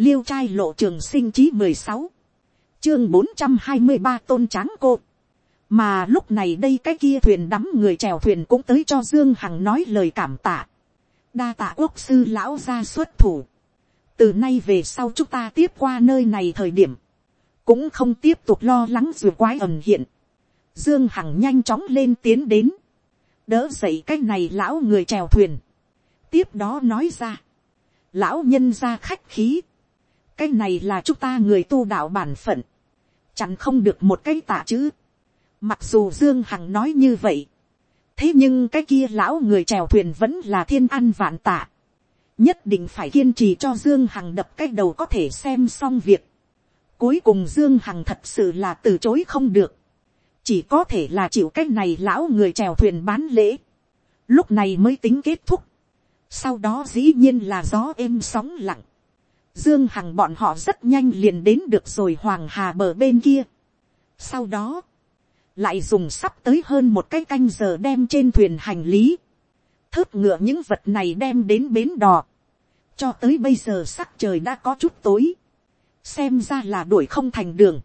liêu trai lộ trường sinh chí mười sáu, chương bốn trăm hai mươi ba tôn tráng cô. mà lúc này đây cái kia thuyền đắm người chèo thuyền cũng tới cho dương hằng nói lời cảm tạ. đa tạ quốc sư lão ra xuất thủ. từ nay về sau chúng ta tiếp qua nơi này thời điểm, cũng không tiếp tục lo lắng dù quái ẩn hiện. dương hằng nhanh chóng lên tiến đến, đỡ dậy cái này lão người chèo thuyền. tiếp đó nói ra, lão nhân ra khách khí, cái này là chúng ta người tu đạo bản phận, chẳng không được một cái tạ chứ. Mặc dù Dương Hằng nói như vậy, thế nhưng cái kia lão người chèo thuyền vẫn là thiên ăn vạn tạ. Nhất định phải kiên trì cho Dương Hằng đập cái đầu có thể xem xong việc. Cuối cùng Dương Hằng thật sự là từ chối không được. Chỉ có thể là chịu cái này lão người chèo thuyền bán lễ. Lúc này mới tính kết thúc. Sau đó dĩ nhiên là gió êm sóng lặng. Dương Hằng bọn họ rất nhanh liền đến được rồi Hoàng Hà bờ bên kia. Sau đó, lại dùng sắp tới hơn một cái canh giờ đem trên thuyền hành lý. Thớt ngựa những vật này đem đến bến đò. Cho tới bây giờ sắc trời đã có chút tối. Xem ra là đuổi không thành đường.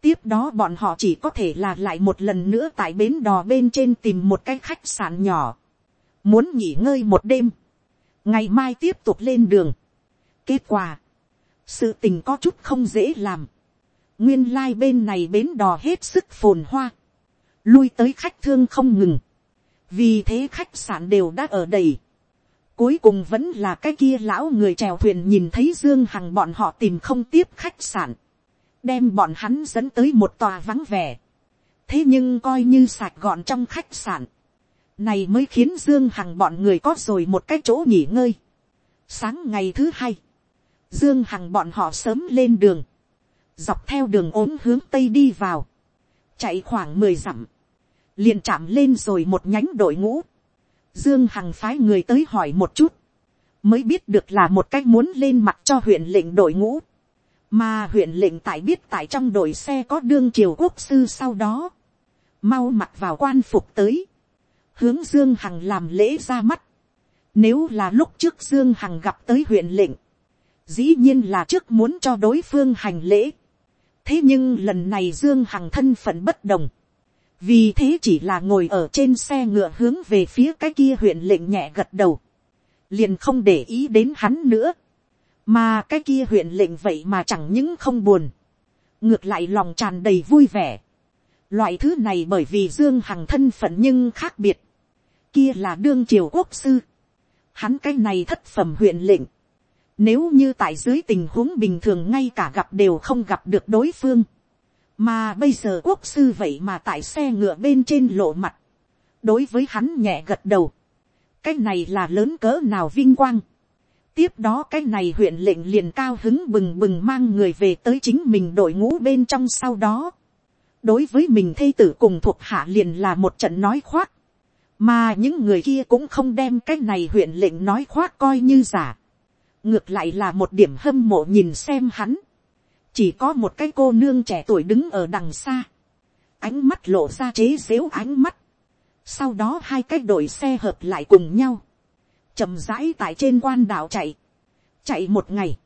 Tiếp đó bọn họ chỉ có thể là lại một lần nữa tại bến đò bên trên tìm một cái khách sạn nhỏ. Muốn nghỉ ngơi một đêm. Ngày mai tiếp tục lên đường Kết quả, sự tình có chút không dễ làm. Nguyên lai bên này bến đò hết sức phồn hoa. Lui tới khách thương không ngừng. Vì thế khách sạn đều đã ở đầy. Cuối cùng vẫn là cái kia lão người chèo thuyền nhìn thấy Dương Hằng bọn họ tìm không tiếp khách sạn. Đem bọn hắn dẫn tới một tòa vắng vẻ. Thế nhưng coi như sạch gọn trong khách sạn. Này mới khiến Dương Hằng bọn người có rồi một cái chỗ nghỉ ngơi. Sáng ngày thứ hai Dương Hằng bọn họ sớm lên đường. Dọc theo đường ốm hướng Tây đi vào. Chạy khoảng mười dặm. Liền chạm lên rồi một nhánh đội ngũ. Dương Hằng phái người tới hỏi một chút. Mới biết được là một cách muốn lên mặt cho huyện lệnh đội ngũ. Mà huyện lệnh tại biết tại trong đội xe có đương triều quốc sư sau đó. Mau mặt vào quan phục tới. Hướng Dương Hằng làm lễ ra mắt. Nếu là lúc trước Dương Hằng gặp tới huyện lệnh dĩ nhiên là trước muốn cho đối phương hành lễ. thế nhưng lần này dương hằng thân phận bất đồng. vì thế chỉ là ngồi ở trên xe ngựa hướng về phía cái kia huyện lệnh nhẹ gật đầu. liền không để ý đến hắn nữa. mà cái kia huyện lệnh vậy mà chẳng những không buồn. ngược lại lòng tràn đầy vui vẻ. loại thứ này bởi vì dương hằng thân phận nhưng khác biệt. kia là đương triều quốc sư. hắn cái này thất phẩm huyện lệnh nếu như tại dưới tình huống bình thường ngay cả gặp đều không gặp được đối phương. Mà bây giờ quốc sư vậy mà tại xe ngựa bên trên lộ mặt. Đối với hắn nhẹ gật đầu. Cái này là lớn cỡ nào vinh quang. Tiếp đó cái này huyện lệnh liền cao hứng bừng bừng mang người về tới chính mình đội ngũ bên trong sau đó. Đối với mình thây tử cùng thuộc hạ liền là một trận nói khoác. Mà những người kia cũng không đem cái này huyện lệnh nói khoác coi như giả ngược lại là một điểm hâm mộ nhìn xem hắn, chỉ có một cái cô nương trẻ tuổi đứng ở đằng xa, ánh mắt lộ ra chế xếu ánh mắt, sau đó hai cái đội xe hợp lại cùng nhau, chậm rãi tại trên quan đảo chạy, chạy một ngày,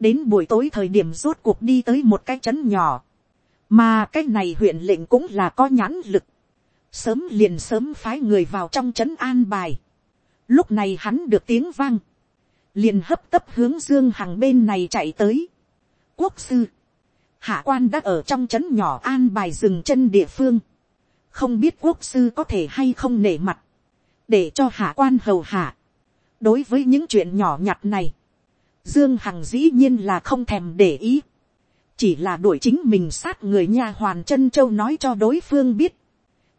đến buổi tối thời điểm rốt cuộc đi tới một cái trấn nhỏ, mà cái này huyện lệnh cũng là có nhãn lực, sớm liền sớm phái người vào trong trấn an bài, lúc này hắn được tiếng vang, liền hấp tấp hướng dương hằng bên này chạy tới. quốc sư, hạ quan đã ở trong trấn nhỏ an bài rừng chân địa phương, không biết quốc sư có thể hay không nể mặt, để cho hạ quan hầu hạ. đối với những chuyện nhỏ nhặt này, dương hằng dĩ nhiên là không thèm để ý, chỉ là đuổi chính mình sát người nha hoàn chân châu nói cho đối phương biết,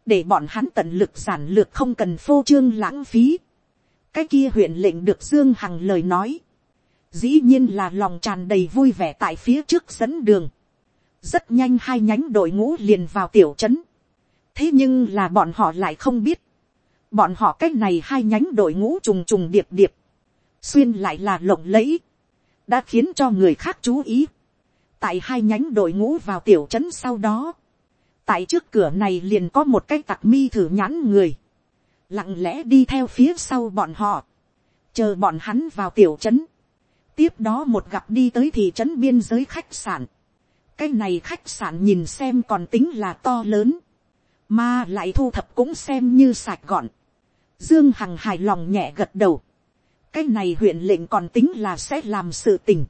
để bọn hắn tận lực giản lược không cần phô trương lãng phí cái kia huyện lệnh được dương hằng lời nói, dĩ nhiên là lòng tràn đầy vui vẻ tại phía trước dẫn đường, rất nhanh hai nhánh đội ngũ liền vào tiểu trấn, thế nhưng là bọn họ lại không biết, bọn họ cái này hai nhánh đội ngũ trùng trùng điệp điệp, xuyên lại là lộng lẫy, đã khiến cho người khác chú ý, tại hai nhánh đội ngũ vào tiểu trấn sau đó, tại trước cửa này liền có một cái tặc mi thử nhãn người, lặng lẽ đi theo phía sau bọn họ, chờ bọn hắn vào tiểu trấn, tiếp đó một gặp đi tới thị trấn biên giới khách sạn, cái này khách sạn nhìn xem còn tính là to lớn, mà lại thu thập cũng xem như sạch gọn. Dương Hằng hài lòng nhẹ gật đầu. Cái này huyện lệnh còn tính là sẽ làm sự tình.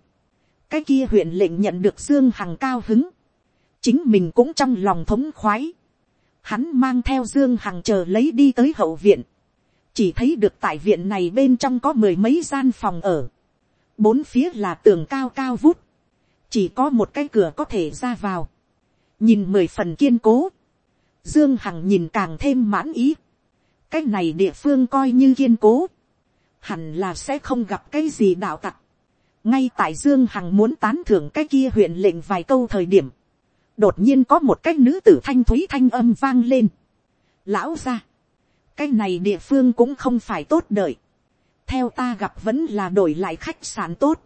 Cái kia huyện lệnh nhận được Dương Hằng cao hứng. Chính mình cũng trong lòng thống khoái. Hắn mang theo Dương Hằng chờ lấy đi tới hậu viện. Chỉ thấy được tại viện này bên trong có mười mấy gian phòng ở. Bốn phía là tường cao cao vút. Chỉ có một cái cửa có thể ra vào. Nhìn mười phần kiên cố. Dương Hằng nhìn càng thêm mãn ý. Cái này địa phương coi như kiên cố. Hẳn là sẽ không gặp cái gì đạo tặc. Ngay tại Dương Hằng muốn tán thưởng cái kia huyện lệnh vài câu thời điểm. Đột nhiên có một cái nữ tử thanh thúy thanh âm vang lên. Lão ra. Cái này địa phương cũng không phải tốt đợi. Theo ta gặp vẫn là đổi lại khách sạn tốt.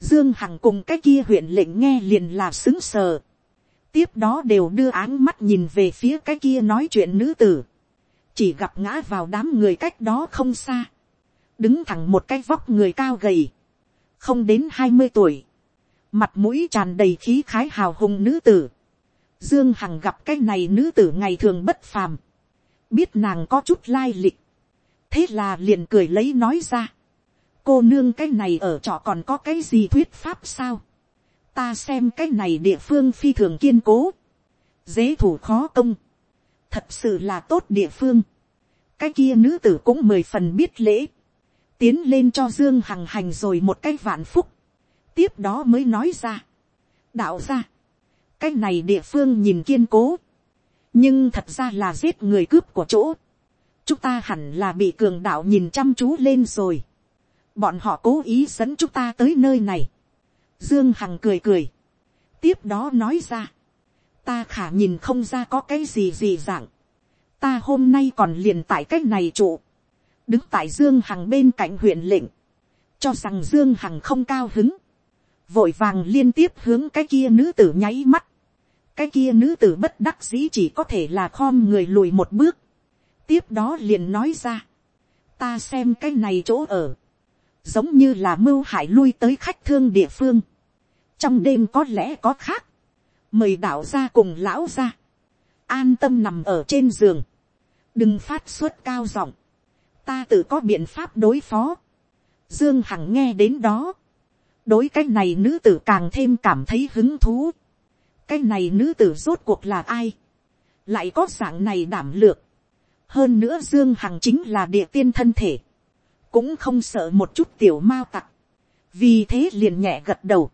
Dương Hằng cùng cái kia huyện lệnh nghe liền là xứng sờ tiếp đó đều đưa áng mắt nhìn về phía cái kia nói chuyện nữ tử, chỉ gặp ngã vào đám người cách đó không xa, đứng thẳng một cái vóc người cao gầy, không đến hai mươi tuổi, mặt mũi tràn đầy khí khái hào hùng nữ tử, dương hằng gặp cái này nữ tử ngày thường bất phàm, biết nàng có chút lai lịch, thế là liền cười lấy nói ra, cô nương cái này ở trọ còn có cái gì thuyết pháp sao, ta xem cái này địa phương phi thường kiên cố, dễ thủ khó công, thật sự là tốt địa phương, cái kia nữ tử cũng mười phần biết lễ, tiến lên cho dương hằng hành rồi một cái vạn phúc, tiếp đó mới nói ra, đạo ra, cái này địa phương nhìn kiên cố, nhưng thật ra là giết người cướp của chỗ, chúng ta hẳn là bị cường đạo nhìn chăm chú lên rồi, bọn họ cố ý dẫn chúng ta tới nơi này, Dương Hằng cười cười. Tiếp đó nói ra. Ta khả nhìn không ra có cái gì gì dạng. Ta hôm nay còn liền tại cách này trụ. Đứng tại Dương Hằng bên cạnh huyện lệnh. Cho rằng Dương Hằng không cao hứng. Vội vàng liên tiếp hướng cái kia nữ tử nháy mắt. Cái kia nữ tử bất đắc dĩ chỉ có thể là khom người lùi một bước. Tiếp đó liền nói ra. Ta xem cái này chỗ ở. Giống như là mưu hại lui tới khách thương địa phương. Trong đêm có lẽ có khác, mời đạo ra cùng lão ra, an tâm nằm ở trên giường, đừng phát suất cao giọng, ta tự có biện pháp đối phó, dương hằng nghe đến đó, đối cái này nữ tử càng thêm cảm thấy hứng thú, cái này nữ tử rốt cuộc là ai, lại có dạng này đảm lược, hơn nữa dương hằng chính là địa tiên thân thể, cũng không sợ một chút tiểu mao tặc, vì thế liền nhẹ gật đầu,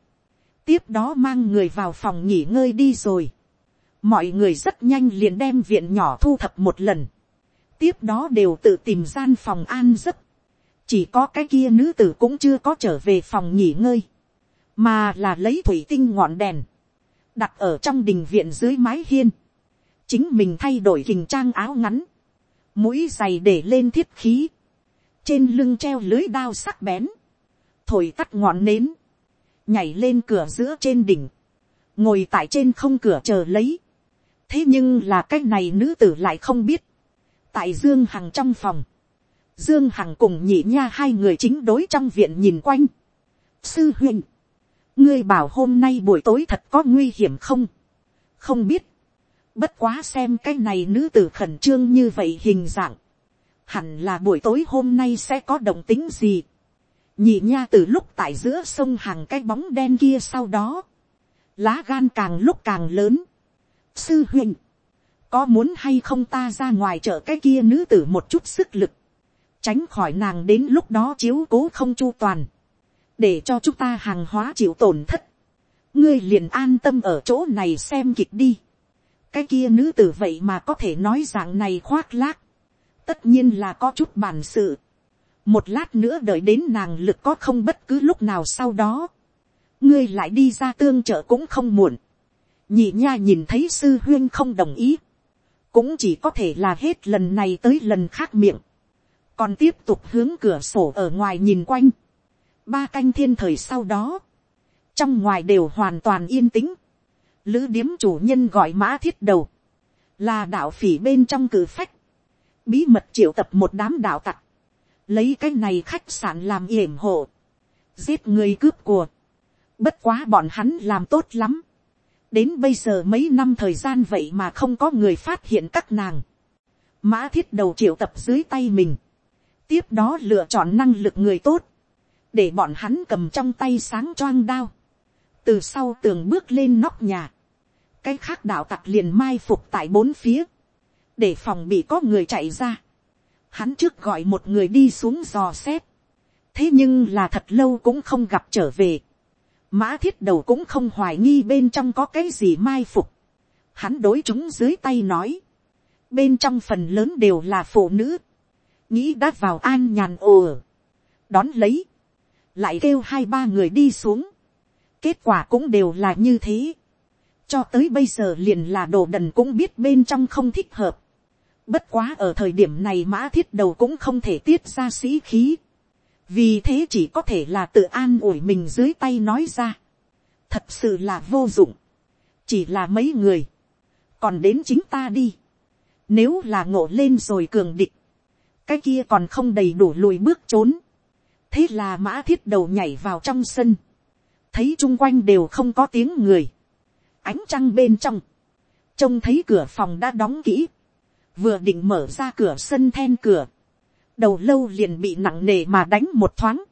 tiếp đó mang người vào phòng nghỉ ngơi đi rồi. mọi người rất nhanh liền đem viện nhỏ thu thập một lần. tiếp đó đều tự tìm gian phòng an giấc chỉ có cái kia nữ tử cũng chưa có trở về phòng nghỉ ngơi. mà là lấy thủy tinh ngọn đèn. đặt ở trong đình viện dưới mái hiên. chính mình thay đổi hình trang áo ngắn. mũi giày để lên thiết khí. trên lưng treo lưới đao sắc bén. thổi tắt ngọn nến nhảy lên cửa giữa trên đỉnh, ngồi tại trên không cửa chờ lấy. thế nhưng là cái này nữ tử lại không biết, tại dương hằng trong phòng, dương hằng cùng nhị nha hai người chính đối trong viện nhìn quanh. sư huynh, ngươi bảo hôm nay buổi tối thật có nguy hiểm không, không biết, bất quá xem cái này nữ tử khẩn trương như vậy hình dạng, hẳn là buổi tối hôm nay sẽ có động tính gì? Nhị nha từ lúc tại giữa sông hàng cái bóng đen kia sau đó, lá gan càng lúc càng lớn. sư huynh, có muốn hay không ta ra ngoài chợ cái kia nữ tử một chút sức lực, tránh khỏi nàng đến lúc đó chiếu cố không chu toàn, để cho chúng ta hàng hóa chịu tổn thất, ngươi liền an tâm ở chỗ này xem kịch đi, cái kia nữ tử vậy mà có thể nói dạng này khoác lác, tất nhiên là có chút bản sự, một lát nữa đợi đến nàng lực có không bất cứ lúc nào sau đó, ngươi lại đi ra tương trợ cũng không muộn, nhị nha nhìn thấy sư huyên không đồng ý, cũng chỉ có thể là hết lần này tới lần khác miệng, còn tiếp tục hướng cửa sổ ở ngoài nhìn quanh, ba canh thiên thời sau đó, trong ngoài đều hoàn toàn yên tĩnh, lữ điếm chủ nhân gọi mã thiết đầu, là đạo phỉ bên trong cử phách, bí mật triệu tập một đám đạo tặc, lấy cái này khách sạn làm yểm hộ, giết người cướp của, bất quá bọn hắn làm tốt lắm, đến bây giờ mấy năm thời gian vậy mà không có người phát hiện các nàng, mã thiết đầu triệu tập dưới tay mình, tiếp đó lựa chọn năng lực người tốt, để bọn hắn cầm trong tay sáng choang đao, từ sau tường bước lên nóc nhà, cái khác đạo tặc liền mai phục tại bốn phía, để phòng bị có người chạy ra. Hắn trước gọi một người đi xuống dò xét, thế nhưng là thật lâu cũng không gặp trở về. Mã thiết đầu cũng không hoài nghi bên trong có cái gì mai phục. Hắn đối chúng dưới tay nói, bên trong phần lớn đều là phụ nữ, nghĩ đã vào an nhàn ồ đón lấy, lại kêu hai ba người đi xuống, kết quả cũng đều là như thế, cho tới bây giờ liền là đồ đần cũng biết bên trong không thích hợp, bất quá ở thời điểm này mã thiết đầu cũng không thể tiết ra sĩ khí, vì thế chỉ có thể là tự an ủi mình dưới tay nói ra, thật sự là vô dụng, chỉ là mấy người, còn đến chính ta đi, nếu là ngộ lên rồi cường địch, cái kia còn không đầy đủ lùi bước trốn. thế là mã thiết đầu nhảy vào trong sân, thấy chung quanh đều không có tiếng người, ánh trăng bên trong, trông thấy cửa phòng đã đóng kỹ, vừa định mở ra cửa sân then cửa, đầu lâu liền bị nặng nề mà đánh một thoáng,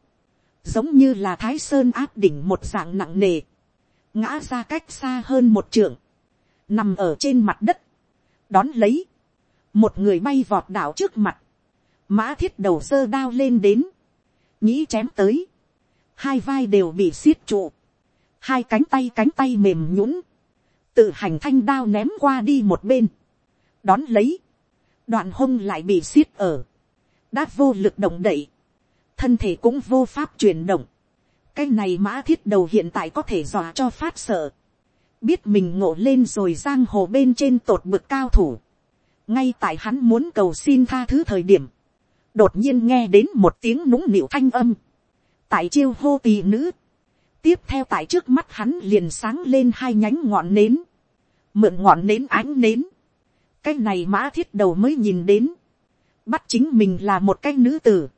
giống như là thái sơn áp đỉnh một dạng nặng nề, ngã ra cách xa hơn một trượng, nằm ở trên mặt đất, đón lấy, một người bay vọt đảo trước mặt, mã thiết đầu sơ đao lên đến, nghĩ chém tới, hai vai đều bị xiết trụ, hai cánh tay cánh tay mềm nhũng, tự hành thanh đao ném qua đi một bên, đón lấy, đoạn hông lại bị xiết ở, đã vô lực động đậy, thân thể cũng vô pháp chuyển động, cái này mã thiết đầu hiện tại có thể dọa cho phát sợ, biết mình ngộ lên rồi giang hồ bên trên tột bực cao thủ, ngay tại hắn muốn cầu xin tha thứ thời điểm, đột nhiên nghe đến một tiếng nũng nịu thanh âm, tại chiêu hô tỳ nữ, tiếp theo tại trước mắt hắn liền sáng lên hai nhánh ngọn nến, mượn ngọn nến ánh nến, cái này mã thiết đầu mới nhìn đến, bắt chính mình là một cái nữ tử,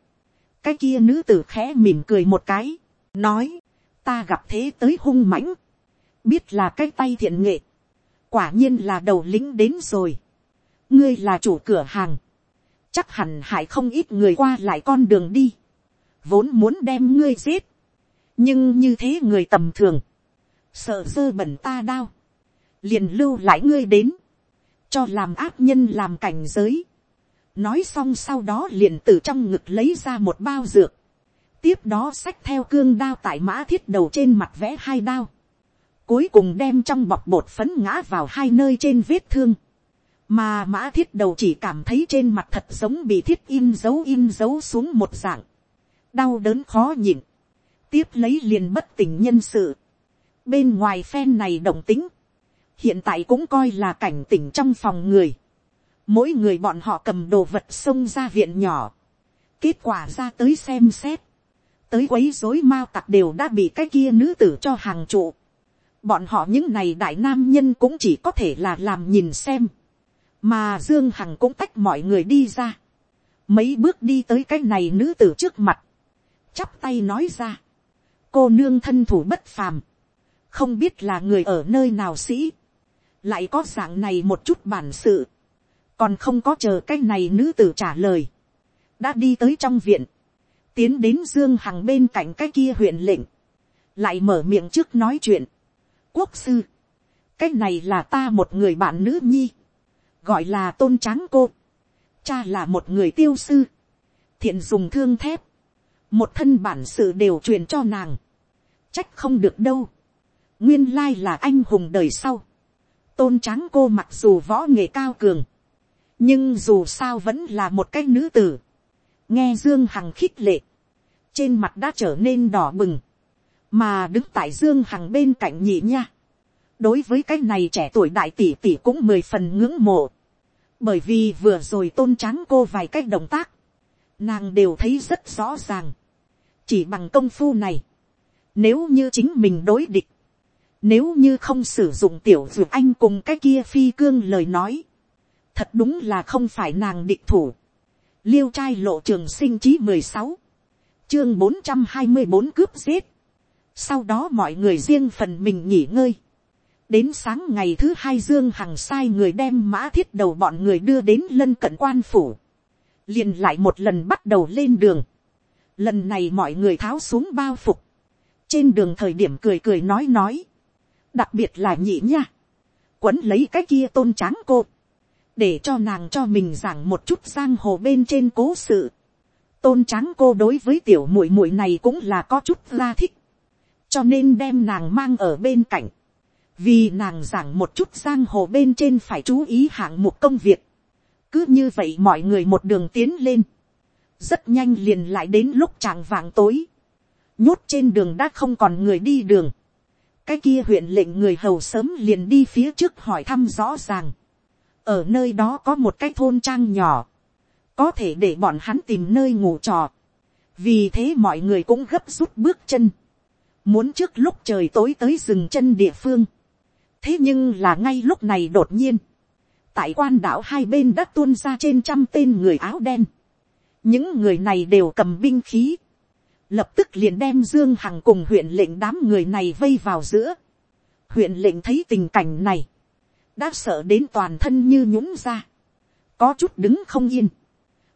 cái kia nữ tử khẽ mỉm cười một cái, nói, ta gặp thế tới hung mãnh, biết là cái tay thiện nghệ, quả nhiên là đầu lính đến rồi, ngươi là chủ cửa hàng, chắc hẳn hại không ít người qua lại con đường đi, vốn muốn đem ngươi giết, nhưng như thế người tầm thường, sợ dơ bẩn ta đau, liền lưu lại ngươi đến, cho làm ác nhân làm cảnh giới, nói xong sau đó liền từ trong ngực lấy ra một bao dược, tiếp đó xách theo cương đao tại mã thiết đầu trên mặt vẽ hai đao, cuối cùng đem trong bọc bột phấn ngã vào hai nơi trên vết thương, mà mã thiết đầu chỉ cảm thấy trên mặt thật giống bị thiết in dấu in dấu xuống một dạng, đau đớn khó nhịn, tiếp lấy liền bất tỉnh nhân sự, bên ngoài phen này động tính, hiện tại cũng coi là cảnh tỉnh trong phòng người, mỗi người bọn họ cầm đồ vật xông ra viện nhỏ, kết quả ra tới xem xét, tới quấy rối mao tặc đều đã bị cái kia nữ tử cho hàng trụ, bọn họ những này đại nam nhân cũng chỉ có thể là làm nhìn xem, mà dương hằng cũng tách mọi người đi ra, mấy bước đi tới cái này nữ tử trước mặt, chắp tay nói ra, cô nương thân thủ bất phàm, không biết là người ở nơi nào sĩ, lại có dạng này một chút bản sự, còn không có chờ cái này nữ tử trả lời, đã đi tới trong viện, tiến đến dương hằng bên cạnh cái kia huyện lệnh, lại mở miệng trước nói chuyện, quốc sư, cái này là ta một người bạn nữ nhi, gọi là tôn tráng cô, cha là một người tiêu sư, thiện dùng thương thép, một thân bản sự đều truyền cho nàng, trách không được đâu, nguyên lai là anh hùng đời sau, tôn tráng cô mặc dù võ nghệ cao cường, nhưng dù sao vẫn là một cái nữ tử, nghe dương hằng khích lệ, trên mặt đã trở nên đỏ bừng, mà đứng tại dương hằng bên cạnh nhị nha, đối với cái này trẻ tuổi đại tỷ tỷ cũng mười phần ngưỡng mộ, bởi vì vừa rồi tôn tráng cô vài cái động tác, nàng đều thấy rất rõ ràng, chỉ bằng công phu này, nếu như chính mình đối địch, nếu như không sử dụng tiểu dược anh cùng cái kia phi cương lời nói, thật đúng là không phải nàng địch thủ. liêu trai lộ trường sinh chí mười sáu, chương bốn trăm hai mươi bốn cướp giết, sau đó mọi người riêng phần mình nghỉ ngơi, đến sáng ngày thứ hai dương hằng sai người đem mã thiết đầu bọn người đưa đến lân cận quan phủ, liền lại một lần bắt đầu lên đường, lần này mọi người tháo xuống bao phục, trên đường thời điểm cười cười nói nói, đặc biệt là nhị nha, quấn lấy cái kia tôn tráng cô, để cho nàng cho mình giảng một chút giang hồ bên trên cố sự. tôn tráng cô đối với tiểu muội muội này cũng là có chút la thích, cho nên đem nàng mang ở bên cạnh, vì nàng giảng một chút giang hồ bên trên phải chú ý hạng mục công việc. cứ như vậy mọi người một đường tiến lên, rất nhanh liền lại đến lúc tràng vàng tối, nhốt trên đường đã không còn người đi đường, cái kia huyện lệnh người hầu sớm liền đi phía trước hỏi thăm rõ ràng, ở nơi đó có một cái thôn trang nhỏ, có thể để bọn hắn tìm nơi ngủ trò, vì thế mọi người cũng gấp rút bước chân, muốn trước lúc trời tối tới rừng chân địa phương, thế nhưng là ngay lúc này đột nhiên, tại quan đảo hai bên đã tuôn ra trên trăm tên người áo đen, những người này đều cầm binh khí, lập tức liền đem dương hằng cùng huyện lệnh đám người này vây vào giữa. huyện lệnh thấy tình cảnh này, đã sợ đến toàn thân như nhũng ra, có chút đứng không yên,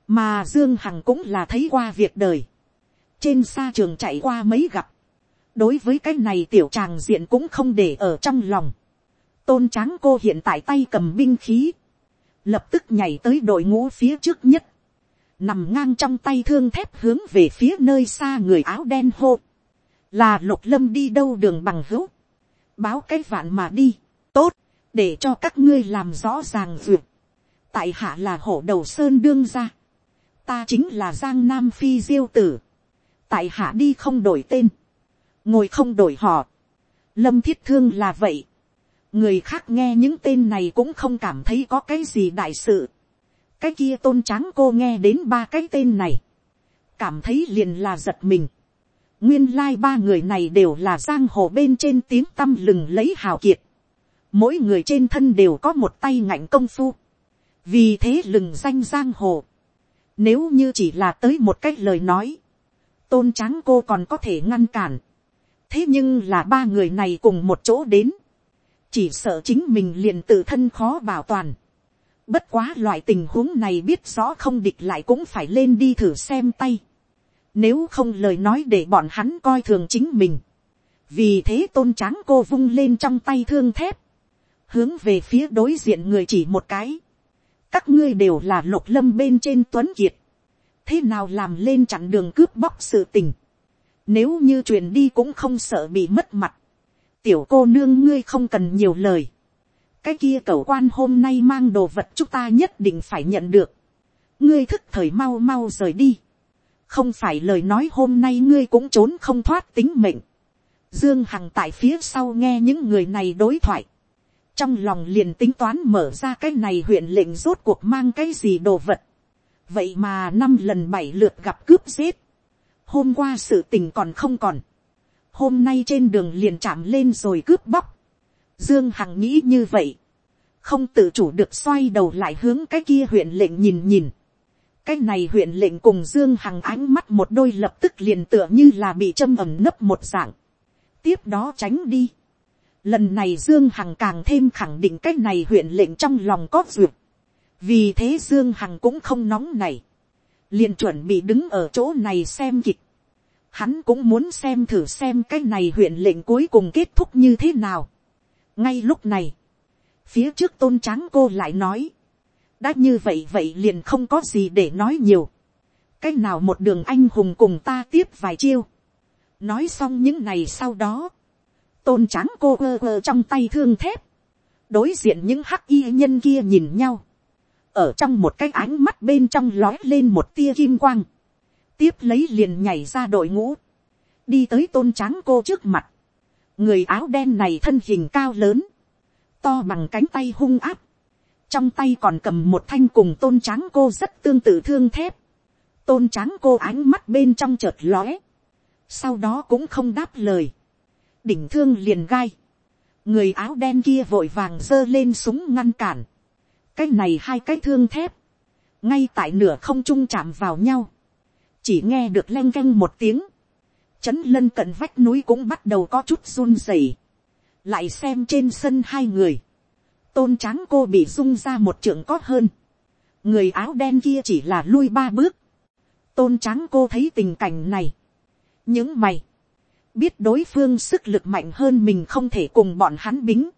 mà dương hằng cũng là thấy qua việc đời, trên xa trường chạy qua mấy gặp, đối với cái này tiểu tràng diện cũng không để ở trong lòng, tôn tráng cô hiện tại tay cầm binh khí, lập tức nhảy tới đội ngũ phía trước nhất, nằm ngang trong tay thương thép hướng về phía nơi xa người áo đen hô, là lục lâm đi đâu đường bằng hữu, báo cái vạn mà đi, tốt, để cho các ngươi làm rõ ràng duyệt tại hạ là hổ đầu sơn đương ra, ta chính là giang nam phi diêu tử, tại hạ đi không đổi tên, ngồi không đổi họ, lâm thiết thương là vậy, người khác nghe những tên này cũng không cảm thấy có cái gì đại sự, cái kia tôn tráng cô nghe đến ba cái tên này, cảm thấy liền là giật mình. nguyên lai ba người này đều là giang hồ bên trên tiếng tâm lừng lấy hào kiệt. mỗi người trên thân đều có một tay ngạnh công phu. vì thế lừng danh giang hồ. nếu như chỉ là tới một cách lời nói, tôn tráng cô còn có thể ngăn cản. thế nhưng là ba người này cùng một chỗ đến, chỉ sợ chính mình liền tự thân khó bảo toàn Bất quá loại tình huống này biết rõ không địch lại cũng phải lên đi thử xem tay. Nếu không lời nói để bọn hắn coi thường chính mình. Vì thế tôn tráng cô vung lên trong tay thương thép. Hướng về phía đối diện người chỉ một cái. Các ngươi đều là lục lâm bên trên tuấn kiệt. Thế nào làm lên chặn đường cướp bóc sự tình. Nếu như truyền đi cũng không sợ bị mất mặt. Tiểu cô nương ngươi không cần nhiều lời cái kia cầu quan hôm nay mang đồ vật chúng ta nhất định phải nhận được. ngươi thức thời mau mau rời đi. không phải lời nói hôm nay ngươi cũng trốn không thoát tính mệnh. dương hằng tại phía sau nghe những người này đối thoại. trong lòng liền tính toán mở ra cái này huyện lệnh rốt cuộc mang cái gì đồ vật. vậy mà năm lần bảy lượt gặp cướp giết. hôm qua sự tình còn không còn hôm nay trên đường liền chạm lên rồi cướp bóc Dương Hằng nghĩ như vậy. Không tự chủ được xoay đầu lại hướng cái kia huyện lệnh nhìn nhìn. Cái này huyện lệnh cùng Dương Hằng ánh mắt một đôi lập tức liền tựa như là bị châm ẩm nấp một dạng. Tiếp đó tránh đi. Lần này Dương Hằng càng thêm khẳng định cái này huyện lệnh trong lòng có duyệt. Vì thế Dương Hằng cũng không nóng này. Liền chuẩn bị đứng ở chỗ này xem kịch. Hắn cũng muốn xem thử xem cái này huyện lệnh cuối cùng kết thúc như thế nào. Ngay lúc này, phía trước tôn tráng cô lại nói, đã như vậy vậy liền không có gì để nói nhiều, cái nào một đường anh hùng cùng ta tiếp vài chiêu, nói xong những này sau đó, tôn tráng cô ơ ơ trong tay thương thép, đối diện những hắc y nhân kia nhìn nhau, ở trong một cái ánh mắt bên trong lói lên một tia kim quang, tiếp lấy liền nhảy ra đội ngũ, đi tới tôn tráng cô trước mặt, người áo đen này thân hình cao lớn, to bằng cánh tay hung áp, trong tay còn cầm một thanh cùng tôn tráng cô rất tương tự thương thép, tôn tráng cô ánh mắt bên trong chợt lóe, sau đó cũng không đáp lời, đỉnh thương liền gai, người áo đen kia vội vàng giơ lên súng ngăn cản, cái này hai cái thương thép, ngay tại nửa không trung chạm vào nhau, chỉ nghe được len canh một tiếng, chấn lân cận vách núi cũng bắt đầu có chút run rẩy, lại xem trên sân hai người, tôn tráng cô bị rung ra một trượng có hơn, người áo đen kia chỉ là lui ba bước, tôn tráng cô thấy tình cảnh này, những mày, biết đối phương sức lực mạnh hơn mình không thể cùng bọn hắn bính,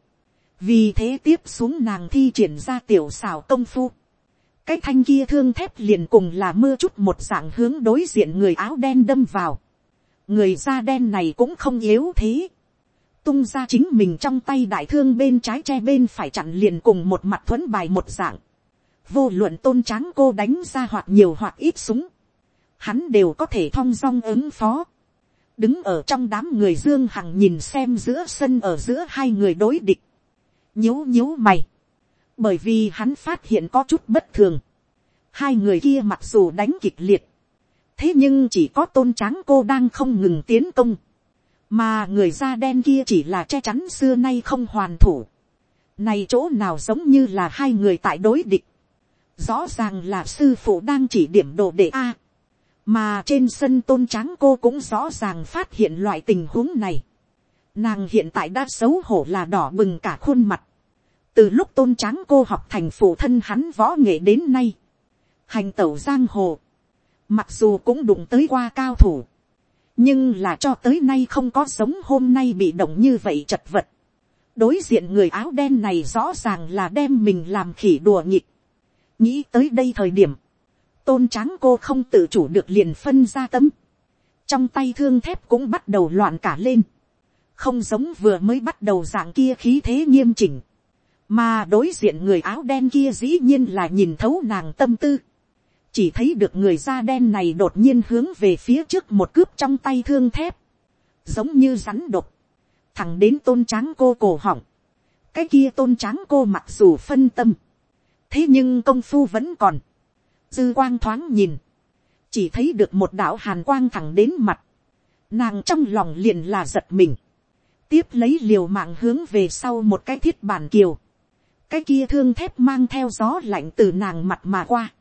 vì thế tiếp xuống nàng thi triển ra tiểu xào công phu, cái thanh kia thương thép liền cùng là mưa chút một dạng hướng đối diện người áo đen đâm vào, người da đen này cũng không yếu thế, tung ra chính mình trong tay đại thương bên trái che bên phải chặn liền cùng một mặt thuấn bài một dạng, vô luận tôn tráng cô đánh ra hoặc nhiều hoặc ít súng, hắn đều có thể thong dong ứng phó, đứng ở trong đám người dương hằng nhìn xem giữa sân ở giữa hai người đối địch, nhíu nhíu mày, bởi vì hắn phát hiện có chút bất thường, hai người kia mặc dù đánh kịch liệt, thế nhưng chỉ có tôn tráng cô đang không ngừng tiến công, mà người da đen kia chỉ là che chắn xưa nay không hoàn thủ, này chỗ nào giống như là hai người tại đối địch, rõ ràng là sư phụ đang chỉ điểm đồ đệ a, mà trên sân tôn tráng cô cũng rõ ràng phát hiện loại tình huống này. Nàng hiện tại đã xấu hổ là đỏ bừng cả khuôn mặt từ lúc tôn tráng cô học thành phụ thân hắn võ nghệ đến nay. hành tẩu giang hồ. mặc dù cũng đụng tới qua cao thủ. nhưng là cho tới nay không có sống hôm nay bị động như vậy chật vật. đối diện người áo đen này rõ ràng là đem mình làm khỉ đùa nghịch. nghĩ tới đây thời điểm, tôn tráng cô không tự chủ được liền phân ra tấm. trong tay thương thép cũng bắt đầu loạn cả lên. không giống vừa mới bắt đầu dạng kia khí thế nghiêm chỉnh mà đối diện người áo đen kia dĩ nhiên là nhìn thấu nàng tâm tư. chỉ thấy được người da đen này đột nhiên hướng về phía trước một cướp trong tay thương thép. giống như rắn độc. thẳng đến tôn tráng cô cổ họng. cái kia tôn tráng cô mặc dù phân tâm. thế nhưng công phu vẫn còn dư quang thoáng nhìn, chỉ thấy được một đạo hàn quang thẳng đến mặt, nàng trong lòng liền là giật mình, tiếp lấy liều mạng hướng về sau một cái thiết bản kiều, cái kia thương thép mang theo gió lạnh từ nàng mặt mà qua,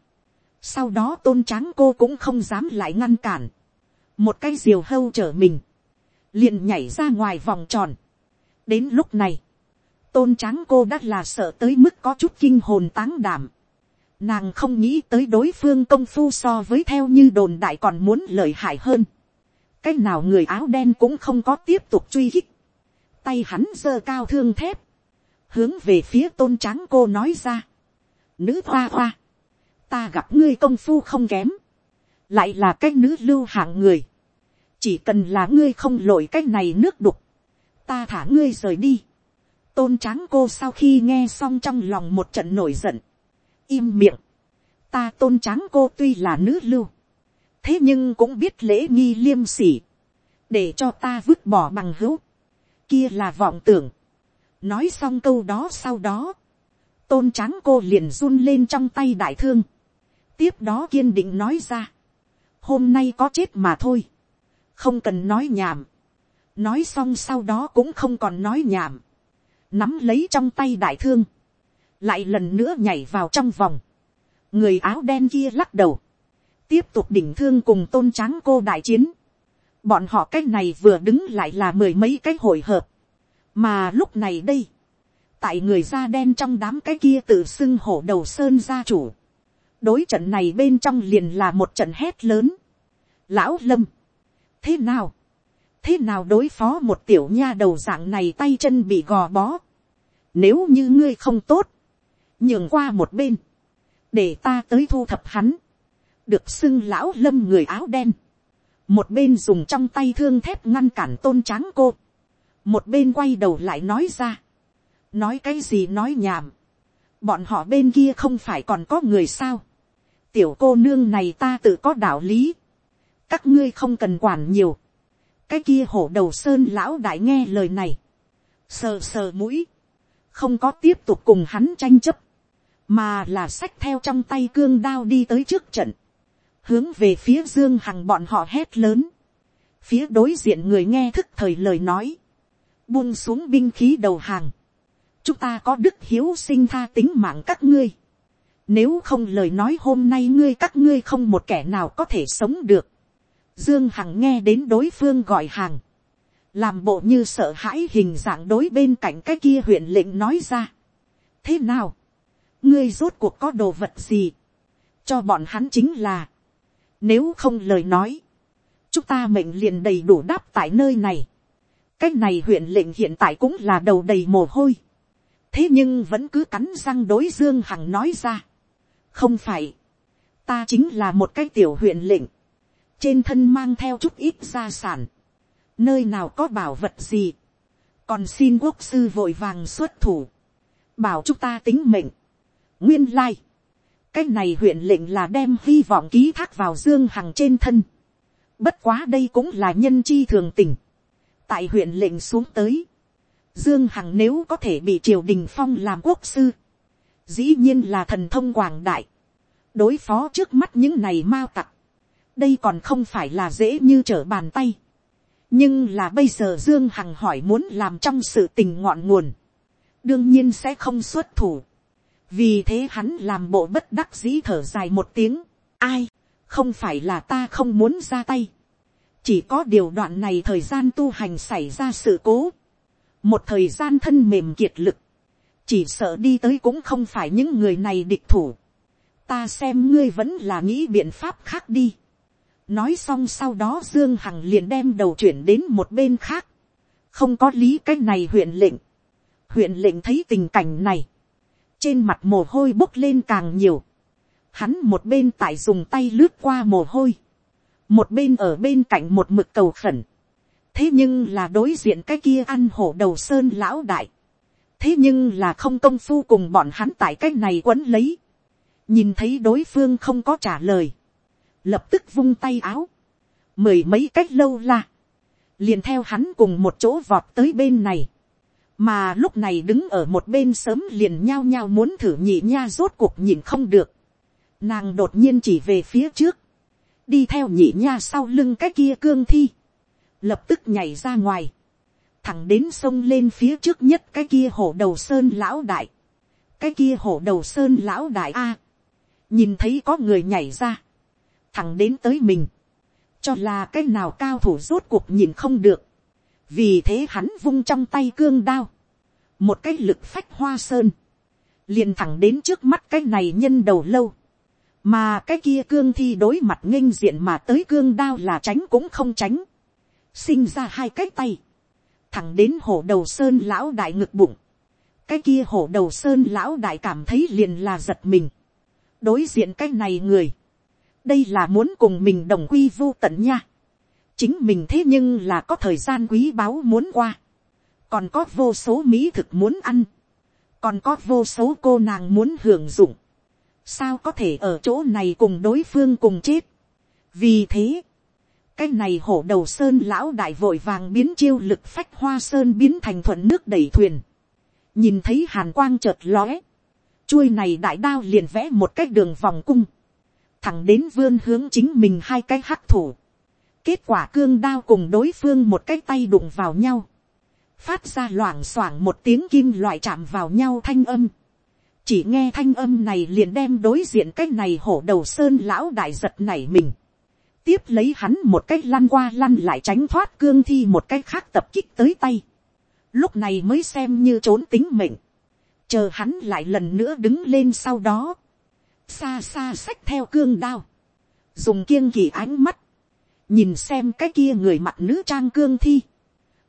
sau đó tôn tráng cô cũng không dám lại ngăn cản, một cái diều hâu trở mình, liền nhảy ra ngoài vòng tròn. đến lúc này, tôn tráng cô đã là sợ tới mức có chút kinh hồn táng đảm, Nàng không nghĩ tới đối phương công phu so với theo như đồn đại còn muốn lợi hại hơn. Cái nào người áo đen cũng không có tiếp tục truy hích. Tay hắn giơ cao thương thép. Hướng về phía tôn tráng cô nói ra. Nữ hoa hoa. Ta gặp ngươi công phu không kém. Lại là cái nữ lưu hạng người. Chỉ cần là ngươi không lội cái này nước đục. Ta thả ngươi rời đi. Tôn tráng cô sau khi nghe xong trong lòng một trận nổi giận, im miệng. Ta tôn tráng cô tuy là nữ lưu. Thế nhưng cũng biết lễ nghi liêm sỉ. Để cho ta vứt bỏ bằng hữu. Kia là vọng tưởng. Nói xong câu đó sau đó. Tôn tráng cô liền run lên trong tay đại thương. Tiếp đó kiên định nói ra. Hôm nay có chết mà thôi. Không cần nói nhảm. Nói xong sau đó cũng không còn nói nhảm. Nắm lấy trong tay đại thương lại lần nữa nhảy vào trong vòng, người áo đen kia lắc đầu, tiếp tục đỉnh thương cùng tôn tráng cô đại chiến, bọn họ cái này vừa đứng lại là mười mấy cái hồi hợp, mà lúc này đây, tại người da đen trong đám cái kia tự xưng hổ đầu sơn gia chủ, đối trận này bên trong liền là một trận hét lớn, lão lâm, thế nào, thế nào đối phó một tiểu nha đầu dạng này tay chân bị gò bó, nếu như ngươi không tốt, nhường qua một bên, để ta tới thu thập hắn, được xưng lão lâm người áo đen, một bên dùng trong tay thương thép ngăn cản tôn tráng cô, một bên quay đầu lại nói ra, nói cái gì nói nhảm, bọn họ bên kia không phải còn có người sao, tiểu cô nương này ta tự có đạo lý, các ngươi không cần quản nhiều, cái kia hổ đầu sơn lão đại nghe lời này, sờ sờ mũi, không có tiếp tục cùng hắn tranh chấp, mà là sách theo trong tay cương đao đi tới trước trận, hướng về phía dương hằng bọn họ hét lớn, phía đối diện người nghe thức thời lời nói, buông xuống binh khí đầu hàng, chúng ta có đức hiếu sinh tha tính mạng các ngươi, nếu không lời nói hôm nay ngươi các ngươi không một kẻ nào có thể sống được, Dương Hằng nghe đến đối phương gọi hàng. Làm bộ như sợ hãi hình dạng đối bên cạnh cái kia huyện lệnh nói ra. Thế nào? Ngươi rốt cuộc có đồ vật gì? Cho bọn hắn chính là. Nếu không lời nói. Chúng ta mệnh liền đầy đủ đáp tại nơi này. Cái này huyện lệnh hiện tại cũng là đầu đầy mồ hôi. Thế nhưng vẫn cứ cắn răng đối Dương Hằng nói ra. Không phải. Ta chính là một cái tiểu huyện lệnh. trên thân mang theo chút ít gia sản, nơi nào có bảo vật gì, còn xin quốc sư vội vàng xuất thủ, bảo chúng ta tính mệnh, nguyên lai, cái này huyện lệnh là đem hy vọng ký thác vào dương hằng trên thân, bất quá đây cũng là nhân chi thường tình, tại huyện lệnh xuống tới, dương hằng nếu có thể bị triều đình phong làm quốc sư, dĩ nhiên là thần thông quảng đại, đối phó trước mắt những này mao tặc, đây còn không phải là dễ như trở bàn tay. nhưng là bây giờ dương hằng hỏi muốn làm trong sự tình ngọn nguồn, đương nhiên sẽ không xuất thủ. vì thế hắn làm bộ bất đắc dĩ thở dài một tiếng, ai, không phải là ta không muốn ra tay chỉ có điều đoạn này thời gian tu hành xảy ra sự cố, một thời gian thân mềm kiệt lực, chỉ sợ đi tới cũng không phải những người này địch thủ. ta xem ngươi vẫn là nghĩ biện pháp khác đi. Nói xong sau đó dương hằng liền đem đầu chuyển đến một bên khác, không có lý cái này huyện lệnh, huyện lệnh thấy tình cảnh này, trên mặt mồ hôi bốc lên càng nhiều, hắn một bên tại dùng tay lướt qua mồ hôi, một bên ở bên cạnh một mực cầu khẩn, thế nhưng là đối diện cái kia ăn hổ đầu sơn lão đại, thế nhưng là không công phu cùng bọn hắn tại cái này quấn lấy, nhìn thấy đối phương không có trả lời, lập tức vung tay áo, mười mấy cách lâu la, liền theo hắn cùng một chỗ vọt tới bên này, mà lúc này đứng ở một bên sớm liền nhao nhao muốn thử nhị nha rốt cuộc nhìn không được, nàng đột nhiên chỉ về phía trước, đi theo nhị nha sau lưng cái kia cương thi, lập tức nhảy ra ngoài, thẳng đến sông lên phía trước nhất cái kia hổ đầu sơn lão đại, cái kia hổ đầu sơn lão đại a, nhìn thấy có người nhảy ra, thẳng đến tới mình, cho là cái nào cao thủ rốt cuộc nhìn không được, vì thế hắn vung trong tay cương đao, một cái lực phách hoa sơn, liền thẳng đến trước mắt cái này nhân đầu lâu, mà cái kia cương thi đối mặt nghênh diện mà tới cương đao là tránh cũng không tránh, sinh ra hai cái tay, thẳng đến hổ đầu sơn lão đại ngực bụng, cái kia hổ đầu sơn lão đại cảm thấy liền là giật mình, đối diện cái này người, đây là muốn cùng mình đồng quy vô tận nha. chính mình thế nhưng là có thời gian quý báu muốn qua, còn có vô số mỹ thực muốn ăn, còn có vô số cô nàng muốn hưởng dụng, sao có thể ở chỗ này cùng đối phương cùng chết. vì thế, cái này hổ đầu sơn lão đại vội vàng biến chiêu lực phách hoa sơn biến thành thuận nước đẩy thuyền, nhìn thấy hàn quang chợt lóe, chuôi này đại đao liền vẽ một cái đường vòng cung, thẳng đến vươn hướng chính mình hai cái hắc thủ. Kết quả cương đao cùng đối phương một cái tay đụng vào nhau. Phát ra loảng xoảng một tiếng kim loại chạm vào nhau thanh âm. Chỉ nghe thanh âm này liền đem đối diện cái này hổ đầu sơn lão đại giật nảy mình. Tiếp lấy hắn một cái lăn qua lăn lại tránh thoát cương thi một cái khác tập kích tới tay. Lúc này mới xem như trốn tính mệnh. Chờ hắn lại lần nữa đứng lên sau đó xa xa xách theo cương đao, dùng kiêng kỳ ánh mắt, nhìn xem cái kia người mặt nữ trang cương thi,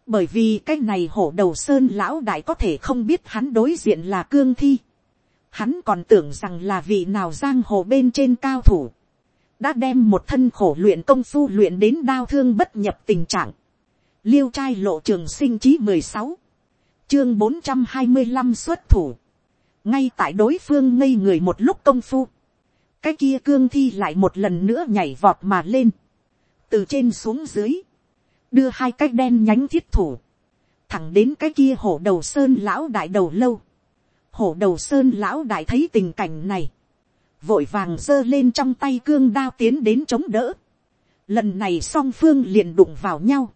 bởi vì cái này hổ đầu sơn lão đại có thể không biết hắn đối diện là cương thi, hắn còn tưởng rằng là vị nào giang hồ bên trên cao thủ, đã đem một thân khổ luyện công phu luyện đến đau thương bất nhập tình trạng, liêu trai lộ trường sinh chí mười sáu, chương bốn trăm hai mươi năm xuất thủ, ngay tại đối phương ngây người một lúc công phu, cái kia cương thi lại một lần nữa nhảy vọt mà lên, từ trên xuống dưới, đưa hai cái đen nhánh thiết thủ, thẳng đến cái kia hổ đầu sơn lão đại đầu lâu, hổ đầu sơn lão đại thấy tình cảnh này, vội vàng giơ lên trong tay cương đao tiến đến chống đỡ, lần này song phương liền đụng vào nhau,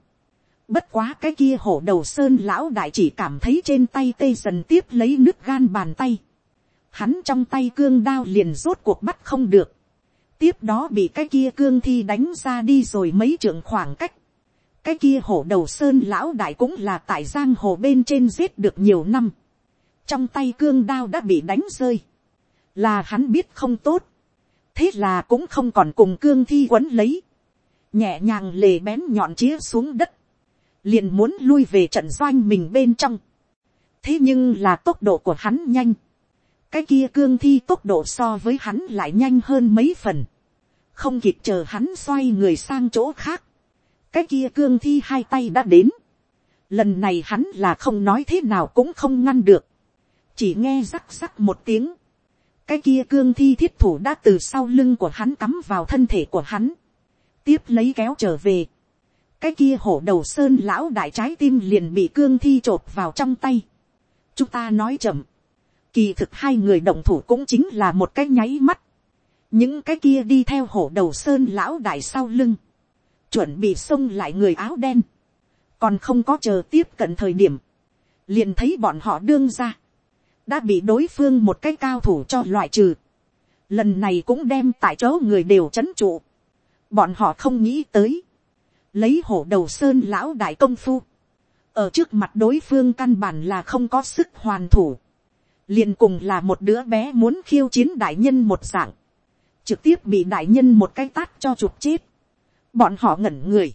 bất quá cái kia hổ đầu sơn lão đại chỉ cảm thấy trên tay tê dần tiếp lấy nước gan bàn tay, hắn trong tay cương đao liền rốt cuộc bắt không được, tiếp đó bị cái kia cương thi đánh ra đi rồi mấy trường khoảng cách, cái kia hổ đầu sơn lão đại cũng là tại giang hồ bên trên giết được nhiều năm, trong tay cương đao đã bị đánh rơi, là hắn biết không tốt, thế là cũng không còn cùng cương thi quấn lấy, nhẹ nhàng lề bén nhọn chĩa xuống đất, liền muốn lui về trận doanh mình bên trong, thế nhưng là tốc độ của hắn nhanh, cái kia cương thi tốc độ so với hắn lại nhanh hơn mấy phần, không kịp chờ hắn xoay người sang chỗ khác, cái kia cương thi hai tay đã đến, lần này hắn là không nói thế nào cũng không ngăn được, chỉ nghe rắc rắc một tiếng, cái kia cương thi thiết thủ đã từ sau lưng của hắn cắm vào thân thể của hắn, tiếp lấy kéo trở về, cái kia hổ đầu sơn lão đại trái tim liền bị cương thi t vào trong tay. chúng ta nói chậm, kỳ thực hai người động thủ cũng chính là một cái nháy mắt, những cái kia đi theo hổ đầu sơn lão đại sau lưng, chuẩn bị xông lại người áo đen, còn không có chờ tiếp cận thời điểm, liền thấy bọn họ đương ra, đã bị đối phương một cái cao thủ cho loại trừ, lần này cũng đem tại chỗ người đều chấn trụ, bọn họ không nghĩ tới, lấy hổ đầu sơn lão đại công phu, ở trước mặt đối phương căn bản là không có sức hoàn thủ, liền cùng là một đứa bé muốn khiêu chiến đại nhân một dạng, trực tiếp bị đại nhân một cái tát cho chụp chết, bọn họ ngẩn người.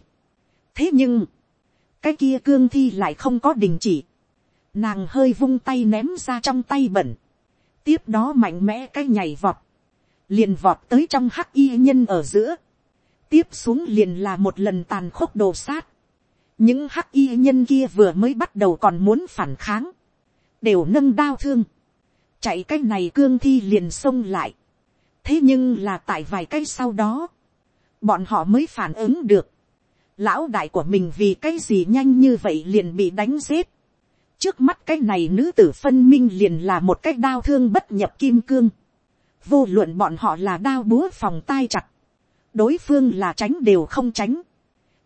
thế nhưng, cái kia cương thi lại không có đình chỉ, Nàng hơi vung tay ném ra trong tay bẩn. Tiếp đó mạnh mẽ cái nhảy vọt. Liền vọt tới trong hắc y nhân ở giữa. Tiếp xuống liền là một lần tàn khốc đồ sát. Những hắc y nhân kia vừa mới bắt đầu còn muốn phản kháng. Đều nâng đao thương. Chạy cái này cương thi liền xông lại. Thế nhưng là tại vài cái sau đó. Bọn họ mới phản ứng được lão đại của mình vì cái gì nhanh như vậy liền bị đánh giết trước mắt cái này nữ tử phân minh liền là một cái đao thương bất nhập kim cương. vô luận bọn họ là đao búa phòng tai chặt. đối phương là tránh đều không tránh.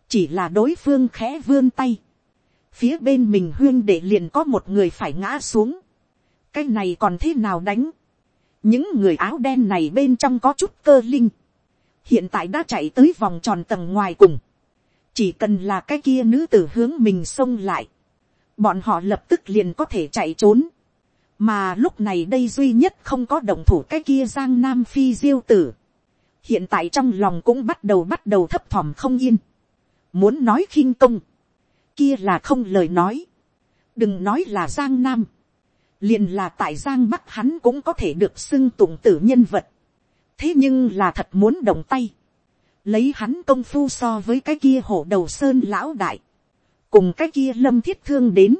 chỉ là đối phương khẽ vươn tay. phía bên mình huyên để liền có một người phải ngã xuống. cái này còn thế nào đánh. những người áo đen này bên trong có chút cơ linh. hiện tại đã chạy tới vòng tròn tầng ngoài cùng. chỉ cần là cái kia nữ tử hướng mình xông lại bọn họ lập tức liền có thể chạy trốn. mà lúc này đây duy nhất không có động thủ cái kia giang nam phi diêu tử. hiện tại trong lòng cũng bắt đầu bắt đầu thấp thỏm không yên. muốn nói khinh công, kia là không lời nói. đừng nói là giang nam. liền là tại giang bắc hắn cũng có thể được xưng tụng tử nhân vật. thế nhưng là thật muốn động tay. lấy hắn công phu so với cái kia hổ đầu sơn lão đại cùng cái kia lâm thiết thương đến,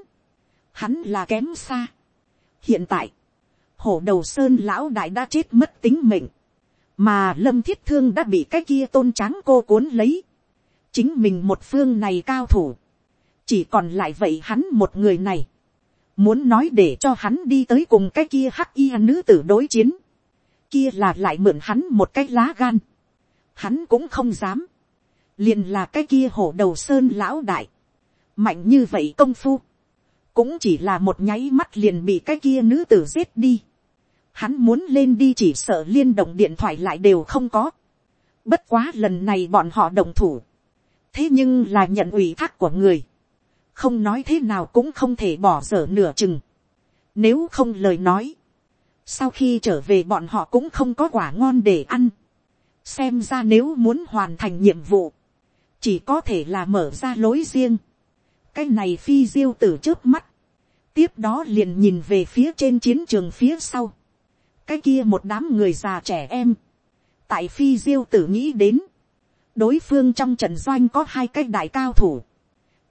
hắn là kém xa. hiện tại, hổ đầu sơn lão đại đã chết mất tính mệnh, mà lâm thiết thương đã bị cái kia tôn tráng cô cuốn lấy, chính mình một phương này cao thủ, chỉ còn lại vậy hắn một người này, muốn nói để cho hắn đi tới cùng cái kia hắc y nữ tử đối chiến, kia là lại mượn hắn một cái lá gan, hắn cũng không dám, liền là cái kia hổ đầu sơn lão đại, mạnh như vậy công phu, cũng chỉ là một nháy mắt liền bị cái kia nữ tử giết đi. Hắn muốn lên đi chỉ sợ liên động điện thoại lại đều không có. Bất quá lần này bọn họ đồng thủ. Thế nhưng là nhận ủy thác của người. Không nói thế nào cũng không thể bỏ dở nửa chừng. Nếu không lời nói. Sau khi trở về bọn họ cũng không có quả ngon để ăn. Xem ra nếu muốn hoàn thành nhiệm vụ. Chỉ có thể là mở ra lối riêng cái này phi diêu tử trước mắt, tiếp đó liền nhìn về phía trên chiến trường phía sau, cái kia một đám người già trẻ em, tại phi diêu tử nghĩ đến, đối phương trong trận doanh có hai cái đại cao thủ,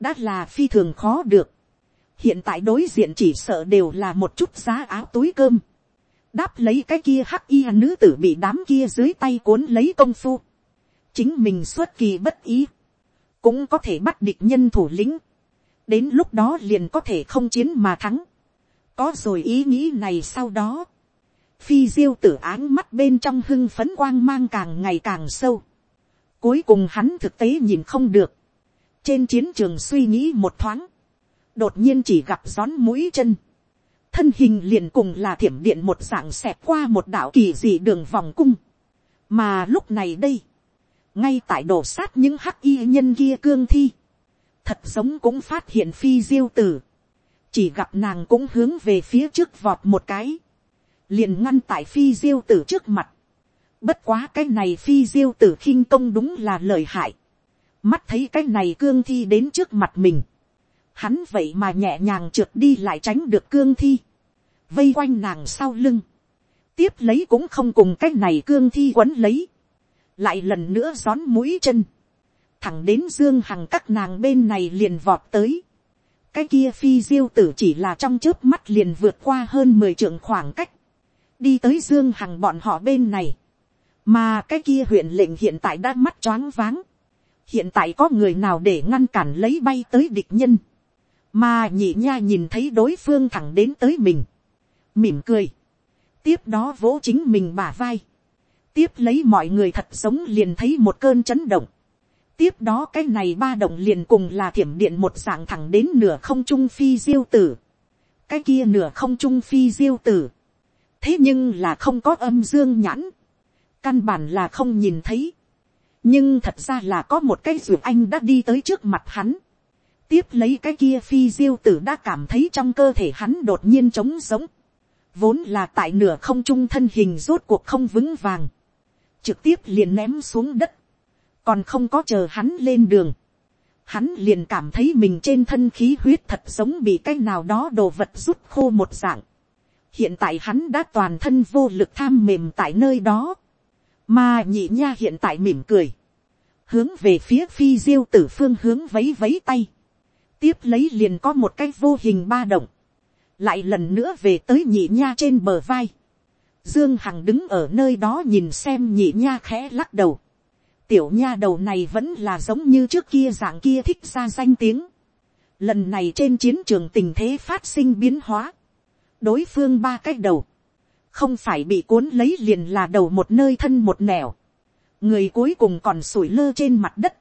đã là phi thường khó được, hiện tại đối diện chỉ sợ đều là một chút giá áo túi cơm, đáp lấy cái kia hắc y nữ tử bị đám kia dưới tay cuốn lấy công phu, chính mình xuất kỳ bất ý, cũng có thể bắt địch nhân thủ lĩnh, đến lúc đó liền có thể không chiến mà thắng. có rồi ý nghĩ này sau đó, phi diêu tử áng mắt bên trong hưng phấn quang mang càng ngày càng sâu. cuối cùng hắn thực tế nhìn không được. trên chiến trường suy nghĩ một thoáng, đột nhiên chỉ gặp rón mũi chân. thân hình liền cùng là thiểm điện một dạng xẹp qua một đạo kỳ dị đường vòng cung. mà lúc này đây, ngay tại đổ sát những hắc y nhân kia cương thi, thật giống cũng phát hiện phi diêu tử, chỉ gặp nàng cũng hướng về phía trước vọt một cái, liền ngăn tại phi diêu tử trước mặt, bất quá cái này phi diêu tử khinh công đúng là lợi hại, mắt thấy cái này cương thi đến trước mặt mình, hắn vậy mà nhẹ nhàng trượt đi lại tránh được cương thi, vây quanh nàng sau lưng, tiếp lấy cũng không cùng cái này cương thi quấn lấy, lại lần nữa gión mũi chân, thẳng đến dương hằng các nàng bên này liền vọt tới, cái kia phi diêu tử chỉ là trong trước mắt liền vượt qua hơn mười trượng khoảng cách, đi tới dương hằng bọn họ bên này, mà cái kia huyện lệnh hiện tại đã mắt choáng váng, hiện tại có người nào để ngăn cản lấy bay tới địch nhân, mà nhị nha nhìn thấy đối phương thẳng đến tới mình, mỉm cười, tiếp đó vỗ chính mình bả vai, tiếp lấy mọi người thật sống liền thấy một cơn chấn động, tiếp đó cái này ba động liền cùng là thiểm điện một dạng thẳng đến nửa không trung phi diêu tử, cái kia nửa không trung phi diêu tử, thế nhưng là không có âm dương nhãn, căn bản là không nhìn thấy, nhưng thật ra là có một cái ruột anh đã đi tới trước mặt hắn, tiếp lấy cái kia phi diêu tử đã cảm thấy trong cơ thể hắn đột nhiên trống giống, vốn là tại nửa không trung thân hình rốt cuộc không vững vàng, trực tiếp liền ném xuống đất, còn không có chờ hắn lên đường, hắn liền cảm thấy mình trên thân khí huyết thật giống bị cái nào đó đồ vật rút khô một dạng. hiện tại hắn đã toàn thân vô lực tham mềm tại nơi đó, mà nhị nha hiện tại mỉm cười, hướng về phía phi diêu tử phương hướng vấy vấy tay, tiếp lấy liền có một cái vô hình ba động, lại lần nữa về tới nhị nha trên bờ vai. Dương Hằng đứng ở nơi đó nhìn xem nhị nha khẽ lắc đầu. Tiểu nha đầu này vẫn là giống như trước kia dạng kia thích ra danh tiếng. Lần này trên chiến trường tình thế phát sinh biến hóa. Đối phương ba cái đầu. Không phải bị cuốn lấy liền là đầu một nơi thân một nẻo. Người cuối cùng còn sủi lơ trên mặt đất.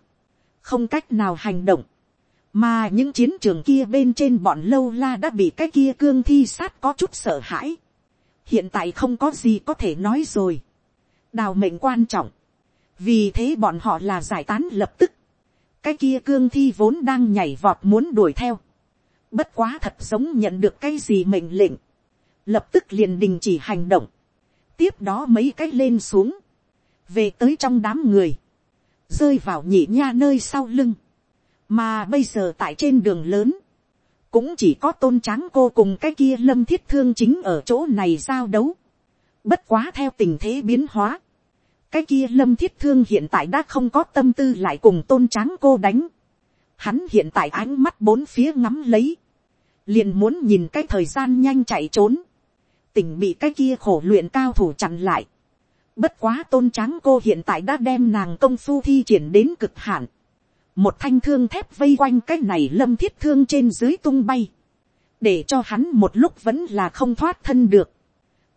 Không cách nào hành động mà những chiến trường kia bên trên bọn lâu la đã bị cái kia cương thi sát có chút sợ hãi. hiện tại không có gì có thể nói rồi. đào mệnh quan trọng vì thế bọn họ là giải tán lập tức. cái kia cương thi vốn đang nhảy vọt muốn đuổi theo. bất quá thật giống nhận được cái gì mệnh lệnh. lập tức liền đình chỉ hành động. tiếp đó mấy cái lên xuống. về tới trong đám người. rơi vào nhị nha nơi sau lưng mà bây giờ tại trên đường lớn, cũng chỉ có tôn tráng cô cùng cái kia lâm thiết thương chính ở chỗ này giao đấu. Bất quá theo tình thế biến hóa, cái kia lâm thiết thương hiện tại đã không có tâm tư lại cùng tôn tráng cô đánh. Hắn hiện tại ánh mắt bốn phía ngắm lấy, liền muốn nhìn cái thời gian nhanh chạy trốn, tỉnh bị cái kia khổ luyện cao thủ chặn lại. Bất quá tôn tráng cô hiện tại đã đem nàng công phu thi triển đến cực hạn một thanh thương thép vây quanh cái này lâm thiết thương trên dưới tung bay, để cho hắn một lúc vẫn là không thoát thân được.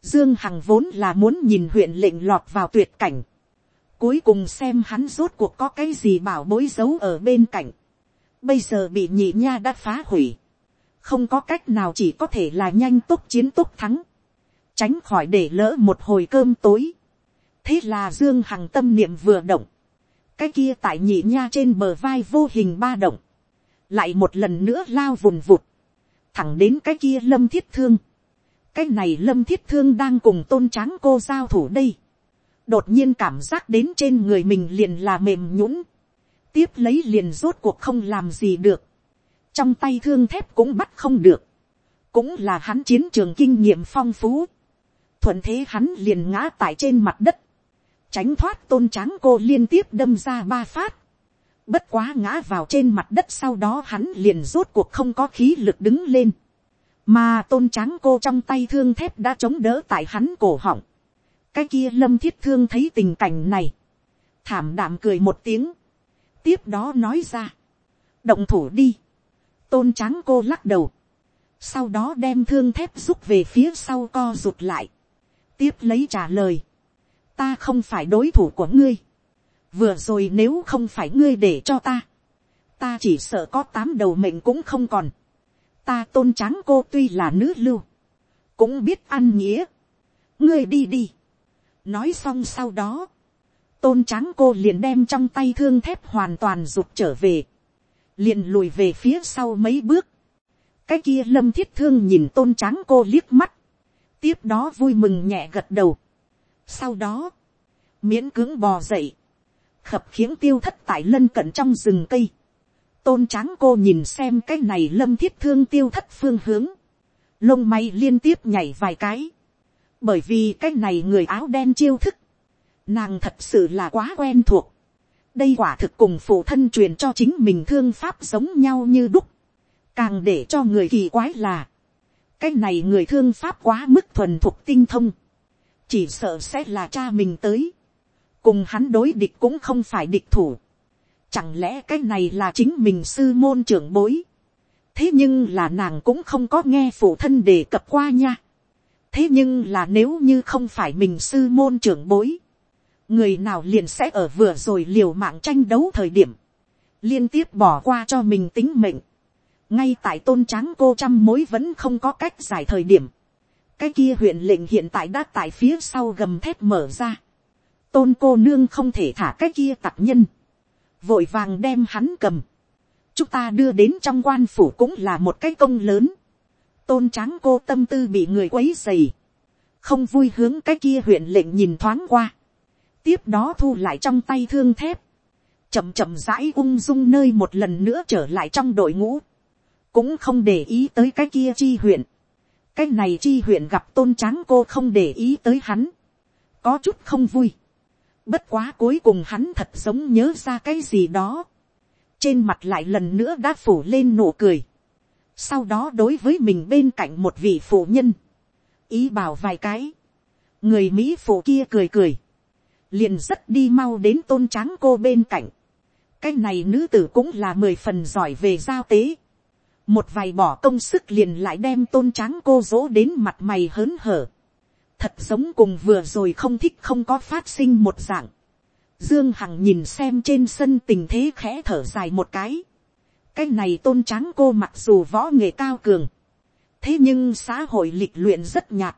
Dương Hằng vốn là muốn nhìn huyện lệnh lọt vào tuyệt cảnh, cuối cùng xem hắn rốt cuộc có cái gì bảo bối giấu ở bên cạnh, bây giờ bị nhị nha đã phá hủy, không có cách nào chỉ có thể là nhanh tốc chiến tốc thắng, tránh khỏi để lỡ một hồi cơm tối. thế là dương hằng tâm niệm vừa động, cái kia tại nhị nha trên bờ vai vô hình ba động, lại một lần nữa lao vùn vụt, thẳng đến cái kia lâm thiết thương cái này lâm thiết thương đang cùng tôn tráng cô giao thủ đây. đột nhiên cảm giác đến trên người mình liền là mềm nhũng, tiếp lấy liền rốt cuộc không làm gì được, trong tay thương thép cũng bắt không được, cũng là hắn chiến trường kinh nghiệm phong phú, thuận thế hắn liền ngã tại trên mặt đất, tránh thoát tôn tráng cô liên tiếp đâm ra ba phát, bất quá ngã vào trên mặt đất sau đó hắn liền rốt cuộc không có khí lực đứng lên, mà tôn tráng cô trong tay thương thép đã chống đỡ tại hắn cổ họng, cái kia lâm thiết thương thấy tình cảnh này, thảm đạm cười một tiếng, tiếp đó nói ra, động thủ đi, tôn tráng cô lắc đầu, sau đó đem thương thép rút về phía sau co rụt lại, tiếp lấy trả lời, ta không phải đối thủ của ngươi. vừa rồi nếu không phải ngươi để cho ta, ta chỉ sợ có tám đầu mệnh cũng không còn ta tôn tráng cô tuy là nữ lưu, cũng biết ăn nghĩa. ngươi đi đi. nói xong sau đó, tôn tráng cô liền đem trong tay thương thép hoàn toàn rụt trở về, liền lùi về phía sau mấy bước, cái kia lâm thiết thương nhìn tôn tráng cô liếc mắt, tiếp đó vui mừng nhẹ gật đầu. sau đó, miễn cưỡng bò dậy, khập khiễng tiêu thất tại lân cận trong rừng cây, tôn tráng cô nhìn xem cái này lâm thiết thương tiêu thất phương hướng, lông mày liên tiếp nhảy vài cái, bởi vì cái này người áo đen chiêu thức, nàng thật sự là quá quen thuộc, đây quả thực cùng phụ thân truyền cho chính mình thương pháp giống nhau như đúc, càng để cho người kỳ quái là, cái này người thương pháp quá mức thuần thuộc tinh thông, chỉ sợ sẽ là cha mình tới, cùng hắn đối địch cũng không phải địch thủ, chẳng lẽ cái này là chính mình sư môn trưởng bối, thế nhưng là nàng cũng không có nghe phụ thân đề cập qua nha, thế nhưng là nếu như không phải mình sư môn trưởng bối, người nào liền sẽ ở vừa rồi liều mạng tranh đấu thời điểm, liên tiếp bỏ qua cho mình tính mệnh, ngay tại tôn tráng cô trăm mối vẫn không có cách giải thời điểm, cái kia huyện lệnh hiện tại đã tại phía sau gầm thép mở ra, tôn cô nương không thể thả cái kia tặc nhân, vội vàng đem hắn cầm, chúng ta đưa đến trong quan phủ cũng là một cái công lớn, tôn tráng cô tâm tư bị người quấy dày, không vui hướng cái kia huyện lệnh nhìn thoáng qua, tiếp đó thu lại trong tay thương thép, chậm chậm rãi ung dung nơi một lần nữa trở lại trong đội ngũ, cũng không để ý tới cái kia chi huyện, cái này chi huyện gặp tôn tráng cô không để ý tới hắn, có chút không vui, bất quá cuối cùng hắn thật giống nhớ ra cái gì đó, trên mặt lại lần nữa đã phủ lên nụ cười, sau đó đối với mình bên cạnh một vị phụ nhân, ý bảo vài cái, người mỹ phụ kia cười cười, liền rất đi mau đến tôn tráng cô bên cạnh, cái này nữ tử cũng là mười phần giỏi về giao tế, một vài bỏ công sức liền lại đem tôn tráng cô dỗ đến mặt mày hớn hở, thật giống cùng vừa rồi không thích không có phát sinh một dạng, dương hằng nhìn xem trên sân tình thế khẽ thở dài một cái, cái này tôn tráng cô mặc dù võ nghệ cao cường, thế nhưng xã hội lịch luyện rất nhạt,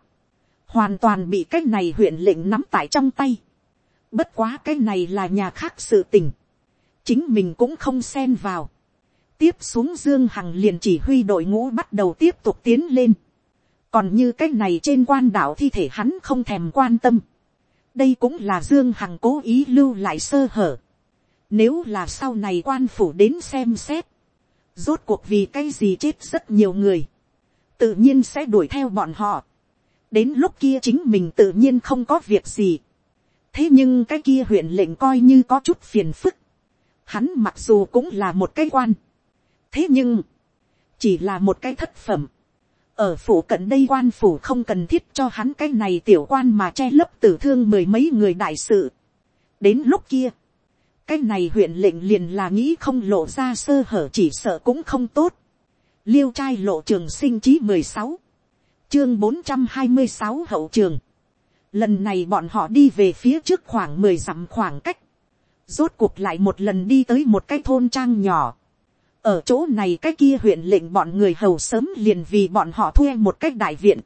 hoàn toàn bị cái này huyện lệnh nắm tại trong tay. Bất quá cái này là nhà khác sự tình, chính mình cũng không xen vào. tiếp xuống dương hằng liền chỉ huy đội ngũ bắt đầu tiếp tục tiến lên còn như cái này trên quan đảo thi thể hắn không thèm quan tâm. đây cũng là dương hằng cố ý lưu lại sơ hở. nếu là sau này quan phủ đến xem xét, Rốt cuộc vì cái gì chết rất nhiều người. Tự nhiên sẽ đuổi theo bọn họ. Đến lúc kia chính mình tự nhiên không có việc gì. Thế nhưng cái kia huyện lệnh coi như có chút phiền phức. Hắn mặc dù cũng là một cái quan. Thế nhưng, chỉ là một cái thất phẩm. Ở phủ cận đây quan phủ không cần thiết cho hắn cái này tiểu quan mà che lấp tử thương mười mấy người đại sự. Đến lúc kia, cái này huyện lệnh liền là nghĩ không lộ ra sơ hở chỉ sợ cũng không tốt. liêu trai lộ trường sinh chí mười sáu, chương bốn trăm hai mươi sáu hậu trường. lần này bọn họ đi về phía trước khoảng mười dặm khoảng cách. rốt cuộc lại một lần đi tới một cái thôn trang nhỏ ở chỗ này cái kia huyện lệnh bọn người hầu sớm liền vì bọn họ thuê một cách đại viện.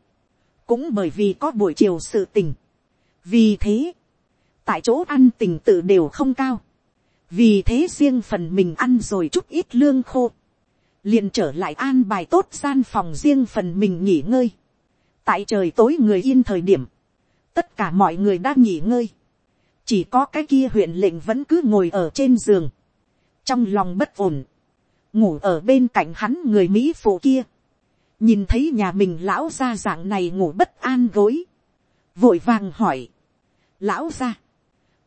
cũng bởi vì có buổi chiều sự tình. vì thế, tại chỗ ăn tình tự đều không cao vì thế riêng phần mình ăn rồi chút ít lương khô, liền trở lại an bài tốt gian phòng riêng phần mình nghỉ ngơi. tại trời tối người yên thời điểm, tất cả mọi người đã nghỉ ngơi, chỉ có cái kia huyện lệnh vẫn cứ ngồi ở trên giường, trong lòng bất ổn, ngủ ở bên cạnh hắn người mỹ phụ kia, nhìn thấy nhà mình lão ra dạng này ngủ bất an gối, vội vàng hỏi, lão ra,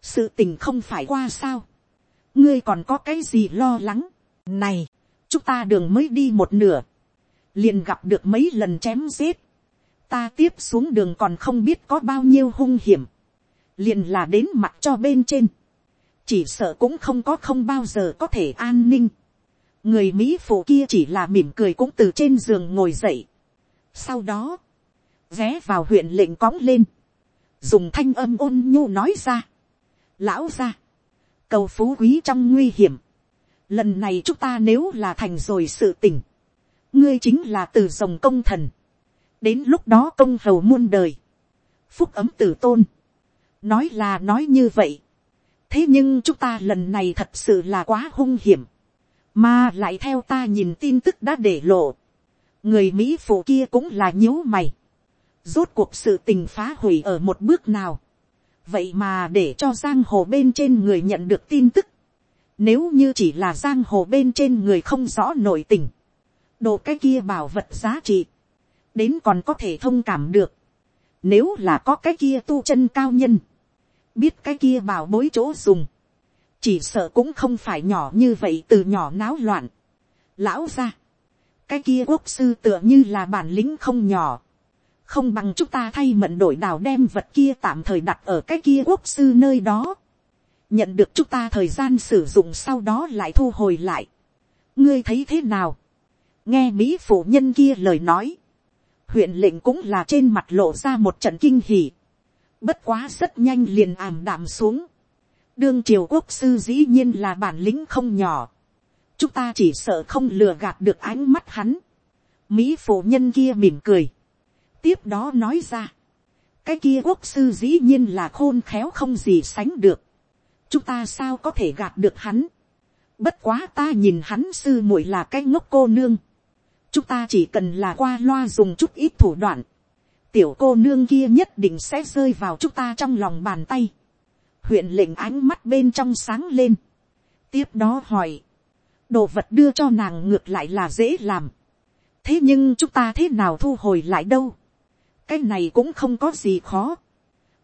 sự tình không phải qua sao, ngươi còn có cái gì lo lắng. này, chúng ta đường mới đi một nửa, liền gặp được mấy lần chém giết, ta tiếp xuống đường còn không biết có bao nhiêu hung hiểm, liền là đến mặt cho bên trên, chỉ sợ cũng không có không bao giờ có thể an ninh người mỹ phụ kia chỉ là mỉm cười cũng từ trên giường ngồi dậy. sau đó, ghé vào huyện lệnh cõng lên, dùng thanh âm ôn nhu nói ra, lão ra, cầu phú quý trong nguy hiểm. Lần này chúng ta nếu là thành rồi sự tình, Ngươi chính là từ dòng công thần. Đến lúc đó công hầu muôn đời. Phúc ấm tử tôn. Nói là nói như vậy. thế nhưng chúng ta lần này thật sự là quá hung hiểm, mà lại theo ta nhìn tin tức đã để lộ, người mỹ phụ kia cũng là nhíu mày, rốt cuộc sự tình phá hủy ở một bước nào, vậy mà để cho giang hồ bên trên người nhận được tin tức, nếu như chỉ là giang hồ bên trên người không rõ nội tình, đồ cái kia bảo vật giá trị, đến còn có thể thông cảm được, nếu là có cái kia tu chân cao nhân, biết cái kia bảo bối chỗ dùng, chỉ sợ cũng không phải nhỏ như vậy từ nhỏ náo loạn. Lão ra, cái kia quốc sư tựa như là bản lĩnh không nhỏ, không bằng chúng ta thay mận đổi đào đem vật kia tạm thời đặt ở cái kia quốc sư nơi đó, nhận được chúng ta thời gian sử dụng sau đó lại thu hồi lại. ngươi thấy thế nào, nghe mỹ phụ nhân kia lời nói, huyện lệnh cũng là trên mặt lộ ra một trận kinh hỉ, bất quá rất nhanh liền ảm đạm xuống, đương triều quốc sư dĩ nhiên là bản lĩnh không nhỏ, chúng ta chỉ sợ không lừa gạt được ánh mắt hắn, mỹ phụ nhân kia mỉm cười, tiếp đó nói ra, cái kia quốc sư dĩ nhiên là khôn khéo không gì sánh được, chúng ta sao có thể gạt được hắn, bất quá ta nhìn hắn sư muội là cái ngốc cô nương, chúng ta chỉ cần là qua loa dùng chút ít thủ đoạn, tiểu cô nương kia nhất định sẽ rơi vào chúng ta trong lòng bàn tay huyện lệnh ánh mắt bên trong sáng lên. tiếp đó hỏi, đồ vật đưa cho nàng ngược lại là dễ làm. thế nhưng chúng ta thế nào thu hồi lại đâu. cái này cũng không có gì khó.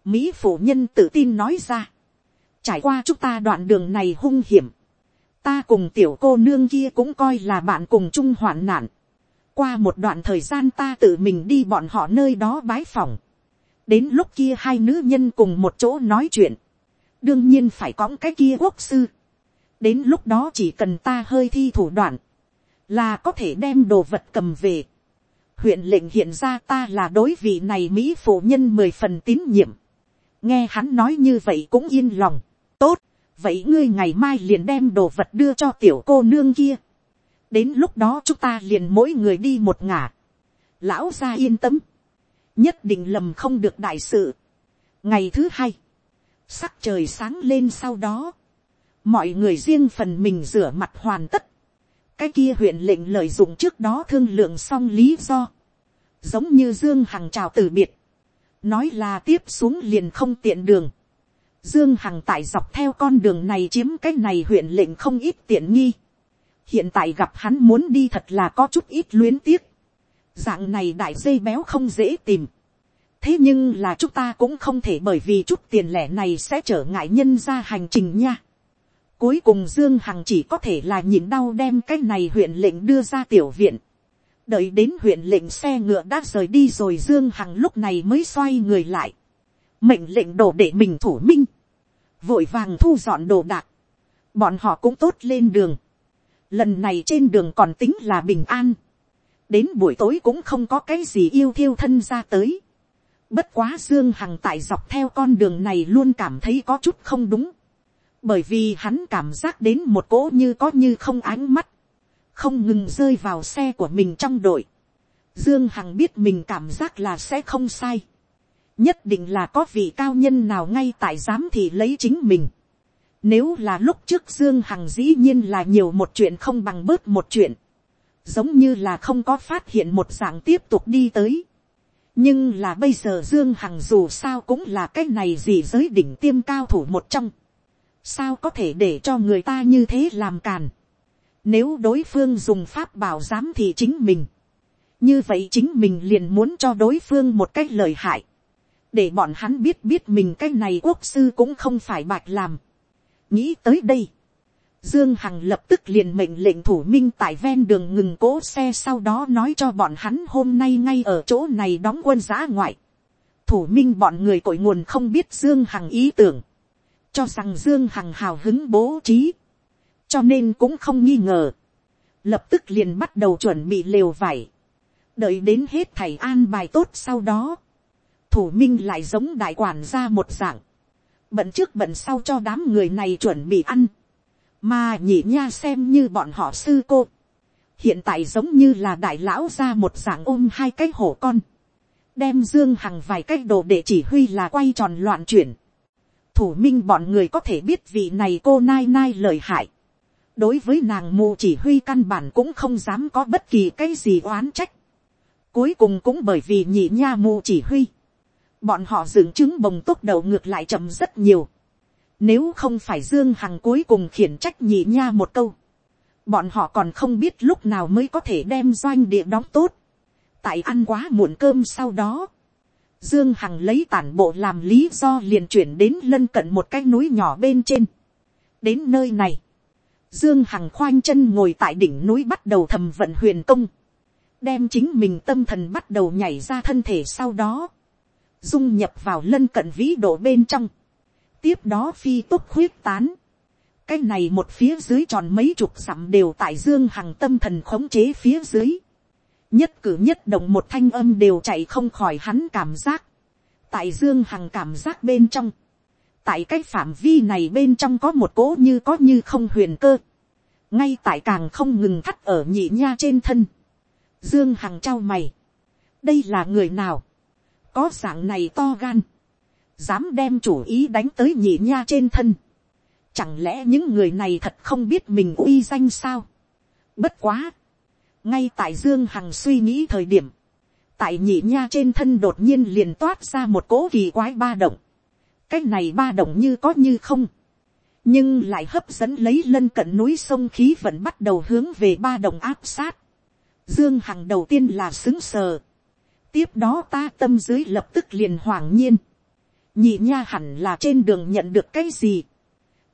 mỹ phụ nhân tự tin nói ra. trải qua chúng ta đoạn đường này hung hiểm. ta cùng tiểu cô nương kia cũng coi là bạn cùng chung hoạn nạn qua một đoạn thời gian ta tự mình đi bọn họ nơi đó bái phòng. đến lúc kia hai nữ nhân cùng một chỗ nói chuyện đương nhiên phải có cái kia quốc sư. đến lúc đó chỉ cần ta hơi thi thủ đoạn, là có thể đem đồ vật cầm về. huyện lệnh hiện ra ta là đối vị này mỹ phụ nhân mười phần tín nhiệm. nghe hắn nói như vậy cũng yên lòng. tốt, vậy ngươi ngày mai liền đem đồ vật đưa cho tiểu cô nương kia đến lúc đó chúng ta liền mỗi người đi một ngả. lão gia yên tâm, nhất định lầm không được đại sự. ngày thứ hai, sắc trời sáng lên sau đó, mọi người riêng phần mình rửa mặt hoàn tất. cái kia huyện lệnh lợi dụng trước đó thương lượng xong lý do, giống như dương hằng chào từ biệt, nói là tiếp xuống liền không tiện đường. Dương Hằng tại dọc theo con đường này chiếm cái này huyện lệnh không ít tiện nghi hiện tại gặp hắn muốn đi thật là có chút ít luyến tiếc. dạng này đại dây béo không dễ tìm thế nhưng là chúng ta cũng không thể bởi vì chút tiền lẻ này sẽ trở ngại nhân ra hành trình nha. cuối cùng dương hằng chỉ có thể là nhìn đau đem cái này huyện lệnh đưa ra tiểu viện. đợi đến huyện lệnh xe ngựa đã rời đi rồi dương hằng lúc này mới xoay người lại. mệnh lệnh đổ để mình thủ minh. vội vàng thu dọn đồ đạc. bọn họ cũng tốt lên đường lần này trên đường còn tính là bình an, đến buổi tối cũng không có cái gì yêu thiêu thân ra tới. Bất quá Dương Hằng tại dọc theo con đường này luôn cảm thấy có chút không đúng. Bởi vì hắn cảm giác đến một cỗ như có như không ánh mắt. Không ngừng rơi vào xe của mình trong đội. Dương Hằng biết mình cảm giác là sẽ không sai. Nhất định là có vị cao nhân nào ngay tại giám thì lấy chính mình. Nếu là lúc trước Dương Hằng dĩ nhiên là nhiều một chuyện không bằng bớt một chuyện. Giống như là không có phát hiện một dạng tiếp tục đi tới. Nhưng là bây giờ Dương Hằng dù sao cũng là cái này gì giới đỉnh tiêm cao thủ một trong. Sao có thể để cho người ta như thế làm càn. Nếu đối phương dùng pháp bảo giám thì chính mình. Như vậy chính mình liền muốn cho đối phương một cách lời hại. Để bọn hắn biết biết mình cái này quốc sư cũng không phải bạch làm nghĩ tới đây, Dương Hằng lập tức liền mệnh lệnh thủ minh tại ven đường ngừng cố xe sau đó nói cho bọn hắn hôm nay ngay ở chỗ này đóng quân giã ngoại. Thủ minh bọn người cội nguồn không biết Dương Hằng ý tưởng. Cho rằng Dương Hằng hào hứng bố trí. Cho nên cũng không nghi ngờ. Lập tức liền bắt đầu chuẩn bị lều vải. Đợi đến hết thầy an bài tốt sau đó. Thủ minh lại giống đại quản gia một dạng bận trước bận sau cho đám người này chuẩn bị ăn, mà nhị nha xem như bọn họ sư cô, hiện tại giống như là đại lão ra một dạng ôm hai cái hổ con, đem dương hằng vài cái đồ để chỉ huy là quay tròn loạn chuyển, thủ minh bọn người có thể biết vị này cô nai nai lời hại. đối với nàng mù chỉ huy căn bản cũng không dám có bất kỳ cái gì oán trách. cuối cùng cũng bởi vì nhị nha mù chỉ huy. bọn họ dựng chứng bồng tốc đầu ngược lại chậm rất nhiều nếu không phải dương hằng cuối cùng khiển trách nhị nha một câu. bọn họ còn không biết lúc nào mới có thể đem doanh địa đóng tốt. tại ăn quá muộn cơm sau đó Dương Hằng lấy tản bộ làm lý do liền chuyển đến lân cận một cái núi nhỏ bên trên. Đến nơi này, Dương Hằng khoanh chân ngồi tại đỉnh núi bắt đầu thầm vận huyền công. Đem chính mình tâm thần bắt đầu nhảy ra thân thể sau đó. Dung nhập vào lân cận vĩ độ bên trong. Tiếp đó phi tốc khuyết tán. Cái này một phía dưới tròn mấy chục dặm đều tại Dương Hằng tâm thần khống chế phía dưới nhất cử nhất động một thanh âm đều chạy không khỏi hắn cảm giác. tại dương hằng cảm giác bên trong, tại cái phạm vi này bên trong có một cỗ như có như không huyền cơ, ngay tại càng không ngừng thắt ở nhị nha trên thân. dương hằng trao mày, đây là người nào, có dạng này to gan, dám đem chủ ý đánh tới nhị nha trên thân. Chẳng lẽ những người này thật không biết mình uy danh sao? Bất quá ngay tại dương hằng suy nghĩ thời điểm, tại nhị nha trên thân đột nhiên liền toát ra một cỗ kỳ quái ba động. cái này ba động như có như không, nhưng lại hấp dẫn lấy lân cận núi sông khí vẫn bắt đầu hướng về ba động áp sát. dương hằng đầu tiên là xứng sờ. tiếp đó ta tâm dưới lập tức liền hoảng nhiên nhị nha hẳn là trên đường nhận được cái gì.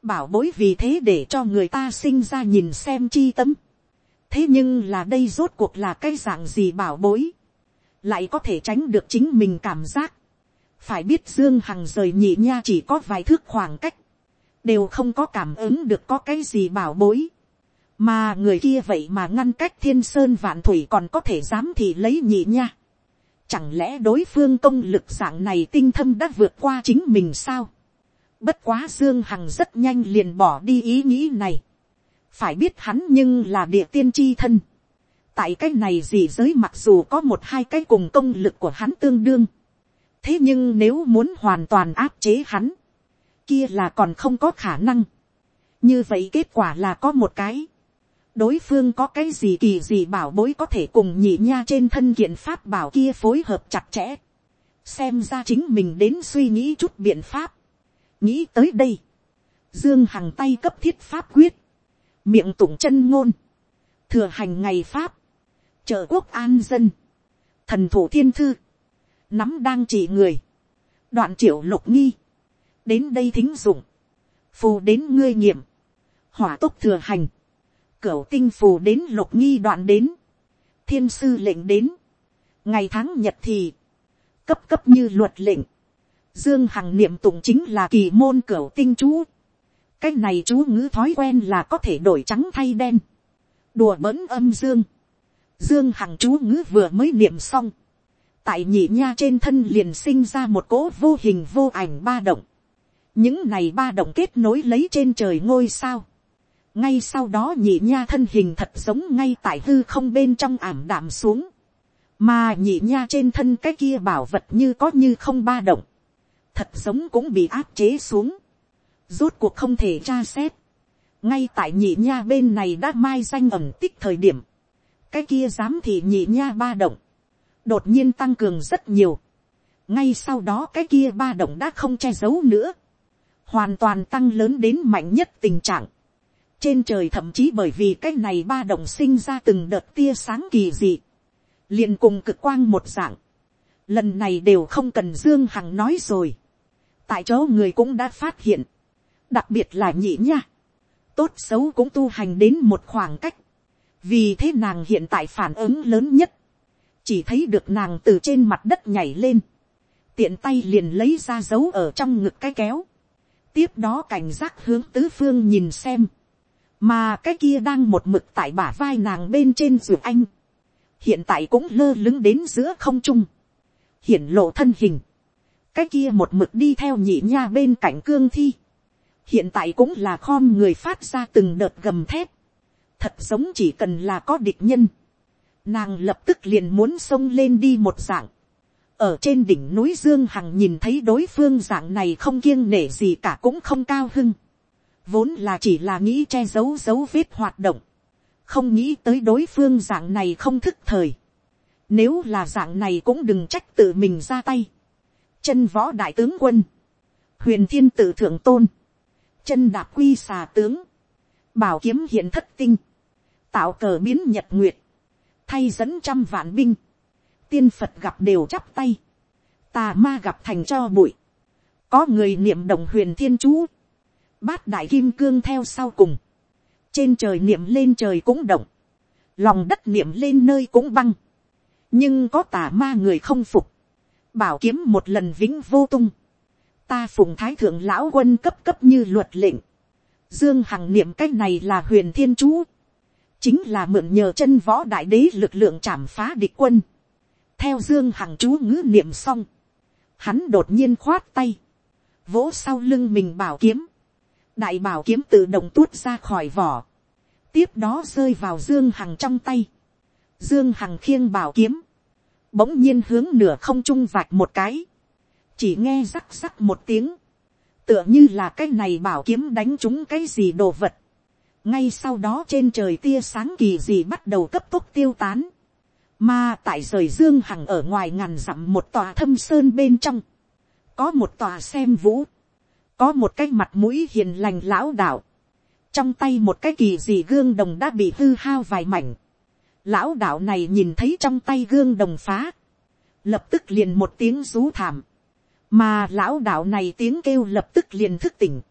bảo bối vì thế để cho người ta sinh ra nhìn xem chi tâm thế nhưng là đây rốt cuộc là cái dạng gì bảo bối, lại có thể tránh được chính mình cảm giác. phải biết dương hằng rời nhị nha chỉ có vài thước khoảng cách, đều không có cảm ứng được có cái gì bảo bối, mà người kia vậy mà ngăn cách thiên sơn vạn thủy còn có thể dám thì lấy nhị nha. Chẳng lẽ đối phương công lực dạng này tinh thâm đã vượt qua chính mình sao? Bất quá Dương Hằng rất nhanh liền bỏ đi ý nghĩ này phải biết hắn nhưng là địa tiên tri thân. tại cái này gì giới mặc dù có một hai cái cùng công lực của hắn tương đương. thế nhưng nếu muốn hoàn toàn áp chế hắn, kia là còn không có khả năng. như vậy kết quả là có một cái đối phương có cái gì kỳ gì bảo bối có thể cùng nhị nha trên thân kiện pháp bảo kia phối hợp chặt chẽ. xem ra chính mình đến suy nghĩ chút biện pháp. nghĩ tới đây. dương hằng tay cấp thiết pháp quyết. Miệng tụng chân ngôn, thừa hành ngày pháp, trợ quốc an dân, thần thủ thiên thư, nắm đang chỉ người, đoạn triệu lục nghi, đến đây thính dụng, phù đến ngươi nghiệm, hỏa tốc thừa hành, cửu tinh phù đến lục nghi đoạn đến, thiên sư lệnh đến, ngày tháng nhật thì, cấp cấp như luật lệnh, dương hằng niệm tụng chính là kỳ môn cửu tinh chú, cái này chú ngữ thói quen là có thể đổi trắng thay đen, đùa bỡn âm dương, dương hằng chú ngữ vừa mới niệm xong, tại nhị nha trên thân liền sinh ra một cỗ vô hình vô ảnh ba động, những này ba động kết nối lấy trên trời ngôi sao, ngay sau đó nhị nha thân hình thật giống ngay tại hư không bên trong ảm đạm xuống, mà nhị nha trên thân cái kia bảo vật như có như không ba động, thật giống cũng bị áp chế xuống, rốt cuộc không thể tra xét, ngay tại nhị nha bên này đã mai danh ẩm tích thời điểm, cái kia dám thì nhị nha ba động, đột nhiên tăng cường rất nhiều, ngay sau đó cái kia ba động đã không che giấu nữa, hoàn toàn tăng lớn đến mạnh nhất tình trạng, trên trời thậm chí bởi vì cái này ba đồng sinh ra từng đợt tia sáng kỳ dị, liền cùng cực quang một dạng, lần này đều không cần dương hằng nói rồi, tại chỗ người cũng đã phát hiện, đặc biệt là nhị nha, tốt xấu cũng tu hành đến một khoảng cách, vì thế nàng hiện tại phản ứng lớn nhất, chỉ thấy được nàng từ trên mặt đất nhảy lên, tiện tay liền lấy ra dấu ở trong ngực cái kéo, tiếp đó cảnh giác hướng tứ phương nhìn xem, mà cái kia đang một mực tại bả vai nàng bên trên ruột anh, hiện tại cũng lơ lứng đến giữa không trung, hiển lộ thân hình, cái kia một mực đi theo nhị nha bên cạnh cương thi, hiện tại cũng là khom người phát ra từng đợt gầm thép, thật giống chỉ cần là có địch nhân, nàng lập tức liền muốn xông lên đi một dạng, ở trên đỉnh núi dương hằng nhìn thấy đối phương dạng này không kiêng nể gì cả cũng không cao hưng, vốn là chỉ là nghĩ che giấu dấu vết hoạt động, không nghĩ tới đối phương dạng này không thức thời, nếu là dạng này cũng đừng trách tự mình ra tay, chân võ đại tướng quân, huyền thiên tự thượng tôn, chân đạp quy xà tướng, bảo kiếm hiện thất tinh, tạo cờ biến nhật nguyệt, thay dẫn trăm vạn binh, tiên phật gặp đều chắp tay, tà ma gặp thành cho bụi, có người niệm đồng huyền thiên chú, bát đại kim cương theo sau cùng, trên trời niệm lên trời cũng động, lòng đất niệm lên nơi cũng băng, nhưng có tà ma người không phục, bảo kiếm một lần vĩnh vô tung, ta phùng thái thượng lão quân cấp cấp như luật lệnh, dương hằng niệm cái này là huyền thiên chú, chính là mượn nhờ chân võ đại đế lực lượng chảm phá địch quân, theo dương hằng chú ngữ niệm xong, hắn đột nhiên khoát tay, vỗ sau lưng mình bảo kiếm, đại bảo kiếm tự động tuốt ra khỏi vỏ, tiếp đó rơi vào dương hằng trong tay, dương hằng khiêng bảo kiếm, bỗng nhiên hướng nửa không trung vạch một cái, chỉ nghe rắc rắc một tiếng, tựa như là cái này bảo kiếm đánh trúng cái gì đồ vật, ngay sau đó trên trời tia sáng kỳ gì bắt đầu cấp tốc tiêu tán, mà tại rời dương hằng ở ngoài ngàn dặm một tòa thâm sơn bên trong, có một tòa xem vũ, có một cái mặt mũi hiền lành lão đạo, trong tay một cái kỳ gì gương đồng đã bị hư hao vài mảnh, lão đạo này nhìn thấy trong tay gương đồng phá, lập tức liền một tiếng rú thảm, mà lão đạo này tiếng kêu lập tức liền thức tỉnh,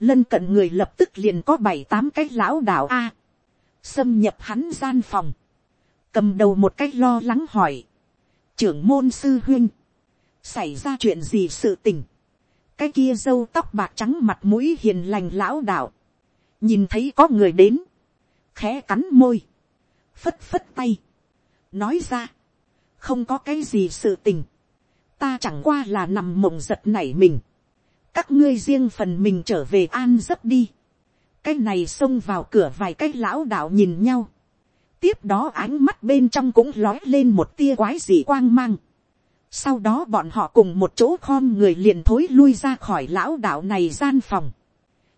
lân cận người lập tức liền có bảy tám cái lão đạo a, xâm nhập hắn gian phòng, cầm đầu một cái lo lắng hỏi, trưởng môn sư huyên, xảy ra chuyện gì sự tình, cái kia dâu tóc bạc trắng mặt mũi hiền lành lão đạo, nhìn thấy có người đến, khẽ cắn môi, phất phất tay, nói ra, không có cái gì sự tình, ta chẳng qua là nằm mộng giật nảy mình, các ngươi riêng phần mình trở về an giấc đi, cái này xông vào cửa vài cái lão đạo nhìn nhau, tiếp đó ánh mắt bên trong cũng lói lên một tia quái dị quang mang, sau đó bọn họ cùng một chỗ khom người liền thối lui ra khỏi lão đạo này gian phòng,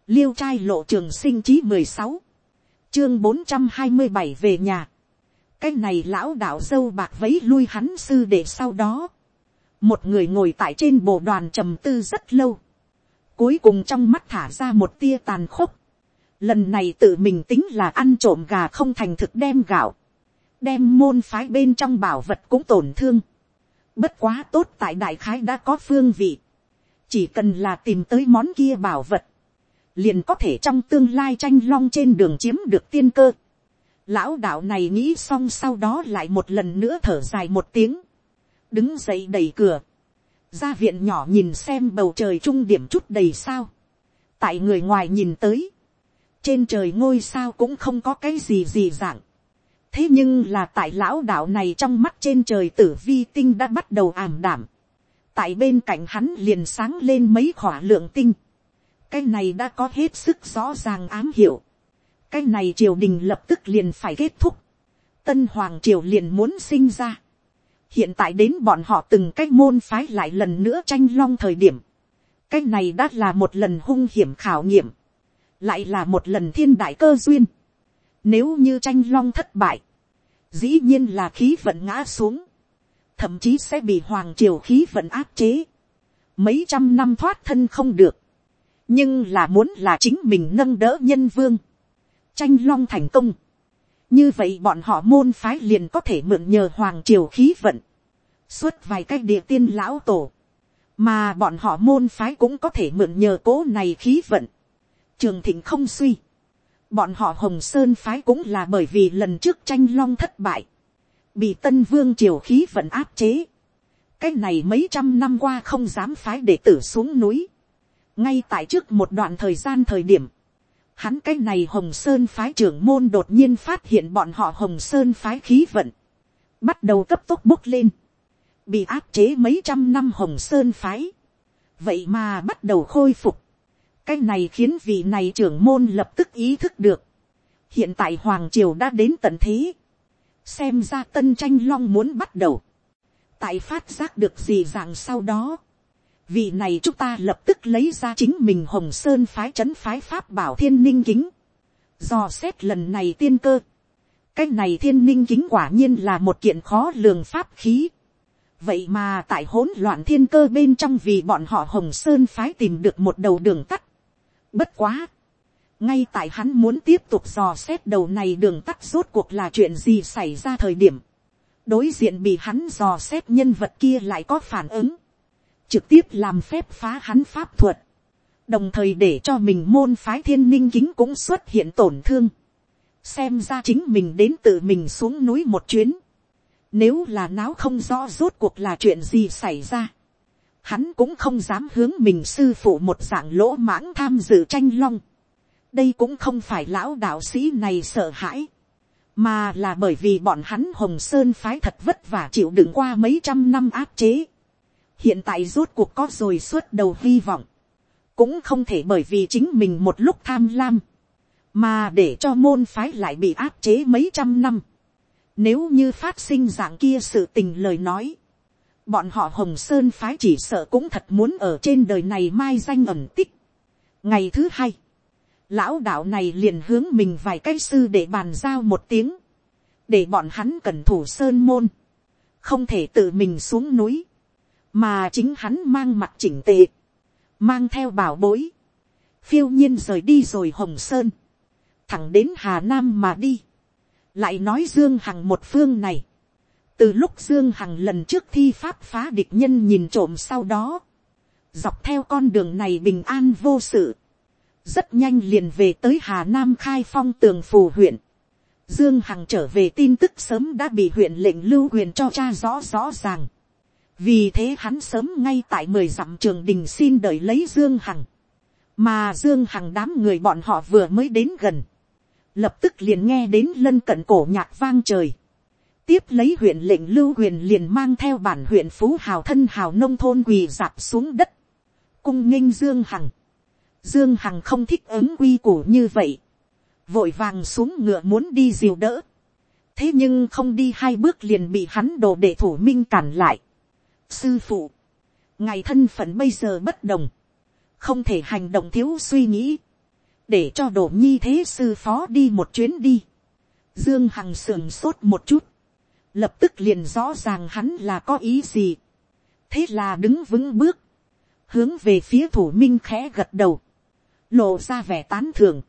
liêu trai lộ trường sinh chí mười sáu, chương bốn trăm hai mươi bảy về nhà, cái này lão đạo dâu bạc vấy lui hắn sư để sau đó, một người ngồi tại trên bộ đoàn trầm tư rất lâu, cuối cùng trong mắt thả ra một tia tàn khốc, lần này tự mình tính là ăn trộm gà không thành thực đem gạo, đem môn phái bên trong bảo vật cũng tổn thương, bất quá tốt tại đại khái đã có phương vị, chỉ cần là tìm tới món kia bảo vật, liền có thể trong tương lai tranh long trên đường chiếm được tiên cơ. Lão đạo này nghĩ xong sau đó lại một lần nữa thở dài một tiếng. Đứng dậy đẩy cửa. Ra viện nhỏ nhìn xem bầu trời trung điểm chút đầy sao. Tại người ngoài nhìn tới. Trên trời ngôi sao cũng không có cái gì gì dạng. Thế nhưng là tại lão đạo này trong mắt trên trời tử vi tinh đã bắt đầu ảm đảm. Tại bên cạnh hắn liền sáng lên mấy khỏa lượng tinh cái này đã có hết sức rõ ràng ám hiệu. cái này triều đình lập tức liền phải kết thúc. tân hoàng triều liền muốn sinh ra. hiện tại đến bọn họ từng cái môn phái lại lần nữa tranh long thời điểm. cái này đã là một lần hung hiểm khảo nghiệm. lại là một lần thiên đại cơ duyên nếu như tranh long thất bại, dĩ nhiên là khí vận ngã xuống. thậm chí sẽ bị hoàng triều khí vận áp chế. mấy trăm năm thoát thân không được nhưng là muốn là chính mình nâng đỡ nhân vương, tranh long thành công, như vậy bọn họ môn phái liền có thể mượn nhờ hoàng triều khí vận, suốt vài cái địa tiên lão tổ, mà bọn họ môn phái cũng có thể mượn nhờ cố này khí vận, trường thịnh không suy, bọn họ hồng sơn phái cũng là bởi vì lần trước tranh long thất bại, bị tân vương triều khí vận áp chế, cái này mấy trăm năm qua không dám phái đệ tử xuống núi, ngay tại trước một đoạn thời gian thời điểm, hắn cái này hồng sơn phái trưởng môn đột nhiên phát hiện bọn họ hồng sơn phái khí vận, bắt đầu cấp tốc bốc lên, bị áp chế mấy trăm năm hồng sơn phái, vậy mà bắt đầu khôi phục, cái này khiến vị này trưởng môn lập tức ý thức được, hiện tại hoàng triều đã đến tận thế, xem ra tân tranh long muốn bắt đầu, tại phát giác được gì dạng sau đó, vì này chúng ta lập tức lấy ra chính mình hồng sơn phái trấn phái pháp bảo thiên ninh kính, do xét lần này tiên cơ, cái này thiên ninh kính quả nhiên là một kiện khó lường pháp khí, vậy mà tại hỗn loạn thiên cơ bên trong vì bọn họ hồng sơn phái tìm được một đầu đường tắt, bất quá, ngay tại hắn muốn tiếp tục dò xét đầu này đường tắt rốt cuộc là chuyện gì xảy ra thời điểm, đối diện bị hắn dò xét nhân vật kia lại có phản ứng, trực tiếp làm phép phá hắn pháp thuật, đồng thời để cho mình môn phái thiên ninh kính cũng xuất hiện tổn thương, xem ra chính mình đến tự mình xuống núi một chuyến, nếu là náo không rõ rốt cuộc là chuyện gì xảy ra, hắn cũng không dám hướng mình sư phụ một dạng lỗ mãng tham dự tranh long, đây cũng không phải lão đạo sĩ này sợ hãi, mà là bởi vì bọn hắn hồng sơn phái thật vất vả chịu đựng qua mấy trăm năm áp chế. hiện tại rốt cuộc có rồi suốt đầu hy vọng, cũng không thể bởi vì chính mình một lúc tham lam, mà để cho môn phái lại bị áp chế mấy trăm năm. Nếu như phát sinh dạng kia sự tình lời nói, bọn họ hồng sơn phái chỉ sợ cũng thật muốn ở trên đời này mai danh ẩn tích. ngày thứ hai, lão đạo này liền hướng mình vài cái sư để bàn giao một tiếng, để bọn hắn cần thủ sơn môn, không thể tự mình xuống núi, mà chính hắn mang mặt chỉnh tệ, mang theo bảo bối, phiêu nhiên rời đi rồi hồng sơn, thẳng đến hà nam mà đi, lại nói dương hằng một phương này, từ lúc dương hằng lần trước thi pháp phá địch nhân nhìn trộm sau đó, dọc theo con đường này bình an vô sự, rất nhanh liền về tới hà nam khai phong tường phù huyện. dương hằng trở về tin tức sớm đã bị huyện lệnh lưu huyền cho cha rõ rõ ràng. vì thế hắn sớm ngay tại mười dặm trường đình xin đợi lấy dương hằng. mà dương hằng đám người bọn họ vừa mới đến gần. lập tức liền nghe đến lân cận cổ nhạc vang trời tiếp lấy huyện lệnh lưu huyền liền mang theo bản huyện phú hào thân hào nông thôn quỳ dạp xuống đất. cung nghênh dương hằng Dương Hằng không thích ứng quy củ như vậy. Vội vàng xuống ngựa muốn đi diều đỡ. Thế nhưng không đi hai bước liền bị hắn đồ để thủ minh cản lại. Sư phụ. Ngày thân phận bây giờ bất đồng. Không thể hành động thiếu suy nghĩ. Để cho đồ nhi thế sư phó đi một chuyến đi. Dương Hằng sườn sốt một chút. Lập tức liền rõ ràng hắn là có ý gì. Thế là đứng vững bước hướng về phía thủ minh khẽ gật đầu lộ ra vẻ tán thường,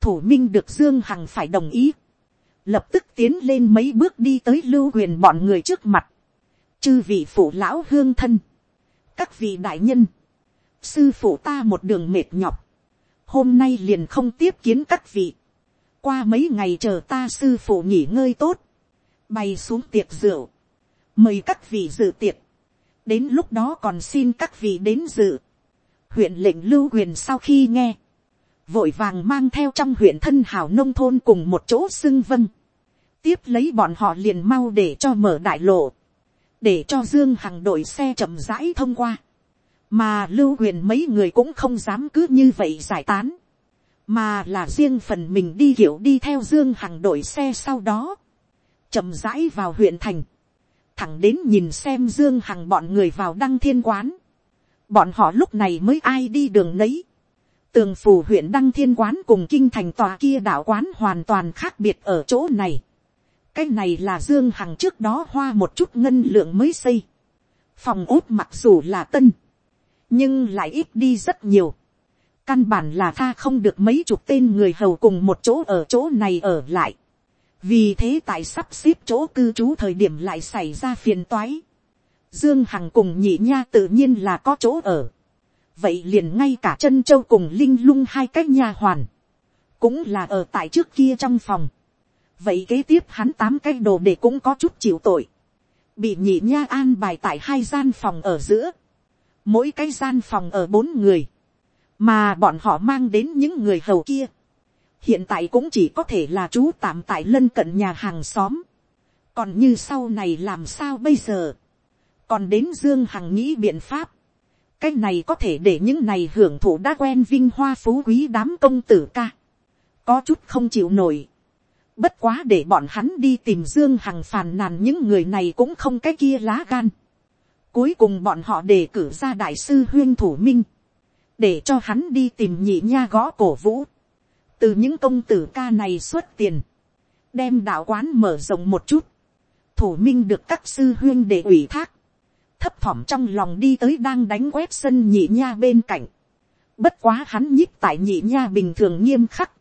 thủ minh được dương hằng phải đồng ý, lập tức tiến lên mấy bước đi tới lưu huyền bọn người trước mặt, chư vị phụ lão hương thân, các vị đại nhân, sư phụ ta một đường mệt nhọc, hôm nay liền không tiếp kiến các vị, qua mấy ngày chờ ta sư phụ nghỉ ngơi tốt, bay xuống tiệc rượu, mời các vị dự tiệc, đến lúc đó còn xin các vị đến dự, huyện lệnh lưu huyền sau khi nghe, vội vàng mang theo trong huyện thân hào nông thôn cùng một chỗ xưng vân, tiếp lấy bọn họ liền mau để cho mở đại lộ, để cho dương hằng đội xe chậm rãi thông qua, mà lưu huyền mấy người cũng không dám cứ như vậy giải tán, mà là riêng phần mình đi kiểu đi theo dương hằng đội xe sau đó, chậm rãi vào huyện thành, thẳng đến nhìn xem dương hằng bọn người vào đăng thiên quán, bọn họ lúc này mới ai đi đường nấy. Tường phủ huyện đăng thiên quán cùng kinh thành tòa kia đạo quán hoàn toàn khác biệt ở chỗ này. Cái này là Dương Hằng trước đó hoa một chút ngân lượng mới xây. Phòng ốt mặc dù là tân. Nhưng lại ít đi rất nhiều. Căn bản là tha không được mấy chục tên người hầu cùng một chỗ ở chỗ này ở lại. Vì thế tại sắp xếp chỗ cư trú thời điểm lại xảy ra phiền toái Dương Hằng cùng nhị nha tự nhiên là có chỗ ở. Vậy liền ngay cả chân châu cùng linh lung hai cách nha hoàn. Cũng là ở tại trước kia trong phòng. Vậy kế tiếp hắn tám cái đồ để cũng có chút chịu tội. Bị nhị nha an bài tại hai gian phòng ở giữa. Mỗi cái gian phòng ở bốn người. Mà bọn họ mang đến những người hầu kia. Hiện tại cũng chỉ có thể là chú tạm tại lân cận nhà hàng xóm. Còn như sau này làm sao bây giờ? còn đến dương hằng nghĩ biện pháp, cái này có thể để những này hưởng thụ đã quen vinh hoa phú quý đám công tử ca, có chút không chịu nổi, Bất quá để bọn hắn đi tìm Dương Hằng phàn nàn những người này cũng không cái kia lá gan. Cuối cùng bọn họ đề cử ra đại sư huyên thủ minh. Để cho hắn đi tìm nhị nha gõ cổ vũ. Từ những công tử ca này xuất tiền. Đem đạo quán mở rộng một chút. Thủ minh được các sư huyên để ủy thác. Thấp thỏm trong lòng đi tới đang đánh quét sân nhị nha bên cạnh. Bất quá hắn nhích tại nhị nha bình thường nghiêm khắc.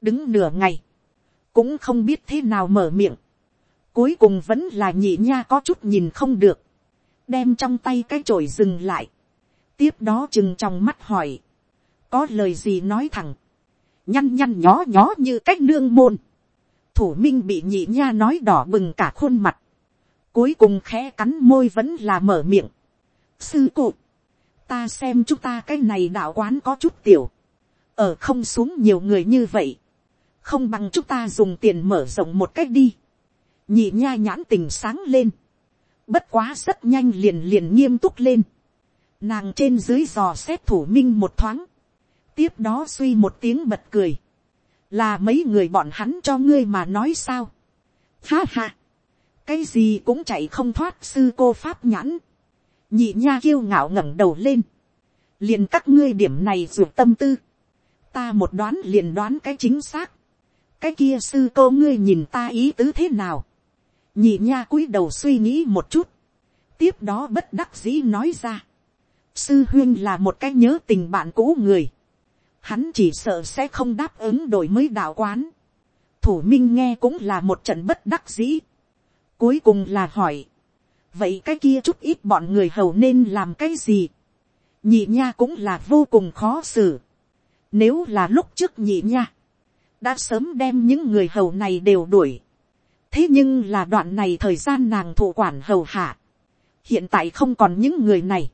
Đứng nửa ngày cũng không biết thế nào mở miệng, cuối cùng vẫn là nhị nha có chút nhìn không được, đem trong tay cái chổi dừng lại, tiếp đó chừng trong mắt hỏi, có lời gì nói thẳng, nhăn nhăn nhó nhó như cách nương môn, thủ minh bị nhị nha nói đỏ bừng cả khuôn mặt, cuối cùng khẽ cắn môi vẫn là mở miệng, sư cụ, ta xem chúng ta cái này đạo quán có chút tiểu, ở không xuống nhiều người như vậy, không bằng chúng ta dùng tiền mở rộng một cách đi, nhị nha nhãn tình sáng lên, bất quá rất nhanh liền liền nghiêm túc lên, nàng trên dưới dò xét thủ minh một thoáng, tiếp đó suy một tiếng bật cười, là mấy người bọn hắn cho ngươi mà nói sao, ha ha, cái gì cũng chạy không thoát sư cô pháp nhãn, nhị nha kiêu ngạo ngẩng đầu lên, liền các ngươi điểm này ruột tâm tư, ta một đoán liền đoán cái chính xác, cái kia sư cô ngươi nhìn ta ý tứ thế nào, nhị nha cúi đầu suy nghĩ một chút, tiếp đó bất đắc dĩ nói ra, sư huyên là một cái nhớ tình bạn cũ người, hắn chỉ sợ sẽ không đáp ứng đổi mới đạo quán, thủ minh nghe cũng là một trận bất đắc dĩ, cuối cùng là hỏi, vậy cái kia chút ít bọn người hầu nên làm cái gì, nhị nha cũng là vô cùng khó xử, nếu là lúc trước nhị nha, đã sớm đem những người hầu này đều đuổi. thế nhưng là đoạn này thời gian nàng thụ quản hầu hạ. hiện tại không còn những người này.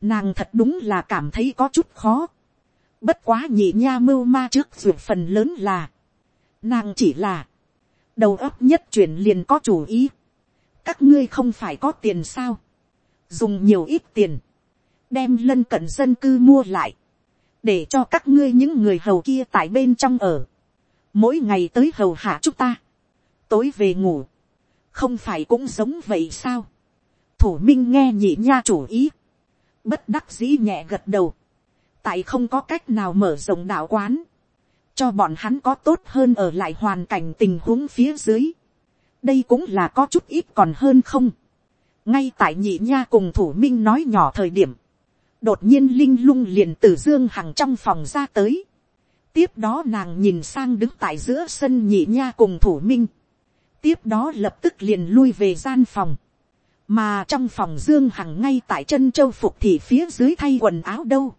nàng thật đúng là cảm thấy có chút khó bất quá nhị nha mưu ma trước ruột phần lớn là. nàng chỉ là. đầu óc nhất chuyển liền có chủ ý. các ngươi không phải có tiền sao. dùng nhiều ít tiền. đem lân cận dân cư mua lại để cho các ngươi những người hầu kia tại bên trong ở mỗi ngày tới hầu hạ chúng ta, tối về ngủ, không phải cũng giống vậy sao, thủ minh nghe nhị nha chủ ý, bất đắc dĩ nhẹ gật đầu, tại không có cách nào mở rộng đạo quán, cho bọn hắn có tốt hơn ở lại hoàn cảnh tình huống phía dưới, đây cũng là có chút ít còn hơn không, ngay tại nhị nha cùng thủ minh nói nhỏ thời điểm, đột nhiên linh lung liền từ dương hằng trong phòng ra tới, tiếp đó nàng nhìn sang đứng tại giữa sân nhị nha cùng thủ minh, tiếp đó lập tức liền lui về gian phòng, mà trong phòng dương hằng ngay tại chân châu phục thì phía dưới thay quần áo đâu,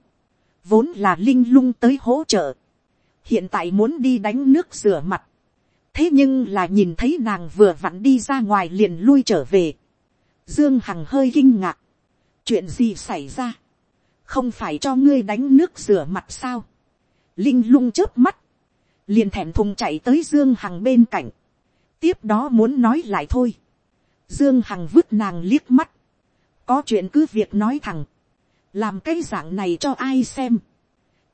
vốn là linh lung tới hỗ trợ, hiện tại muốn đi đánh nước rửa mặt, thế nhưng là nhìn thấy nàng vừa vặn đi ra ngoài liền lui trở về, dương hằng hơi kinh ngạc, chuyện gì xảy ra, không phải cho ngươi đánh nước rửa mặt sao, linh lung chớp mắt, liền thẹn thùng chạy tới dương hằng bên cạnh, tiếp đó muốn nói lại thôi, dương hằng vứt nàng liếc mắt, có chuyện cứ việc nói thẳng, làm cái dạng này cho ai xem,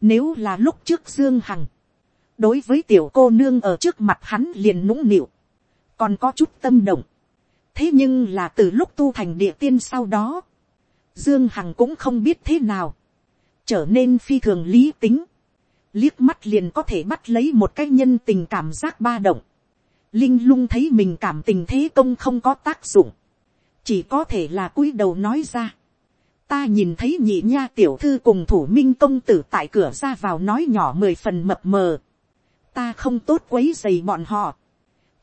nếu là lúc trước dương hằng, đối với tiểu cô nương ở trước mặt hắn liền nũng nịu, còn có chút tâm động, thế nhưng là từ lúc tu thành địa tiên sau đó, dương hằng cũng không biết thế nào, trở nên phi thường lý tính, liếc mắt liền có thể bắt lấy một cái nhân tình cảm giác ba động. Linh lung thấy mình cảm tình thế công không có tác dụng. Chỉ có thể là cúi đầu nói ra. Ta nhìn thấy nhị nha tiểu thư cùng thủ minh công tử tại cửa ra vào nói nhỏ mười phần mập mờ. Ta không tốt quấy dày bọn họ.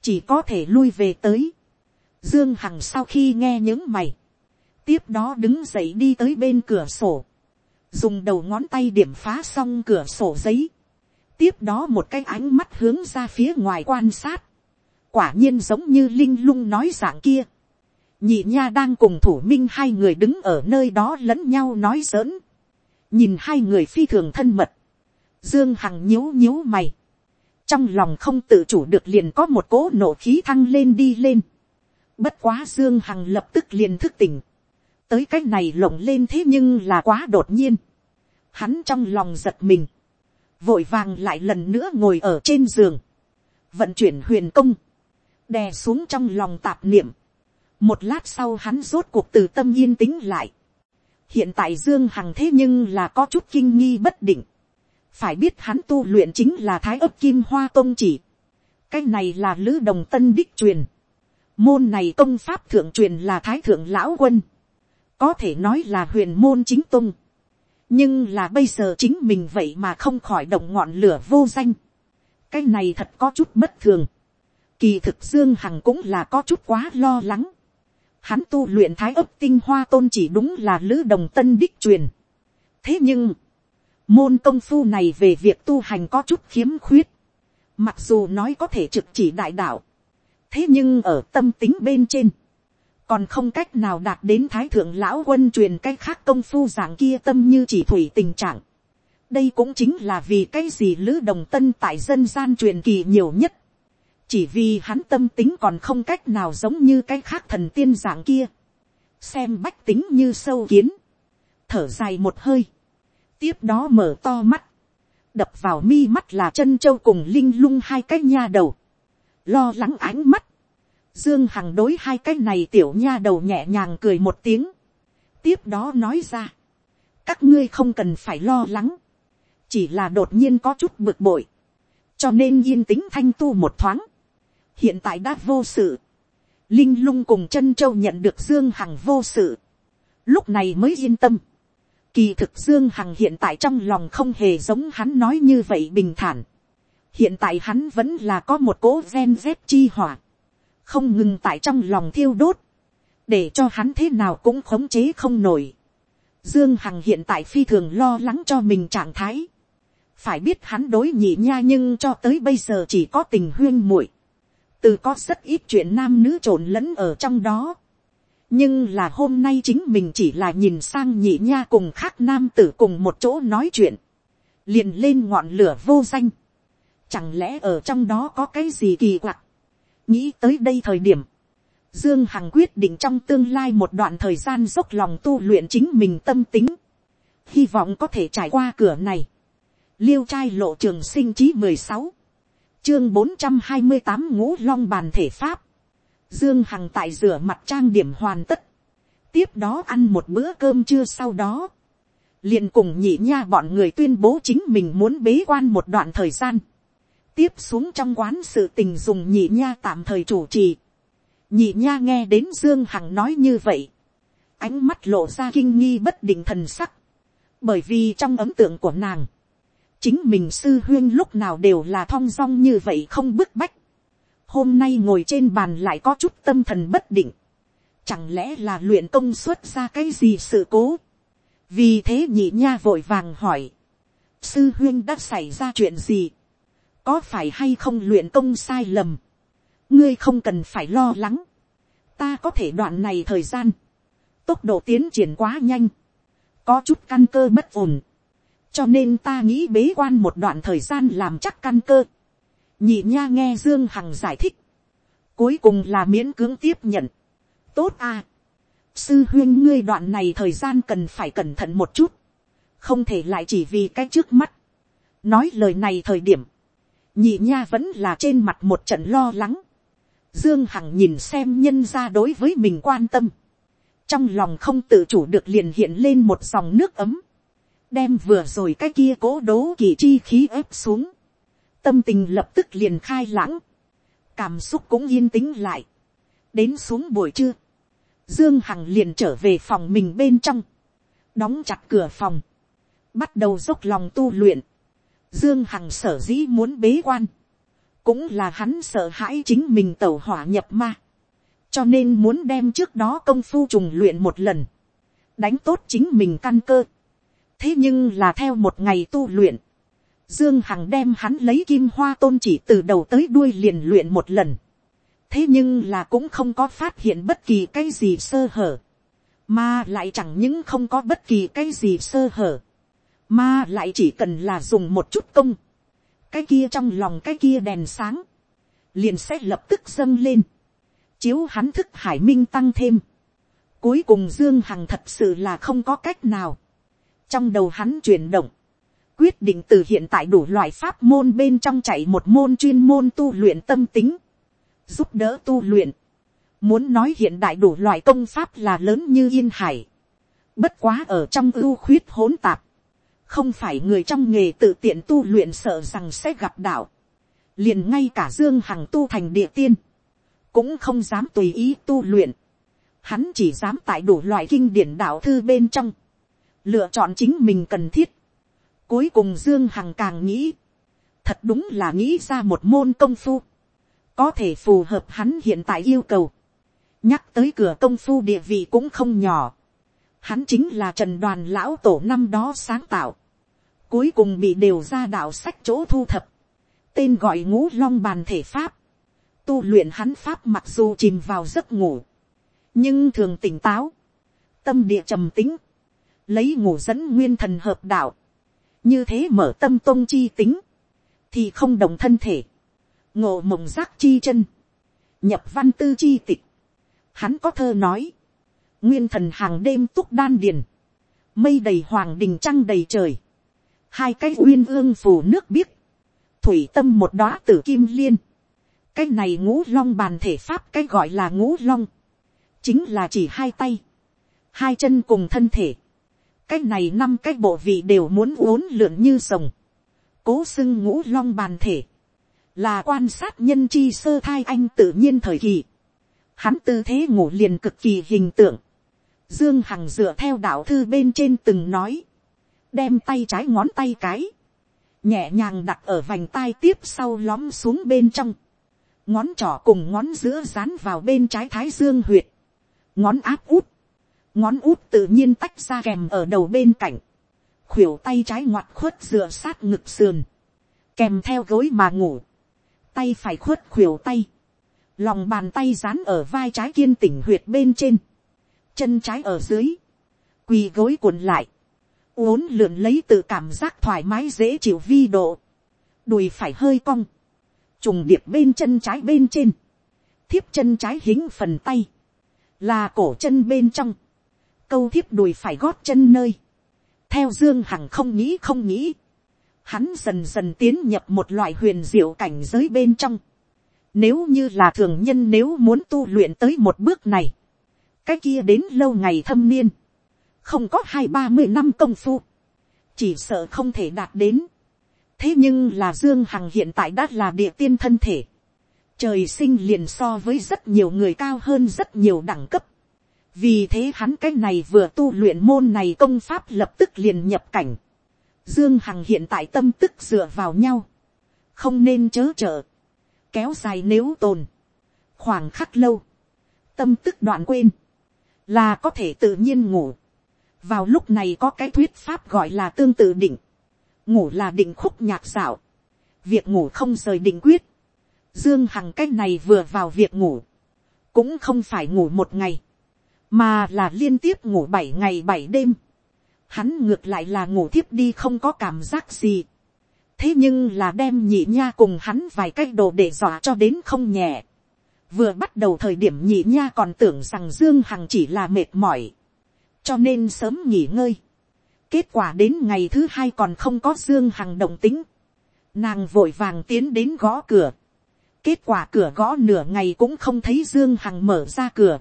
Chỉ có thể lui về tới. Dương Hằng sau khi nghe những mày. Tiếp đó đứng dậy đi tới bên cửa sổ dùng đầu ngón tay điểm phá xong cửa sổ giấy, tiếp đó một cái ánh mắt hướng ra phía ngoài quan sát, quả nhiên giống như linh lung nói dạng kia, nhị nha đang cùng thủ minh hai người đứng ở nơi đó lẫn nhau nói giỡn, nhìn hai người phi thường thân mật, dương hằng nhíu nhíu mày, trong lòng không tự chủ được liền có một cỗ nổ khí thăng lên đi lên, bất quá dương hằng lập tức liền thức tỉnh, tới cái này lộng lên thế nhưng là quá đột nhiên. Hắn trong lòng giật mình. Vội vàng lại lần nữa ngồi ở trên giường. vận chuyển huyền công, đè xuống trong lòng tạp niệm một lát sau hắn rốt cuộc từ tâm yên tĩnh lại. hiện tại dương hằng thế nhưng là có chút kinh nghi bất định. phải biết hắn tu luyện chính là thái ấp kim hoa công chỉ. cái này là lữ đồng tân đích truyền. môn này công pháp thượng truyền là thái thượng lão quân. có thể nói là huyền môn chính tung nhưng là bây giờ chính mình vậy mà không khỏi động ngọn lửa vô danh. cái này thật có chút bất thường. kỳ thực dương hằng cũng là có chút quá lo lắng hắn tu luyện thái ấp tinh hoa tôn chỉ đúng là lữ đồng tân đích truyền. thế nhưng, môn công phu này về việc tu hành có chút khiếm khuyết. mặc dù nói có thể trực chỉ đại đạo. thế nhưng ở tâm tính bên trên, còn không cách nào đạt đến thái thượng lão quân truyền cái khác công phu dạng kia tâm như chỉ thủy tình trạng. đây cũng chính là vì cái gì lữ đồng tân tại dân gian truyền kỳ nhiều nhất chỉ vì hắn tâm tính còn không cách nào giống như cái khác thần tiên dạng kia. xem bách tính như sâu kiến. thở dài một hơi. tiếp đó mở to mắt. đập vào mi mắt là chân châu cùng linh lung hai cái nha đầu. lo lắng ánh mắt Dương Hằng đối hai cái này tiểu nha đầu nhẹ nhàng cười một tiếng. Tiếp đó nói ra. Các ngươi không cần phải lo lắng. Chỉ là đột nhiên có chút bực bội. Cho nên yên tĩnh thanh tu một thoáng. Hiện tại đã vô sự. Linh lung cùng chân châu nhận được Dương Hằng vô sự. Lúc này mới yên tâm. Kỳ thực Dương Hằng hiện tại trong lòng không hề giống hắn nói như vậy bình thản. Hiện tại hắn vẫn là có một cỗ gen dép chi hỏa không ngừng tại trong lòng thiêu đốt, để cho hắn thế nào cũng khống chế không nổi. Dương Hằng hiện tại phi thường lo lắng cho mình trạng thái. Phải biết hắn đối nhị nha nhưng cho tới bây giờ chỉ có tình huyên muội. Từ có rất ít chuyện nam nữ trộn lẫn ở trong đó. Nhưng là hôm nay chính mình chỉ là nhìn sang nhị nha cùng khác nam tử cùng một chỗ nói chuyện. Liền lên ngọn lửa vô danh. Chẳng lẽ ở trong đó có cái gì kỳ quặc nghĩ tới đây thời điểm, dương hằng quyết định trong tương lai một đoạn thời gian dốc lòng tu luyện chính mình tâm tính, hy vọng có thể trải qua cửa này, liêu trai lộ trường sinh chí mười sáu, chương bốn trăm hai mươi tám ngũ long bàn thể pháp, dương hằng tại rửa mặt trang điểm hoàn tất, tiếp đó ăn một bữa cơm trưa sau đó, liền cùng nhị nha bọn người tuyên bố chính mình muốn bế quan một đoạn thời gian, tiếp xuống trong quán sự tình dùng nhị nha tạm thời chủ trì. nhị nha nghe đến dương hằng nói như vậy. ánh mắt lộ ra kinh nghi bất định thần sắc. bởi vì trong ấn tượng của nàng, chính mình sư huyên lúc nào đều là thong dong như vậy không bức bách. hôm nay ngồi trên bàn lại có chút tâm thần bất định. chẳng lẽ là luyện công xuất ra cái gì sự cố. vì thế nhị nha vội vàng hỏi. sư huyên đã xảy ra chuyện gì có phải hay không luyện công sai lầm, ngươi không cần phải lo lắng, ta có thể đoạn này thời gian, tốc độ tiến triển quá nhanh, có chút căn cơ bất ổn, cho nên ta nghĩ bế quan một đoạn thời gian làm chắc căn cơ, nhị nha nghe dương hằng giải thích, cuối cùng là miễn cưỡng tiếp nhận, tốt à, sư huyên ngươi đoạn này thời gian cần phải cẩn thận một chút, không thể lại chỉ vì cái trước mắt, nói lời này thời điểm, nhị nha vẫn là trên mặt một trận lo lắng. Dương Hằng nhìn xem nhân ra đối với mình quan tâm. Trong lòng không tự chủ được liền hiện lên một dòng nước ấm. Đem vừa rồi cái kia cố đố kỳ chi khí ép xuống. Tâm tình lập tức liền khai lãng. Cảm xúc cũng yên tĩnh lại. Đến xuống buổi trưa. Dương Hằng liền trở về phòng mình bên trong. Đóng chặt cửa phòng. Bắt đầu dốc lòng tu luyện Dương Hằng sở dĩ muốn bế quan. Cũng là hắn sợ hãi chính mình tẩu hỏa nhập ma. Cho nên muốn đem trước đó công phu trùng luyện một lần. Đánh tốt chính mình căn cơ. Thế nhưng là theo một ngày tu luyện. Dương Hằng đem hắn lấy kim hoa tôn chỉ từ đầu tới đuôi liền luyện một lần. Thế nhưng là cũng không có phát hiện bất kỳ cái gì sơ hở. Mà lại chẳng những không có bất kỳ cái gì sơ hở, mà lại chỉ cần là dùng một chút công. Cái kia trong lòng cái kia đèn sáng. Liền sẽ lập tức dâng lên. Chiếu hắn thức hải minh tăng thêm. Cuối cùng Dương Hằng thật sự là không có cách nào. Trong đầu hắn chuyển động. quyết định từ hiện tại đủ loại pháp môn bên trong chạy một môn chuyên môn tu luyện tâm tính, giúp đỡ tu luyện. Muốn nói hiện đại đủ loại công pháp là lớn như yên hải. Bất quá ở trong ưu khuyết hỗn tạp. Không phải người trong nghề tự tiện tu luyện sợ rằng sẽ gặp đạo. Liền ngay cả Dương Hằng tu thành địa tiên. Cũng không dám tùy ý tu luyện. Hắn chỉ dám tại đủ loại kinh điển đạo thư bên trong. Lựa chọn chính mình cần thiết. Cuối cùng Dương Hằng càng nghĩ. Thật đúng là nghĩ ra một môn công phu. Có thể phù hợp hắn hiện tại yêu cầu. Nhắc tới cửa công phu địa vị cũng không nhỏ. Hắn chính là trần đoàn lão tổ năm đó sáng tạo. Cuối cùng bị đều ra đạo sách chỗ thu thập. Tên gọi ngũ long bàn thể pháp. Tu luyện hắn pháp mặc dù chìm vào giấc ngủ. Nhưng thường tỉnh táo. Tâm địa trầm tính. Lấy ngủ dẫn nguyên thần hợp đạo. Như thế mở tâm tôn chi tính. Thì không đồng thân thể. Ngộ mộng giác chi chân. Nhập văn tư chi tịch. Hắn có thơ nói. Nguyên thần hàng đêm túc đan điền. Mây đầy hoàng đình trăng đầy trời. Hai cái uyên ương phủ nước biếc. Thủy tâm một đóa tử kim liên. Cái này ngũ long bàn thể pháp cái gọi là ngũ long. Chính là chỉ hai tay. Hai chân cùng thân thể. Cái này năm cái bộ vị đều muốn uốn lượn như rồng. Cố xưng ngũ long bàn thể. Là quan sát nhân chi sơ thai anh tự nhiên thời kỳ. Hắn tư thế ngủ liền cực kỳ hình tượng. Dương Hằng dựa theo đạo thư bên trên từng nói. Đem tay trái ngón tay cái. Nhẹ nhàng đặt ở vành tai tiếp sau lóm xuống bên trong. Ngón trỏ cùng ngón giữa dán vào bên trái thái dương huyệt. Ngón áp út. Ngón út tự nhiên tách ra kèm ở đầu bên cạnh. Khuỷu tay trái ngoặt khuất dựa sát ngực sườn. Kèm theo gối mà ngủ. Tay phải khuất khuỷu tay. Lòng bàn tay dán ở vai trái kiên tỉnh huyệt bên trên chân trái ở dưới, quỳ gối cuộn lại, uốn lượn lấy tự cảm giác thoải mái dễ chịu vi độ, đùi phải hơi cong, trùng điệp bên chân trái bên trên, thiếp chân trái hính phần tay, là cổ chân bên trong, câu thiếp đùi phải gót chân nơi, theo dương hằng không nghĩ không nghĩ, hắn dần dần tiến nhập một loại huyền diệu cảnh giới bên trong, nếu như là thường nhân nếu muốn tu luyện tới một bước này, cái kia đến lâu ngày thâm niên, không có hai ba mươi năm công phu, chỉ sợ không thể đạt đến. thế nhưng là dương hằng hiện tại đã là địa tiên thân thể, trời sinh liền so với rất nhiều người cao hơn rất nhiều đẳng cấp vì thế hắn cái này vừa tu luyện môn này công pháp lập tức liền nhập cảnh. dương hằng hiện tại tâm tức dựa vào nhau, không nên chớ trở. kéo dài nếu tồn, khoảng khắc lâu, tâm tức đoạn quên, là có thể tự nhiên ngủ. vào lúc này có cái thuyết pháp gọi là tương tự định. ngủ là định khúc nhạc xảo. việc ngủ không rời định quyết. dương hằng cái này vừa vào việc ngủ. cũng không phải ngủ một ngày mà là liên tiếp ngủ bảy ngày bảy đêm. hắn ngược lại là ngủ thiếp đi không có cảm giác gì. thế nhưng là đem nhị nha cùng hắn vài cái đồ để dọa cho đến không nhẹ vừa bắt đầu thời điểm nhị nha còn tưởng rằng dương hằng chỉ là mệt mỏi, cho nên sớm nghỉ ngơi. kết quả đến ngày thứ hai còn không có dương hằng động tính, nàng vội vàng tiến đến gõ cửa, kết quả cửa gõ nửa ngày cũng không thấy dương hằng mở ra cửa,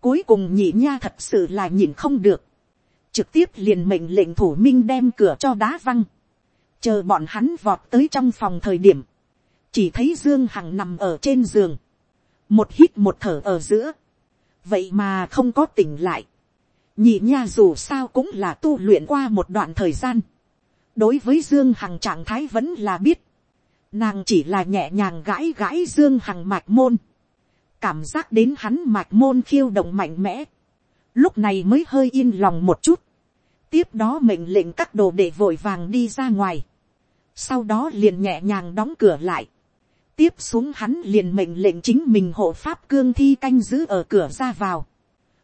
cuối cùng nhị nha thật sự là nhìn không được, trực tiếp liền mệnh lệnh thủ minh đem cửa cho đá văng, chờ bọn hắn vọt tới trong phòng thời điểm, chỉ thấy dương hằng nằm ở trên giường, một hít một thở ở giữa, vậy mà không có tỉnh lại, nhị nha dù sao cũng là tu luyện qua một đoạn thời gian, đối với dương hằng trạng thái vẫn là biết, nàng chỉ là nhẹ nhàng gãi gãi dương hằng mạch môn, cảm giác đến hắn mạch môn khiêu động mạnh mẽ, lúc này mới hơi yên lòng một chút, tiếp đó mệnh lệnh các đồ để vội vàng đi ra ngoài, sau đó liền nhẹ nhàng đóng cửa lại, tiếp xuống hắn liền mệnh lệnh chính mình hộ pháp cương thi canh giữ ở cửa ra vào.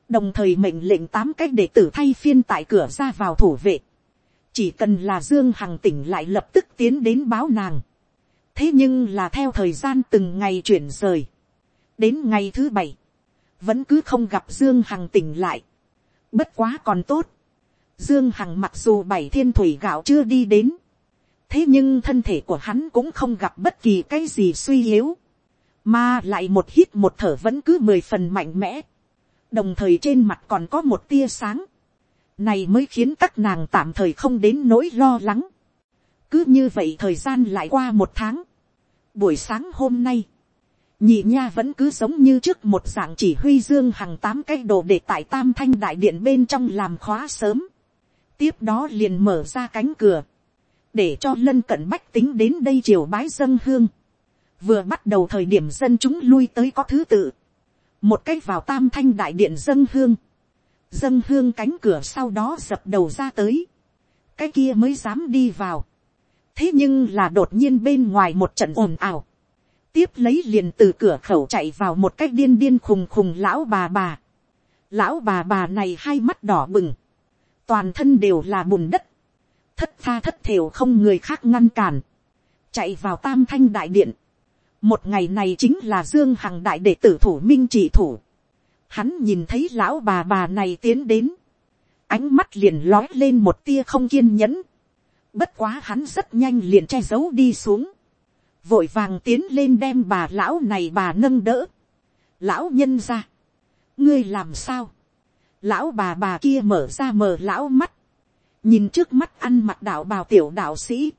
đồng thời mệnh lệnh tám cách để tử thay phiên tại cửa ra vào thủ vệ. chỉ cần là dương hằng tỉnh lại lập tức tiến đến báo nàng. thế nhưng là theo thời gian từng ngày chuyển rời đến ngày thứ bảy, vẫn cứ không gặp dương hằng tỉnh lại. bất quá còn tốt. dương hằng mặc dù bảy thiên thủy gạo chưa đi đến, thế nhưng thân thể của hắn cũng không gặp bất kỳ cái gì suy yếu, mà lại một hít một thở vẫn cứ mười phần mạnh mẽ, đồng thời trên mặt còn có một tia sáng, này mới khiến các nàng tạm thời không đến nỗi lo lắng. cứ như vậy thời gian lại qua một tháng, buổi sáng hôm nay, nhị nha vẫn cứ giống như trước một dạng chỉ huy dương hàng tám cái đồ để tại tam thanh đại điện bên trong làm khóa sớm. tiếp đó liền mở ra cánh cửa, để cho lân cận bách tính đến đây triều bái dân hương. vừa bắt đầu thời điểm dân chúng lui tới có thứ tự, một cách vào tam thanh đại điện dân hương, dân hương cánh cửa sau đó dập đầu ra tới, cái kia mới dám đi vào. thế nhưng là đột nhiên bên ngoài một trận ồn ào, tiếp lấy liền từ cửa khẩu chạy vào một cách điên điên khùng khùng lão bà bà. lão bà bà này hai mắt đỏ bừng, toàn thân đều là bùn đất, thất tha thất thểu không người khác ngăn cản, chạy vào tam thanh đại điện. một ngày này chính là dương hằng đại đệ tử thủ minh trị thủ. hắn nhìn thấy lão bà bà này tiến đến, ánh mắt liền lói lên một tia không kiên nhẫn. bất quá hắn rất nhanh liền che giấu đi xuống vội vàng tiến lên đem bà lão này bà nâng đỡ. lão nhân ra, ngươi làm sao, lão bà bà kia mở ra mờ lão mắt, nhìn trước mắt ăn mặt đạo bào tiểu đạo sĩ,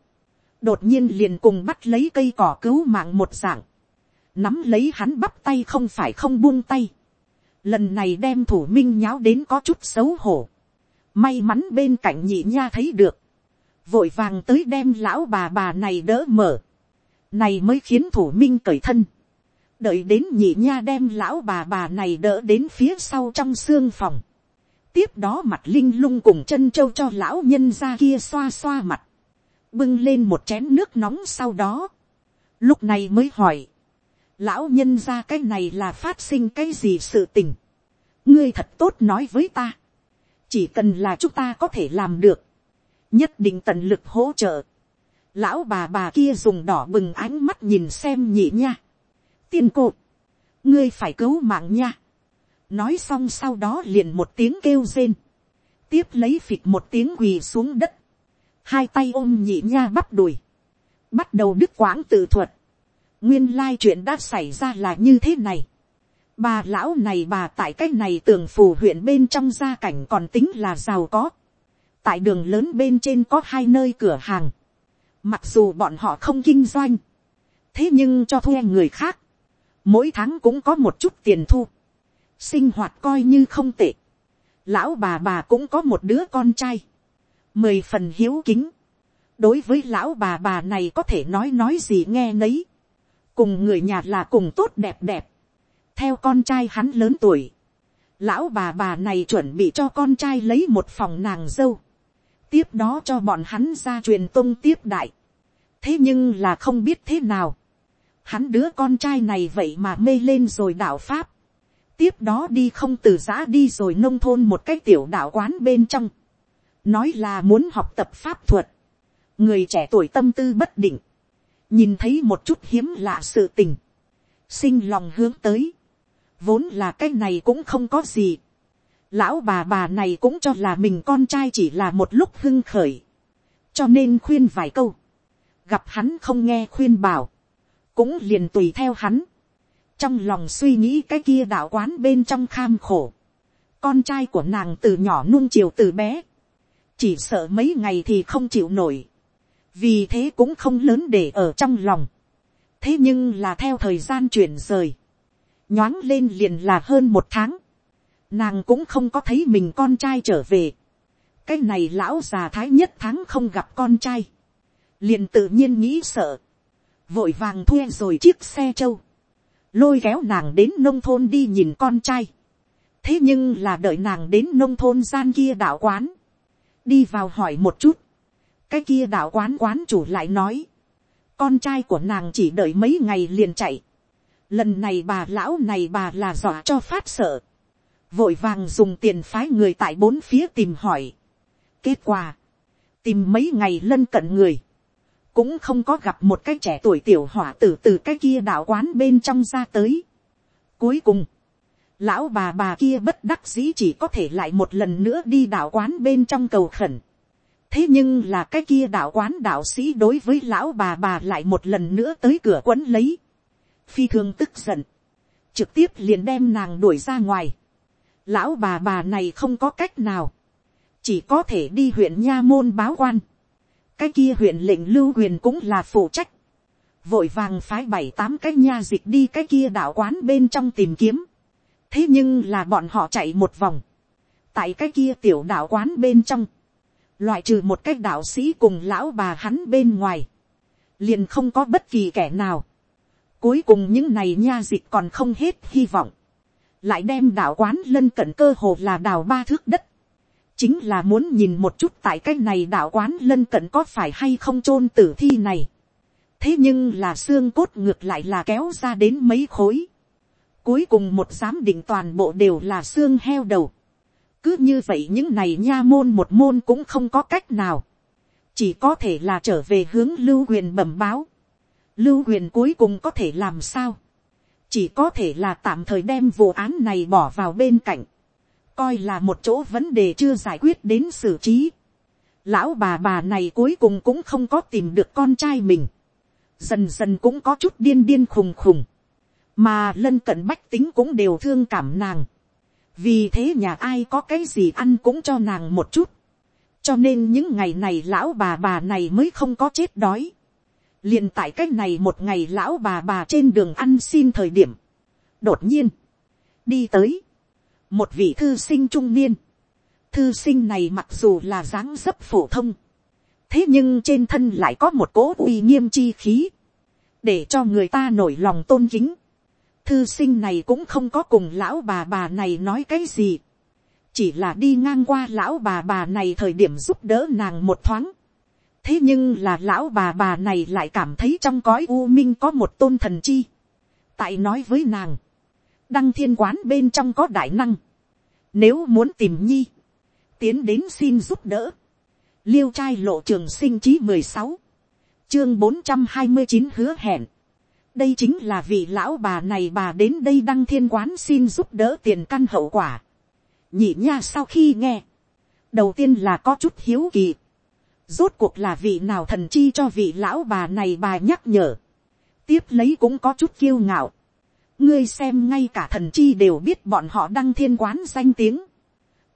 đột nhiên liền cùng bắt lấy cây cỏ cứu mạng một dạng, nắm lấy hắn bắp tay không phải không buông tay, lần này đem thủ minh nháo đến có chút xấu hổ, may mắn bên cạnh nhị nha thấy được, vội vàng tới đem lão bà bà này đỡ mở, này mới khiến thủ minh cởi thân, đợi đến nhị nha đem lão bà bà này đỡ đến phía sau trong xương phòng, tiếp đó mặt linh lung cùng chân trâu cho lão nhân ra kia xoa xoa mặt, bưng lên một chén nước nóng sau đó, lúc này mới hỏi, lão nhân ra cái này là phát sinh cái gì sự tình, ngươi thật tốt nói với ta, chỉ cần là chúng ta có thể làm được, nhất định tận lực hỗ trợ, lão bà bà kia dùng đỏ bừng ánh mắt nhìn xem nhị nha. tiên cô, ngươi phải cứu mạng nha. nói xong sau đó liền một tiếng kêu rên. tiếp lấy phịch một tiếng quỳ xuống đất. hai tay ôm nhị nha bắt đùi. bắt đầu đứt quãng tự thuật. nguyên lai chuyện đã xảy ra là như thế này. bà lão này bà tại cái này tường phù huyện bên trong gia cảnh còn tính là giàu có. tại đường lớn bên trên có hai nơi cửa hàng Mặc dù bọn họ không kinh doanh. Thế nhưng cho thuê người khác. Mỗi tháng cũng có một chút tiền thu. Sinh hoạt coi như không tệ. Lão bà bà cũng có một đứa con trai. Mười phần hiếu kính. Đối với lão bà bà này có thể nói nói gì nghe nấy. Cùng người nhà là cùng tốt đẹp đẹp. Theo con trai hắn lớn tuổi. Lão bà bà này chuẩn bị cho con trai lấy một phòng nàng dâu tiếp đó cho bọn hắn ra truyền tôn tiếp đại thế nhưng là không biết thế nào. hắn đứa con trai này vậy mà mê lên rồi đạo pháp. tiếp đó đi không từ giã đi rồi nông thôn một cái tiểu đạo quán bên trong. nói là muốn học tập pháp thuật. người trẻ tuổi tâm tư bất định. nhìn thấy một chút hiếm lạ sự tình. sinh lòng hướng tới. vốn là cái này cũng không có gì lão bà bà này cũng cho là mình con trai chỉ là một lúc hưng khởi, cho nên khuyên vài câu, gặp hắn không nghe khuyên bảo, cũng liền tùy theo hắn, trong lòng suy nghĩ cái kia đạo quán bên trong kham khổ, con trai của nàng từ nhỏ nuông chiều từ bé, chỉ sợ mấy ngày thì không chịu nổi, vì thế cũng không lớn để ở trong lòng, thế nhưng là theo thời gian chuyển rời, nhoáng lên liền là hơn một tháng, nàng cũng không có thấy mình con trai trở về. cái này lão già thái nhất tháng không gặp con trai liền tự nhiên nghĩ sợ. vội vàng thuê rồi chiếc xe trâu. lôi kéo nàng đến nông thôn đi nhìn con trai. thế nhưng là đợi nàng đến nông thôn gian kia đạo quán. đi vào hỏi một chút. cái kia đạo quán quán chủ lại nói. con trai của nàng chỉ đợi mấy ngày liền chạy. lần này bà lão này bà là dọa cho phát sợ vội vàng dùng tiền phái người tại bốn phía tìm hỏi. kết quả, tìm mấy ngày lân cận người, cũng không có gặp một cái trẻ tuổi tiểu hỏa tử từ cái kia đạo quán bên trong ra tới. cuối cùng, lão bà bà kia bất đắc dĩ chỉ có thể lại một lần nữa đi đạo quán bên trong cầu khẩn. thế nhưng là cái kia đạo quán đạo sĩ đối với lão bà bà lại một lần nữa tới cửa quấn lấy, phi thường tức giận, trực tiếp liền đem nàng đuổi ra ngoài. Lão bà bà này không có cách nào, chỉ có thể đi huyện nha môn báo quan cái kia huyện lệnh lưu huyền cũng là phụ trách, vội vàng phái bảy tám cái nha dịch đi cái kia đạo quán bên trong tìm kiếm. thế nhưng là bọn họ chạy một vòng, tại cái kia tiểu đạo quán bên trong, loại trừ một cái đạo sĩ cùng lão bà hắn bên ngoài, liền không có bất kỳ kẻ nào. Cuối cùng những này nha dịch còn không hết hy vọng, lại đem đạo quán lân cận cơ hồ là đào ba thước đất, chính là muốn nhìn một chút tại cái này đạo quán lân cận có phải hay không chôn tử thi này. thế nhưng là xương cốt ngược lại là kéo ra đến mấy khối. cuối cùng một giám định toàn bộ đều là xương heo đầu cứ như vậy những này nha môn một môn cũng không có cách nào. chỉ có thể là trở về hướng lưu huyền bẩm báo. lưu huyền cuối cùng có thể làm sao. chỉ có thể là tạm thời đem vụ án này bỏ vào bên cạnh coi là một chỗ vấn đề chưa giải quyết đến xử trí. lão bà bà này cuối cùng cũng không có tìm được con trai mình. dần dần cũng có chút điên điên khùng khùng. mà lân cận bách tính cũng đều thương cảm nàng vì thế nhà ai có cái gì ăn cũng cho nàng một chút, cho nên những ngày này lão bà bà này mới không có chết đói. liền tại cách này một ngày lão bà bà trên đường ăn xin thời điểm, đột nhiên, đi tới, một vị thư sinh trung niên, thư sinh này mặc dù là dáng dấp phổ thông, thế nhưng trên thân lại có một cố uy nghiêm chi khí, để cho người ta nổi lòng tôn kính thư sinh này cũng không có cùng lão bà bà này nói cái gì. chỉ là đi ngang qua lão bà bà này thời điểm giúp đỡ nàng một thoáng. thế nhưng là lão bà bà này lại cảm thấy trong cõi u minh có một tôn thần chi. tại nói với nàng, đăng thiên quán bên trong có đại năng. nếu muốn tìm nhi, tiến đến xin giúp đỡ. liêu trai lộ trường sinh chí mười sáu, chương bốn trăm hai mươi chín hứa hẹn đây chính là vị lão bà này bà đến đây đăng thiên quán xin giúp đỡ tiền căn hậu quả. nhị nha sau khi nghe, đầu tiên là có chút hiếu kỳ. rốt cuộc là vị nào thần chi cho vị lão bà này bà nhắc nhở. tiếp lấy cũng có chút kiêu ngạo ngươi xem ngay cả thần chi đều biết bọn họ đăng thiên quán danh tiếng.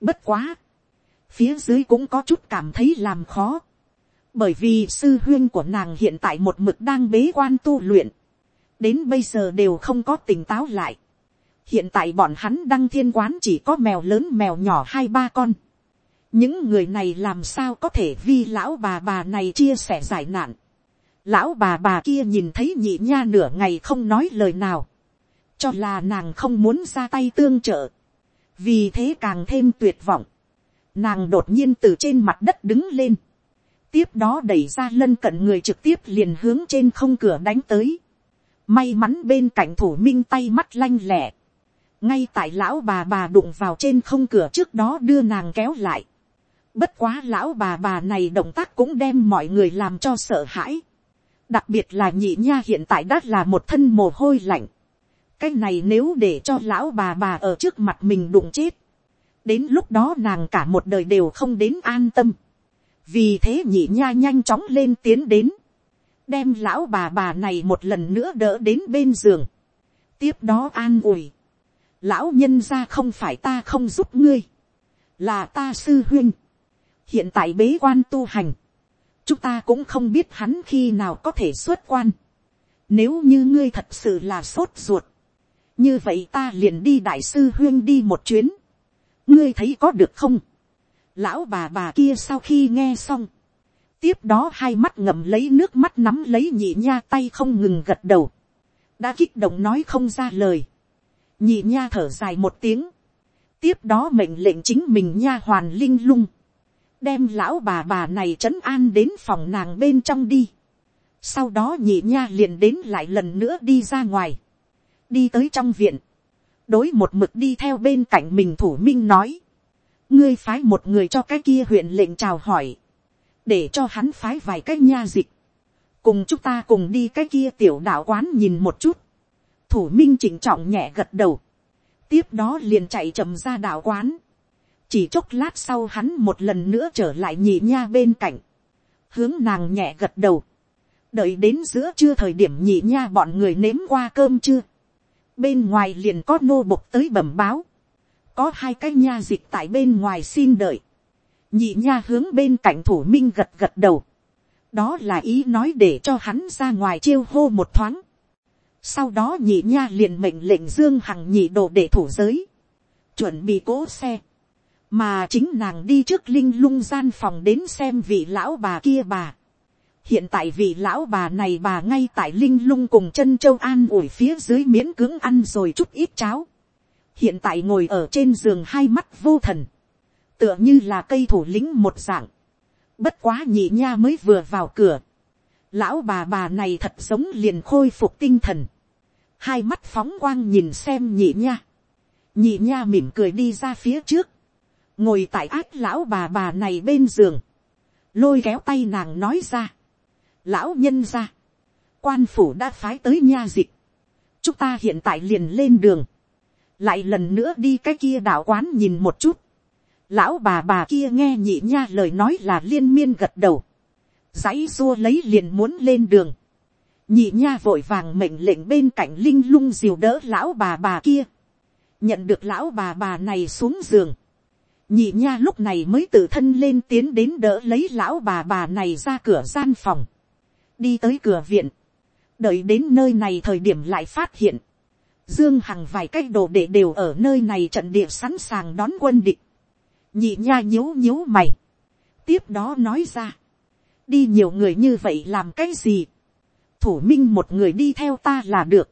bất quá. phía dưới cũng có chút cảm thấy làm khó. bởi vì sư huyên của nàng hiện tại một mực đang bế quan tu luyện đến bây giờ đều không có tỉnh táo lại. hiện tại bọn hắn đăng thiên quán chỉ có mèo lớn mèo nhỏ hai ba con. những người này làm sao có thể vi lão bà bà này chia sẻ giải nạn. lão bà bà kia nhìn thấy nhị nha nửa ngày không nói lời nào cho là nàng không muốn ra tay tương trợ. vì thế càng thêm tuyệt vọng. nàng đột nhiên từ trên mặt đất đứng lên. tiếp đó đẩy ra lân cận người trực tiếp liền hướng trên không cửa đánh tới May mắn bên cạnh thủ minh tay mắt lanh lẹ. Ngay tại lão bà bà đụng vào trên không cửa trước đó đưa nàng kéo lại. Bất quá lão bà bà này động tác cũng đem mọi người làm cho sợ hãi. Đặc biệt là nhị nha hiện tại đã là một thân mồ hôi lạnh. Cái này nếu để cho lão bà bà ở trước mặt mình đụng chết. Đến lúc đó nàng cả một đời đều không đến an tâm. Vì thế nhị nha nhanh chóng lên tiến đến đem lão bà bà này một lần nữa đỡ đến bên giường. tiếp đó an ủi. lão nhân ra không phải ta không giúp ngươi, là ta sư huyên. hiện tại bế quan tu hành, chúng ta cũng không biết hắn khi nào có thể xuất quan. nếu như ngươi thật sự là sốt ruột, như vậy ta liền đi đại sư huyên đi một chuyến. ngươi thấy có được không. lão bà bà kia sau khi nghe xong, tiếp đó hai mắt ngậm lấy nước mắt nắm lấy nhị nha tay không ngừng gật đầu, đã kích động nói không ra lời, nhị nha thở dài một tiếng, tiếp đó mệnh lệnh chính mình nha hoàn linh lung, đem lão bà bà này trấn an đến phòng nàng bên trong đi, sau đó nhị nha liền đến lại lần nữa đi ra ngoài, đi tới trong viện, đối một mực đi theo bên cạnh mình thủ minh nói, ngươi phái một người cho cái kia huyện lệnh chào hỏi, để cho hắn phái vài cái nha dịch, cùng chúng ta cùng đi cái kia tiểu đạo quán nhìn một chút, thủ minh chỉnh trọng nhẹ gật đầu, tiếp đó liền chạy chậm ra đạo quán, chỉ chốc lát sau hắn một lần nữa trở lại nhị nha bên cạnh, hướng nàng nhẹ gật đầu, đợi đến giữa trưa thời điểm nhị nha bọn người nếm qua cơm chưa, bên ngoài liền có nô bộc tới bẩm báo, có hai cái nha dịch tại bên ngoài xin đợi, nhị nha hướng bên cạnh thủ minh gật gật đầu, đó là ý nói để cho hắn ra ngoài chiêu hô một thoáng, sau đó nhị nha liền mệnh lệnh dương hằng nhị đồ để thủ giới, chuẩn bị cố xe, mà chính nàng đi trước linh lung gian phòng đến xem vị lão bà kia bà hiện tại vị lão bà này bà ngay tại linh lung cùng chân châu an ủi phía dưới miễn cưỡng ăn rồi chút ít cháo. hiện tại ngồi ở trên giường hai mắt vô thần, tựa như là cây thủ lĩnh một dạng. bất quá nhị nha mới vừa vào cửa. lão bà bà này thật giống liền khôi phục tinh thần. hai mắt phóng quang nhìn xem nhị nha. nhị nha mỉm cười đi ra phía trước ngồi tại ác lão bà bà này bên giường, lôi kéo tay nàng nói ra, lão nhân ra, quan phủ đã phái tới nha dịch, chúng ta hiện tại liền lên đường, lại lần nữa đi cái kia đạo quán nhìn một chút, lão bà bà kia nghe nhị nha lời nói là liên miên gật đầu, dãy xua lấy liền muốn lên đường, nhị nha vội vàng mệnh lệnh bên cạnh linh lung diều đỡ lão bà bà kia, nhận được lão bà bà này xuống giường, nhị nha lúc này mới tự thân lên tiến đến đỡ lấy lão bà bà này ra cửa gian phòng, đi tới cửa viện, đợi đến nơi này thời điểm lại phát hiện, dương hằng vài cái đồ để đều ở nơi này trận địa sẵn sàng đón quân địch, nhị nha nhíu nhíu mày, tiếp đó nói ra, đi nhiều người như vậy làm cái gì, thủ minh một người đi theo ta là được,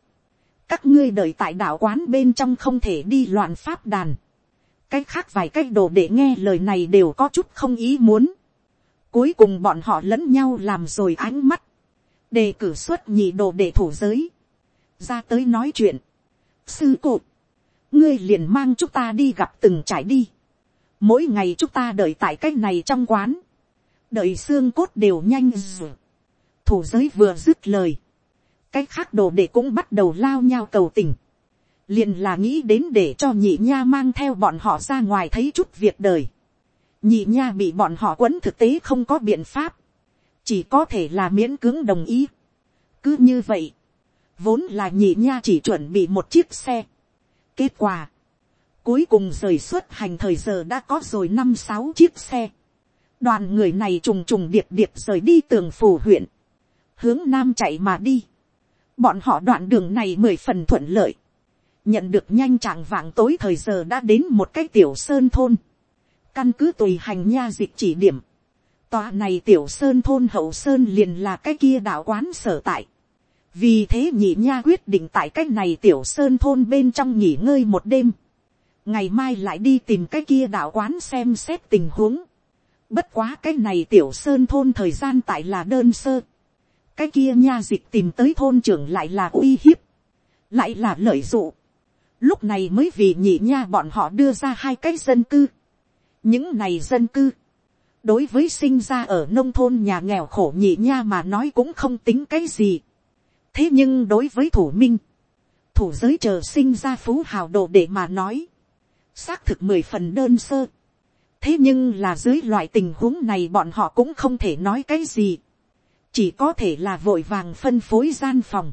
các ngươi đợi tại đạo quán bên trong không thể đi loạn pháp đàn, cái khác vài cái đồ để nghe lời này đều có chút không ý muốn. Cuối cùng bọn họ lẫn nhau làm rồi ánh mắt. Đề cử xuất nhị đồ để thủ giới. Ra tới nói chuyện. Sư cụ. Ngươi liền mang chúng ta đi gặp từng trải đi. Mỗi ngày chúng ta đợi tại cái này trong quán. Đợi xương cốt đều nhanh dù, Thủ giới vừa dứt lời. Cái khác đồ để cũng bắt đầu lao nhau cầu tình liền là nghĩ đến để cho nhị nha mang theo bọn họ ra ngoài thấy chút việc đời. nhị nha bị bọn họ quấn thực tế không có biện pháp, chỉ có thể là miễn cưỡng đồng ý. cứ như vậy, vốn là nhị nha chỉ chuẩn bị một chiếc xe. kết quả, cuối cùng rời xuất hành thời giờ đã có rồi năm sáu chiếc xe. đoàn người này trùng trùng điệp điệp rời đi tường phủ huyện, hướng nam chạy mà đi. bọn họ đoạn đường này mười phần thuận lợi nhận được nhanh trạng vạng tối thời giờ đã đến một cái tiểu sơn thôn, căn cứ tùy hành nha dịch chỉ điểm, tòa này tiểu sơn thôn hậu sơn liền là cái kia đạo quán sở tại, vì thế nhị nha quyết định tại cái này tiểu sơn thôn bên trong nghỉ ngơi một đêm, ngày mai lại đi tìm cái kia đạo quán xem xét tình huống, bất quá cái này tiểu sơn thôn thời gian tại là đơn sơ, cái kia nha dịch tìm tới thôn trưởng lại là uy hiếp, lại là lợi dụng, lúc này mới vì nhị nha bọn họ đưa ra hai cái dân cư. những này dân cư, đối với sinh ra ở nông thôn nhà nghèo khổ nhị nha mà nói cũng không tính cái gì. thế nhưng đối với thủ minh, thủ giới chờ sinh ra phú hào đồ để mà nói, xác thực mười phần đơn sơ. thế nhưng là dưới loại tình huống này bọn họ cũng không thể nói cái gì, chỉ có thể là vội vàng phân phối gian phòng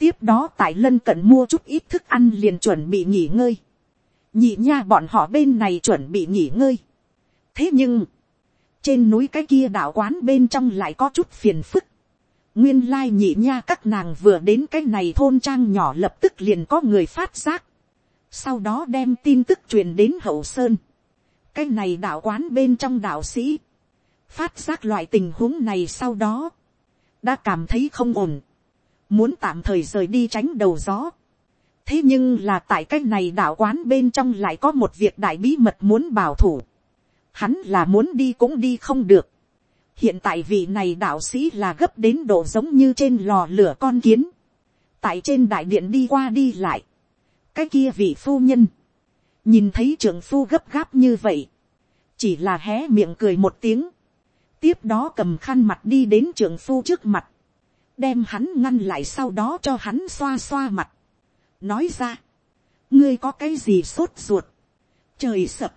tiếp đó tại lân cận mua chút ít thức ăn liền chuẩn bị nghỉ ngơi. nhị nha bọn họ bên này chuẩn bị nghỉ ngơi. thế nhưng, trên núi cái kia đạo quán bên trong lại có chút phiền phức. nguyên lai nhị nha các nàng vừa đến cái này thôn trang nhỏ lập tức liền có người phát giác. sau đó đem tin tức truyền đến hậu sơn. cái này đạo quán bên trong đạo sĩ. phát giác loại tình huống này sau đó. đã cảm thấy không ổn muốn tạm thời rời đi tránh đầu gió. thế nhưng là tại cái này đạo quán bên trong lại có một việc đại bí mật muốn bảo thủ hắn là muốn đi cũng đi không được. hiện tại vị này đạo sĩ là gấp đến độ giống như trên lò lửa con kiến. tại trên đại điện đi qua đi lại. cái kia vị phu nhân. nhìn thấy trưởng phu gấp gáp như vậy. chỉ là hé miệng cười một tiếng. tiếp đó cầm khăn mặt đi đến trưởng phu trước mặt đem hắn ngăn lại sau đó cho hắn xoa xoa mặt. nói ra, ngươi có cái gì sốt ruột, trời sập,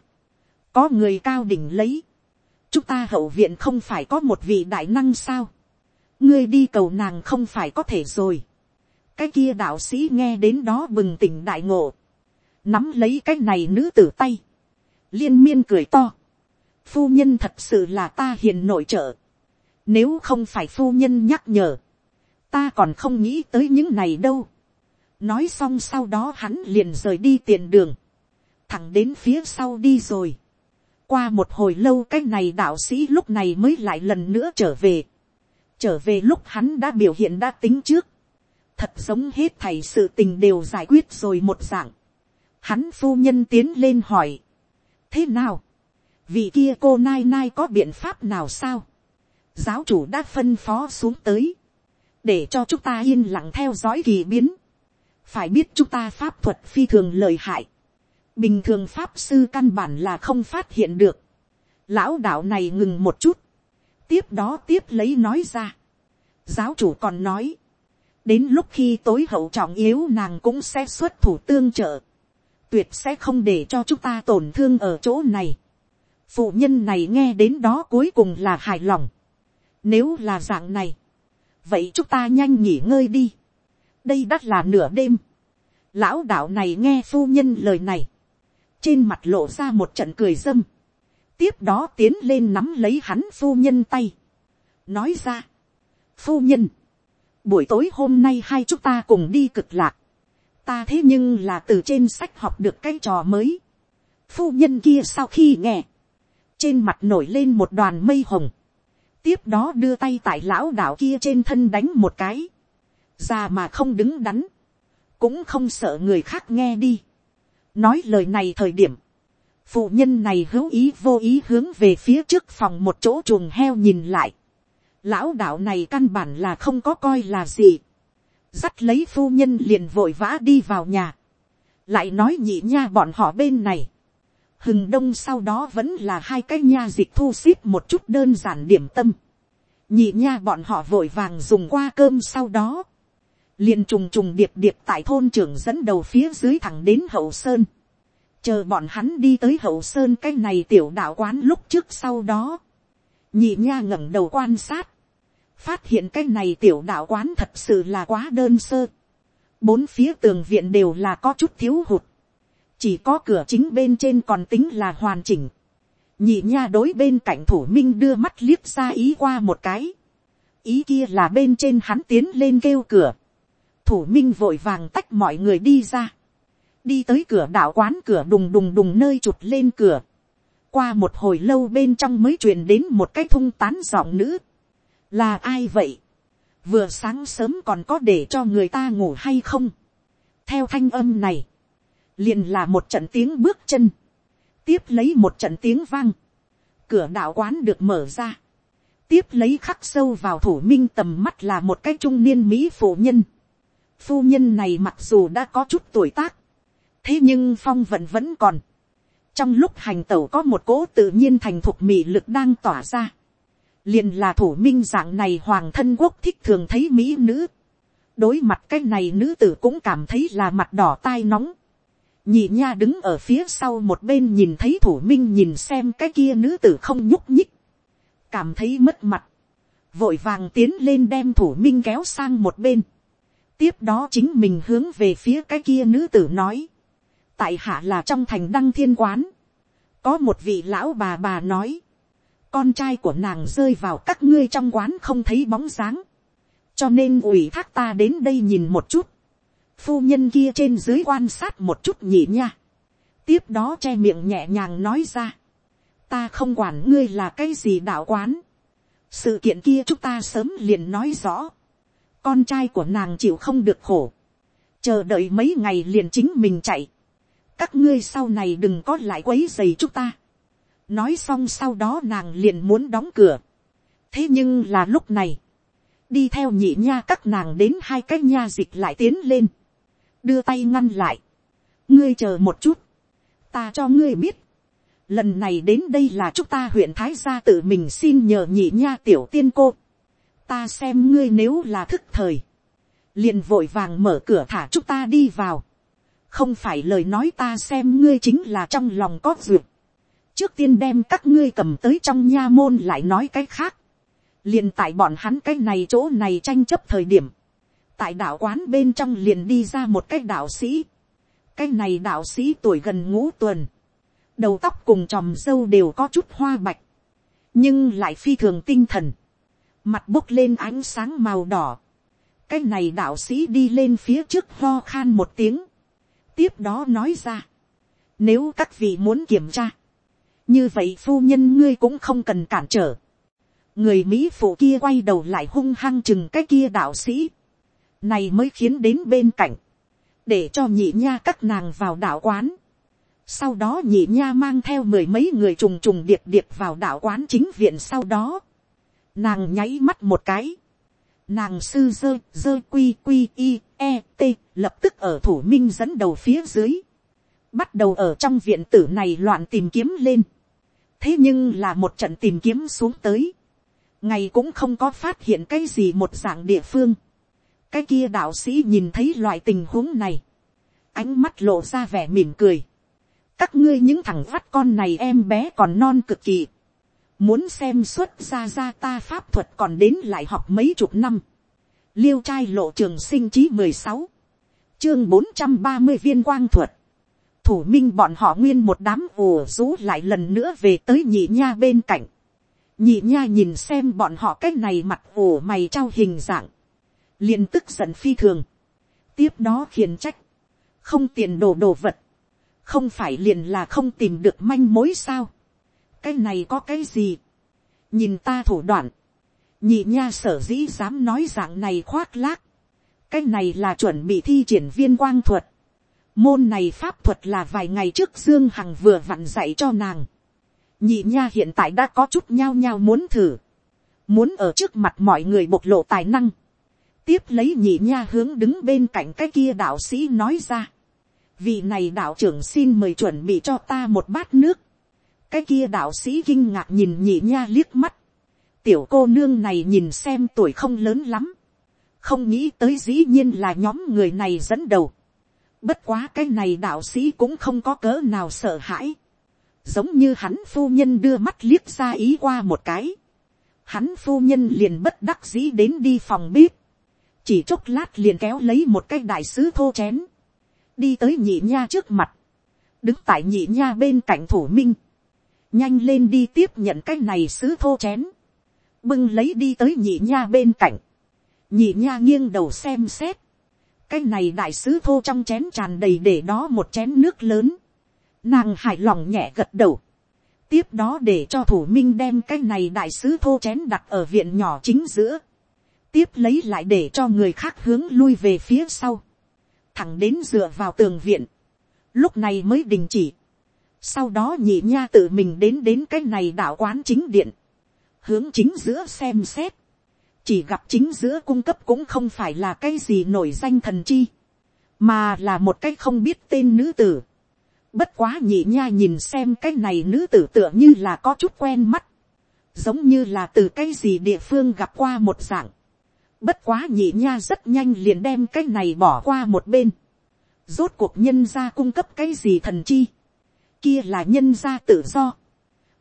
có người cao đỉnh lấy, chúng ta hậu viện không phải có một vị đại năng sao, ngươi đi cầu nàng không phải có thể rồi, cái kia đạo sĩ nghe đến đó bừng tỉnh đại ngộ, nắm lấy cái này nữ tử tay, liên miên cười to, phu nhân thật sự là ta hiền nội trợ, nếu không phải phu nhân nhắc nhở, ta còn không nghĩ tới những này đâu. nói xong sau đó hắn liền rời đi tiền đường, thẳng đến phía sau đi rồi qua một hồi lâu cái này đạo sĩ lúc này mới lại lần nữa trở về. trở về lúc hắn đã biểu hiện đã tính trước. thật giống hết thầy sự tình đều giải quyết rồi một dạng. hắn phu nhân tiến lên hỏi. thế nào, vị kia cô nai nai có biện pháp nào sao. giáo chủ đã phân phó xuống tới để cho chúng ta yên lặng theo dõi kỳ biến. phải biết chúng ta pháp thuật phi thường lợi hại bình thường pháp sư căn bản là không phát hiện được. lão đạo này ngừng một chút. tiếp đó tiếp lấy nói ra. giáo chủ còn nói. đến lúc khi tối hậu trọng yếu nàng cũng sẽ xuất thủ tương trợ. tuyệt sẽ không để cho chúng ta tổn thương ở chỗ này. phụ nhân này nghe đến đó cuối cùng là hài lòng. nếu là dạng này, vậy chúng ta nhanh nghỉ ngơi đi. đây đắt là nửa đêm. lão đạo này nghe phu nhân lời này trên mặt lộ ra một trận cười dâm. tiếp đó tiến lên nắm lấy hắn phu nhân tay. nói ra. phu nhân. buổi tối hôm nay hai chúng ta cùng đi cực lạc. ta thế nhưng là từ trên sách học được cái trò mới. phu nhân kia sau khi nghe. trên mặt nổi lên một đoàn mây hồng tiếp đó đưa tay tại lão đạo kia trên thân đánh một cái, già mà không đứng đắn, cũng không sợ người khác nghe đi nói lời này thời điểm, phụ nhân này hữu ý vô ý hướng về phía trước phòng một chỗ chuồng heo nhìn lại. lão đạo này căn bản là không có coi là gì. dắt lấy phu nhân liền vội vã đi vào nhà. lại nói nhị nha bọn họ bên này hừng đông sau đó vẫn là hai cái nha dịch thu xếp một chút đơn giản điểm tâm. nhị nha bọn họ vội vàng dùng qua cơm sau đó liền trùng trùng điệp điệp tại thôn trưởng dẫn đầu phía dưới thẳng đến hậu sơn. chờ bọn hắn đi tới hậu sơn cái này tiểu đạo quán lúc trước sau đó. nhị nha ngẩng đầu quan sát. phát hiện cái này tiểu đạo quán thật sự là quá đơn sơ. bốn phía tường viện đều là có chút thiếu hụt chỉ có cửa chính bên trên còn tính là hoàn chỉnh. nhị nha đối bên cạnh thủ minh đưa mắt liếc ra ý qua một cái. ý kia là bên trên hắn tiến lên kêu cửa thủ minh vội vàng tách mọi người đi ra. đi tới cửa đạo quán cửa đùng đùng đùng nơi chụt lên cửa. qua một hồi lâu bên trong mới truyền đến một cái thung tán giọng nữ. là ai vậy. vừa sáng sớm còn có để cho người ta ngủ hay không. theo thanh âm này liền là một trận tiếng bước chân, tiếp lấy một trận tiếng vang, cửa đạo quán được mở ra, tiếp lấy khắc sâu vào thủ minh tầm mắt là một cái trung niên mỹ phụ nhân. Phu nhân này mặc dù đã có chút tuổi tác, thế nhưng phong vận vẫn còn. trong lúc hành tẩu có một cỗ tự nhiên thành thục mỹ lực đang tỏa ra. liền là thủ minh dạng này hoàng thân quốc thích thường thấy mỹ nữ. đối mặt cái này nữ tử cũng cảm thấy là mặt đỏ tai nóng nhị nha đứng ở phía sau một bên nhìn thấy thủ minh nhìn xem cái kia nữ tử không nhúc nhích, cảm thấy mất mặt, vội vàng tiến lên đem thủ minh kéo sang một bên, tiếp đó chính mình hướng về phía cái kia nữ tử nói, tại hạ là trong thành đăng thiên quán, có một vị lão bà bà nói, con trai của nàng rơi vào các ngươi trong quán không thấy bóng dáng, cho nên ủy thác ta đến đây nhìn một chút, phu nhân kia trên dưới quan sát một chút nhỉ nha. tiếp đó che miệng nhẹ nhàng nói ra. ta không quản ngươi là cái gì đạo quán. sự kiện kia chúng ta sớm liền nói rõ con trai của nàng chịu không được khổ. chờ đợi mấy ngày liền chính mình chạy. các ngươi sau này đừng có lại quấy dày chúng ta. nói xong sau đó nàng liền muốn đóng cửa. thế nhưng là lúc này, đi theo nhị nha các nàng đến hai cái nha dịch lại tiến lên đưa tay ngăn lại. ngươi chờ một chút, ta cho ngươi biết, lần này đến đây là chúng ta huyện thái gia tự mình xin nhờ nhị nha tiểu tiên cô ta xem ngươi nếu là thức thời, liền vội vàng mở cửa thả chúng ta đi vào. không phải lời nói ta xem ngươi chính là trong lòng có duyệt. trước tiên đem các ngươi cầm tới trong nha môn lại nói cái khác, liền tại bọn hắn cái này chỗ này tranh chấp thời điểm, tại đạo quán bên trong liền đi ra một cái đạo sĩ, cái này đạo sĩ tuổi gần ngũ tuần, đầu tóc cùng tròm dâu đều có chút hoa bạch, nhưng lại phi thường tinh thần, mặt bốc lên ánh sáng màu đỏ, cái này đạo sĩ đi lên phía trước ho khan một tiếng, tiếp đó nói ra, nếu các vị muốn kiểm tra, như vậy phu nhân ngươi cũng không cần cản trở, người mỹ phụ kia quay đầu lại hung hăng chừng cái kia đạo sĩ, này mới khiến đến bên cạnh, để cho nhị nha các nàng vào đạo quán, sau đó nhị nha mang theo mười mấy người trùng trùng điệp điệp vào đạo quán chính viện sau đó. Nàng nháy mắt một cái. Nàng sư dơ dơ quy quy i e t, lập tức ở thủ minh dẫn đầu phía dưới. Bắt đầu ở trong viện tử này loạn tìm kiếm lên. Thế nhưng là một trận tìm kiếm xuống tới. Ngày cũng không có phát hiện cái gì một dạng địa phương. Cái kia đạo sĩ nhìn thấy loại tình huống này. Ánh mắt lộ ra vẻ mỉm cười các ngươi những thằng vắt con này em bé còn non cực kỳ. Muốn xem xuất ra ra ta pháp thuật còn đến lại học mấy chục năm. Liêu trai lộ trường sinh chí mười sáu Chương bốn trăm ba mươi viên quang thuật. Thủ minh bọn họ nguyên một đám ùa rú lại lần nữa về tới nhị nha bên cạnh. Nhị nha nhìn xem bọn họ cái này mặt ù mày trao hình dạng. liền tức giận phi thường. Tiếp đó khiển trách. Không tiền đồ đồ vật không phải liền là không tìm được manh mối sao cái này có cái gì. nhìn ta thủ đoạn. nhị nha sở dĩ dám nói dạng này khoác lác. cái này là chuẩn bị thi triển viên quang thuật. môn này pháp thuật là vài ngày trước dương hằng vừa vặn dạy cho nàng. nhị nha hiện tại đã có chút nhao nhao muốn thử. muốn ở trước mặt mọi người bộc lộ tài năng. tiếp lấy nhị nha hướng đứng bên cạnh cái kia đạo sĩ nói ra vị này đạo trưởng xin mời chuẩn bị cho ta một bát nước cái kia đạo sĩ kinh ngạc nhìn nhị nha liếc mắt. tiểu cô nương này nhìn xem tuổi không lớn lắm. không nghĩ tới dĩ nhiên là nhóm người này dẫn đầu. bất quá cái này đạo sĩ cũng không có cớ nào sợ hãi. giống như hắn phu nhân đưa mắt liếc ra ý qua một cái. hắn phu nhân liền bất đắc dĩ đến đi phòng bếp. chỉ chốc lát liền kéo lấy một cái đại sứ thô chén đi tới nhị nha trước mặt, đứng tại nhị nha bên cạnh thủ minh, nhanh lên đi tiếp nhận cái này sứ thô chén, bưng lấy đi tới nhị nha bên cạnh, nhị nha nghiêng đầu xem xét, cái này đại sứ thô trong chén tràn đầy để đó một chén nước lớn, nàng hài lòng nhẹ gật đầu, tiếp đó để cho thủ minh đem cái này đại sứ thô chén đặt ở viện nhỏ chính giữa, tiếp lấy lại để cho người khác hướng lui về phía sau, thẳng đến dựa vào tường viện, lúc này mới đình chỉ sau đó nhị nha tự mình đến đến cái này đạo quán chính điện, hướng chính giữa xem xét, chỉ gặp chính giữa cung cấp cũng không phải là cái gì nổi danh thần chi, mà là một cái không biết tên nữ tử. Bất quá nhị nha nhìn xem cái này nữ tử tựa như là có chút quen mắt, giống như là từ cái gì địa phương gặp qua một dạng. Bất quá nhị nha rất nhanh liền đem cái này bỏ qua một bên. Rốt cuộc nhân gia cung cấp cái gì thần chi. Kia là nhân gia tự do.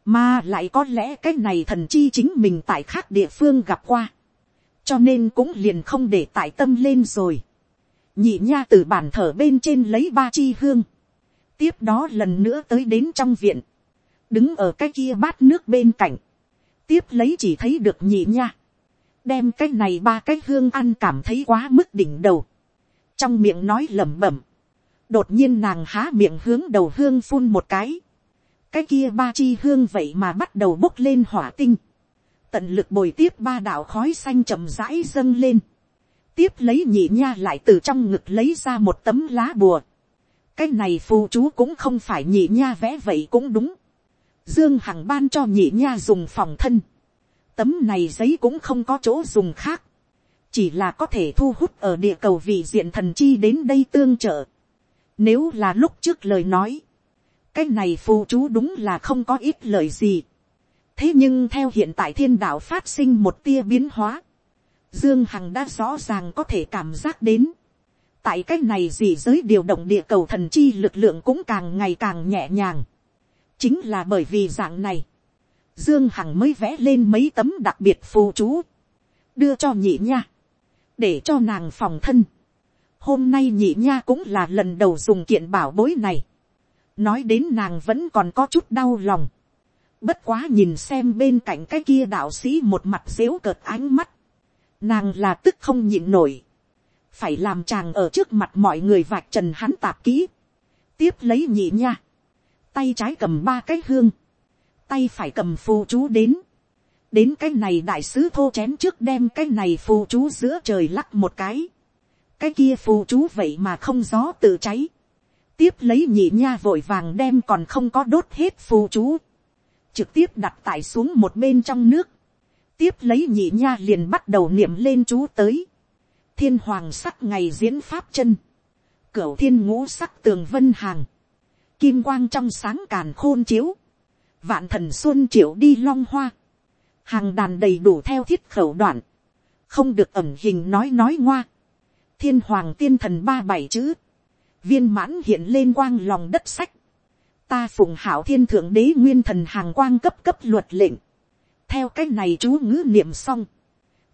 Mà lại có lẽ cái này thần chi chính mình tại khác địa phương gặp qua. Cho nên cũng liền không để tại tâm lên rồi. Nhị nha từ bản thở bên trên lấy ba chi hương. Tiếp đó lần nữa tới đến trong viện. Đứng ở cái kia bát nước bên cạnh. Tiếp lấy chỉ thấy được nhị nha đem cái này ba cái hương ăn cảm thấy quá mức đỉnh đầu, trong miệng nói lẩm bẩm, đột nhiên nàng há miệng hướng đầu hương phun một cái, cái kia ba chi hương vậy mà bắt đầu bốc lên hỏa tinh, tận lực bồi tiếp ba đạo khói xanh chậm rãi dâng lên, tiếp lấy nhị nha lại từ trong ngực lấy ra một tấm lá bùa, cái này phù chú cũng không phải nhị nha vẽ vậy cũng đúng, dương hằng ban cho nhị nha dùng phòng thân, Tấm này giấy cũng không có chỗ dùng khác. Chỉ là có thể thu hút ở địa cầu vị diện thần chi đến đây tương trợ. Nếu là lúc trước lời nói. Cái này phù chú đúng là không có ít lời gì. Thế nhưng theo hiện tại thiên đạo phát sinh một tia biến hóa. Dương Hằng đã rõ ràng có thể cảm giác đến. Tại cái này gì giới điều động địa cầu thần chi lực lượng cũng càng ngày càng nhẹ nhàng chính là bởi vì dạng này, dương hằng mới vẽ lên mấy tấm đặc biệt phù chú, đưa cho nhị nha, để cho nàng phòng thân hôm nay nhị nha cũng là lần đầu dùng kiện bảo bối này, nói đến nàng vẫn còn có chút đau lòng, bất quá nhìn xem bên cạnh cái kia đạo sĩ một mặt dếu cợt ánh mắt, nàng là tức không nhịn nổi, phải làm chàng ở trước mặt mọi người vạch trần hắn tạp kỹ, tiếp lấy nhị nha, tay trái cầm ba cái hương, tay phải cầm phù chú đến, đến cái này đại sứ thô chén trước đem cái này phù chú giữa trời lắc một cái, cái kia phù chú vậy mà không gió tự cháy, tiếp lấy nhị nha vội vàng đem còn không có đốt hết phù chú, trực tiếp đặt tải xuống một bên trong nước, tiếp lấy nhị nha liền bắt đầu niệm lên chú tới, thiên hoàng sắc ngày diễn pháp chân, cửu thiên ngũ sắc tường vân hàng, kim quang trong sáng càn khôn chiếu, vạn thần xuân triệu đi long hoa, hàng đàn đầy đủ theo thiết khẩu đoạn, không được ẩm hình nói nói ngoa, thiên hoàng tiên thần ba bảy chữ, viên mãn hiện lên quang lòng đất sách, ta phụng hảo thiên thượng đế nguyên thần hàng quang cấp cấp luật lệnh, theo cái này chú ngữ niệm xong,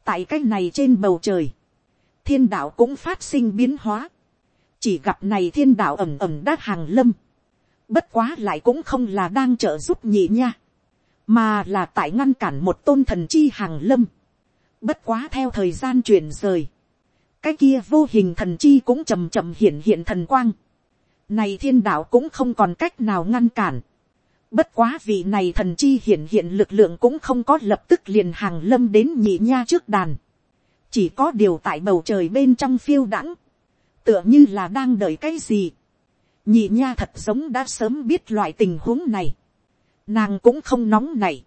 tại cái này trên bầu trời, thiên đạo cũng phát sinh biến hóa, chỉ gặp này thiên đạo ẩm ẩm đát hàng lâm, bất quá lại cũng không là đang trợ giúp nhị nha, mà là tại ngăn cản một tôn thần chi hàng lâm, bất quá theo thời gian chuyển rời, cái kia vô hình thần chi cũng chầm chậm hiện hiện thần quang, này thiên đạo cũng không còn cách nào ngăn cản, bất quá vì này thần chi hiện hiện lực lượng cũng không có lập tức liền hàng lâm đến nhị nha trước đàn, chỉ có điều tại bầu trời bên trong phiêu đãng, tựa như là đang đợi cái gì. nhị nha thật giống đã sớm biết loại tình huống này, nàng cũng không nóng này,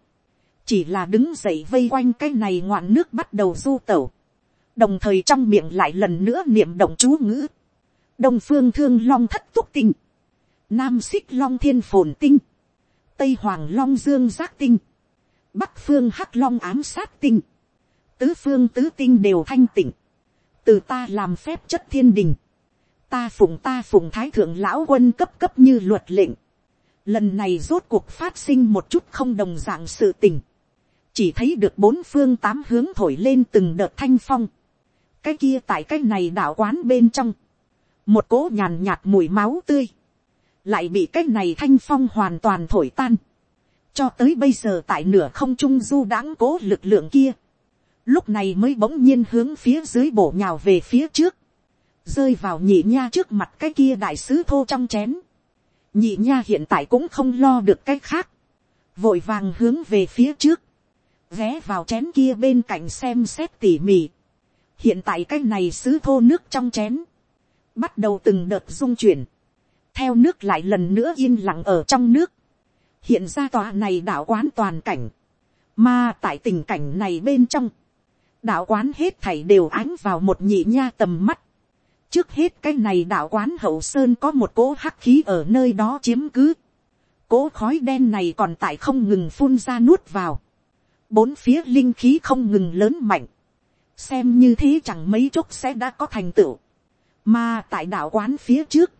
chỉ là đứng dậy vây quanh cái này ngoạn nước bắt đầu du tẩu, đồng thời trong miệng lại lần nữa niệm động chú ngữ, đông phương thương long thất túc tinh, nam xích long thiên phồn tinh, tây hoàng long dương giác tinh, bắc phương hắc long ám sát tinh, tứ phương tứ tinh đều thanh tịnh, từ ta làm phép chất thiên đình, ta phụng ta phụng thái thượng lão quân cấp cấp như luật lệnh, lần này rốt cuộc phát sinh một chút không đồng dạng sự tình, chỉ thấy được bốn phương tám hướng thổi lên từng đợt thanh phong, cái kia tại cái này đạo quán bên trong, một cỗ nhàn nhạt mùi máu tươi, lại bị cái này thanh phong hoàn toàn thổi tan, cho tới bây giờ tại nửa không trung du đãng cố lực lượng kia, lúc này mới bỗng nhiên hướng phía dưới bổ nhào về phía trước, rơi vào nhị nha trước mặt cái kia đại sứ thô trong chén. nhị nha hiện tại cũng không lo được cái khác, vội vàng hướng về phía trước, ghé vào chén kia bên cạnh xem xét tỉ mỉ hiện tại cái này sứ thô nước trong chén, bắt đầu từng đợt dung chuyển, theo nước lại lần nữa yên lặng ở trong nước, hiện ra tòa này đạo quán toàn cảnh, mà tại tình cảnh này bên trong, đạo quán hết thảy đều ánh vào một nhị nha tầm mắt. trước hết cái này đạo quán hậu sơn có một cỗ hắc khí ở nơi đó chiếm cứ. cỗ khói đen này còn tại không ngừng phun ra nuốt vào. bốn phía linh khí không ngừng lớn mạnh xem như thế chẳng mấy chốc sẽ đã có thành tựu. mà tại đạo quán phía trước,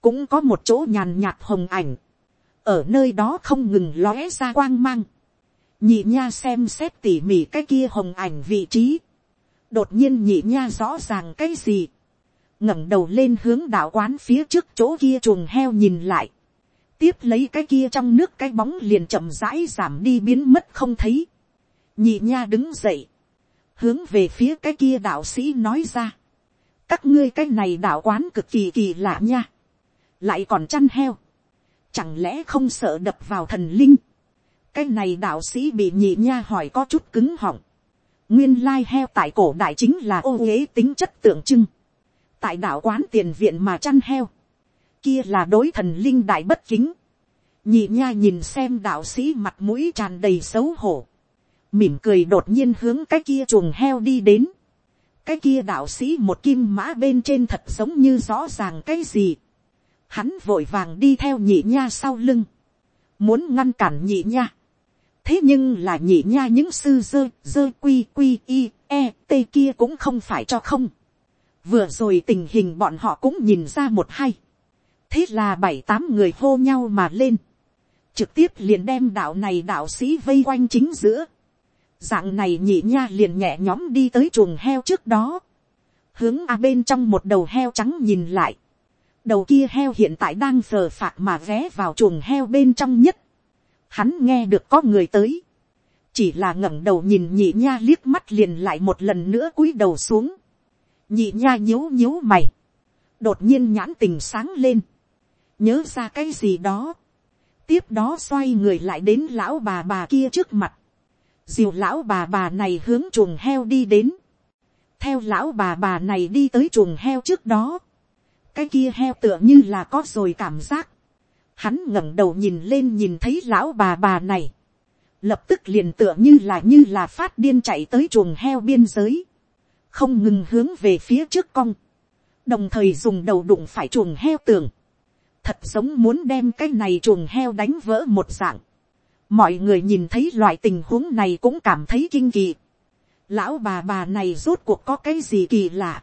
cũng có một chỗ nhàn nhạt hồng ảnh. ở nơi đó không ngừng lóe ra quang mang. Nhị nha xem xét tỉ mỉ cái kia hồng ảnh vị trí, đột nhiên nhị nha rõ ràng cái gì, ngẩng đầu lên hướng đạo quán phía trước chỗ kia chuồng heo nhìn lại, tiếp lấy cái kia trong nước cái bóng liền chậm rãi giảm đi biến mất không thấy, nhị nha đứng dậy, hướng về phía cái kia đạo sĩ nói ra, các ngươi cái này đạo quán cực kỳ kỳ lạ nha, lại còn chăn heo, chẳng lẽ không sợ đập vào thần linh, cái này đạo sĩ bị nhị nha hỏi có chút cứng họng. nguyên lai heo tại cổ đại chính là ô uế tính chất tượng trưng. tại đạo quán tiền viện mà chăn heo. kia là đối thần linh đại bất kính. nhị nha nhìn xem đạo sĩ mặt mũi tràn đầy xấu hổ mỉm cười đột nhiên hướng cái kia chuồng heo đi đến. cái kia đạo sĩ một kim mã bên trên thật giống như rõ ràng cái gì. hắn vội vàng đi theo nhị nha sau lưng. muốn ngăn cản nhị nha thế nhưng là nhị nha những sư dơ dơ quy quy i e t kia cũng không phải cho không vừa rồi tình hình bọn họ cũng nhìn ra một hay thế là bảy tám người hô nhau mà lên trực tiếp liền đem đạo này đạo sĩ vây quanh chính giữa, dạng này nhị nha liền nhẹ nhóm đi tới chuồng heo trước đó, hướng a bên trong một đầu heo trắng nhìn lại, đầu kia heo hiện tại đang phờ phạt mà ghé vào chuồng heo bên trong nhất, hắn nghe được có người tới, chỉ là ngẩng đầu nhìn nhị nha liếc mắt liền lại một lần nữa cúi đầu xuống, nhị nha nhíu nhíu mày, đột nhiên nhãn tình sáng lên, nhớ ra cái gì đó, tiếp đó xoay người lại đến lão bà bà kia trước mặt, diều lão bà bà này hướng chuồng heo đi đến, theo lão bà bà này đi tới chuồng heo trước đó, cái kia heo tựa như là có rồi cảm giác, hắn ngẩng đầu nhìn lên nhìn thấy lão bà bà này, lập tức liền tựa như là như là phát điên chạy tới chuồng heo biên giới, không ngừng hướng về phía trước cong, đồng thời dùng đầu đụng phải chuồng heo tường, thật giống muốn đem cái này chuồng heo đánh vỡ một dạng mọi người nhìn thấy loại tình huống này cũng cảm thấy kinh kỳ. lão bà bà này rốt cuộc có cái gì kỳ lạ.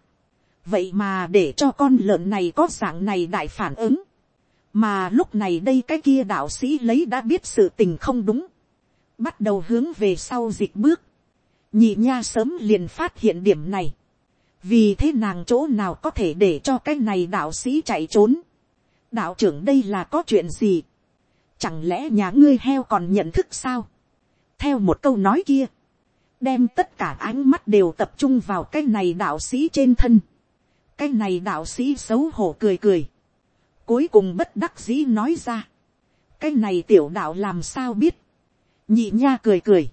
vậy mà để cho con lợn này có dạng này đại phản ứng. mà lúc này đây cái kia đạo sĩ lấy đã biết sự tình không đúng. bắt đầu hướng về sau dịch bước. nhị nha sớm liền phát hiện điểm này. vì thế nàng chỗ nào có thể để cho cái này đạo sĩ chạy trốn đạo trưởng đây là có chuyện gì, chẳng lẽ nhà ngươi heo còn nhận thức sao, theo một câu nói kia, đem tất cả ánh mắt đều tập trung vào cái này đạo sĩ trên thân, cái này đạo sĩ xấu hổ cười cười, cuối cùng bất đắc dĩ nói ra, cái này tiểu đạo làm sao biết, nhị nha cười cười,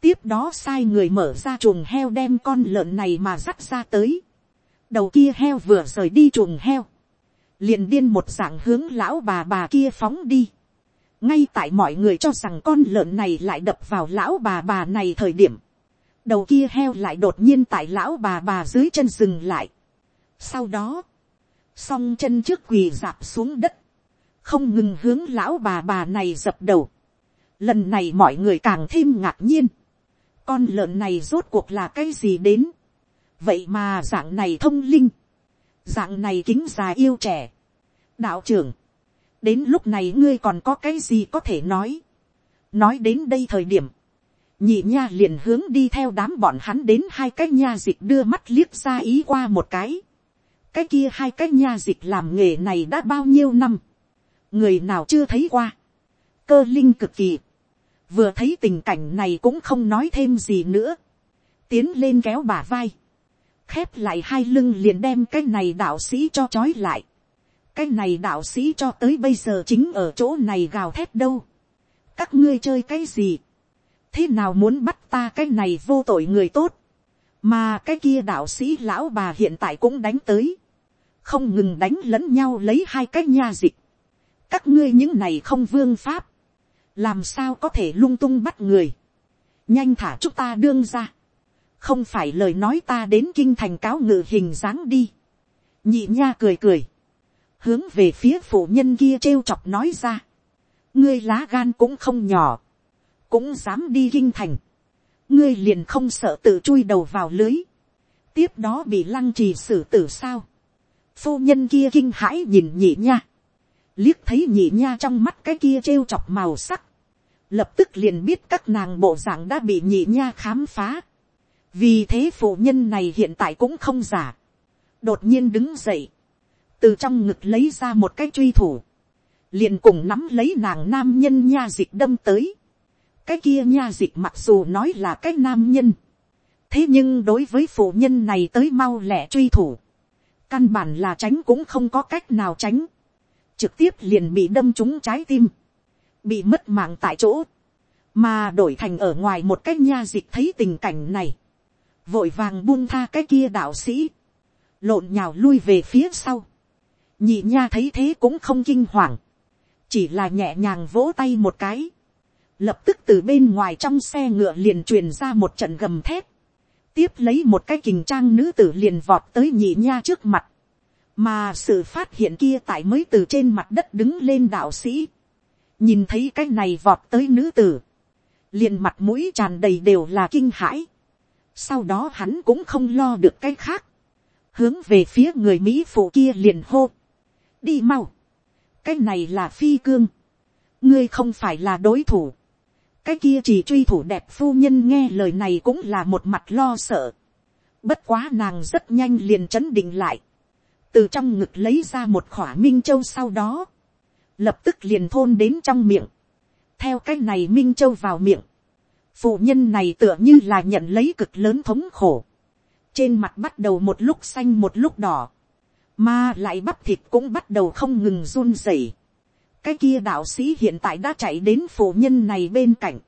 tiếp đó sai người mở ra chuồng heo đem con lợn này mà dắt ra tới, đầu kia heo vừa rời đi chuồng heo, liền điên một dạng hướng lão bà bà kia phóng đi ngay tại mọi người cho rằng con lợn này lại đập vào lão bà bà này thời điểm, đầu kia heo lại đột nhiên tại lão bà bà dưới chân dừng lại. sau đó, song chân trước quỳ dạp xuống đất, không ngừng hướng lão bà bà này dập đầu. lần này mọi người càng thêm ngạc nhiên. con lợn này rốt cuộc là cái gì đến. vậy mà dạng này thông linh dạng này kính già yêu trẻ. đạo trưởng, đến lúc này ngươi còn có cái gì có thể nói. nói đến đây thời điểm, nhị nha liền hướng đi theo đám bọn hắn đến hai cái nha dịch đưa mắt liếc ra ý qua một cái. cái kia hai cái nha dịch làm nghề này đã bao nhiêu năm, người nào chưa thấy qua, cơ linh cực kỳ, vừa thấy tình cảnh này cũng không nói thêm gì nữa, tiến lên kéo bà vai, khép lại hai lưng liền đem cái này đạo sĩ cho trói lại cái này đạo sĩ cho tới bây giờ chính ở chỗ này gào thét đâu. các ngươi chơi cái gì. thế nào muốn bắt ta cái này vô tội người tốt. mà cái kia đạo sĩ lão bà hiện tại cũng đánh tới. không ngừng đánh lẫn nhau lấy hai cái nha dịch. các ngươi những này không vương pháp. làm sao có thể lung tung bắt người. nhanh thả chúng ta đương ra không phải lời nói ta đến kinh thành cáo ngự hình dáng đi. nhị nha cười cười, hướng về phía phụ nhân kia trêu chọc nói ra. ngươi lá gan cũng không nhỏ, cũng dám đi kinh thành. ngươi liền không sợ tự chui đầu vào lưới. tiếp đó bị lăng trì xử tử sao. phu nhân kia kinh hãi nhìn nhị nha. liếc thấy nhị nha trong mắt cái kia trêu chọc màu sắc. lập tức liền biết các nàng bộ dạng đã bị nhị nha khám phá vì thế phụ nhân này hiện tại cũng không giả, đột nhiên đứng dậy, từ trong ngực lấy ra một cái truy thủ, liền cùng nắm lấy nàng nam nhân nha dịch đâm tới, cái kia nha dịch mặc dù nói là cái nam nhân, thế nhưng đối với phụ nhân này tới mau lẹ truy thủ, căn bản là tránh cũng không có cách nào tránh, trực tiếp liền bị đâm trúng trái tim, bị mất mạng tại chỗ, mà đổi thành ở ngoài một cái nha dịch thấy tình cảnh này, vội vàng buông tha cái kia đạo sĩ, lộn nhào lui về phía sau, nhị nha thấy thế cũng không kinh hoàng, chỉ là nhẹ nhàng vỗ tay một cái, lập tức từ bên ngoài trong xe ngựa liền truyền ra một trận gầm thép, tiếp lấy một cái kình trang nữ tử liền vọt tới nhị nha trước mặt, mà sự phát hiện kia tại mới từ trên mặt đất đứng lên đạo sĩ, nhìn thấy cái này vọt tới nữ tử, liền mặt mũi tràn đầy đều là kinh hãi, sau đó hắn cũng không lo được cái khác. Hướng về phía người Mỹ phụ kia liền hô. Đi mau. Cái này là phi cương. ngươi không phải là đối thủ, cái kia chỉ truy thủ đẹp phu nhân nghe lời này cũng là một mặt lo sợ, bất quá nàng rất nhanh liền chấn định lại, từ trong ngực lấy ra một khỏa minh châu sau đó, lập tức liền thôn đến trong miệng, theo cái này minh châu vào miệng, phụ nhân này tựa như là nhận lấy cực lớn thống khổ, trên mặt bắt đầu một lúc xanh một lúc đỏ, mà lại bắp thịt cũng bắt đầu không ngừng run rẩy. cái kia đạo sĩ hiện tại đã chạy đến phụ nhân này bên cạnh,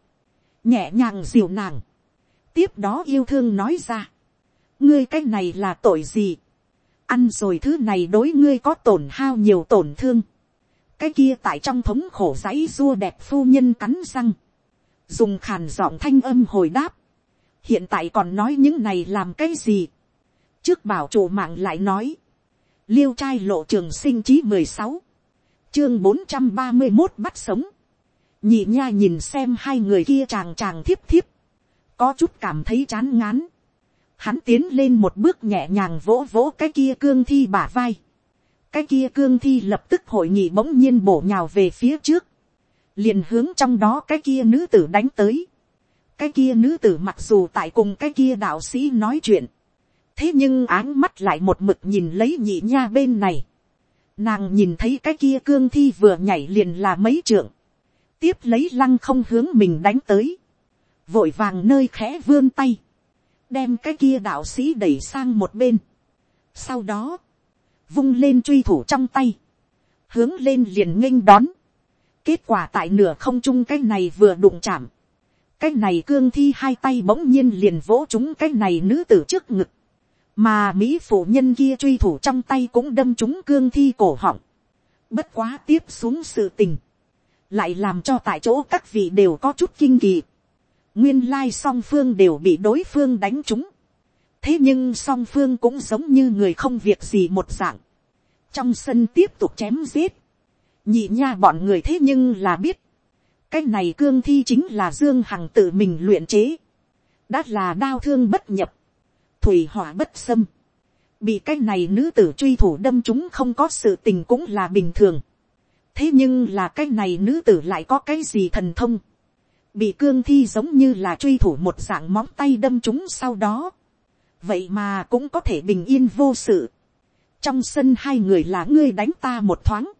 nhẹ nhàng dìu nàng, tiếp đó yêu thương nói ra, ngươi cái này là tội gì, ăn rồi thứ này đối ngươi có tổn hao nhiều tổn thương, cái kia tại trong thống khổ dãy dua đẹp phu nhân cắn răng, dùng khàn giọng thanh âm hồi đáp, hiện tại còn nói những này làm cái gì, trước bảo chủ mạng lại nói, liêu trai lộ trường sinh chí mười sáu, chương bốn trăm ba mươi một bắt sống, nhị nha nhìn xem hai người kia chàng chàng thiếp thiếp, có chút cảm thấy chán ngán, hắn tiến lên một bước nhẹ nhàng vỗ vỗ cái kia cương thi bả vai, cái kia cương thi lập tức hội nghị bỗng nhiên bổ nhào về phía trước, liền hướng trong đó cái kia nữ tử đánh tới. cái kia nữ tử mặc dù tại cùng cái kia đạo sĩ nói chuyện, thế nhưng áng mắt lại một mực nhìn lấy nhị nha bên này. nàng nhìn thấy cái kia cương thi vừa nhảy liền là mấy trượng, tiếp lấy lăng không hướng mình đánh tới, vội vàng nơi khẽ vươn tay, đem cái kia đạo sĩ đẩy sang một bên. sau đó, vung lên truy thủ trong tay, hướng lên liền nghênh đón, Kết quả tại nửa không trung cái này vừa đụng chạm. Cái này cương thi hai tay bỗng nhiên liền vỗ chúng cái này nữ tử trước ngực. Mà Mỹ phụ nhân kia truy thủ trong tay cũng đâm chúng cương thi cổ họng. Bất quá tiếp xuống sự tình. Lại làm cho tại chỗ các vị đều có chút kinh kỳ. Nguyên lai song phương đều bị đối phương đánh trúng. Thế nhưng song phương cũng giống như người không việc gì một dạng. Trong sân tiếp tục chém giết nhị nha bọn người thế nhưng là biết, cái này cương thi chính là dương hằng tự mình luyện chế, đã là đau thương bất nhập, thủy hỏa bất xâm, bị cái này nữ tử truy thủ đâm chúng không có sự tình cũng là bình thường, thế nhưng là cái này nữ tử lại có cái gì thần thông, bị cương thi giống như là truy thủ một dạng móng tay đâm chúng sau đó, vậy mà cũng có thể bình yên vô sự, trong sân hai người là ngươi đánh ta một thoáng,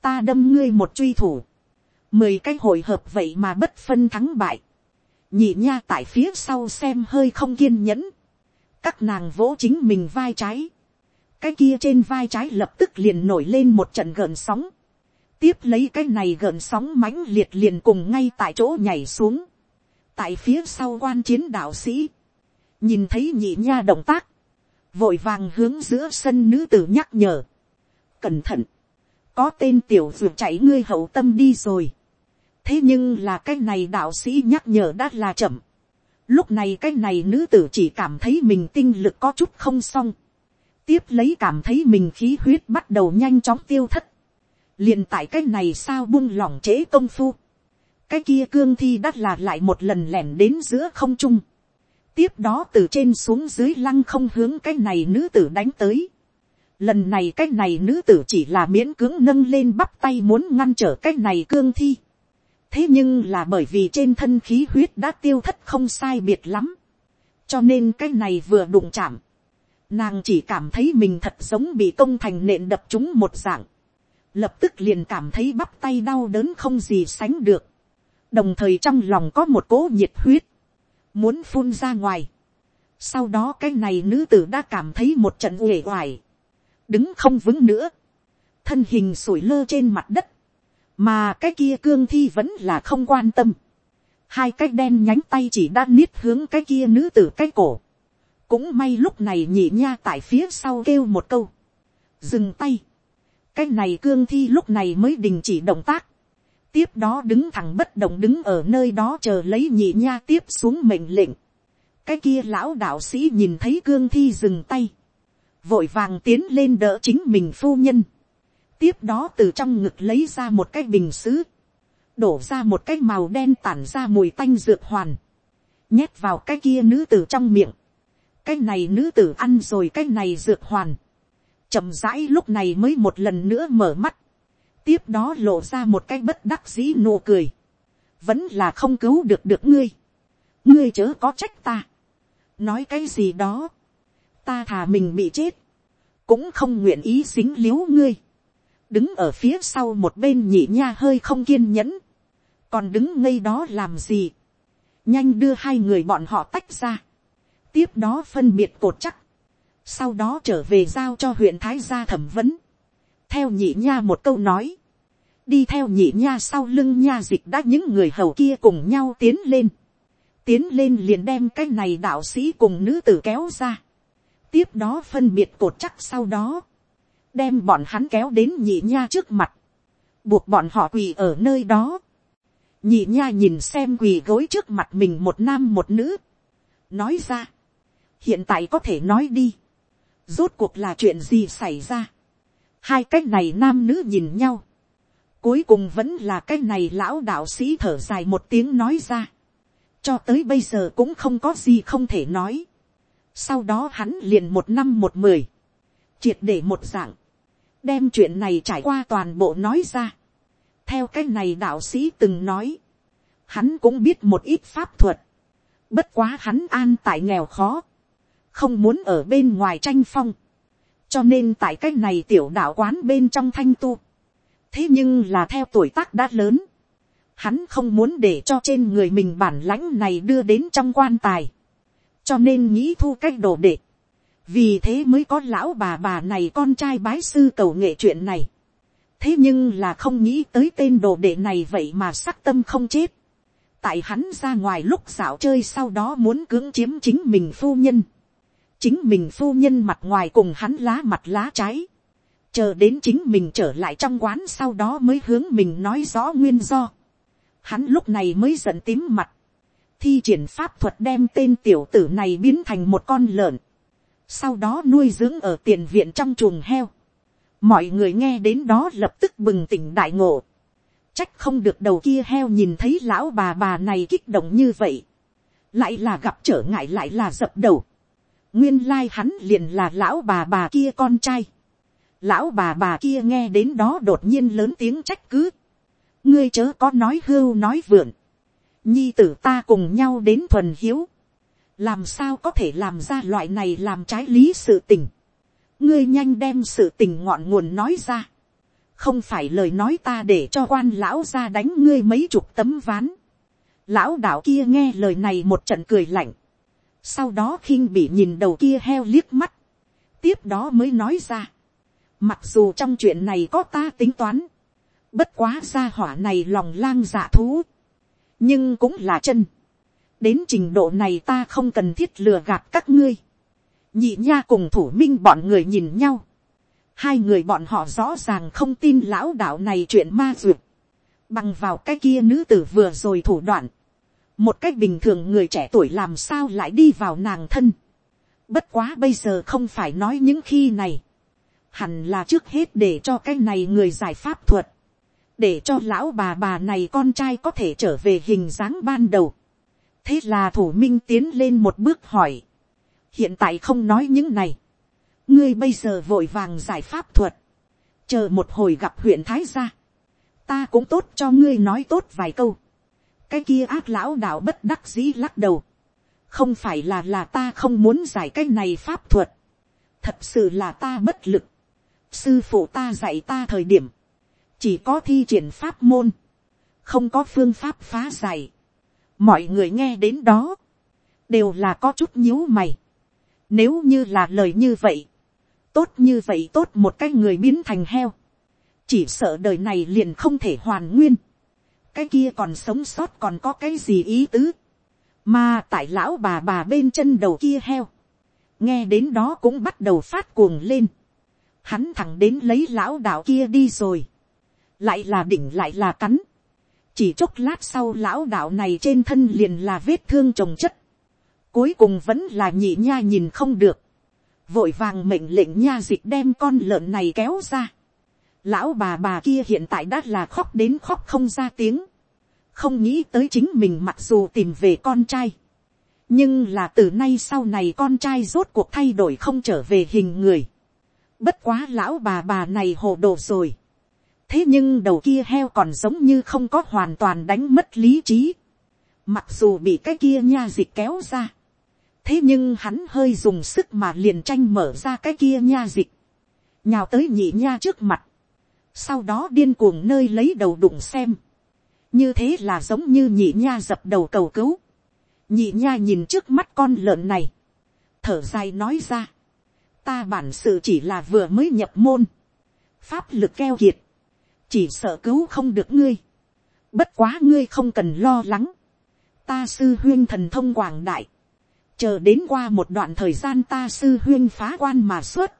ta đâm ngươi một truy thủ, mười cái hội hợp vậy mà bất phân thắng bại, nhị nha tại phía sau xem hơi không kiên nhẫn, các nàng vỗ chính mình vai trái, cái kia trên vai trái lập tức liền nổi lên một trận gợn sóng, tiếp lấy cái này gợn sóng mãnh liệt liền cùng ngay tại chỗ nhảy xuống, tại phía sau quan chiến đạo sĩ, nhìn thấy nhị nha động tác, vội vàng hướng giữa sân nữ tử nhắc nhở, cẩn thận, có tên tiểu ruột chạy ngươi hậu tâm đi rồi. thế nhưng là cái này đạo sĩ nhắc nhở đã là chậm lúc này cái này nữ tử chỉ cảm thấy mình tinh lực có chút không xong. tiếp lấy cảm thấy mình khí huyết bắt đầu nhanh chóng tiêu thất. liền tại cái này sao buông lỏng trễ công phu. cái kia cương thi đắt là lại một lần lẻn đến giữa không trung. tiếp đó từ trên xuống dưới lăng không hướng cái này nữ tử đánh tới Lần này cái này nữ tử chỉ là miễn cưỡng nâng lên bắp tay muốn ngăn trở cái này cương thi. Thế nhưng là bởi vì trên thân khí huyết đã tiêu thất không sai biệt lắm. Cho nên cái này vừa đụng chạm. Nàng chỉ cảm thấy mình thật giống bị công thành nện đập chúng một dạng. Lập tức liền cảm thấy bắp tay đau đớn không gì sánh được. Đồng thời trong lòng có một cỗ nhiệt huyết. Muốn phun ra ngoài. Sau đó cái này nữ tử đã cảm thấy một trận uể oải đứng không vững nữa, thân hình sủi lơ trên mặt đất, mà cái kia cương thi vẫn là không quan tâm, hai cái đen nhánh tay chỉ đang nít hướng cái kia nữ tử cái cổ, cũng may lúc này nhị nha tại phía sau kêu một câu, dừng tay, cái này cương thi lúc này mới đình chỉ động tác, tiếp đó đứng thẳng bất động đứng ở nơi đó chờ lấy nhị nha tiếp xuống mệnh lệnh, cái kia lão đạo sĩ nhìn thấy cương thi dừng tay, vội vàng tiến lên đỡ chính mình phu nhân, tiếp đó từ trong ngực lấy ra một cái bình xứ, đổ ra một cái màu đen tản ra mùi tanh dược hoàn, nhét vào cái kia nữ tử trong miệng, cái này nữ tử ăn rồi cái này dược hoàn, chậm rãi lúc này mới một lần nữa mở mắt, tiếp đó lộ ra một cái bất đắc dĩ nụ cười, vẫn là không cứu được được ngươi, ngươi chớ có trách ta, nói cái gì đó, ta thà mình bị chết, cũng không nguyện ý xính l i ế u ngươi, đứng ở phía sau một bên nhị nha hơi không kiên nhẫn, còn đứng ngây đó làm gì, nhanh đưa hai người bọn họ tách ra, tiếp đó phân biệt cột chắc, sau đó trở về giao cho huyện thái gia thẩm vấn, theo nhị nha một câu nói, đi theo nhị nha sau lưng nha dịch đã những người hầu kia cùng nhau tiến lên, tiến lên liền đem cái này đạo sĩ cùng nữ tử kéo ra, tiếp đó phân biệt cột chắc sau đó, đem bọn hắn kéo đến nhị nha trước mặt, buộc bọn họ quỳ ở nơi đó. nhị nha nhìn xem quỳ gối trước mặt mình một nam một nữ, nói ra, hiện tại có thể nói đi, rốt cuộc là chuyện gì xảy ra, hai cái này nam nữ nhìn nhau, cuối cùng vẫn là cái này lão đạo sĩ thở dài một tiếng nói ra, cho tới bây giờ cũng không có gì không thể nói, sau đó hắn liền một năm một mười. Triệt để một dạng. Đem chuyện này trải qua toàn bộ nói ra. Theo cái này đạo sĩ từng nói. Hắn cũng biết một ít pháp thuật. Bất quá hắn an tại nghèo khó. Không muốn ở bên ngoài tranh phong. Cho nên tại cái này tiểu đạo quán bên trong thanh tu. Thế nhưng là theo tuổi tác đã lớn. Hắn không muốn để cho trên người mình bản lãnh này đưa đến trong quan tài cho nên nghĩ thu cách đồ đệ, vì thế mới có lão bà bà này con trai bái sư cầu nghệ chuyện này. thế nhưng là không nghĩ tới tên đồ đệ này vậy mà sắc tâm không chết. tại hắn ra ngoài lúc dạo chơi sau đó muốn cưỡng chiếm chính mình phu nhân. chính mình phu nhân mặt ngoài cùng hắn lá mặt lá trái. chờ đến chính mình trở lại trong quán sau đó mới hướng mình nói rõ nguyên do. hắn lúc này mới giận tím mặt thi triển pháp thuật đem tên tiểu tử này biến thành một con lợn, sau đó nuôi dưỡng ở tiền viện trong chuồng heo. mọi người nghe đến đó lập tức bừng tỉnh đại ngộ, trách không được đầu kia heo nhìn thấy lão bà bà này kích động như vậy, lại là gặp trở ngại lại là dập đầu, nguyên lai hắn liền là lão bà bà kia con trai, lão bà bà kia nghe đến đó đột nhiên lớn tiếng trách cứ, ngươi chớ có nói hưu nói vượn, nhi tử ta cùng nhau đến thuần hiếu, làm sao có thể làm ra loại này làm trái lý sự tình, ngươi nhanh đem sự tình ngọn nguồn nói ra, không phải lời nói ta để cho quan lão ra đánh ngươi mấy chục tấm ván, lão đạo kia nghe lời này một trận cười lạnh, sau đó khinh bị nhìn đầu kia heo liếc mắt, tiếp đó mới nói ra, mặc dù trong chuyện này có ta tính toán, bất quá ra hỏa này lòng lang dạ thú, nhưng cũng là chân đến trình độ này ta không cần thiết lừa gạt các ngươi. nhị nha cùng thủ minh bọn người nhìn nhau. hai người bọn họ rõ ràng không tin lão đạo này chuyện ma duyệt. bằng vào cái kia nữ tử vừa rồi thủ đoạn. một cách bình thường người trẻ tuổi làm sao lại đi vào nàng thân. bất quá bây giờ không phải nói những khi này. hẳn là trước hết để cho cái này người giải pháp thuật để cho lão bà bà này con trai có thể trở về hình dáng ban đầu thế là thủ minh tiến lên một bước hỏi. hiện tại không nói những này. ngươi bây giờ vội vàng giải pháp thuật. chờ một hồi gặp huyện thái gia. ta cũng tốt cho ngươi nói tốt vài câu. cái kia ác lão đạo bất đắc dĩ lắc đầu. không phải là là ta không muốn giải cái này pháp thuật. thật sự là ta bất lực. sư phụ ta dạy ta thời điểm chỉ có thi triển pháp môn, không có phương pháp phá giải mọi người nghe đến đó, đều là có chút nhíu mày. nếu như là lời như vậy, tốt như vậy tốt một cái người biến thành heo, chỉ sợ đời này liền không thể hoàn nguyên, cái kia còn sống sót còn có cái gì ý tứ, mà tại lão bà bà bên chân đầu kia heo, nghe đến đó cũng bắt đầu phát cuồng lên, hắn thẳng đến lấy lão đạo kia đi rồi, lại là đỉnh lại là cắn, chỉ chốc lát sau lão đạo này trên thân liền là vết thương trồng chất, cuối cùng vẫn là nhị nha nhìn không được, vội vàng mệnh lệnh nha dịch đem con lợn này kéo ra, lão bà bà kia hiện tại đã là khóc đến khóc không ra tiếng, không nghĩ tới chính mình mặc dù tìm về con trai, nhưng là từ nay sau này con trai rốt cuộc thay đổi không trở về hình người, bất quá lão bà bà này hồ đồ rồi, thế nhưng đầu kia heo còn giống như không có hoàn toàn đánh mất lý trí. mặc dù bị cái kia nha dịch kéo ra. thế nhưng hắn hơi dùng sức mà liền tranh mở ra cái kia nha dịch. nhào tới nhị nha trước mặt. sau đó điên cuồng nơi lấy đầu đụng xem. như thế là giống như nhị nha dập đầu cầu cứu. nhị nha nhìn trước mắt con lợn này. thở dài nói ra. ta bản sự chỉ là vừa mới nhập môn. pháp lực keo kiệt chỉ sợ cứu không được ngươi. Bất quá ngươi không cần lo lắng. Ta sư huyên thần thông quảng đại. Chờ đến qua một đoạn thời gian ta sư huyên phá quan mà xuất.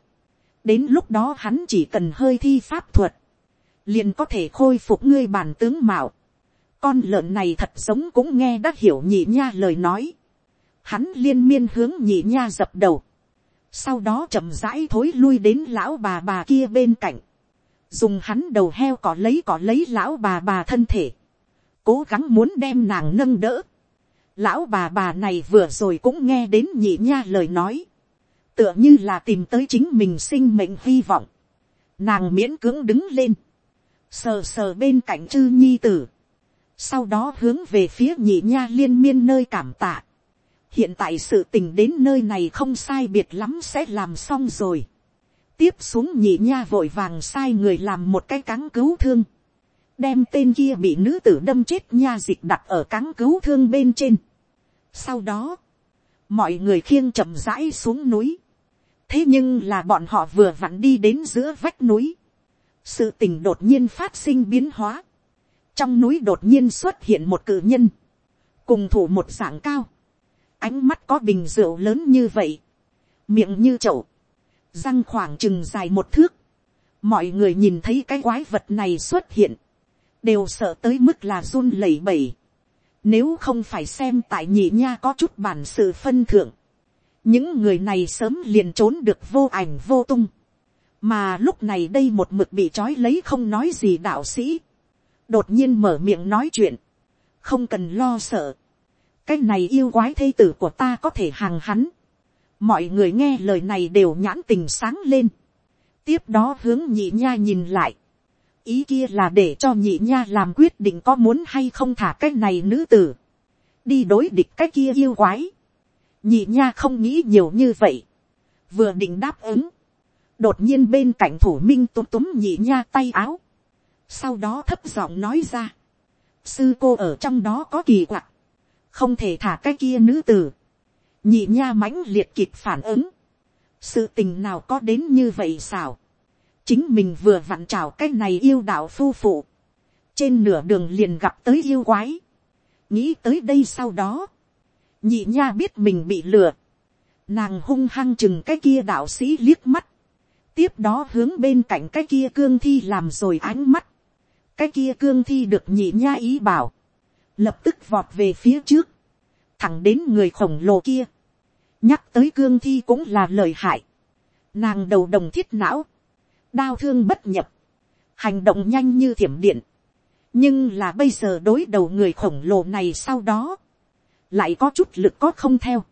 Đến lúc đó hắn chỉ cần hơi thi pháp thuật. Liền có thể khôi phục ngươi bản tướng mạo. Con lợn này thật giống cũng nghe đã hiểu nhị nha lời nói. Hắn liên miên hướng nhị nha dập đầu. Sau đó chậm rãi thối lui đến lão bà bà kia bên cạnh dùng hắn đầu heo cỏ lấy cỏ lấy lão bà bà thân thể, cố gắng muốn đem nàng nâng đỡ. Lão bà bà này vừa rồi cũng nghe đến nhị nha lời nói, tựa như là tìm tới chính mình sinh mệnh hy vọng. Nàng miễn cưỡng đứng lên, sờ sờ bên cạnh chư nhi tử, sau đó hướng về phía nhị nha liên miên nơi cảm tạ. hiện tại sự tình đến nơi này không sai biệt lắm sẽ làm xong rồi tiếp xuống nhị nha vội vàng sai người làm một cái cáng cứu thương, đem tên kia bị nữ tử đâm chết nha dịch đặt ở cáng cứu thương bên trên. Sau đó, mọi người khiêng chậm rãi xuống núi. thế nhưng là bọn họ vừa vặn đi đến giữa vách núi. sự tình đột nhiên phát sinh biến hóa. trong núi đột nhiên xuất hiện một cử nhân, cùng thủ một dạng cao, ánh mắt có bình rượu lớn như vậy, miệng như chậu, răng khoảng chừng dài một thước, mọi người nhìn thấy cái quái vật này xuất hiện, đều sợ tới mức là run lẩy bẩy. Nếu không phải xem tại nhị nha có chút bản sự phân thượng, những người này sớm liền trốn được vô ảnh vô tung. Mà lúc này đây một mực bị trói lấy không nói gì đạo sĩ. Đột nhiên mở miệng nói chuyện. Không cần lo sợ. Cái này yêu quái thây tử của ta có thể hàng hắn mọi người nghe lời này đều nhãn tình sáng lên, tiếp đó hướng nhị nha nhìn lại, ý kia là để cho nhị nha làm quyết định có muốn hay không thả cái này nữ tử, đi đối địch cái kia yêu quái, nhị nha không nghĩ nhiều như vậy, vừa định đáp ứng, đột nhiên bên cạnh thủ minh túm túm nhị nha tay áo, sau đó thấp giọng nói ra, sư cô ở trong đó có kỳ quặc, không thể thả cái kia nữ tử, nhị nha mãnh liệt kịp phản ứng, sự tình nào có đến như vậy xảo? chính mình vừa vặn trào cái này yêu đạo phu phụ, trên nửa đường liền gặp tới yêu quái, nghĩ tới đây sau đó, nhị nha biết mình bị lừa, nàng hung hăng chừng cái kia đạo sĩ liếc mắt, tiếp đó hướng bên cạnh cái kia cương thi làm rồi ánh mắt, cái kia cương thi được nhị nha ý bảo, lập tức vọt về phía trước, thẳng đến người khổng lồ kia, nhắc tới cương thi cũng là lời hại, nàng đầu đồng thiết não, đau thương bất nhập, hành động nhanh như thiểm điện, nhưng là bây giờ đối đầu người khổng lồ này sau đó, lại có chút lực có không theo,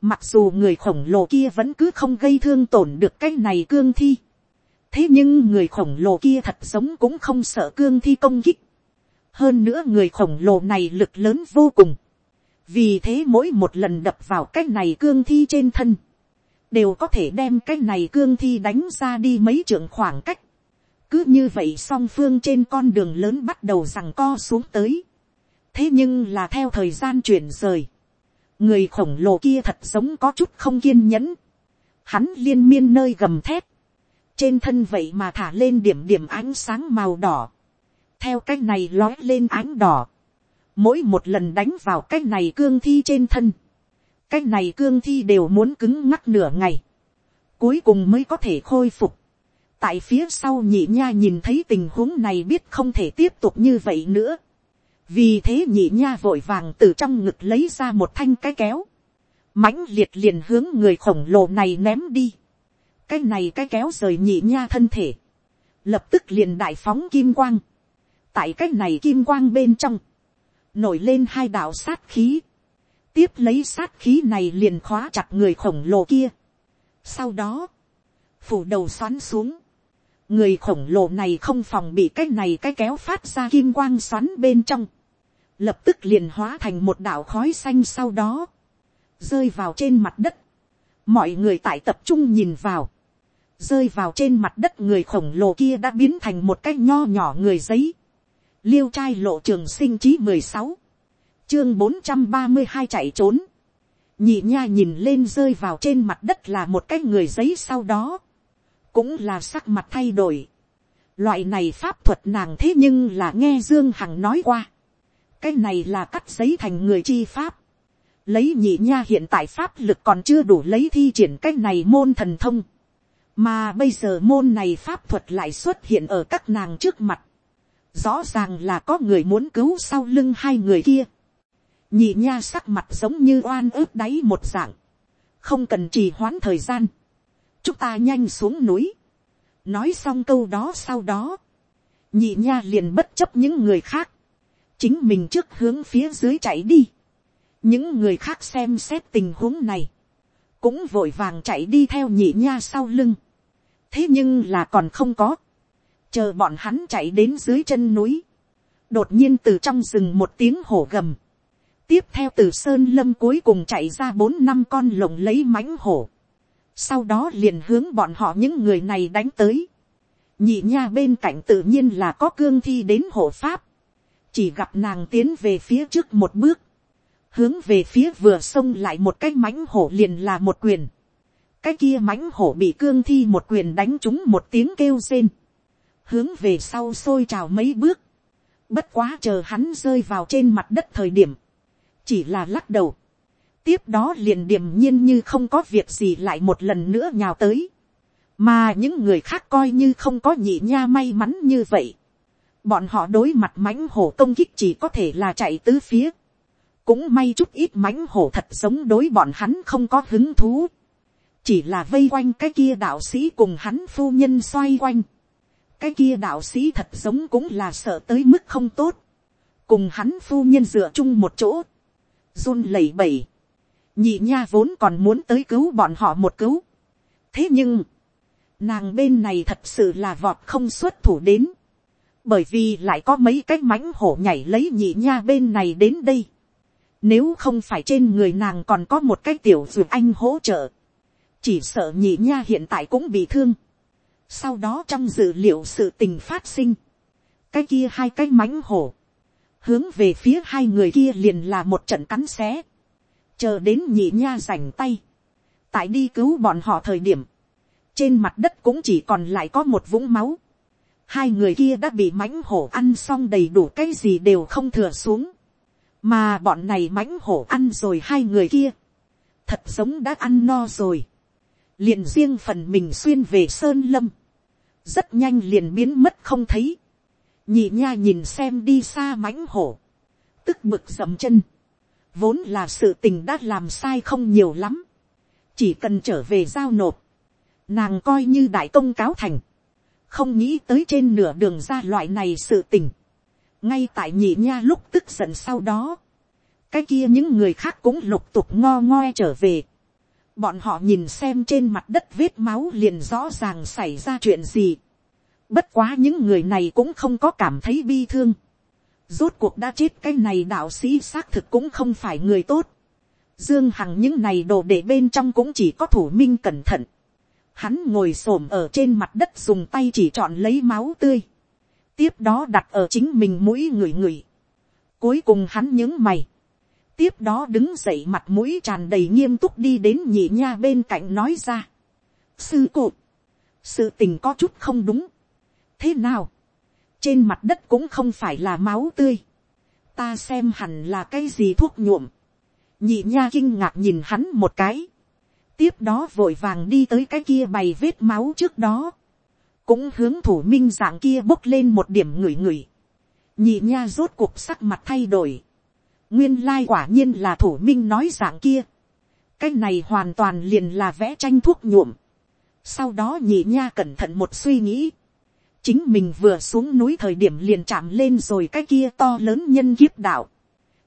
mặc dù người khổng lồ kia vẫn cứ không gây thương tổn được cái này cương thi, thế nhưng người khổng lồ kia thật giống cũng không sợ cương thi công kích, hơn nữa người khổng lồ này lực lớn vô cùng, vì thế mỗi một lần đập vào cái này cương thi trên thân, đều có thể đem cái này cương thi đánh ra đi mấy trường khoảng cách. cứ như vậy song phương trên con đường lớn bắt đầu rằng co xuống tới. thế nhưng là theo thời gian chuyển rời, người khổng lồ kia thật giống có chút không kiên nhẫn. hắn liên miên nơi gầm thép, trên thân vậy mà thả lên điểm điểm ánh sáng màu đỏ, theo cái này lói lên ánh đỏ, mỗi một lần đánh vào cái này cương thi trên thân, cái này cương thi đều muốn cứng ngắc nửa ngày, cuối cùng mới có thể khôi phục. tại phía sau nhị nha nhìn thấy tình huống này biết không thể tiếp tục như vậy nữa. vì thế nhị nha vội vàng từ trong ngực lấy ra một thanh cái kéo, mãnh liệt liền hướng người khổng lồ này ném đi. cái này cái kéo rời nhị nha thân thể, lập tức liền đại phóng kim quang. tại cái này kim quang bên trong, nổi lên hai đạo sát khí, tiếp lấy sát khí này liền khóa chặt người khổng lồ kia. sau đó, phủ đầu xoắn xuống, người khổng lồ này không phòng bị cái này cái kéo phát ra kim quang xoắn bên trong, lập tức liền hóa thành một đạo khói xanh sau đó, rơi vào trên mặt đất, mọi người tại tập trung nhìn vào, rơi vào trên mặt đất người khổng lồ kia đã biến thành một cái nho nhỏ người giấy, liêu trai lộ trường sinh chí mười sáu, chương bốn trăm ba mươi hai chạy trốn, nhị nha nhìn lên rơi vào trên mặt đất là một cái người giấy sau đó, cũng là sắc mặt thay đổi. Loại này pháp thuật nàng thế nhưng là nghe Dương Hằng nói qua. Cái này là cắt giấy thành người chi pháp. Lấy nhị nha hiện tại pháp lực còn chưa đủ lấy thi triển cái này môn thần thông. Mà bây giờ môn này pháp thuật lại xuất hiện ở các nàng trước mặt. Rõ ràng là có người muốn cứu sau lưng hai người kia. Nhị nha sắc mặt giống như oan ướp đáy một dạng. Không cần trì hoãn thời gian chúng ta nhanh xuống núi. nói xong câu đó sau đó, nhị nha liền bất chấp những người khác, chính mình trước hướng phía dưới chạy đi. những người khác xem xét tình huống này, cũng vội vàng chạy đi theo nhị nha sau lưng. thế nhưng là còn không có, chờ bọn hắn chạy đến dưới chân núi, đột nhiên từ trong rừng một tiếng hổ gầm, tiếp theo từ sơn lâm cuối cùng chạy ra bốn năm con lồng lấy mãnh hổ, sau đó liền hướng bọn họ những người này đánh tới. nhị nha bên cạnh tự nhiên là có cương thi đến hộ pháp, chỉ gặp nàng tiến về phía trước một bước, hướng về phía vừa xông lại một cái mãnh hổ liền là một quyền, cái kia mãnh hổ bị cương thi một quyền đánh trúng một tiếng kêu rên, hướng về sau xôi trào mấy bước, bất quá chờ hắn rơi vào trên mặt đất thời điểm, chỉ là lắc đầu, tiếp đó liền điềm nhiên như không có việc gì lại một lần nữa nhào tới, mà những người khác coi như không có nhị nha may mắn như vậy, bọn họ đối mặt mãnh hổ công kích chỉ có thể là chạy tứ phía, cũng may chút ít mãnh hổ thật giống đối bọn hắn không có hứng thú, chỉ là vây quanh cái kia đạo sĩ cùng hắn phu nhân xoay quanh, cái kia đạo sĩ thật giống cũng là sợ tới mức không tốt, cùng hắn phu nhân dựa chung một chỗ, run lẩy bẩy, nhị nha vốn còn muốn tới cứu bọn họ một cứu. thế nhưng, nàng bên này thật sự là vọt không xuất thủ đến, bởi vì lại có mấy cái mãnh hổ nhảy lấy nhị nha bên này đến đây. Nếu không phải trên người nàng còn có một cái tiểu dược anh hỗ trợ, chỉ sợ nhị nha hiện tại cũng bị thương sau đó trong dự liệu sự tình phát sinh, cái kia hai cái mánh hổ, hướng về phía hai người kia liền là một trận cắn xé. Chờ đến nhị nha rảnh tay, tại đi cứu bọn họ thời điểm, trên mặt đất cũng chỉ còn lại có một vũng máu, hai người kia đã bị mánh hổ ăn xong đầy đủ cái gì đều không thừa xuống, mà bọn này mánh hổ ăn rồi hai người kia, thật giống đã ăn no rồi, liền riêng phần mình xuyên về sơn lâm, rất nhanh liền biến mất không thấy, nhị nha nhìn xem đi xa mãnh hổ, tức bực dậm chân, vốn là sự tình đã làm sai không nhiều lắm, chỉ cần trở về giao nộp, nàng coi như đại công cáo thành, không nghĩ tới trên nửa đường ra loại này sự tình, ngay tại nhị nha lúc tức giận sau đó, cái kia những người khác cũng lục tục ngo ngoe trở về, bọn họ nhìn xem trên mặt đất vết máu liền rõ ràng xảy ra chuyện gì, bất quá những người này cũng không có cảm thấy bi thương, Rốt cuộc đã chết cái này đạo sĩ xác thực cũng không phải người tốt. Dương Hằng những này đồ để bên trong cũng chỉ có thủ minh cẩn thận. Hắn ngồi xổm ở trên mặt đất dùng tay chỉ chọn lấy máu tươi. Tiếp đó đặt ở chính mình mũi người người. Cuối cùng hắn những mày. Tiếp đó đứng dậy mặt mũi tràn đầy nghiêm túc đi đến nhị nha bên cạnh nói ra. Sư cụ. Sự tình có chút không đúng. Thế nào? trên mặt đất cũng không phải là máu tươi, ta xem hẳn là cái gì thuốc nhuộm, nhị nha kinh ngạc nhìn hắn một cái, tiếp đó vội vàng đi tới cái kia bày vết máu trước đó, cũng hướng thủ minh dạng kia bốc lên một điểm ngửi ngửi, nhị nha rốt cuộc sắc mặt thay đổi, nguyên lai quả nhiên là thủ minh nói dạng kia, cái này hoàn toàn liền là vẽ tranh thuốc nhuộm, sau đó nhị nha cẩn thận một suy nghĩ, chính mình vừa xuống núi thời điểm liền chạm lên rồi cái kia to lớn nhân kiếp đạo.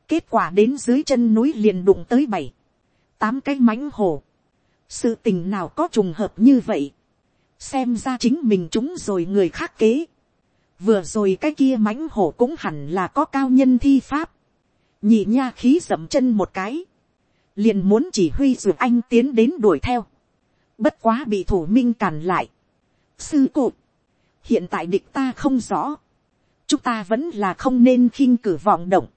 kết quả đến dưới chân núi liền đụng tới bảy, tám cái mãnh hồ. sự tình nào có trùng hợp như vậy. xem ra chính mình chúng rồi người khác kế, vừa rồi cái kia mãnh hổ cũng hẳn là có cao nhân thi pháp, nhị nha khí dậm chân một cái, liền muốn chỉ huy ruột anh tiến đến đuổi theo, bất quá bị thủ minh càn lại. sư cụ, hiện tại địch ta không rõ, chúng ta vẫn là không nên khinh cử vọng động,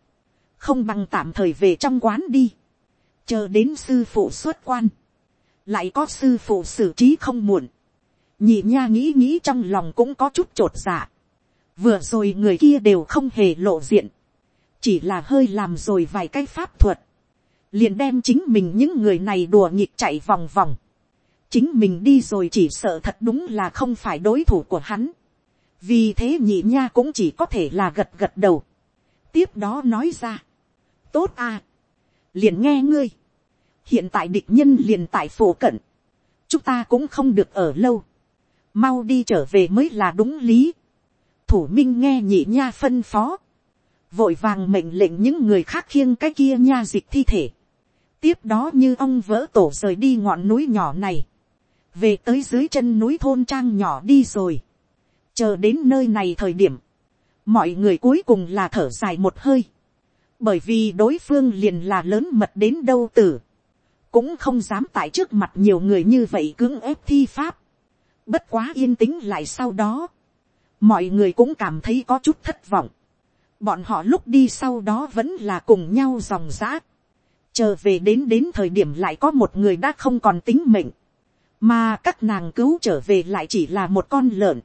không bằng tạm thời về trong quán đi, chờ đến sư phụ xuất quan, lại có sư phụ xử trí không muộn, nhị nha nghĩ nghĩ trong lòng cũng có chút t r ộ t dạ, vừa rồi người kia đều không hề lộ diện, chỉ là hơi làm rồi vài cái pháp thuật, liền đem chính mình những người này đùa nhịp chạy vòng vòng, chính mình đi rồi chỉ sợ thật đúng là không phải đối thủ của hắn, vì thế nhị nha cũng chỉ có thể là gật gật đầu, tiếp đó nói ra, tốt à, liền nghe ngươi, hiện tại địch nhân liền tại phổ cận, chúng ta cũng không được ở lâu, mau đi trở về mới là đúng lý. thủ minh nghe nhị nha phân phó, vội vàng mệnh lệnh những người khác khiêng cái kia nha dịch thi thể, tiếp đó như ông vỡ tổ rời đi ngọn núi nhỏ này, về tới dưới chân núi thôn trang nhỏ đi rồi, chờ đến nơi này thời điểm, mọi người cuối cùng là thở dài một hơi, bởi vì đối phương liền là lớn mật đến đâu tử, cũng không dám tại trước mặt nhiều người như vậy cưỡng ép thi pháp, bất quá yên tĩnh lại sau đó, mọi người cũng cảm thấy có chút thất vọng, bọn họ lúc đi sau đó vẫn là cùng nhau dòng giã, chờ về đến đến thời điểm lại có một người đã không còn tính mệnh, mà các nàng cứu trở về lại chỉ là một con lợn,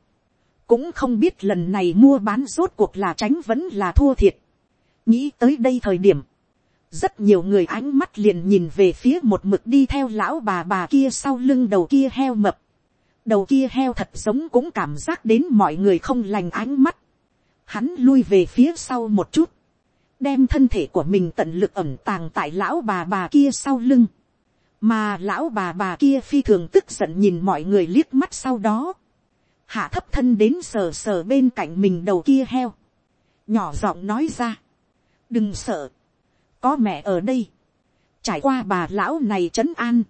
cũng không biết lần này mua bán rốt cuộc là tránh vẫn là thua thiệt, nghĩ tới đây thời điểm, rất nhiều người ánh mắt liền nhìn về phía một mực đi theo lão bà bà kia sau lưng đầu kia heo mập. đầu kia heo thật giống cũng cảm giác đến mọi người không lành ánh mắt hắn lui về phía sau một chút, đem thân thể của mình tận lực ẩm tàng tại lão bà bà kia sau lưng. mà lão bà bà kia phi thường tức giận nhìn mọi người liếc mắt sau đó. hạ thấp thân đến sờ sờ bên cạnh mình đầu kia heo. nhỏ giọng nói ra. đừng sợ có mẹ ở đây, trải qua bà lão này trấn an,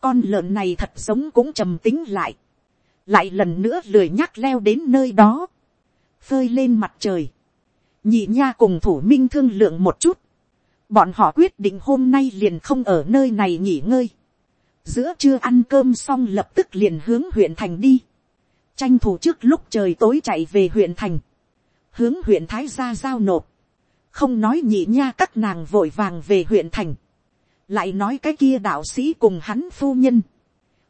con lợn này thật giống cũng trầm tính lại, lại lần nữa lười nhắc leo đến nơi đó, phơi lên mặt trời, nhị nha cùng thủ minh thương lượng một chút, bọn họ quyết định hôm nay liền không ở nơi này nghỉ ngơi, giữa trưa ăn cơm xong lập tức liền hướng huyện thành đi, tranh thủ trước lúc trời tối chạy về huyện thành, hướng huyện thái gia giao nộp, không nói nhị nha các nàng vội vàng về huyện thành, lại nói cái kia đạo sĩ cùng hắn phu nhân,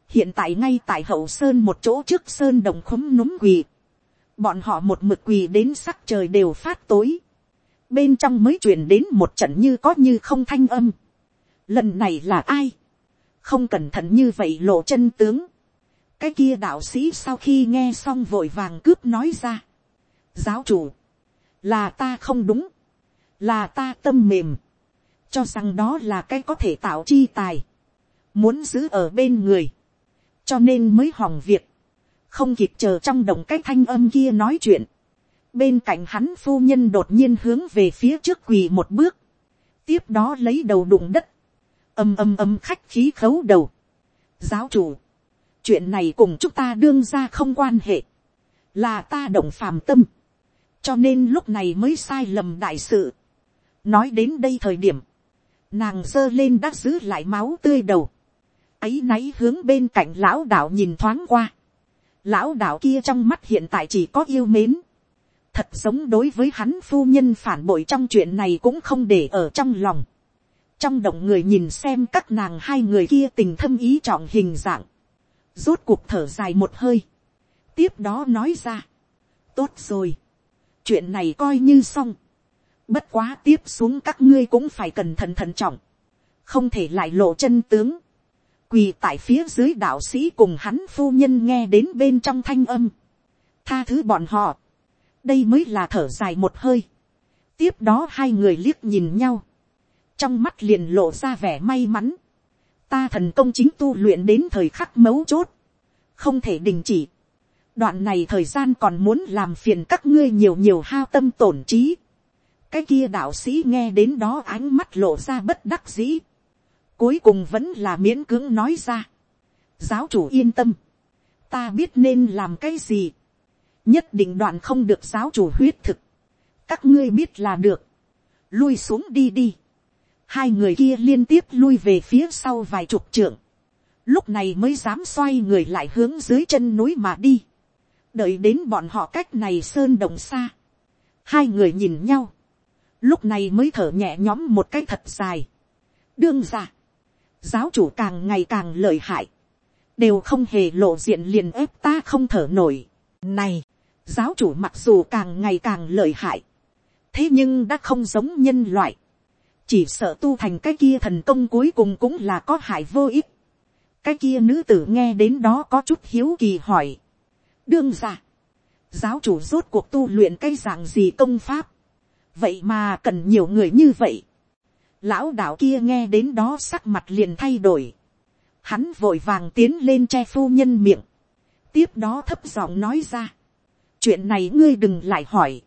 hiện tại ngay tại hậu sơn một chỗ trước sơn đồng khúm núm quỳ, bọn họ một mực quỳ đến sắc trời đều phát tối, bên trong mới chuyển đến một trận như có như không thanh âm, lần này là ai, không cẩn thận như vậy lộ chân tướng, cái kia đạo sĩ sau khi nghe xong vội vàng cướp nói ra, giáo chủ, là ta không đúng, là ta tâm mềm, cho rằng đó là cái có thể tạo chi tài, muốn giữ ở bên người, cho nên mới hỏng việc, không kịp chờ trong động cái thanh âm kia nói chuyện, bên cạnh hắn phu nhân đột nhiên hướng về phía trước quỳ một bước, tiếp đó lấy đầu đụng đất, âm âm âm khách khí khấu đầu, giáo chủ, chuyện này cùng chúng ta đương ra không quan hệ, là ta động phàm tâm, cho nên lúc này mới sai lầm đại sự, nói đến đây thời điểm, nàng giơ lên đã giữ lại máu tươi đầu, ấy náy hướng bên cạnh lão đạo nhìn thoáng qua, lão đạo kia trong mắt hiện tại chỉ có yêu mến, thật giống đối với hắn phu nhân phản bội trong chuyện này cũng không để ở trong lòng, trong động người nhìn xem các nàng hai người kia tình thâm ý trọng hình dạng, rốt cuộc thở dài một hơi, tiếp đó nói ra, tốt rồi, chuyện này coi như xong, Bất quá tiếp xuống các ngươi cũng phải cẩn thận thận trọng. Không thể lại lộ chân tướng. Quỳ tại phía dưới đạo sĩ cùng hắn phu nhân nghe đến bên trong thanh âm. Tha thứ bọn họ. Đây mới là thở dài một hơi. Tiếp đó hai người liếc nhìn nhau. Trong mắt liền lộ ra vẻ may mắn. Ta thần công chính tu luyện đến thời khắc mấu chốt. Không thể đình chỉ. Đoạn này thời gian còn muốn làm phiền các ngươi nhiều nhiều hao tâm tổn trí cái kia đạo sĩ nghe đến đó ánh mắt lộ ra bất đắc dĩ cuối cùng vẫn là miễn cưỡng nói ra. giáo chủ yên tâm. ta biết nên làm cái gì, nhất định đoạn không được giáo chủ huyết thực, các ngươi biết là được, lui xuống đi đi, hai người kia liên tiếp lui về phía sau vài chục trượng, lúc này mới dám xoay người lại hướng dưới chân núi mà đi, đợi đến bọn họ cách này sơn đồng xa, hai người nhìn nhau, lúc này mới thở nhẹ nhõm một cái thật dài, đương ra, giáo chủ càng ngày càng lợi hại, đều không hề lộ diện liền ép ta không thở nổi. Này, giáo chủ mặc dù càng ngày càng lợi hại, thế nhưng đã không giống nhân loại, chỉ sợ tu thành cái kia thần công cuối cùng cũng là có hại vô ích. cái kia nữ tử nghe đến đó có chút hiếu kỳ hỏi. đương ra, giáo chủ rốt cuộc tu luyện cái dạng gì công pháp, vậy mà cần nhiều người như vậy lão đạo kia nghe đến đó sắc mặt liền thay đổi, hắn vội vàng tiến lên che phu nhân miệng, tiếp đó thấp giọng nói ra, chuyện này ngươi đừng lại hỏi,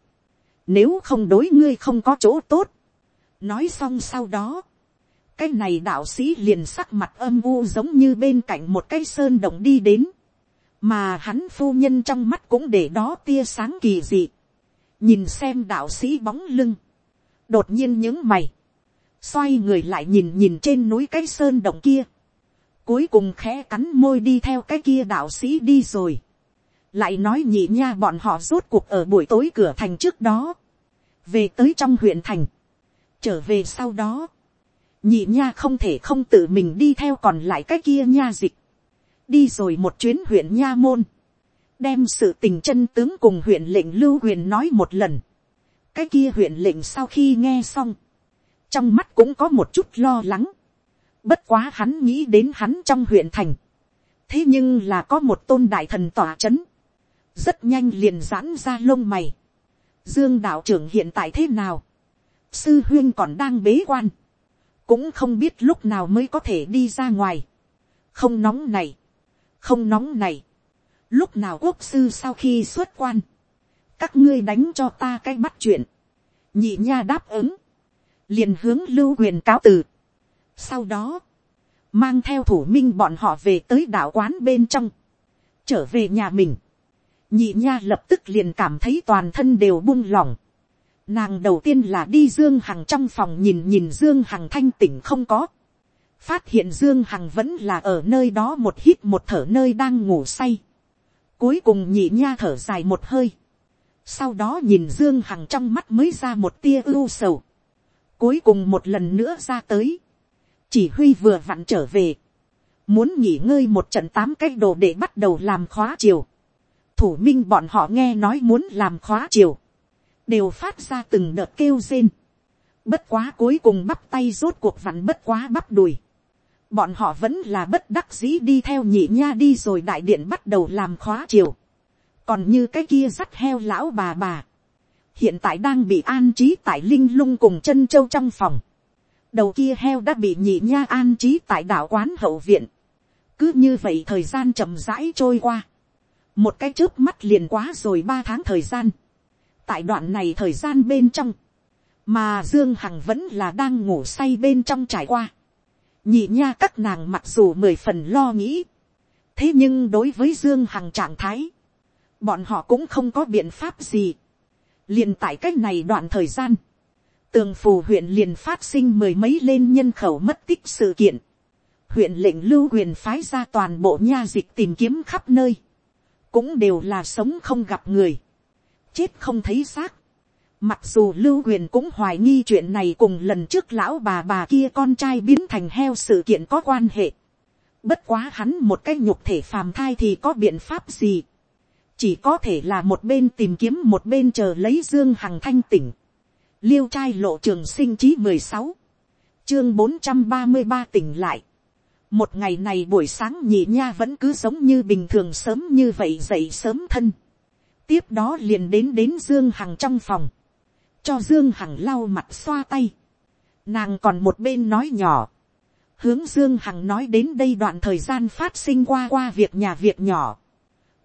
nếu không đối ngươi không có chỗ tốt, nói xong sau đó, cái này đạo sĩ liền sắc mặt âm u giống như bên cạnh một cái sơn động đi đến, mà hắn phu nhân trong mắt cũng để đó tia sáng kỳ dị, nhìn xem đạo sĩ bóng lưng, đột nhiên những mày, xoay người lại nhìn nhìn trên núi cái sơn động kia, cuối cùng khẽ cắn môi đi theo cái kia đạo sĩ đi rồi, lại nói nhị nha bọn họ rốt cuộc ở buổi tối cửa thành trước đó, về tới trong huyện thành, trở về sau đó, nhị nha không thể không tự mình đi theo còn lại cái kia nha dịch, đi rồi một chuyến huyện nha môn, đem sự tình chân tướng cùng huyện lệnh lưu huyền nói một lần, cái kia huyện lệnh sau khi nghe xong, trong mắt cũng có một chút lo lắng, bất quá hắn nghĩ đến hắn trong huyện thành, thế nhưng là có một tôn đại thần tỏa chấn, rất nhanh liền giãn ra lông mày, dương đạo trưởng hiện tại thế nào, sư huyên còn đang bế quan, cũng không biết lúc nào mới có thể đi ra ngoài, không nóng này, không nóng này, lúc nào quốc sư sau khi xuất quan, các ngươi đánh cho ta cái bắt chuyện, nhị nha đáp ứng, liền hướng lưu huyền cáo từ, sau đó, mang theo thủ minh bọn họ về tới đảo quán bên trong, trở về nhà mình. nhị nha lập tức liền cảm thấy toàn thân đều buông lỏng. Nàng đầu tiên là đi Dương Hằng trong phòng nhìn nhìn Dương Hằng thanh tỉnh không có. Phát hiện Dương Hằng vẫn là ở nơi đó một hít một thở nơi đang ngủ say. Cuối cùng nhị nha thở dài một hơi. Sau đó nhìn Dương Hằng trong mắt mới ra một tia ưu sầu. Cuối cùng một lần nữa ra tới chỉ huy vừa vặn trở về, muốn nghỉ ngơi một trận tám cái đồ để bắt đầu làm khóa chiều. thủ minh bọn họ nghe nói muốn làm khóa chiều, đều phát ra từng đợt kêu rên. bất quá cuối cùng bắp tay rốt cuộc vặn bất quá bắp đùi. bọn họ vẫn là bất đắc dĩ đi theo nhị nha đi rồi đại điện bắt đầu làm khóa chiều. còn như cái kia dắt heo lão bà bà, hiện tại đang bị an trí tại linh lung cùng chân châu trong phòng đầu kia heo đã bị nhị nha an trí tại đảo quán hậu viện. cứ như vậy thời gian chậm rãi trôi qua. một cái trước mắt liền quá rồi ba tháng thời gian. tại đoạn này thời gian bên trong, mà dương hằng vẫn là đang ngủ say bên trong trải qua. nhị nha các nàng mặc dù mười phần lo nghĩ. thế nhưng đối với dương hằng trạng thái, bọn họ cũng không có biện pháp gì liền tại cách này đoạn thời gian, tường phù huyện liền phát sinh mười mấy lên nhân khẩu mất tích sự kiện. huyện lệnh lưu quyền phái ra toàn bộ nha dịch tìm kiếm khắp nơi. cũng đều là sống không gặp người. chết không thấy xác. mặc dù lưu quyền cũng hoài nghi chuyện này cùng lần trước lão bà bà kia con trai biến thành heo sự kiện có quan hệ. bất quá hắn một cái nhục thể phàm thai thì có biện pháp gì chỉ có thể là một bên tìm kiếm một bên chờ lấy dương hằng thanh tỉnh liêu trai lộ trường sinh chí mười sáu, chương bốn trăm ba mươi ba tỉnh lại. một ngày này buổi sáng nhị nha vẫn cứ giống như bình thường sớm như vậy dậy sớm thân. tiếp đó liền đến đến dương hằng trong phòng, cho dương hằng lau mặt xoa tay. nàng còn một bên nói nhỏ, hướng dương hằng nói đến đây đoạn thời gian phát sinh qua qua việc nhà việc nhỏ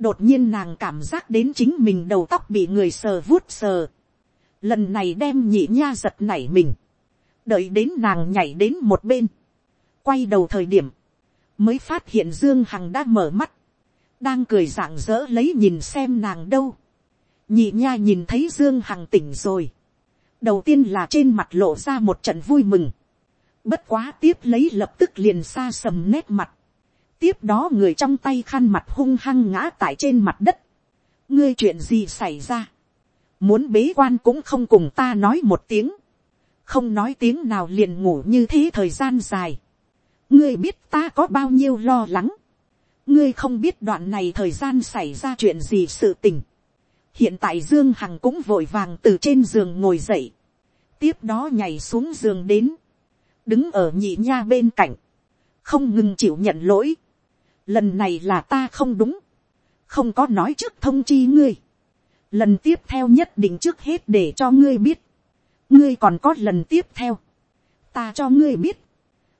đột nhiên nàng cảm giác đến chính mình đầu tóc bị người sờ vuốt sờ lần này đem nhị nha giật nảy mình, đợi đến nàng nhảy đến một bên, quay đầu thời điểm, mới phát hiện dương hằng đã mở mắt, đang cười rạng rỡ lấy nhìn xem nàng đâu. nhị nha nhìn thấy dương hằng tỉnh rồi. đầu tiên là trên mặt lộ ra một trận vui mừng. bất quá tiếp lấy lập tức liền xa sầm nét mặt tiếp đó người trong tay khăn mặt hung hăng ngã tại trên mặt đất. ngươi chuyện gì xảy ra. muốn bế quan cũng không cùng ta nói một tiếng. không nói tiếng nào liền ngủ như thế thời gian dài. ngươi biết ta có bao nhiêu lo lắng ngươi không biết đoạn này thời gian xảy ra chuyện gì sự tình. hiện tại dương hằng cũng vội vàng từ trên giường ngồi dậy, tiếp đó nhảy xuống giường đến, đứng ở nhị nha bên cạnh, không ngừng chịu nhận lỗi lần này là ta không đúng, không có nói trước thông chi ngươi. lần tiếp theo nhất định trước hết để cho ngươi biết, ngươi còn có lần tiếp theo, ta cho ngươi biết,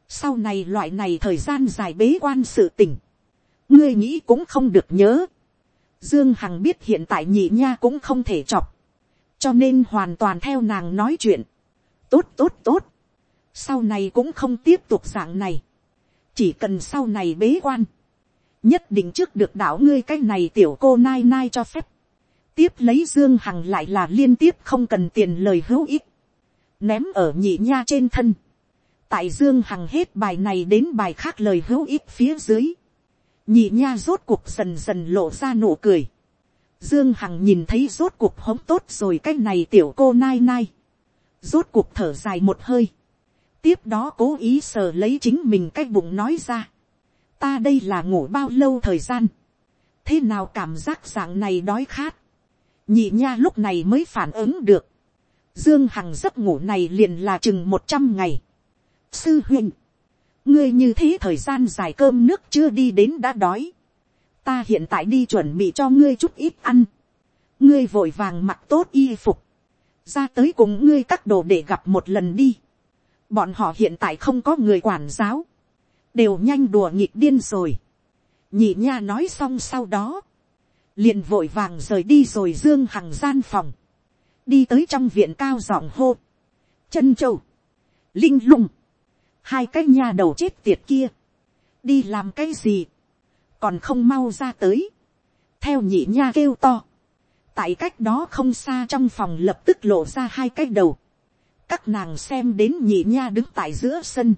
sau này loại này thời gian dài bế quan sự tình, ngươi nghĩ cũng không được nhớ. Dương Hằng biết hiện tại nhị nha cũng không thể chọc. Cho nên hoàn toàn theo nàng nói chuyện. Tốt tốt tốt. Sau này cũng không tiếp tục dạng này. Chỉ cần sau này bế quan. Nhất định trước được đảo ngươi cái này tiểu cô nai nai cho phép. Tiếp lấy Dương Hằng lại là liên tiếp không cần tiền lời hữu ích. Ném ở nhị nha trên thân. Tại Dương Hằng hết bài này đến bài khác lời hữu ích phía dưới nhị nha rốt cuộc dần dần lộ ra nụ cười. Dương Hằng nhìn thấy rốt cuộc hống tốt rồi cái này tiểu cô nai nai. Rốt cuộc thở dài một hơi. Tiếp đó cố ý sờ lấy chính mình cái bụng nói ra. Ta đây là ngủ bao lâu thời gian. Thế nào cảm giác dạng này đói khát. Nhị nha lúc này mới phản ứng được. Dương Hằng giấc ngủ này liền là chừng một trăm ngày. Sư huynh, ngươi như thế thời gian dài cơm nước chưa đi đến đã đói. ta hiện tại đi chuẩn bị cho ngươi chút ít ăn. ngươi vội vàng mặc tốt y phục. ra tới cùng ngươi các đồ để gặp một lần đi. bọn họ hiện tại không có người quản giáo đều nhanh đùa nghịch điên rồi. nhị nha nói xong sau đó. liền vội vàng rời đi rồi dương hằng gian phòng. đi tới trong viện cao giọng hô. chân châu. linh lung hai cái nha đầu chết tiệt kia, đi làm cái gì, còn không mau ra tới, theo nhị nha kêu to, tại cách đó không xa trong phòng lập tức lộ ra hai cái đầu, các nàng xem đến nhị nha đứng tại giữa sân,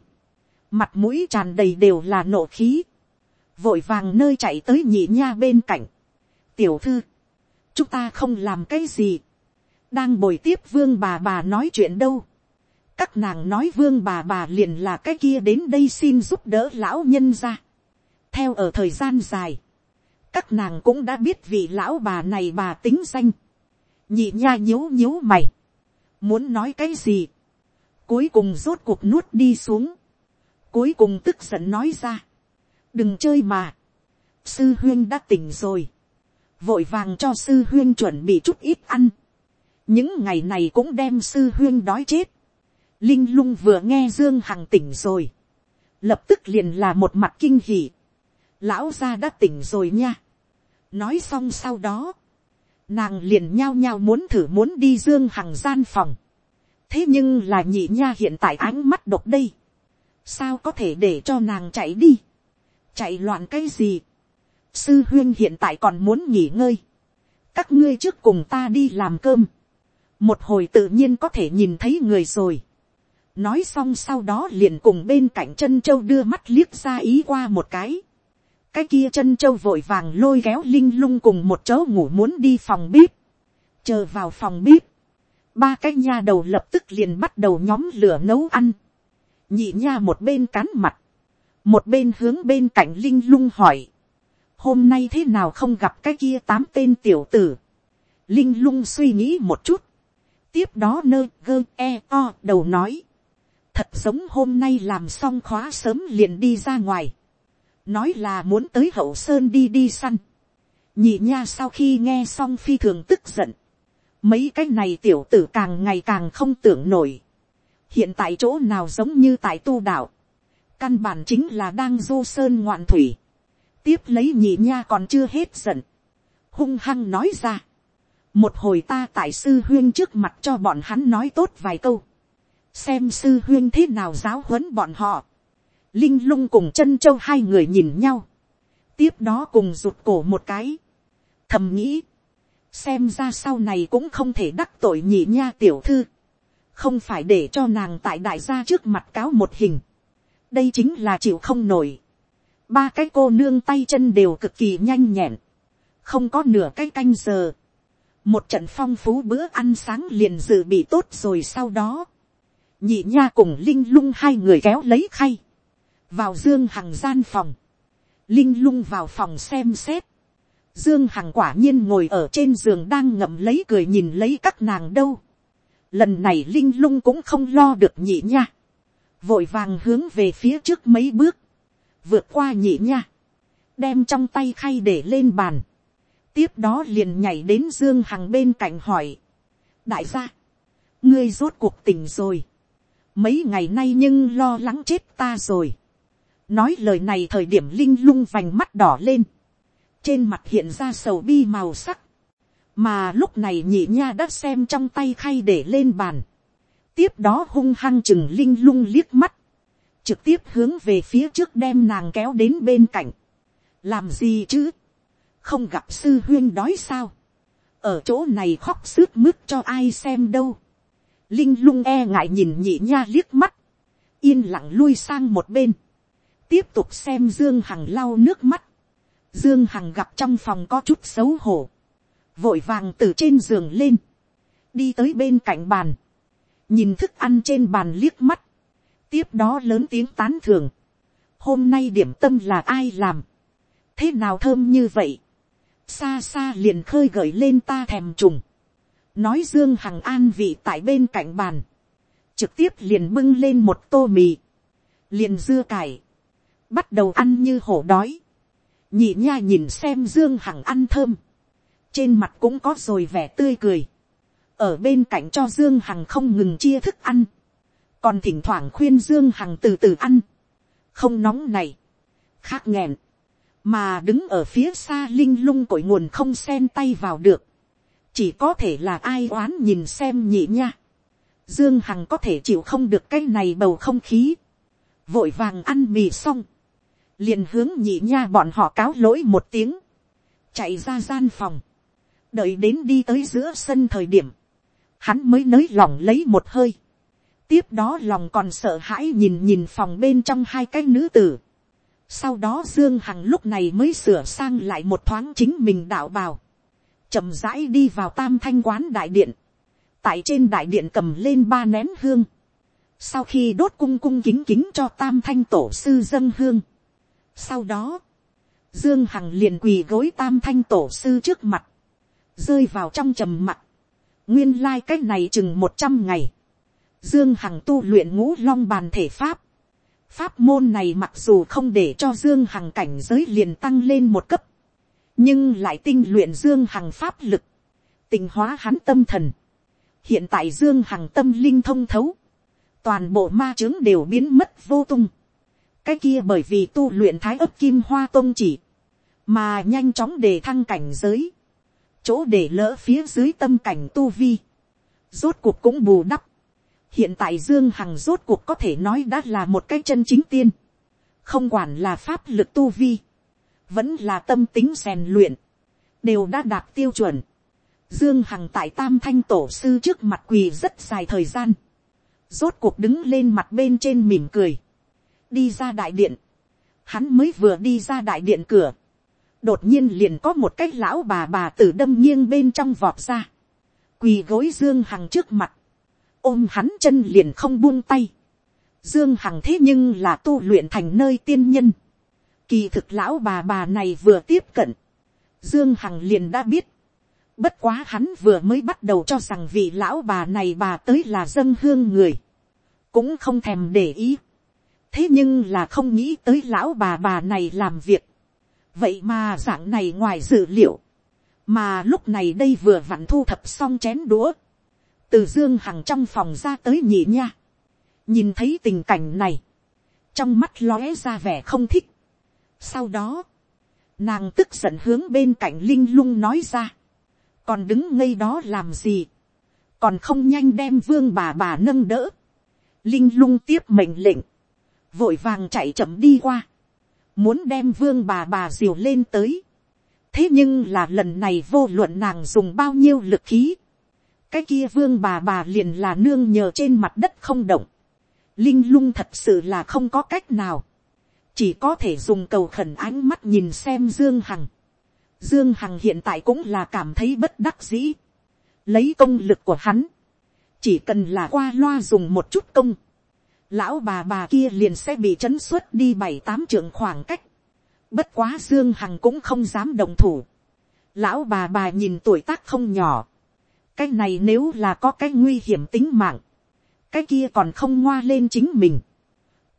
mặt mũi tràn đầy đều là nộ khí, vội vàng nơi chạy tới nhị nha bên cạnh, tiểu thư, chúng ta không làm cái gì, đang bồi tiếp vương bà bà nói chuyện đâu, các nàng nói vương bà bà liền là cái kia đến đây xin giúp đỡ lão nhân ra. theo ở thời gian dài, các nàng cũng đã biết vị lão bà này bà tính danh. nhị nha nhíu nhíu mày. muốn nói cái gì. cuối cùng rốt cuộc nuốt đi xuống cuối cùng tức giận nói ra. đừng chơi mà. sư huyên đã tỉnh rồi. vội vàng cho sư huyên chuẩn bị chút ít ăn. những ngày này cũng đem sư huyên đói chết Linh lung vừa nghe Dương Hằng tỉnh rồi. Lập tức liền là một mặt kinh hỉ. Lão gia đã tỉnh rồi nha. Nói xong sau đó. Nàng liền nhao nhao muốn thử muốn đi Dương Hằng gian phòng. Thế nhưng là nhị nha hiện tại ánh mắt độc đây. Sao có thể để cho nàng chạy đi. Chạy loạn cái gì. Sư huyên hiện tại còn muốn nghỉ ngơi. Các ngươi trước cùng ta đi làm cơm. Một hồi tự nhiên có thể nhìn thấy người rồi nói xong sau đó liền cùng bên cạnh chân châu đưa mắt liếc ra ý qua một cái. cái kia chân châu vội vàng lôi kéo linh lung cùng một chỗ ngủ muốn đi phòng bếp. chờ vào phòng bếp. ba cái nha đầu lập tức liền bắt đầu nhóm lửa nấu ăn nhị nha một bên cán mặt. một bên hướng bên cạnh linh lung hỏi. hôm nay thế nào không gặp cái kia tám tên tiểu tử. linh lung suy nghĩ một chút. tiếp đó nơ gơ e o đầu nói thật giống hôm nay làm xong khóa sớm liền đi ra ngoài, nói là muốn tới hậu sơn đi đi săn, nhị nha sau khi nghe xong phi thường tức giận, mấy cái này tiểu tử càng ngày càng không tưởng nổi, hiện tại chỗ nào giống như tại tu đạo, căn bản chính là đang du sơn ngoạn thủy, tiếp lấy nhị nha còn chưa hết giận, hung hăng nói ra, một hồi ta tại sư huyên trước mặt cho bọn hắn nói tốt vài câu, xem sư huyên thế nào giáo huấn bọn họ. linh lung cùng chân châu hai người nhìn nhau. tiếp đó cùng rụt cổ một cái, thầm nghĩ, xem ra sau này cũng không thể đắc tội nhị nha tiểu thư, không phải để cho nàng tại đại gia trước mặt cáo một hình, đây chính là chịu không nổi, ba cái cô nương tay chân đều cực kỳ nhanh nhẹn, không có nửa cái canh giờ, một trận phong phú bữa ăn sáng liền dự bị tốt rồi sau đó, nhị nha cùng linh lung hai người kéo lấy khay, vào dương hằng gian phòng, linh lung vào phòng xem xét, dương hằng quả nhiên ngồi ở trên giường đang ngậm lấy cười nhìn lấy các nàng đâu, lần này linh lung cũng không lo được nhị nha, vội vàng hướng về phía trước mấy bước, vượt qua nhị nha, đem trong tay khay để lên bàn, tiếp đó liền nhảy đến dương hằng bên cạnh hỏi, đại gia, ngươi rốt cuộc tỉnh rồi, mấy ngày nay nhưng lo lắng chết ta rồi, nói lời này thời điểm linh lung vành mắt đỏ lên, trên mặt hiện ra sầu bi màu sắc, mà lúc này nhị nha đã xem trong tay khay để lên bàn, tiếp đó hung hăng chừng linh lung liếc mắt, trực tiếp hướng về phía trước đem nàng kéo đến bên cạnh, làm gì chứ, không gặp sư huyên đói sao, ở chỗ này khóc sướt mướt cho ai xem đâu, linh lung e ngại nhìn nhị nha liếc mắt, yên lặng lui sang một bên, tiếp tục xem dương hằng lau nước mắt, dương hằng gặp trong phòng có chút xấu hổ, vội vàng từ trên giường lên, đi tới bên cạnh bàn, nhìn thức ăn trên bàn liếc mắt, tiếp đó lớn tiếng tán thường, hôm nay điểm tâm là ai làm, thế nào thơm như vậy, xa xa liền khơi gợi lên ta thèm trùng, nói dương hằng an vị tại bên cạnh bàn, trực tiếp liền bưng lên một tô mì, liền dưa cải, bắt đầu ăn như hổ đói, nhị nha nhìn xem dương hằng ăn thơm, trên mặt cũng có rồi vẻ tươi cười, ở bên cạnh cho dương hằng không ngừng chia thức ăn, còn thỉnh thoảng khuyên dương hằng từ từ ăn, không nóng này, khác nghẹn, mà đứng ở phía xa linh lung cội nguồn không xen tay vào được, chỉ có thể là ai oán nhìn xem nhị nha, dương hằng có thể chịu không được cái này bầu không khí, vội vàng ăn mì xong, liền hướng nhị nha bọn họ cáo lỗi một tiếng, chạy ra gian phòng, đợi đến đi tới giữa sân thời điểm, hắn mới nới lòng lấy một hơi, tiếp đó lòng còn sợ hãi nhìn nhìn phòng bên trong hai cái nữ tử, sau đó dương hằng lúc này mới sửa sang lại một thoáng chính mình đạo bào, chậm rãi đi vào tam thanh quán đại điện, tại trên đại điện cầm lên ba nén hương, sau khi đốt cung cung kính kính cho tam thanh tổ sư dân hương, sau đó, Dương Hằng liền quỳ gối tam thanh tổ sư trước mặt. Rơi vào trong trầm mặt. Nguyên lai like cách này chừng một trăm ngày. Dương Hằng tu luyện ngũ long bàn thể pháp. Pháp môn này mặc dù không để cho Dương Hằng cảnh giới liền tăng lên một cấp. Nhưng lại tinh luyện Dương Hằng pháp lực. Tình hóa hắn tâm thần. Hiện tại Dương Hằng tâm linh thông thấu. Toàn bộ ma chứng đều biến mất vô tung cái kia bởi vì tu luyện thái ấp kim hoa tôn chỉ, mà nhanh chóng đề thăng cảnh giới, chỗ để lỡ phía dưới tâm cảnh tu vi, rốt cuộc cũng bù đắp. hiện tại dương hằng rốt cuộc có thể nói đã là một cái chân chính tiên, không quản là pháp lực tu vi, vẫn là tâm tính rèn luyện, đều đã đạt tiêu chuẩn. Dương Hằng tại Tam Thanh Tổ Sư trước mặt quỳ rất dài thời gian. Rốt cuộc đứng lên mặt bên trên mỉm cười đi ra đại điện, hắn mới vừa đi ra đại điện cửa, đột nhiên liền có một cái lão bà bà tử đâm nghiêng bên trong vọt ra, quỳ gối dương hằng trước mặt, ôm hắn chân liền không buông tay, dương hằng thế nhưng là tu luyện thành nơi tiên nhân, kỳ thực lão bà bà này vừa tiếp cận, dương hằng liền đã biết, bất quá hắn vừa mới bắt đầu cho rằng vị lão bà này bà tới là dân hương người, cũng không thèm để ý, thế nhưng là không nghĩ tới lão bà bà này làm việc vậy mà dạng này ngoài dự liệu, mà lúc này đây vừa vặn thu thập xong chén đũa, từ dương hằng trong phòng ra tới nhị nha, nhìn thấy tình cảnh này, trong mắt lóe ra vẻ không thích. sau đó, nàng tức giận hướng bên cạnh linh lung nói ra, còn đứng ngây đó làm gì, còn không nhanh đem vương bà bà nâng đỡ, linh lung tiếp mệnh lệnh, vội vàng chạy chậm đi qua, muốn đem vương bà bà diều lên tới. thế nhưng là lần này vô luận nàng dùng bao nhiêu lực khí, cái kia vương bà bà liền là nương nhờ trên mặt đất không động, linh lung thật sự là không có cách nào, chỉ có thể dùng cầu khẩn ánh mắt nhìn xem dương hằng. dương hằng hiện tại cũng là cảm thấy bất đắc dĩ, lấy công lực của hắn, chỉ cần là qua loa dùng một chút công, lão bà bà kia liền sẽ bị trấn xuất đi bảy tám trường khoảng cách. Bất quá Dương Hằng cũng không dám đồng thủ. Lão bà bà nhìn tuổi tác không nhỏ. Cái này nếu là có cái nguy hiểm tính mạng. Cái kia còn không ngoa lên chính mình.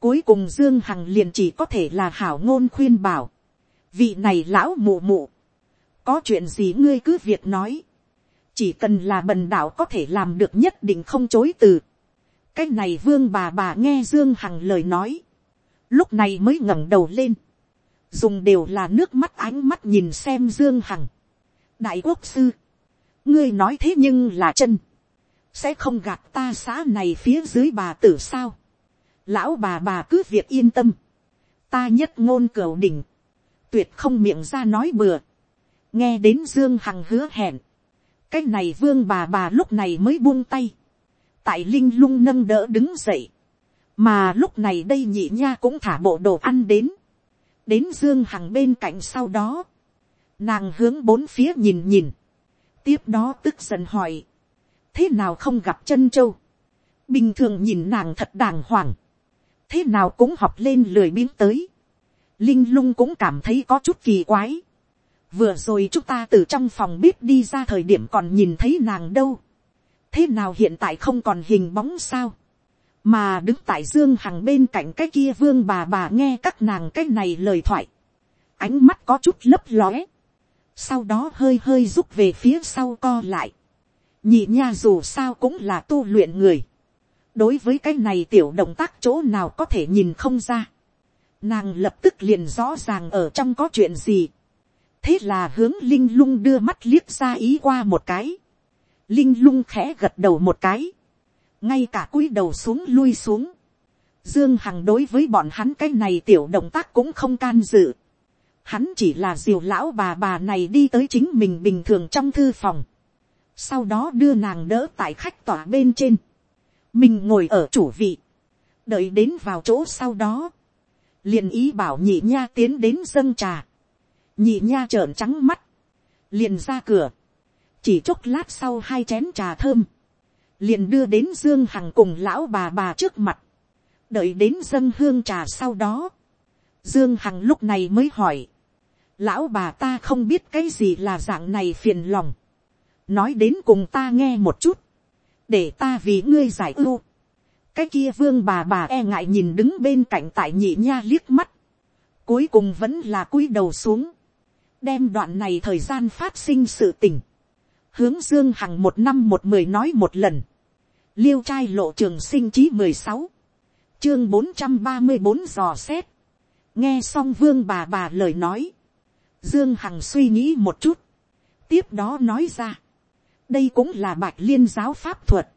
Cuối cùng Dương Hằng liền chỉ có thể là hảo ngôn khuyên bảo. Vị này lão mụ mụ. Có chuyện gì ngươi cứ việc nói. Chỉ cần là bần đạo có thể làm được nhất định không chối từ cái này vương bà bà nghe dương hằng lời nói, lúc này mới ngẩng đầu lên, dùng đều là nước mắt ánh mắt nhìn xem dương hằng. đại quốc sư, ngươi nói thế nhưng là chân, sẽ không gạt ta xã này phía dưới bà tử sao. lão bà bà cứ việc yên tâm, ta nhất ngôn cửu đỉnh, tuyệt không miệng ra nói bừa, nghe đến dương hằng hứa hẹn, cái này vương bà bà lúc này mới buông tay, tại linh lung nâng đỡ đứng dậy, mà lúc này đây nhị nha cũng thả bộ đồ ăn đến, đến dương hằng bên cạnh sau đó, nàng hướng bốn phía nhìn nhìn, tiếp đó tức giận hỏi, thế nào không gặp chân châu, bình thường nhìn nàng thật đàng hoàng, thế nào cũng học lên lười biếng tới, linh lung cũng cảm thấy có chút kỳ quái, vừa rồi chúng ta từ trong phòng bếp đi ra thời điểm còn nhìn thấy nàng đâu, thế nào hiện tại không còn hình bóng sao, mà đứng tại dương hằng bên cạnh cái kia vương bà bà nghe các nàng cái này lời thoại, ánh mắt có chút lấp lóe, sau đó hơi hơi rút về phía sau co lại, nhị nha dù sao cũng là tu luyện người, đối với cái này tiểu động tác chỗ nào có thể nhìn không ra, nàng lập tức liền rõ ràng ở trong có chuyện gì, thế là hướng linh lung đưa mắt liếc ra ý qua một cái, Linh lung khẽ gật đầu một cái. Ngay cả cúi đầu xuống lui xuống. Dương Hằng đối với bọn hắn cái này tiểu động tác cũng không can dự. Hắn chỉ là diều lão bà bà này đi tới chính mình bình thường trong thư phòng. Sau đó đưa nàng đỡ tại khách tỏa bên trên. Mình ngồi ở chủ vị. Đợi đến vào chỗ sau đó. liền ý bảo nhị nha tiến đến dâng trà. Nhị nha trợn trắng mắt. Liền ra cửa chỉ chốc lát sau hai chén trà thơm, liền đưa đến dương hằng cùng lão bà bà trước mặt, đợi đến dân hương trà sau đó, dương hằng lúc này mới hỏi, lão bà ta không biết cái gì là dạng này phiền lòng, nói đến cùng ta nghe một chút, để ta vì ngươi giải ưu, cái kia vương bà bà e ngại nhìn đứng bên cạnh tại nhị nha liếc mắt, cuối cùng vẫn là cúi đầu xuống, đem đoạn này thời gian phát sinh sự tình, hướng dương hằng một năm một mười nói một lần, liêu trai lộ trường sinh chí mười sáu, chương bốn trăm ba mươi bốn dò xét, nghe xong vương bà bà lời nói, dương hằng suy nghĩ một chút, tiếp đó nói ra, đây cũng là bạch liên giáo pháp thuật,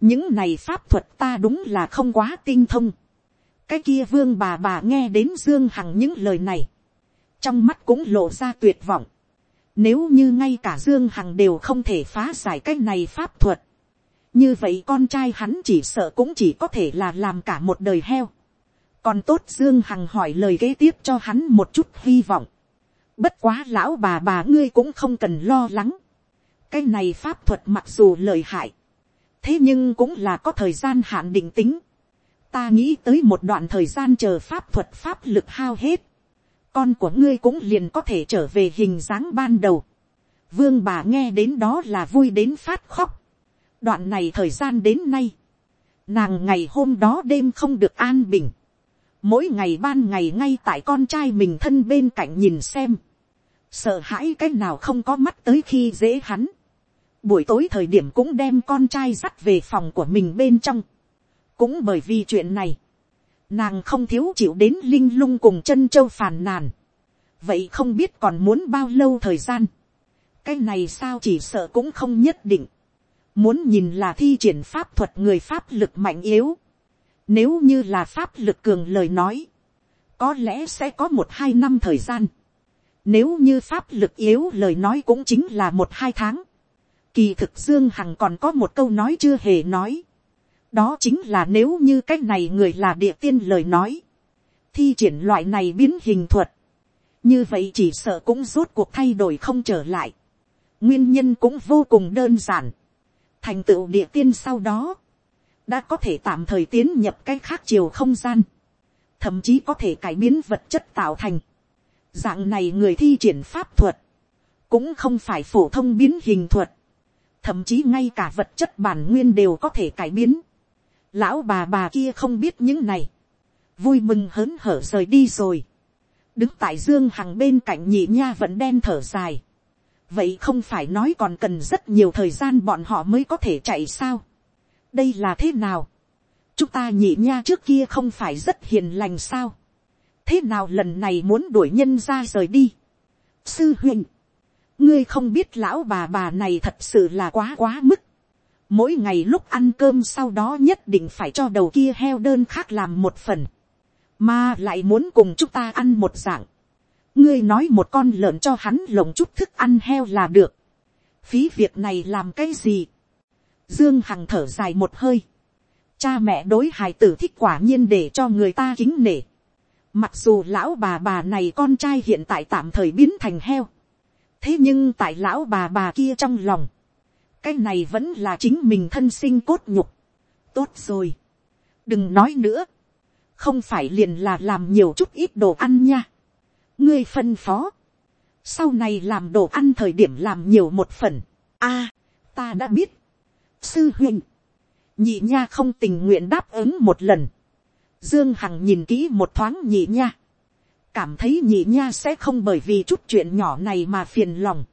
những này pháp thuật ta đúng là không quá tinh thông, cái kia vương bà bà nghe đến dương hằng những lời này, trong mắt cũng lộ ra tuyệt vọng, nếu như ngay cả Dương Hằng đều không thể phá giải cái này pháp thuật. Như vậy con trai hắn chỉ sợ cũng chỉ có thể là làm cả một đời heo. Còn tốt Dương Hằng hỏi lời kế tiếp cho hắn một chút hy vọng. Bất quá lão bà bà ngươi cũng không cần lo lắng. Cái này pháp thuật mặc dù lợi hại. Thế nhưng cũng là có thời gian hạn định tính. Ta nghĩ tới một đoạn thời gian chờ pháp thuật pháp lực hao hết con của ngươi cũng liền có thể trở về hình dáng ban đầu. Vương bà nghe đến đó là vui đến phát khóc. Đoạn này thời gian đến nay, nàng ngày hôm đó đêm không được an bình. Mỗi ngày ban ngày ngay tại con trai mình thân bên cạnh nhìn xem. Sợ hãi cái nào không có mắt tới khi dễ hắn. Buổi tối thời điểm cũng đem con trai dắt về phòng của mình bên trong. Cũng bởi vì chuyện này nàng không thiếu chịu đến linh lung cùng chân châu phàn nàn. vậy không biết còn muốn bao lâu thời gian. cái này sao chỉ sợ cũng không nhất định. muốn nhìn là thi triển pháp thuật người pháp lực mạnh yếu. nếu như là pháp lực cường lời nói, có lẽ sẽ có một hai năm thời gian. Nếu như pháp lực yếu lời nói cũng chính là một hai tháng. Kỳ thực Dương Hằng còn có một câu nói chưa hề nói. Đó chính là nếu như cái này người là địa tiên lời nói. Thi triển loại này biến hình thuật. Như vậy chỉ sợ cũng rốt cuộc thay đổi không trở lại. Nguyên nhân cũng vô cùng đơn giản. Thành tựu địa tiên sau đó. Đã có thể tạm thời tiến nhập cái khác chiều không gian. Thậm chí có thể cải biến vật chất tạo thành dạng này người thi triển pháp thuật, cũng không phải phổ thông biến hình thuật, thậm chí ngay cả vật chất bản nguyên đều có thể cải biến. Lão bà bà kia không biết những này, vui mừng hớn hở rời đi rồi. đứng tại dương hằng bên cạnh nhị nha vẫn đen thở dài. vậy không phải nói còn cần rất nhiều thời gian bọn họ mới có thể chạy sao. đây là thế nào. chúng ta nhị nha trước kia không phải rất hiền lành sao thế nào lần này muốn đuổi nhân ra rời đi. sư huynh, ngươi không biết lão bà bà này thật sự là quá quá mức mỗi ngày lúc ăn cơm sau đó nhất định phải cho đầu kia heo đơn khác làm một phần, mà lại muốn cùng chúng ta ăn một dạng. ngươi nói một con lợn cho hắn lồng chút thức ăn heo là được. phí việc này làm cái gì. dương hằng thở dài một hơi. cha mẹ đối hài tử thích quả nhiên để cho người ta kính nể Mặc dù lão bà bà này con trai hiện tại tạm thời biến thành heo. Thế nhưng tại lão bà bà kia trong lòng. Cái này vẫn là chính mình thân sinh cốt nhục. Tốt rồi. Đừng nói nữa. Không phải liền là làm nhiều chút ít đồ ăn nha. Ngươi phân phó. Sau này làm đồ ăn thời điểm làm nhiều một phần. a, ta đã biết. Sư huynh. Nhị nha không tình nguyện đáp ứng một lần Dương Hằng nhìn kỹ một thoáng nhị nha. Cảm thấy nhị nha sẽ không bởi vì chút chuyện nhỏ này mà phiền lòng.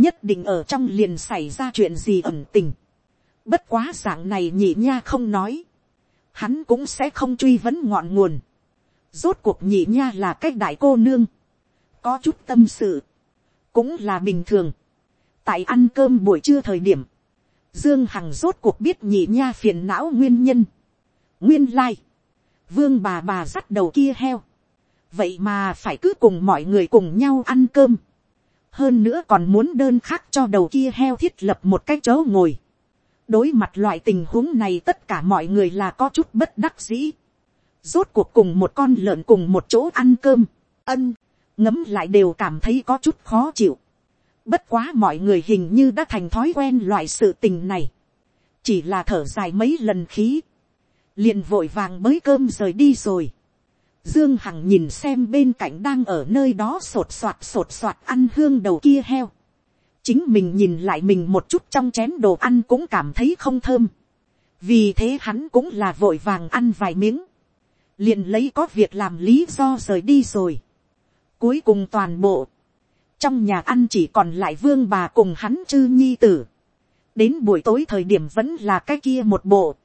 Nhất định ở trong liền xảy ra chuyện gì ẩn tình. Bất quá dạng này nhị nha không nói. Hắn cũng sẽ không truy vấn ngọn nguồn. Rốt cuộc nhị nha là cách đại cô nương. Có chút tâm sự. Cũng là bình thường. Tại ăn cơm buổi trưa thời điểm. Dương Hằng rốt cuộc biết nhị nha phiền não nguyên nhân. Nguyên lai. Like vương bà bà dắt đầu kia heo, vậy mà phải cứ cùng mọi người cùng nhau ăn cơm, hơn nữa còn muốn đơn khác cho đầu kia heo thiết lập một cái chỗ ngồi. đối mặt loại tình huống này tất cả mọi người là có chút bất đắc dĩ. rốt cuộc cùng một con lợn cùng một chỗ ăn cơm, ân, ngấm lại đều cảm thấy có chút khó chịu. bất quá mọi người hình như đã thành thói quen loại sự tình này. chỉ là thở dài mấy lần khí liền vội vàng mới cơm rời đi rồi. Dương Hằng nhìn xem bên cạnh đang ở nơi đó sột soạt sột soạt ăn hương đầu kia heo. Chính mình nhìn lại mình một chút trong chén đồ ăn cũng cảm thấy không thơm. Vì thế hắn cũng là vội vàng ăn vài miếng. Liền lấy có việc làm lý do rời đi rồi. Cuối cùng toàn bộ. Trong nhà ăn chỉ còn lại vương bà cùng hắn chư nhi tử. Đến buổi tối thời điểm vẫn là cái kia một bộ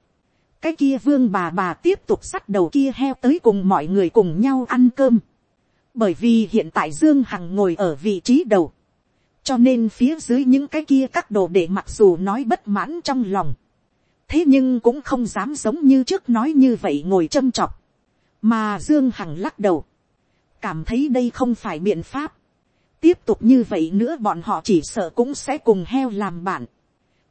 cái kia vương bà bà tiếp tục sắt đầu kia heo tới cùng mọi người cùng nhau ăn cơm. bởi vì hiện tại dương hằng ngồi ở vị trí đầu. cho nên phía dưới những cái kia các đồ để mặc dù nói bất mãn trong lòng. thế nhưng cũng không dám giống như trước nói như vậy ngồi châm chọc. mà dương hằng lắc đầu. cảm thấy đây không phải biện pháp. tiếp tục như vậy nữa bọn họ chỉ sợ cũng sẽ cùng heo làm bạn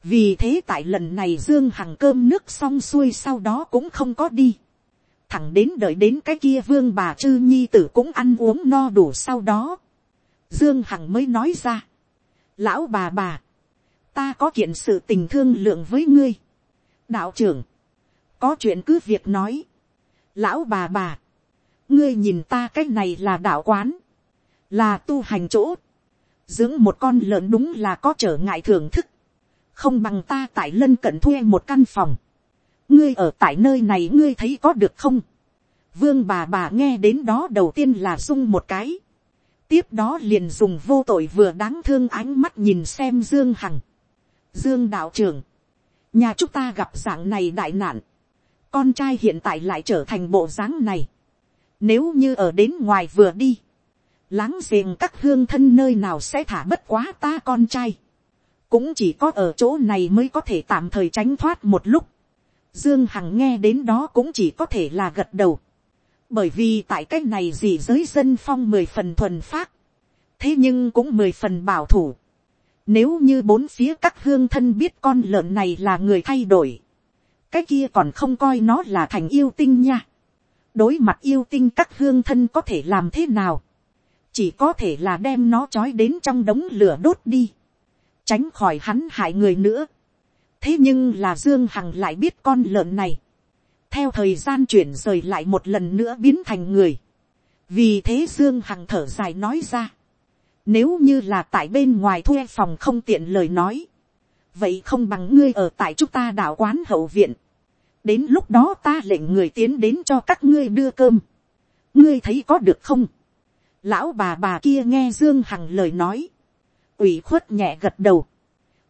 vì thế tại lần này dương hằng cơm nước xong xuôi sau đó cũng không có đi. thẳng đến đợi đến cái kia vương bà chư nhi tử cũng ăn uống no đủ sau đó. dương hằng mới nói ra. lão bà bà, ta có kiện sự tình thương lượng với ngươi. đạo trưởng, có chuyện cứ việc nói. lão bà bà, ngươi nhìn ta cái này là đạo quán, là tu hành chỗ, dưỡng một con lợn đúng là có trở ngại thưởng thức không bằng ta tại lân cận thuê một căn phòng, ngươi ở tại nơi này ngươi thấy có được không, vương bà bà nghe đến đó đầu tiên là rung một cái, tiếp đó liền dùng vô tội vừa đáng thương ánh mắt nhìn xem dương hằng, dương đạo trưởng, nhà chúng ta gặp dạng này đại nạn, con trai hiện tại lại trở thành bộ dáng này, nếu như ở đến ngoài vừa đi, láng giềng các hương thân nơi nào sẽ thả bất quá ta con trai cũng chỉ có ở chỗ này mới có thể tạm thời tránh thoát một lúc. Dương Hằng nghe đến đó cũng chỉ có thể là gật đầu. bởi vì tại cái này gì giới dân phong mười phần thuần phát, thế nhưng cũng mười phần bảo thủ. Nếu như bốn phía các hương thân biết con lợn này là người thay đổi, cái kia còn không coi nó là thành yêu tinh nha. đối mặt yêu tinh các hương thân có thể làm thế nào, chỉ có thể là đem nó trói đến trong đống lửa đốt đi, tránh khỏi hắn hại người nữa. thế nhưng là dương hằng lại biết con lợn này, theo thời gian chuyển rời lại một lần nữa biến thành người. vì thế dương hằng thở dài nói ra, nếu như là tại bên ngoài thuê phòng không tiện lời nói, vậy không bằng ngươi ở tại chúng ta đạo quán hậu viện, đến lúc đó ta lệnh người tiến đến cho các ngươi đưa cơm, ngươi thấy có được không, lão bà bà kia nghe dương hằng lời nói, ủy khuất nhẹ gật đầu,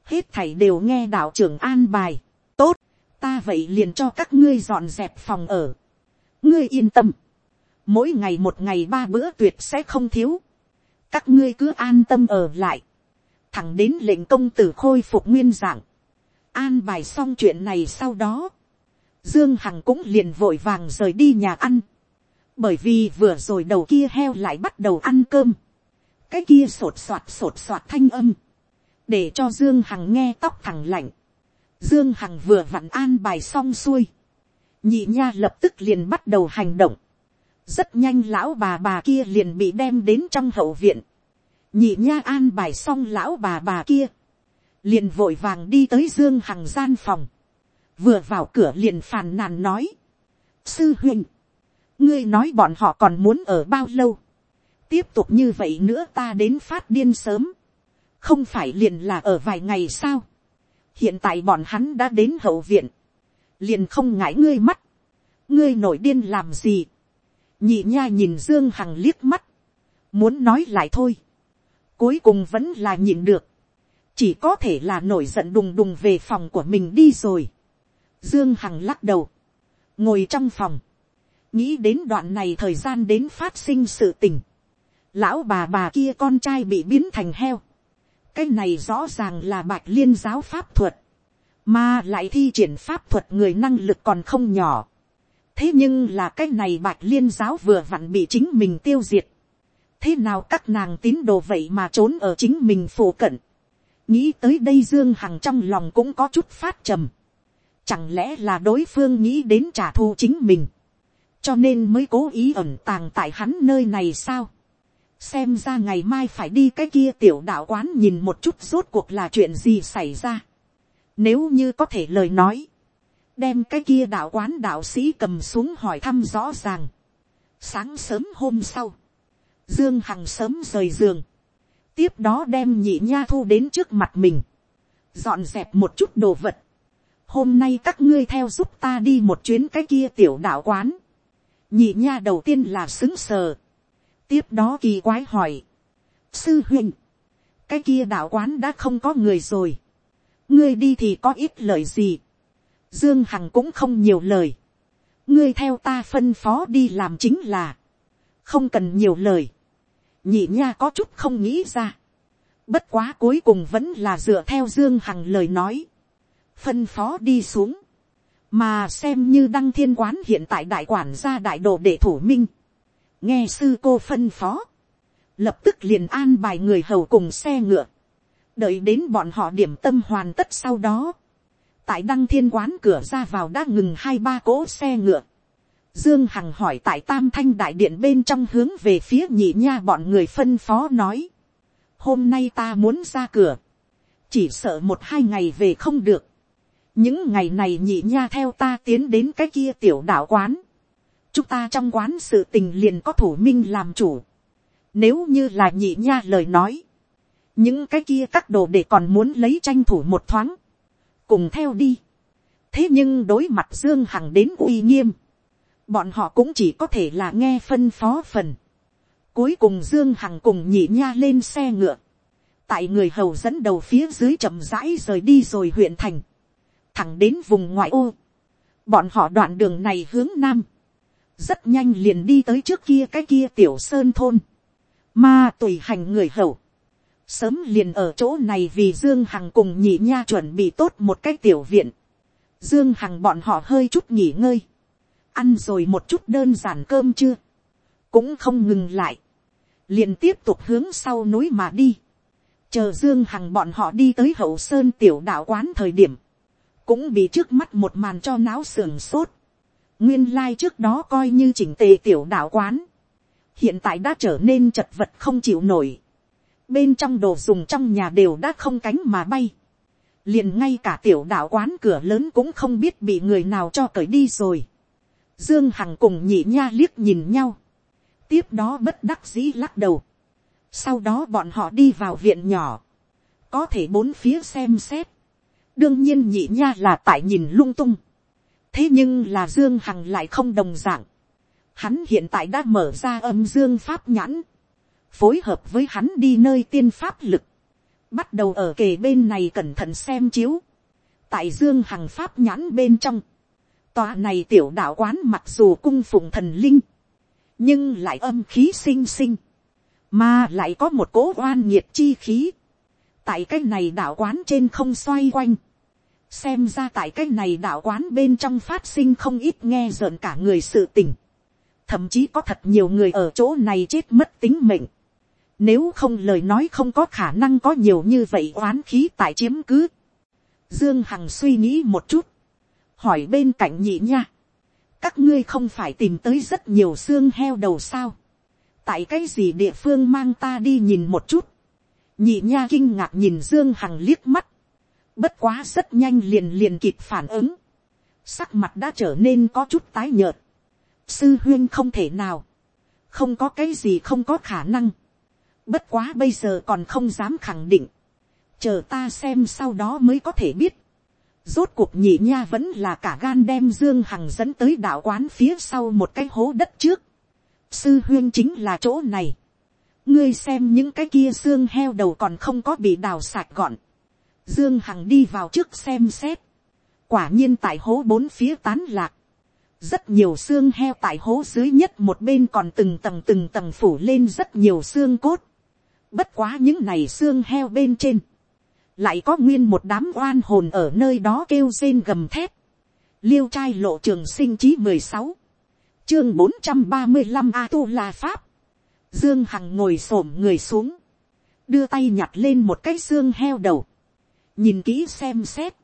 hết thảy đều nghe đạo trưởng an bài, tốt, ta vậy liền cho các ngươi dọn dẹp phòng ở, ngươi yên tâm, mỗi ngày một ngày ba bữa tuyệt sẽ không thiếu, các ngươi cứ an tâm ở lại, thẳng đến lệnh công tử khôi phục nguyên dạng, an bài xong chuyện này sau đó, dương hằng cũng liền vội vàng rời đi nhà ăn, bởi vì vừa rồi đầu kia heo lại bắt đầu ăn cơm, cái kia sột soạt sột soạt thanh âm, để cho dương hằng nghe tóc thẳng lạnh, dương hằng vừa vặn an bài xong xuôi, nhị nha lập tức liền bắt đầu hành động, rất nhanh lão bà bà kia liền bị đem đến trong hậu viện, nhị nha an bài xong lão bà bà kia, liền vội vàng đi tới dương hằng gian phòng, vừa vào cửa liền phàn nàn nói, sư huynh, ngươi nói bọn họ còn muốn ở bao lâu, tiếp tục như vậy nữa ta đến phát điên sớm, không phải liền là ở vài ngày sao, hiện tại bọn hắn đã đến hậu viện, liền không ngại ngươi mắt, ngươi nổi điên làm gì, nhị nha nhìn dương hằng liếc mắt, muốn nói lại thôi, cuối cùng vẫn là nhịn được, chỉ có thể là nổi giận đùng đùng về phòng của mình đi rồi. Dương Hằng lắc đầu, ngồi trong phòng, nghĩ đến đoạn này thời gian đến phát sinh sự tình. Lão bà bà kia con trai bị biến thành heo. Cái này rõ ràng là bạch liên giáo pháp thuật. Mà lại thi triển pháp thuật người năng lực còn không nhỏ. Thế nhưng là cái này bạch liên giáo vừa vặn bị chính mình tiêu diệt. Thế nào các nàng tín đồ vậy mà trốn ở chính mình phổ cận. Nghĩ tới đây Dương Hằng trong lòng cũng có chút phát trầm. Chẳng lẽ là đối phương nghĩ đến trả thù chính mình cho nên mới cố ý ẩn tàng tại hắn nơi này sao xem ra ngày mai phải đi cái kia tiểu đạo quán nhìn một chút rốt cuộc là chuyện gì xảy ra. nếu như có thể lời nói, đem cái kia đạo quán đạo sĩ cầm xuống hỏi thăm rõ ràng. sáng sớm hôm sau, dương hằng sớm rời giường, tiếp đó đem nhị nha thu đến trước mặt mình, dọn dẹp một chút đồ vật. hôm nay các ngươi theo giúp ta đi một chuyến cái kia tiểu đạo quán nhị nha đầu tiên là xứng sờ, tiếp đó kỳ quái hỏi, sư huynh, cái kia đạo quán đã không có người rồi, ngươi đi thì có ít lời gì, dương hằng cũng không nhiều lời, ngươi theo ta phân phó đi làm chính là, không cần nhiều lời, nhị nha có chút không nghĩ ra, bất quá cuối cùng vẫn là dựa theo dương hằng lời nói, phân phó đi xuống, mà xem như đăng thiên quán hiện tại đại quản gia đại đồ để thủ minh, nghe sư cô phân phó, lập tức liền an bài người hầu cùng xe ngựa, đợi đến bọn họ điểm tâm hoàn tất sau đó, tại đăng thiên quán cửa ra vào đã ngừng hai ba cỗ xe ngựa, dương hằng hỏi tại tam thanh đại điện bên trong hướng về phía nhị nha bọn người phân phó nói, hôm nay ta muốn ra cửa, chỉ sợ một hai ngày về không được, những ngày này nhị nha theo ta tiến đến cái kia tiểu đạo quán chúng ta trong quán sự tình liền có thủ minh làm chủ. nếu như là nhị nha lời nói, những cái kia các đồ để còn muốn lấy tranh thủ một thoáng, cùng theo đi. thế nhưng đối mặt dương hằng đến uy nghiêm, bọn họ cũng chỉ có thể là nghe phân phó phần. cuối cùng dương hằng cùng nhị nha lên xe ngựa, tại người hầu dẫn đầu phía dưới chậm rãi rời đi rồi huyện thành thẳng đến vùng ngoại ô. Bọn họ đoạn đường này hướng nam. Rất nhanh liền đi tới trước kia cái kia tiểu sơn thôn. ma tùy hành người hầu. Sớm liền ở chỗ này vì Dương Hằng cùng nhị nha chuẩn bị tốt một cái tiểu viện. Dương Hằng bọn họ hơi chút nghỉ ngơi. ăn rồi một chút đơn giản cơm chưa, cũng không ngừng lại, liền tiếp tục hướng sau núi mà đi, chờ dương hằng bọn họ đi tới hậu sơn tiểu đạo quán thời điểm, cũng bị trước mắt một màn cho náo sườn sốt, nguyên lai trước đó coi như chỉnh tề tiểu đạo quán, hiện tại đã trở nên chật vật không chịu nổi, bên trong đồ dùng trong nhà đều đã không cánh mà bay, liền ngay cả tiểu đạo quán cửa lớn cũng không biết bị người nào cho cởi đi rồi. Dương Hằng cùng nhị nha liếc nhìn nhau. Tiếp đó bất đắc dĩ lắc đầu. Sau đó bọn họ đi vào viện nhỏ. Có thể bốn phía xem xét. Đương nhiên nhị nha là tại nhìn lung tung. Thế nhưng là Dương Hằng lại không đồng dạng. Hắn hiện tại đã mở ra âm dương pháp nhãn. Phối hợp với hắn đi nơi tiên pháp lực. Bắt đầu ở kề bên này cẩn thận xem chiếu, tại dương hằng pháp nhãn bên trong, tòa này tiểu đạo quán mặc dù cung phụng thần linh, nhưng lại âm khí sinh sinh, mà lại có một cố oan nhiệt chi khí, tại cái này đạo quán trên không xoay quanh, xem ra tại cái này đạo quán bên trong phát sinh không ít nghe rợn cả người sự tình, thậm chí có thật nhiều người ở chỗ này chết mất tính mệnh, nếu không lời nói không có khả năng có nhiều như vậy oán khí tại chiếm cứ. Dương Hằng suy nghĩ một chút. Hỏi bên cạnh nhị nha. Các ngươi không phải tìm tới rất nhiều xương heo đầu sao. Tại cái gì địa phương mang ta đi nhìn một chút. Nhị nha kinh ngạc nhìn Dương Hằng liếc mắt. Bất quá rất nhanh liền liền kịp phản ứng. Sắc mặt đã trở nên có chút tái nhợt. Sư huyên không thể nào. Không có cái gì không có khả năng Bất quá bây giờ còn không dám khẳng định. Chờ ta xem sau đó mới có thể biết. Rốt cuộc nhị nha vẫn là cả gan đem Dương Hằng dẫn tới đạo quán phía sau một cái hố đất trước. Sư huyên chính là chỗ này. Ngươi xem những cái kia xương heo đầu còn không có bị đào sạch gọn. Dương Hằng đi vào trước xem xét. Quả nhiên tại hố bốn phía tán lạc. Rất nhiều xương heo tại hố dưới nhất một bên còn từng tầng từng tầng phủ lên rất nhiều xương cốt. Bất quá những này xương heo bên trên. Lại có nguyên một đám oan hồn ở nơi đó kêu rên gầm thép. Liêu trai lộ trường sinh chí mười sáu Chương bốn trăm ba mươi 435 A-tu-la Pháp. Dương Hằng ngồi xổm người xuống. Đưa tay nhặt lên một cái xương heo đầu. Nhìn kỹ xem xét.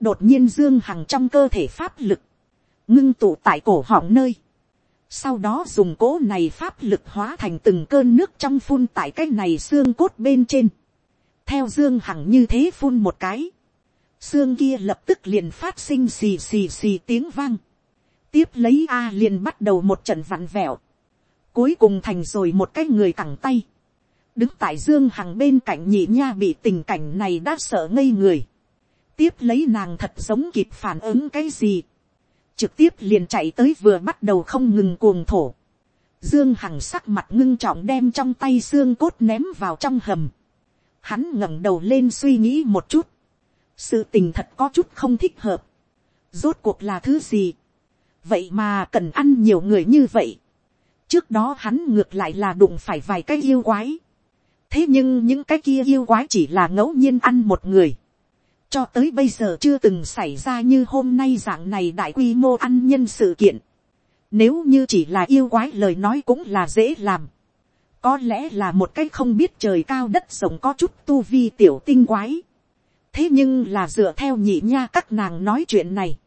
Đột nhiên Dương Hằng trong cơ thể pháp lực. Ngưng tụ tại cổ họng nơi. Sau đó dùng cỗ này pháp lực hóa thành từng cơn nước trong phun tại cái này xương cốt bên trên, theo dương hằng như thế phun một cái, xương kia lập tức liền phát sinh xì xì xì tiếng vang, tiếp lấy a liền bắt đầu một trận vặn vẹo, cuối cùng thành rồi một cái người cẳng tay, đứng tại dương hằng bên cạnh nhị nha bị tình cảnh này đã sợ ngây người, tiếp lấy nàng thật giống kịp phản ứng cái gì, trực tiếp liền chạy tới vừa bắt đầu không ngừng cuồng thổ. Dương Hằng sắc mặt ngưng trọng đem trong tay xương cốt ném vào trong hầm. Hắn ngẩng đầu lên suy nghĩ một chút. Sự tình thật có chút không thích hợp. Rốt cuộc là thứ gì? Vậy mà cần ăn nhiều người như vậy. Trước đó hắn ngược lại là đụng phải vài cái yêu quái. Thế nhưng những cái kia yêu quái chỉ là ngẫu nhiên ăn một người cho tới bây giờ chưa từng xảy ra như hôm nay dạng này đại quy mô ăn nhân sự kiện. Nếu như chỉ là yêu quái lời nói cũng là dễ làm. Có lẽ là một cái không biết trời cao đất rộng có chút tu vi tiểu tinh quái. Thế nhưng là dựa theo nhị nha các nàng nói chuyện này.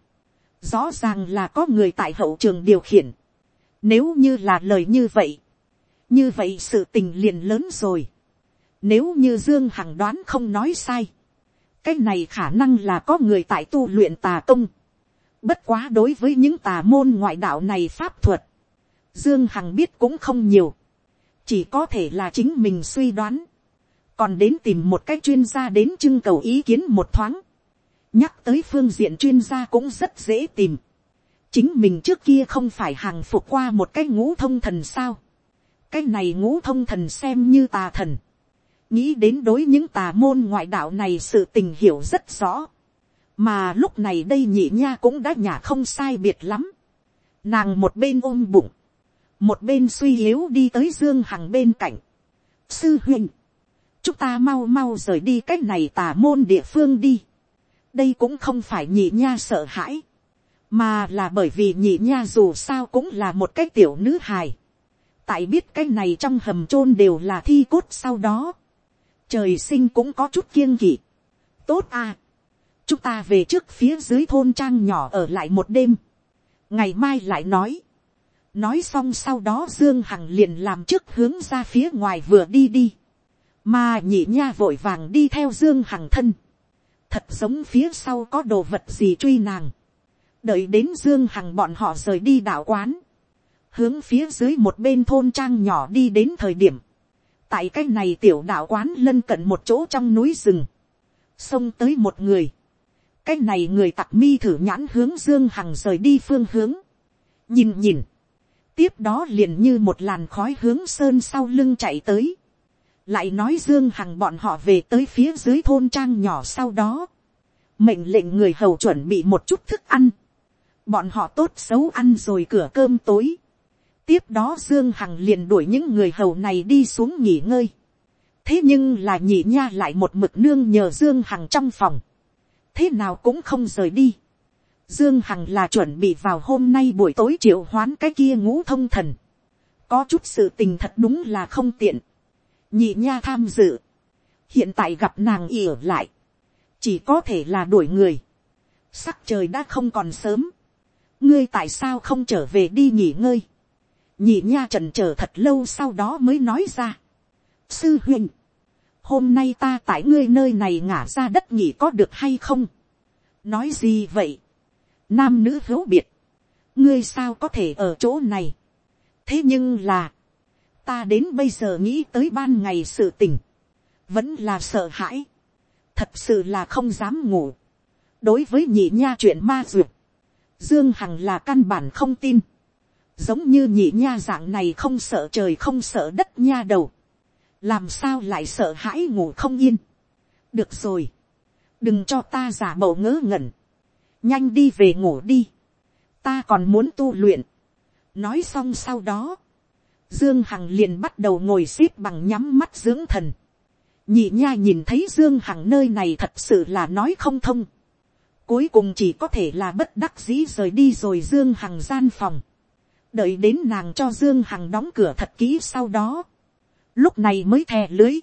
Rõ ràng là có người tại hậu trường điều khiển. Nếu như là lời như vậy. Như vậy sự tình liền lớn rồi. Nếu như Dương Hằng đoán không nói sai cái này khả năng là có người tại tu luyện tà công. Bất quá đối với những tà môn ngoại đạo này pháp thuật, Dương Hằng biết cũng không nhiều. Chỉ có thể là chính mình suy đoán. Còn đến tìm một cái chuyên gia đến trưng cầu ý kiến một thoáng. Nhắc tới phương diện chuyên gia cũng rất dễ tìm. Chính mình trước kia không phải hàng phục qua một cái ngũ thông thần sao. Cái này ngũ thông thần xem như tà thần nghĩ đến đối những tà môn ngoại đạo này sự tình hiểu rất rõ. mà lúc này đây nhị nha cũng đã nhả không sai biệt lắm. nàng một bên ôm bụng, một bên suy yếu đi tới dương hằng bên cạnh. sư huynh, chúng ta mau mau rời đi c á c h này tà môn địa phương đi. đây cũng không phải nhị nha sợ hãi, mà là bởi vì nhị nha dù sao cũng là một cái tiểu nữ hài. tại biết cái này trong hầm chôn đều là thi cốt sau đó trời sinh cũng có chút kiêng kỵ. tốt à. chúng ta về trước phía dưới thôn trang nhỏ ở lại một đêm. ngày mai lại nói. nói xong sau đó dương hằng liền làm trước hướng ra phía ngoài vừa đi đi. mà nhị nha vội vàng đi theo dương hằng thân. thật giống phía sau có đồ vật gì truy nàng đợi đến dương hằng bọn họ rời đi đạo quán, hướng phía dưới một bên thôn trang nhỏ đi đến thời điểm, tại cái này tiểu đạo quán lân cận một chỗ trong núi rừng, xông tới một người, cái này người tặc mi thử nhãn hướng dương hằng rời đi phương hướng, nhìn nhìn, tiếp đó liền như một làn khói hướng sơn sau lưng chạy tới, lại nói dương hằng bọn họ về tới phía dưới thôn trang nhỏ sau đó, mệnh lệnh người hầu chuẩn bị một chút thức ăn, bọn họ tốt xấu ăn rồi cửa cơm tối tiếp đó dương hằng liền đuổi những người hầu này đi xuống nghỉ ngơi. thế nhưng là nhị nha lại một mực nương nhờ dương hằng trong phòng. thế nào cũng không rời đi. dương hằng là chuẩn bị vào hôm nay buổi tối triệu hoán cái kia ngũ thông thần. có chút sự tình thật đúng là không tiện. nhị nha tham dự. hiện tại gặp nàng ỉa lại. chỉ có thể là đuổi người. sắc trời đã không còn sớm ngươi tại sao không trở về đi nghỉ ngơi nhị nha trần chờ thật lâu sau đó mới nói ra. sư huynh, hôm nay ta tại ngươi nơi này ngả ra đất nhị có được hay không. nói gì vậy. nam nữ hữu biệt. ngươi sao có thể ở chỗ này. thế nhưng là, ta đến bây giờ nghĩ tới ban ngày sự tình, vẫn là sợ hãi, thật sự là không dám ngủ. đối với nhị nha chuyện ma duyệt, Dương Hằng là căn bản không tin. Giống như nhị nha dạng này không sợ trời không sợ đất nha đầu. Làm sao lại sợ hãi ngủ không yên. Được rồi. Đừng cho ta giả bộ ngớ ngẩn. Nhanh đi về ngủ đi. Ta còn muốn tu luyện. Nói xong sau đó. Dương Hằng liền bắt đầu ngồi xếp bằng nhắm mắt dưỡng thần. Nhị nha nhìn thấy Dương Hằng nơi này thật sự là nói không thông Cuối cùng chỉ có thể là bất đắc dĩ rời đi rồi Dương Hằng gian phòng. Đợi đến nàng cho Dương Hằng đóng cửa thật kỹ sau đó. Lúc này mới thè lưới.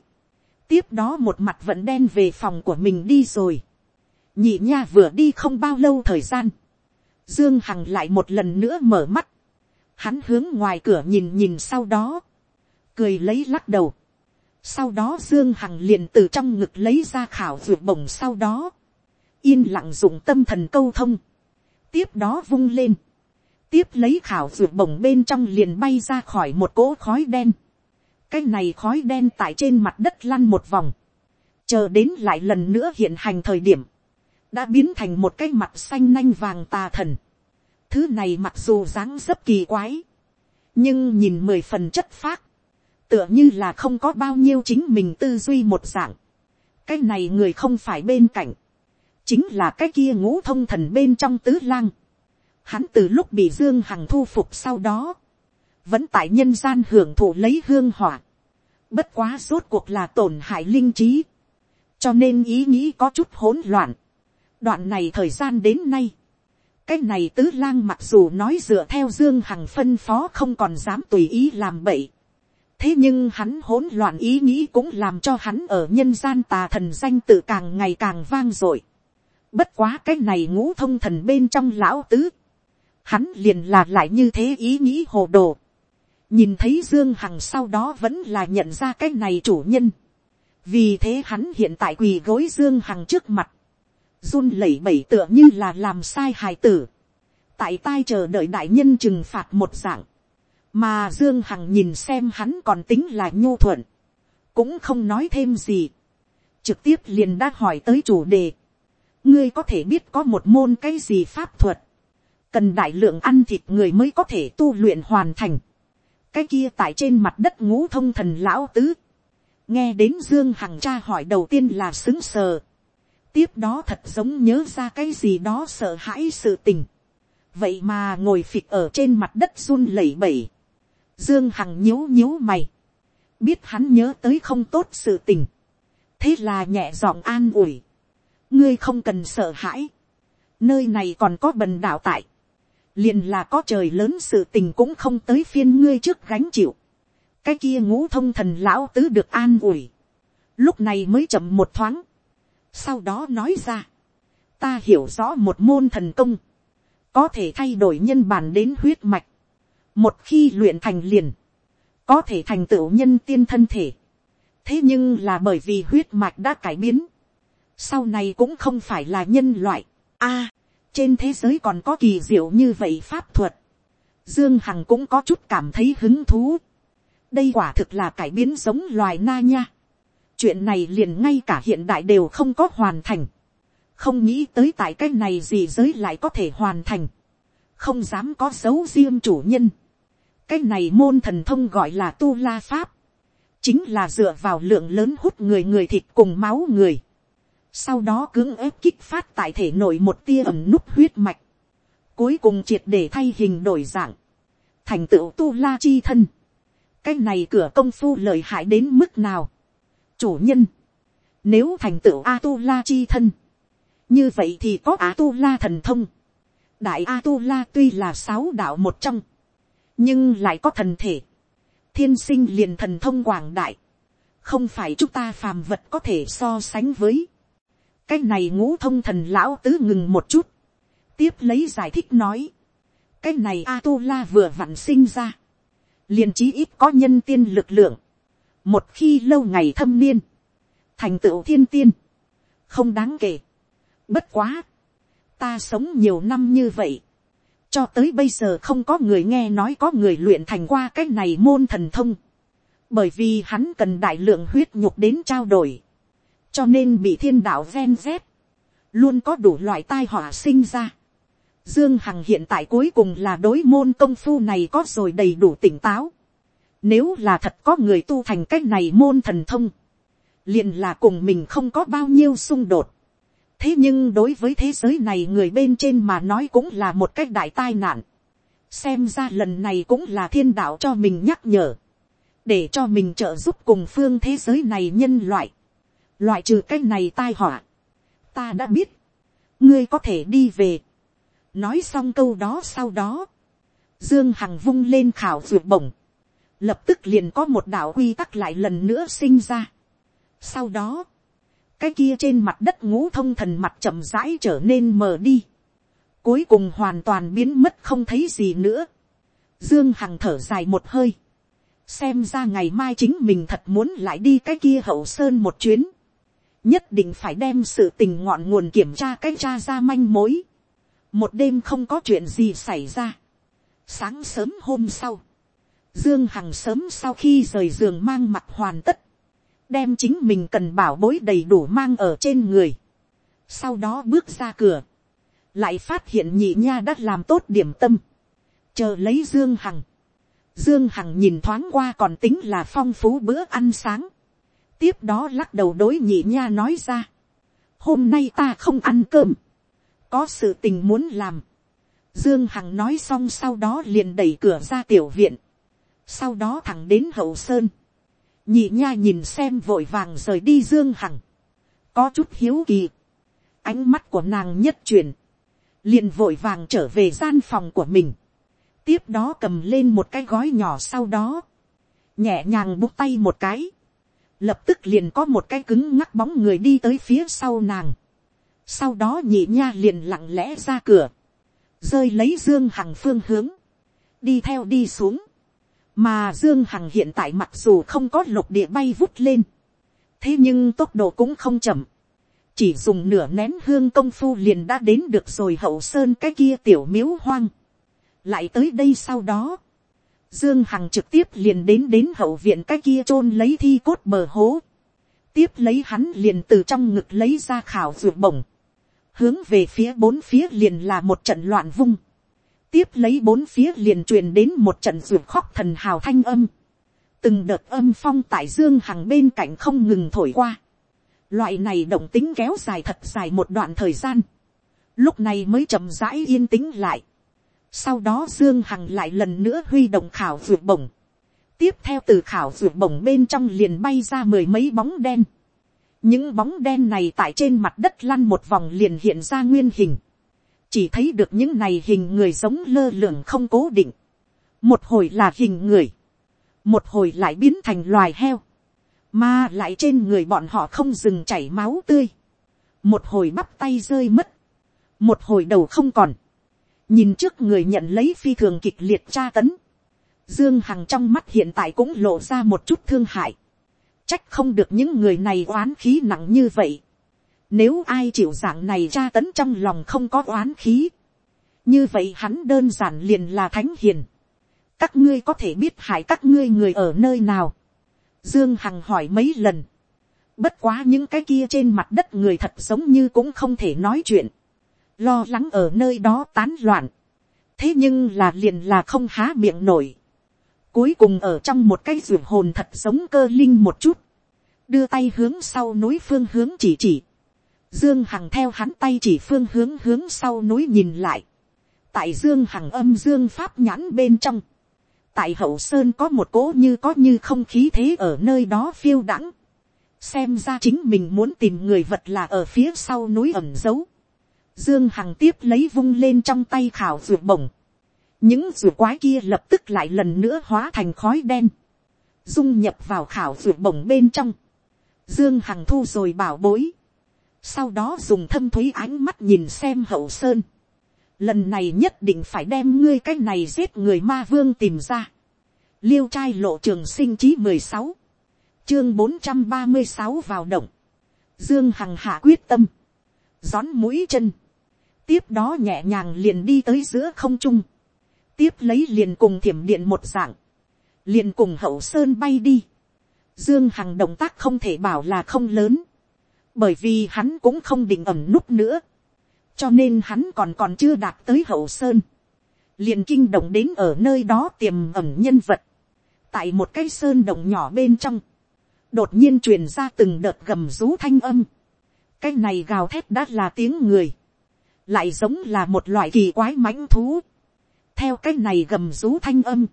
Tiếp đó một mặt vẫn đen về phòng của mình đi rồi. Nhị nha vừa đi không bao lâu thời gian. Dương Hằng lại một lần nữa mở mắt. Hắn hướng ngoài cửa nhìn nhìn sau đó. Cười lấy lắc đầu. Sau đó Dương Hằng liền từ trong ngực lấy ra khảo vượt bổng sau đó yên lặng dùng tâm thần câu thông, tiếp đó vung lên, tiếp lấy khảo ruột bổng bên trong liền bay ra khỏi một cỗ khói đen, cái này khói đen tại trên mặt đất lăn một vòng, chờ đến lại lần nữa hiện hành thời điểm, đã biến thành một cái mặt xanh nanh vàng tà thần. Thứ này mặc dù dáng dấp kỳ quái, nhưng nhìn mười phần chất phác, tựa như là không có bao nhiêu chính mình tư duy một dạng. cái này người không phải bên cạnh, chính là cái kia ngũ thông thần bên trong tứ lang. Hắn từ lúc bị Dương Hằng thu phục sau đó, vẫn tại nhân gian hưởng thụ lấy hương hỏa. Bất quá rốt cuộc là tổn hại linh trí. Cho nên ý nghĩ có chút hỗn loạn. Đoạn này thời gian đến nay. Cái này tứ lang mặc dù nói dựa theo Dương Hằng phân phó không còn dám tùy ý làm bậy. Thế nhưng hắn hỗn loạn ý nghĩ cũng làm cho hắn ở nhân gian tà thần danh tự càng ngày càng vang dội Bất quá cái này ngũ thông thần bên trong lão tứ. Hắn liền là lại như thế ý nghĩ hồ đồ. Nhìn thấy Dương Hằng sau đó vẫn là nhận ra cái này chủ nhân. Vì thế hắn hiện tại quỳ gối Dương Hằng trước mặt. run lẩy bẩy tựa như là làm sai hài tử. Tại tai chờ đợi đại nhân trừng phạt một dạng. Mà Dương Hằng nhìn xem hắn còn tính là nhu thuận. Cũng không nói thêm gì. Trực tiếp liền đã hỏi tới chủ đề ngươi có thể biết có một môn cái gì pháp thuật, cần đại lượng ăn thịt người mới có thể tu luyện hoàn thành, cái kia tại trên mặt đất ngũ thông thần lão tứ, nghe đến dương hằng cha hỏi đầu tiên là xứng sờ, tiếp đó thật giống nhớ ra cái gì đó sợ hãi sự tình, vậy mà ngồi phịch ở trên mặt đất run lẩy bẩy, dương hằng nhíu nhíu mày, biết hắn nhớ tới không tốt sự tình, thế là nhẹ giọng an ủi, ngươi không cần sợ hãi, nơi này còn có bần đạo tại, liền là có trời lớn sự tình cũng không tới phiên ngươi trước gánh chịu. cái kia ngũ thông thần lão tứ được an ủi. lúc này mới chậm một thoáng. sau đó nói ra, ta hiểu rõ một môn thần công, có thể thay đổi nhân bản đến huyết mạch. một khi luyện thành liền, có thể thành tựu nhân tiên thân thể. thế nhưng là bởi vì huyết mạch đã cải biến, sau này cũng không phải là nhân loại. a, trên thế giới còn có kỳ diệu như vậy pháp thuật. Dương Hằng cũng có chút cảm thấy hứng thú. Đây quả thực là cải biến giống loài na nha. Chuyện này liền ngay cả hiện đại đều không có hoàn thành. Không nghĩ tới tại cái này gì giới lại có thể hoàn thành. Không dám có dấu riêng chủ nhân. Cái này môn thần thông gọi là tu la pháp. Chính là dựa vào lượng lớn hút người người thịt cùng máu người sau đó cưỡng ép kích phát tại thể nội một tia ẩm núp huyết mạch, cuối cùng triệt để thay hình đổi dạng, thành tựu tu la chi thân, cái này cửa công phu lợi hại đến mức nào, chủ nhân, nếu thành tựu a tu la chi thân, như vậy thì có a tu la thần thông, đại a tu la tuy là sáu đạo một trong, nhưng lại có thần thể, thiên sinh liền thần thông quảng đại, không phải chúng ta phàm vật có thể so sánh với cái này ngũ thông thần lão tứ ngừng một chút, tiếp lấy giải thích nói, cái này a tu la vừa vặn sinh ra, liền chí ít có nhân tiên lực lượng, một khi lâu ngày thâm niên, thành tựu thiên tiên, không đáng kể. Bất quá, ta sống nhiều năm như vậy, cho tới bây giờ không có người nghe nói có người luyện thành qua cái này môn thần thông, bởi vì hắn cần đại lượng huyết nhục đến trao đổi, cho nên bị thiên đạo ven dép, luôn có đủ loại tai họa sinh ra. Dương Hằng hiện tại cuối cùng là đối môn công phu này có rồi đầy đủ tỉnh táo. Nếu là thật có người tu thành cách này môn thần thông, liền là cùng mình không có bao nhiêu xung đột. Thế nhưng đối với thế giới này người bên trên mà nói cũng là một cách đại tai nạn. Xem ra lần này cũng là thiên đạo cho mình nhắc nhở. Để cho mình trợ giúp cùng phương thế giới này nhân loại loại trừ cái này tai họa, ta đã biết, ngươi có thể đi về. nói xong câu đó sau đó, dương hằng vung lên khảo ruột bổng, lập tức liền có một đạo quy tắc lại lần nữa sinh ra. sau đó, cái kia trên mặt đất ngũ thông thần mặt chậm rãi trở nên mờ đi, cuối cùng hoàn toàn biến mất không thấy gì nữa. Dương Hằng thở dài một hơi. Xem ra ngày mai chính mình thật muốn lại đi cái kia hậu sơn một chuyến nhất định phải đem sự tình ngọn nguồn kiểm tra cách tra ra manh mối. một đêm không có chuyện gì xảy ra. sáng sớm hôm sau, dương hằng sớm sau khi rời giường mang mặt hoàn tất, đem chính mình cần bảo bối đầy đủ mang ở trên người. sau đó bước ra cửa, lại phát hiện nhị nha đã làm tốt điểm tâm, chờ lấy dương hằng. Dương Hằng nhìn thoáng qua còn tính là phong phú bữa ăn sáng tiếp đó lắc đầu đối nhị nha nói ra. hôm nay ta không ăn cơm. có sự tình muốn làm. dương hằng nói xong sau đó liền đẩy cửa ra tiểu viện. sau đó thẳng đến hậu sơn. nhị nha nhìn xem vội vàng rời đi dương hằng. có chút hiếu kỳ. ánh mắt của nàng nhất truyền. liền vội vàng trở về gian phòng của mình. tiếp đó cầm lên một cái gói nhỏ sau đó. nhẹ nhàng bút tay một cái lập tức liền có một cái cứng ngắc bóng người đi tới phía sau nàng. sau đó nhị nha liền lặng lẽ ra cửa, rơi lấy dương hằng phương hướng, đi theo đi xuống. mà dương hằng hiện tại mặc dù không có lục địa bay vút lên, thế nhưng tốc độ cũng không chậm, chỉ dùng nửa nén hương công phu liền đã đến được rồi hậu sơn cái kia tiểu miếu hoang. lại tới đây sau đó, Dương Hằng trực tiếp liền đến đến hậu viện cái kia chôn lấy thi cốt bờ hố. Tiếp lấy hắn liền từ trong ngực lấy ra khảo ruột bổng. Hướng về phía bốn phía liền là một trận loạn vung. Tiếp lấy bốn phía liền truyền đến một trận ruột khóc thần hào thanh âm. Từng đợt âm phong tại Dương Hằng bên cạnh không ngừng thổi qua. Loại này động tính kéo dài thật dài một đoạn thời gian. Lúc này mới chậm rãi yên tĩnh lại sau đó Dương Hằng lại lần nữa huy động khảo vượt bổng. Tiếp theo từ khảo vượt bổng bên trong liền bay ra mười mấy bóng đen. Những bóng đen này tại trên mặt đất lăn một vòng liền hiện ra nguyên hình. chỉ thấy được những này hình người giống lơ lửng không cố định, một hồi là hình người, một hồi lại biến thành loài heo, mà lại trên người bọn họ không dừng chảy máu tươi, một hồi bắp tay rơi mất, một hồi đầu không còn, nhìn trước người nhận lấy phi thường kịch liệt tra tấn, dương hằng trong mắt hiện tại cũng lộ ra một chút thương hại, trách không được những người này oán khí nặng như vậy, nếu ai chịu dạng này tra tấn trong lòng không có oán khí, như vậy hắn đơn giản liền là thánh hiền, các ngươi có thể biết hại các ngươi người ở nơi nào, dương hằng hỏi mấy lần, bất quá những cái kia trên mặt đất người thật giống như cũng không thể nói chuyện, lo lắng ở nơi đó tán loạn, thế nhưng là liền là không há miệng nổi, cuối cùng ở trong một cái ruột hồn thật giống cơ linh một chút, đưa tay hướng sau núi phương hướng chỉ chỉ, dương hằng theo hắn tay chỉ phương hướng hướng sau núi nhìn lại, tại dương hằng âm dương pháp nhãn bên trong, tại hậu sơn có một cỗ như có như không khí thế ở nơi đó phiêu đãng, xem ra chính mình muốn tìm người vật là ở phía sau núi ẩm giấu, Dương Hằng tiếp lấy vung lên trong tay khảo ruột bổng. Những ruột quái kia lập tức lại lần nữa hóa thành khói đen. Dung nhập vào khảo ruột bổng bên trong. Dương Hằng thu rồi bảo bối. Sau đó dùng thâm thúy ánh mắt nhìn xem hậu sơn. Lần này nhất định phải đem ngươi cái này giết người ma vương tìm ra. Liêu trai lộ trường sinh chí 16. Chương 436 vào động. Dương Hằng hạ quyết tâm. Gión mũi chân tiếp đó nhẹ nhàng liền đi tới giữa không trung, tiếp lấy liền cùng thiểm điện một dạng, liền cùng hậu sơn bay đi. Dương Hằng động tác không thể bảo là không lớn, bởi vì hắn cũng không định ẩm núp nữa, cho nên hắn còn còn chưa đạt tới hậu sơn, liền kinh động đến ở nơi đó tiềm ẩm nhân vật, tại một cái sơn động nhỏ bên trong, đột nhiên truyền ra từng đợt gầm rú thanh âm, cái này gào thét đã là tiếng người, lại giống là một loại kỳ quái mãnh thú. theo cái này gầm rú thanh âm,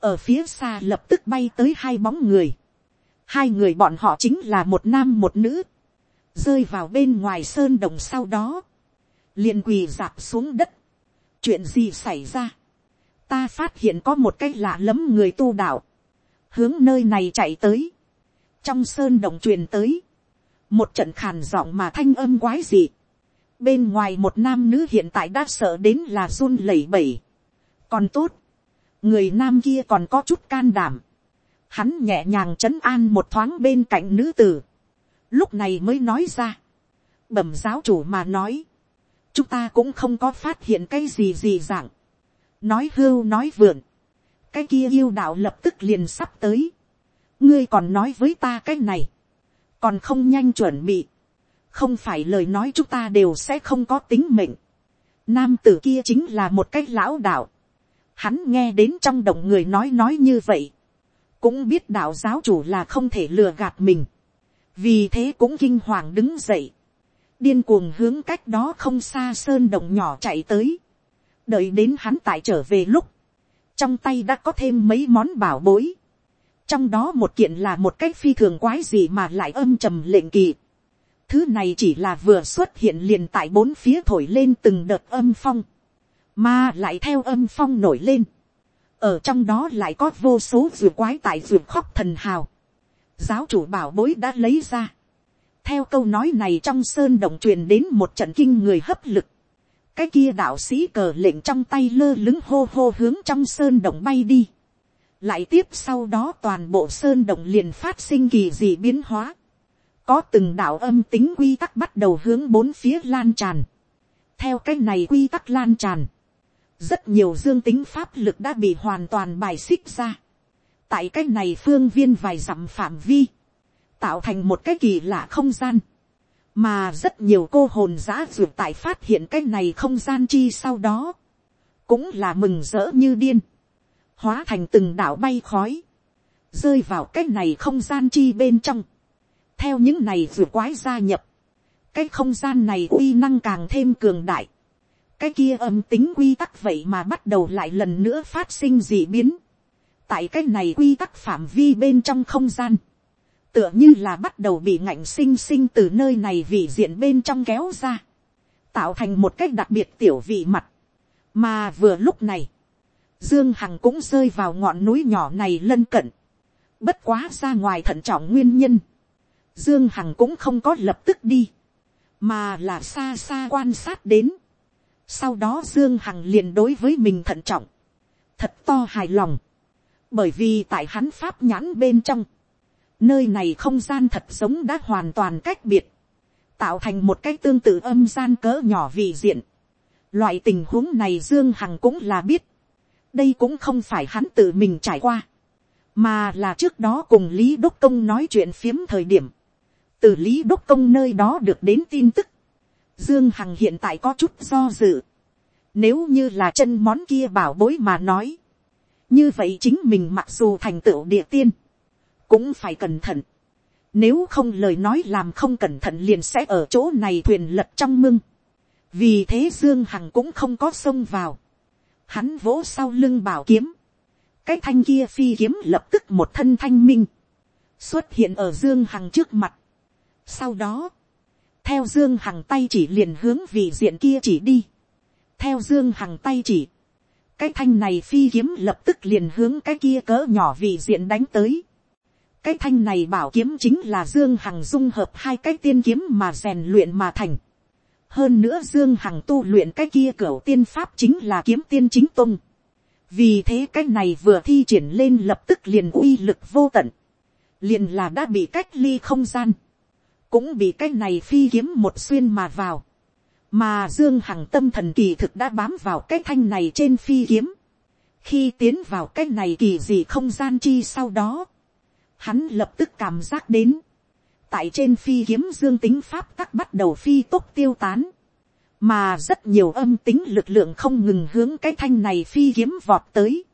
ở phía xa lập tức bay tới hai bóng người. hai người bọn họ chính là một nam một nữ, rơi vào bên ngoài sơn đồng sau đó, liền quỳ dạp xuống đất. chuyện gì xảy ra, ta phát hiện có một cái lạ lẫm người tu đạo, hướng nơi này chạy tới, trong sơn đồng truyền tới, một trận khàn giọng mà thanh âm quái dị, bên ngoài một nam nữ hiện tại đã sợ đến là run lẩy bẩy. còn tốt, người nam kia còn có chút can đảm. hắn nhẹ nhàng c h ấ n an một thoáng bên cạnh nữ tử. lúc này mới nói ra. bẩm giáo chủ mà nói. chúng ta cũng không có phát hiện cái gì gì dạng. nói hưu nói vượn. cái kia yêu đạo lập tức liền sắp tới. ngươi còn nói với ta cái này. còn không nhanh chuẩn bị không phải lời nói chúng ta đều sẽ không có tính mệnh. Nam tử kia chính là một cái lão đạo. Hắn nghe đến trong động người nói nói như vậy. Cũng biết đạo giáo chủ là không thể lừa gạt mình. Vì thế cũng kinh hoàng đứng dậy. Điên cuồng hướng cách đó không xa sơn động nhỏ chạy tới. Đợi đến hắn tại trở về lúc. Trong tay đã có thêm mấy món bảo bối. Trong đó một kiện là một cách phi thường quái gì mà lại âm trầm lệnh kỳ Thứ này chỉ là vừa xuất hiện liền tại bốn phía thổi lên từng đợt âm phong. Mà lại theo âm phong nổi lên. Ở trong đó lại có vô số ruột quái tại ruột khóc thần hào. Giáo chủ bảo bối đã lấy ra. Theo câu nói này trong sơn động truyền đến một trận kinh người hấp lực. Cái kia đạo sĩ cờ lệnh trong tay lơ lứng hô hô hướng trong sơn động bay đi. Lại tiếp sau đó toàn bộ sơn động liền phát sinh kỳ dị biến hóa có từng đạo âm tính quy tắc bắt đầu hướng bốn phía lan tràn. theo cái này quy tắc lan tràn, rất nhiều dương tính pháp lực đã bị hoàn toàn bài xích ra. tại cái này phương viên vài dặm phạm vi, tạo thành một cái kỳ lạ không gian, mà rất nhiều cô hồn giã duyệt tại phát hiện cái này không gian chi sau đó, cũng là mừng rỡ như điên, hóa thành từng đạo bay khói, rơi vào cái này không gian chi bên trong, theo những này vừa quái gia nhập, cái không gian này uy năng càng thêm cường đại, cái kia âm tính quy tắc vậy mà bắt đầu lại lần nữa phát sinh dị biến, tại cái này quy tắc phạm vi bên trong không gian, tựa như là bắt đầu bị ngạnh sinh sinh từ nơi này vì diện bên trong kéo ra, tạo thành một cách đặc biệt tiểu vị mặt, mà vừa lúc này, dương hằng cũng rơi vào ngọn núi nhỏ này lân cận, bất quá ra ngoài thận trọng nguyên nhân, dương hằng cũng không có lập tức đi, mà là xa xa quan sát đến, sau đó dương hằng liền đối với mình thận trọng, thật to hài lòng, bởi vì tại hắn pháp nhãn bên trong, nơi này không gian thật giống đã hoàn toàn cách biệt, tạo thành một cái tương tự âm gian cỡ nhỏ vị diện. Loại tình huống này Dương Hằng cũng là biết. Đây cũng không phải hắn tự mình trải qua. Mà là trước đó cùng Lý Đốc Công nói chuyện phiếm thời điểm. Từ Lý Đốc Công nơi đó được đến tin tức. Dương Hằng hiện tại có chút do dự. Nếu như là chân món kia bảo bối mà nói. Như vậy chính mình mặc dù thành tựu địa tiên. Cũng phải cẩn thận nếu không lời nói làm không cẩn thận liền sẽ ở chỗ này thuyền lật trong mưng. Vì thế Dương Hằng cũng không có xông vào. Hắn vỗ sau lưng bảo kiếm. Cái thanh kia phi kiếm lập tức một thân thanh minh. Xuất hiện ở Dương Hằng trước mặt. Sau đó. Theo Dương Hằng tay chỉ liền hướng vị diện kia chỉ đi. Theo Dương Hằng tay chỉ. Cái thanh này phi kiếm lập tức liền hướng cái kia cỡ nhỏ vị diện đánh tới cái thanh này bảo kiếm chính là dương hằng dung hợp hai cái tiên kiếm mà rèn luyện mà thành. hơn nữa dương hằng tu luyện cái kia cửa tiên pháp chính là kiếm tiên chính tung. vì thế cái này vừa thi triển lên lập tức liền uy lực vô tận. liền là đã bị cách ly không gian cũng bị cái này phi kiếm một xuyên mà vào. mà dương hằng tâm thần kỳ thực đã bám vào cái thanh này trên phi kiếm. khi tiến vào cái này kỳ gì không gian chi sau đó hắn lập tức cảm giác đến, tại trên phi kiếm dương tính pháp tắc bắt đầu phi tốc tiêu tán, mà rất nhiều âm tính lực lượng không ngừng hướng cái thanh này phi kiếm vọt tới.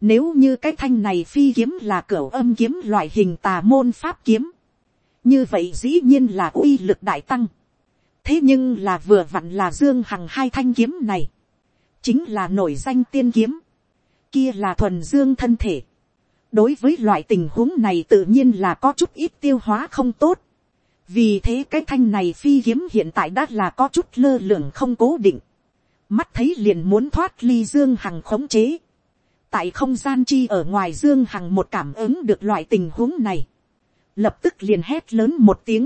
Nếu như cái thanh này phi kiếm là cửa âm kiếm loại hình tà môn pháp kiếm, như vậy dĩ nhiên là uy lực đại tăng. thế nhưng là vừa vặn là dương hằng hai thanh kiếm này, chính là nổi danh tiên kiếm, kia là thuần dương thân thể, đối với loại tình huống này tự nhiên là có chút ít tiêu hóa không tốt. vì thế cái thanh này phi kiếm hiện tại đã là có chút lơ lửng không cố định. mắt thấy liền muốn thoát ly dương hằng khống chế. tại không gian chi ở ngoài dương hằng một cảm ứng được loại tình huống này lập tức liền hét lớn một tiếng.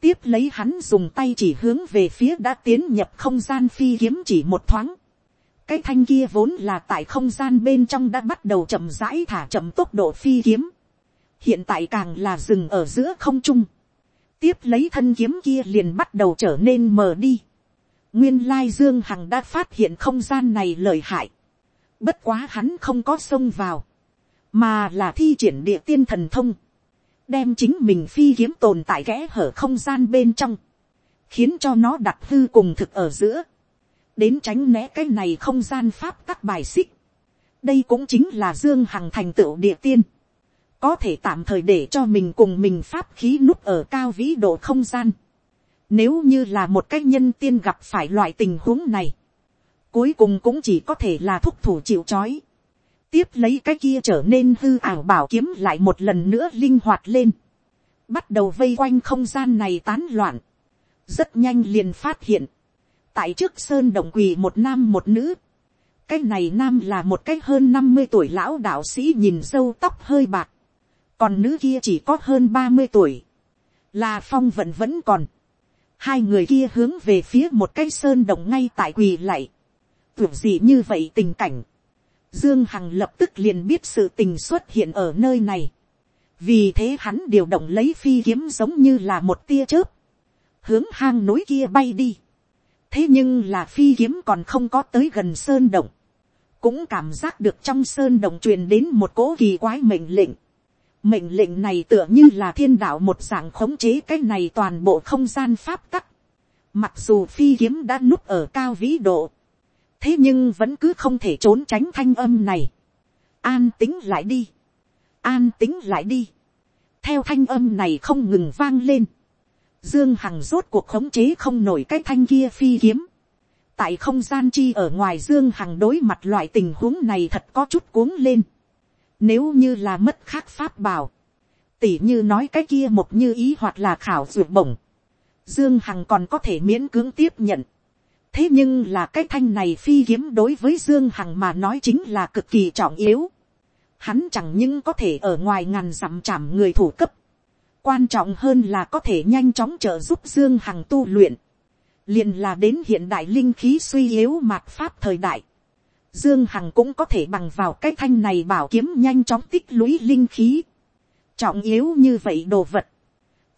tiếp lấy hắn dùng tay chỉ hướng về phía đã tiến nhập không gian phi kiếm chỉ một thoáng cái thanh kia vốn là tại không gian bên trong đã bắt đầu chậm rãi thả chậm tốc độ phi kiếm. hiện tại càng là dừng ở giữa không trung. tiếp lấy thân kiếm kia liền bắt đầu trở nên mờ đi. nguyên lai dương hằng đã phát hiện không gian này lợi hại. bất quá hắn không có xông vào. mà là thi triển địa tiên thần thông đem chính mình phi kiếm tồn tại kẽ hở không gian bên trong. khiến cho nó đặt hư cùng thực ở giữa đến tránh né cái này không gian pháp các bài xích. đây cũng chính là dương hằng thành tựu địa tiên. có thể tạm thời để cho mình cùng mình pháp khí núp ở cao vĩ độ không gian. nếu như là một cái nhân tiên gặp phải loại tình huống này, cuối cùng cũng chỉ có thể là thúc thủ chịu c h ó i tiếp lấy cái kia trở nên hư ảo bảo kiếm lại một lần nữa linh hoạt lên, bắt đầu vây quanh không gian này tán loạn, rất nhanh liền phát hiện, tại trước sơn đồng quỳ một nam một nữ. cái này nam là một cái hơn năm mươi tuổi lão đạo sĩ nhìn sâu tóc hơi bạc. còn nữ kia chỉ có hơn ba mươi tuổi. là phong vận vẫn còn. hai người kia hướng về phía một cái sơn đồng ngay tại quỳ lạy. tưởng gì như vậy tình cảnh. Dương Hằng lập tức liền biết sự tình xuất hiện ở nơi này. Vì thế hắn điều động lấy phi kiếm giống như là một tia chớp. Hướng hang núi kia bay đi thế nhưng là phi kiếm còn không có tới gần sơn động, cũng cảm giác được trong sơn động truyền đến một cỗ kỳ quái mệnh lệnh. mệnh lệnh này tựa như là thiên đạo một dạng khống chế cái này toàn bộ không gian pháp tắc. mặc dù phi kiếm đã núp ở cao vĩ độ, thế nhưng vẫn cứ không thể trốn tránh thanh âm này. an tính lại đi, an tính lại đi. theo thanh âm này không ngừng vang lên Dương Hằng rốt cuộc khống chế không nổi cái thanh kia phi kiếm. Tại không gian chi ở ngoài Dương Hằng đối mặt loại tình huống này thật có chút cuống lên. Nếu như là mất khác pháp bảo. Tỉ như nói cái kia một như ý hoặc là khảo ruột bổng. Dương Hằng còn có thể miễn cưỡng tiếp nhận thế nhưng là cái thanh này phi kiếm đối với dương hằng mà nói chính là cực kỳ trọng yếu. hắn chẳng những có thể ở ngoài ngàn dặm chạm người thủ cấp, quan trọng hơn là có thể nhanh chóng trợ giúp dương hằng tu luyện, liền là đến hiện đại linh khí suy yếu mạt pháp thời đại, dương hằng cũng có thể bằng vào cái thanh này bảo kiếm nhanh chóng tích lũy linh khí, trọng yếu như vậy đồ vật,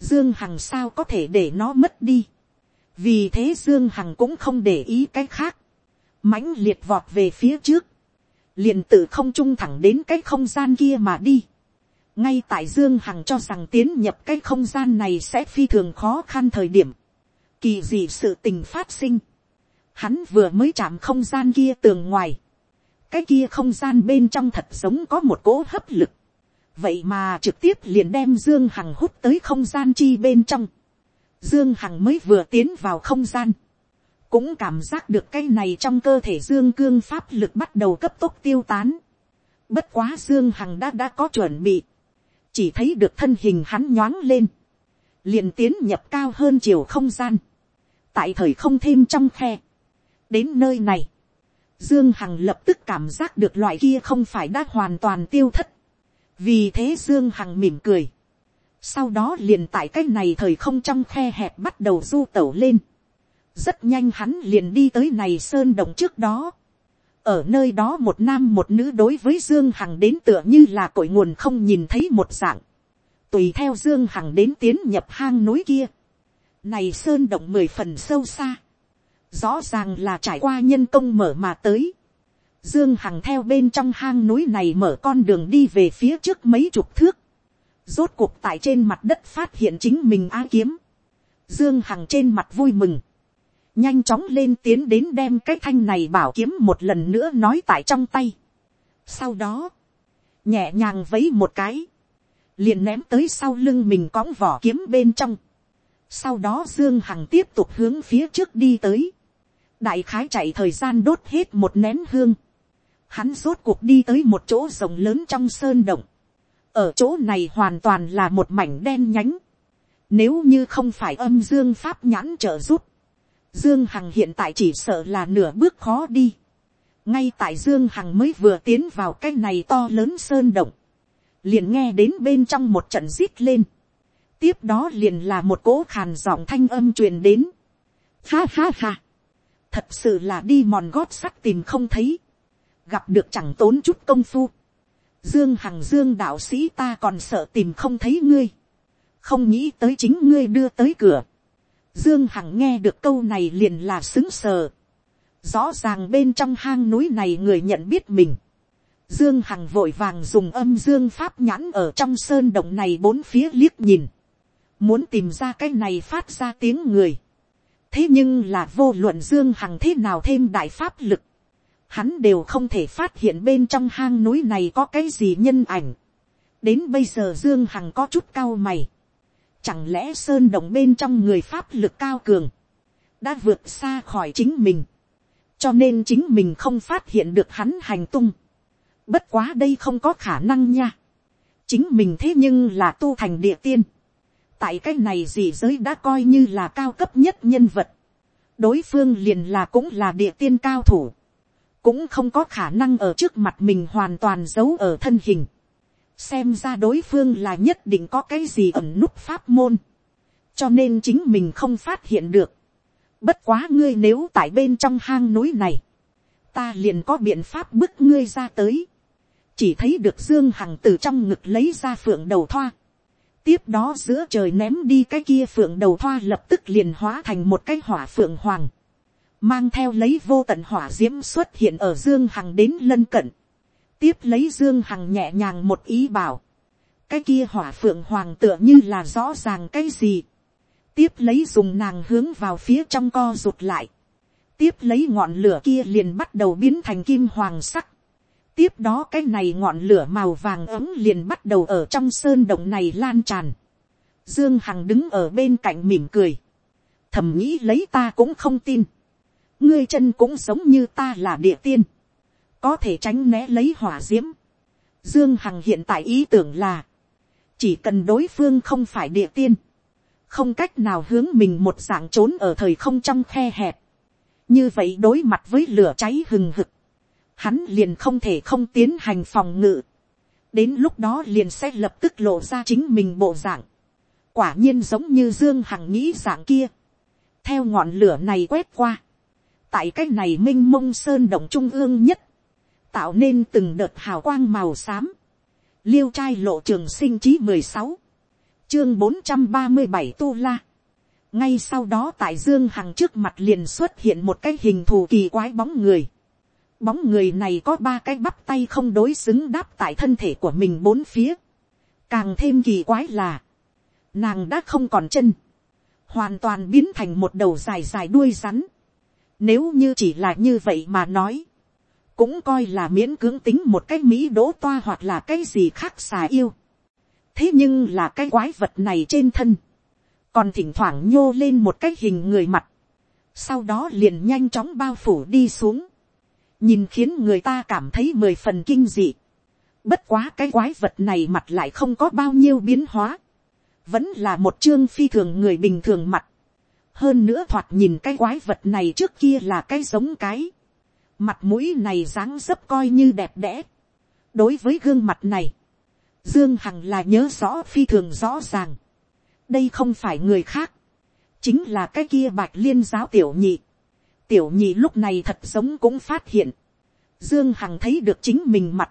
dương hằng sao có thể để nó mất đi, vì thế dương hằng cũng không để ý cái khác, mãnh liệt vọt về phía trước, liền tự không trung thẳng đến cái không gian kia mà đi. ngay tại dương hằng cho rằng tiến nhập cái không gian này sẽ phi thường khó khăn thời điểm, kỳ dị sự tình phát sinh, hắn vừa mới chạm không gian kia tường ngoài, cái kia không gian bên trong thật giống có một cỗ hấp lực, vậy mà trực tiếp liền đem dương hằng hút tới không gian chi bên trong, Dương Hằng mới vừa tiến vào không gian. Cũng cảm giác được cái này trong cơ thể Dương Cương Pháp lực bắt đầu cấp tốc tiêu tán. Bất quá Dương Hằng đã đã có chuẩn bị. Chỉ thấy được thân hình hắn nhoáng lên. liền tiến nhập cao hơn chiều không gian. Tại thời không thêm trong khe. Đến nơi này. Dương Hằng lập tức cảm giác được loại kia không phải đã hoàn toàn tiêu thất. Vì thế Dương Hằng mỉm cười sau đó liền tại cái này thời không trong khe hẹp bắt đầu du tẩu lên. rất nhanh hắn liền đi tới này sơn động trước đó. ở nơi đó một nam một nữ đối với dương hằng đến tựa như là cội nguồn không nhìn thấy một dạng. tùy theo dương hằng đến tiến nhập hang núi kia. này sơn động mười phần sâu xa. rõ ràng là trải qua nhân công mở mà tới. Dương Hằng theo bên trong hang núi này mở con đường đi về phía trước mấy chục thước rốt cuộc tại trên mặt đất phát hiện chính mình á kiếm, dương hằng trên mặt vui mừng, nhanh chóng lên tiến đến đem cái thanh này bảo kiếm một lần nữa nói tại trong tay. sau đó, nhẹ nhàng vấy một cái, liền ném tới sau lưng mình cõng vỏ kiếm bên trong. sau đó dương hằng tiếp tục hướng phía trước đi tới, đại khái chạy thời gian đốt hết một nén hương, hắn rốt cuộc đi tới một chỗ rộng lớn trong sơn động, ở chỗ này hoàn toàn là một mảnh đen nhánh. Nếu như không phải âm dương pháp nhãn trợ giúp, Dương Hằng hiện tại chỉ sợ là nửa bước khó đi. Ngay tại Dương Hằng mới vừa tiến vào cái này to lớn sơn động. Liền nghe đến bên trong một trận rít lên. Tiếp đó liền là một cỗ khàn giọng thanh âm truyền đến. Ha ha ha. Thật sự là đi mòn gót sắt tìm không thấy. Gặp được chẳng tốn chút công phu. Dương Hằng Dương đạo sĩ ta còn sợ tìm không thấy ngươi. Không nghĩ tới chính ngươi đưa tới cửa. Dương Hằng nghe được câu này liền là xứng sờ. Rõ ràng bên trong hang núi này người nhận biết mình. Dương Hằng vội vàng dùng âm dương pháp nhãn ở trong sơn động này bốn phía liếc nhìn. Muốn tìm ra cái này phát ra tiếng người. Thế nhưng là vô luận Dương Hằng thế nào thêm đại pháp lực hắn đều không thể phát hiện bên trong hang núi này có cái gì nhân ảnh. đến bây giờ dương hằng có chút cao mày. chẳng lẽ sơn động bên trong người pháp lực cao cường, đã vượt xa khỏi chính mình, cho nên chính mình không phát hiện được hắn hành tung. bất quá đây không có khả năng nha. chính mình thế nhưng là tu thành địa tiên. tại cái này gì giới đã coi như là cao cấp nhất nhân vật. đối phương liền là cũng là địa tiên cao thủ cũng không có khả năng ở trước mặt mình hoàn toàn giấu ở thân hình. xem ra đối phương là nhất định có cái gì ẩn nút pháp môn, cho nên chính mình không phát hiện được. bất quá ngươi nếu tại bên trong hang núi này, ta liền có biện pháp bức ngươi ra tới. chỉ thấy được dương hằng từ trong ngực lấy ra phượng đầu thoa. tiếp đó giữa trời ném đi cái kia phượng đầu thoa lập tức liền hóa thành một cái hỏa phượng hoàng mang theo lấy vô tận hỏa d i ễ m xuất hiện ở dương hằng đến lân cận, tiếp lấy dương hằng nhẹ nhàng một ý bảo, cái kia hỏa phượng hoàng tựa như là rõ ràng cái gì, tiếp lấy dùng nàng hướng vào phía trong co rụt lại, tiếp lấy ngọn lửa kia liền bắt đầu biến thành kim hoàng sắc, tiếp đó cái này ngọn lửa màu vàng ấm liền bắt đầu ở trong sơn động này lan tràn, dương hằng đứng ở bên cạnh mỉm cười, thầm nghĩ lấy ta cũng không tin, ngươi chân cũng giống như ta là địa tiên, có thể tránh né lấy hỏa d i ễ m dương hằng hiện tại ý tưởng là, chỉ cần đối phương không phải địa tiên, không cách nào hướng mình một dạng trốn ở thời không trong khe hẹp, như vậy đối mặt với lửa cháy hừng hực, hắn liền không thể không tiến hành phòng ngự, đến lúc đó liền sẽ lập tức lộ ra chính mình bộ dạng, quả nhiên giống như dương hằng nghĩ dạng kia, theo ngọn lửa này quét qua, tại cái này m i n h mông sơn động trung ương nhất, tạo nên từng đợt hào quang màu xám, liêu trai lộ trường sinh chí mười sáu, chương bốn trăm ba mươi bảy tu la, ngay sau đó tại dương hằng trước mặt liền xuất hiện một cái hình thù kỳ quái bóng người, bóng người này có ba cái bắp tay không đối xứng đáp tại thân thể của mình bốn phía, càng thêm kỳ quái là, nàng đã không còn chân, hoàn toàn biến thành một đầu dài dài đuôi rắn, nếu như chỉ là như vậy mà nói, cũng coi là miễn cưỡng tính một cái mỹ đỗ toa hoặc là cái gì khác xà yêu. thế nhưng là cái quái vật này trên thân, còn thỉnh thoảng nhô lên một cái hình người mặt, sau đó liền nhanh chóng bao phủ đi xuống, nhìn khiến người ta cảm thấy mười phần kinh dị. bất quá cái quái vật này mặt lại không có bao nhiêu biến hóa, vẫn là một chương phi thường người bình thường mặt, hơn nữa thoạt nhìn cái quái vật này trước kia là cái giống cái, mặt mũi này dáng dấp coi như đẹp đẽ. đối với gương mặt này, dương hằng là nhớ rõ phi thường rõ ràng. đây không phải người khác, chính là cái kia bạch liên giáo tiểu nhị. tiểu nhị lúc này thật giống cũng phát hiện, dương hằng thấy được chính mình mặt,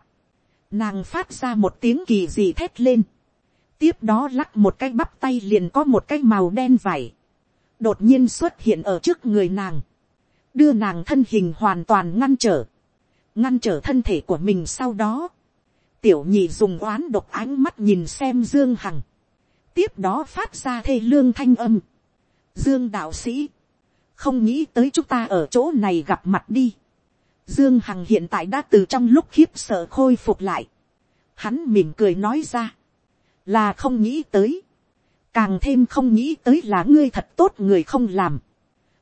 nàng phát ra một tiếng kỳ gì thét lên, tiếp đó lắc một cái bắp tay liền có một cái màu đen vải, đột nhiên xuất hiện ở trước người nàng, đưa nàng thân hình hoàn toàn ngăn trở, ngăn trở thân thể của mình sau đó, tiểu nhị dùng oán độc ánh mắt nhìn xem dương hằng, tiếp đó phát ra thê lương thanh âm, dương đạo sĩ, không nghĩ tới chúng ta ở chỗ này gặp mặt đi, dương hằng hiện tại đã từ trong lúc khiếp sợ khôi phục lại, hắn mỉm cười nói ra, là không nghĩ tới, càng thêm không nghĩ tới là ngươi thật tốt người không làm,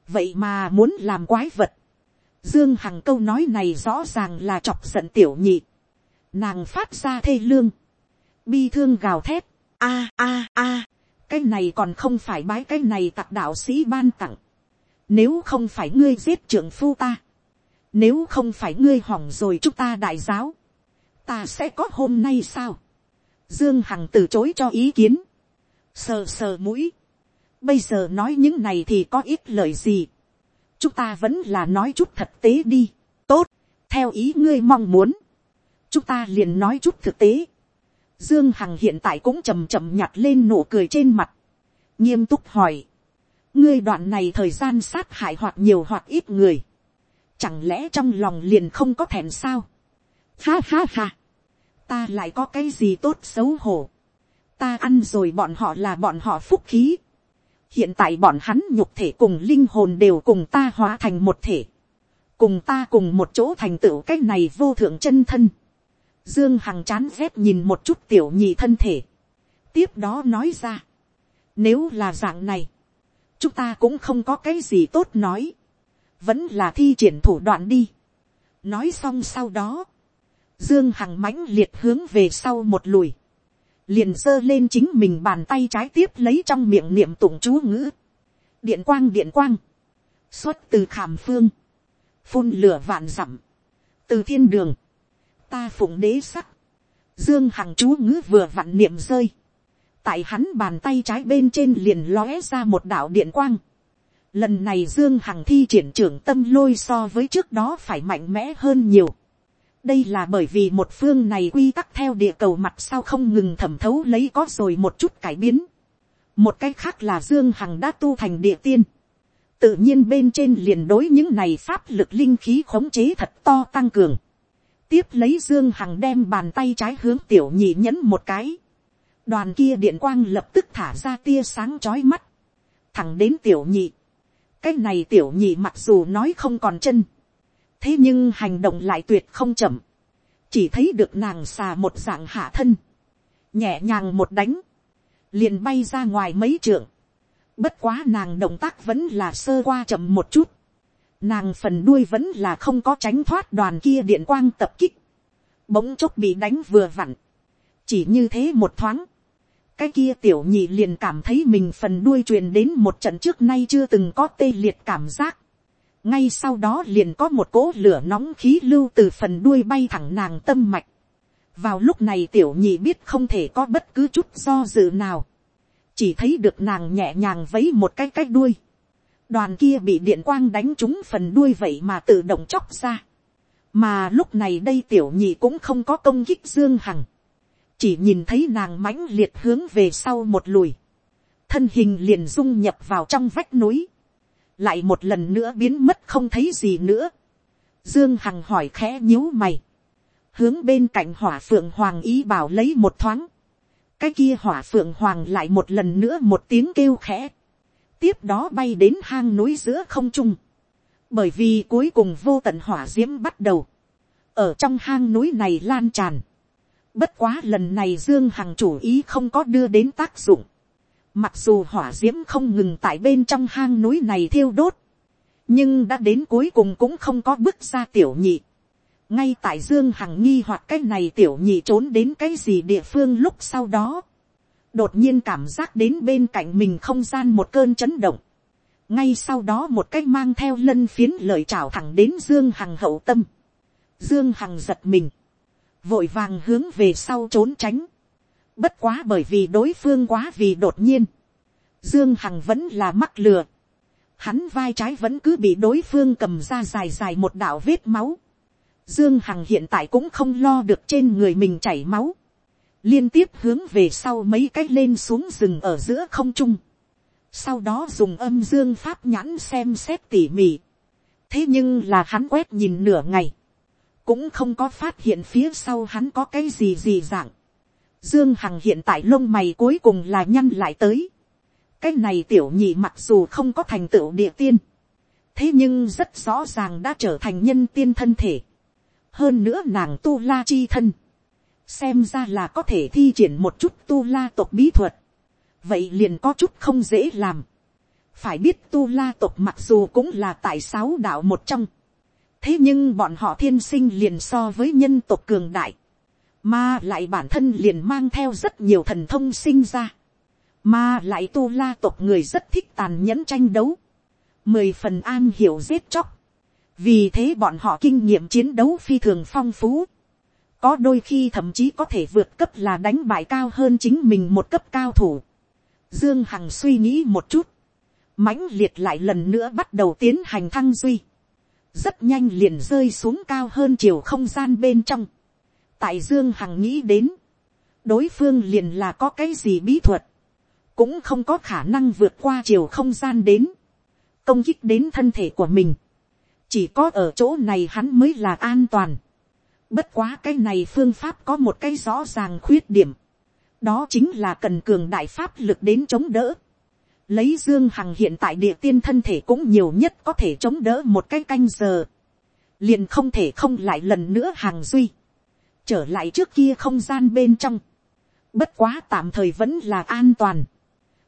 vậy mà muốn làm quái vật, dương hằng câu nói này rõ ràng là chọc giận tiểu nhị, nàng phát ra thê lương, bi thương gào thét, a a a, cái này còn không phải bái cái này tặc đạo sĩ ban tặng, nếu không phải ngươi giết trưởng phu ta, nếu không phải ngươi hỏng rồi chúng ta đại giáo, ta sẽ có hôm nay sao, dương hằng từ chối cho ý kiến, sờ sờ mũi, bây giờ nói những này thì có ít lời gì, chúng ta vẫn là nói chút thật tế đi, tốt, theo ý ngươi mong muốn, chúng ta liền nói chút thực tế, dương hằng hiện tại cũng chầm chậm nhặt lên nụ cười trên mặt, nghiêm túc hỏi, ngươi đoạn này thời gian sát hại hoặc nhiều hoặc ít người, chẳng lẽ trong lòng liền không có thèm sao, ha ha ha, ta lại có cái gì tốt xấu hổ, ta ăn rồi bọn họ là bọn họ phúc khí. hiện tại bọn hắn nhục thể cùng linh hồn đều cùng ta hóa thành một thể. cùng ta cùng một chỗ thành tựu cái này vô thượng chân thân. dương hằng chán rét nhìn một chút tiểu nhị thân thể. tiếp đó nói ra. nếu là dạng này, chúng ta cũng không có cái gì tốt nói. vẫn là thi triển thủ đoạn đi. nói xong sau đó, dương hằng mãnh liệt hướng về sau một lùi liền giơ lên chính mình bàn tay trái tiếp lấy trong miệng niệm tụng chú ngữ. điện quang điện quang, xuất từ khảm phương, phun lửa vạn dặm, từ thiên đường, ta phụng đế sắc, dương hằng chú ngữ vừa vặn niệm rơi, tại hắn bàn tay trái bên trên liền lóe ra một đạo điện quang. Lần này Dương Hằng thi triển trưởng tâm lôi so với trước đó phải mạnh mẽ hơn nhiều đây là bởi vì một phương này quy tắc theo địa cầu mặt sau không ngừng thẩm thấu lấy có rồi một chút cải biến. một cái khác là dương hằng đã tu thành địa tiên. tự nhiên bên trên liền đối những này pháp lực linh khí khống chế thật to tăng cường. tiếp lấy dương hằng đem bàn tay trái hướng tiểu nhị nhẫn một cái. đoàn kia điện quang lập tức thả ra tia sáng chói mắt. thẳng đến tiểu nhị. cái này tiểu nhị mặc dù nói không còn chân thế nhưng hành động lại tuyệt không chậm, chỉ thấy được nàng xà một dạng hạ thân, nhẹ nhàng một đánh, liền bay ra ngoài mấy trượng, bất quá nàng động tác vẫn là sơ qua chậm một chút, nàng phần đuôi vẫn là không có tránh thoát đoàn kia điện quang tập kích, bỗng chốc bị đánh vừa vặn, chỉ như thế một thoáng, cái kia tiểu nhị liền cảm thấy mình phần đuôi truyền đến một trận trước nay chưa từng có tê liệt cảm giác, ngay sau đó liền có một cỗ lửa nóng khí lưu từ phần đuôi bay thẳng nàng tâm mạch. vào lúc này tiểu nhị biết không thể có bất cứ chút do dự nào. chỉ thấy được nàng nhẹ nhàng vấy một cái cái đuôi. đoàn kia bị điện quang đánh trúng phần đuôi vậy mà tự động chóc ra. mà lúc này đây tiểu nhị cũng không có công kích dương hằng. chỉ nhìn thấy nàng mãnh liệt hướng về sau một lùi. thân hình liền dung nhập vào trong vách núi lại một lần nữa biến mất không thấy gì nữa. Dương Hằng hỏi khẽ nhíu mày. Hướng bên cạnh hỏa phượng hoàng ý bảo lấy một thoáng. Cái kia hỏa phượng hoàng lại một lần nữa một tiếng kêu khẽ. Tiếp đó bay đến hang núi giữa không trung. Bởi vì cuối cùng vô tận hỏa diễm bắt đầu. Ở trong hang núi này lan tràn. Bất quá lần này Dương Hằng chủ ý không có đưa đến tác dụng Mặc dù hỏa diễm không ngừng tại bên trong hang núi này thiêu đốt. Nhưng đã đến cuối cùng cũng không có bước ra tiểu nhị. Ngay tại Dương Hằng nghi hoặc cái này tiểu nhị trốn đến cái gì địa phương lúc sau đó. Đột nhiên cảm giác đến bên cạnh mình không gian một cơn chấn động. Ngay sau đó một cái mang theo lân phiến lời chào thẳng đến Dương Hằng hậu tâm. Dương Hằng giật mình. Vội vàng hướng về sau trốn tránh Bất quá bởi vì đối phương quá vì đột nhiên. Dương Hằng vẫn là mắc lừa. Hắn vai trái vẫn cứ bị đối phương cầm ra dài dài một đạo vết máu. Dương Hằng hiện tại cũng không lo được trên người mình chảy máu. Liên tiếp hướng về sau mấy cách lên xuống rừng ở giữa không trung. Sau đó dùng âm dương pháp nhãn xem xét tỉ mỉ. Thế nhưng là hắn quét nhìn nửa ngày. Cũng không có phát hiện phía sau hắn có cái gì gì dạng Dương Hằng hiện tại lông mày cuối cùng là nhăn lại tới. Cái này tiểu nhị mặc dù không có thành tựu địa tiên. Thế nhưng rất rõ ràng đã trở thành nhân tiên thân thể. Hơn nữa nàng tu la chi thân. Xem ra là có thể thi triển một chút tu la tộc bí thuật. Vậy liền có chút không dễ làm. Phải biết tu la tộc mặc dù cũng là tại sáu đạo một trong. Thế nhưng bọn họ thiên sinh liền so với nhân tộc cường đại mà lại bản thân liền mang theo rất nhiều thần thông sinh ra, mà lại tu la tộc người rất thích tàn nhẫn tranh đấu, mười phần an hiểu giết chóc, vì thế bọn họ kinh nghiệm chiến đấu phi thường phong phú, có đôi khi thậm chí có thể vượt cấp là đánh bại cao hơn chính mình một cấp cao thủ. Dương Hằng suy nghĩ một chút, mãnh liệt lại lần nữa bắt đầu tiến hành thăng duy, rất nhanh liền rơi xuống cao hơn chiều không gian bên trong tại dương hằng nghĩ đến, đối phương liền là có cái gì bí thuật, cũng không có khả năng vượt qua chiều không gian đến, công kích đến thân thể của mình, chỉ có ở chỗ này hắn mới là an toàn. Bất quá cái này phương pháp có một cái rõ ràng khuyết điểm, đó chính là cần cường đại pháp lực đến chống đỡ. Lấy dương hằng hiện tại địa tiên thân thể cũng nhiều nhất có thể chống đỡ một cái canh giờ, liền không thể không lại lần nữa hàng duy trở lại trước kia không gian bên trong, bất quá tạm thời vẫn là an toàn.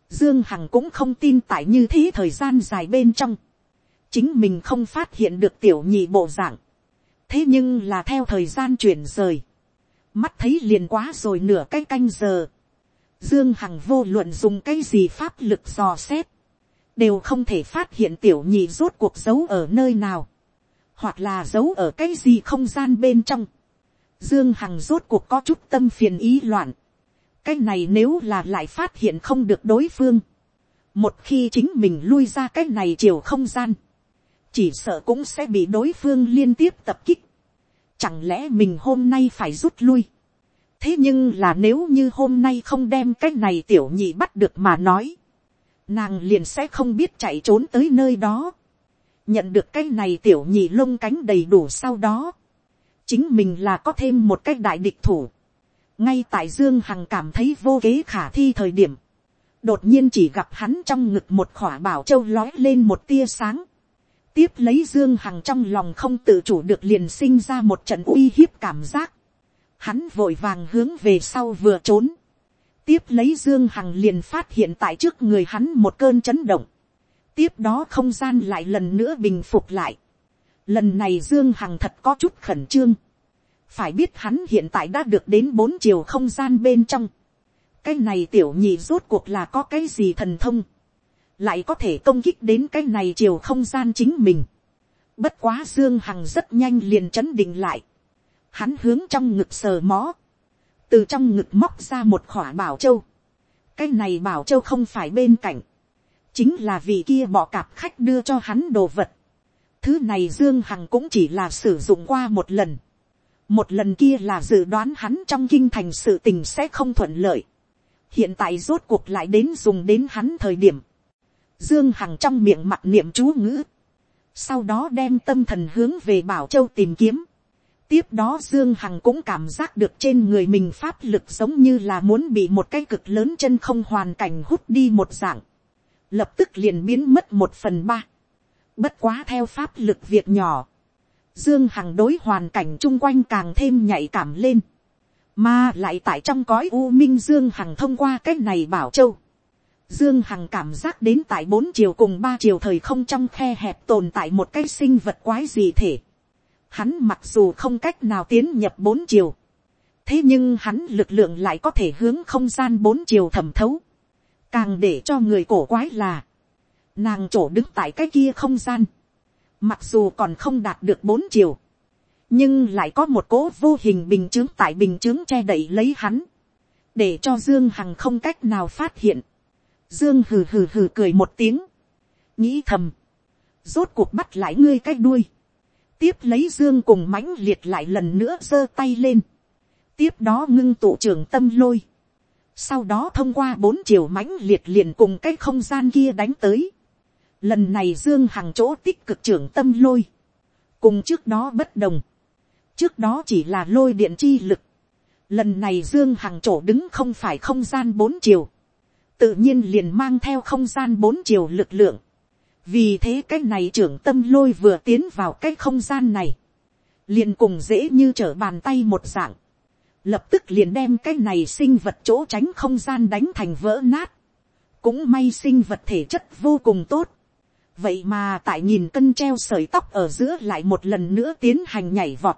Dương Hằng cũng không tin tại như thế thời gian dài bên trong, chính mình không phát hiện được tiểu nhị bộ dạng. thế nhưng là theo thời gian chuyển rời, mắt thấy liền quá rồi nửa cái canh giờ. Dương Hằng vô luận dùng cái gì pháp lực dò xét, đều không thể phát hiện tiểu nhị rốt cuộc giấu ở nơi nào, hoặc là giấu ở cái gì không gian bên trong. Dương Hằng rốt cuộc có chút tâm phiền ý loạn. Cái này nếu là lại phát hiện không được đối phương. Một khi chính mình lui ra cái này chiều không gian. Chỉ sợ cũng sẽ bị đối phương liên tiếp tập kích. Chẳng lẽ mình hôm nay phải rút lui. Thế nhưng là nếu như hôm nay không đem cái này tiểu nhị bắt được mà nói. Nàng liền sẽ không biết chạy trốn tới nơi đó. Nhận được cái này tiểu nhị lông cánh đầy đủ sau đó chính mình là có thêm một cái đại địch thủ. ngay tại dương hằng cảm thấy vô kế khả thi thời điểm, đột nhiên chỉ gặp hắn trong ngực một khỏa bảo châu lói lên một tia sáng. tiếp lấy dương hằng trong lòng không tự chủ được liền sinh ra một trận uy hiếp cảm giác. hắn vội vàng hướng về sau vừa trốn. tiếp lấy dương hằng liền phát hiện tại trước người hắn một cơn chấn động. tiếp đó không gian lại lần nữa bình phục lại Lần này Dương Hằng thật có chút khẩn trương. Phải biết hắn hiện tại đã được đến bốn chiều không gian bên trong. Cái này tiểu nhị rốt cuộc là có cái gì thần thông. Lại có thể công kích đến cái này chiều không gian chính mình. Bất quá Dương Hằng rất nhanh liền chấn định lại. Hắn hướng trong ngực sờ mó. Từ trong ngực móc ra một khỏa bảo châu. Cái này bảo châu không phải bên cạnh. Chính là vì kia bỏ cạp khách đưa cho hắn đồ vật. Thứ này Dương Hằng cũng chỉ là sử dụng qua một lần. Một lần kia là dự đoán hắn trong kinh thành sự tình sẽ không thuận lợi. Hiện tại rốt cuộc lại đến dùng đến hắn thời điểm. Dương Hằng trong miệng mặt niệm chú ngữ. Sau đó đem tâm thần hướng về Bảo Châu tìm kiếm. Tiếp đó Dương Hằng cũng cảm giác được trên người mình pháp lực giống như là muốn bị một cái cực lớn chân không hoàn cảnh hút đi một dạng. Lập tức liền biến mất một phần ba. Bất quá theo pháp lực việc nhỏ. Dương Hằng đối hoàn cảnh chung quanh càng thêm nhạy cảm lên. Mà lại tại trong cõi U Minh Dương Hằng thông qua cách này bảo châu. Dương Hằng cảm giác đến tại bốn chiều cùng ba chiều thời không trong khe hẹp tồn tại một cái sinh vật quái gì thể. Hắn mặc dù không cách nào tiến nhập bốn chiều. Thế nhưng hắn lực lượng lại có thể hướng không gian bốn chiều thẩm thấu. Càng để cho người cổ quái là. Nàng chỗ đứng tại cái kia không gian. Mặc dù còn không đạt được bốn chiều. Nhưng lại có một cố vô hình bình chứng tại bình chứng che đậy lấy hắn. Để cho Dương Hằng không cách nào phát hiện Dương hừ hừ hừ cười một tiếng. Nghĩ thầm. Rốt cuộc bắt lại ngươi cái đuôi. Tiếp lấy Dương cùng mãnh liệt lại lần nữa giơ tay lên. Tiếp đó ngưng tụ trưởng tâm lôi. Sau đó thông qua bốn chiều mãnh liệt liền cùng cái không gian kia đánh tới. Lần này Dương Hằng chỗ tích cực trưởng tâm lôi. Cùng trước đó bất đồng. Trước đó chỉ là lôi điện chi lực. Lần này Dương Hằng chỗ đứng không phải không gian bốn chiều tự nhiên liền mang theo không gian bốn chiều lực lượng. vì thế cái này trưởng tâm lôi vừa tiến vào cái không gian này, liền cùng dễ như trở bàn tay một dạng, lập tức liền đem cái này sinh vật chỗ tránh không gian đánh thành vỡ nát, cũng may sinh vật thể chất vô cùng tốt, vậy mà tại nhìn cân treo sợi tóc ở giữa lại một lần nữa tiến hành nhảy vọt,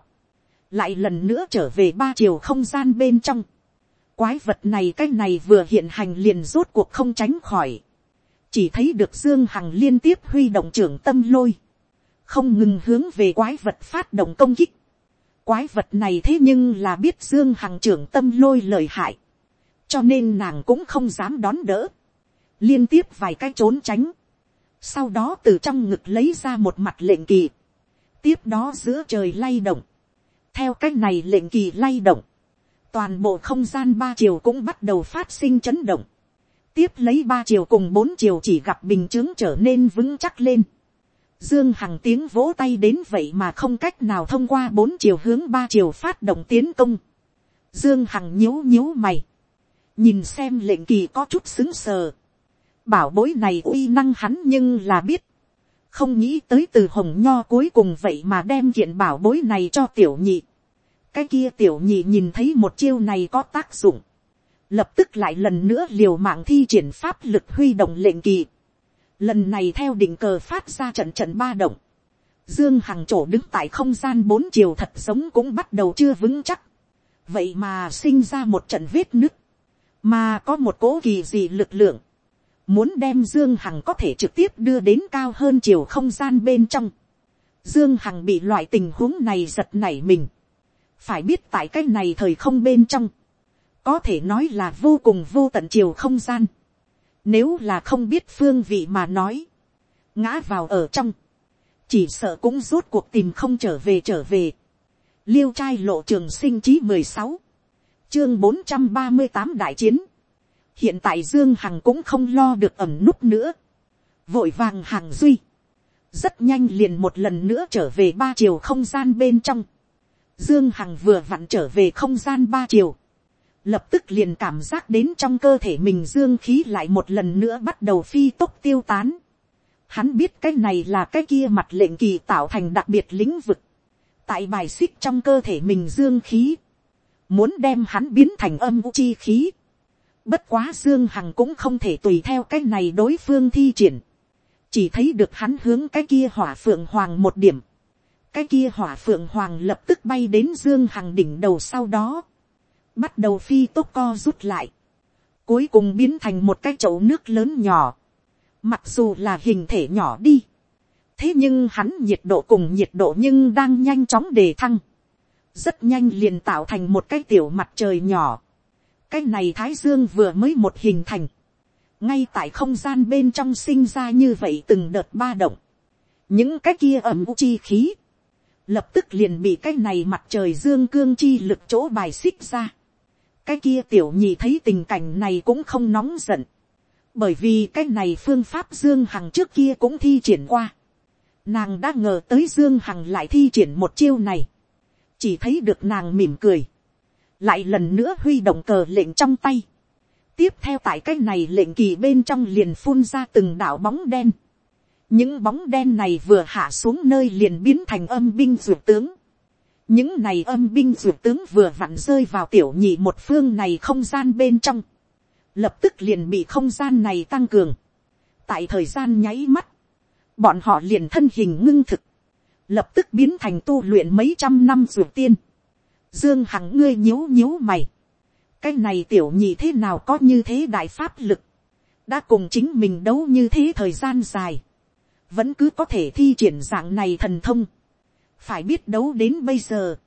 lại lần nữa trở về ba chiều không gian bên trong, Quái vật này cái này vừa hiện hành liền rốt cuộc không tránh khỏi. Chỉ thấy được Dương Hằng liên tiếp huy động trưởng tâm lôi. Không ngừng hướng về quái vật phát động công kích. Quái vật này thế nhưng là biết Dương Hằng trưởng tâm lôi lời hại. Cho nên nàng cũng không dám đón đỡ. Liên tiếp vài cái trốn tránh. Sau đó từ trong ngực lấy ra một mặt lệnh kỳ. Tiếp đó giữa trời lay động. Theo cách này lệnh kỳ lay động, toàn bộ không gian ba chiều cũng bắt đầu phát sinh chấn động. tiếp lấy ba chiều cùng bốn chiều chỉ gặp bình chứng trở nên vững chắc lên. Dương Hằng tiếng vỗ tay đến vậy mà không cách nào thông qua bốn chiều hướng ba chiều phát động tiến công. Dương Hằng nhíu nhíu mày. Nhìn xem lệnh kỳ có chút xứng sờ. Bảo bối này uy năng hắn nhưng là biết. Không nghĩ tới từ hồng nho cuối cùng vậy mà đem kiện bảo bối này cho tiểu nhị cái kia tiểu nhị nhìn thấy một chiêu này có tác dụng, lập tức lại lần nữa liều mạng thi triển pháp lực huy động lệnh kỳ. Lần này theo định cờ phát ra trận trận ba động. Dương Hằng chỗ đứng tại không gian bốn chiều thật sống cũng bắt đầu chưa vững chắc. Vậy mà sinh ra một trận vết nứt. Mà có một cố kỳ dị lực lượng. Muốn đem Dương Hằng có thể trực tiếp đưa đến cao hơn chiều không gian bên trong. Dương Hằng bị loại tình huống này giật nảy mình phải biết tại cái này thời không bên trong, có thể nói là vô cùng vô tận chiều không gian. Nếu là không biết phương vị mà nói, ngã vào ở trong, chỉ sợ cũng rút cuộc tìm không trở về trở về. Liêu trai lộ trường sinh chí mười sáu, chương bốn trăm ba mươi tám đại chiến. Hiện tại Dương Hằng cũng không lo được ẩm núp nữa. Vội vàng hàng duy. Rất nhanh liền một lần nữa trở về ba chiều không gian bên trong Dương Hằng vừa vặn trở về không gian ba chiều. Lập tức liền cảm giác đến trong cơ thể mình dương khí lại một lần nữa bắt đầu phi tốc tiêu tán. Hắn biết cái này là cái kia mặt lệnh kỳ tạo thành đặc biệt lĩnh vực. Tại bài xích trong cơ thể mình dương khí. Muốn đem hắn biến thành âm vũ chi khí. Bất quá Dương Hằng cũng không thể tùy theo cái này đối phương thi triển. Chỉ thấy được hắn hướng cái kia hỏa phượng hoàng một điểm. Cái kia hỏa phượng hoàng lập tức bay đến dương hằng đỉnh đầu sau đó, bắt đầu phi tốc co rút lại, cuối cùng biến thành một cái chậu nước lớn nhỏ, mặc dù là hình thể nhỏ đi, thế nhưng hắn nhiệt độ cùng nhiệt độ nhưng đang nhanh chóng đề thăng, rất nhanh liền tạo thành một cái tiểu mặt trời nhỏ, cái này thái dương vừa mới một hình thành, ngay tại không gian bên trong sinh ra như vậy từng đợt ba động, những cái kia ẩm u chi khí, lập tức liền bị cái này mặt trời dương cương chi lực chỗ bài xích ra. cái kia tiểu nhị thấy tình cảnh này cũng không nóng giận, bởi vì cái này phương pháp dương hằng trước kia cũng thi triển qua. nàng đã ngờ tới dương hằng lại thi triển một chiêu này, chỉ thấy được nàng mỉm cười, lại lần nữa huy động cờ lệnh trong tay. tiếp theo tại cái này lệnh kỳ bên trong liền phun ra từng đạo bóng đen những bóng đen này vừa hạ xuống nơi liền biến thành âm binh ruột tướng. những này âm binh ruột tướng vừa vặn rơi vào tiểu nhị một phương này không gian bên trong. lập tức liền bị không gian này tăng cường. tại thời gian nháy mắt, bọn họ liền thân hình ngưng thực, lập tức biến thành tu luyện mấy trăm năm ruột tiên dương hằng ngươi nhíu nhíu mày. cái này tiểu nhị thế nào có như thế đại pháp lực, đã cùng chính mình đấu như thế thời gian dài vẫn cứ có thể thi triển dạng này thần thông. phải biết đấu đến bây giờ,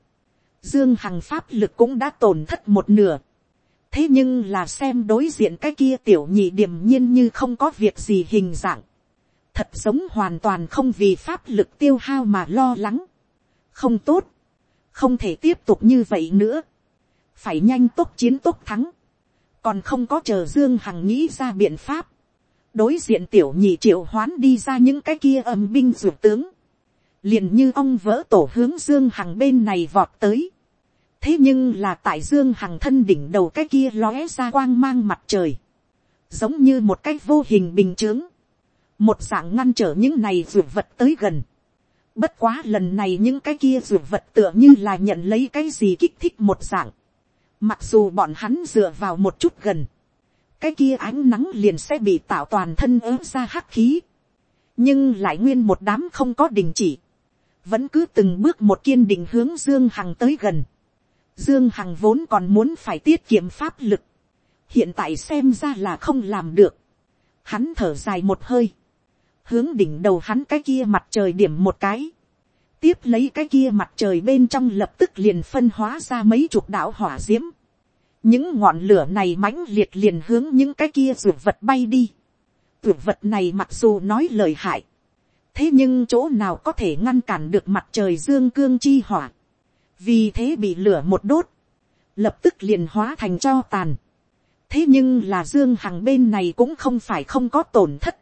dương hằng pháp lực cũng đã tổn thất một nửa. thế nhưng là xem đối diện cái kia tiểu nhị điềm nhiên như không có việc gì hình dạng. thật giống hoàn toàn không vì pháp lực tiêu hao mà lo lắng. không tốt, không thể tiếp tục như vậy nữa. phải nhanh tốc chiến tốc thắng. còn không có chờ dương hằng nghĩ ra biện pháp đối diện tiểu nhị triệu hoán đi ra những cái kia âm binh ruột tướng, liền như ông vỡ tổ hướng dương hằng bên này vọt tới. thế nhưng là tại dương hằng thân đỉnh đầu cái kia lóe ra quang mang mặt trời, giống như một cái vô hình bình chướng, một dạng ngăn trở những này ruột vật tới gần bất quá lần này những cái kia dù vật tựa như là nhận lấy cái gì kích thích một dạng, mặc dù bọn hắn dựa vào một chút gần, cái kia ánh nắng liền sẽ bị tạo toàn thân ớ ra hắc khí, nhưng lại nguyên một đám không có đình chỉ, vẫn cứ từng bước một kiên định hướng dương hằng tới gần. dương hằng vốn còn muốn phải tiết kiệm pháp lực, hiện tại xem ra là không làm được, hắn thở dài một hơi, hướng đỉnh đầu hắn cái kia mặt trời điểm một cái, tiếp lấy cái kia mặt trời bên trong lập tức liền phân hóa ra mấy chục đạo hỏa d i ễ m những ngọn lửa này mãnh liệt liền hướng những cái kia ruột vật bay đi. ruột vật này mặc dù nói lời hại, thế nhưng chỗ nào có thể ngăn cản được mặt trời dương cương chi hỏa, vì thế bị lửa một đốt, lập tức liền hóa thành cho tàn. thế nhưng là dương hằng bên này cũng không phải không có tổn thất,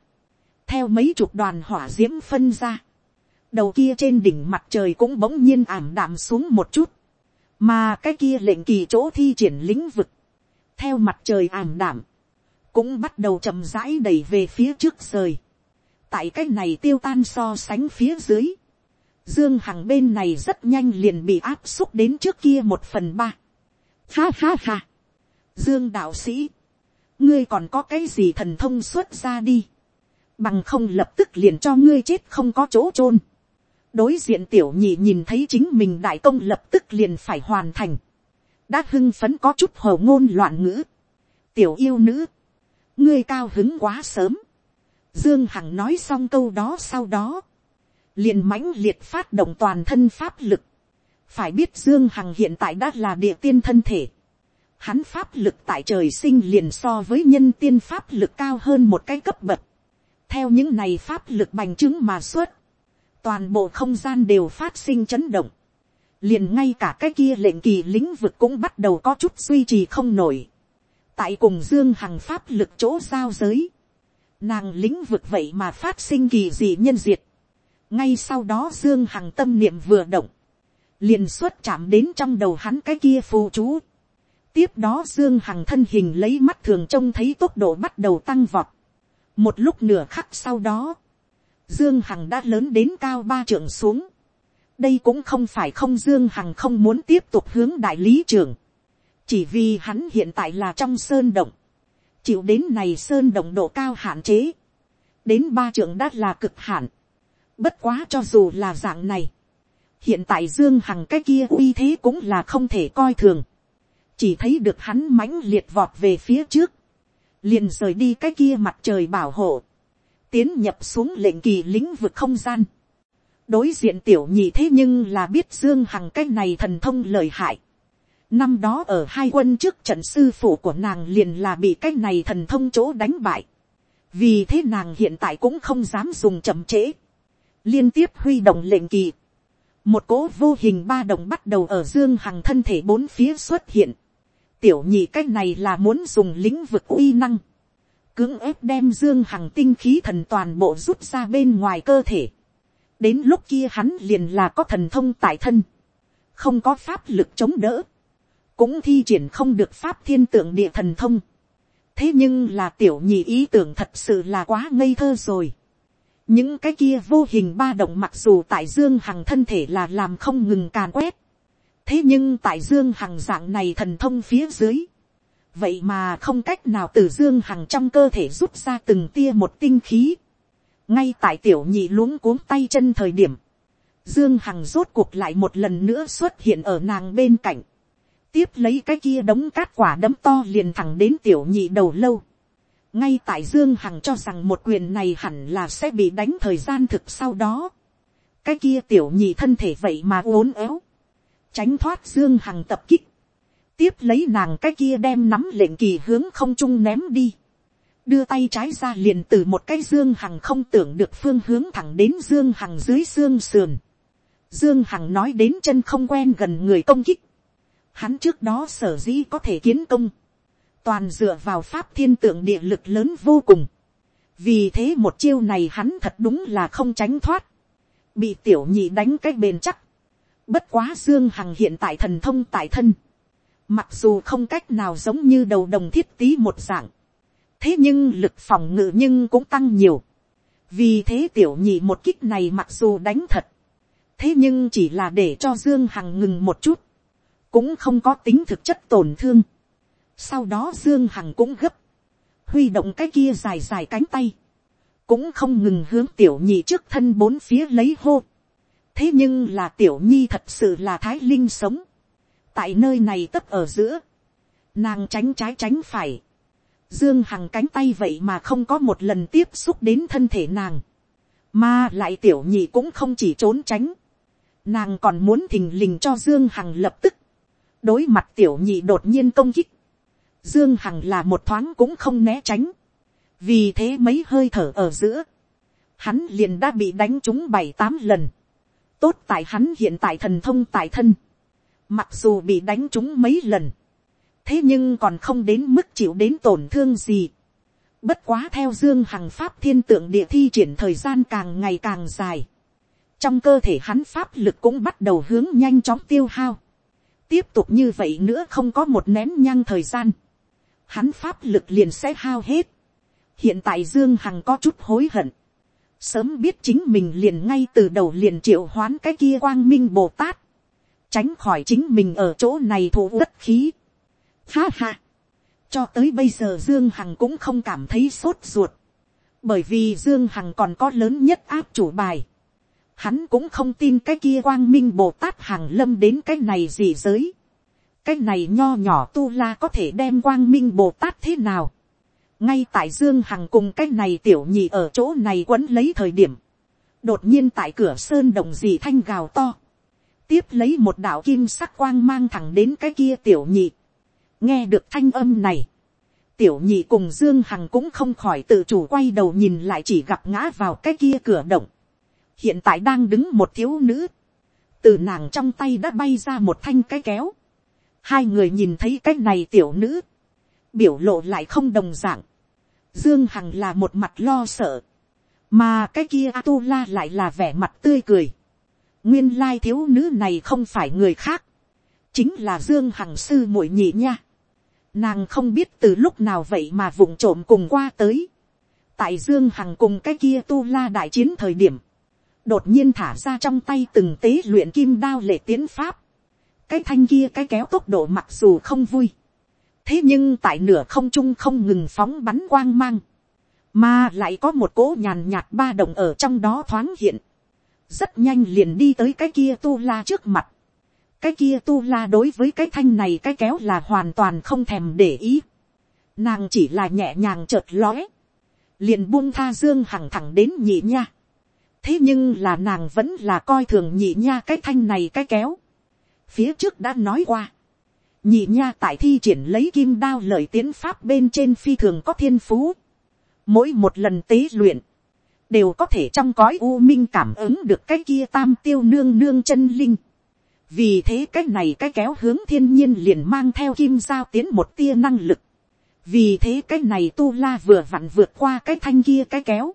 theo mấy chục đoàn hỏa d i ễ m phân ra, đầu kia trên đỉnh mặt trời cũng bỗng nhiên ảm đạm xuống một chút, mà cái kia lệnh kỳ chỗ thi triển lĩnh vực, theo mặt trời ảm đạm cũng bắt đầu chậm rãi đẩy về phía trước rời. tại cái này tiêu tan so sánh phía dưới, dương hằng bên này rất nhanh liền bị áp xúc đến trước kia một phần ba. ha ha ha, dương đạo sĩ, ngươi còn có cái gì thần thông xuất ra đi, bằng không lập tức liền cho ngươi chết không có chỗ chôn. Đối diện tiểu nhị nhìn thấy chính mình đại công lập tức liền phải hoàn thành, đã hưng phấn có chút hồ ngôn loạn ngữ, tiểu yêu nữ, ngươi cao hứng quá sớm, dương hằng nói xong câu đó sau đó, liền mãnh liệt phát động toàn thân pháp lực, phải biết dương hằng hiện tại đã là địa tiên thân thể, hắn pháp lực tại trời sinh liền so với nhân tiên pháp lực cao hơn một cái cấp bậc, theo những này pháp lực bành trướng mà xuất, toàn bộ không gian đều phát sinh chấn động, liền ngay cả cái kia lệnh kỳ lĩnh vực cũng bắt đầu có chút duy trì không nổi, tại cùng dương hằng pháp lực chỗ giao giới, nàng lĩnh vực vậy mà phát sinh kỳ dị nhân diệt, ngay sau đó dương hằng tâm niệm vừa động, liền xuất chạm đến trong đầu hắn cái kia phù chú. tiếp đó dương hằng thân hình lấy mắt thường trông thấy tốc độ bắt đầu tăng vọt một lúc nửa khắc sau đó, Dương Hằng đã lớn đến cao ba trưởng xuống. Đây cũng không phải không Dương Hằng không muốn tiếp tục hướng đại lý trưởng. Chỉ vì hắn hiện tại là trong sơn động. Chịu đến này sơn động độ cao hạn chế. Đến ba trưởng đã là cực hạn. Bất quá cho dù là dạng này. Hiện tại Dương Hằng cái kia uy thế cũng là không thể coi thường. Chỉ thấy được hắn mãnh liệt vọt về phía trước. Liền rời đi cái kia mặt trời bảo hộ tiến nhập xuống lệnh kỳ lĩnh vực không gian, đối diện tiểu nhị thế nhưng là biết dương hằng cái này thần thông lời hại. năm đó ở hai quân trước trận sư phụ của nàng liền là bị cái này thần thông chỗ đánh bại. vì thế nàng hiện tại cũng không dám dùng chậm trễ. liên tiếp huy động lệnh kỳ. một cỗ vô hình ba đồng bắt đầu ở dương hằng thân thể bốn phía xuất hiện tiểu nhị cái này là muốn dùng lĩnh vực uy năng. cưỡng ép đem dương hằng tinh khí thần toàn bộ rút ra bên ngoài cơ thể đến lúc kia hắn liền là có thần thông tại thân, không có pháp lực chống đỡ, cũng thi triển không được pháp thiên tượng địa thần thông. thế nhưng là tiểu nhị ý tưởng thật sự là quá ngây thơ rồi. những cái kia vô hình ba động mặc dù tại dương hằng thân thể là làm không ngừng càn quét thế nhưng tại dương hằng dạng này thần thông phía dưới, vậy mà không cách nào từ dương hằng trong cơ thể rút ra từng tia một tinh khí. Ngay tại tiểu nhị luống cuống tay chân thời điểm, dương hằng rốt cuộc lại một lần nữa xuất hiện ở nàng bên cạnh, tiếp lấy cái kia đống cát quả đấm to liền thẳng đến tiểu nhị đầu lâu. ngay tại dương hằng cho rằng một quyền này hẳn là sẽ bị đánh thời gian thực sau đó. cái kia tiểu nhị thân thể vậy mà uốn éo, tránh thoát dương hằng tập kích, tiếp lấy nàng cái kia đem nắm lệnh kỳ hướng không trung ném đi đưa tay trái ra liền từ một cái dương hằng không tưởng được phương hướng thẳng đến dương hằng dưới xương sườn. Dương hằng nói đến chân không quen gần người công kích. Hắn trước đó sở dĩ có thể kiến công. Toàn dựa vào pháp thiên tượng địa lực lớn vô cùng. Vì thế một chiêu này hắn thật đúng là không tránh thoát. Bị tiểu nhị đánh cái bền chắc. Bất quá Dương Hằng hiện tại thần thông tại thân. Mặc dù không cách nào giống như đầu đồng thiết tí một dạng thế nhưng lực phòng ngự nhưng cũng tăng nhiều. vì thế tiểu nhị một kích này mặc dù đánh thật, thế nhưng chỉ là để cho dương hằng ngừng một chút, cũng không có tính thực chất tổn thương. sau đó dương hằng cũng gấp, huy động cái kia dài dài cánh tay, cũng không ngừng hướng tiểu nhị trước thân bốn phía lấy hô thế nhưng là tiểu nhi thật sự là thái linh sống, tại nơi này tấp ở giữa, nàng tránh trái tránh phải, Dương Hằng cánh tay vậy mà không có một lần tiếp xúc đến thân thể nàng. Mà lại tiểu nhị cũng không chỉ trốn tránh. Nàng còn muốn thình lình cho Dương Hằng lập tức. Đối mặt tiểu nhị đột nhiên công kích. Dương Hằng là một thoáng cũng không né tránh. Vì thế mấy hơi thở ở giữa. Hắn liền đã bị đánh trúng bảy tám lần. Tốt tại hắn hiện tại thần thông tại thân. Mặc dù bị đánh trúng mấy lần thế nhưng còn không đến mức chịu đến tổn thương gì. Bất quá theo dương hằng pháp thiên tượng địa thi triển thời gian càng ngày càng dài. Trong cơ thể hắn pháp lực cũng bắt đầu hướng nhanh chóng tiêu hao. Tiếp tục như vậy nữa không có một nén nhang thời gian. Hắn pháp lực liền sẽ hao hết. Hiện tại Dương Hằng có chút hối hận. Sớm biết chính mình liền ngay từ đầu liền triệu hoán cái kia quang minh Bồ Tát. Tránh khỏi chính mình ở chỗ này thủ đất khí Ha ha. Cho tới bây giờ Dương Hằng cũng không cảm thấy sốt ruột. Bởi vì Dương Hằng còn có lớn nhất áp chủ bài. Hắn cũng không tin cái kia quang minh Bồ Tát Hằng lâm đến cái này gì giới. Cái này nho nhỏ tu la có thể đem quang minh Bồ Tát thế nào. Ngay tại Dương Hằng cùng cái này tiểu nhị ở chỗ này quấn lấy thời điểm. Đột nhiên tại cửa sơn đồng gì thanh gào to. Tiếp lấy một đạo kim sắc quang mang thẳng đến cái kia tiểu nhị nghe được thanh âm này, tiểu nhị cùng dương hằng cũng không khỏi tự chủ quay đầu nhìn lại chỉ gặp ngã vào cái kia cửa động. hiện tại đang đứng một thiếu nữ, từ nàng trong tay đã bay ra một thanh cái kéo. hai người nhìn thấy cái này tiểu nữ, biểu lộ lại không đồng d ạ n g dương hằng là một mặt lo sợ, mà cái kia Atula lại là vẻ mặt tươi cười. nguyên lai thiếu nữ này không phải người khác, chính là dương hằng sư muội nhị nha. Nàng không biết từ lúc nào vậy mà vụng trộm cùng qua tới. Tại Dương Hằng cùng cái kia tu la đại chiến thời điểm. Đột nhiên thả ra trong tay từng tế luyện kim đao lệ tiến pháp. Cái thanh kia cái kéo tốc độ mặc dù không vui. Thế nhưng tại nửa không trung không ngừng phóng bắn quang mang. Mà lại có một cỗ nhàn nhạt ba đồng ở trong đó thoáng hiện. Rất nhanh liền đi tới cái kia tu la trước mặt cái kia tu la đối với cái thanh này cái kéo là hoàn toàn không thèm để ý. Nàng chỉ là nhẹ nhàng chợt lóe. Liền buông tha dương hằng thẳng đến nhị nha. thế nhưng là nàng vẫn là coi thường nhị nha cái thanh này cái kéo. phía trước đã nói qua, nhị nha tại thi triển lấy kim đao lợi tiến pháp bên trên phi thường có thiên phú. mỗi một lần tế luyện, đều có thể trong cõi u minh cảm ứng được cái kia tam tiêu nương nương chân linh. vì thế cái này cái kéo hướng thiên nhiên liền mang theo kim giao tiến một tia năng lực. vì thế cái này tu la vừa vặn vượt qua cái thanh kia cái kéo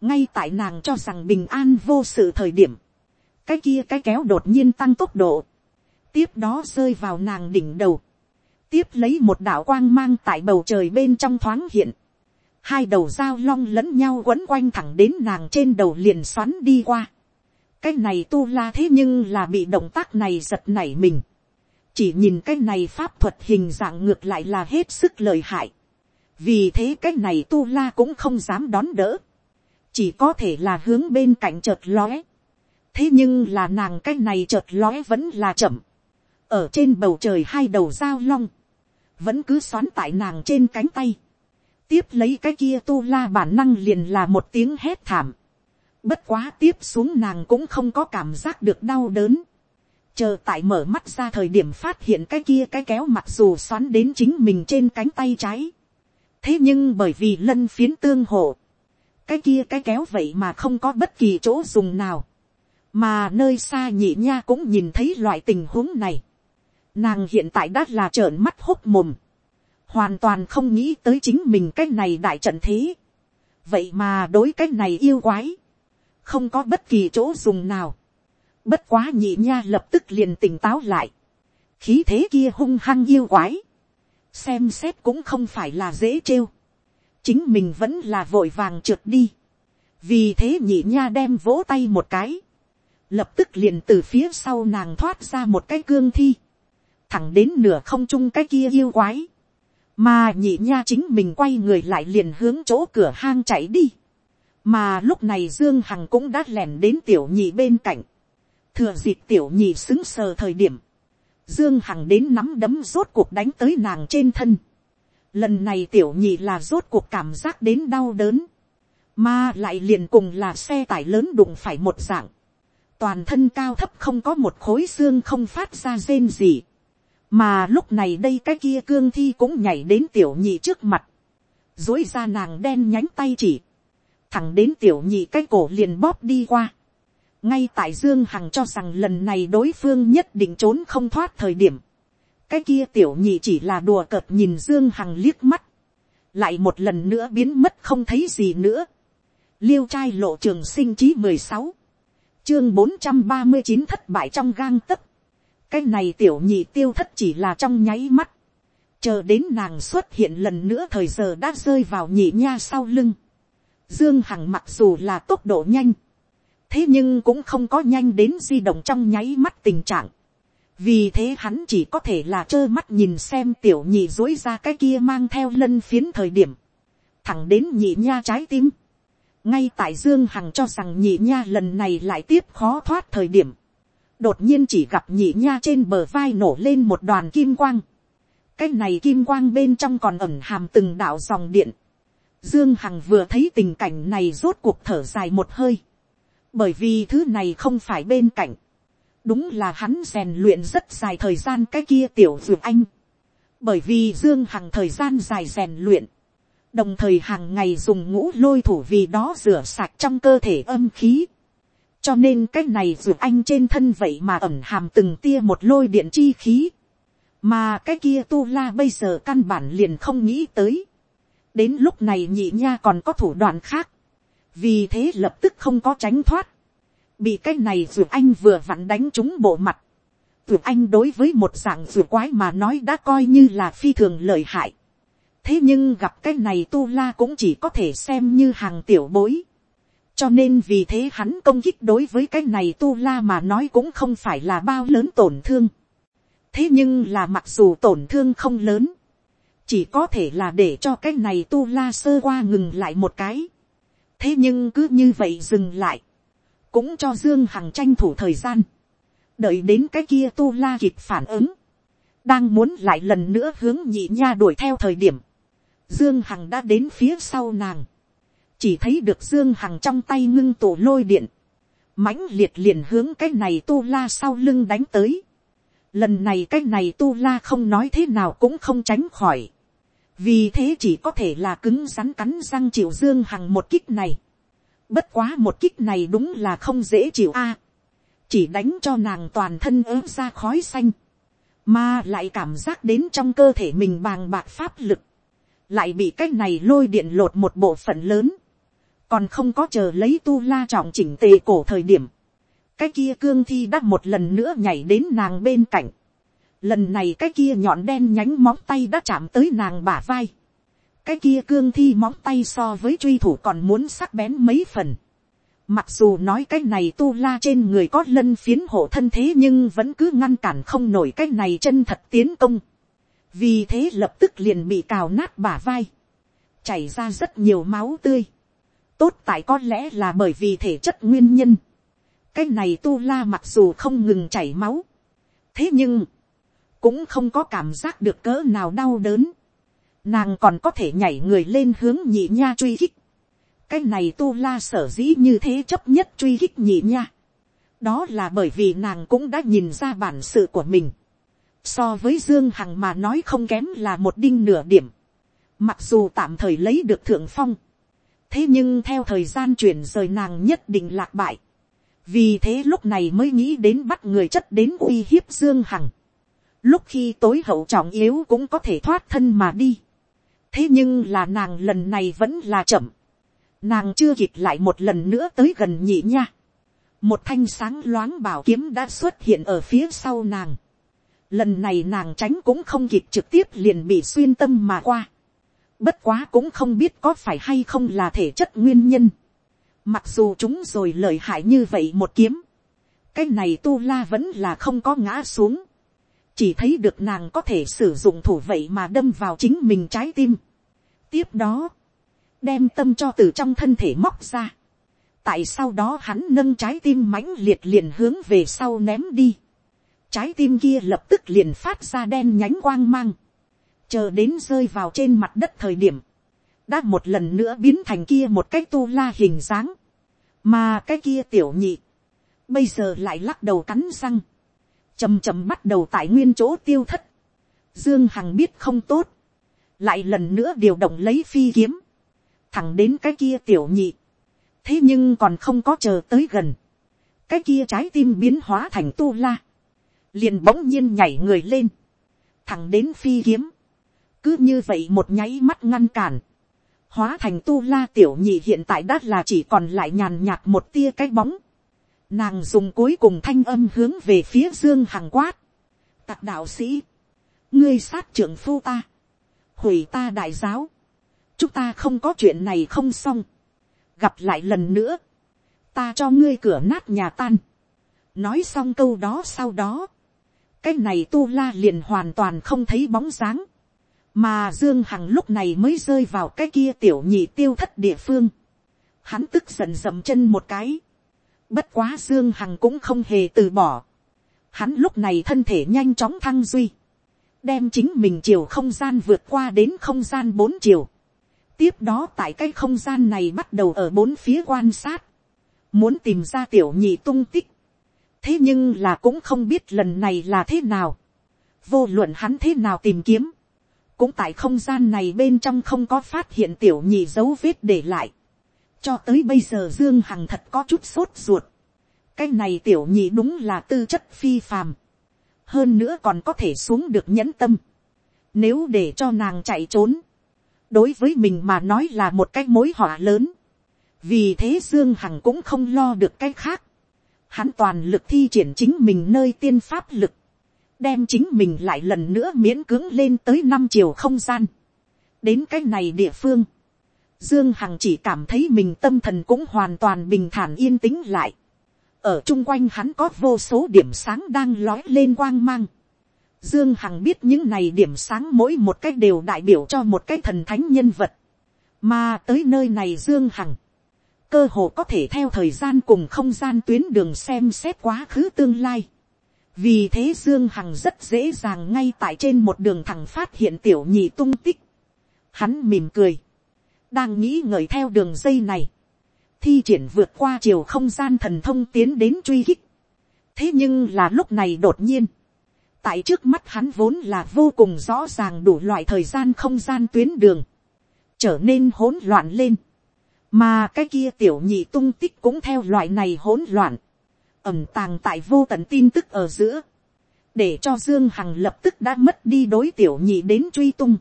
ngay tại nàng cho rằng bình an vô sự thời điểm, cái kia cái kéo đột nhiên tăng tốc độ, tiếp đó rơi vào nàng đỉnh đầu, tiếp lấy một đạo quang mang tại bầu trời bên trong thoáng hiện, hai đầu dao long lẫn nhau quấn quanh thẳng đến nàng trên đầu liền xoắn đi qua. cái này tu la thế nhưng là bị động tác này giật nảy mình. chỉ nhìn cái này pháp thuật hình dạng ngược lại là hết sức lời hại. vì thế cái này tu la cũng không dám đón đỡ chỉ có thể là hướng bên cạnh chợt lóe. thế nhưng là nàng cái này chợt lóe vẫn là chậm ở trên bầu trời hai đầu dao long, vẫn cứ xoắn tại nàng trên cánh tay. tiếp lấy cái kia tu la bản năng liền là một tiếng hét thảm. bất quá tiếp xuống nàng cũng không có cảm giác được đau đớn. chờ tại mở mắt ra thời điểm phát hiện cái kia cái kéo mặc dù xoắn đến chính mình trên cánh tay trái. thế nhưng bởi vì lân phiến tương hộ, cái kia cái kéo vậy mà không có bất kỳ chỗ dùng nào, mà nơi xa nhị nha cũng nhìn thấy loại tình huống này, nàng hiện tại đã là trợn mắt hốc mồm, hoàn toàn không nghĩ tới chính mình cái này đại trận thế, vậy mà đối cái này yêu quái, không có bất kỳ chỗ dùng nào, bất quá nhị nha lập tức liền tỉnh táo lại, khí thế kia hung hăng yêu quái, xem xét cũng không phải là dễ trêu, chính mình vẫn là vội vàng trượt đi. vì thế nhị nha đem vỗ tay một cái, lập tức liền từ phía sau nàng thoát ra một cái cương thi, thẳng đến nửa không trung cái kia yêu quái, mà nhị nha chính mình quay người lại liền hướng chỗ cửa hang chạy đi, mà lúc này dương hằng cũng đã lẻn đến tiểu nhị bên cạnh, thừa dịp tiểu nhị xứng sờ thời điểm, dương hằng đến nắm đấm rốt cuộc đánh tới nàng trên thân, Lần này tiểu nhị là rốt cuộc cảm giác đến đau đớn. Mà lại liền cùng là xe tải lớn đụng phải một dạng. Toàn thân cao thấp không có một khối xương không phát ra rên gì. Mà lúc này đây cái kia cương thi cũng nhảy đến tiểu nhị trước mặt. Dối ra nàng đen nhánh tay chỉ. Thẳng đến tiểu nhị cái cổ liền bóp đi qua. Ngay tại Dương Hằng cho rằng lần này đối phương nhất định trốn không thoát thời điểm cái kia tiểu nhị chỉ là đùa cợt nhìn dương hằng liếc mắt, lại một lần nữa biến mất không thấy gì nữa. liêu trai lộ trường sinh chí mười sáu, chương bốn trăm ba mươi chín thất bại trong gang tấc cái này tiểu nhị tiêu thất chỉ là trong nháy mắt, chờ đến nàng xuất hiện lần nữa thời giờ đã rơi vào nhị nha sau lưng. dương hằng mặc dù là tốc độ nhanh, thế nhưng cũng không có nhanh đến di động trong nháy mắt tình trạng vì thế hắn chỉ có thể là trơ mắt nhìn xem tiểu nhị dối ra cái kia mang theo lân phiến thời điểm, thẳng đến nhị nha trái tim. ngay tại dương hằng cho rằng nhị nha lần này lại tiếp khó thoát thời điểm, đột nhiên chỉ gặp nhị nha trên bờ vai nổ lên một đoàn kim quang. cái này kim quang bên trong còn ẩn hàm từng đạo dòng điện. dương hằng vừa thấy tình cảnh này rốt cuộc thở dài một hơi, bởi vì thứ này không phải bên cạnh đúng là hắn rèn luyện rất dài thời gian cái kia tiểu dược anh. bởi vì dương hằng thời gian dài rèn luyện, đồng thời hàng ngày dùng ngũ lôi thủ vì đó rửa sạch trong cơ thể âm khí cho nên cái này ruột anh trên thân vậy mà ẩm hàm từng tia một lôi điện chi khí. mà cái kia tu la bây giờ căn bản liền không nghĩ tới. đến lúc này nhị nha còn có thủ đoạn khác. vì thế lập tức không có tránh thoát bị cái này ruột anh vừa vặn đánh trúng bộ mặt. ruột anh đối với một dạng ruột quái mà nói đã coi như là phi thường lợi hại. thế nhưng gặp cái này tu la cũng chỉ có thể xem như hàng tiểu bối cho nên vì thế hắn công kích đối với cái này tu la mà nói cũng không phải là bao lớn tổn thương. thế nhưng là mặc dù tổn thương không lớn, chỉ có thể là để cho cái này tu la sơ qua ngừng lại một cái. thế nhưng cứ như vậy dừng lại cũng cho dương hằng tranh thủ thời gian, đợi đến cái kia tu la kịp phản ứng, đang muốn lại lần nữa hướng nhị nha đuổi theo thời điểm, dương hằng đã đến phía sau nàng, chỉ thấy được dương hằng trong tay ngưng tụ lôi điện, mãnh liệt liền hướng cái này tu la sau lưng đánh tới. lần này cái này tu la không nói thế nào cũng không tránh khỏi. vì thế chỉ có thể là cứng rắn cắn răng chịu dương hằng một kích này. bất quá một kích này đúng là không dễ chịu a. chỉ đánh cho nàng toàn thân ớ ra khói xanh. mà lại cảm giác đến trong cơ thể mình bàng bạc pháp lực. lại bị cái này lôi điện lột một bộ phận lớn còn không có chờ lấy tu la trọng chỉnh tề cổ thời điểm, cái kia cương thi đã một lần nữa nhảy đến nàng bên cạnh, lần này cái kia nhọn đen nhánh móng tay đã chạm tới nàng bả vai, cái kia cương thi móng tay so với truy thủ còn muốn sắc bén mấy phần, mặc dù nói cái này tu la trên người có lân phiến hộ thân thế nhưng vẫn cứ ngăn cản không nổi cái này chân thật tiến công, vì thế lập tức liền bị cào nát bả vai, chảy ra rất nhiều máu tươi, tốt tại có lẽ là bởi vì thể chất nguyên nhân. cái này tu la mặc dù không ngừng chảy máu. thế nhưng, cũng không có cảm giác được cỡ nào đau đớn. nàng còn có thể nhảy người lên hướng nhị nha truy khích. cái này tu la sở dĩ như thế chấp nhất truy khích nhị nha. đó là bởi vì nàng cũng đã nhìn ra bản sự của mình. so với dương hằng mà nói không kém là một đinh nửa điểm. mặc dù tạm thời lấy được thượng phong thế nhưng theo thời gian chuyển rời nàng nhất định lạc bại. vì thế lúc này mới nghĩ đến bắt người chất đến uy hiếp dương hằng. lúc khi tối hậu trọng yếu cũng có thể thoát thân mà đi. thế nhưng là nàng lần này vẫn là chậm. nàng chưa kịp lại một lần nữa tới gần nhị nha. một thanh sáng loáng bảo kiếm đã xuất hiện ở phía sau nàng. lần này nàng tránh cũng không kịp trực tiếp liền bị xuyên tâm mà qua Bất quá cũng không biết có phải hay không là thể chất nguyên nhân. Mặc dù chúng rồi lợi hại như vậy một kiếm. Cái này tu la vẫn là không có ngã xuống. Chỉ thấy được nàng có thể sử dụng thủ vậy mà đâm vào chính mình trái tim. Tiếp đó. Đem tâm cho từ trong thân thể móc ra. Tại sau đó hắn nâng trái tim mãnh liệt liền hướng về sau ném đi. Trái tim kia lập tức liền phát ra đen nhánh quang mang chờ đến rơi vào trên mặt đất thời điểm, đã một lần nữa biến thành kia một cái tu la hình dáng, mà cái kia tiểu nhị, bây giờ lại lắc đầu cắn răng, chầm chầm bắt đầu tại nguyên chỗ tiêu thất, dương hằng biết không tốt, lại lần nữa điều động lấy phi kiếm, thẳng đến cái kia tiểu nhị, thế nhưng còn không có chờ tới gần, cái kia trái tim biến hóa thành tu la, liền bỗng nhiên nhảy người lên, thẳng đến phi kiếm, cứ như vậy một nháy mắt ngăn cản, hóa thành tu la tiểu nhị hiện tại đã là chỉ còn lại nhàn nhạt một tia cái bóng. Nàng dùng cuối cùng thanh âm hướng về phía dương hằng quát. Tạc đạo sĩ, ngươi sát trưởng phu ta, hủy ta đại giáo, chúng ta không có chuyện này không xong, gặp lại lần nữa, ta cho ngươi cửa nát nhà tan. nói xong câu đó sau đó, cái này tu la liền hoàn toàn không thấy bóng dáng, mà dương hằng lúc này mới rơi vào cái kia tiểu nhị tiêu thất địa phương. hắn tức giận dầm chân một cái. bất quá dương hằng cũng không hề từ bỏ. hắn lúc này thân thể nhanh chóng thăng duy. đem chính mình chiều không gian vượt qua đến không gian bốn chiều. tiếp đó tại cái không gian này bắt đầu ở bốn phía quan sát. muốn tìm ra tiểu nhị tung tích. thế nhưng là cũng không biết lần này là thế nào. vô luận hắn thế nào tìm kiếm cũng tại không gian này bên trong không có phát hiện tiểu nhị dấu vết để lại. cho tới bây giờ dương hằng thật có chút sốt ruột. cái này tiểu nhị đúng là tư chất phi phàm. hơn nữa còn có thể xuống được nhẫn tâm. nếu để cho nàng chạy trốn, đối với mình mà nói là một cái mối họa lớn. vì thế dương hằng cũng không lo được cái khác. hắn toàn lực thi triển chính mình nơi tiên pháp lực đem chính mình lại lần nữa miễn cưỡng lên tới năm chiều không gian. đến cái này địa phương, dương hằng chỉ cảm thấy mình tâm thần cũng hoàn toàn bình thản yên tĩnh lại. ở chung quanh hắn có vô số điểm sáng đang lói lên quang mang. dương hằng biết những này điểm sáng mỗi một cách đều đại biểu cho một cái thần thánh nhân vật. mà tới nơi này dương hằng, cơ hồ có thể theo thời gian cùng không gian tuyến đường xem xét quá khứ tương lai vì thế dương hằng rất dễ dàng ngay tại trên một đường thẳng phát hiện tiểu nhị tung tích. hắn mỉm cười, đang nghĩ ngợi theo đường dây này, thi triển vượt qua chiều không gian thần thông tiến đến truy kích. thế nhưng là lúc này đột nhiên, tại trước mắt hắn vốn là vô cùng rõ ràng đủ loại thời gian không gian tuyến đường, trở nên hỗn loạn lên, mà cái kia tiểu nhị tung tích cũng theo loại này hỗn loạn, ẩm tàng tại vô tận tin tức ở giữa, để cho dương hằng lập tức đã mất đi đối tiểu nhị đến truy tung.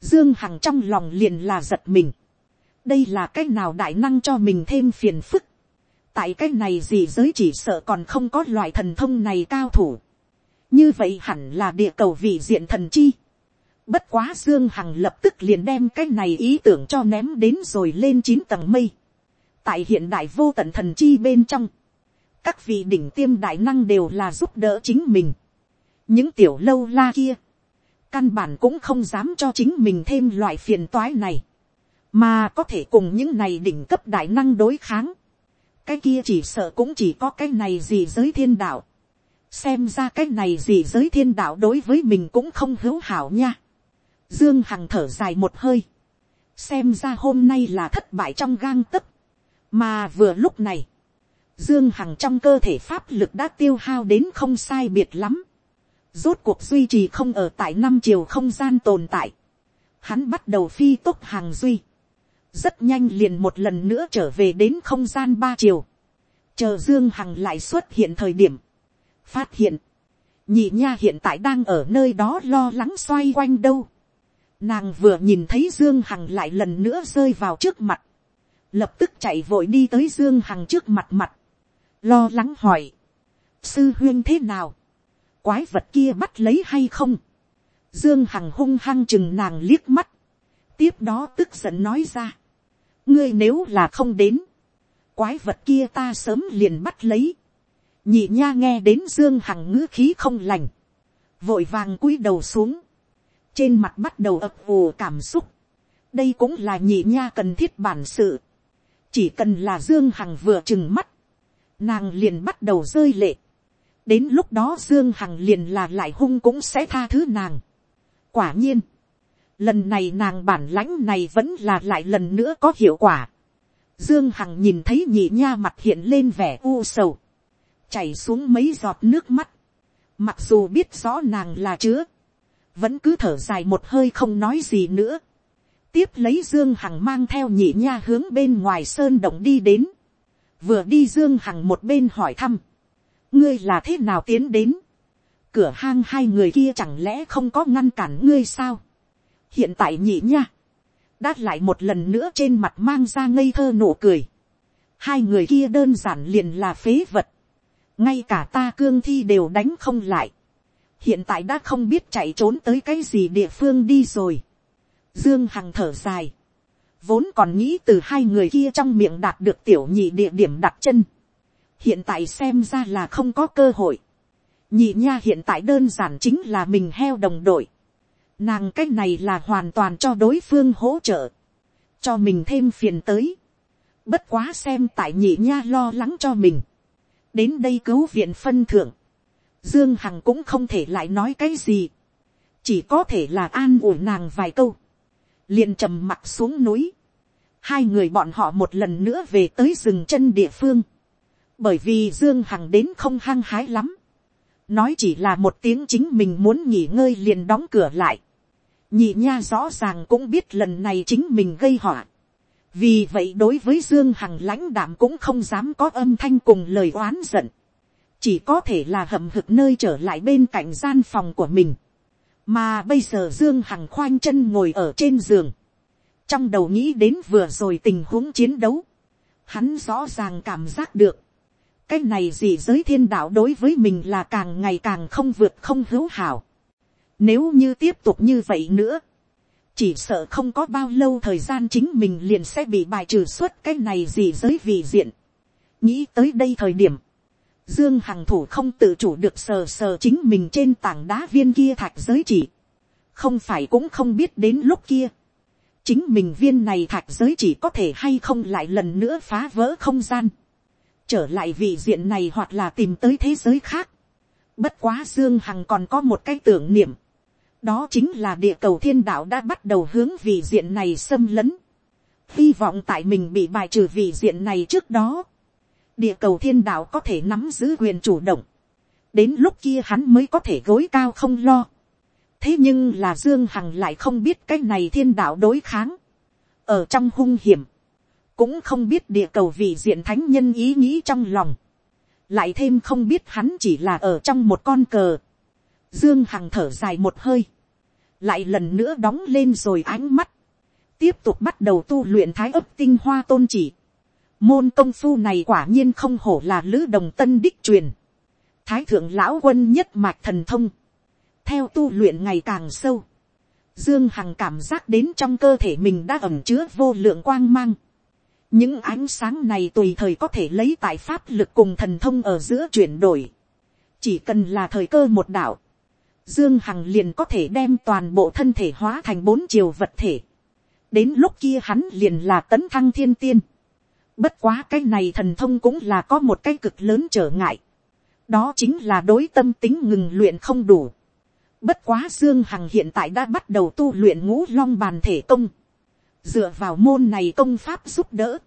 dương hằng trong lòng liền là giật mình. đây là cách nào đại năng cho mình thêm phiền phức. tại cách này gì giới chỉ sợ còn không có loại thần thông này cao thủ. như vậy hẳn là địa cầu vị diện thần chi. bất quá dương hằng lập tức liền đem cái này ý tưởng cho ném đến rồi lên chín tầng mây. tại hiện đại vô tận thần chi bên trong, các vị đỉnh tiêm đại năng đều là giúp đỡ chính mình. Những tiểu lâu la kia, căn bản cũng không dám cho chính mình thêm loại phiền toái này, mà có thể cùng những này đỉnh cấp đại năng đối kháng, cái kia chỉ sợ cũng chỉ có cái này gì giới thiên đạo, xem ra cái này gì giới thiên đạo đối với mình cũng không hữu hảo nha. Dương Hằng thở dài một hơi, xem ra hôm nay là thất bại trong gang tấc, mà vừa lúc này, Dương Hằng trong cơ thể pháp lực đã tiêu hao đến không sai biệt lắm rốt cuộc duy trì không ở tại năm chiều không gian tồn tại. Hắn bắt đầu phi tốc hàng duy. Rất nhanh liền một lần nữa trở về đến không gian ba chiều. Chờ Dương Hằng lại xuất hiện thời điểm. Phát hiện. Nhị nha hiện tại đang ở nơi đó lo lắng xoay quanh đâu. Nàng vừa nhìn thấy Dương Hằng lại lần nữa rơi vào trước mặt. Lập tức chạy vội đi tới Dương Hằng trước mặt mặt. Lo lắng hỏi. Sư huyên thế nào? quái vật kia bắt lấy hay không. Dương Hằng hung hăng chừng nàng liếc mắt. Tiếp đó tức giận nói ra. Ngươi nếu là không đến. Quái vật kia ta sớm liền bắt lấy. Nhị nha nghe đến Dương Hằng ngữ khí không lành. Vội vàng cúi đầu xuống. Trên mặt bắt đầu ập ù cảm xúc. Đây cũng là nhị nha cần thiết bản sự. Chỉ cần là Dương Hằng vừa chừng mắt. Nàng liền bắt đầu rơi lệ đến lúc đó dương hằng liền là lại hung cũng sẽ tha thứ nàng. quả nhiên, lần này nàng bản lãnh này vẫn là lại lần nữa có hiệu quả. dương hằng nhìn thấy nhị nha mặt hiện lên vẻ u sầu, chảy xuống mấy giọt nước mắt, mặc dù biết rõ nàng là chứa, vẫn cứ thở dài một hơi không nói gì nữa. tiếp lấy dương hằng mang theo nhị nha hướng bên ngoài sơn động đi đến, vừa đi dương hằng một bên hỏi thăm, ngươi là thế nào tiến đến, cửa hang hai người kia chẳng lẽ không có ngăn cản ngươi sao, hiện tại nhị nha, đã lại một lần nữa trên mặt mang ra ngây thơ nụ cười, hai người kia đơn giản liền là phế vật, ngay cả ta cương thi đều đánh không lại, hiện tại đã không biết chạy trốn tới cái gì địa phương đi rồi, dương hằng thở dài, vốn còn nghĩ từ hai người kia trong miệng đạt được tiểu nhị địa điểm đặt chân, hiện tại xem ra là không có cơ hội. nhị nha hiện tại đơn giản chính là mình heo đồng đội. nàng c á c h này là hoàn toàn cho đối phương hỗ trợ, cho mình thêm phiền tới. bất quá xem tại nhị nha lo lắng cho mình. đến đây cứu viện phân thưởng. dương hằng cũng không thể lại nói cái gì. chỉ có thể là an ủi nàng vài câu liền trầm mặt xuống núi. hai người bọn họ một lần nữa về tới rừng chân địa phương. Bởi vì dương hằng đến không hăng hái lắm, nói chỉ là một tiếng chính mình muốn nghỉ ngơi liền đóng cửa lại, nhị nha rõ ràng cũng biết lần này chính mình gây họa, vì vậy đối với dương hằng lãnh đạm cũng không dám có âm thanh cùng lời oán giận, chỉ có thể là hậm hực nơi trở lại bên cạnh gian phòng của mình, mà bây giờ dương hằng khoanh chân ngồi ở trên giường, trong đầu nghĩ đến vừa rồi tình huống chiến đấu, hắn rõ ràng cảm giác được, cái này gì giới thiên đạo đối với mình là càng ngày càng không vượt không hữu hảo. Nếu như tiếp tục như vậy nữa, chỉ sợ không có bao lâu thời gian chính mình liền sẽ bị bài trừ suốt cái này gì giới vì diện. nghĩ tới đây thời điểm, dương hằng thủ không tự chủ được sờ sờ chính mình trên tảng đá viên kia thạch giới chỉ. không phải cũng không biết đến lúc kia. chính mình viên này thạch giới chỉ có thể hay không lại lần nữa phá vỡ không gian trở lại vị diện này hoặc là tìm tới thế giới khác. Bất quá Dương Hằng còn có một cái tưởng niệm. Đó chính là địa cầu thiên đạo đã bắt đầu hướng vị diện này xâm lấn. hy vọng tại mình bị bài trừ vị diện này trước đó, địa cầu thiên đạo có thể nắm giữ quyền chủ động, đến lúc kia hắn mới có thể gối cao không lo. thế nhưng là dương hằng lại không biết cái này thiên đạo đối kháng, ở trong hung hiểm, cũng không biết địa cầu vị diện thánh nhân ý nghĩ trong lòng, lại thêm không biết hắn chỉ là ở trong một con cờ. Dương Hằng thở dài một hơi, lại lần nữa đóng lên rồi ánh mắt, tiếp tục bắt đầu tu luyện thái ấp tinh hoa tôn chỉ. Môn công phu này quả nhiên không hổ là lữ đồng tân đích truyền. Thái thượng lão quân nhất mạch thần thông. Theo tu luyện ngày càng sâu. Dương Hằng cảm giác đến trong cơ thể mình đã ẩm chứa vô lượng quang mang. Những ánh sáng này tùy thời có thể lấy tại pháp lực cùng thần thông ở giữa chuyển đổi. Chỉ cần là thời cơ một đạo. Dương Hằng liền có thể đem toàn bộ thân thể hóa thành bốn chiều vật thể. Đến lúc kia hắn liền là tấn thăng thiên tiên. Bất quá cái này thần thông cũng là có một cái cực lớn trở ngại. Đó chính là đối tâm tính ngừng luyện không đủ. Bất quá Dương Hằng hiện tại đã bắt đầu tu luyện ngũ long bàn thể công. Dựa vào môn này công pháp giúp đỡ.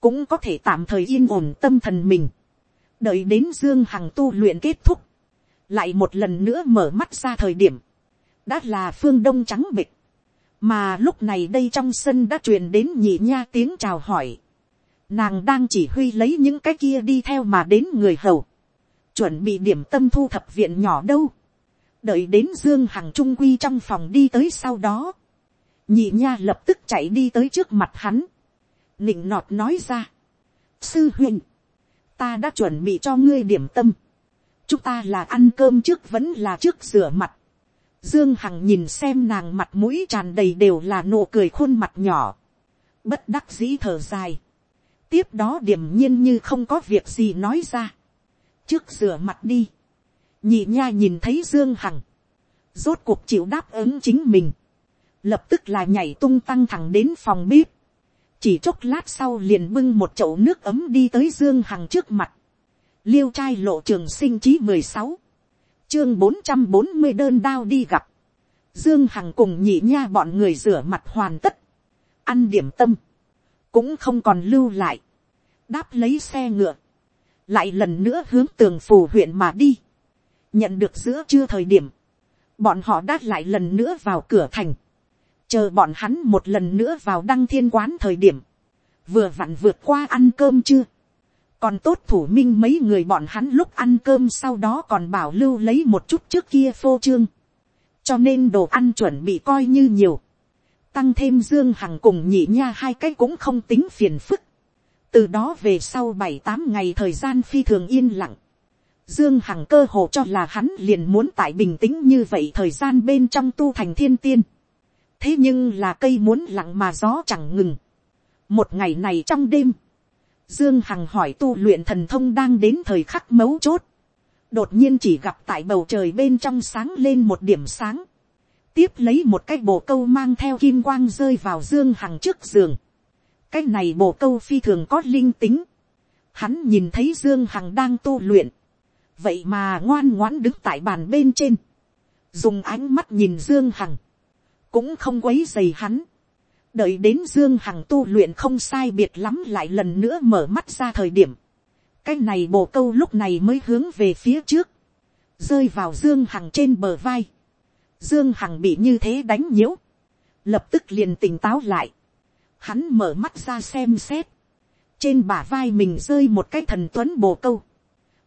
Cũng có thể tạm thời yên ổn tâm thần mình. Đợi đến Dương Hằng tu luyện kết thúc. Lại một lần nữa mở mắt ra thời điểm. Đã là phương đông trắng bịch. Mà lúc này đây trong sân đã truyền đến nhị nha tiếng chào hỏi. Nàng đang chỉ huy lấy những cái kia đi theo mà đến người hầu. Chuẩn bị điểm tâm thu thập viện nhỏ đâu. Đợi đến dương hằng trung quy trong phòng đi tới sau đó, nhị nha lập tức chạy đi tới trước mặt hắn, nịnh nọt nói ra, sư huynh, ta đã chuẩn bị cho ngươi điểm tâm, chúng ta là ăn cơm trước vẫn là trước rửa mặt, dương hằng nhìn xem nàng mặt mũi tràn đầy đều là nụ cười khuôn mặt nhỏ, bất đắc dĩ thở dài, tiếp đó điểm nhiên như không có việc gì nói ra, trước rửa mặt đi, nhị nha nhìn thấy dương hằng, rốt cuộc chịu đáp ứng chính mình, lập tức là nhảy tung tăng thẳng đến phòng bếp, chỉ chốc lát sau liền bưng một chậu nước ấm đi tới dương hằng trước mặt, liêu trai lộ trường sinh chí mười sáu, chương bốn trăm bốn mươi đơn đao đi gặp, dương hằng cùng nhị nha bọn người rửa mặt hoàn tất, ăn điểm tâm, cũng không còn lưu lại, đáp lấy xe ngựa, lại lần nữa hướng tường phủ huyện mà đi, nhận được giữa trưa thời điểm, bọn họ đã lại lần nữa vào cửa thành, chờ bọn hắn một lần nữa vào đăng thiên quán thời điểm, vừa vặn vượt qua ăn cơm chưa, còn tốt thủ minh mấy người bọn hắn lúc ăn cơm sau đó còn bảo lưu lấy một chút trước kia phô trương, cho nên đồ ăn chuẩn bị coi như nhiều, tăng thêm dương hằng cùng nhị nha hai cái cũng không tính phiền phức, từ đó về sau bảy tám ngày thời gian phi thường yên lặng, Dương Hằng cơ hồ cho là hắn liền muốn tại bình tĩnh như vậy thời gian bên trong tu thành thiên tiên. Thế nhưng là cây muốn lặng mà gió chẳng ngừng. Một ngày này trong đêm, Dương Hằng hỏi tu luyện thần thông đang đến thời khắc mấu chốt. Đột nhiên chỉ gặp tại bầu trời bên trong sáng lên một điểm sáng. Tiếp lấy một cái bồ câu mang theo kim quang rơi vào Dương Hằng trước giường. Cái này bồ câu phi thường có linh tính. Hắn nhìn thấy Dương Hằng đang tu luyện. Vậy mà ngoan ngoãn đứng tại bàn bên trên, dùng ánh mắt nhìn dương hằng, cũng không quấy dày hắn, đợi đến dương hằng tu luyện không sai biệt lắm lại lần nữa mở mắt ra thời điểm, cái này bồ câu lúc này mới hướng về phía trước, rơi vào dương hằng trên bờ vai, dương hằng bị như thế đánh nhiễu, lập tức liền tỉnh táo lại, hắn mở mắt ra xem xét, trên bả vai mình rơi một cái thần tuấn bồ câu,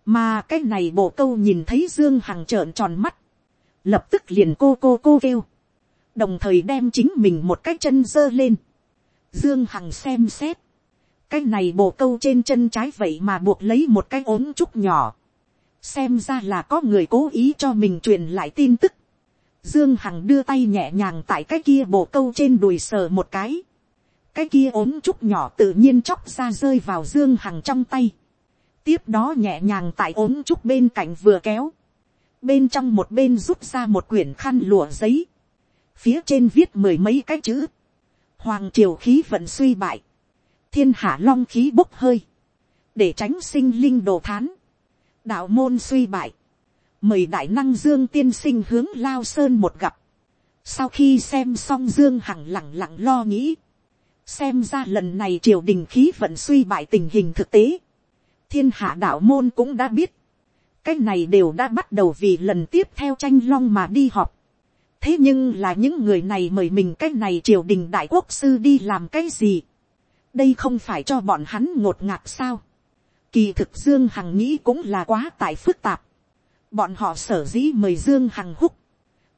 mà cái này bồ câu nhìn thấy dương hằng trợn tròn mắt, lập tức liền cô cô cô kêu, đồng thời đem chính mình một cái chân giơ lên, dương hằng xem xét, cái này bồ câu trên chân trái vậy mà buộc lấy một cái ốm trúc nhỏ, xem ra là có người cố ý cho mình truyền lại tin tức, dương hằng đưa tay nhẹ nhàng tại cái kia bộ câu trên đùi sờ một cái, cái kia ốm trúc nhỏ tự nhiên chóc ra rơi vào dương hằng trong tay, tiếp đó nhẹ nhàng tại ốm trúc bên cạnh vừa kéo, bên trong một bên rút ra một quyển khăn lụa giấy, phía trên viết mười mấy cái chữ, hoàng triều khí vận suy bại, thiên hạ long khí bốc hơi, để tránh sinh linh đồ thán, đạo môn suy bại, mời đại năng dương tiên sinh hướng lao sơn một gặp, sau khi xem xong dương hằng lẳng lặng lo nghĩ, xem ra lần này triều đình khí vận suy bại tình hình thực tế, thiên hạ đạo môn cũng đã biết, cái này đều đã bắt đầu vì lần tiếp theo tranh long mà đi họp. thế nhưng là những người này mời mình cái này triều đình đại quốc sư đi làm cái gì. đây không phải cho bọn hắn ngột ngạt sao. kỳ thực dương hằng nghĩ cũng là quá tại phức tạp bọn họ sở dĩ mời dương hằng húc.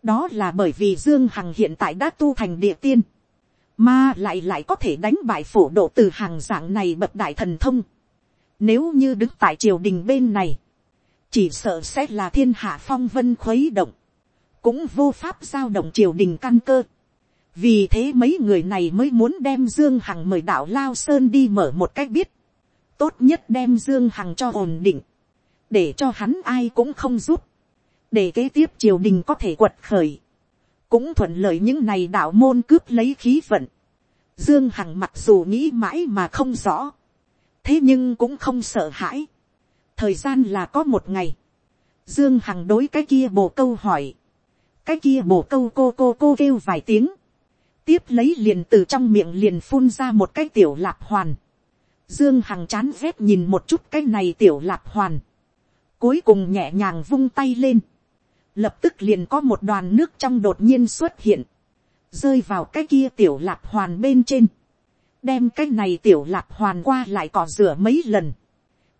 đó là bởi vì dương hằng hiện tại đã tu thành địa tiên. mà lại lại có thể đánh bại phổ độ từ hàng dạng này bậc đại thần thông. nếu như đứng tại triều đình bên này, chỉ sợ sẽ là thiên hạ phong vân khuấy động, cũng vô pháp giao động triều đình căn cơ. vì thế mấy người này mới muốn đem dương hằng mời đạo lao sơn đi mở một cách biết, tốt nhất đem dương hằng cho ổn định, để cho hắn ai cũng không giúp, để kế tiếp triều đình có thể quật khởi, cũng thuận lợi những này đạo môn cướp lấy khí vận. Dương Hằng mặc dù nghĩ mãi mà không rõ, thế nhưng cũng không sợ hãi. Thời gian là có một ngày, dương hằng đối cái kia bồ câu hỏi, cái kia bồ câu cô cô cô kêu vài tiếng, tiếp lấy liền từ trong miệng liền phun ra một cái tiểu lạp hoàn, dương hằng chán rét nhìn một chút cái này tiểu lạp hoàn, cuối cùng nhẹ nhàng vung tay lên, lập tức liền có một đoàn nước trong đột nhiên xuất hiện, rơi vào cái kia tiểu lạp hoàn bên trên, đem cái này tiểu lạp hoàn qua lại cỏ rửa mấy lần,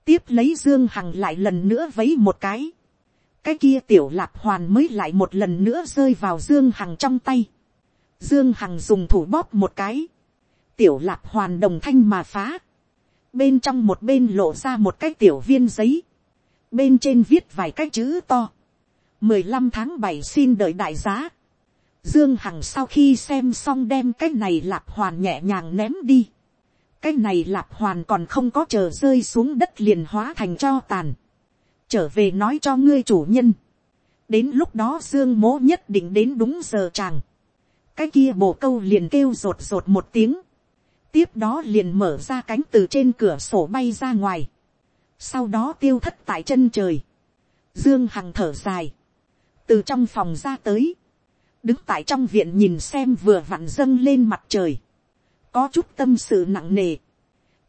tiếp lấy dương hằng lại lần nữa vấy một cái, cái kia tiểu lạp hoàn mới lại một lần nữa rơi vào dương hằng trong tay, dương hằng dùng thủ bóp một cái, tiểu lạp hoàn đồng thanh mà phá, bên trong một bên lộ ra một cái tiểu viên giấy, bên trên viết vài cái chữ to, mười lăm tháng bảy xin đợi đại giá, dương hằng sau khi xem xong đem cái này lạp hoàn nhẹ nhàng ném đi, cái này lạp hoàn còn không có chờ rơi xuống đất liền hóa thành cho tàn. trở về nói cho ngươi chủ nhân. đến lúc đó dương mố nhất định đến đúng giờ chàng. cái kia bồ câu liền kêu rột rột một tiếng. tiếp đó liền mở ra cánh từ trên cửa sổ bay ra ngoài sau đó tiêu thất tại chân trời. dương hằng thở dài. từ trong phòng ra tới. đứng tại trong viện nhìn xem vừa vặn dâng lên mặt trời có chút tâm sự nặng nề.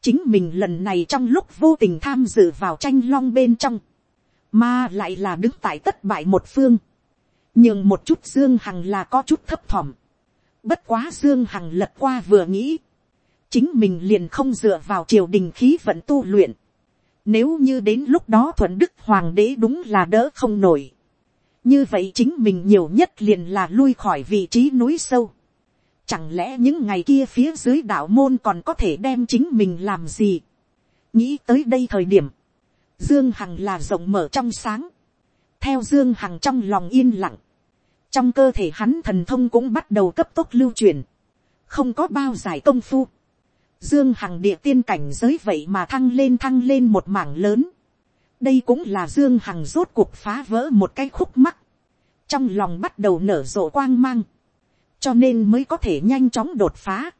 chính mình lần này trong lúc vô tình tham dự vào tranh long bên trong, mà lại là đứng tại tất bại một phương, nhưng một chút dương hằng là có chút thấp thỏm. bất quá dương hằng lật qua vừa nghĩ, chính mình liền không dựa vào triều đình khí vận tu luyện. Nếu như đến lúc đó thuận đức hoàng đế đúng là đỡ không nổi. Như vậy chính mình nhiều nhất liền là lui khỏi vị trí núi sâu. Chẳng lẽ những ngày kia phía dưới đạo môn còn có thể đem chính mình làm gì? Nghĩ tới đây thời điểm. Dương Hằng là rộng mở trong sáng. Theo Dương Hằng trong lòng yên lặng. Trong cơ thể hắn thần thông cũng bắt đầu cấp tốc lưu truyền. Không có bao giải công phu. Dương Hằng địa tiên cảnh giới vậy mà thăng lên thăng lên một mảng lớn. Đây cũng là Dương Hằng rốt cuộc phá vỡ một cái khúc mắc. Trong lòng bắt đầu nở rộ quang mang cho nên mới có thể nhanh chóng đột phá.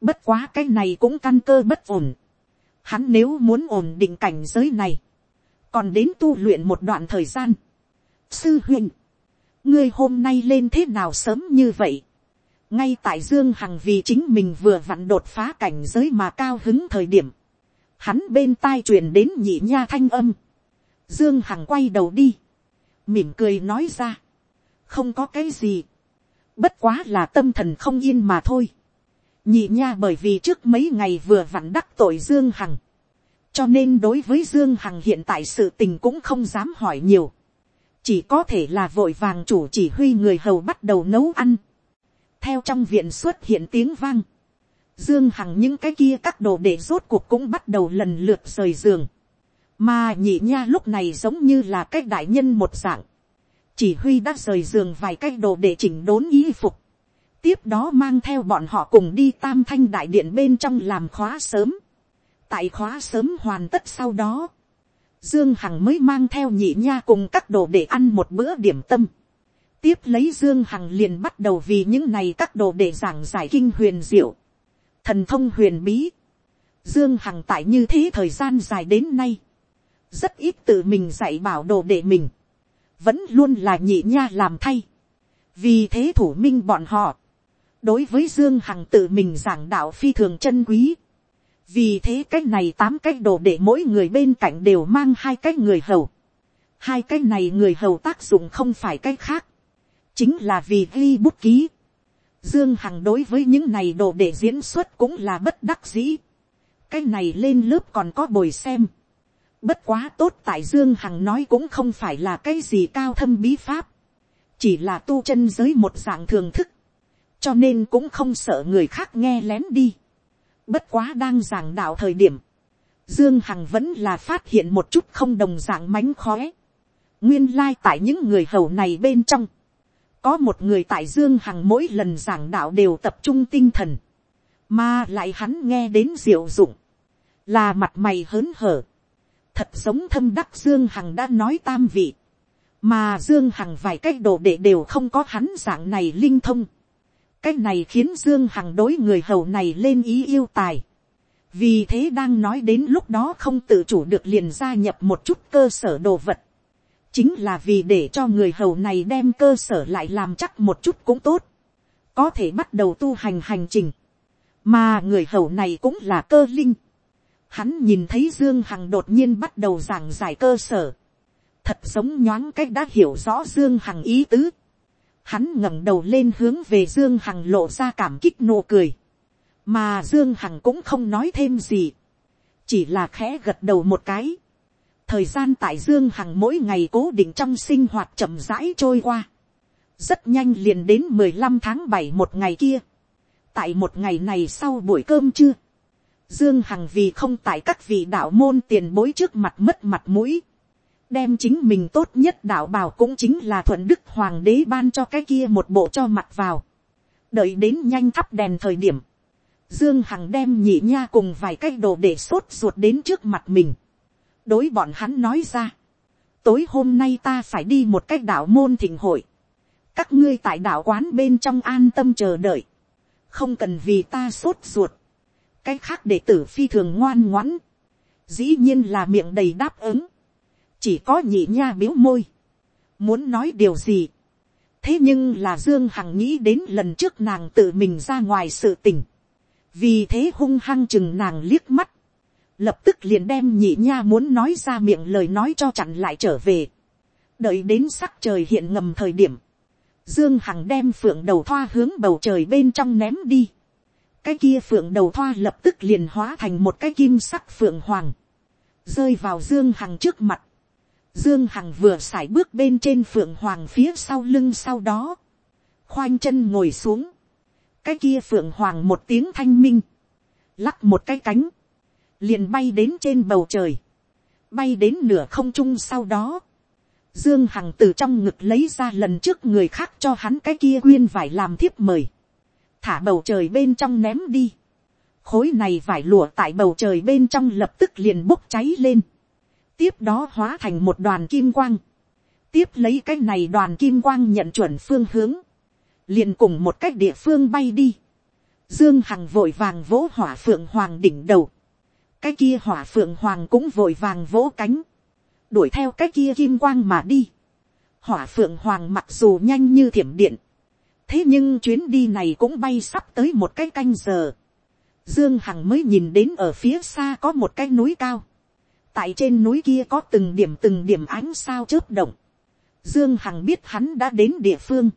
Bất quá cái này cũng căn cơ bất ổn. Hắn nếu muốn ổn định cảnh giới này, còn đến tu luyện một đoạn thời gian. Sư huynh, ngươi hôm nay lên thế nào sớm như vậy? Ngay tại dương hằng vì chính mình vừa vặn đột phá cảnh giới mà cao hứng thời điểm, hắn bên tai truyền đến nhị nha thanh âm. dương hằng quay đầu đi, mỉm cười nói ra, không có cái gì, Bất quá là tâm thần không yên mà thôi. Nhị nha bởi vì trước mấy ngày vừa vặn đắc tội Dương Hằng. Cho nên đối với Dương Hằng hiện tại sự tình cũng không dám hỏi nhiều. Chỉ có thể là vội vàng chủ chỉ huy người hầu bắt đầu nấu ăn. Theo trong viện xuất hiện tiếng vang. Dương Hằng những cái kia các đồ để rốt cuộc cũng bắt đầu lần lượt rời giường. Mà nhị nha lúc này giống như là cái đại nhân một dạng chỉ huy đã rời giường vài cái đồ để chỉnh đốn y phục, tiếp đó mang theo bọn họ cùng đi tam thanh đại điện bên trong làm khóa sớm, tại khóa sớm hoàn tất sau đó, dương hằng mới mang theo nhị nha cùng các đồ để ăn một bữa điểm tâm, tiếp lấy dương hằng liền bắt đầu vì những này các đồ để giảng giải kinh huyền diệu, thần thông huyền bí, dương hằng tại như thế thời gian dài đến nay, rất ít tự mình dạy bảo đồ để mình, vẫn luôn là nhị nha làm thay. vì thế thủ minh bọn họ, đối với dương hằng tự mình giảng đạo phi thường chân quý, vì thế cái này tám cái đồ để mỗi người bên cạnh đều mang hai cái người hầu, hai cái này người hầu tác dụng không phải cái khác, chính là vì ghi bút ký, Dương Hằng đối với những này đồ để diễn xuất cũng là bất đắc dĩ. Cái này lên lớp còn có bồi xem. Bất quá tốt tại Dương Hằng nói cũng không phải là cái gì cao thâm bí pháp. Chỉ là tu chân giới một dạng thường thức. Cho nên cũng không sợ người khác nghe lén đi. Bất quá đang giảng đạo thời điểm. Dương Hằng vẫn là phát hiện một chút không đồng dạng mánh khóe. Nguyên lai like tại những người hầu này bên trong có một người tại dương hằng mỗi lần giảng đạo đều tập trung tinh thần, mà lại hắn nghe đến diệu dụng, là mặt mày hớn hở, thật giống thâm đắc dương hằng đã nói tam vị, mà dương hằng vài cái đồ đệ đều không có hắn dạng này linh thông, cái này khiến dương hằng đối người hầu này lên ý yêu tài, vì thế đang nói đến lúc đó không tự chủ được liền gia nhập một chút cơ sở đồ vật, chính là vì để cho người hầu này đem cơ sở lại làm chắc một chút cũng tốt, có thể bắt đầu tu hành hành trình, mà người hầu này cũng là cơ linh. Hắn nhìn thấy Dương Hằng đột nhiên bắt đầu giảng giải cơ sở, thật giống nhoáng cách đã hiểu rõ Dương Hằng ý tứ. Hắn ngẩng đầu lên hướng về Dương Hằng lộ ra cảm kích nụ cười, mà Dương Hằng cũng không nói thêm gì, chỉ là khẽ gật đầu một cái thời gian tại dương hằng mỗi ngày cố định trong sinh hoạt chậm rãi trôi qua, rất nhanh liền đến mười lăm tháng bảy một ngày kia, tại một ngày này sau buổi cơm trưa, dương hằng vì không tại các vị đạo môn tiền bối trước mặt mất mặt mũi, đem chính mình tốt nhất đạo bào cũng chính là thuận đức hoàng đế ban cho cái kia một bộ cho mặt vào, đợi đến nhanh thắp đèn thời điểm, dương hằng đem nhị nha cùng vài cái đồ để sốt ruột đến trước mặt mình, đối bọn hắn nói ra, tối hôm nay ta phải đi một cách đạo môn thịnh hội, các ngươi tại đạo quán bên trong an tâm chờ đợi, không cần vì ta sốt ruột, cái khác đệ tử phi thường ngoan ngoãn, dĩ nhiên là miệng đầy đáp ứng, chỉ có nhị nha biếu môi, muốn nói điều gì, thế nhưng là dương hằng nghĩ đến lần trước nàng tự mình ra ngoài sự tình, vì thế hung hăng chừng nàng liếc mắt, lập tức liền đem nhị nha muốn nói ra miệng lời nói cho chặn lại trở về. đợi đến sắc trời hiện ngầm thời điểm, dương hằng đem phượng đầu thoa hướng bầu trời bên trong ném đi. cái kia phượng đầu thoa lập tức liền hóa thành một cái kim sắc phượng hoàng, rơi vào dương hằng trước mặt. dương hằng vừa x bước bên trên phượng hoàng phía sau lưng sau đó, khoanh chân ngồi xuống, cái kia phượng hoàng một tiếng thanh minh, lắc một cái cánh, liền bay đến trên bầu trời, bay đến nửa không trung sau đó, dương hằng từ trong ngực lấy ra lần trước người khác cho hắn cái kia quyên vải làm thiếp mời, thả bầu trời bên trong ném đi, khối này vải lụa tại bầu trời bên trong lập tức liền bốc cháy lên, tiếp đó hóa thành một đoàn kim quang, tiếp lấy cái này đoàn kim quang nhận chuẩn phương hướng, liền cùng một cách địa phương bay đi, dương hằng vội vàng vỗ hỏa phượng hoàng đỉnh đầu, cái kia hỏa phượng hoàng cũng vội vàng vỗ cánh, đuổi theo cái kia kim quang mà đi. hỏa phượng hoàng mặc dù nhanh như thiểm điện, thế nhưng chuyến đi này cũng bay sắp tới một cái canh giờ. dương hằng mới nhìn đến ở phía xa có một cái núi cao, tại trên núi kia có từng điểm từng điểm ánh sao chớp động. dương hằng biết hắn đã đến địa phương.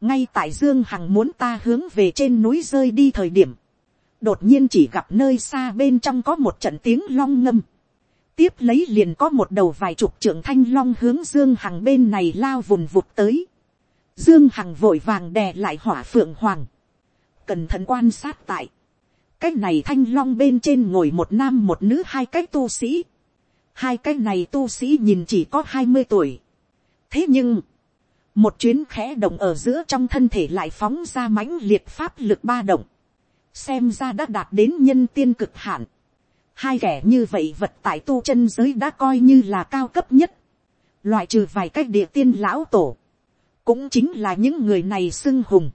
ngay tại dương hằng muốn ta hướng về trên núi rơi đi thời điểm, đột nhiên chỉ gặp nơi xa bên trong có một trận tiếng long ngâm. tiếp lấy liền có một đầu vài chục trưởng thanh long hướng dương hằng bên này lao vùn vụt tới. dương hằng vội vàng đè lại hỏa phượng hoàng. cẩn thận quan sát tại. cái này thanh long bên trên ngồi một nam một nữ hai cái tu sĩ. hai cái này tu sĩ nhìn chỉ có hai mươi tuổi. thế nhưng, một chuyến khẽ động ở giữa trong thân thể lại phóng ra mãnh liệt pháp lực ba động xem ra đã đạt đến nhân tiên cực hạn. Hai kẻ như vậy vật tại tu chân giới đã coi như là cao cấp nhất. Loại trừ vài cách địa tiên lão tổ. Cũng chính là những người này xưng hùng.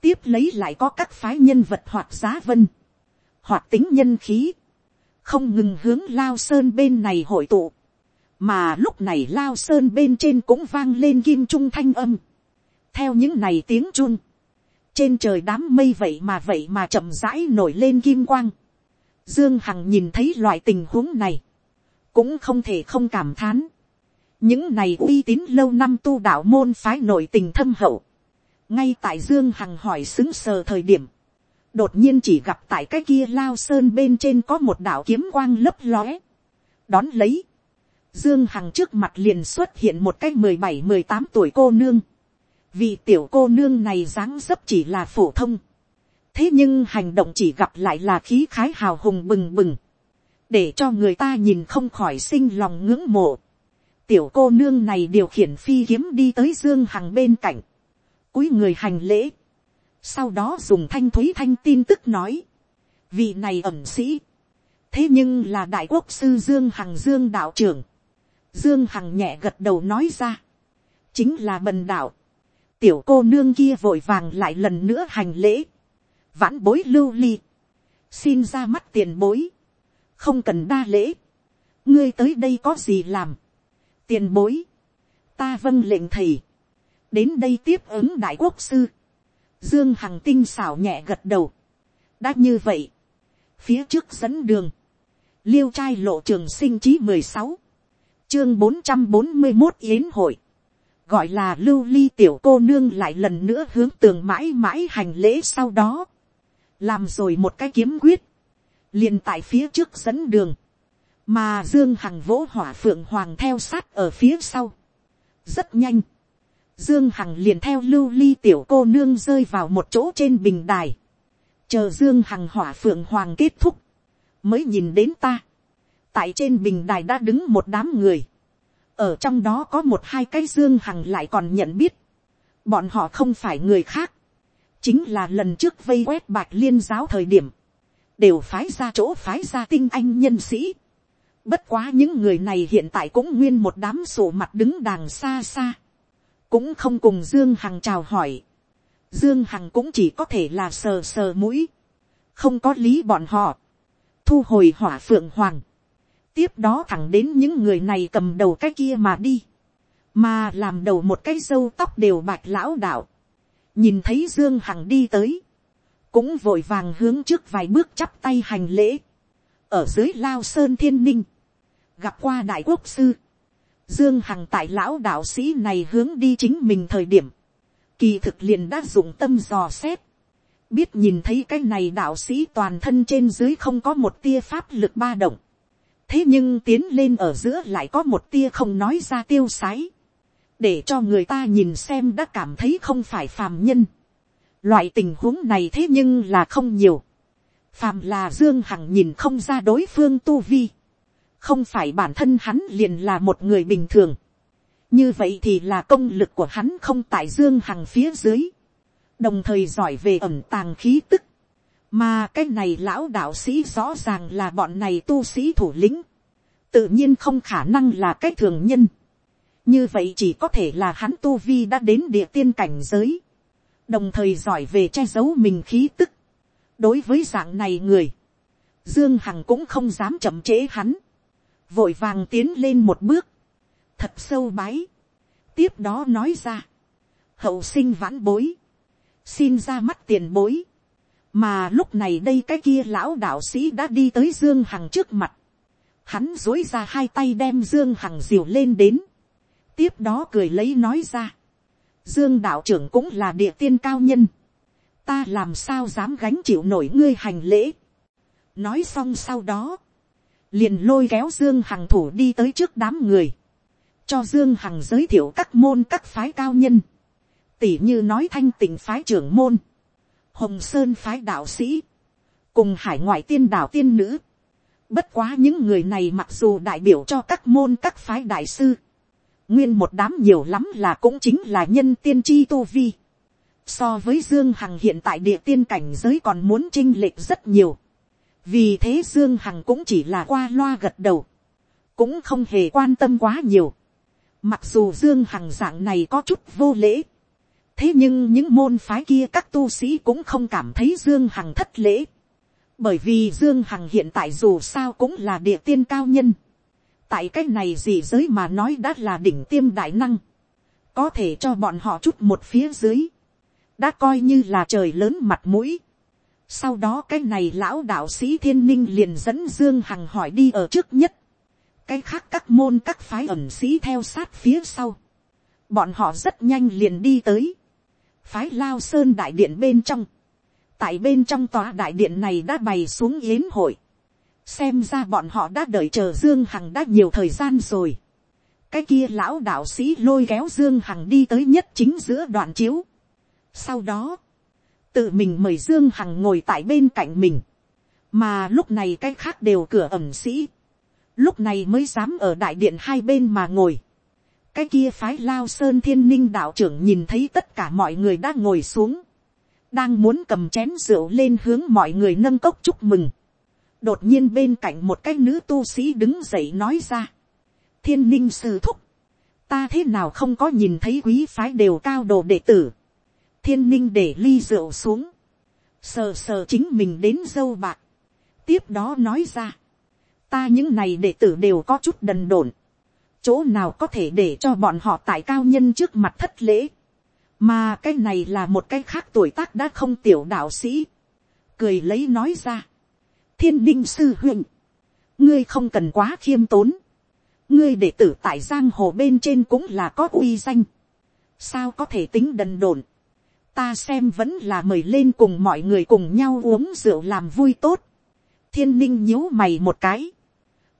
Tiếp lấy lại có các phái nhân vật hoặc giá vân. Hoặc tính nhân khí. Không ngừng hướng lao sơn bên này hội tụ. Mà lúc này lao sơn bên trên cũng vang lên kim trung thanh âm. Theo những này tiếng chun trên trời đám mây vậy mà vậy mà chậm rãi nổi lên kim quang. Dương Hằng nhìn thấy loại tình huống này, cũng không thể không cảm thán. Những này uy tín lâu năm tu đạo môn phái nổi tình thâm hậu. Ngay tại Dương Hằng hỏi xứng sờ thời điểm, đột nhiên chỉ gặp tại cái kia lao sơn bên trên có một đạo kiếm quang lấp lóe. Đón lấy, Dương Hằng trước mặt liền xuất hiện một cái mười bảy mười tám tuổi cô nương. Vì tiểu cô nương này dáng dấp chỉ là phổ thông. Thế nhưng hành động chỉ gặp lại là khí khái hào hùng bừng bừng. Để cho người ta nhìn không khỏi sinh lòng ngưỡng mộ. Tiểu cô nương này điều khiển phi kiếm đi tới Dương Hằng bên cạnh. cúi người hành lễ. Sau đó dùng thanh thúy thanh tin tức nói. Vị này ẩm sĩ. Thế nhưng là đại quốc sư Dương Hằng Dương đạo trưởng Dương Hằng nhẹ gật đầu nói ra. Chính là bần đạo. Tiểu cô nương kia vội vàng lại lần nữa hành lễ. Vãn bối lưu ly. Xin ra mắt tiền bối. Không cần đa lễ. Ngươi tới đây có gì làm. Tiền bối. Ta vâng lệnh thầy. Đến đây tiếp ứng đại quốc sư. Dương Hằng tinh xảo nhẹ gật đầu. Đã như vậy. Phía trước dẫn đường. Liêu trai lộ trường sinh chí mười sáu chương bốn trăm bốn mươi một yến hội, gọi là lưu ly tiểu cô nương lại lần nữa hướng tường mãi mãi hành lễ sau đó, làm rồi một cái kiếm quyết, liền tại phía trước dẫn đường, mà dương hằng vỗ hỏa phượng hoàng theo sát ở phía sau, rất nhanh, dương hằng liền theo lưu ly tiểu cô nương rơi vào một chỗ trên bình đài, chờ dương hằng hỏa phượng hoàng kết thúc, mới nhìn đến ta, tại trên bình đài đã đứng một đám người, ở trong đó có một hai cái dương hằng lại còn nhận biết, bọn họ không phải người khác, chính là lần trước vây quét bạch liên giáo thời điểm, đều phái ra chỗ phái ra tinh anh nhân sĩ. Bất quá những người này hiện tại cũng nguyên một đám sổ mặt đứng đàng xa xa, cũng không cùng dương hằng chào hỏi. Dương hằng cũng chỉ có thể là sờ sờ mũi, không có lý bọn họ, thu hồi hỏa phượng hoàng, tiếp đó thẳng đến những người này cầm đầu cái kia mà đi, mà làm đầu một cái râu tóc đều bạch lão đạo, nhìn thấy dương hằng đi tới, cũng vội vàng hướng trước vài bước chắp tay hành lễ, ở dưới lao sơn thiên ninh, gặp qua đại quốc sư, dương hằng tại lão đạo sĩ này hướng đi chính mình thời điểm, kỳ thực liền đã dụng tâm dò xét, biết nhìn thấy cái này đạo sĩ toàn thân trên dưới không có một tia pháp lực ba động, thế nhưng tiến lên ở giữa lại có một tia không nói ra tiêu sái, để cho người ta nhìn xem đã cảm thấy không phải phàm nhân. Loại tình huống này thế nhưng là không nhiều. Phàm là Dương Hằng nhìn không ra đối phương tu vi. Không phải bản thân hắn liền là một người bình thường. Như vậy thì là công lực của hắn không tại Dương Hằng phía dưới. Đồng thời giỏi về ẩm tàng khí tức. Mà cái này lão đạo sĩ rõ ràng là bọn này tu sĩ thủ lĩnh. Tự nhiên không khả năng là cái thường nhân. Như vậy chỉ có thể là hắn tu vi đã đến địa tiên cảnh giới. Đồng thời giỏi về che giấu mình khí tức. Đối với dạng này người. Dương Hằng cũng không dám chậm trễ hắn. Vội vàng tiến lên một bước. Thật sâu bái. Tiếp đó nói ra. Hậu sinh vãn bối. Xin ra mắt tiền bối mà lúc này đây cái kia lão đạo sĩ đã đi tới dương hằng trước mặt, hắn dối ra hai tay đem dương hằng diều lên đến, tiếp đó cười lấy nói ra, dương đạo trưởng cũng là địa tiên cao nhân, ta làm sao dám gánh chịu nổi ngươi hành lễ, nói xong sau đó, liền lôi kéo dương hằng thủ đi tới trước đám người, cho dương hằng giới thiệu các môn các phái cao nhân, tỉ như nói thanh tình phái trưởng môn, hồng sơn phái đạo sĩ, cùng hải ngoại tiên đạo tiên nữ. Bất quá những người này mặc dù đại biểu cho các môn các phái đại sư, nguyên một đám nhiều lắm là cũng chính là nhân tiên tri tu vi. So với Dương Hằng hiện tại địa tiên cảnh giới còn muốn chinh lệch rất nhiều. Vì thế Dương Hằng cũng chỉ là qua loa gật đầu. Cũng không hề quan tâm quá nhiều. Mặc dù Dương Hằng dạng này có chút vô lễ thế nhưng những môn phái kia các tu sĩ cũng không cảm thấy dương hằng thất lễ bởi vì dương hằng hiện tại dù sao cũng là địa tiên cao nhân tại cái này gì giới mà nói đã là đỉnh tiêm đại năng có thể cho bọn họ chút một phía dưới đã coi như là trời lớn mặt mũi. sau đó cái này lão đạo sĩ thiên ninh liền dẫn dương hằng hỏi đi ở trước nhất. cái khác các môn các phái ẩn sĩ theo sát phía sau. bọn họ rất nhanh liền đi tới phái lao sơn đại điện bên trong. tại bên trong tòa đại điện này đã bày xuống yến hội. xem ra bọn họ đã đợi chờ dương hằng đã nhiều thời gian rồi cái kia lão đạo sĩ lôi kéo dương hằng đi tới nhất chính giữa đoạn chiếu. sau đó, tự mình mời dương hằng ngồi tại bên cạnh mình, mà lúc này cái khác đều cửa ẩm sĩ, lúc này mới dám ở đại điện hai bên mà ngồi cái kia phái lao sơn thiên ninh đạo trưởng nhìn thấy tất cả mọi người đã ngồi xuống, đang muốn cầm chén rượu lên hướng mọi người nâng cốc chúc mừng. đột nhiên bên cạnh một cái nữ tu sĩ đứng dậy nói ra, thiên ninh sư thúc, ta thế nào không có nhìn thấy quý phái đều cao đồ đệ tử, thiên ninh để ly rượu xuống, sờ sờ chính mình đến dâu bạc, tiếp đó nói ra, ta những này đệ tử đều có chút đần độn, chỗ nào có thể để cho bọn họ tại cao nhân trước mặt thất lễ, mà cái này là một cái khác tuổi tác đã không tiểu đạo sĩ, cười lấy nói ra, thiên đinh sư huynh, ngươi không cần quá khiêm tốn, ngươi đệ tử tại giang hồ bên trên cũng là có uy danh, sao có thể tính đần độn, ta xem vẫn là mời lên cùng mọi người cùng nhau uống rượu làm vui tốt, thiên ninh nhíu mày một cái,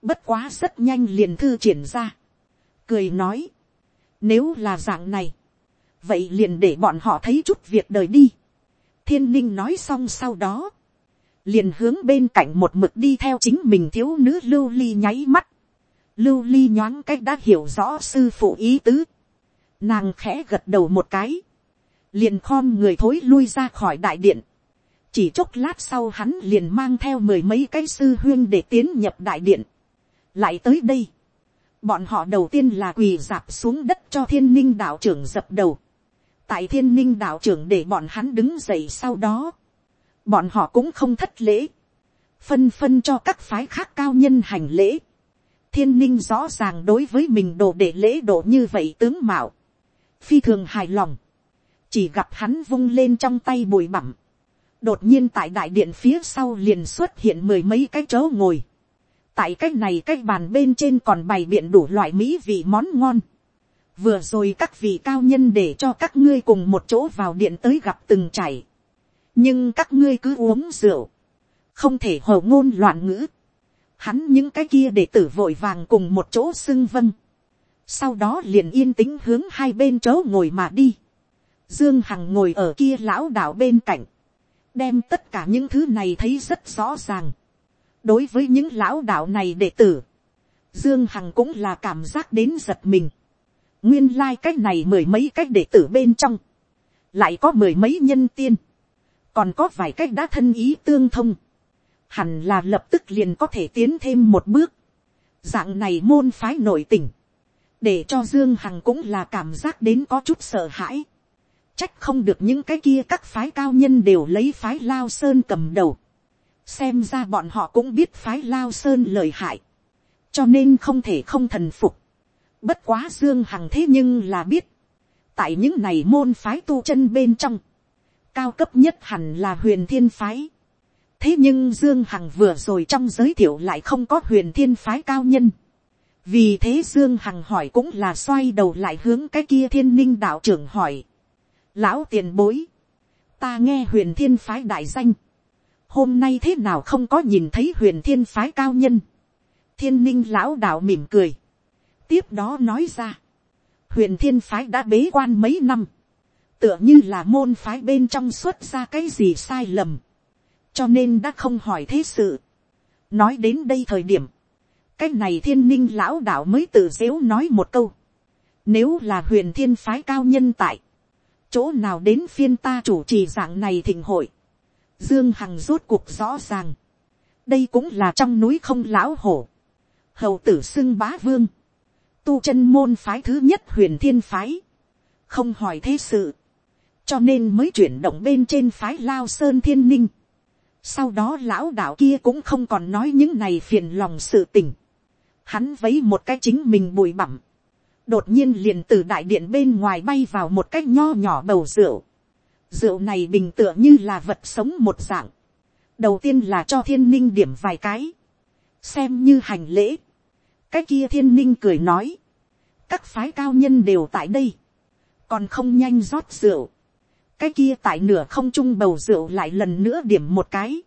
bất quá rất nhanh liền thư triển ra, cười nói, nếu là dạng này, vậy liền để bọn họ thấy chút việc đời đi, thiên ninh nói xong sau đó, liền hướng bên cạnh một mực đi theo chính mình thiếu nữ lưu ly nháy mắt, lưu ly nhoáng cách đã hiểu rõ sư phụ ý tứ. Nàng khẽ gật đầu một cái. Liền khom người thối lui ra khỏi đại điện. Chỉ chốc lát sau hắn liền mang theo mười mấy cái sư huyên để tiến nhập đại điện. Lại tới đây. Bọn họ đầu tiên là quỳ dạp xuống đất cho thiên ninh đạo trưởng dập đầu. Tại thiên ninh đạo trưởng để bọn hắn đứng dậy sau đó. Bọn họ cũng không thất lễ. Phân phân cho các phái khác cao nhân hành lễ thiên ninh rõ ràng đối với mình đồ để lễ độ như vậy tướng mạo, phi thường hài lòng, chỉ gặp hắn vung lên trong tay bụi bặm, đột nhiên tại đại điện phía sau liền xuất hiện mười mấy cái chỗ ngồi, tại cái này cái bàn bên trên còn bày biện đủ loại mỹ vị món ngon, vừa rồi các vị cao nhân để cho các ngươi cùng một chỗ vào điện tới gặp từng chảy, nhưng các ngươi cứ uống rượu, không thể hồ ngôn loạn ngữ, hắn những cái kia để tử vội vàng cùng một chỗ xưng vân. Sau đó liền yên tĩnh hướng hai bên chỗ ngồi mà đi. Dương Hằng ngồi ở kia lão đạo bên cạnh. Đem tất cả những thứ này thấy rất rõ ràng. Đối với những lão đạo này đệ tử. Dương Hằng cũng là cảm giác đến giật mình. Nguyên lai like cách này mười mấy cách đệ tử bên trong. Lại có mười mấy nhân tiên. Còn có vài cách đã thân ý tương thông hẳn là lập tức liền có thể tiến thêm một bước. Dạng này môn phái nội tình, để cho Dương Hằng cũng là cảm giác đến có chút sợ hãi. Trách không được những cái kia các phái cao nhân đều lấy phái Lao Sơn cầm đầu. Xem ra bọn họ cũng biết phái Lao Sơn lời hại. Cho nên không thể không thần phục. Bất quá Dương Hằng thế nhưng là biết. Tại những này môn phái tu chân bên trong. Cao cấp nhất hẳn là huyền thiên phái thế nhưng dương hằng vừa rồi trong giới thiệu lại không có huyền thiên phái cao nhân. vì thế dương hằng hỏi cũng là xoay đầu lại hướng cái kia thiên ninh đạo trưởng hỏi. lão tiền bối, ta nghe huyền thiên phái đại danh, hôm nay thế nào không có nhìn thấy huyền thiên phái cao nhân. thiên ninh lão đạo mỉm cười, tiếp đó nói ra, huyền thiên phái đã bế quan mấy năm, tựa như là môn phái bên trong xuất ra cái gì sai lầm cho nên đã không hỏi thế sự. nói đến đây thời điểm, cái này thiên ninh lão đạo mới tự dếu nói một câu. nếu là huyền thiên phái cao nhân tại, chỗ nào đến phiên ta chủ trì dạng này thịnh hội, dương hằng rốt cuộc rõ ràng. đây cũng là trong núi không lão hổ, hầu tử xưng bá vương, tu chân môn phái thứ nhất huyền thiên phái, không hỏi thế sự, cho nên mới chuyển động bên trên phái lao sơn thiên ninh. Sau đó lão đạo kia cũng không còn nói những này phiền lòng sự tình. Hắn vấy một cái chính mình bụi bặm. Đột nhiên liền từ đại điện bên ngoài bay vào một cái nho nhỏ bầu rượu rượu này bình tựa như là vật sống một dạng, đầu tiên là cho thiên ninh điểm vài cái, xem như hành lễ, cái kia thiên ninh cười nói, các phái cao nhân đều tại đây, còn không nhanh rót rượu, cái kia tại nửa không trung bầu rượu lại lần nữa điểm một cái,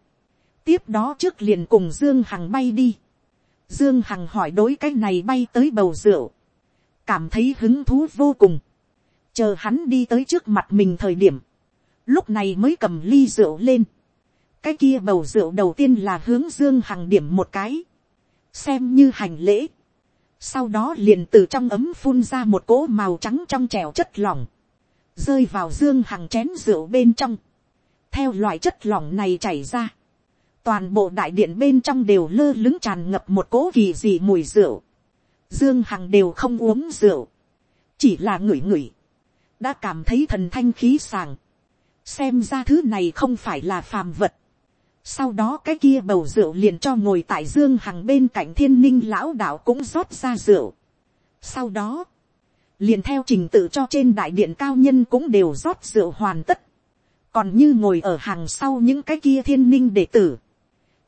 tiếp đó trước liền cùng dương hằng bay đi, dương hằng hỏi đối cái này bay tới bầu rượu, cảm thấy hứng thú vô cùng, chờ hắn đi tới trước mặt mình thời điểm, lúc này mới cầm ly rượu lên, cái kia bầu rượu đầu tiên là hướng dương hằng điểm một cái, xem như hành lễ, sau đó liền từ trong ấm phun ra một cỗ màu trắng trong trèo chất lỏng, rơi vào dương hằng chén rượu bên trong, theo loại chất lỏng này chảy ra, toàn bộ đại điện bên trong đều lơ lứng tràn ngập một cỗ kỳ dị mùi rượu, dương hằng đều không uống rượu, chỉ là ngửi ngửi, đã cảm thấy thần thanh khí sàng, xem ra thứ này không phải là phàm vật, sau đó cái kia bầu rượu liền cho ngồi tại dương hằng bên cạnh thiên ninh lão đạo cũng rót ra rượu. sau đó, liền theo trình tự cho trên đại điện cao nhân cũng đều rót rượu hoàn tất. còn như ngồi ở hàng sau những cái kia thiên ninh đệ tử,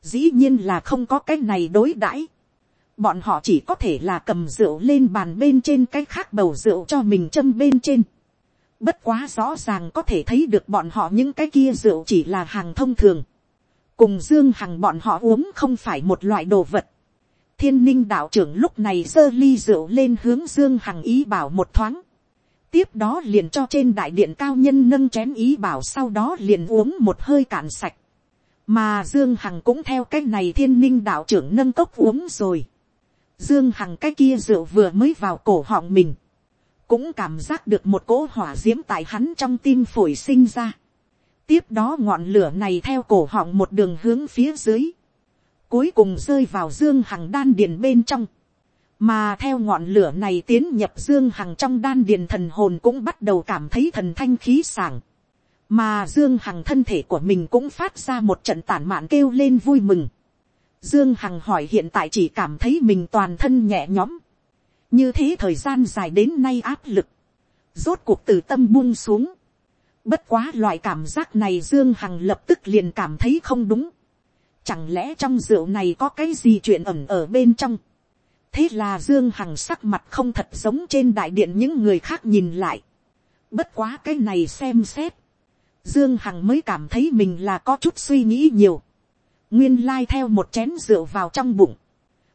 dĩ nhiên là không có cái này đối đãi. bọn họ chỉ có thể là cầm rượu lên bàn bên trên cái khác bầu rượu cho mình châm bên trên bất quá rõ ràng có thể thấy được bọn họ những cái kia rượu chỉ là hàng thông thường cùng dương hằng bọn họ uống không phải một loại đồ vật. thiên ninh đạo trưởng lúc này sơ ly rượu lên hướng dương hằng ý bảo một thoáng. tiếp đó liền cho trên đại điện cao nhân nâng chén ý bảo sau đó liền uống một hơi cạn sạch. mà dương hằng cũng theo cái này thiên ninh đạo trưởng nâng cốc uống rồi. dương hằng cái kia rượu vừa mới vào cổ họng mình cũng cảm giác được một cỗ hỏa d i ễ m tại hắn trong tim phổi sinh ra tiếp đó ngọn lửa này theo cổ họng một đường hướng phía dưới, cuối cùng rơi vào dương hằng đan điền bên trong, mà theo ngọn lửa này tiến nhập dương hằng trong đan điền thần hồn cũng bắt đầu cảm thấy thần thanh khí sảng, mà dương hằng thân thể của mình cũng phát ra một trận tản mạn kêu lên vui mừng. Dương Hằng hỏi hiện tại chỉ cảm thấy mình toàn thân nhẹ nhõm. Như thế thời gian dài đến nay áp lực. Rốt cuộc từ tâm buông xuống. Bất quá loại cảm giác này Dương Hằng lập tức liền cảm thấy không đúng. Chẳng lẽ trong rượu này có cái gì chuyện ẩn ở bên trong. Thế là Dương Hằng sắc mặt không thật giống trên đại điện những người khác nhìn lại. Bất quá cái này xem xét. Dương Hằng mới cảm thấy mình là có chút suy nghĩ nhiều. Nguyên lai theo một chén rượu vào trong bụng.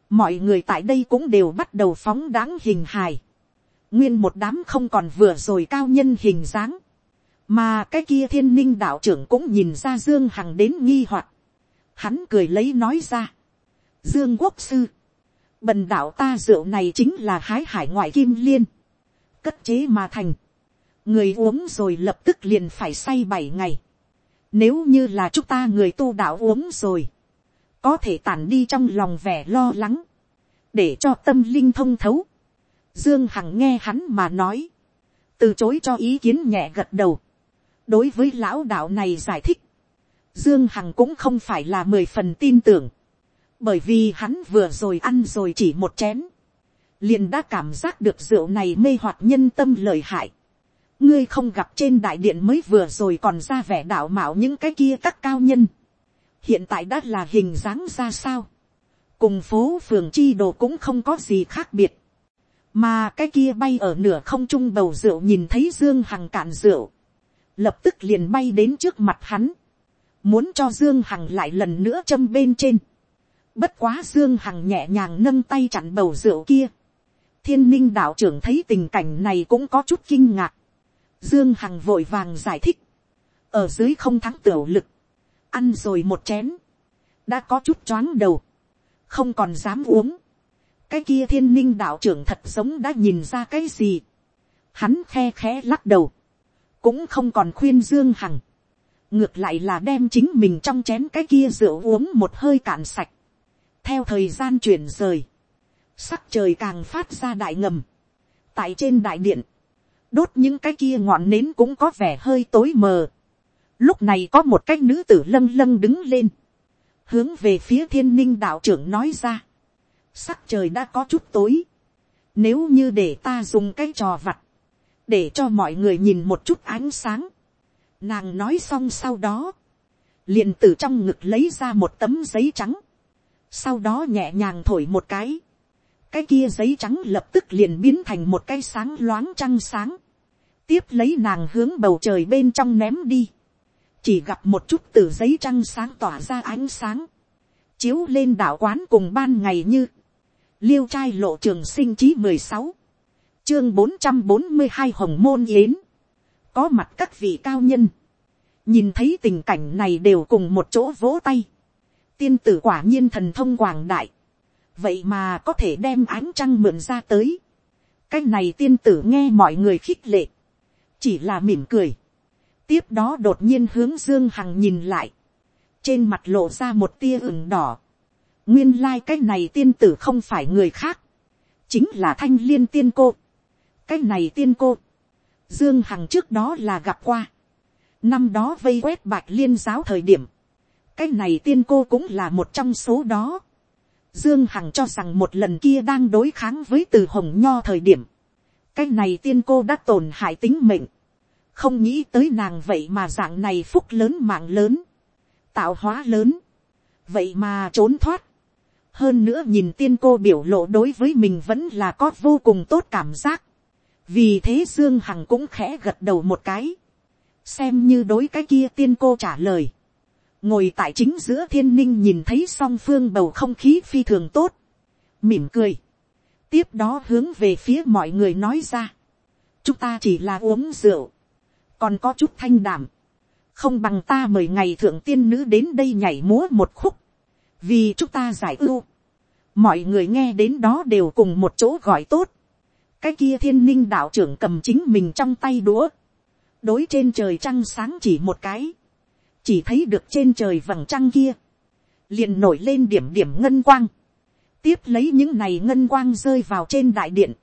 Mọi người tại đây cũng đều bắt đầu phóng đáng hình hài. Nguyên một đám không còn vừa rồi cao nhân hình dáng. Mà cái kia thiên ninh đạo trưởng cũng nhìn ra dương hằng đến nghi hoặc. Hắn cười lấy nói ra. Dương quốc sư. Bần đạo ta rượu này chính là hái hải ngoại kim liên. Cất chế mà thành. Người uống rồi lập tức liền phải say bảy ngày. Nếu như là chúng ta người tu đạo uống rồi có thể tản đi trong lòng vẻ lo lắng để cho tâm linh thông thấu dương hằng nghe hắn mà nói từ chối cho ý kiến nhẹ gật đầu đối với lão đạo này giải thích, dương hằng cũng không phải là mười phần tin tưởng, bởi vì hắn vừa rồi ăn rồi chỉ một chén, liền đã cảm giác được rượu này mê hoặc nhân tâm lời hại. ngươi không gặp trên đại điện mới vừa rồi còn ra vẻ đạo mạo những cái kia các cao nhân hiện tại đã là hình dáng ra sao. cùng phố phường chi đồ cũng không có gì khác biệt. mà cái kia bay ở nửa không trung bầu rượu nhìn thấy dương hằng cạn rượu lập tức liền bay đến trước mặt hắn, muốn cho dương hằng lại lần nữa châm bên trên. bất quá dương hằng nhẹ nhàng nâng tay chặn bầu rượu kia. thiên ninh đạo trưởng thấy tình cảnh này cũng có chút kinh ngạc. dương hằng vội vàng giải thích. ở dưới không thắng tiểu lực, ăn rồi một chén, đã có chút choáng đầu, không còn dám uống. cái kia thiên ninh đạo trưởng thật giống đã nhìn ra cái gì. hắn khe khẽ lắc đầu cũng không còn khuyên dương hằng, ngược lại là đem chính mình trong chén cái kia rượu uống một hơi cạn sạch, theo thời gian chuyển rời, sắc trời càng phát ra đại ngầm, tại trên đại điện, đốt những cái kia ngọn nến cũng có vẻ hơi tối mờ, lúc này có một cái nữ tử lâng lâng đứng lên, hướng về phía thiên ninh đạo trưởng nói ra, sắc trời đã có chút tối, nếu như để ta dùng cái trò vặt, để cho mọi người nhìn một chút ánh sáng, Nàng nói xong sau đó, liền từ trong ngực lấy ra một tấm giấy trắng, sau đó nhẹ nhàng thổi một cái, cái kia giấy trắng lập tức liền biến thành một cái sáng loáng trăng sáng, tiếp lấy nàng hướng bầu trời bên trong ném đi, chỉ gặp một chút từ giấy trăng sáng tỏa ra ánh sáng, chiếu lên đảo quán cùng ban ngày như, liêu trai lộ trường sinh chí mười sáu, chương bốn trăm bốn mươi hai hồng môn yến, có mặt các vị cao nhân, nhìn thấy tình cảnh này đều cùng một chỗ vỗ tay, tiên tử quả nhiên thần thông quảng đại, vậy mà có thể đem ánh trăng mượn ra tới, cái này tiên tử nghe mọi người khích lệ, chỉ là mỉm cười, tiếp đó đột nhiên hướng dương hằng nhìn lại, trên mặt lộ ra một tia ửng đỏ, nguyên lai、like、cái này tiên tử không phải người khác, chính là thanh liên tiên cô, cái này tiên cô, dương hằng trước đó là gặp qua, năm đó vây quét bạch liên giáo thời điểm, cái này tiên cô cũng là một trong số đó, dương hằng cho rằng một lần kia đang đối kháng với từ hồng nho thời điểm, cái này tiên cô đã tổn hại tính mệnh, không nghĩ tới nàng vậy mà dạng này phúc lớn mạng lớn, tạo hóa lớn, vậy mà trốn thoát, hơn nữa nhìn tiên cô biểu lộ đối với mình vẫn là có vô cùng tốt cảm giác, vì thế dương hằng cũng khẽ gật đầu một cái, xem như đối cái kia tiên cô trả lời, ngồi tại chính giữa thiên ninh nhìn thấy song phương bầu không khí phi thường tốt, mỉm cười, tiếp đó hướng về phía mọi người nói ra, chúng ta chỉ là uống rượu, còn có chút thanh đảm, không bằng ta mời ngày thượng tiên nữ đến đây nhảy múa một khúc, vì chúng ta giải ưu. mọi người nghe đến đó đều cùng một chỗ gọi tốt, cái kia thiên ninh đạo trưởng cầm chính mình trong tay đũa, đối trên trời trăng sáng chỉ một cái, chỉ thấy được trên trời vầng trăng kia, liền nổi lên điểm điểm ngân quang, tiếp lấy những này ngân quang rơi vào trên đại điện,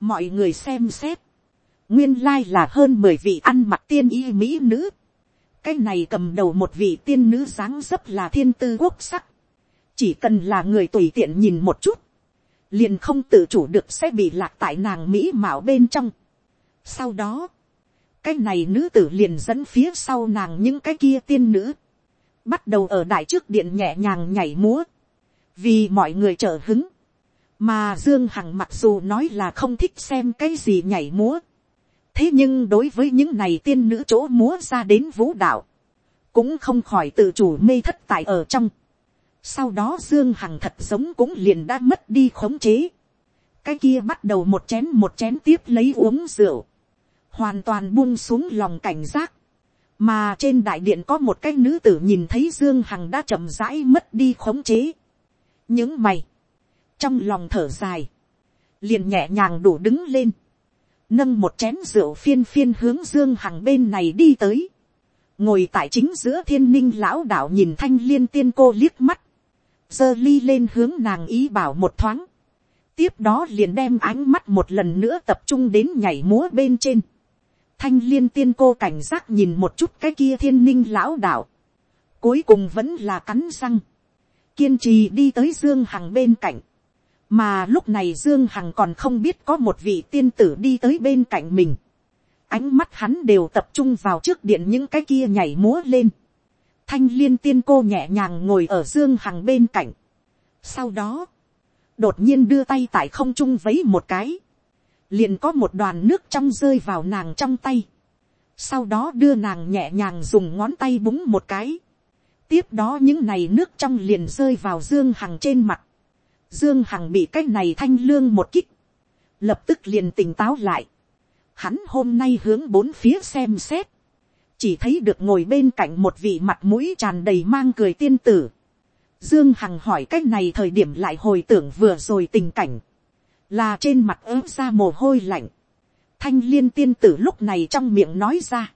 mọi người xem xét, nguyên lai là hơn mười vị ăn mặc tiên y mỹ nữ, cái này cầm đầu một vị tiên nữ dáng dấp là thiên tư quốc sắc, chỉ cần là người tùy tiện nhìn một chút, liền không tự chủ được sẽ bị lạc tại nàng mỹ mạo bên trong. Sau đó, cái này nữ tử liền dẫn phía sau nàng những cái kia tiên nữ, bắt đầu ở đại trước điện nhẹ nhàng nhảy múa, vì mọi người trợ hứng, mà dương hằng mặc dù nói là không thích xem cái gì nhảy múa, thế nhưng đối với những này tiên nữ chỗ múa ra đến vũ đạo, cũng không khỏi tự chủ mê thất tại ở trong. sau đó dương hằng thật sống cũng liền đã mất đi khống chế. cái kia bắt đầu một chén một chén tiếp lấy uống rượu, hoàn toàn buông xuống lòng cảnh giác. mà trên đại điện có một cái nữ tử nhìn thấy dương hằng đã chậm rãi mất đi khống chế. những mày, trong lòng thở dài, liền nhẹ nhàng đủ đứng lên nâng một chén rượu phiên phiên hướng dương hằng bên này đi tới, ngồi tại chính giữa thiên ninh lão đạo nhìn thanh liên tiên cô liếc mắt, giơ ly lên hướng nàng ý bảo một thoáng, tiếp đó liền đem ánh mắt một lần nữa tập trung đến nhảy múa bên trên, thanh liên tiên cô cảnh giác nhìn một chút cái kia thiên ninh lão đạo, cuối cùng vẫn là cắn răng, kiên trì đi tới dương hằng bên cạnh, mà lúc này dương hằng còn không biết có một vị tiên tử đi tới bên cạnh mình. ánh mắt hắn đều tập trung vào trước điện những cái kia nhảy múa lên. thanh liên tiên cô nhẹ nhàng ngồi ở dương hằng bên cạnh. sau đó, đột nhiên đưa tay tại không trung vấy một cái. liền có một đoàn nước trong rơi vào nàng trong tay. sau đó đưa nàng nhẹ nhàng dùng ngón tay búng một cái. tiếp đó những này nước trong liền rơi vào dương hằng trên mặt Dương Hằng bị cái này thanh lương một kích. Lập tức liền tỉnh táo lại. Hắn hôm nay hướng bốn phía xem xét. Chỉ thấy được ngồi bên cạnh một vị mặt mũi tràn đầy mang cười tiên tử. Dương Hằng hỏi cái này thời điểm lại hồi tưởng vừa rồi tình cảnh. Là trên mặt ớ ra mồ hôi lạnh. Thanh liên tiên tử lúc này trong miệng nói ra.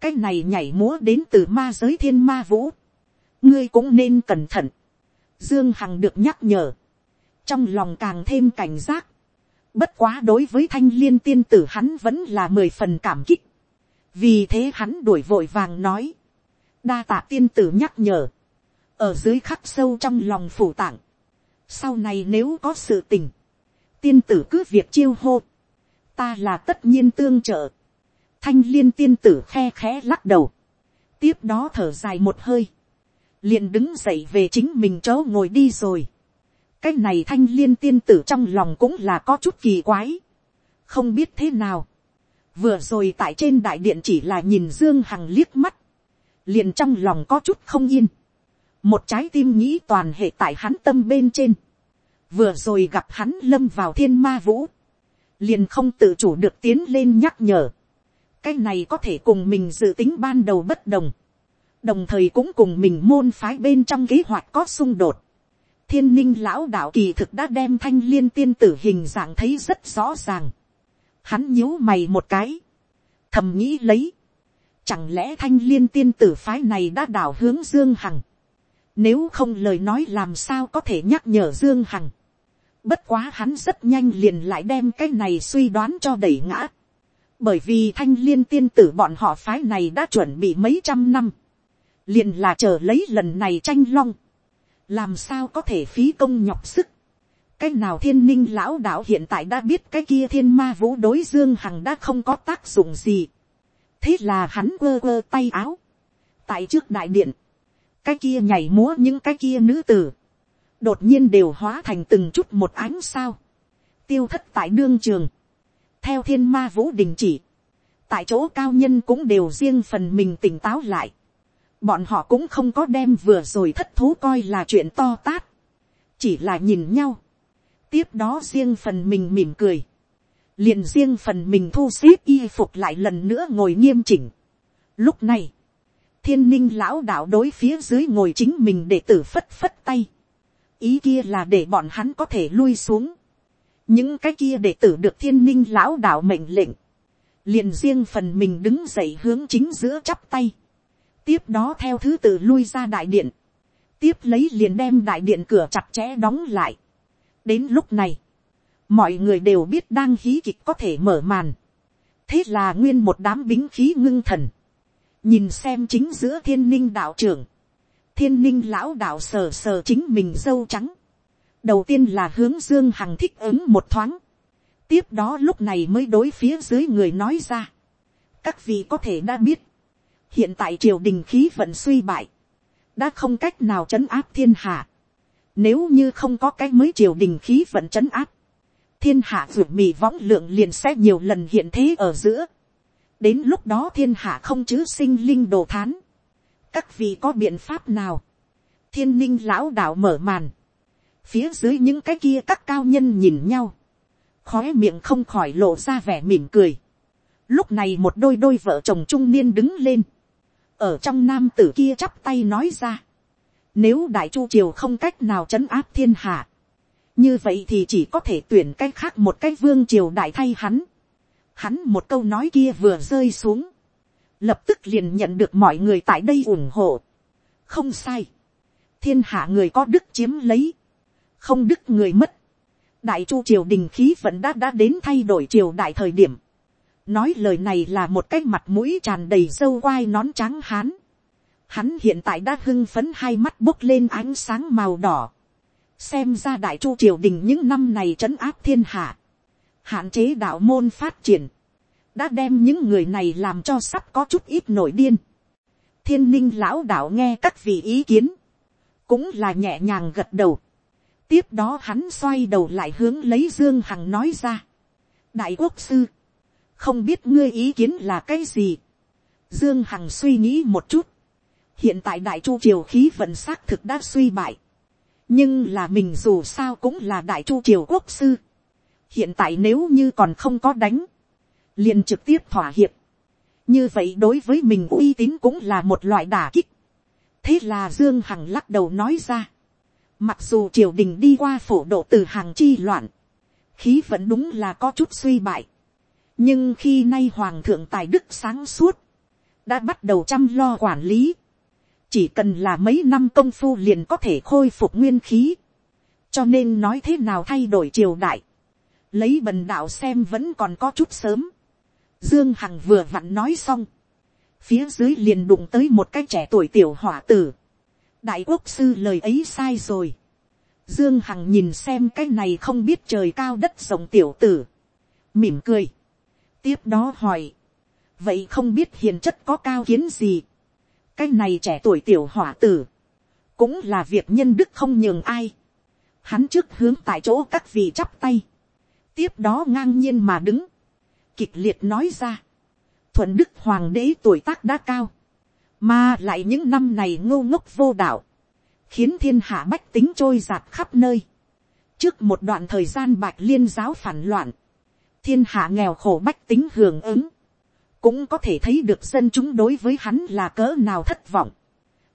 Cái này nhảy múa đến từ ma giới thiên ma vũ. Ngươi cũng nên cẩn thận. Dương Hằng được nhắc nhở trong lòng càng thêm cảnh giác. Bất quá đối với thanh liên tiên tử hắn vẫn là mười phần cảm kích. Vì thế hắn đuổi vội vàng nói. Đa tạ tiên tử nhắc nhở. Ở dưới khắc sâu trong lòng phủ tạng. Sau này nếu có sự tình. Tiên tử cứ việc chiêu hô. Ta là tất nhiên tương trợ. thanh liên tiên tử khe khẽ lắc đầu, tiếp đó thở dài một hơi, liền đứng dậy về chính mình chỗ ngồi đi rồi cái này thanh liên tiên tử trong lòng cũng là có chút kỳ quái, không biết thế nào, vừa rồi tại trên đại điện chỉ là nhìn dương hằng liếc mắt, liền trong lòng có chút không yên, một trái tim nghĩ toàn hệ tại hắn tâm bên trên, vừa rồi gặp hắn lâm vào thiên ma vũ, liền không tự chủ được tiến lên nhắc nhở, cái này có thể cùng mình dự tính ban đầu bất đồng, đồng thời cũng cùng mình môn phái bên trong kế hoạch có xung đột thiên ninh lão đạo kỳ thực đã đem thanh liên tiên tử hình dạng thấy rất rõ ràng. hắn nhíu mày một cái, thầm nghĩ lấy, chẳng lẽ thanh liên tiên tử phái này đã đảo hướng dương hằng, nếu không lời nói làm sao có thể nhắc nhở Dương Hằng. Bất quá hắn rất nhanh liền lại đem cái này suy đoán cho đẩy ngã. Bởi vì thanh liên tiên tử bọn họ phái này đã chuẩn bị mấy trăm năm. Liền là chờ lấy lần này tranh long. Làm sao có thể phí công nhọc sức. Cái nào thiên ninh lão đạo hiện tại đã biết cái kia thiên ma vũ đối Dương Hằng đã không có tác dụng gì. Thế là hắn quơ quơ tay áo. Tại trước đại điện cái kia nhảy múa những cái kia nữ tử, đột nhiên đều hóa thành từng chút một ánh sao, tiêu thất tại đương trường, theo thiên ma vũ đình chỉ, tại chỗ cao nhân cũng đều riêng phần mình tỉnh táo lại, bọn họ cũng không có đem vừa rồi thất thú coi là chuyện to tát, chỉ là nhìn nhau, tiếp đó riêng phần mình mỉm cười, liền riêng phần mình thu xếp y phục lại lần nữa ngồi nghiêm chỉnh. Lúc này, thiên ninh lão đạo đối phía dưới ngồi chính mình để tử phất phất tay. ý kia là để bọn hắn có thể lui xuống. những cái kia để tử được thiên ninh lão đạo mệnh lệnh. liền riêng phần mình đứng dậy hướng chính giữa chắp tay tiếp đó theo thứ tự lui ra đại điện. tiếp lấy liền đem đại điện cửa chặt chẽ đóng lại. đến lúc này, mọi người đều biết đang hí kịch có thể mở màn. thế là nguyên một đám bính khí ngưng thần nhìn xem chính giữa thiên ninh đạo trưởng, thiên ninh lão đạo sờ sờ chính mình dâu trắng, đầu tiên là hướng dương hằng thích ứng một thoáng, tiếp đó lúc này mới đối phía dưới người nói ra, các vị có thể đã biết, hiện tại triều đình khí vận suy bại, đã không cách nào trấn áp thiên hạ, nếu như không có cái mới triều đình khí vận trấn áp, thiên hạ ruột mì võng lượng liền sẽ nhiều lần hiện thế ở giữa, đến lúc đó thiên hạ không chứ sinh linh đồ thán. các vị có biện pháp nào. thiên ninh lão đạo mở màn. phía dưới những cái kia các cao nhân nhìn nhau. khói miệng không khỏi lộ ra vẻ mỉm cười. lúc này một đôi đôi vợ chồng trung niên đứng lên ở trong nam tử kia chắp tay nói ra. nếu đại chu triều không cách nào chấn áp thiên hạ. như vậy thì chỉ có thể tuyển cái khác một cái vương triều đại thay hắn Hắn một câu nói kia vừa rơi xuống. Lập tức liền nhận được mọi người tại đây ủng hộ. Không sai. Thiên hạ người có đức chiếm lấy. Không đức người mất. Đại chu triều đình khí vẫn đã đã đến thay đổi triều đại thời điểm. Nói lời này là một cái mặt mũi tràn đầy dâu quai nón trắng hán. Hắn hiện tại đã hưng phấn hai mắt bốc lên ánh sáng màu đỏ. Xem ra đại chu triều đình những năm này trấn áp thiên hạ hạn chế đạo môn phát triển, đã đem những người này làm cho sắp có chút ít nổi điên. thiên ninh lão đạo nghe các vị ý kiến, cũng là nhẹ nhàng gật đầu. tiếp đó hắn xoay đầu lại hướng lấy dương hằng nói ra. đại quốc sư, không biết ngươi ý kiến là cái gì. dương hằng suy nghĩ một chút. hiện tại đại chu triều khí vận xác thực đã suy bại. nhưng là mình dù sao cũng là đại chu triều quốc sư hiện tại nếu như còn không có đánh, liền trực tiếp thỏa hiệp. như vậy đối với mình uy tín cũng là một loại đả kích. thế là dương hằng lắc đầu nói ra. mặc dù triều đình đi qua phổ độ từ hàng chi loạn, khí vẫn đúng là có chút suy bại nhưng khi nay hoàng thượng tài đức sáng suốt, đã bắt đầu chăm lo quản lý. chỉ cần là mấy năm công phu liền có thể khôi phục nguyên khí. cho nên nói thế nào thay đổi triều đại lấy bần đạo xem vẫn còn có chút sớm. Dương Hằng vừa vặn nói xong. Phía dưới liền đụng tới một cái trẻ tuổi tiểu hỏa tử. Đại quốc sư lời ấy sai rồi. Dương Hằng nhìn xem cái này không biết trời cao đất rộng tiểu tử. Mỉm cười. Tiếp đó hỏi. vậy không biết hiền chất có cao kiến gì, cái này trẻ tuổi tiểu hỏa tử, cũng là việc nhân đức không nhường ai, hắn trước hướng tại chỗ các vị chắp tay, tiếp đó ngang nhiên mà đứng, kịch liệt nói ra, thuận đức hoàng đế tuổi tác đã cao, mà lại những năm này ngô ngốc vô đạo, khiến thiên hạ bách tính trôi giạt khắp nơi. trước một đoạn thời gian bạch liên giáo phản loạn, thiên hạ nghèo khổ bách tính hưởng ứng, cũng có thể thấy được dân chúng đối với hắn là cỡ nào thất vọng.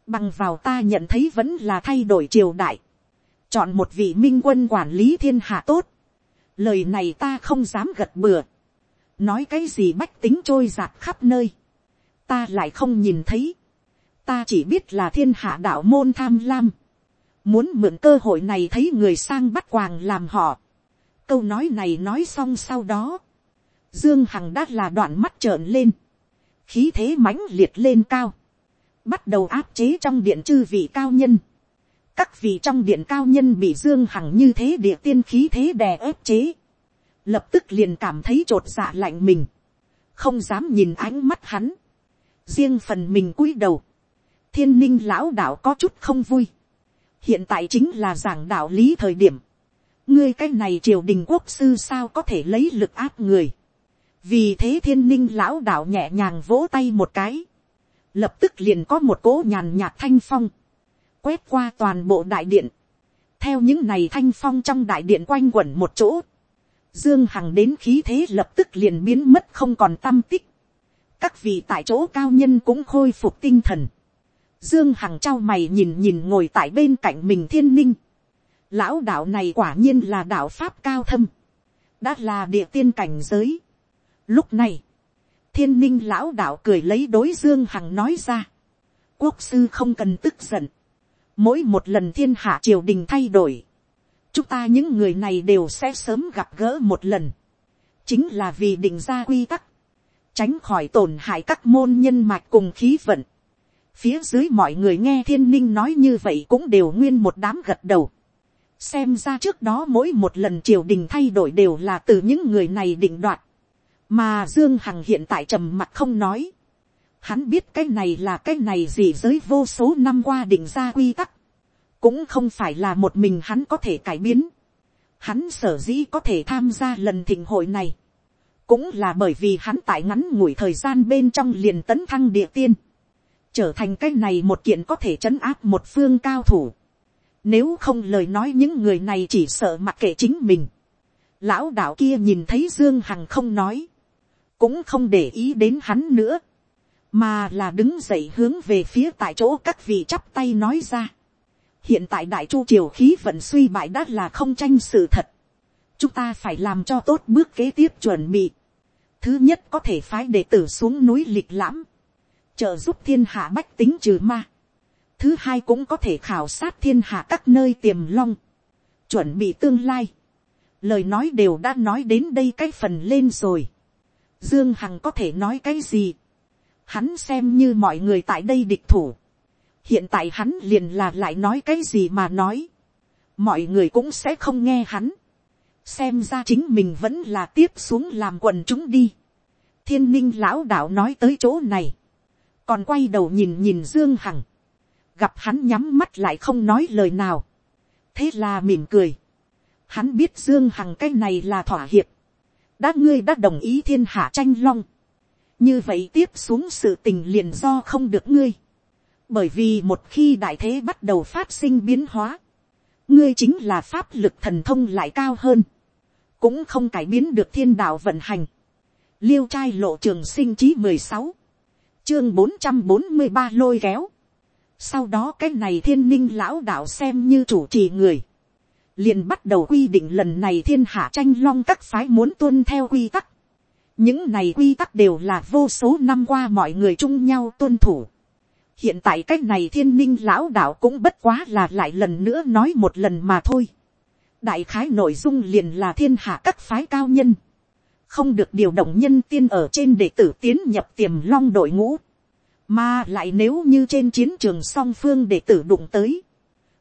bằng vào ta nhận thấy vẫn là thay đổi triều đại, chọn một vị minh quân quản lý thiên hạ tốt, lời này ta không dám gật bừa, nói cái gì bách tính trôi giạt khắp nơi, ta lại không nhìn thấy, ta chỉ biết là thiên hạ đạo môn tham lam, muốn mượn cơ hội này thấy người sang bắt quàng làm họ câu nói này nói xong sau đó, dương hằng đã là đoạn mắt trợn lên, khí thế mãnh liệt lên cao, bắt đầu áp chế trong điện chư vị cao nhân. các vị trong điện cao nhân bị dương hằng như thế địa tiên khí thế đè ép chế, lập tức liền cảm thấy t r ộ t dạ lạnh mình, không dám nhìn ánh mắt hắn, riêng phần mình cúi đầu, thiên ninh lão đạo có chút không vui. hiện tại chính là giảng đạo lý thời điểm ngươi cái này triều đình quốc sư sao có thể lấy lực áp người. vì thế thiên ninh lão đạo nhẹ nhàng vỗ tay một cái. lập tức liền có một cỗ nhàn nhạt thanh phong. quét qua toàn bộ đại điện. theo những này thanh phong trong đại điện quanh quẩn một chỗ. Dương Hằng đến khí thế lập tức liền biến mất không còn tâm tích. Các vị tại chỗ cao nhân cũng khôi phục tinh thần. Dương Hằng trao mày nhìn nhìn ngồi tại bên cạnh mình thiên ninh. Lão đạo này quả nhiên là đạo Pháp cao thâm. Đã là địa tiên cảnh giới. Lúc này, thiên ninh lão đạo cười lấy đối Dương Hằng nói ra. Quốc sư không cần tức giận. Mỗi một lần thiên hạ triều đình thay đổi. Chúng ta những người này đều sẽ sớm gặp gỡ một lần. Chính là vì định ra quy tắc. Tránh khỏi tổn hại các môn nhân mạch cùng khí vận Phía dưới mọi người nghe thiên ninh nói như vậy cũng đều nguyên một đám gật đầu. Xem ra trước đó mỗi một lần triều đình thay đổi đều là từ những người này định đoạt. Mà Dương Hằng hiện tại trầm mặt không nói. Hắn biết cái này là cái này gì giới vô số năm qua định ra quy tắc. Cũng không phải là một mình hắn có thể cải biến. Hắn sở dĩ có thể tham gia lần thịnh hội này. Cũng là bởi vì hắn tại ngắn ngủi thời gian bên trong liền tấn thăng địa tiên trở thành cái này một kiện có thể chấn áp một phương cao thủ. Nếu không lời nói những người này chỉ sợ mặc kệ chính mình. Lão đạo kia nhìn thấy Dương Hằng không nói. Cũng không để ý đến hắn nữa. Mà là đứng dậy hướng về phía tại chỗ các vị chắp tay nói ra. Hiện tại đại chu triều khí vận suy bại đã là không tranh sự thật. Chúng ta phải làm cho tốt bước kế tiếp chuẩn bị. Thứ nhất có thể phái đệ tử xuống núi lịch lãm trợ giúp thiên hạ bách tính trừ ma. Thứ hai cũng có thể khảo sát thiên hạ các nơi tiềm long, chuẩn bị tương lai. Lời nói đều đã nói đến đây cái phần lên rồi. Dương Hằng có thể nói cái gì? Hắn xem như mọi người tại đây địch thủ. Hiện tại hắn liền là lại nói cái gì mà nói. Mọi người cũng sẽ không nghe hắn. Xem ra chính mình vẫn là tiếp xuống làm quần chúng đi. Thiên ninh lão đạo nói tới chỗ này còn quay đầu nhìn nhìn dương hằng, gặp hắn nhắm mắt lại không nói lời nào, thế là mỉm cười, hắn biết dương hằng cái này là thỏa hiệp, đã ngươi đã đồng ý thiên hạ tranh long, như vậy tiếp xuống sự tình liền do không được ngươi, bởi vì một khi đại thế bắt đầu phát sinh biến hóa, ngươi chính là pháp lực thần thông lại cao hơn, cũng không cải biến được thiên đạo vận hành, liêu trai lộ trường sinh chí mười sáu, chương bốn trăm bốn mươi ba lôi kéo. Sau đó cái này thiên ninh lão đạo xem như chủ trì người. Liền bắt đầu quy định lần này thiên hạ tranh long các phái muốn tuân theo quy tắc. Những này quy tắc đều là vô số năm qua mọi người chung nhau tuân thủ. Hiện tại cái này thiên ninh lão đạo cũng bất quá là lại lần nữa nói một lần mà thôi. Đại khái nội dung liền là thiên hạ các phái cao nhân không được điều động nhân tiên ở trên để tử tiến nhập tiềm long đội ngũ, mà lại nếu như trên chiến trường song phương để tử đụng tới,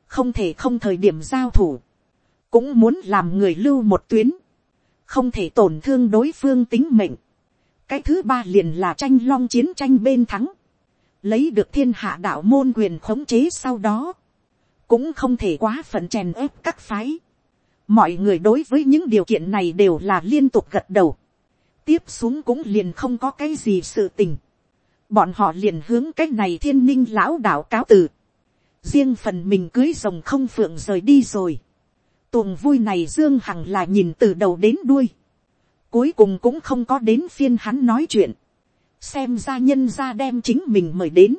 không thể không thời điểm giao thủ, cũng muốn làm người lưu một tuyến, không thể tổn thương đối phương tính mệnh. cái thứ ba liền là tranh long chiến tranh bên thắng, lấy được thiên hạ đạo môn quyền khống chế sau đó, cũng không thể quá phận chèn ép các phái. mọi người đối với những điều kiện này đều là liên tục gật đầu, tiếp xuống cũng liền không có cái gì sự tình, bọn họ liền hướng cái này thiên ninh lão đạo cáo từ, riêng phần mình cưới rồng không phượng rời đi rồi, tuồng vui này dương hằng là nhìn từ đầu đến đuôi, cuối cùng cũng không có đến phiên hắn nói chuyện, xem ra nhân ra đem chính mình mời đến,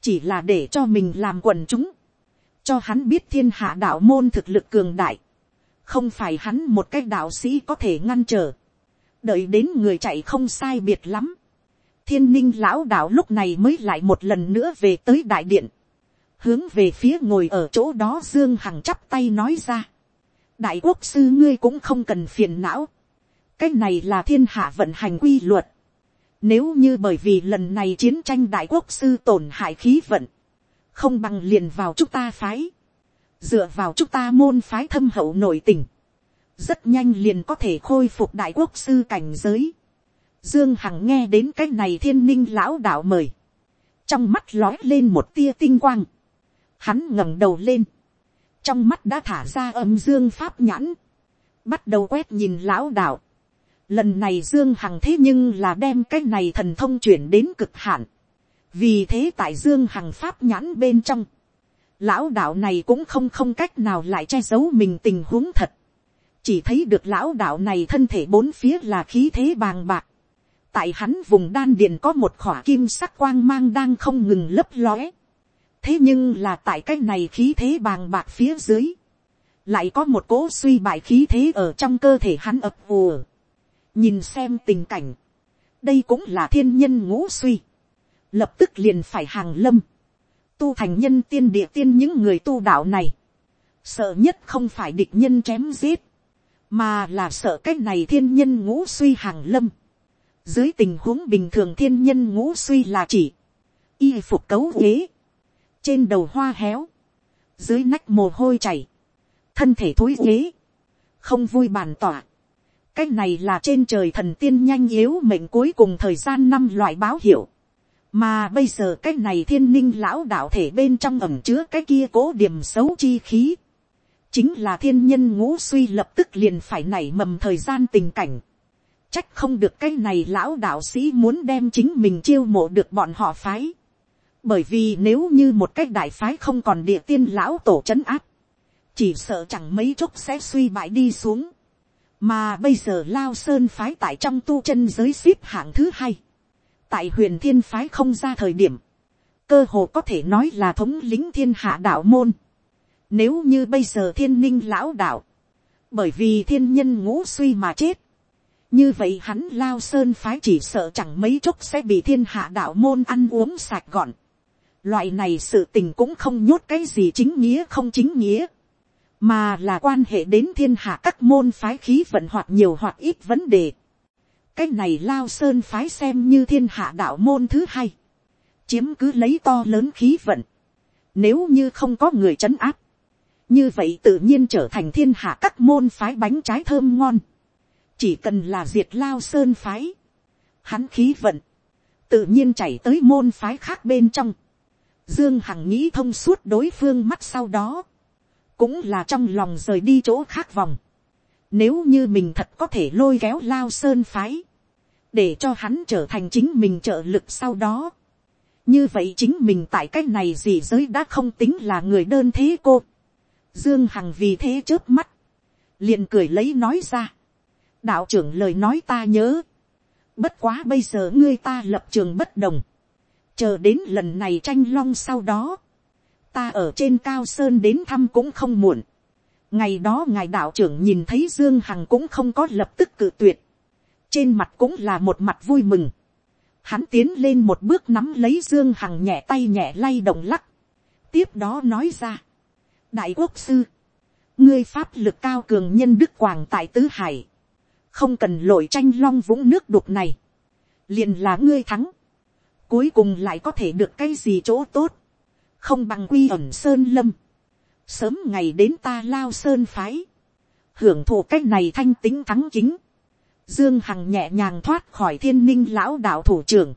chỉ là để cho mình làm quần chúng, cho hắn biết thiên hạ đạo môn thực lực cường đại, không phải hắn một cái đạo sĩ có thể ngăn trở, đợi đến người chạy không sai biệt lắm, thiên ninh lão đạo lúc này mới lại một lần nữa về tới đại điện, hướng về phía ngồi ở chỗ đó dương hằng chắp tay nói ra, đại quốc sư ngươi cũng không cần phiền não, cái này là thiên hạ vận hành quy luật, nếu như bởi vì lần này chiến tranh đại quốc sư tổn hại khí vận, không bằng liền vào chúng ta phái, dựa vào chúng ta môn phái thâm hậu nội tình, rất nhanh liền có thể khôi phục đại quốc sư cảnh giới. Dương Hằng nghe đến cái này thiên ninh lão đạo mời, trong mắt lói lên một tia tinh quang, hắn ngẩng đầu lên, trong mắt đã thả ra âm dương pháp nhãn, bắt đầu quét nhìn lão đạo. Lần này Dương Hằng thế nhưng là đem cái này thần thông chuyển đến cực hạn. Vì thế tại Dương Hằng pháp nhãn bên trong, lão đạo này cũng không không cách nào lại che giấu mình tình huống thật. Chỉ thấy được lão đạo này thân thể bốn phía là khí thế bàng bạc. Tại hắn vùng đan điện có một khỏa kim sắc quang mang đang không ngừng lấp lóe. Thế nhưng là tại cái này khí thế bàng bạc phía dưới, lại có một cỗ suy bại khí thế ở trong cơ thể hắn ập ùa. nhìn xem tình cảnh, đây cũng là thiên nhân ngũ suy, lập tức liền phải hàng lâm, tu thành nhân tiên địa tiên những người tu đạo này, sợ nhất không phải địch nhân chém giết, mà là sợ cái này thiên nhân ngũ suy hàng lâm dưới tình huống bình thường thiên nhân ngũ suy là chỉ y phục cấu ghế, trên đầu hoa héo, dưới nách mồ hôi chảy, thân thể thối ghế, không vui bàn tỏa. cái này là trên trời thần tiên nhanh yếu mệnh cuối cùng thời gian năm loại báo hiệu. mà bây giờ cái này thiên ninh lão đạo thể bên trong ẩm chứa cái kia cố điểm xấu chi khí. chính là thiên nhân ngũ suy lập tức liền phải nảy mầm thời gian tình cảnh trách không được cái này lão đạo sĩ muốn đem chính mình chiêu mộ được bọn họ phái. Bởi vì nếu như một cái đại phái không còn địa tiên lão tổ chấn áp, chỉ sợ chẳng mấy chốc sẽ suy bại đi xuống, mà bây giờ lao sơn phái tại trong tu chân giới xếp hạng thứ hai, tại huyền thiên phái không ra thời điểm, cơ hồ có thể nói là thống lính thiên hạ đạo môn, nếu như bây giờ thiên ninh lão đạo, bởi vì thiên nhân ngũ suy mà chết, như vậy hắn lao sơn phái chỉ sợ chẳng mấy chốc sẽ bị thiên hạ đạo môn ăn uống sạch gọn. Loại này sự tình cũng không nhốt cái gì chính nghĩa không chính nghĩa. Mà là quan hệ đến thiên hạ các môn phái khí vận hoặc nhiều hoặc ít vấn đề. Cái này lao sơn phái xem như thiên hạ đạo môn thứ hai. Chiếm cứ lấy to lớn khí vận. Nếu như không có người chấn áp. Như vậy tự nhiên trở thành thiên hạ các môn phái bánh trái thơm ngon. Chỉ cần là diệt lao sơn phái. Hắn khí vận. Tự nhiên chảy tới môn phái khác bên trong Dương Hằng nghĩ thông suốt đối phương mắt sau đó. Cũng là trong lòng rời đi chỗ khác vòng. Nếu như mình thật có thể lôi kéo lao sơn phái. Để cho hắn trở thành chính mình trợ lực sau đó. Như vậy chính mình tại cách này gì giới đã không tính là người đơn thế cô. Dương Hằng vì thế chớp mắt. liền cười lấy nói ra. Đạo trưởng lời nói ta nhớ. Bất quá bây giờ ngươi ta lập trường bất đồng. Chờ đến lần này tranh long sau đó, ta ở trên cao sơn đến thăm cũng không muộn. ngày đó ngài đạo trưởng nhìn thấy dương hằng cũng không có lập tức cự tuyệt, trên mặt cũng là một mặt vui mừng. hắn tiến lên một bước nắm lấy dương hằng nhẹ tay nhẹ lay động lắc, tiếp đó nói ra, đại quốc sư, ngươi pháp lực cao cường nhân đức quảng tại tứ hải, không cần lội tranh long vũng nước đục này, liền là ngươi thắng, cuối cùng lại có thể được cái gì chỗ tốt, không bằng quy ẩn sơn lâm, sớm ngày đến ta lao sơn phái, hưởng thụ cái này thanh tính thắng chính, Dương Hằng nhẹ nhàng thoát khỏi thiên ninh lão đạo thủ trưởng.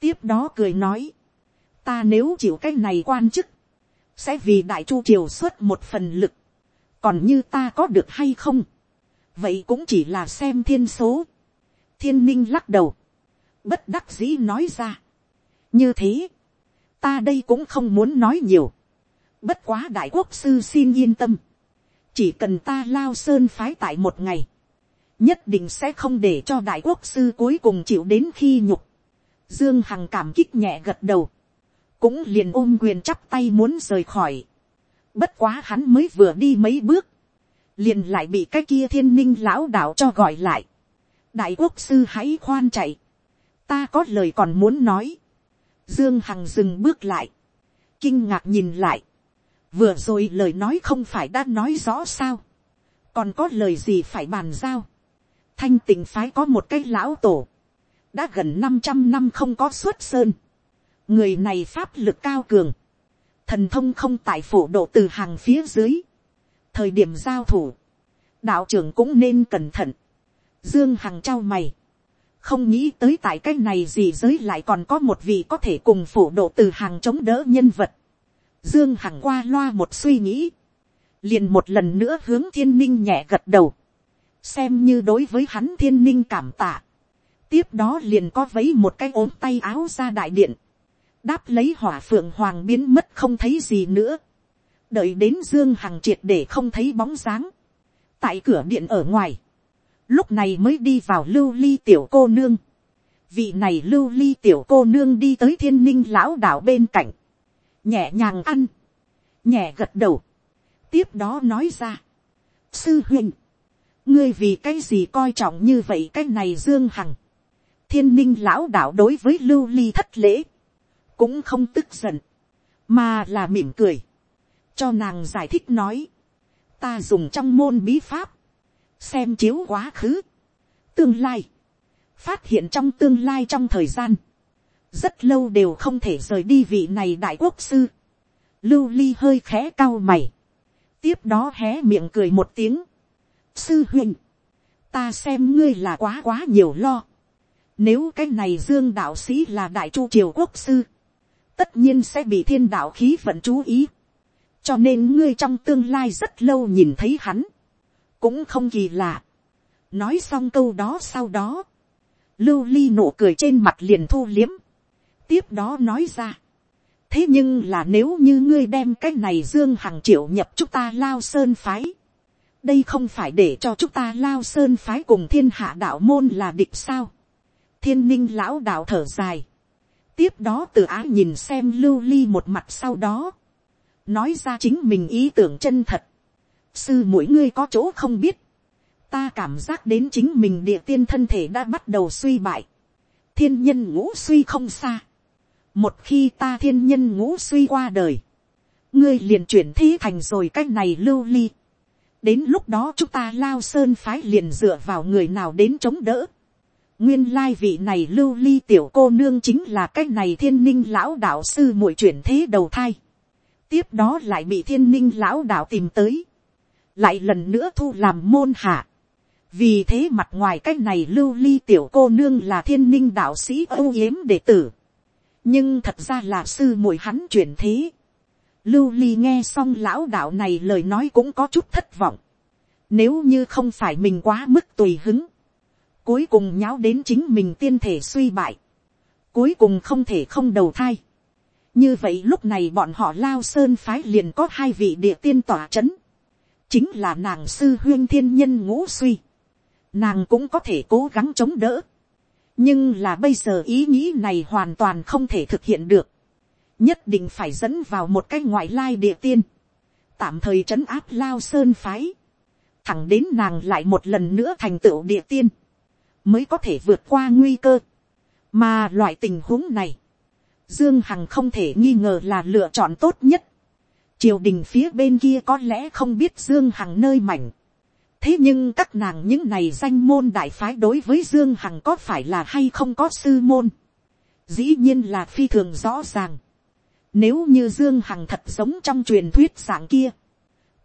Tiếp đó cười nói. Ta nếu chịu cái này quan chức. Sẽ vì đại chu triều xuất một phần lực. Còn như ta có được hay không. Vậy cũng chỉ là xem thiên số. Thiên ninh lắc đầu. Bất đắc dĩ nói ra. Như thế. Ta đây cũng không muốn nói nhiều. Bất quá đại quốc sư xin yên tâm. Chỉ cần ta lao sơn phái tại một ngày nhất định sẽ không để cho đại quốc sư cuối cùng chịu đến khi nhục. Dương Hằng cảm kích nhẹ gật đầu, cũng liền ôm quyền chắp tay muốn rời khỏi. Bất quá hắn mới vừa đi mấy bước, liền lại bị cái kia thiên ninh lão đạo cho gọi lại. đại quốc sư hãy khoan chạy, ta có lời còn muốn nói. Dương Hằng dừng bước lại, kinh ngạc nhìn lại, vừa rồi lời nói không phải đã nói rõ sao, còn có lời gì phải bàn giao? Thanh tình phái có một cái lão tổ, đã gần năm trăm năm không có xuất sơn, người này pháp lực cao cường, thần thông không tại phổ độ từ hàng phía dưới, thời điểm giao thủ, đạo trưởng cũng nên cẩn thận, dương hằng trao mày, không nghĩ tới tại cái này gì giới lại còn có một vị có thể cùng phổ độ từ hàng chống đỡ nhân vật, dương hằng qua loa một suy nghĩ, liền một lần nữa hướng thiên minh nhẹ gật đầu, xem như đối với hắn thiên ninh cảm tạ. tiếp đó liền có vấy một cái ốm tay áo ra đại điện, đáp lấy hỏa phượng hoàng biến mất không thấy gì nữa, đợi đến dương hằng triệt để không thấy bóng dáng, tại cửa điện ở ngoài, lúc này mới đi vào lưu ly tiểu cô nương, vị này lưu ly tiểu cô nương đi tới thiên ninh lão đảo bên cạnh, nhẹ nhàng ăn, nhẹ gật đầu, tiếp đó nói ra, sư huynh, ngươi vì cái gì coi trọng như vậy cái này dương hằng. thiên ninh lão đạo đối với lưu ly thất lễ, cũng không tức giận, mà là mỉm cười, cho nàng giải thích nói, ta dùng trong môn bí pháp, xem chiếu quá khứ, tương lai, phát hiện trong tương lai trong thời gian, rất lâu đều không thể rời đi vị này đại quốc sư, lưu ly hơi khẽ cao mày, tiếp đó hé miệng cười một tiếng, sư huynh, ta xem ngươi là quá quá nhiều lo. Nếu cái này dương đạo sĩ là đại chu triều quốc sư, tất nhiên sẽ bị thiên đạo khí vận chú ý cho nên ngươi trong tương lai rất lâu nhìn thấy hắn, cũng không kỳ lạ. nói xong câu đó sau đó, lưu ly nụ cười trên mặt liền thu liếm, tiếp đó nói ra. thế nhưng là nếu như ngươi đem cái này dương hằng triệu nhập chúng ta lao sơn phái, đây không phải để cho chúng ta lao sơn phái cùng thiên hạ đạo môn là địch sao. thiên ninh lão đạo thở dài. tiếp đó từ á nhìn xem lưu ly một mặt sau đó nói ra chính mình ý tưởng chân thật. sư mỗi ngươi có chỗ không biết. ta cảm giác đến chính mình địa tiên thân thể đã bắt đầu suy bại. thiên nhân ngũ suy không xa. một khi ta thiên nhân ngũ suy qua đời, ngươi liền chuyển thế thành rồi cái này lưu ly đến lúc đó chúng ta lao sơn phái liền dựa vào người nào đến chống đỡ. nguyên lai vị này lưu ly tiểu cô nương chính là cái này thiên ninh lão đạo sư muội chuyển thế đầu thai tiếp đó lại bị thiên ninh lão đạo tìm tới. lại lần nữa thu làm môn hạ. vì thế mặt ngoài cái này lưu ly tiểu cô nương là thiên ninh đạo sĩ âu yếm đệ tử. nhưng thật ra là sư muội hắn chuyển thế Lưu ly nghe xong lão đạo này lời nói cũng có chút thất vọng. Nếu như không phải mình quá mức tùy hứng. Cuối cùng nháo đến chính mình tiên thể suy bại. Cuối cùng không thể không đầu thai. Như vậy lúc này bọn họ lao sơn phái liền có hai vị địa tiên tỏa chấn. Chính là nàng sư huyên thiên nhân ngũ suy. Nàng cũng có thể cố gắng chống đỡ. Nhưng là bây giờ ý nghĩ này hoàn toàn không thể thực hiện được nhất định phải dẫn vào một cái ngoại lai địa tiên, tạm thời trấn áp lao sơn phái, thẳng đến nàng lại một lần nữa thành tựu địa tiên, mới có thể vượt qua nguy cơ. mà loại tình huống này, dương hằng không thể nghi ngờ là lựa chọn tốt nhất. triều đình phía bên kia có lẽ không biết dương hằng nơi mảnh. thế nhưng các nàng những này danh môn đại phái đối với dương hằng có phải là hay không có sư môn. dĩ nhiên là phi thường rõ ràng nếu như Dương Hằng thật sống trong truyền thuyết dạng kia.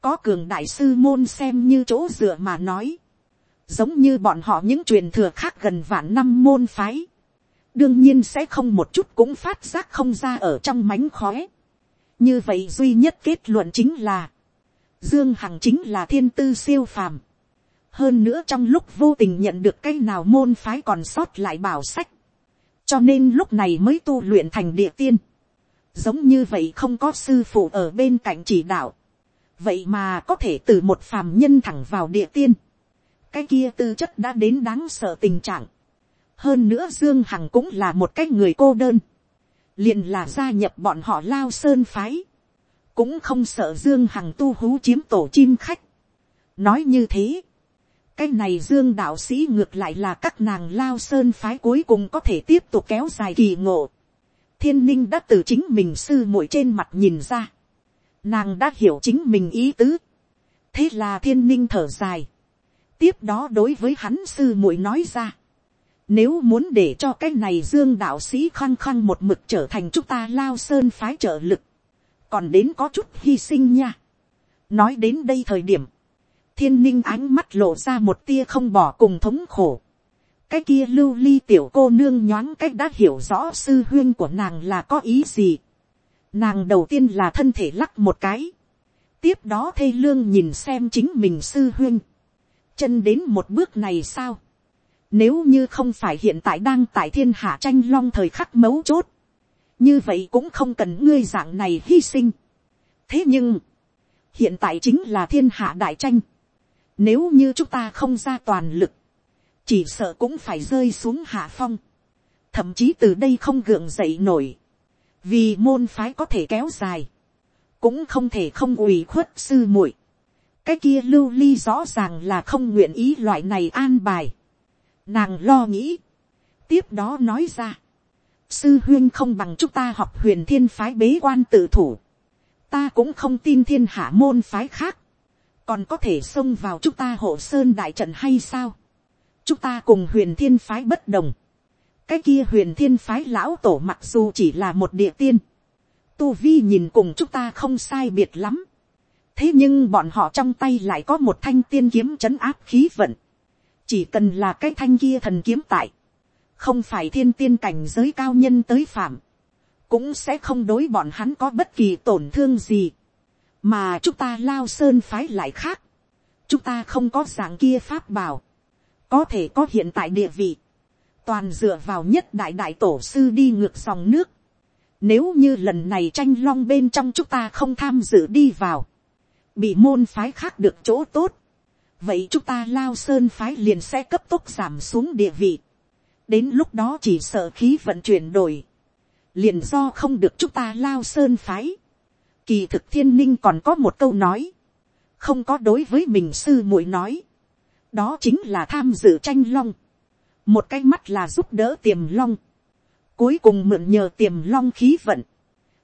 Có cường đại sư môn xem như chỗ dựa mà nói. giống như bọn họ những truyền thừa khác gần vạn năm môn phái, đương nhiên sẽ không một chút cũng phát giác không ra ở trong mánh khóe. như vậy duy nhất kết luận chính là, dương hằng chính là thiên tư siêu phàm. hơn nữa trong lúc vô tình nhận được cái nào môn phái còn sót lại bảo sách, cho nên lúc này mới tu luyện thành địa tiên. giống như vậy không có sư phụ ở bên cạnh chỉ đạo, vậy mà có thể từ một phàm nhân thẳng vào địa tiên. cái kia tư chất đã đến đáng sợ tình trạng hơn nữa dương hằng cũng là một cái người cô đơn, liền là gia nhập bọn họ lao sơn phái, cũng không sợ dương hằng tu hú chiếm tổ chim khách. nói như thế, cái này dương đạo sĩ ngược lại là các nàng lao sơn phái cuối cùng có thể tiếp tục kéo dài kỳ ngộ. thiên ninh đã từ chính mình sư muội trên mặt nhìn ra, nàng đã hiểu chính mình ý tứ, thế là thiên ninh thở dài, tiếp đó đối với hắn sư muội nói ra, nếu muốn để cho cái này dương đạo sĩ khăng khăng một mực trở thành chúng ta lao sơn phái trợ lực. Còn đến có chút hy sinh nha. Nói đến đây thời điểm. Thiên ninh ánh mắt lộ ra một tia không bỏ cùng thống khổ. Cái kia lưu ly tiểu cô nương nhoáng cách đã hiểu rõ sư huyên của nàng là có ý gì. Nàng đầu tiên là thân thể lắc một cái. Tiếp đó thê lương nhìn xem chính mình sư huyên. Chân đến một bước này sao? Nếu như không phải hiện tại đang tại thiên hạ tranh long thời khắc mấu chốt. Như vậy cũng không cần ngươi dạng này hy sinh. Thế nhưng. Hiện tại chính là thiên hạ đại tranh. Nếu như chúng ta không ra toàn lực. Chỉ sợ cũng phải rơi xuống hạ phong. Thậm chí từ đây không gượng dậy nổi. Vì môn phái có thể kéo dài. Cũng không thể không ủy khuất sư muội cái kia lưu ly rõ ràng là không nguyện ý loại này an bài. Nàng lo nghĩ. Tiếp đó nói ra. Sư huyên không bằng chúng ta học huyền thiên phái bế quan tự thủ. Ta cũng không tin thiên hạ môn phái khác. Còn có thể xông vào chúng ta hộ sơn đại trận hay sao? Chúng ta cùng huyền thiên phái bất đồng. Cái kia huyền thiên phái lão tổ mặc dù chỉ là một địa tiên. Tu vi nhìn cùng chúng ta không sai biệt lắm. Thế nhưng bọn họ trong tay lại có một thanh tiên kiếm chấn áp khí vận chỉ cần là cái thanh kia thần kiếm tại, không phải thiên tiên cảnh giới cao nhân tới phạm, cũng sẽ không đối bọn hắn có bất kỳ tổn thương gì, mà chúng ta lao sơn phái lại khác, chúng ta không có dạng kia pháp bảo, có thể có hiện tại địa vị, toàn dựa vào nhất đại đại tổ sư đi ngược dòng nước, nếu như lần này tranh long bên trong chúng ta không tham dự đi vào, bị môn phái khác được chỗ tốt, vậy chúng ta lao sơn phái liền sẽ cấp tốc giảm xuống địa vị. đến lúc đó chỉ sợ khí vận chuyển đổi, liền do không được chúng ta lao sơn phái. kỳ thực thiên ninh còn có một câu nói, không có đối với mình sư muội nói, đó chính là tham dự tranh long, một cái mắt là giúp đỡ tiềm long, cuối cùng mượn nhờ tiềm long khí vận,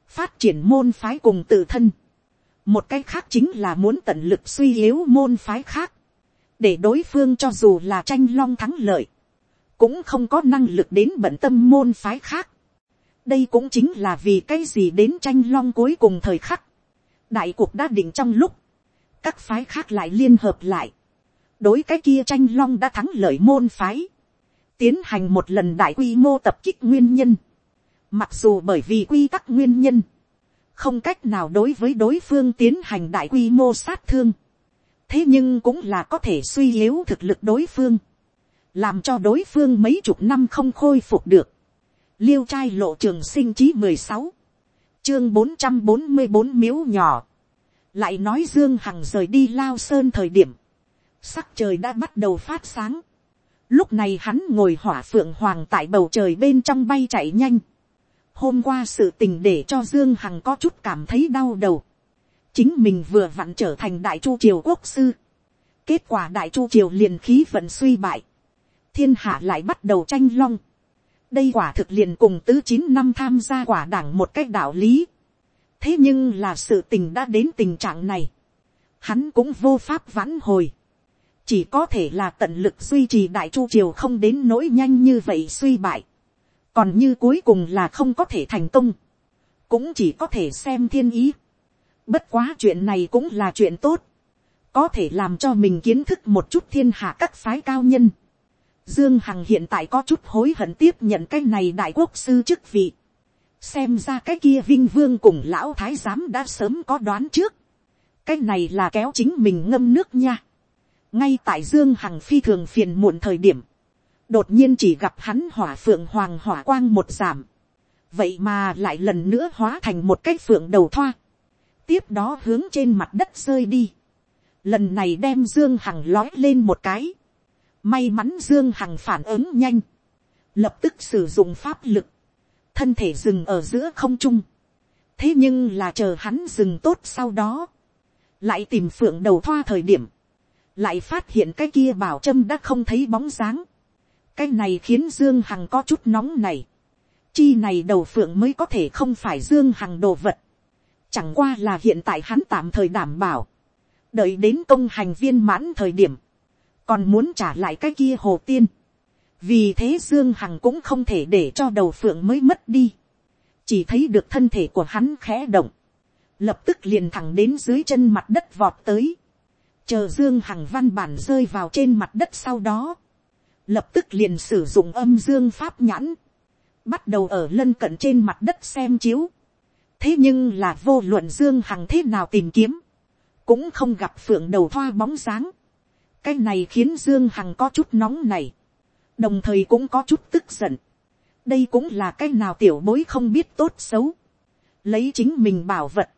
phát triển môn phái cùng tự thân, một cái khác chính là muốn tận lực suy yếu môn phái khác, để đối phương cho dù là tranh long thắng lợi, cũng không có năng lực đến bận tâm môn phái khác. đây cũng chính là vì cái gì đến tranh long cuối cùng thời khắc. đại cuộc đã định trong lúc, các phái khác lại liên hợp lại. đối cái kia tranh long đã thắng lợi môn phái. tiến hành một lần đại quy mô tập kích nguyên nhân. mặc dù bởi vì quy tắc nguyên nhân, không cách nào đối với đối phương tiến hành đại quy mô sát thương thế nhưng cũng là có thể suy yếu thực lực đối phương, làm cho đối phương mấy chục năm không khôi phục được. liêu trai lộ trường sinh chí mười sáu, chương bốn trăm bốn mươi bốn miếu nhỏ, lại nói dương hằng rời đi lao sơn thời điểm, sắc trời đã bắt đầu phát sáng, lúc này hắn ngồi hỏa phượng hoàng tại bầu trời bên trong bay chạy nhanh, hôm qua sự tình để cho dương hằng có chút cảm thấy đau đầu, chính mình vừa vặn trở thành đại chu triều quốc sư. kết quả đại chu triều liền khí vận suy bại. thiên hạ lại bắt đầu tranh long. đây quả thực liền cùng tứ chín năm tham gia quả đảng một cách đạo lý. thế nhưng là sự tình đã đến tình trạng này. hắn cũng vô pháp vãn hồi. chỉ có thể là tận lực duy trì đại chu triều không đến nỗi nhanh như vậy suy bại. còn như cuối cùng là không có thể thành công. cũng chỉ có thể xem thiên ý Bất quá chuyện này cũng là chuyện tốt. có thể làm cho mình kiến thức một chút thiên hạ các phái cao nhân. Dương Hằng hiện tại có chút hối hận tiếp nhận cái này đại quốc sư chức vị. Xem ra cái kia vinh vương cùng lão thái giám đã sớm có đoán trước. Cái này là kéo chính mình ngâm nước nha. Ngay tại Dương Hằng phi thường phiền muộn thời điểm. Đột nhiên chỉ gặp hắn hỏa phượng hoàng hỏa quang một giảm. Vậy mà lại lần nữa hóa thành một cái phượng đầu thoa. Tiếp đó hướng trên mặt đất rơi đi. Lần này đem Dương Hằng lói lên một cái May mắn Dương Hằng phản ứng nhanh. Lập tức sử dụng pháp lực. Thân thể dừng ở giữa không trung. Thế nhưng là chờ hắn dừng tốt sau đó. Lại tìm phượng đầu thoa thời điểm. Lại phát hiện cái kia bảo châm đã không thấy bóng dáng. Cái này khiến Dương Hằng có chút nóng này. Chi này đầu phượng mới có thể không phải Dương Hằng đồ vật. Chẳng qua là hiện tại hắn tạm thời đảm bảo. Đợi đến công hành viên mãn thời điểm còn muốn trả lại cái kia hồ tiên. vì thế dương hằng cũng không thể để cho đầu phượng mới mất đi. chỉ thấy được thân thể của hắn khẽ động. lập tức liền thẳng đến dưới chân mặt đất vọt tới. chờ dương hằng văn bản rơi vào trên mặt đất sau đó. lập tức liền sử dụng âm dương pháp nhãn. bắt đầu ở lân cận trên mặt đất xem chiếu thế nhưng là vô luận dương hằng thế nào tìm kiếm. cũng không gặp phượng đầu thoa bóng dáng cái này khiến dương hằng có chút nóng này, đồng thời cũng có chút tức giận. đây cũng là cái nào tiểu bối không biết tốt xấu, lấy chính mình bảo vật,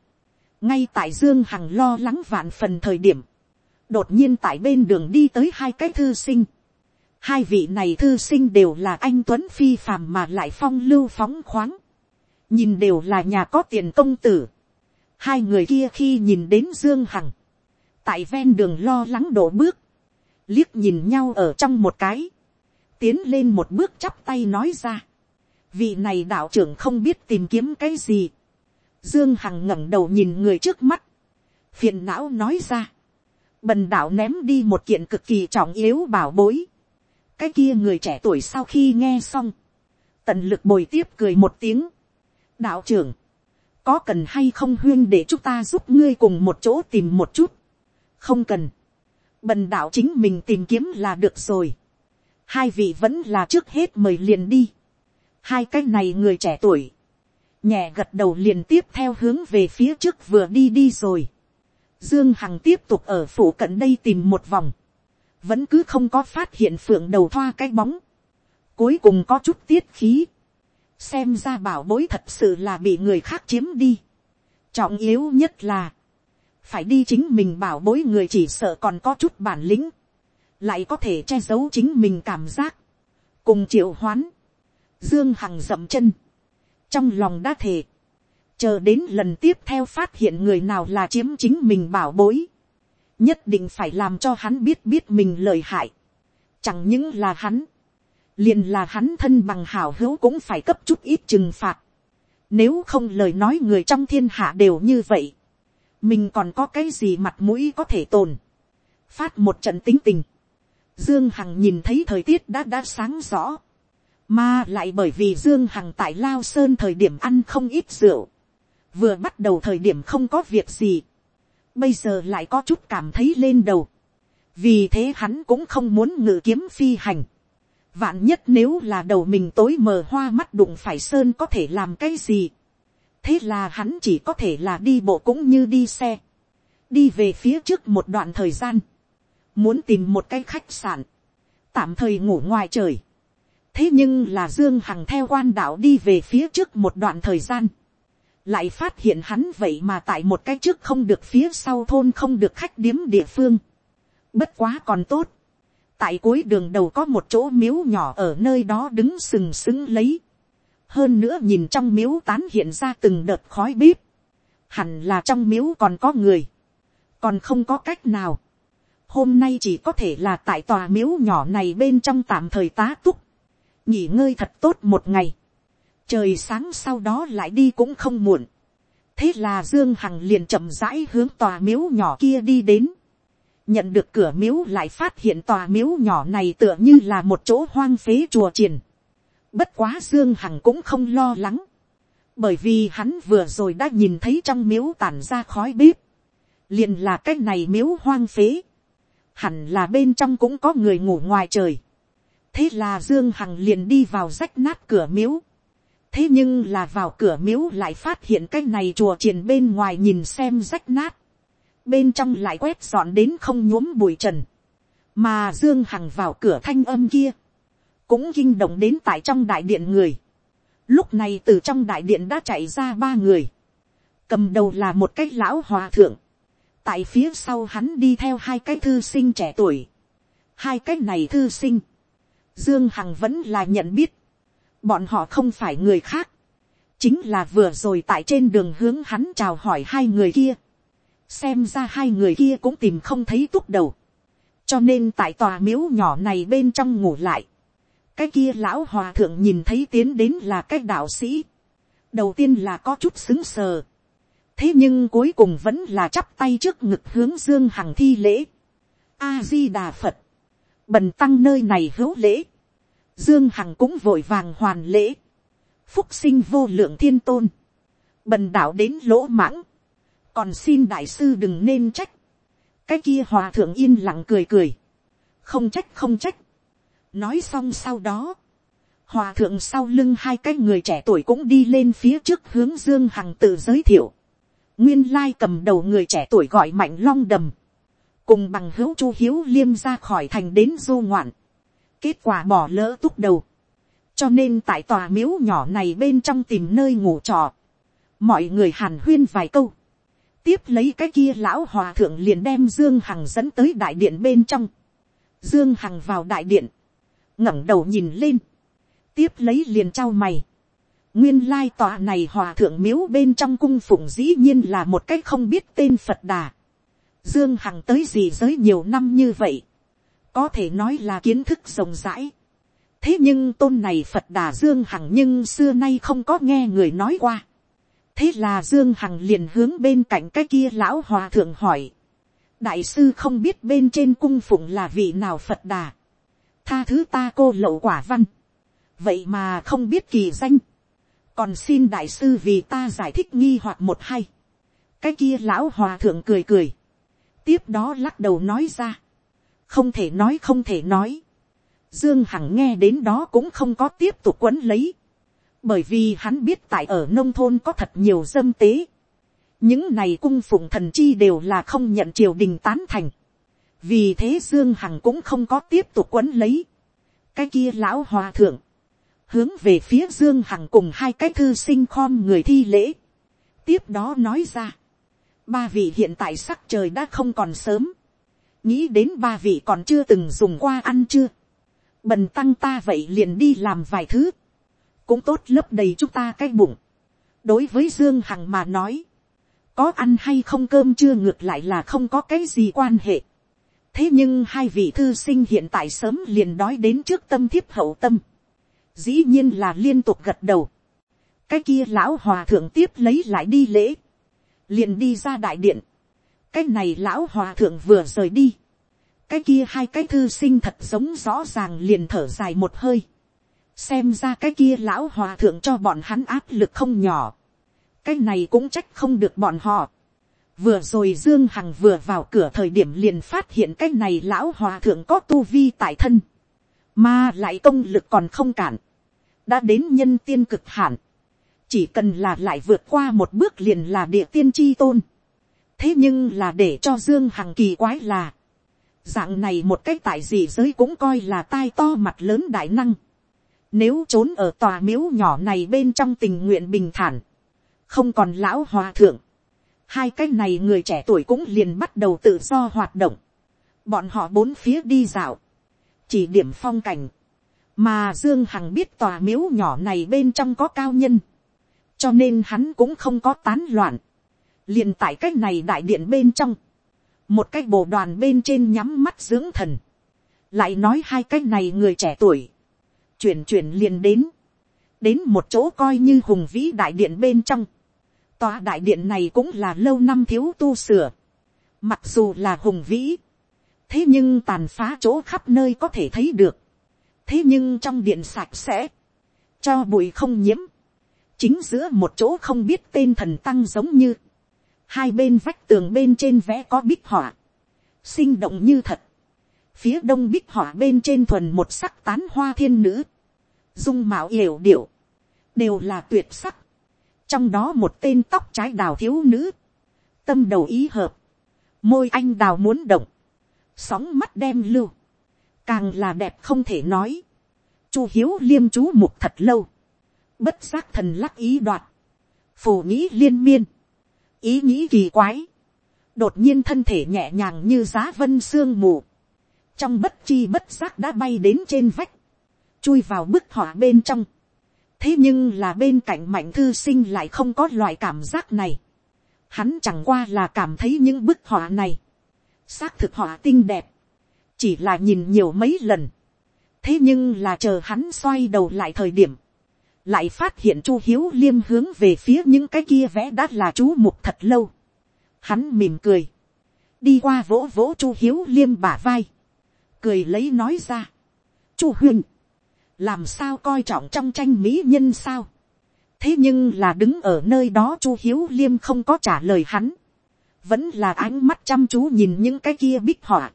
ngay tại dương hằng lo lắng vạn phần thời điểm, đột nhiên tại bên đường đi tới hai cái thư sinh, hai vị này thư sinh đều là anh tuấn phi phàm mà lại phong lưu phóng khoáng, nhìn đều là nhà có tiền công tử, hai người kia khi nhìn đến dương hằng, tại ven đường lo lắng đổ bước, liếc nhìn nhau ở trong một cái, tiến lên một bước chắp tay nói ra, vị này đạo trưởng không biết tìm kiếm cái gì, dương hằng ngẩng đầu nhìn người trước mắt, phiền não nói ra, bần đạo ném đi một kiện cực kỳ trọng yếu bảo bối, cái kia người trẻ tuổi sau khi nghe xong, tận lực bồi tiếp cười một tiếng, đạo trưởng, có cần hay không huyên để chúng ta giúp ngươi cùng một chỗ tìm một chút, không cần, bần đạo chính mình tìm kiếm là được rồi. hai vị vẫn là trước hết mời liền đi. hai cái này người trẻ tuổi, nhẹ gật đầu liền tiếp theo hướng về phía trước vừa đi đi rồi. dương hằng tiếp tục ở phủ cận đây tìm một vòng, vẫn cứ không có phát hiện phượng đầu thoa cái bóng, cuối cùng có chút tiết khí, xem ra bảo bối thật sự là bị người khác chiếm đi. trọng yếu nhất là, phải đi chính mình bảo bối người chỉ sợ còn có chút bản lĩnh, lại có thể che giấu chính mình cảm giác, cùng triệu hoán, dương hằng dậm chân, trong lòng đã thề, chờ đến lần tiếp theo phát hiện người nào là chiếm chính mình bảo bối, nhất định phải làm cho hắn biết biết mình lời hại, chẳng những là hắn, liền là hắn thân bằng hảo hữu cũng phải cấp chút ít trừng phạt, nếu không lời nói người trong thiên hạ đều như vậy, mình còn có cái gì mặt mũi có thể tồn, phát một trận tính tình, dương hằng nhìn thấy thời tiết đã đã sáng rõ, mà lại bởi vì dương hằng tại lao sơn thời điểm ăn không ít rượu, vừa bắt đầu thời điểm không có việc gì, bây giờ lại có chút cảm thấy lên đầu, vì thế hắn cũng không muốn ngự kiếm phi hành, vạn nhất nếu là đầu mình tối mờ hoa mắt đụng phải sơn có thể làm cái gì, thế là hắn chỉ có thể là đi bộ cũng như đi xe, đi về phía trước một đoạn thời gian, muốn tìm một cái khách sạn, tạm thời ngủ ngoài trời. thế nhưng là dương hằng theo quan đạo đi về phía trước một đoạn thời gian, lại phát hiện hắn vậy mà tại một cái trước không được phía sau thôn không được khách điếm địa phương. bất quá còn tốt, tại cuối đường đầu có một chỗ miếu nhỏ ở nơi đó đứng sừng sững lấy. Hơn nữa nhìn trong miếu tán hiện ra từng đợt khói bếp, hẳn là trong miếu còn có người, còn không có cách nào. hôm nay chỉ có thể là tại tòa miếu nhỏ này bên trong tạm thời tá túc, nghỉ ngơi thật tốt một ngày, trời sáng sau đó lại đi cũng không muộn, thế là dương hằng liền chậm rãi hướng tòa miếu nhỏ kia đi đến, nhận được cửa miếu lại phát hiện tòa miếu nhỏ này tựa như là một chỗ hoang phế chùa triển, Bất quá Dương Hằng cũng không lo lắng. Bởi vì hắn vừa rồi đã nhìn thấy trong miếu tản ra khói bếp. liền là cái này miếu hoang phế, hẳn là bên trong cũng có người ngủ ngoài trời, thế là dương hằng liền đi vào rách nát cửa miếu, thế nhưng là vào cửa miếu lại phát hiện cái này chùa triển bên ngoài nhìn xem rách nát, bên trong lại quét dọn đến không nhuốm bụi trần, mà dương hằng vào cửa thanh âm kia, cũng kinh động đến tại trong đại điện người. Lúc này từ trong đại điện đã chạy ra ba người, cầm đầu là một cái lão hòa thượng, tại phía sau hắn đi theo hai cái thư sinh trẻ tuổi, hai cái này thư sinh, dương hằng vẫn là nhận biết, bọn họ không phải người khác, chính là vừa rồi tại trên đường hướng hắn chào hỏi hai người kia, xem ra hai người kia cũng tìm không thấy túc đầu, cho nên tại tòa miếu nhỏ này bên trong ngủ lại, cái kia lão hòa thượng nhìn thấy tiến đến là cái đạo sĩ, đầu tiên là có chút xứng sờ, thế nhưng cuối cùng vẫn là chắp tay trước ngực hướng dương hằng thi lễ, a di đà phật, bần tăng nơi này hữu lễ, dương hằng cũng vội vàng hoàn lễ, phúc sinh vô lượng thiên tôn, bần đạo đến lỗ mãng, còn xin đại sư đừng nên trách, cái kia hòa thượng yên lặng cười cười, không trách không trách, nói xong sau đó, hòa thượng sau lưng hai cái người trẻ tuổi cũng đi lên phía trước hướng dương hằng tự giới thiệu, nguyên lai cầm đầu người trẻ tuổi gọi mạnh long đầm, cùng bằng hữu chu hiếu liêm ra khỏi thành đến du ngoạn, kết quả bỏ lỡ túc đầu, cho nên tại tòa miếu nhỏ này bên trong tìm nơi ngủ trọ, mọi người hàn huyên vài câu, tiếp lấy cái kia lão hòa thượng liền đem dương hằng dẫn tới đại điện bên trong, dương hằng vào đại điện, ngẩng đầu nhìn lên, tiếp lấy liền trao mày, nguyên lai tòa này hòa thượng miếu bên trong cung phụng dĩ nhiên là một cách không biết tên phật đà, dương hằng tới gì giới nhiều năm như vậy, có thể nói là kiến thức rộng rãi, thế nhưng tôn này phật đà dương hằng nhưng xưa nay không có nghe người nói qua, thế là dương hằng liền hướng bên cạnh cái kia lão hòa thượng hỏi, đại sư không biết bên trên cung phụng là vị nào phật đà, tha thứ ta cô lậu quả văn, vậy mà không biết kỳ danh, còn xin đại sư vì ta giải thích nghi hoặc một hay, cái kia lão hòa thượng cười cười, tiếp đó lắc đầu nói ra, không thể nói không thể nói, dương hằng nghe đến đó cũng không có tiếp tục quấn lấy, bởi vì hắn biết tại ở nông thôn có thật nhiều dâm tế, những này cung phụng thần chi đều là không nhận triều đình tán thành, vì thế dương hằng cũng không có tiếp tục quấn lấy, cái kia lão hòa thượng, hướng về phía dương hằng cùng hai cái thư sinh khom người thi lễ, tiếp đó nói ra, ba vị hiện tại sắc trời đã không còn sớm, nghĩ đến ba vị còn chưa từng dùng qua ăn chưa, bần tăng ta vậy liền đi làm vài thứ, cũng tốt lấp đầy chúng ta cái bụng. đối với dương hằng mà nói, có ăn hay không cơm chưa ngược lại là không có cái gì quan hệ. thế nhưng hai vị thư sinh hiện tại sớm liền đói đến trước tâm thiếp hậu tâm, dĩ nhiên là liên tục gật đầu. cái kia lão hòa thượng tiếp lấy lại đi lễ, liền đi ra đại điện. cái này lão hòa thượng vừa rời đi, cái kia hai cái thư sinh thật giống rõ ràng liền thở dài một hơi xem ra cái kia lão hòa thượng cho bọn hắn áp lực không nhỏ, cái này cũng trách không được bọn họ. vừa rồi dương hằng vừa vào cửa thời điểm liền phát hiện cái này lão hòa thượng có tu vi tại thân, mà lại công lực còn không cản, đã đến nhân tiên cực hạn, chỉ cần là lại vượt qua một bước liền là địa tiên chi tôn. thế nhưng là để cho dương hằng kỳ quái là, dạng này một cách tại gì giới cũng coi là tai to mặt lớn đại năng nếu trốn ở tòa miếu nhỏ này bên trong tình nguyện bình thản. Không còn lão hòa thượng. Hai cái này người trẻ tuổi cũng liền bắt đầu tự do hoạt động. Bọn họ bốn phía đi dạo. Chỉ điểm phong cảnh. Mà Dương Hằng biết tòa miếu nhỏ này bên trong có cao nhân. Cho nên hắn cũng không có tán loạn. liền tại cách này đại điện bên trong. Một cái bộ đoàn bên trên nhắm mắt dưỡng thần. Lại nói hai cái này người trẻ tuổi chuyển chuyển liền đến, đến một chỗ coi như hùng vĩ đại điện bên trong, tòa đại điện này cũng là lâu năm thiếu tu sửa, mặc dù là hùng vĩ, thế nhưng tàn phá chỗ khắp nơi có thể thấy được, thế nhưng trong điện sạch sẽ, cho bụi không nhiễm, chính giữa một chỗ không biết tên thần tăng giống như, hai bên vách tường bên trên vẽ có bích họa, sinh động như thật, phía đông bích họa bên trên thuần một sắc tán hoa thiên nữ, dung mạo yểu điệu, đều là tuyệt sắc, trong đó một tên tóc trái đào thiếu nữ, tâm đầu ý hợp, môi anh đào muốn động, sóng mắt đem lưu, càng là đẹp không thể nói, chu hiếu liêm chú mục thật lâu, bất giác thần lắc ý đoạt, phù nghĩ liên miên, ý nghĩ kỳ quái, đột nhiên thân thể nhẹ nhàng như giá vân sương mù, trong bất chi bất giác đã bay đến trên vách, chui vào bức họa bên trong. thế nhưng là bên cạnh mạnh thư sinh lại không có loại cảm giác này. hắn chẳng qua là cảm thấy những bức họa này, xác thực họa tinh đẹp, chỉ là nhìn nhiều mấy lần. thế nhưng là chờ hắn xoay đầu lại thời điểm, lại phát hiện chu hiếu liêm hướng về phía những cái kia vẽ đã là chú mục thật lâu. hắn mỉm cười, đi qua vỗ vỗ chu hiếu liêm bả vai, cười lấy nói ra. chu huyền, làm sao coi trọng trong tranh mỹ nhân sao. thế nhưng là đứng ở nơi đó chu hiếu liêm không có trả lời hắn, vẫn là ánh mắt chăm chú nhìn những cái kia bích họa.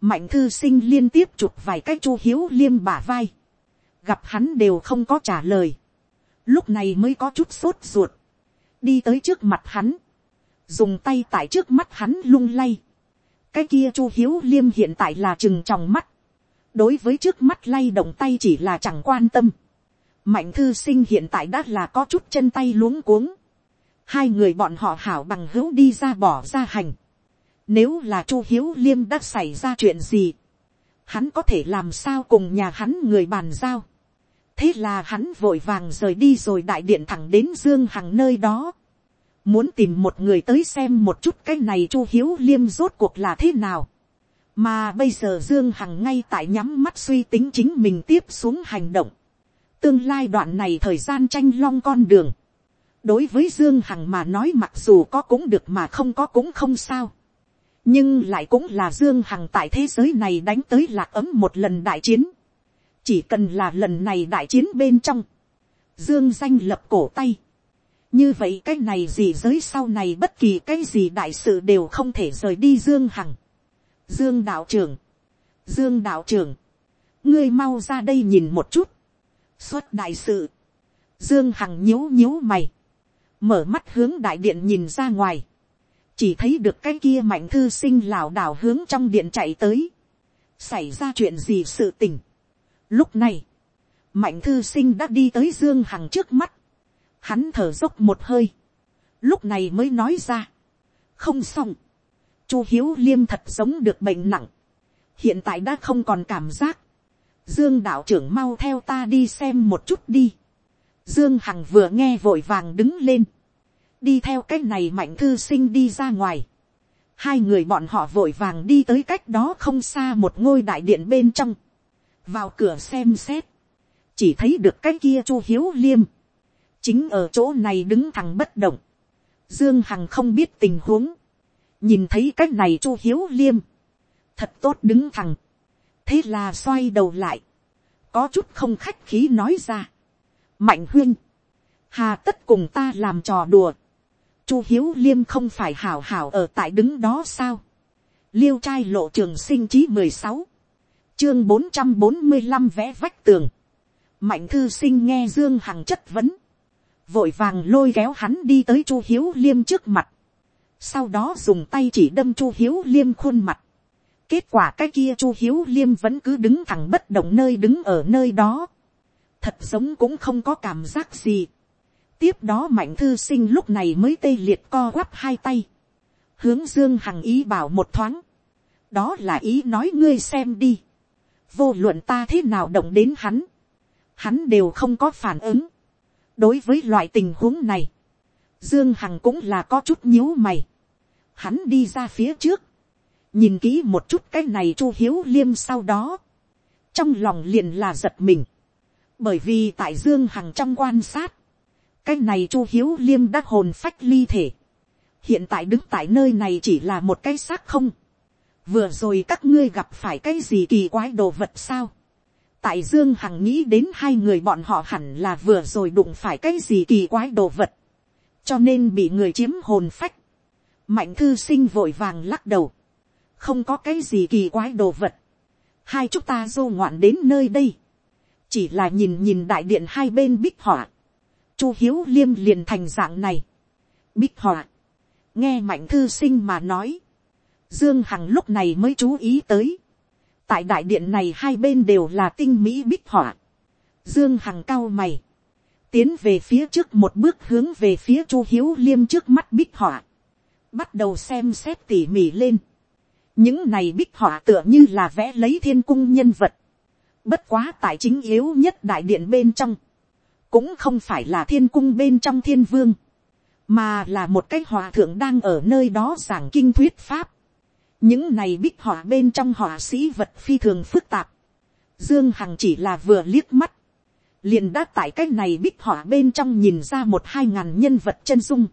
mạnh thư sinh liên tiếp chụp vài cái chu hiếu liêm bả vai, gặp hắn đều không có trả lời, lúc này mới có chút sốt ruột, đi tới trước mặt hắn, dùng tay tại trước mắt hắn lung lay, cái kia chu hiếu liêm hiện tại là chừng tròng mắt, đối với trước mắt lay động tay chỉ là chẳng quan tâm, mạnh thư sinh hiện tại đã là có chút chân tay luống cuống, hai người bọn họ hảo bằng hữu đi ra bỏ ra hành, nếu là chu hiếu liêm đã xảy ra chuyện gì, hắn có thể làm sao cùng nhà hắn người bàn giao, thế là hắn vội vàng rời đi rồi đại điện thẳng đến dương hằng nơi đó, muốn tìm một người tới xem một chút cái này chu hiếu liêm rốt cuộc là thế nào. mà bây giờ dương hằng ngay tại nhắm mắt suy tính chính mình tiếp xuống hành động. tương lai đoạn này thời gian tranh long con đường. đối với dương hằng mà nói mặc dù có cũng được mà không có cũng không sao. nhưng lại cũng là dương hằng tại thế giới này đánh tới lạc ấm một lần đại chiến. chỉ cần là lần này đại chiến bên trong. dương danh lập cổ tay như vậy cái này gì giới sau này bất kỳ cái gì đại sự đều không thể rời đi dương hằng. dương đạo trưởng, dương đạo trưởng, ngươi mau ra đây nhìn một chút, xuất đại sự, dương hằng nhíu nhíu mày, mở mắt hướng đại điện nhìn ra ngoài, chỉ thấy được cái kia mạnh thư sinh lảo đảo hướng trong điện chạy tới, xảy ra chuyện gì sự tình. Lúc này, mạnh thư sinh đã đi tới dương hằng trước mắt, Hắn thở dốc một hơi. Lúc này mới nói ra. Không xong. Chu Hiếu Liêm thật sống được bệnh nặng. Hiện tại đã không còn cảm giác. Dương đạo trưởng mau theo ta đi xem một chút đi. Dương Hằng vừa nghe vội vàng đứng lên. Đi theo cái này mạnh thư sinh đi ra ngoài. Hai người bọn họ vội vàng đi tới cách đó không xa một ngôi đại điện bên trong. Vào cửa xem xét. Chỉ thấy được cái kia chu hiếu liêm chính ở chỗ này đứng thẳng bất động, dương hằng không biết tình huống, nhìn thấy cái này chu hiếu liêm, thật tốt đứng thẳng, thế là xoay đầu lại, có chút không khách khí nói ra, mạnh huyên, hà tất cùng ta làm trò đùa, chu hiếu liêm không phải hảo hảo ở tại đứng đó sao, liêu trai lộ trường sinh chí mười sáu, chương bốn trăm bốn mươi năm vẽ vách tường, mạnh thư sinh nghe dương hằng chất vấn, vội vàng lôi kéo hắn đi tới chu hiếu liêm trước mặt, sau đó dùng tay chỉ đâm chu hiếu liêm khuôn mặt, kết quả cái kia chu hiếu liêm vẫn cứ đứng thẳng bất động nơi đứng ở nơi đó, thật sống cũng không có cảm giác gì. tiếp đó mạnh thư sinh lúc này mới tê liệt co quắp hai tay, hướng dương hằng ý bảo một thoáng, đó là ý nói ngươi xem đi, vô luận ta thế nào động đến hắn, hắn đều không có phản ứng, đối với loại tình huống này, dương hằng cũng là có chút nhíu mày. hắn đi ra phía trước, nhìn kỹ một chút cái này chu hiếu liêm sau đó, trong lòng liền là giật mình, bởi vì tại dương hằng trong quan sát, cái này chu hiếu liêm đã hồn phách ly thể, hiện tại đứng tại nơi này chỉ là một cái xác không, vừa rồi các ngươi gặp phải cái gì kỳ quái đồ vật sao, tại dương hằng nghĩ đến hai người bọn họ hẳn là vừa rồi đụng phải cái gì kỳ quái đồ vật, cho nên bị người chiếm hồn phách, mạnh thư sinh vội vàng lắc đầu, không có cái gì kỳ quái đồ vật, hai chúng ta dô ngoạn đến nơi đây, chỉ là nhìn nhìn đại điện hai bên bích họa, chu hiếu liêm liền thành dạng này, bích họa, nghe mạnh thư sinh mà nói, dương hằng lúc này mới chú ý tới, tại đại điện này hai bên đều là tinh mỹ bích họa, dương hằng cao mày, tiến về phía trước một bước hướng về phía chu hiếu liêm trước mắt bích họa, bắt đầu xem xét tỉ mỉ lên, những này bích họa tựa như là vẽ lấy thiên cung nhân vật, bất quá tại chính yếu nhất đại điện bên trong, cũng không phải là thiên cung bên trong thiên vương, mà là một cái hòa thượng đang ở nơi đó giảng kinh thuyết pháp những này bích họa bên trong họa sĩ vật phi thường phức tạp. dương hằng chỉ là vừa liếc mắt, liền đã tại cái này bích họa bên trong nhìn ra một hai ngàn nhân vật chân dung.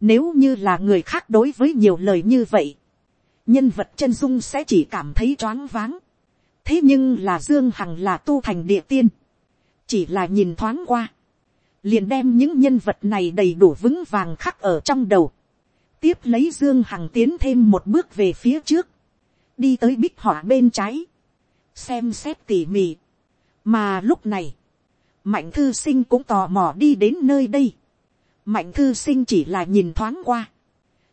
nếu như là người khác đối với nhiều lời như vậy, nhân vật chân dung sẽ chỉ cảm thấy choáng váng. thế nhưng là dương hằng là tu thành địa tiên, chỉ là nhìn thoáng qua, liền đem những nhân vật này đầy đủ vững vàng khắc ở trong đầu tiếp lấy dương hằng tiến thêm một bước về phía trước, đi tới bích họa bên trái, xem xét tỉ mỉ. mà lúc này, mạnh thư sinh cũng tò mò đi đến nơi đây. mạnh thư sinh chỉ là nhìn thoáng qua,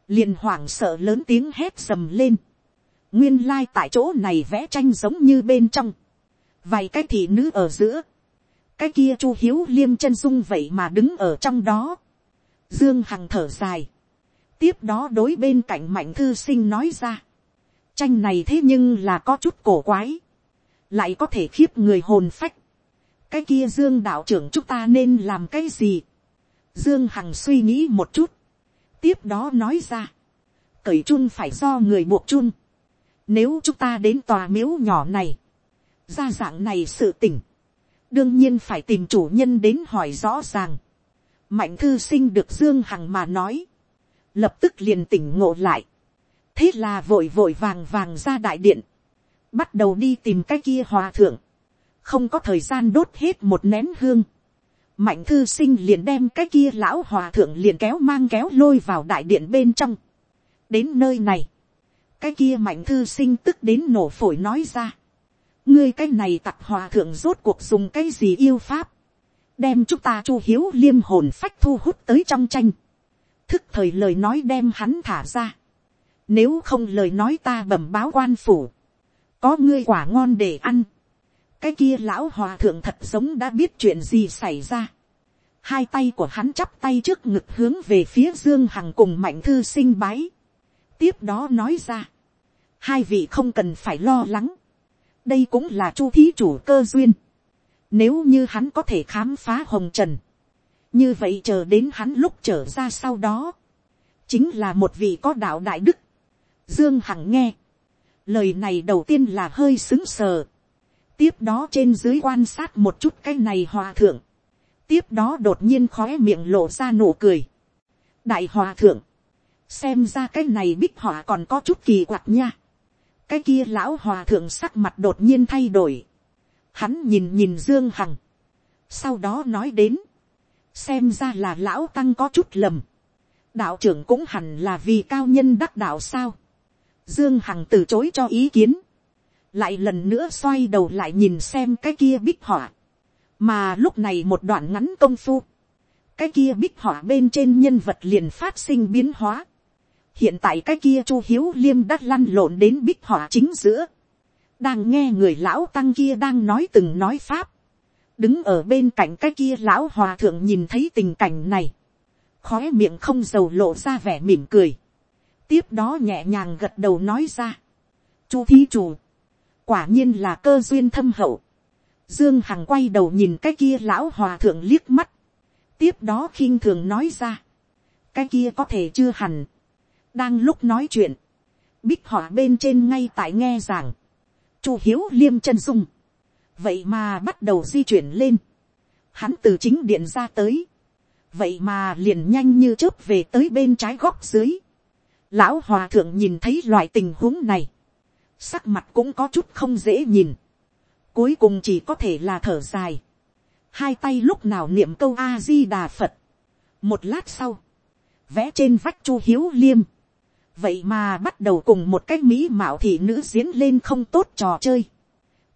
liền hoảng sợ lớn tiếng hét dầm lên. nguyên lai tại chỗ này vẽ tranh giống như bên trong, vài cái thị nữ ở giữa, cái kia chu hiếu liêm chân dung vậy mà đứng ở trong đó. dương hằng thở dài tiếp đó đối bên cạnh mạnh thư sinh nói ra. tranh này thế nhưng là có chút cổ quái. lại có thể khiếp người hồn phách. cái kia dương đạo trưởng chúng ta nên làm cái gì. dương hằng suy nghĩ một chút. tiếp đó nói ra. cởi chun phải do người buộc chun. nếu chúng ta đến tòa miếu nhỏ này. ra dạng này sự tỉnh đương nhiên phải tìm chủ nhân đến hỏi rõ ràng. mạnh thư sinh được dương hằng mà nói, lập tức liền tỉnh ngộ lại. thế là vội vội vàng vàng ra đại điện, bắt đầu đi tìm cái kia hòa thượng, không có thời gian đốt hết một nén hương. mạnh thư sinh liền đem cái kia lão hòa thượng liền kéo mang kéo lôi vào đại điện bên trong. đến nơi này, cái kia mạnh thư sinh tức đến nổ phổi nói ra ngươi cái này tặc hòa thượng rốt cuộc dùng cái gì yêu pháp, đem chúng ta chu hiếu liêm hồn phách thu hút tới trong tranh, thức thời lời nói đem hắn thả ra, nếu không lời nói ta bẩm báo quan phủ, có ngươi quả ngon để ăn, cái kia lão hòa thượng thật giống đã biết chuyện gì xảy ra, hai tay của hắn chắp tay trước ngực hướng về phía dương hằng cùng mạnh thư sinh bái, tiếp đó nói ra, hai vị không cần phải lo lắng, đây cũng là chu thí chủ cơ duyên. Nếu như hắn có thể khám phá hồng trần, như vậy chờ đến hắn lúc trở ra sau đó, chính là một vị có đạo đại đức. Dương Hằng nghe, lời này đầu tiên là hơi xứng sờ. Tiếp đó trên dưới quan sát một chút cái này hòa thượng. Tiếp đó đột nhiên khóe miệng lộ ra nụ cười. Đại hòa thượng, xem ra cái này bích họa còn có chút kỳ quặc nha cái kia lão hòa thượng sắc mặt đột nhiên thay đổi. Hắn nhìn nhìn Dương Hằng. Sau đó nói đến. Xem ra là lão tăng có chút lầm. Đạo trưởng cũng hẳn là vì cao nhân đắc đạo sao. Dương Hằng từ chối cho ý kiến. Lại lần nữa xoay đầu lại nhìn xem cái kia bích họa. Mà lúc này một đoạn ngắn công phu. Cái kia bích họa bên trên nhân vật liền phát sinh biến hóa hiện tại cái kia chu hiếu liêm đã lăn lộn đến bích họa chính giữa, đang nghe người lão tăng kia đang nói từng nói pháp, đứng ở bên cạnh cái kia lão hòa thượng nhìn thấy tình cảnh này, khói miệng không giàu lộ ra vẻ mỉm cười, tiếp đó nhẹ nhàng gật đầu nói ra, chu thí chủ, quả nhiên là cơ duyên thâm hậu, dương hằng quay đầu nhìn cái kia lão hòa thượng liếc mắt, tiếp đó khinh thường nói ra, cái kia có thể chưa hẳn, đang lúc nói chuyện, bích họa bên trên ngay tại nghe rằng chu hiếu liêm chân dung, vậy mà bắt đầu di chuyển lên, hắn từ chính điện ra tới, vậy mà liền nhanh như chớp về tới bên trái góc dưới, lão hòa thượng nhìn thấy loại tình huống này, sắc mặt cũng có chút không dễ nhìn, cuối cùng chỉ có thể là thở dài, hai tay lúc nào niệm câu a di đà phật, một lát sau, vẽ trên vách chu hiếu liêm, vậy mà bắt đầu cùng một cái mỹ mạo thị nữ diễn lên không tốt trò chơi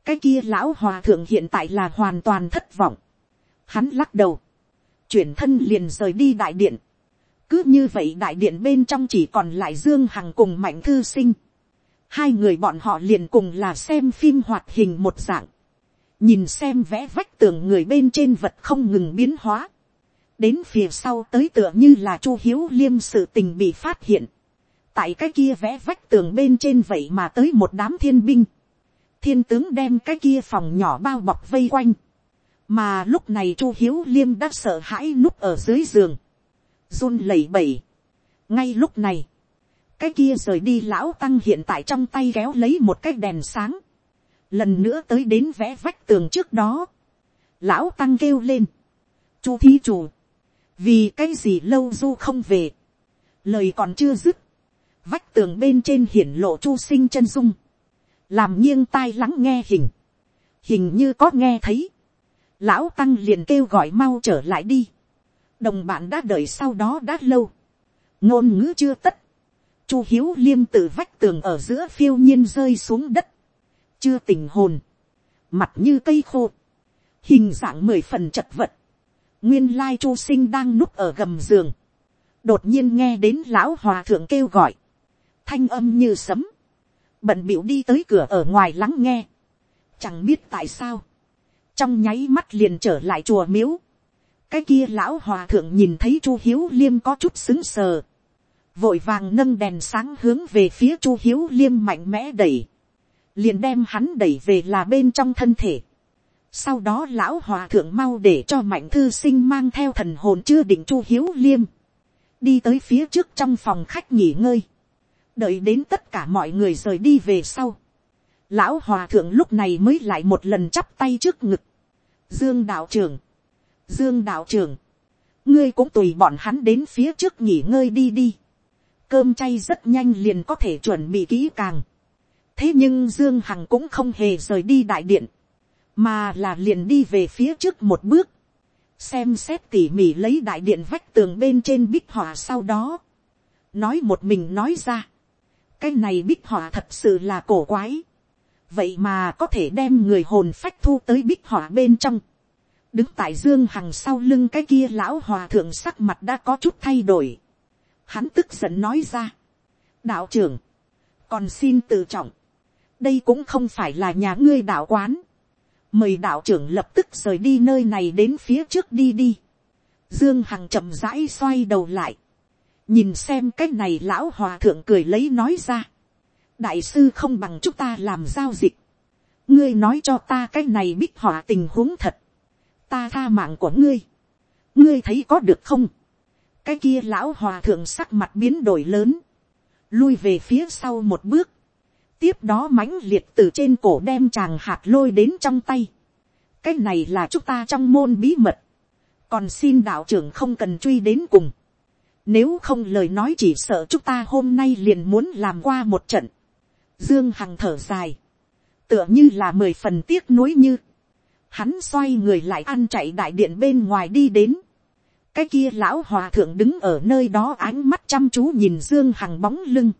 cái kia lão hòa thượng hiện tại là hoàn toàn thất vọng. hắn lắc đầu, chuyển thân liền rời đi đại điện. cứ như vậy đại điện bên trong chỉ còn lại dương hằng cùng mạnh thư sinh. hai người bọn họ liền cùng là xem phim hoạt hình một dạng. nhìn xem vẽ vách tường người bên trên vật không ngừng biến hóa. đến phía sau tới tựa như là chu hiếu liêm sự tình bị phát hiện tại cái kia vẽ vách tường bên trên vậy mà tới một đám thiên binh, thiên tướng đem cái kia phòng nhỏ bao bọc vây quanh, mà lúc này chu hiếu liêm đã sợ hãi núp ở dưới giường, run lẩy bẩy. ngay lúc này, cái kia rời đi lão tăng hiện tại trong tay kéo lấy một cái đèn sáng, lần nữa tới đến vẽ vách tường trước đó, lão tăng kêu lên, chu thí chủ, vì cái gì lâu du không về, lời còn chưa dứt, vách tường bên trên hiển lộ chu sinh chân dung, làm nghiêng tai lắng nghe hình, hình như có nghe thấy, lão tăng liền kêu gọi mau trở lại đi, đồng bạn đã đợi sau đó đã lâu, ngôn ngữ chưa tất, chu hiếu liêm từ vách tường ở giữa phiêu nhiên rơi xuống đất, chưa tình hồn, mặt như cây khô, hình dạng mười phần chật vật, nguyên lai chu sinh đang núp ở gầm giường, đột nhiên nghe đến lão hòa thượng kêu gọi, thanh âm như sấm, bận b đi tới cửa ở ngoài lắng nghe, chẳng biết tại sao, trong nháy mắt liền trở lại chùa miếu, cái kia lão hòa thượng nhìn thấy chu hiếu liêm có chút xứng sờ, vội vàng nâng đèn sáng hướng về phía chu hiếu liêm mạnh mẽ đẩy, liền đem hắn đẩy về là bên trong thân thể. sau đó lão hòa thượng mau để cho mạnh thư sinh mang theo thần hồn chưa định chu hiếu liêm, đi tới phía trước trong phòng khách nghỉ ngơi, đợi đến tất cả mọi người rời đi về sau, lão hòa thượng lúc này mới lại một lần chắp tay trước ngực, dương đạo trưởng, dương đạo trưởng, ngươi cũng tùy bọn hắn đến phía trước nghỉ ngơi đi đi, cơm chay rất nhanh liền có thể chuẩn bị kỹ càng, thế nhưng dương hằng cũng không hề rời đi đại điện, mà là liền đi về phía trước một bước, xem xét tỉ mỉ lấy đại điện vách tường bên trên bích họa sau đó, nói một mình nói ra, cái này bích họa thật sự là cổ quái. vậy mà có thể đem người hồn phách thu tới bích họa bên trong. đứng tại dương hằng sau lưng cái kia lão hòa thượng sắc mặt đã có chút thay đổi. hắn tức giận nói ra. đạo trưởng, còn xin tự trọng. đây cũng không phải là nhà ngươi đạo quán. mời đạo trưởng lập tức rời đi nơi này đến phía trước đi đi. dương hằng chậm rãi xoay đầu lại nhìn xem cái này lão hòa thượng cười lấy nói ra. đại sư không bằng chúng ta làm giao dịch. ngươi nói cho ta cái này bích họa tình huống thật. ta tha mạng của ngươi. ngươi thấy có được không. cái kia lão hòa thượng sắc mặt biến đổi lớn. lui về phía sau một bước. tiếp đó mãnh liệt từ trên cổ đem chàng hạt lôi đến trong tay. cái này là chúng ta trong môn bí mật. còn xin đạo trưởng không cần truy đến cùng nếu không lời nói chỉ sợ chúng ta hôm nay liền muốn làm qua một trận. Dương Hằng thở dài. Tựa như là mười phần tiếc nuối như. Hắn xoay người lại ăn chạy đại điện bên ngoài đi đến. Cái kia lão hòa thượng đứng ở nơi đó ánh mắt chăm chú nhìn Dương Hằng bóng lưng.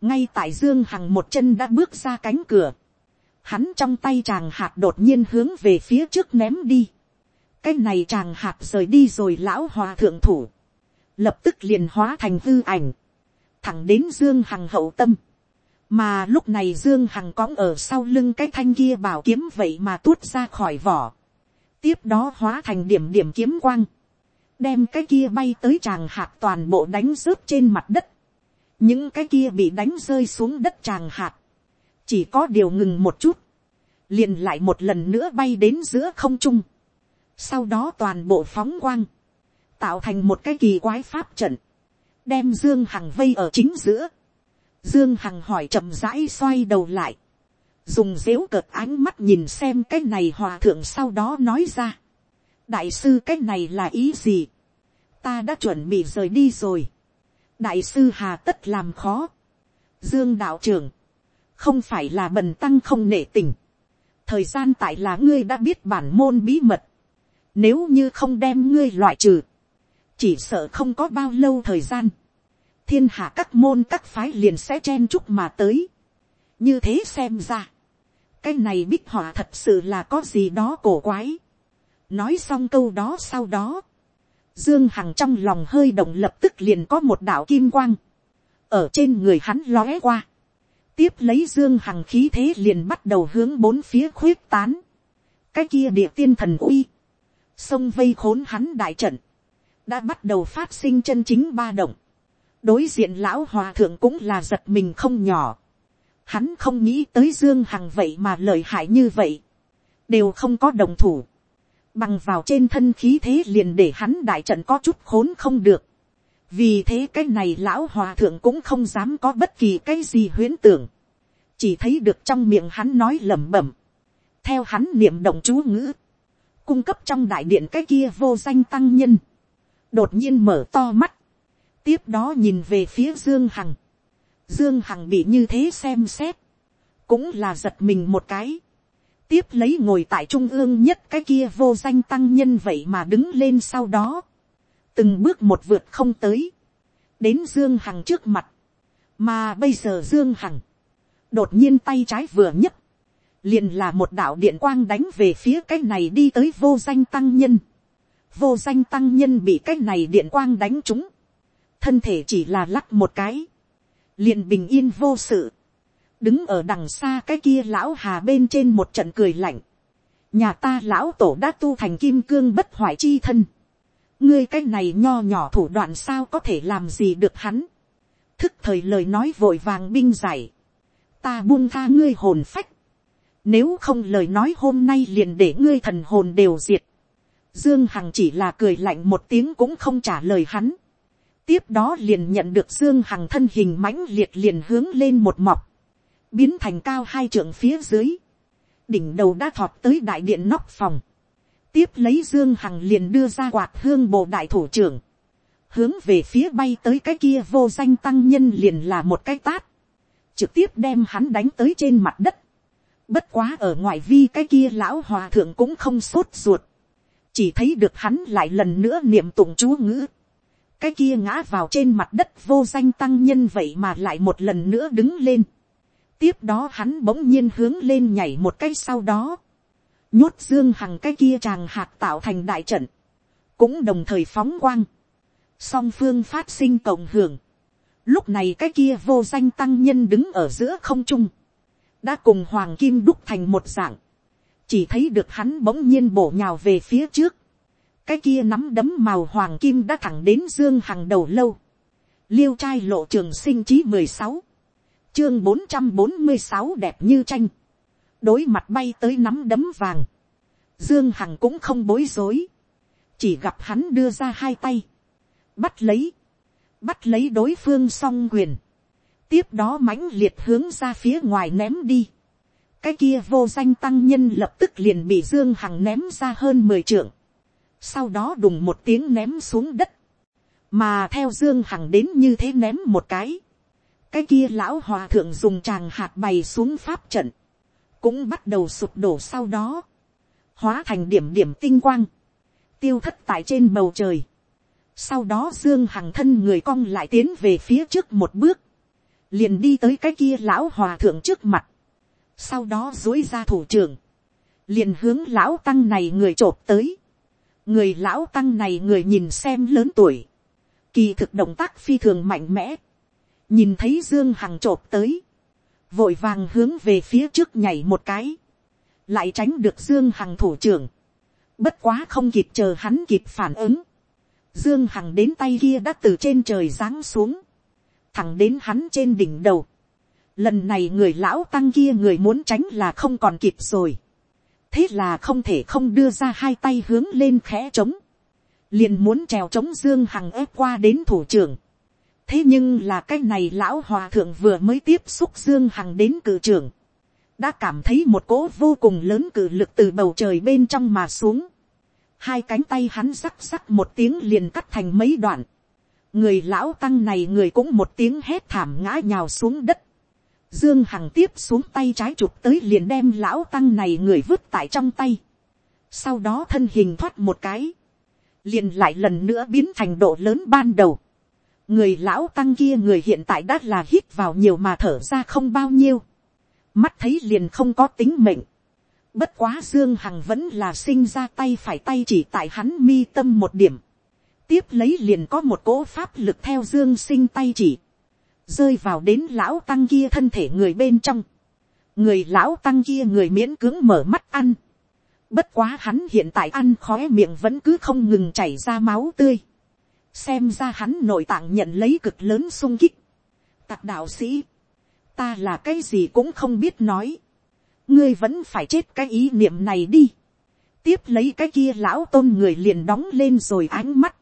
Ngay tại Dương Hằng một chân đã bước ra cánh cửa. Hắn trong tay chàng hạt đột nhiên hướng về phía trước ném đi. Cái này chàng hạt rời đi rồi lão hòa thượng thủ lập tức liền hóa thành hư ảnh, thẳng đến dương hằng hậu tâm, mà lúc này dương hằng cõng ở sau lưng cái thanh kia bảo kiếm vậy mà tuốt ra khỏi vỏ, tiếp đó hóa thành điểm điểm kiếm quang, đem cái kia bay tới tràng hạt toàn bộ đánh rớt trên mặt đất, những cái kia bị đánh rơi xuống đất tràng hạt, chỉ có điều ngừng một chút, liền lại một lần nữa bay đến giữa không trung, sau đó toàn bộ phóng quang, tạo thành một cái kỳ quái pháp trận, đem dương hằng vây ở chính giữa. dương hằng hỏi chậm rãi xoay đầu lại, dùng dếu cợt ánh mắt nhìn xem cái này hòa thượng sau đó nói ra. đại sư cái này là ý gì, ta đã chuẩn bị rời đi rồi. đại sư hà tất làm khó. dương đạo trưởng, không phải là bần tăng không nể tình. thời gian tại là ngươi đã biết bản môn bí mật. nếu như không đem ngươi loại trừ, chỉ sợ không có bao lâu thời gian, thiên hạ các môn các phái liền sẽ chen chúc mà tới. như thế xem ra, cái này bích họa thật sự là có gì đó cổ quái. nói xong câu đó sau đó, dương hằng trong lòng hơi động lập tức liền có một đạo kim quang, ở trên người hắn lóe qua, tiếp lấy dương hằng khí thế liền bắt đầu hướng bốn phía khuyết tán, cái kia địa tiên thần uy, sông vây khốn hắn đại trận, đã bắt đầu phát sinh chân chính ba động, đối diện lão hòa thượng cũng là giật mình không nhỏ, hắn không nghĩ tới dương hằng vậy mà lợi hại như vậy, đều không có đồng thủ, bằng vào trên thân khí thế liền để hắn đại trận có chút khốn không được, vì thế cái này lão hòa thượng cũng không dám có bất kỳ cái gì huyễn tưởng, chỉ thấy được trong miệng hắn nói lẩm bẩm, theo hắn niệm động chú ngữ, cung cấp trong đại điện cái kia vô danh tăng nhân, đột nhiên mở to mắt, tiếp đó nhìn về phía dương hằng, dương hằng bị như thế xem xét, cũng là giật mình một cái, tiếp lấy ngồi tại trung ương nhất cái kia vô danh tăng nhân vậy mà đứng lên sau đó, từng bước một vượt không tới, đến dương hằng trước mặt, mà bây giờ dương hằng, đột nhiên tay trái vừa nhấc, liền là một đạo điện quang đánh về phía cái này đi tới vô danh tăng nhân, vô danh tăng nhân bị cái này điện quang đánh trúng, thân thể chỉ là lắc một cái, liền bình yên vô sự, đứng ở đằng xa cái kia lão hà bên trên một trận cười lạnh, nhà ta lão tổ đã tu thành kim cương bất hoại chi thân, ngươi cái này nho nhỏ thủ đoạn sao có thể làm gì được hắn, thức thời lời nói vội vàng binh giải, ta buông tha ngươi hồn phách, nếu không lời nói hôm nay liền để ngươi thần hồn đều diệt, dương hằng chỉ là cười lạnh một tiếng cũng không trả lời hắn, tiếp đó liền nhận được dương hằng thân hình mãnh liệt liền hướng lên một mọc, biến thành cao hai trượng phía dưới, đỉnh đầu đã thọt tới đại điện nóc phòng, tiếp lấy dương hằng liền đưa ra quạt hương bộ đại thủ trưởng, hướng về phía bay tới cái kia vô danh tăng nhân liền là một cái tát, trực tiếp đem hắn đánh tới trên mặt đất, bất quá ở ngoại vi cái kia lão hòa thượng cũng không sốt ruột, chỉ thấy được hắn lại lần nữa niệm tụng chú ngữ, cái kia ngã vào trên mặt đất vô danh tăng nhân vậy mà lại một lần nữa đứng lên. tiếp đó hắn bỗng nhiên hướng lên nhảy một cái sau đó. nhốt dương hằng cái kia tràng hạt tạo thành đại trận. cũng đồng thời phóng quang. song phương phát sinh cộng hưởng. lúc này cái kia vô danh tăng nhân đứng ở giữa không trung. đã cùng hoàng kim đúc thành một dạng chỉ thấy được hắn bỗng nhiên bổ nhào về phía trước. Cái kia nắm đấm màu hoàng kim đã thẳng đến dương hằng đầu lâu. liêu trai lộ trường sinh chí mười sáu, chương bốn trăm bốn mươi sáu đẹp như tranh, đối mặt bay tới nắm đấm vàng, dương hằng cũng không bối rối, chỉ gặp hắn đưa ra hai tay, bắt lấy, bắt lấy đối phương song quyền, tiếp đó mãnh liệt hướng ra phía ngoài ném đi, cái kia vô danh tăng nhân lập tức liền bị dương hằng ném ra hơn mười trượng, sau đó đùng một tiếng ném xuống đất, mà theo dương hằng đến như thế ném một cái, cái kia lão hòa thượng dùng tràng hạt bày xuống pháp trận, cũng bắt đầu sụp đổ sau đó, hóa thành điểm điểm tinh quang, tiêu thất tại trên bầu trời. Sau đó dương hằng thân người cong lại tiến về phía trước một bước, liền đi tới cái kia lão hòa thượng trước mặt, sau đó dối ra thủ trưởng, liền hướng lão tăng này người t tới, người lão tăng này người nhìn xem lớn tuổi, kỳ thực động tác phi thường mạnh mẽ, nhìn thấy dương hằng t tới, vội vàng hướng về phía trước nhảy một cái, lại tránh được dương hằng thủ trưởng, bất quá không kịp chờ hắn kịp phản ứng, dương hằng đến tay kia đã từ trên trời giáng xuống, thẳng đến hắn trên đỉnh đầu, lần này người lão tăng kia người muốn tránh là không còn kịp rồi, thế là không thể không đưa ra hai tay hướng lên khẽ trống, liền muốn trèo trống dương hằng ép qua đến thủ trưởng. thế nhưng là cái này lão hòa thượng vừa mới tiếp xúc dương hằng đến cử trưởng, đã cảm thấy một cỗ vô cùng lớn cử lực từ bầu trời bên trong mà xuống. hai cánh tay hắn sắc sắc một tiếng liền cắt thành mấy đoạn. người lão tăng này người cũng một tiếng hét thảm ngã nhào xuống đất. Dương Hằng tiếp xuống tay trái chụp tới liền đem lão tăng này người vứt tại trong tay. Sau đó thân hình thoát một cái. Liền lại lần nữa biến thành độ lớn ban đầu. người lão tăng kia người hiện tại đã là hít vào nhiều mà thở ra không bao nhiêu, mắt thấy liền không có tính mệnh, bất quá dương hằng vẫn là sinh ra tay phải tay chỉ tại hắn mi tâm một điểm, tiếp lấy liền có một cỗ pháp lực theo dương sinh tay chỉ, rơi vào đến lão tăng kia thân thể người bên trong, người lão tăng kia người miễn cưỡng mở mắt ăn, bất quá hắn hiện tại ăn khó miệng vẫn cứ không ngừng chảy ra máu tươi, xem ra hắn nội tạng nhận lấy cực lớn sung kích. Tạc đạo sĩ, ta là cái gì cũng không biết nói, ngươi vẫn phải chết cái ý niệm này đi. tiếp lấy cái kia lão tôn người liền đóng lên rồi ánh mắt,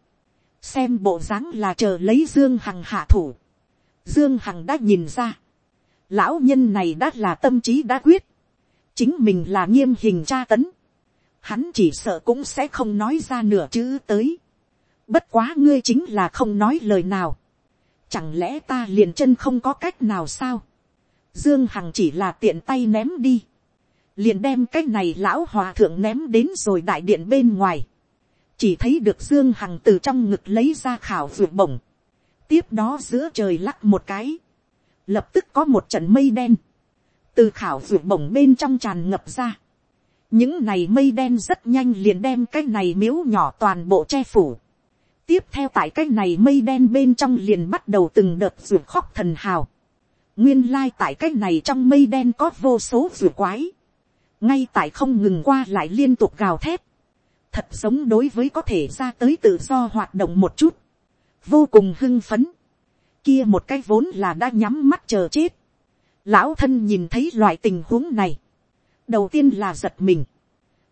xem bộ dáng là chờ lấy dương hằng hạ thủ dương hằng đã nhìn ra, lão nhân này đã là tâm trí đã quyết, chính mình là nghiêm hình tra tấn, hắn chỉ sợ cũng sẽ không nói ra nửa chữ tới. Bất quá ngươi chính là không nói lời nào. Chẳng lẽ ta liền chân không có cách nào sao? Dương Hằng chỉ là tiện tay ném đi. Liền đem cái này lão hòa thượng ném đến rồi đại điện bên ngoài. Chỉ thấy được Dương Hằng từ trong ngực lấy ra khảo vượt bổng. Tiếp đó giữa trời lắc một cái. Lập tức có một trận mây đen. Từ khảo ruột bổng bên trong tràn ngập ra. Những này mây đen rất nhanh liền đem cái này miếu nhỏ toàn bộ che phủ tiếp theo tại cái này mây đen bên trong liền bắt đầu từng đợt ruột khóc thần hào. nguyên lai tại cái này trong mây đen có vô số ruột quái. ngay tại không ngừng qua lại liên tục gào thét. thật giống đối với có thể ra tới tự do hoạt động một chút vô cùng hưng phấn. kia một cái vốn là đã nhắm mắt chờ chết. lão thân nhìn thấy loại tình huống này. đầu tiên là giật mình.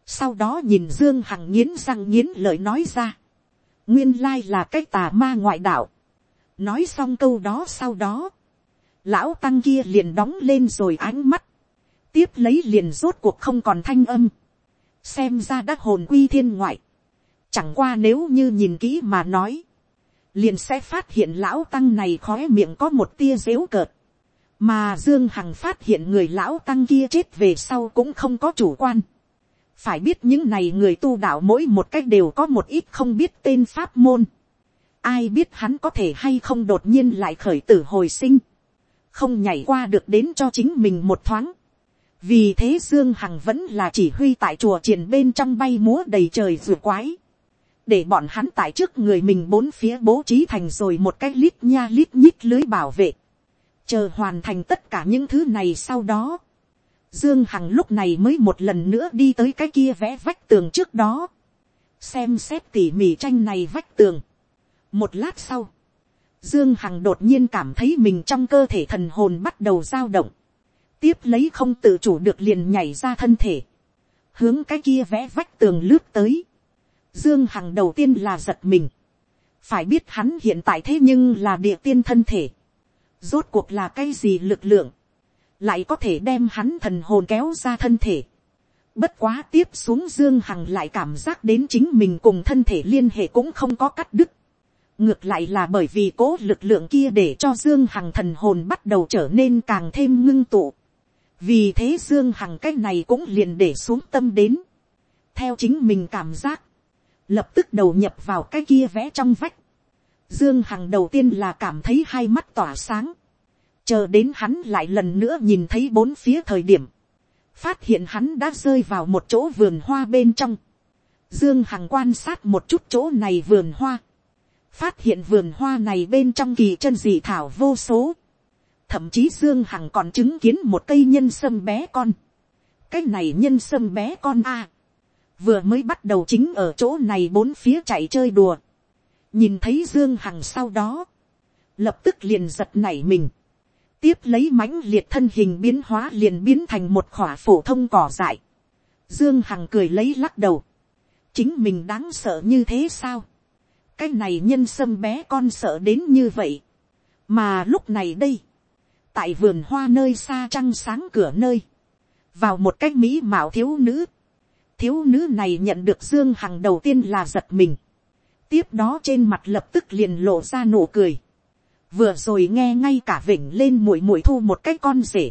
sau đó nhìn dương hằng nghiến răng nghiến lợi nói ra nguyên lai là cái tà ma ngoại đạo. nói xong câu đó sau đó, lão tăng kia liền đóng lên rồi ánh mắt, tiếp lấy liền rốt cuộc không còn thanh âm, xem ra đã hồn quy thiên ngoại, chẳng qua nếu như nhìn kỹ mà nói, liền sẽ phát hiện lão tăng này khói miệng có một tia dếu cợt, mà dương hằng phát hiện người lão tăng kia chết về sau cũng không có chủ quan, phải biết những này người tu đạo mỗi một cách đều có một ít không biết tên pháp môn. ai biết hắn có thể hay không đột nhiên lại khởi tử hồi sinh. không nhảy qua được đến cho chính mình một thoáng. vì thế dương hằng vẫn là chỉ huy tại chùa triển bên trong bay múa đầy trời rùa quái để bọn hắn tại trước người mình bốn phía bố trí thành rồi một cái lít nha lít nhít lưới bảo vệ. chờ hoàn thành tất cả những thứ này sau đó Dương Hằng lúc này mới một lần nữa đi tới cái kia vẽ vách tường trước đó. Xem xét tỉ mỉ tranh này vách tường. Một lát sau. Dương Hằng đột nhiên cảm thấy mình trong cơ thể thần hồn bắt đầu dao động. Tiếp lấy không tự chủ được liền nhảy ra thân thể. Hướng cái kia vẽ vách tường lướt tới. Dương Hằng đầu tiên là giật mình. Phải biết hắn hiện tại thế nhưng là địa tiên thân thể. Rốt cuộc là cái gì lực lượng lại có thể đem hắn thần hồn kéo ra thân thể. Bất quá tiếp xuống Dương Hằng lại cảm giác đến chính mình cùng thân thể liên hệ cũng không có cắt đứt. Ngược lại là bởi vì cố lực lượng kia để cho Dương Hằng thần hồn bắt đầu trở nên càng thêm ngưng tụ. Vì thế Dương Hằng cái này cũng liền để xuống tâm đến. Theo chính mình cảm giác. Lập tức đầu nhập vào cái kia vẽ trong vách. Dương Hằng đầu tiên là cảm thấy hai mắt tỏa sáng chờ đến hắn lại lần nữa nhìn thấy bốn phía thời điểm, phát hiện hắn đã rơi vào một chỗ vườn hoa bên trong. Dương Hằng quan sát một chút chỗ này vườn hoa, phát hiện vườn hoa này bên trong kỳ chân dị thảo vô số. Thậm chí Dương Hằng còn chứng kiến một cây nhân sâm bé con. Cái này nhân sâm bé con a Vừa mới bắt đầu chính ở chỗ này bốn phía chạy chơi đùa. Nhìn thấy Dương Hằng sau đó. Lập tức liền giật nảy mình tiếp lấy mãnh liệt thân hình biến hóa liền biến thành một khỏa phổ thông cỏ dại. Dương Hằng cười lấy lắc đầu. Chính mình đáng sợ như thế sao? Cái này nhân sâm bé con sợ đến như vậy. Mà lúc này đây. Tại vườn hoa nơi xa trăng sáng cửa nơi. Vào một cách mỹ mạo thiếu nữ. Thiếu nữ này nhận được Dương Hằng đầu tiên là giật mình. Tiếp đó trên mặt lập tức liền lộ ra nụ cười. Vừa rồi nghe ngay cả vỉnh lên muội muội thu một cái con rể,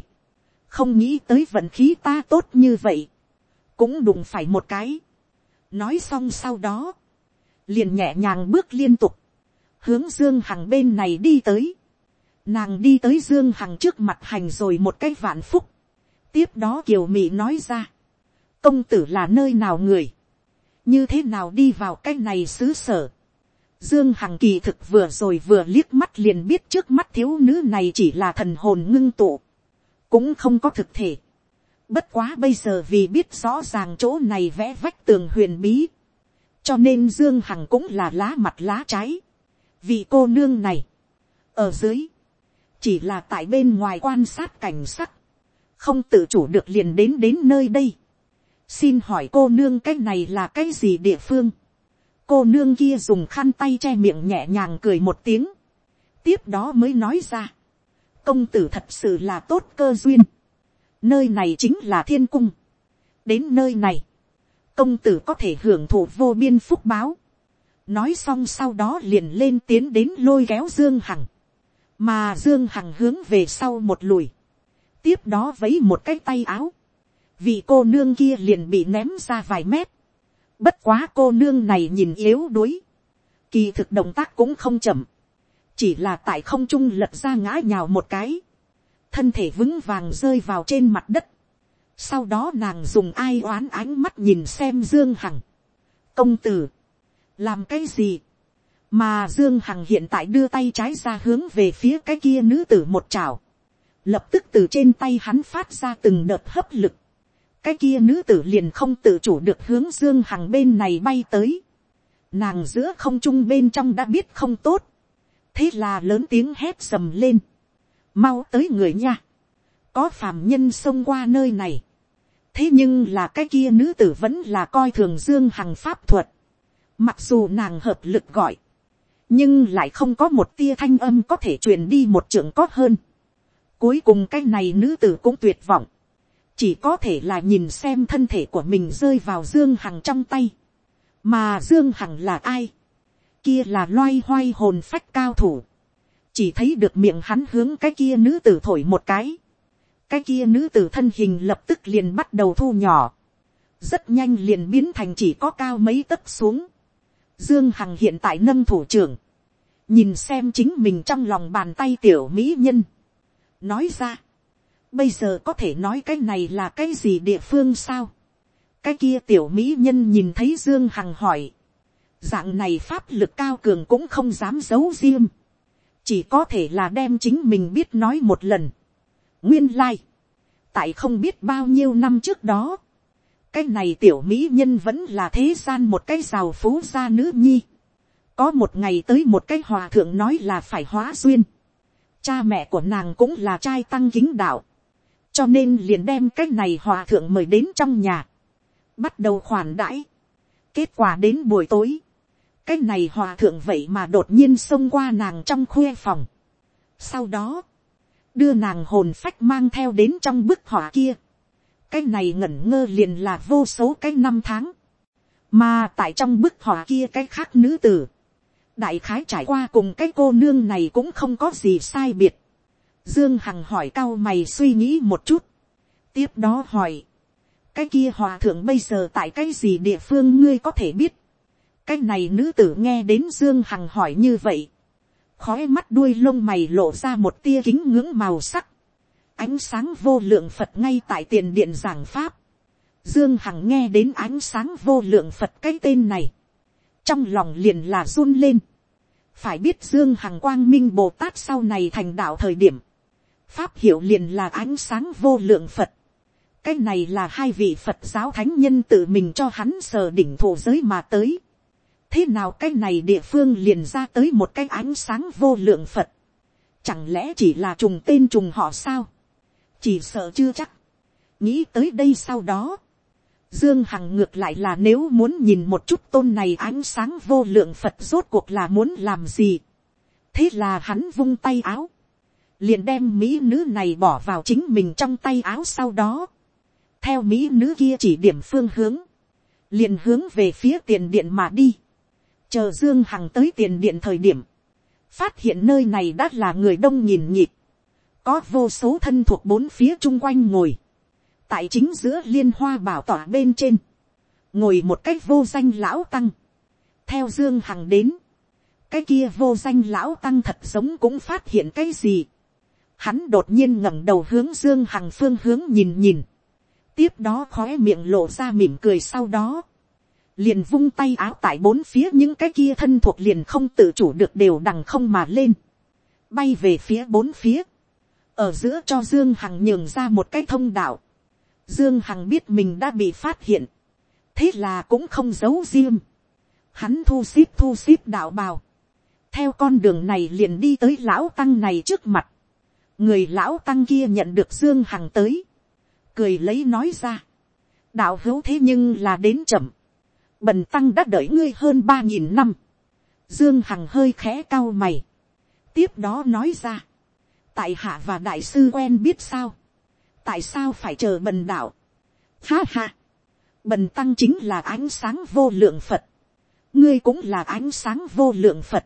không nghĩ tới vận khí ta tốt như vậy, cũng đụng phải một cái, nói xong sau đó, liền nhẹ nhàng bước liên tục, hướng dương hằng bên này đi tới, nàng đi tới dương hằng trước mặt hành rồi một cái vạn phúc, tiếp đó kiều mị nói ra, công tử là nơi nào người, như thế nào đi vào cái này xứ sở, Dương Hằng kỳ thực vừa rồi vừa liếc mắt liền biết trước mắt thiếu nữ này chỉ là thần hồn ngưng tụ. Cũng không có thực thể. Bất quá bây giờ vì biết rõ ràng chỗ này vẽ vách tường huyền bí. Cho nên Dương Hằng cũng là lá mặt lá trái. Vì cô nương này. Ở dưới. Chỉ là tại bên ngoài quan sát cảnh sắc. Không tự chủ được liền đến đến nơi đây. Xin hỏi cô nương cái này là cái gì địa phương? cô nương kia dùng khăn tay che miệng nhẹ nhàng cười một tiếng, tiếp đó mới nói ra, công tử thật sự là tốt cơ duyên, nơi này chính là thiên cung, đến nơi này, công tử có thể hưởng thụ vô biên phúc báo, nói xong sau đó liền lên tiến đến lôi kéo dương hằng, mà dương hằng hướng về sau một lùi, tiếp đó vấy một cái tay áo, vị cô nương kia liền bị ném ra vài mét, Bất quá cô nương này nhìn yếu đuối. Kỳ thực động tác cũng không chậm. Chỉ là tại không trung lật ra ngã nhào một cái. Thân thể vững vàng rơi vào trên mặt đất. Sau đó nàng dùng ai oán ánh mắt nhìn xem Dương Hằng. Công tử. Làm cái gì? Mà Dương Hằng hiện tại đưa tay trái ra hướng về phía cái kia nữ tử một chảo. Lập tức từ trên tay hắn phát ra từng đợt hấp lực cái kia nữ tử liền không tự chủ được hướng dương hằng bên này bay tới. nàng giữa không trung bên trong đã biết không tốt. thế là lớn tiếng hét sầm lên. mau tới người nha. có phàm nhân xông qua nơi này. thế nhưng là cái kia nữ tử vẫn là coi thường dương hằng pháp thuật. mặc dù nàng hợp lực gọi. nhưng lại không có một tia thanh âm có thể truyền đi một trưởng có hơn. cuối cùng cái này nữ tử cũng tuyệt vọng chỉ có thể là nhìn xem thân thể của mình rơi vào dương hằng trong tay. mà dương hằng là ai. kia là loay hoay hồn phách cao thủ. chỉ thấy được miệng hắn hướng cái kia nữ tử thổi một cái. cái kia nữ tử thân hình lập tức liền bắt đầu thu nhỏ. rất nhanh liền biến thành chỉ có cao mấy tấc xuống. dương hằng hiện tại nâng thủ trưởng. nhìn xem chính mình trong lòng bàn tay tiểu mỹ nhân. nói ra Bây giờ có thể nói cái này là cái gì địa phương sao? Cái kia tiểu mỹ nhân nhìn thấy Dương Hằng hỏi. Dạng này pháp lực cao cường cũng không dám giấu riêng. Chỉ có thể là đem chính mình biết nói một lần. Nguyên lai. Like. Tại không biết bao nhiêu năm trước đó. Cái này tiểu mỹ nhân vẫn là thế gian một cái giàu phú gia nữ nhi. Có một ngày tới một cái hòa thượng nói là phải hóa duyên. Cha mẹ của nàng cũng là trai tăng kính đạo cho nên liền đem cái này hòa thượng mời đến trong nhà, bắt đầu khoản đãi. kết quả đến buổi tối, cái này hòa thượng vậy mà đột nhiên xông qua nàng trong khuê phòng. sau đó, đưa nàng hồn phách mang theo đến trong bức họa kia. cái này ngẩn ngơ liền là vô số cái năm tháng. mà tại trong bức họa kia cái khác nữ tử, đại khái trải qua cùng cái cô nương này cũng không có gì sai biệt. Dương Hằng hỏi cao mày suy nghĩ một chút. Tiếp đó hỏi. Cái kia hòa thượng bây giờ tại cái gì địa phương ngươi có thể biết. Cái này nữ tử nghe đến Dương Hằng hỏi như vậy. Khói mắt đuôi lông mày lộ ra một tia kính ngưỡng màu sắc. Ánh sáng vô lượng Phật ngay tại tiền điện giảng Pháp. Dương Hằng nghe đến ánh sáng vô lượng Phật cái tên này. Trong lòng liền là run lên. Phải biết Dương Hằng Quang Minh Bồ Tát sau này thành đạo thời điểm pháp hiệu liền là ánh sáng vô lượng phật. cái này là hai vị phật giáo thánh nhân tự mình cho hắn sờ đỉnh thổ giới mà tới. thế nào cái này địa phương liền ra tới một cái ánh sáng vô lượng phật. chẳng lẽ chỉ là trùng tên trùng họ sao. chỉ sợ chưa chắc. nghĩ tới đây sau đó. Dương Hằng ngược lại là nếu muốn nhìn một chút tôn này ánh sáng vô lượng Phật rốt cuộc là muốn làm gì. Thế là hắn vung tay áo liền đem mỹ nữ này bỏ vào chính mình trong tay áo sau đó, theo mỹ nữ kia chỉ điểm phương hướng, liền hướng về phía tiền điện mà đi, chờ dương hằng tới tiền điện thời điểm, phát hiện nơi này đã là người đông nhìn nhịp, có vô số thân thuộc bốn phía chung quanh ngồi, tại chính giữa liên hoa bảo tỏa bên trên, ngồi một cách vô danh lão tăng, theo dương hằng đến, cái kia vô danh lão tăng thật giống cũng phát hiện cái gì. Hắn đột nhiên ngẩng đầu hướng dương hằng phương hướng nhìn nhìn. tiếp đó khói miệng lộ ra mỉm cười sau đó. liền vung tay áo tại bốn phía những cái kia thân thuộc liền không tự chủ được đều đằng không mà lên. bay về phía bốn phía. ở giữa cho dương hằng nhường ra một cái thông đạo. dương hằng biết mình đã bị phát hiện. thế là cũng không giấu riêng. hắn thu xíp thu xíp đạo bào theo con đường này liền đi tới lão tăng này trước mặt, người lão tăng kia nhận được dương hằng tới, cười lấy nói ra, đạo hữu thế nhưng là đến chậm, bần tăng đã đợi ngươi hơn ba nghìn năm, dương hằng hơi khẽ cao mày, tiếp đó nói ra, tại hạ và đại sư quen biết sao, tại sao phải chờ bần đạo, ha ha, bần tăng chính là ánh sáng vô lượng phật, ngươi cũng là ánh sáng vô lượng phật,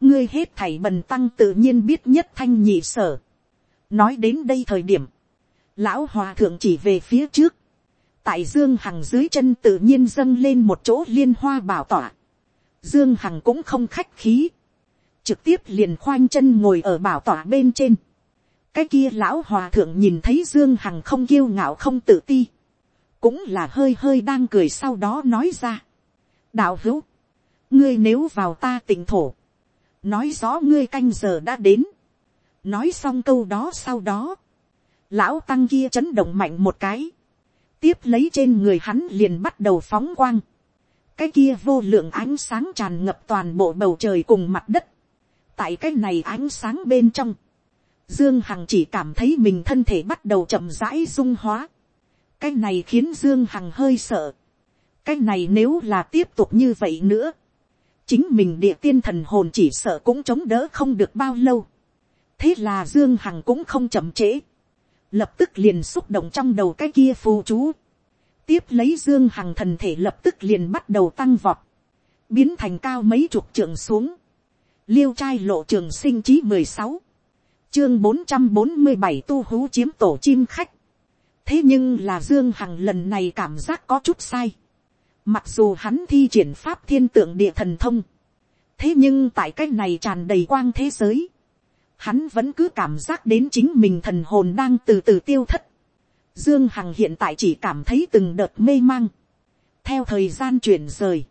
ngươi hết thảy bần tăng tự nhiên biết nhất thanh nhị sở nói đến đây thời điểm, lão hòa thượng chỉ về phía trước, tại dương hằng dưới chân tự nhiên dâng lên một chỗ liên hoa bảo tỏa. dương hằng cũng không khách khí, trực tiếp liền khoanh chân ngồi ở bảo tỏa bên trên. cái kia lão hòa thượng nhìn thấy dương hằng không kiêu ngạo không tự ti, cũng là hơi hơi đang cười sau đó nói ra. đạo hữu, ngươi nếu vào ta tỉnh thổ, nói rõ ngươi canh giờ đã đến, nói xong câu đó sau đó, lão tăng kia chấn động mạnh một cái, tiếp lấy trên người hắn liền bắt đầu phóng quang, cái kia vô lượng ánh sáng tràn ngập toàn bộ bầu trời cùng mặt đất, tại cái này ánh sáng bên trong, dương hằng chỉ cảm thấy mình thân thể bắt đầu chậm rãi dung hóa, cái này khiến dương hằng hơi sợ, cái này nếu là tiếp tục như vậy nữa, chính mình địa tiên thần hồn chỉ sợ cũng chống đỡ không được bao lâu thế là dương hằng cũng không chậm trễ, lập tức liền xúc động trong đầu cái kia phù chú. tiếp lấy dương hằng thần thể lập tức liền bắt đầu tăng vọt, biến thành cao mấy chục trượng xuống. liêu trai lộ trường sinh chí mười sáu, chương bốn trăm bốn mươi bảy tu hú chiếm tổ chim khách. thế nhưng là dương hằng lần này cảm giác có chút sai Mặc dù hắn thi triển pháp thiên tượng địa thần thông. Thế nhưng tại cái này tràn đầy quang thế giới. Hắn vẫn cứ cảm giác đến chính mình thần hồn đang từ từ tiêu thất. Dương Hằng hiện tại chỉ cảm thấy từng đợt mê mang. Theo thời gian chuyển rời.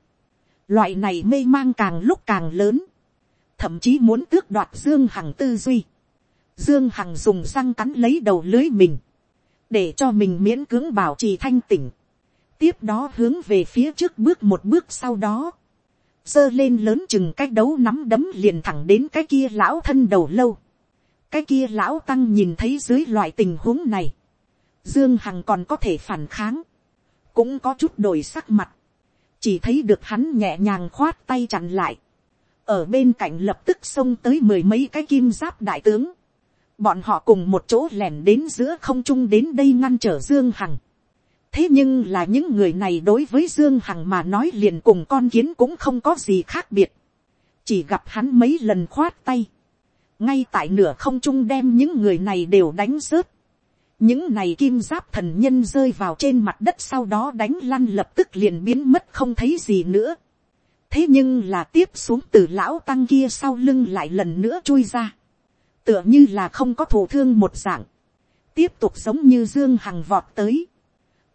Loại này mê mang càng lúc càng lớn. Thậm chí muốn tước đoạt Dương Hằng tư duy. Dương Hằng dùng răng cắn lấy đầu lưới mình. Để cho mình miễn cưỡng bảo trì thanh tỉnh tiếp đó hướng về phía trước bước một bước sau đó, giơ lên lớn chừng cái đấu nắm đấm liền thẳng đến cái kia lão thân đầu lâu cái kia lão tăng nhìn thấy dưới loại tình huống này, dương hằng còn có thể phản kháng, cũng có chút đổi sắc mặt, chỉ thấy được hắn nhẹ nhàng khoát tay chặn lại, ở bên cạnh lập tức xông tới mười mấy cái kim giáp đại tướng, bọn họ cùng một chỗ lẻn đến giữa không trung đến đây ngăn trở dương hằng, thế nhưng là những người này đối với dương hằng mà nói liền cùng con kiến cũng không có gì khác biệt chỉ gặp hắn mấy lần khoát tay ngay tại nửa không trung đem những người này đều đánh rớt. Những này kim giáp thần nhân rơi vào trên mặt đất sau đó đánh lăn lập tức liền biến mất không thấy gì nữa. Thế nhưng là tiếp xuống từ lão tăng kia sau lưng lại lần nữa chui ra. Tựa như là không có thổ thương một dạng. Tiếp tục giống như dương hằng vọt tới.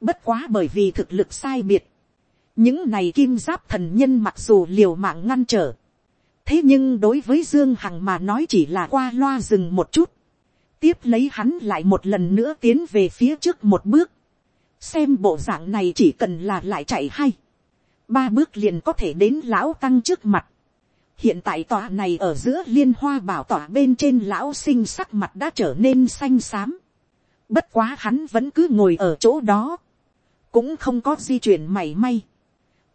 Bất quá bởi vì thực lực sai biệt. Những này kim giáp thần nhân mặc dù liều mạng ngăn trở. Thế nhưng đối với Dương Hằng mà nói chỉ là qua loa dừng một chút. Tiếp lấy hắn lại một lần nữa tiến về phía trước một bước. Xem bộ dạng này chỉ cần là lại chạy hay. Ba bước liền có thể đến lão tăng trước mặt. Hiện tại tòa này ở giữa liên hoa bảo tòa bên trên lão sinh sắc mặt đã trở nên xanh xám. Bất quá hắn vẫn cứ ngồi ở chỗ đó cũng không có di chuyển mảy may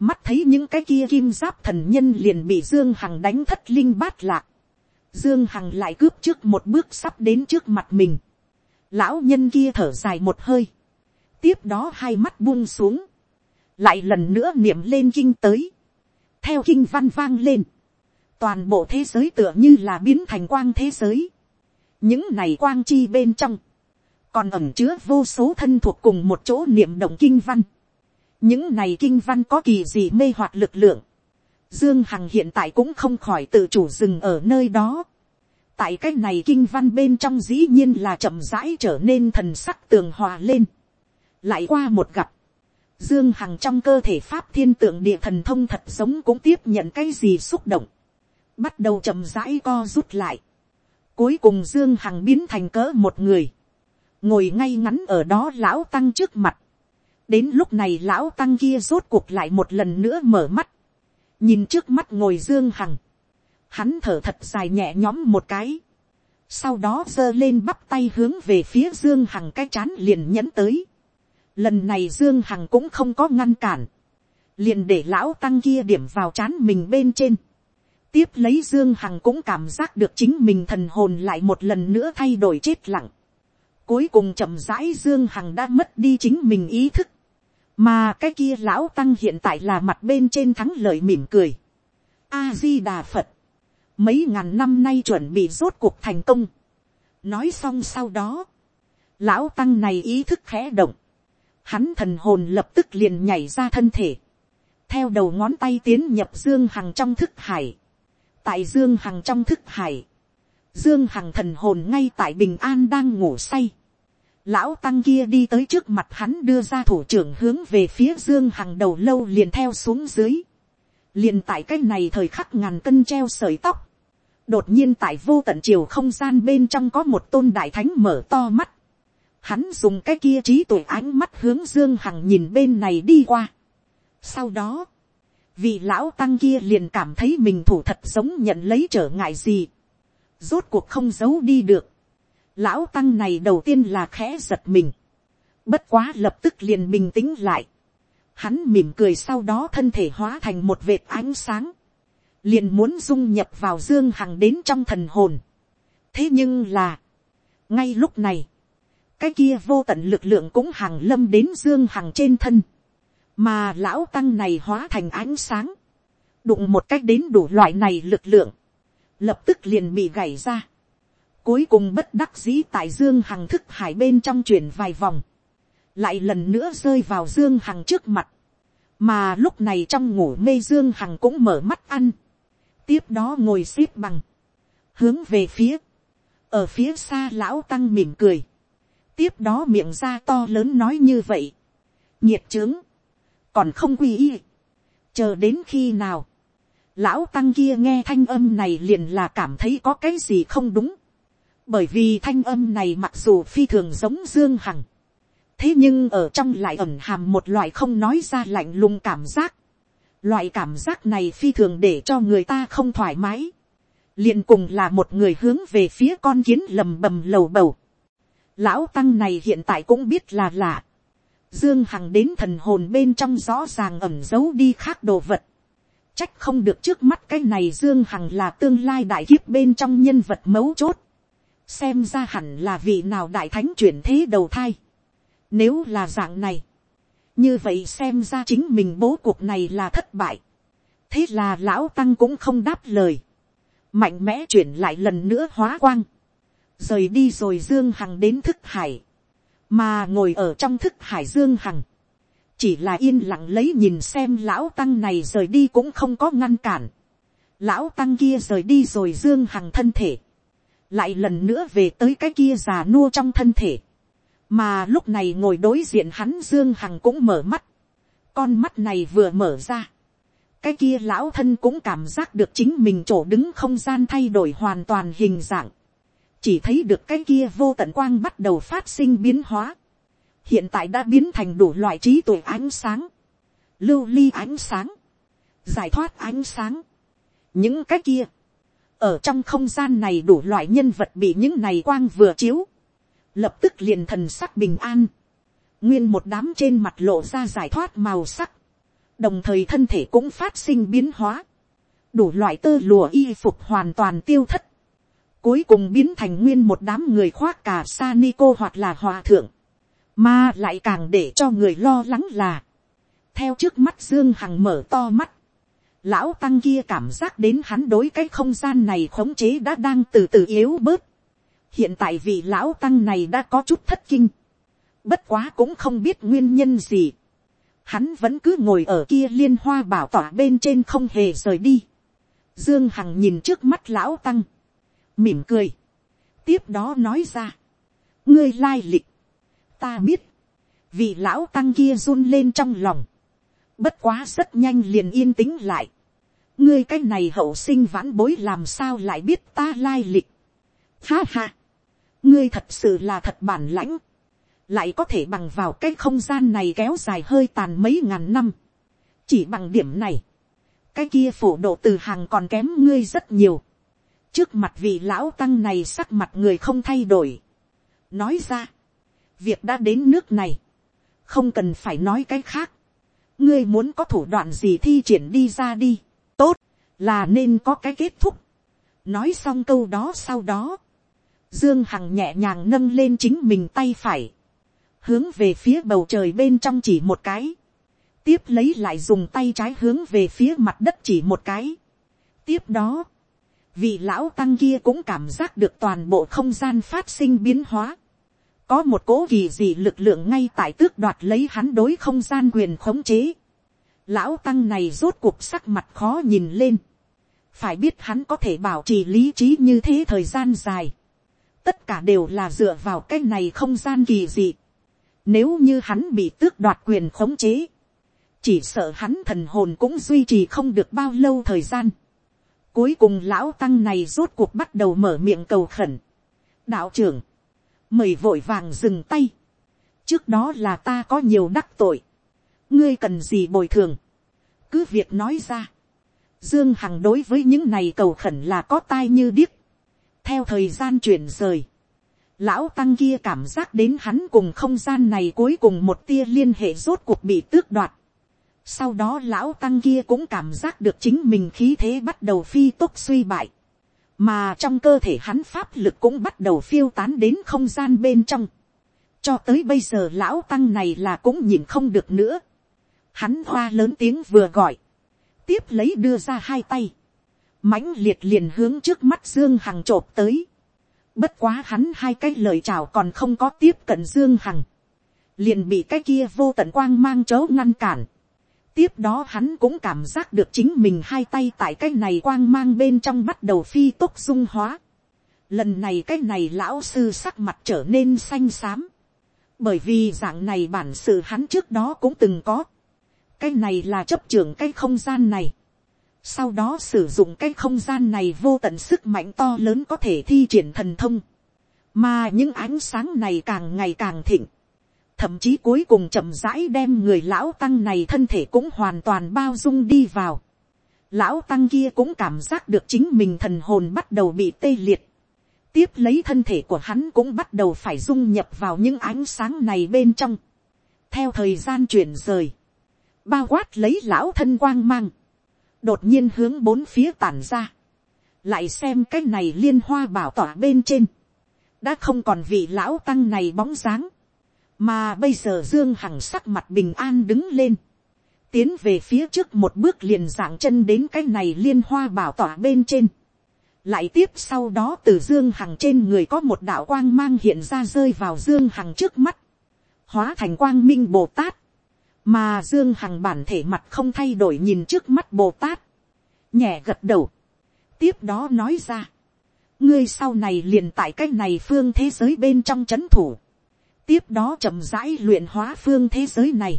mắt thấy những cái kia kim giáp thần nhân liền bị dương hằng đánh thất linh bát lạc. dương hằng lại cướp trước một bước sắp đến trước mặt mình. lão nhân kia thở dài một hơi. tiếp đó hai mắt buông xuống. lại lần nữa niệm lên kinh tới. theo kinh văn vang lên. toàn bộ thế giới tựa như là biến thành quang thế giới. những này quang chi bên trong còn ẩm chứa vô số thân thuộc cùng một chỗ niệm động kinh văn những này kinh văn có kỳ gì mê hoặc lực lượng. Dương Hằng hiện tại cũng không khỏi tự chủ dừng ở nơi đó. Tại cái này kinh văn bên trong dĩ nhiên là chậm rãi trở nên thần sắc tường hòa lên. Lại qua một gặp. Dương Hằng trong cơ thể pháp thiên tượng địa thần thông thật giống cũng tiếp nhận cái gì xúc động. Bắt đầu chậm rãi co rút lại. Cuối cùng Dương Hằng biến thành cỡ một người. Ngồi ngay ngắn ở đó lão tăng trước mặt. Đến lúc này lão tăng kia rốt cuộc lại một lần nữa mở mắt. Nhìn trước mắt ngồi Dương Hằng. Hắn thở thật dài nhẹ nhõm một cái. Sau đó giơ lên bắp tay hướng về phía Dương Hằng cái chán liền nhẫn tới. Lần này Dương Hằng cũng không có ngăn cản. Liền để lão tăng kia điểm vào chán mình bên trên. Tiếp lấy Dương Hằng cũng cảm giác được chính mình thần hồn lại một lần nữa thay đổi chết lặng. Cuối cùng chậm rãi Dương Hằng đã mất đi chính mình ý thức. Mà cái kia lão tăng hiện tại là mặt bên trên thắng lợi mỉm cười. A-di-đà Phật. Mấy ngàn năm nay chuẩn bị rốt cuộc thành công. Nói xong sau đó. Lão tăng này ý thức khẽ động. Hắn thần hồn lập tức liền nhảy ra thân thể. Theo đầu ngón tay tiến nhập Dương Hằng trong thức hải. Tại Dương Hằng trong thức hải. Dương Hằng thần hồn ngay tại Bình An đang ngủ say. Lão Tăng kia đi tới trước mặt hắn đưa ra thủ trưởng hướng về phía Dương Hằng đầu lâu liền theo xuống dưới. Liền tại cái này thời khắc ngàn cân treo sợi tóc. Đột nhiên tại vô tận chiều không gian bên trong có một tôn đại thánh mở to mắt. Hắn dùng cái kia trí tuổi ánh mắt hướng Dương Hằng nhìn bên này đi qua. Sau đó, vị lão tăng kia liền cảm thấy mình thủ thật giống nhận lấy trở ngại gì. Rốt cuộc không giấu đi được. Lão tăng này đầu tiên là khẽ giật mình. Bất quá lập tức liền bình tĩnh lại. Hắn mỉm cười sau đó thân thể hóa thành một vệt ánh sáng. Liền muốn dung nhập vào Dương Hằng đến trong thần hồn. Thế nhưng là. Ngay lúc này. Cái kia vô tận lực lượng cũng hàng lâm đến Dương Hằng trên thân. Mà lão tăng này hóa thành ánh sáng. Đụng một cách đến đủ loại này lực lượng. Lập tức liền bị gãy ra. Cuối cùng bất đắc dĩ tại Dương Hằng thức hải bên trong chuyển vài vòng. Lại lần nữa rơi vào Dương Hằng trước mặt. Mà lúc này trong ngủ mê Dương Hằng cũng mở mắt ăn. Tiếp đó ngồi xếp bằng. Hướng về phía. Ở phía xa lão tăng mỉm cười. Tiếp đó miệng ra to lớn nói như vậy. Nhiệt trướng. Còn không quy y. Chờ đến khi nào. Lão tăng kia nghe thanh âm này liền là cảm thấy có cái gì không đúng bởi vì thanh âm này mặc dù phi thường giống dương hằng, thế nhưng ở trong lại ẩm hàm một loại không nói ra lạnh lùng cảm giác. loại cảm giác này phi thường để cho người ta không thoải mái. liền cùng là một người hướng về phía con kiến lầm bầm lầu bầu. lão tăng này hiện tại cũng biết là lạ. dương hằng đến thần hồn bên trong rõ ràng ẩm giấu đi khác đồ vật. trách không được trước mắt cái này dương hằng là tương lai đại kiếp bên trong nhân vật mấu chốt xem ra hẳn là vị nào đại thánh chuyển thế đầu thai. Nếu là dạng này, như vậy xem ra chính mình bố cuộc này là thất bại. thế là lão tăng cũng không đáp lời, mạnh mẽ chuyển lại lần nữa hóa quang, rời đi rồi dương hằng đến thức hải, mà ngồi ở trong thức hải dương hằng, chỉ là yên lặng lấy nhìn xem lão tăng này rời đi cũng không có ngăn cản. Lão tăng kia rời đi rồi dương hằng thân thể lại lần nữa về tới cái kia già nua trong thân thể, mà lúc này ngồi đối diện hắn dương hằng cũng mở mắt, con mắt này vừa mở ra, cái kia lão thân cũng cảm giác được chính mình chỗ đứng không gian thay đổi hoàn toàn hình dạng, chỉ thấy được cái kia vô tận quang bắt đầu phát sinh biến hóa, hiện tại đã biến thành đủ loại trí tuệ ánh sáng, lưu ly ánh sáng, giải thoát ánh sáng, những cái kia, ở trong không gian này đủ loại nhân vật bị những này quang vừa chiếu, lập tức liền thần sắc bình an, nguyên một đám trên mặt lộ ra giải thoát màu sắc, đồng thời thân thể cũng phát sinh biến hóa, đủ loại tơ lùa y phục hoàn toàn tiêu thất, cuối cùng biến thành nguyên một đám người khoác cả sa ni cô hoặc là hòa thượng, mà lại càng để cho người lo lắng là, theo trước mắt dương hằng mở to mắt, lão tăng kia cảm giác đến hắn đối cái không gian này khống chế đã đang từ từ yếu bớt. hiện tại vì lão tăng này đã có chút thất kinh. bất quá cũng không biết nguyên nhân gì. hắn vẫn cứ ngồi ở kia liên hoa bảo tỏa bên trên không hề rời đi. Dương Hằng nhìn trước mắt lão tăng, mỉm cười, tiếp đó nói ra, ngươi lai lịch, ta biết, vị lão tăng kia run lên trong lòng, bất quá rất nhanh liền yên tĩnh lại, ngươi cái này hậu sinh vãn bối làm sao lại biết ta lai lịch, ha ha, ngươi thật sự là thật bản lãnh, lại có thể bằng vào cái không gian này kéo dài hơi tàn mấy ngàn năm, chỉ bằng điểm này, cái kia phổ độ từ hàng còn kém ngươi rất nhiều, trước mặt vị lão tăng này sắc mặt người không thay đổi, nói ra, việc đã đến nước này, không cần phải nói cái khác, ngươi muốn có thủ đoạn gì thi triển đi ra đi, là nên có cái kết thúc, nói xong câu đó sau đó, dương hằng nhẹ nhàng nâng lên chính mình tay phải, hướng về phía bầu trời bên trong chỉ một cái, tiếp lấy lại dùng tay trái hướng về phía mặt đất chỉ một cái. tiếp đó, vị lão tăng kia cũng cảm giác được toàn bộ không gian phát sinh biến hóa. có một cố kỳ dị lực lượng ngay tại tước đoạt lấy hắn đối không gian quyền khống chế. lão tăng này rốt cuộc sắc mặt khó nhìn lên phải biết hắn có thể bảo trì lý trí như thế thời gian dài. tất cả đều là dựa vào cái này không gian kỳ dị. nếu như hắn bị tước đoạt quyền khống chế, chỉ sợ hắn thần hồn cũng duy trì không được bao lâu thời gian. Cuối cùng lão tăng này rốt cuộc bắt đầu mở miệng cầu khẩn. đạo trưởng, mời vội vàng dừng tay. trước đó là ta có nhiều đắc tội. ngươi cần gì bồi thường. cứ việc nói ra dương hằng đối với những này cầu khẩn là có tai như điếc. theo thời gian chuyển rời. Lão tăng kia cảm giác đến hắn cùng không gian này cuối cùng một tia liên hệ rốt cuộc bị tước đoạt sau đó lão tăng kia cũng cảm giác được chính mình khí thế bắt đầu phi tốc suy bại. Mà trong cơ thể hắn pháp lực cũng bắt đầu phiêu tán đến không gian bên trong. Cho tới bây giờ lão tăng này là cũng nhìn không được nữa. Hắn hoa lớn tiếng vừa gọi. Tiếp lấy đưa ra hai tay. mãnh liệt liền hướng trước mắt Dương Hằng trộp tới. Bất quá hắn hai cái lời chào còn không có tiếp cận Dương Hằng. Liền bị cái kia vô tận quang mang chấu ngăn cản tiếp đó hắn cũng cảm giác được chính mình hai tay tại cái này quang mang bên trong bắt đầu phi tốc dung hóa. lần này cái này lão sư sắc mặt trở nên xanh xám. bởi vì dạng này bản sự hắn trước đó cũng từng có cái này là chấp trưởng cái không gian này. sau đó sử dụng cái không gian này vô tận sức mạnh to lớn có thể thi triển thần thông. mà những ánh sáng này càng ngày càng thịnh thậm chí cuối cùng chậm rãi đem người lão tăng này thân thể cũng hoàn toàn bao dung đi vào. Lão tăng kia cũng cảm giác được chính mình thần hồn bắt đầu bị tê liệt. Tiếp lấy thân thể của hắn cũng bắt đầu phải dung nhập vào những ánh sáng này bên trong. Theo thời gian chuyển rời. Bao quát lấy lão thân quang mang. Đột nhiên hướng bốn phía tản ra. Lại xem cái này liên hoa bảo tỏa bên trên. Đã không còn vị lão tăng này bóng dáng mà bây giờ dương hằng sắc mặt bình an đứng lên, tiến về phía trước một bước liền dạng chân đến cái này liên hoa bảo tỏa bên trên, lại tiếp sau đó từ dương hằng trên người có một đạo quang mang hiện ra rơi vào dương hằng trước mắt, hóa thành quang minh bồ tát, mà dương hằng bản thể mặt không thay đổi nhìn trước mắt bồ tát, nhẹ gật đầu, tiếp đó nói ra, ngươi sau này liền tại cái này phương thế giới bên trong c h ấ n thủ, tiếp đó chậm rãi luyện hóa phương thế giới này,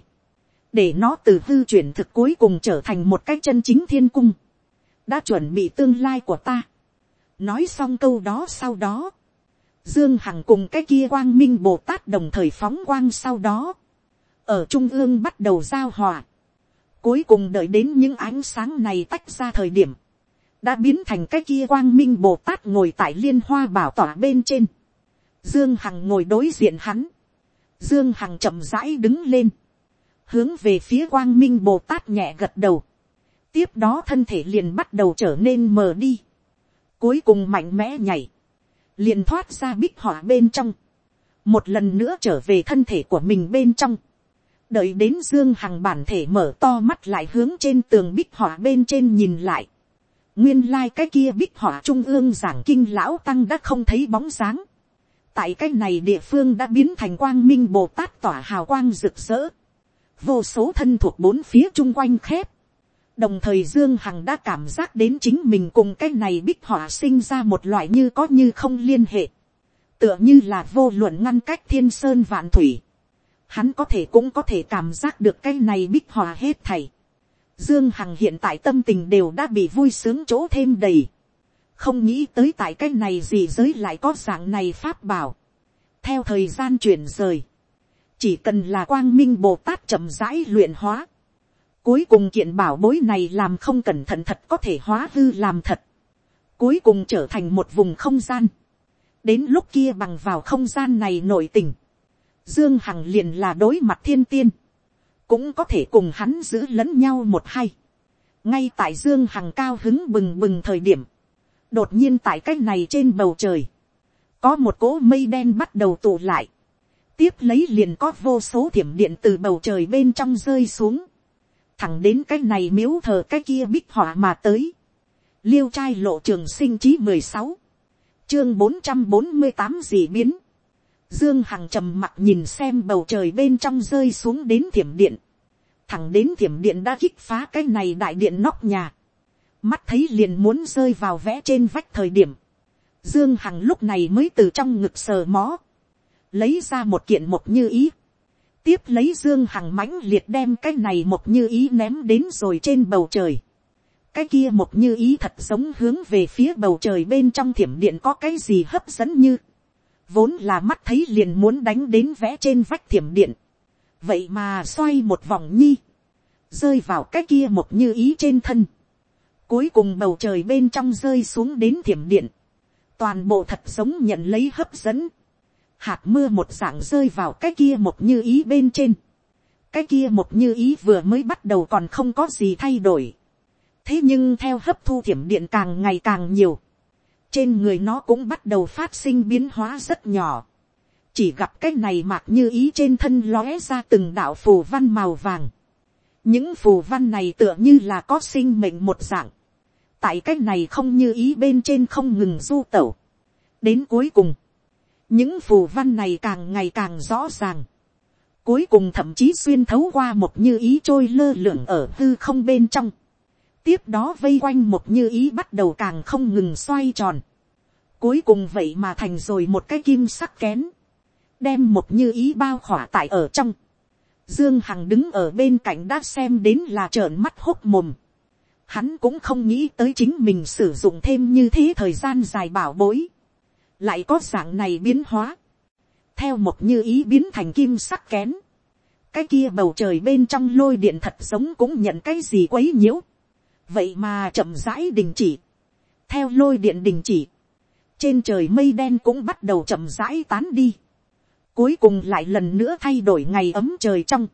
để nó từ hư chuyển thực cuối cùng trở thành một cái chân chính thiên cung, đã chuẩn bị tương lai của ta. nói xong câu đó sau đó, dương hằng cùng cái kia quang minh bồ tát đồng thời phóng quang sau đó, ở trung ương bắt đầu giao hòa, cuối cùng đợi đến những ánh sáng này tách ra thời điểm, đã biến thành cái kia quang minh bồ tát ngồi tại liên hoa bảo tỏa bên trên, dương hằng ngồi đối diện hắn, Dương Hằng chậm rãi đứng lên. Hướng về phía quang minh Bồ Tát nhẹ gật đầu. Tiếp đó thân thể liền bắt đầu trở nên mờ đi. Cuối cùng mạnh mẽ nhảy. Liền thoát ra bích họa bên trong. Một lần nữa trở về thân thể của mình bên trong. Đợi đến Dương Hằng bản thể mở to mắt lại hướng trên tường bích họa bên trên nhìn lại. Nguyên lai cái kia bích họa trung ương giảng kinh lão tăng đã không thấy bóng dáng. Tại cái này địa phương đã biến thành quang minh bồ tát tỏa hào quang rực rỡ, vô số thân thuộc bốn phía chung quanh khép, đồng thời dương hằng đã cảm giác đến chính mình cùng cái này bích họa sinh ra một loại như có như không liên hệ, tựa như là vô luận ngăn cách thiên sơn vạn thủy, hắn có thể cũng có thể cảm giác được cái này bích hòa hết thảy. Dương Hằng hiện tại tâm tình đều đã bị vui sướng chỗ thêm đầy. Không nghĩ tới tại cái này gì giới lại có dạng này pháp bảo. Theo thời gian chuyển rời. Chỉ cần là quang minh Bồ Tát chậm rãi luyện hóa. Cuối cùng kiện bảo bối này làm không cẩn thận thật có thể hóa hư làm thật. Cuối cùng trở thành một vùng không gian. Đến lúc kia bằng vào không gian này nổi tình. Dương Hằng liền là đối mặt thiên tiên. Cũng có thể cùng hắn giữ lẫn nhau một hay. Ngay tại Dương Hằng cao hứng bừng bừng thời điểm. Đột nhiên tại cách này trên bầu trời. Có một cỗ mây đen bắt đầu tụ lại. Tiếp lấy liền có vô số thiểm điện từ bầu trời bên trong rơi xuống. Thẳng đến cái này miếu thờ cái kia bích họa mà tới. Liêu trai lộ trường sinh chí mười sáu Chương bốn bốn trăm mươi tám dị biến Dương Hằng trầm mặt nhìn xem bầu trời bên trong rơi xuống đến thiểm điện. Thẳng đến thiểm điện đã kích phá cái này đại điện nóc nhà. Mắt thấy liền muốn rơi vào vẽ trên vách thời điểm. Dương Hằng lúc này mới từ trong ngực sờ mó. Lấy ra một kiện một như ý. Tiếp lấy Dương Hằng mãnh liệt đem cái này một như ý ném đến rồi trên bầu trời. Cái kia một như ý thật giống hướng về phía bầu trời bên trong thiểm điện có cái gì hấp dẫn như vốn là mắt thấy liền muốn đánh đến vẽ trên vách thiểm điện, vậy mà xoay một vòng nhi, rơi vào cái kia một như ý trên thân, cuối cùng bầu trời bên trong rơi xuống đến thiểm điện, toàn bộ thật sống nhận lấy hấp dẫn, hạt mưa một dạng rơi vào cái kia một như ý bên trên, cái kia một như ý vừa mới bắt đầu còn không có gì thay đổi, thế nhưng theo hấp thu thiểm điện càng ngày càng nhiều, trên người nó cũng bắt đầu phát sinh biến hóa rất nhỏ. chỉ gặp cái này mạc như ý trên thân lóe ra từng đạo phù văn màu vàng. những phù văn này tựa như là có sinh mệnh một dạng. tại cái này không như ý bên trên không ngừng du tẩu. đến cuối cùng, những phù văn này càng ngày càng rõ ràng. cuối cùng thậm chí xuyên thấu qua một như ý trôi lơ lửng ở hư không bên trong tiếp đó vây quanh một như ý bắt đầu càng không ngừng xoay tròn. Cuối cùng vậy mà thành rồi một cái kim sắc kén. Đem một như ý bao khỏa tại ở trong. Dương Hằng đứng ở bên cạnh đã xem đến là trợn mắt hốc mồm. Hắn cũng không nghĩ tới chính mình sử dụng thêm như thế thời gian dài bảo bối. Lại có dạng này biến hóa. Theo một như ý biến thành kim sắc kén. Cái kia bầu trời bên trong lôi điện thật giống cũng nhận cái gì quấy nhiễu vậy mà chậm rãi đình chỉ, theo lôi điện đình chỉ, trên trời mây đen cũng bắt đầu chậm rãi tán đi, cuối cùng lại lần nữa thay đổi ngày ấm trời trong,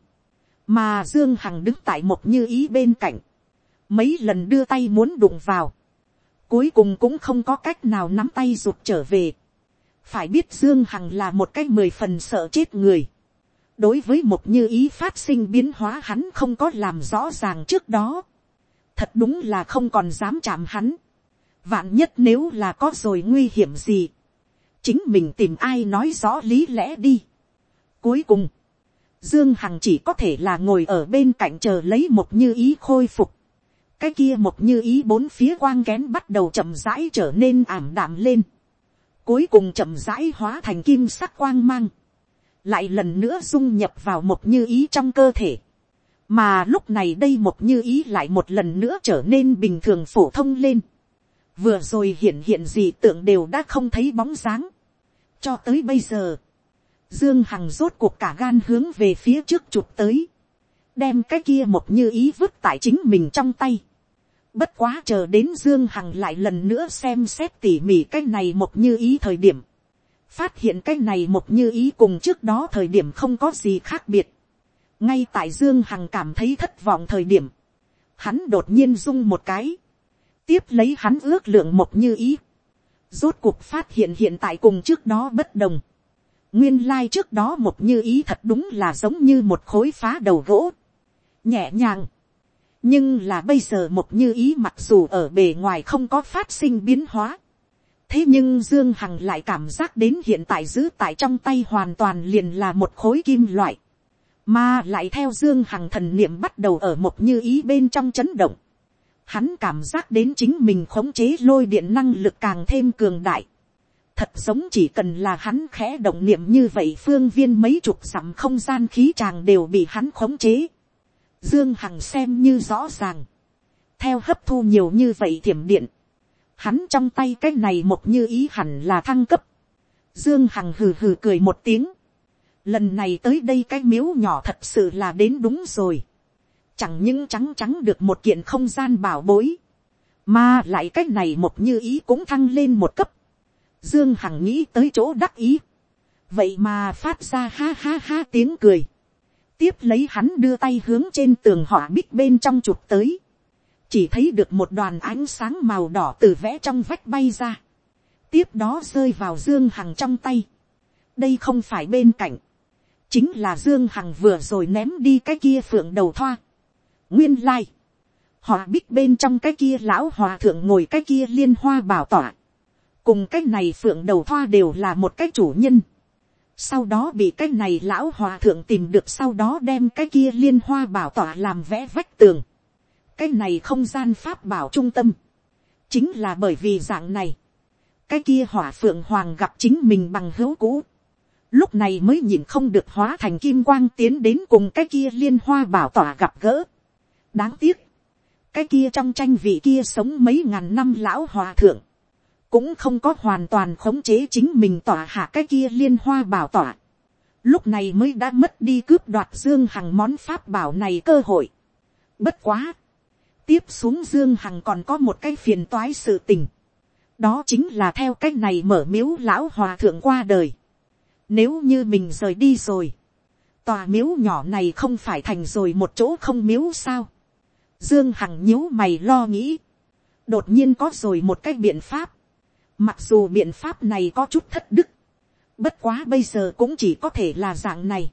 mà dương hằng đứng tại một như ý bên cạnh, mấy lần đưa tay muốn đụng vào, cuối cùng cũng không có cách nào nắm tay rụt trở về, phải biết dương hằng là một cái mười phần sợ chết người, đối với một như ý phát sinh biến hóa hắn không có làm rõ ràng trước đó, thật đúng là không còn dám chạm hắn. vạn nhất nếu là có rồi nguy hiểm gì, chính mình tìm ai nói rõ lý lẽ đi. cuối cùng, dương hằng chỉ có thể là ngồi ở bên cạnh chờ lấy một như ý khôi phục. cái kia một như ý bốn phía quang kén bắt đầu chậm rãi trở nên ảm đạm lên. cuối cùng chậm rãi hóa thành kim sắc quang mang. lại lần nữa dung nhập vào một như ý trong cơ thể mà lúc này đây một như ý lại một lần nữa trở nên bình thường phổ thông lên. vừa rồi hiện hiện gì tượng đều đã không thấy bóng dáng. cho tới bây giờ, dương hằng rốt cuộc cả gan hướng về phía trước chụp tới. đem cái kia một như ý vứt tại chính mình trong tay. bất quá chờ đến dương hằng lại lần nữa xem xét tỉ mỉ cái này một như ý thời điểm. phát hiện cái này một như ý cùng trước đó thời điểm không có gì khác biệt ngay tại dương hằng cảm thấy thất vọng thời điểm, hắn đột nhiên rung một cái, tiếp lấy hắn ước lượng một như ý, rốt cuộc phát hiện hiện tại cùng trước đó bất đồng, nguyên lai trước đó một như ý thật đúng là giống như một khối phá đầu gỗ, nhẹ nhàng, nhưng là bây giờ một như ý mặc dù ở bề ngoài không có phát sinh biến hóa, thế nhưng dương hằng lại cảm giác đến hiện tại giữ tại trong tay hoàn toàn liền là một khối kim loại, mà lại theo dương hằng thần niệm bắt đầu ở một như ý bên trong chấn động, hắn cảm giác đến chính mình khống chế lôi điện năng lực càng thêm cường đại, thật giống chỉ cần là hắn khẽ động niệm như vậy phương viên mấy chục dặm không gian khí tràng đều bị hắn khống chế, dương hằng xem như rõ ràng, theo hấp thu nhiều như vậy thiểm điện, hắn trong tay cái này một như ý hẳn là thăng cấp, dương hằng hừ hừ cười một tiếng, lần này tới đây cái miếu nhỏ thật sự là đến đúng rồi. chẳng những trắng trắng được một kiện không gian bảo bối, mà lại cái này một như ý cũng thăng lên một cấp. dương hằng nghĩ tới chỗ đắc ý. vậy mà phát ra ha ha ha tiếng cười. tiếp lấy hắn đưa tay hướng trên tường họa bích bên trong chụp tới. chỉ thấy được một đoàn ánh sáng màu đỏ từ vẽ trong vách bay ra. tiếp đó rơi vào dương hằng trong tay. đây không phải bên cạnh chính là dương hằng vừa rồi ném đi cái kia phượng đầu thoa. nguyên lai, họ biết bên trong cái kia lão hòa thượng ngồi cái kia liên hoa bảo tỏa, cùng cái này phượng đầu thoa đều là một cái chủ nhân. sau đó bị cái này lão hòa thượng tìm được sau đó đem cái kia liên hoa bảo tỏa làm vẽ vách tường. cái này không gian pháp bảo trung tâm, chính là bởi vì dạng này, cái kia hỏa phượng hoàng gặp chính mình bằng hữu cũ, lúc này mới nhìn không được hóa thành kim quang tiến đến cùng cái kia liên hoa bảo tỏa gặp gỡ. đáng tiếc, cái kia trong tranh vị kia sống mấy ngàn năm lão hòa thượng, cũng không có hoàn toàn khống chế chính mình tỏa hạ cái kia liên hoa bảo tỏa. lúc này mới đã mất đi cướp đoạt dương hằng món pháp bảo này cơ hội. bất quá, tiếp xuống dương hằng còn có một cái phiền toái sự tình. đó chính là theo cái này mở miếu lão hòa thượng qua đời nếu như mình rời đi rồi. Tòa miếu nhỏ này không phải thành rồi một chỗ không miếu sao. Dương Hằng nhíu mày lo nghĩ. Đột nhiên có rồi một cái biện pháp. Mặc dù biện pháp này có chút thất đức. Bất quá bây giờ cũng chỉ có thể là dạng này.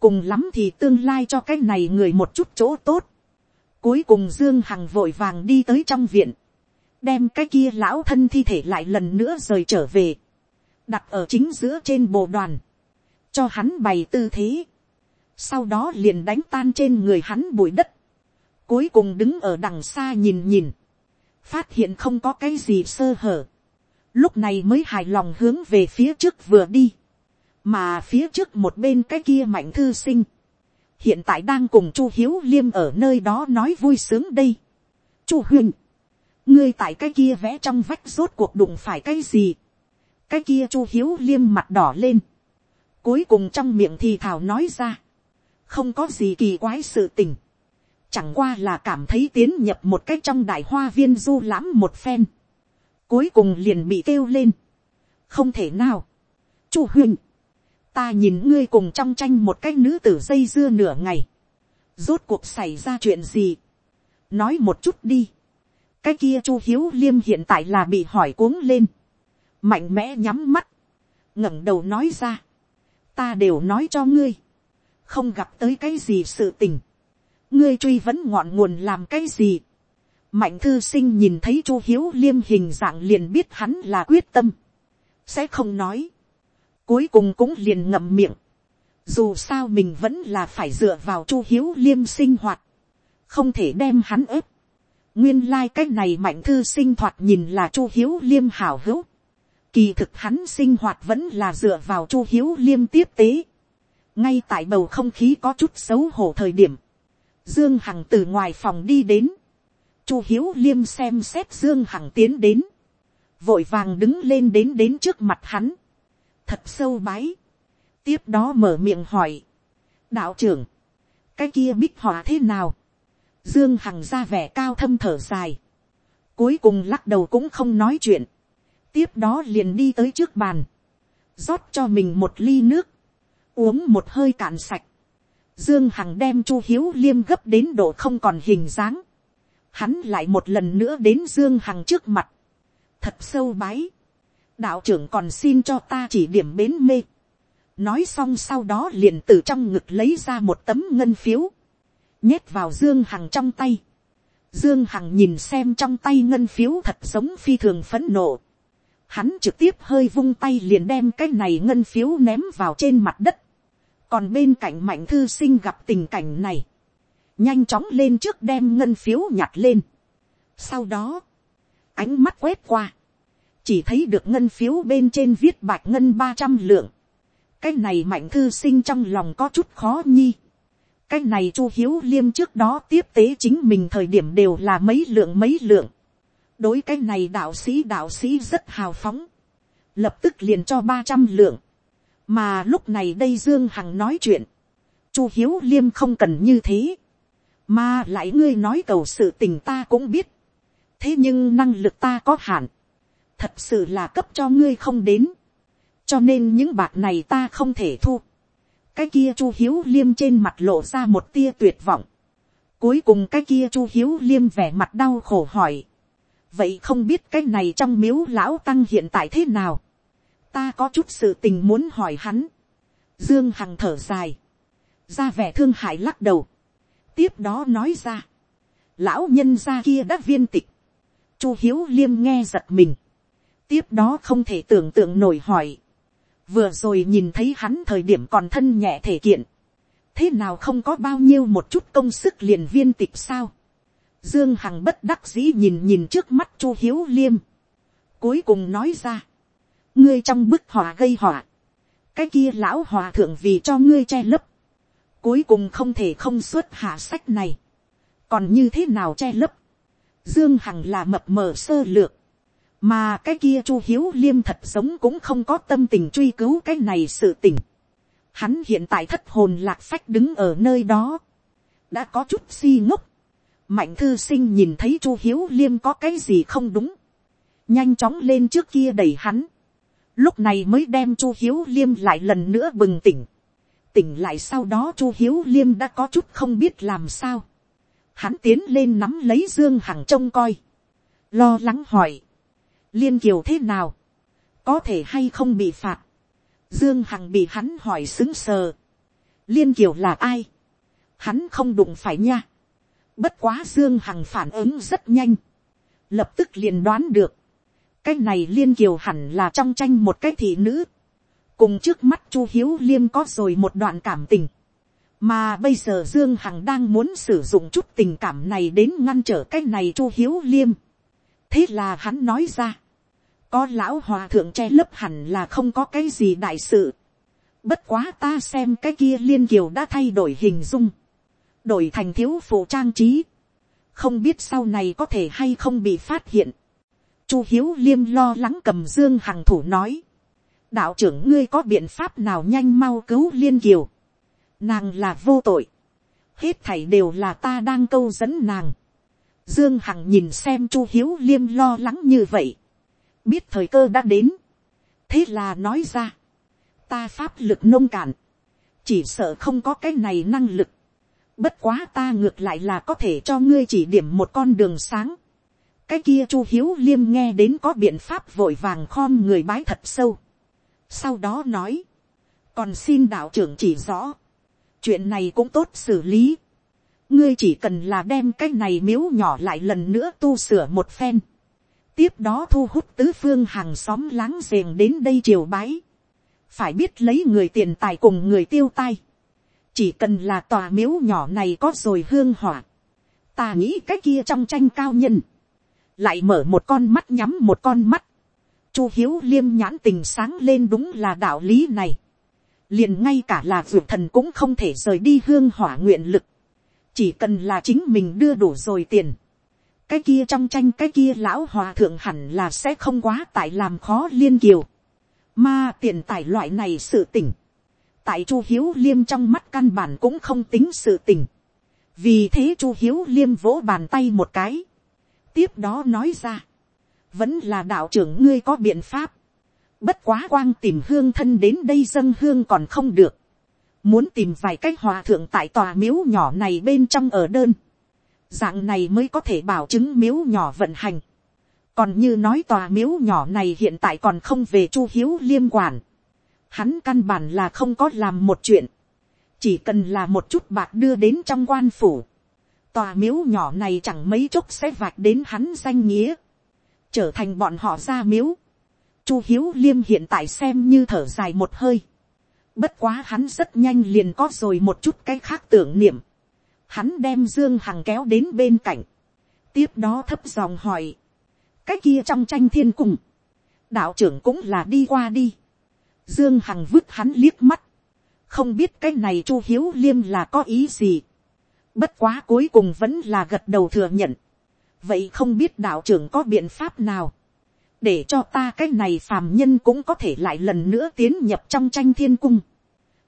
Cùng lắm thì tương lai cho cái này người một chút chỗ tốt. Cuối cùng Dương Hằng vội vàng đi tới trong viện. Đem cái kia lão thân thi thể lại lần nữa rời trở về đặt ở chính giữa trên bộ đoàn, cho hắn bày tư thế, sau đó liền đánh tan trên người hắn bụi đất, cuối cùng đứng ở đằng xa nhìn nhìn, phát hiện không có cái gì sơ hở, lúc này mới hài lòng hướng về phía trước vừa đi, mà phía trước một bên cái kia mạnh thư sinh, hiện tại đang cùng chu hiếu liêm ở nơi đó nói vui sướng đây. chu huyền, ngươi tại cái kia vẽ trong vách rốt cuộc đụng phải cái gì, cái kia chu hiếu liêm mặt đỏ lên, cuối cùng trong miệng thì thảo nói ra, không có gì kỳ quái sự tình, chẳng qua là cảm thấy tiến nhập một cách trong đại hoa viên du lãm một phen, cuối cùng liền bị kêu lên, không thể nào, chu huynh, ta nhìn ngươi cùng trong tranh một cái nữ tử dây dưa nửa ngày, rốt cuộc xảy ra chuyện gì, nói một chút đi, cái kia chu hiếu liêm hiện tại là bị hỏi cuống lên, mạnh mẽ nhắm mắt, ngẩng đầu nói ra, ta đều nói cho ngươi, không gặp tới cái gì sự tình, ngươi truy vấn ngọn nguồn làm cái gì, mạnh thư sinh nhìn thấy chu hiếu liêm hình dạng liền biết hắn là quyết tâm, sẽ không nói, cuối cùng cũng liền ngậm miệng, dù sao mình vẫn là phải dựa vào chu hiếu liêm sinh hoạt, không thể đem hắn ép, nguyên lai、like、cái này mạnh thư sinh thoạt nhìn là chu hiếu liêm hảo hữu, Kỳ thực hắn sinh hoạt vẫn là dựa vào chu hiếu liêm tiếp tế. Ngay tại bầu không khí có chút xấu hổ thời điểm. Dương Hằng từ ngoài phòng đi đến. Chu hiếu liêm xem xét Dương Hằng tiến đến. Vội vàng đứng lên đến đến trước mặt hắn. Thật sâu bái. Tiếp đó mở miệng hỏi. Đạo trưởng. Cái kia bích họa thế nào? Dương Hằng ra vẻ cao thâm thở dài. Cuối cùng lắc đầu cũng không nói chuyện tiếp đó liền đi tới trước bàn, rót cho mình một ly nước, uống một hơi cạn sạch, dương hằng đem chu hiếu liêm gấp đến độ không còn hình dáng, hắn lại một lần nữa đến dương hằng trước mặt, thật sâu bái, đạo trưởng còn xin cho ta chỉ điểm bến mê, nói xong sau đó liền từ trong ngực lấy ra một tấm ngân phiếu, nhét vào dương hằng trong tay, dương hằng nhìn xem trong tay ngân phiếu thật giống phi thường phấn nộ, hắn trực tiếp hơi vung tay liền đem cái này ngân phiếu ném vào trên mặt đất, còn bên cạnh mạnh thư sinh gặp tình cảnh này, nhanh chóng lên trước đem ngân phiếu nhặt lên. sau đó, ánh mắt quét qua, chỉ thấy được ngân phiếu bên trên viết bạch ngân ba trăm lượng. cái này mạnh thư sinh trong lòng có chút khó nhi. cái này chu hiếu liêm trước đó tiếp tế chính mình thời điểm đều là mấy lượng mấy lượng đối cái này đạo sĩ đạo sĩ rất hào phóng. lập tức liền cho ba trăm lượng. mà lúc này đây dương hằng nói chuyện. chu hiếu liêm không cần như thế. mà lại ngươi nói cầu sự tình ta cũng biết. thế nhưng năng lực ta có hạn thật sự là cấp cho ngươi không đến, cho nên những bạc này ta không thể thu. cái kia chu hiếu liêm trên mặt lộ ra một tia tuyệt vọng. cuối cùng cái kia chu hiếu liêm vẻ mặt đau khổ hỏi vậy không biết cái này trong miếu lão tăng hiện tại thế nào. ta có chút sự tình muốn hỏi hắn. dương hằng thở dài. ra vẻ thương hại lắc đầu. tiếp đó nói ra. lão nhân gia kia đã viên tịch. chu hiếu liêm nghe giật mình tiếp đó không thể tưởng tượng nổi hỏi. vừa rồi nhìn thấy hắn thời điểm còn thân nhẹ thể kiện. thế nào không có bao nhiêu một chút công sức liền viên tịch sao dương hằng bất đắc dĩ nhìn nhìn trước mắt chu hiếu liêm. cuối cùng nói ra. ngươi trong bức họa gây họa. cái kia lão hòa thượng vì cho ngươi che lấp. cuối cùng không thể không xuất hạ sách này. còn như thế nào che lấp. dương hằng là mập mờ sơ lược mà cái kia chu hiếu liêm thật sống cũng không có tâm tình truy cứu cái này sự tình. hắn hiện tại thất hồn lạc phách đứng ở nơi đó, đã có chút si ngốc mạnh thư sinh nhìn thấy chu hiếu liêm có cái gì không đúng, nhanh chóng lên trước kia đẩy hắn, lúc này mới đem chu hiếu liêm lại lần nữa bừng tỉnh, tỉnh lại sau đó chu hiếu liêm đã có chút không biết làm sao, hắn tiến lên nắm lấy dương hằng trông coi, lo lắng hỏi, liên kiều thế nào, có thể hay không bị phạt, dương hằng bị hắn hỏi xứng sờ, liên kiều là ai, hắn không đụng phải nha, bất quá dương hằng phản ứng rất nhanh, lập tức liền đoán được, cái này liên kiều hẳn là trong tranh một cái thị nữ, cùng trước mắt chu hiếu liêm có rồi một đoạn cảm tình, mà bây giờ dương hằng đang muốn sử dụng chút tình cảm này đến ngăn trở cái này chu hiếu liêm, thế là hắn nói ra, có lão hòa thượng che lấp hẳn là không có cái gì đại sự. bất quá ta xem cái kia liên kiều đã thay đổi hình dung, đổi thành thiếu phụ trang trí, không biết sau này có thể hay không bị phát hiện. chu hiếu liêm lo lắng cầm dương hằng thủ nói, đạo trưởng ngươi có biện pháp nào nhanh mau cứu liên kiều, nàng là vô tội, hết thảy đều là ta đang câu dẫn nàng. Dương Hằng nhìn xem Chu Hiếu Liêm lo lắng như vậy. Biết thời cơ đã đến. Thế là nói ra. Ta pháp lực nông cạn. Chỉ sợ không có cái này năng lực. Bất quá ta ngược lại là có thể cho ngươi chỉ điểm một con đường sáng. Cái kia Chu Hiếu Liêm nghe đến có biện pháp vội vàng khom người bái thật sâu. Sau đó nói. Còn xin đạo trưởng chỉ rõ. Chuyện này cũng tốt xử lý ngươi chỉ cần là đem cái này miếu nhỏ lại lần nữa tu sửa một phen. tiếp đó thu hút tứ phương hàng xóm láng giềng đến đây triều bái. phải biết lấy người tiền tài cùng người tiêu tay chỉ cần là tòa miếu nhỏ này có rồi hương hỏa. ta nghĩ cái kia trong tranh cao nhân. lại mở một con mắt nhắm một con mắt. chu hiếu liêm nhãn tình sáng lên đúng là đạo lý này. liền ngay cả là vượt thần cũng không thể rời đi hương hỏa nguyện lực chỉ cần là chính mình đưa đủ rồi tiền, cái kia trong tranh cái kia lão hòa thượng hẳn là sẽ không quá tại làm khó liên kiều, mà tiền tài loại này sự tỉnh, tại chu hiếu liêm trong mắt căn bản cũng không tính sự tình. Vì thế chu hiếu liêm vỗ bàn tay một cái, tiếp đó nói ra, vẫn là đạo trưởng ngươi có biện pháp, bất quá quang tìm hương thân đến đây dân hương còn không được, muốn tìm vài cách hòa thượng tại tòa miếu nhỏ này bên trong ở đơn, dạng này mới có thể bảo chứng miếu nhỏ vận hành. còn như nói tòa miếu nhỏ này hiện tại còn không về chu hiếu liêm quản, hắn căn bản là không có làm một chuyện, chỉ cần là một chút bạc đưa đến trong quan phủ, tòa miếu nhỏ này chẳng mấy chốc sẽ vạch đến hắn danh nghĩa, trở thành bọn họ ra miếu. Chu hiếu liêm hiện tại xem như thở dài một hơi, Bất quá hắn rất nhanh liền có rồi một chút cái khác tưởng niệm. Hắn đem Dương Hằng kéo đến bên cạnh. Tiếp đó thấp giọng hỏi. Cái kia trong tranh thiên cung. Đạo trưởng cũng là đi qua đi. Dương Hằng vứt hắn liếc mắt. Không biết cái này Chu Hiếu Liêm là có ý gì. Bất quá cuối cùng vẫn là gật đầu thừa nhận. Vậy không biết đạo trưởng có biện pháp nào. Để cho ta cái này phàm nhân cũng có thể lại lần nữa tiến nhập trong tranh thiên cung.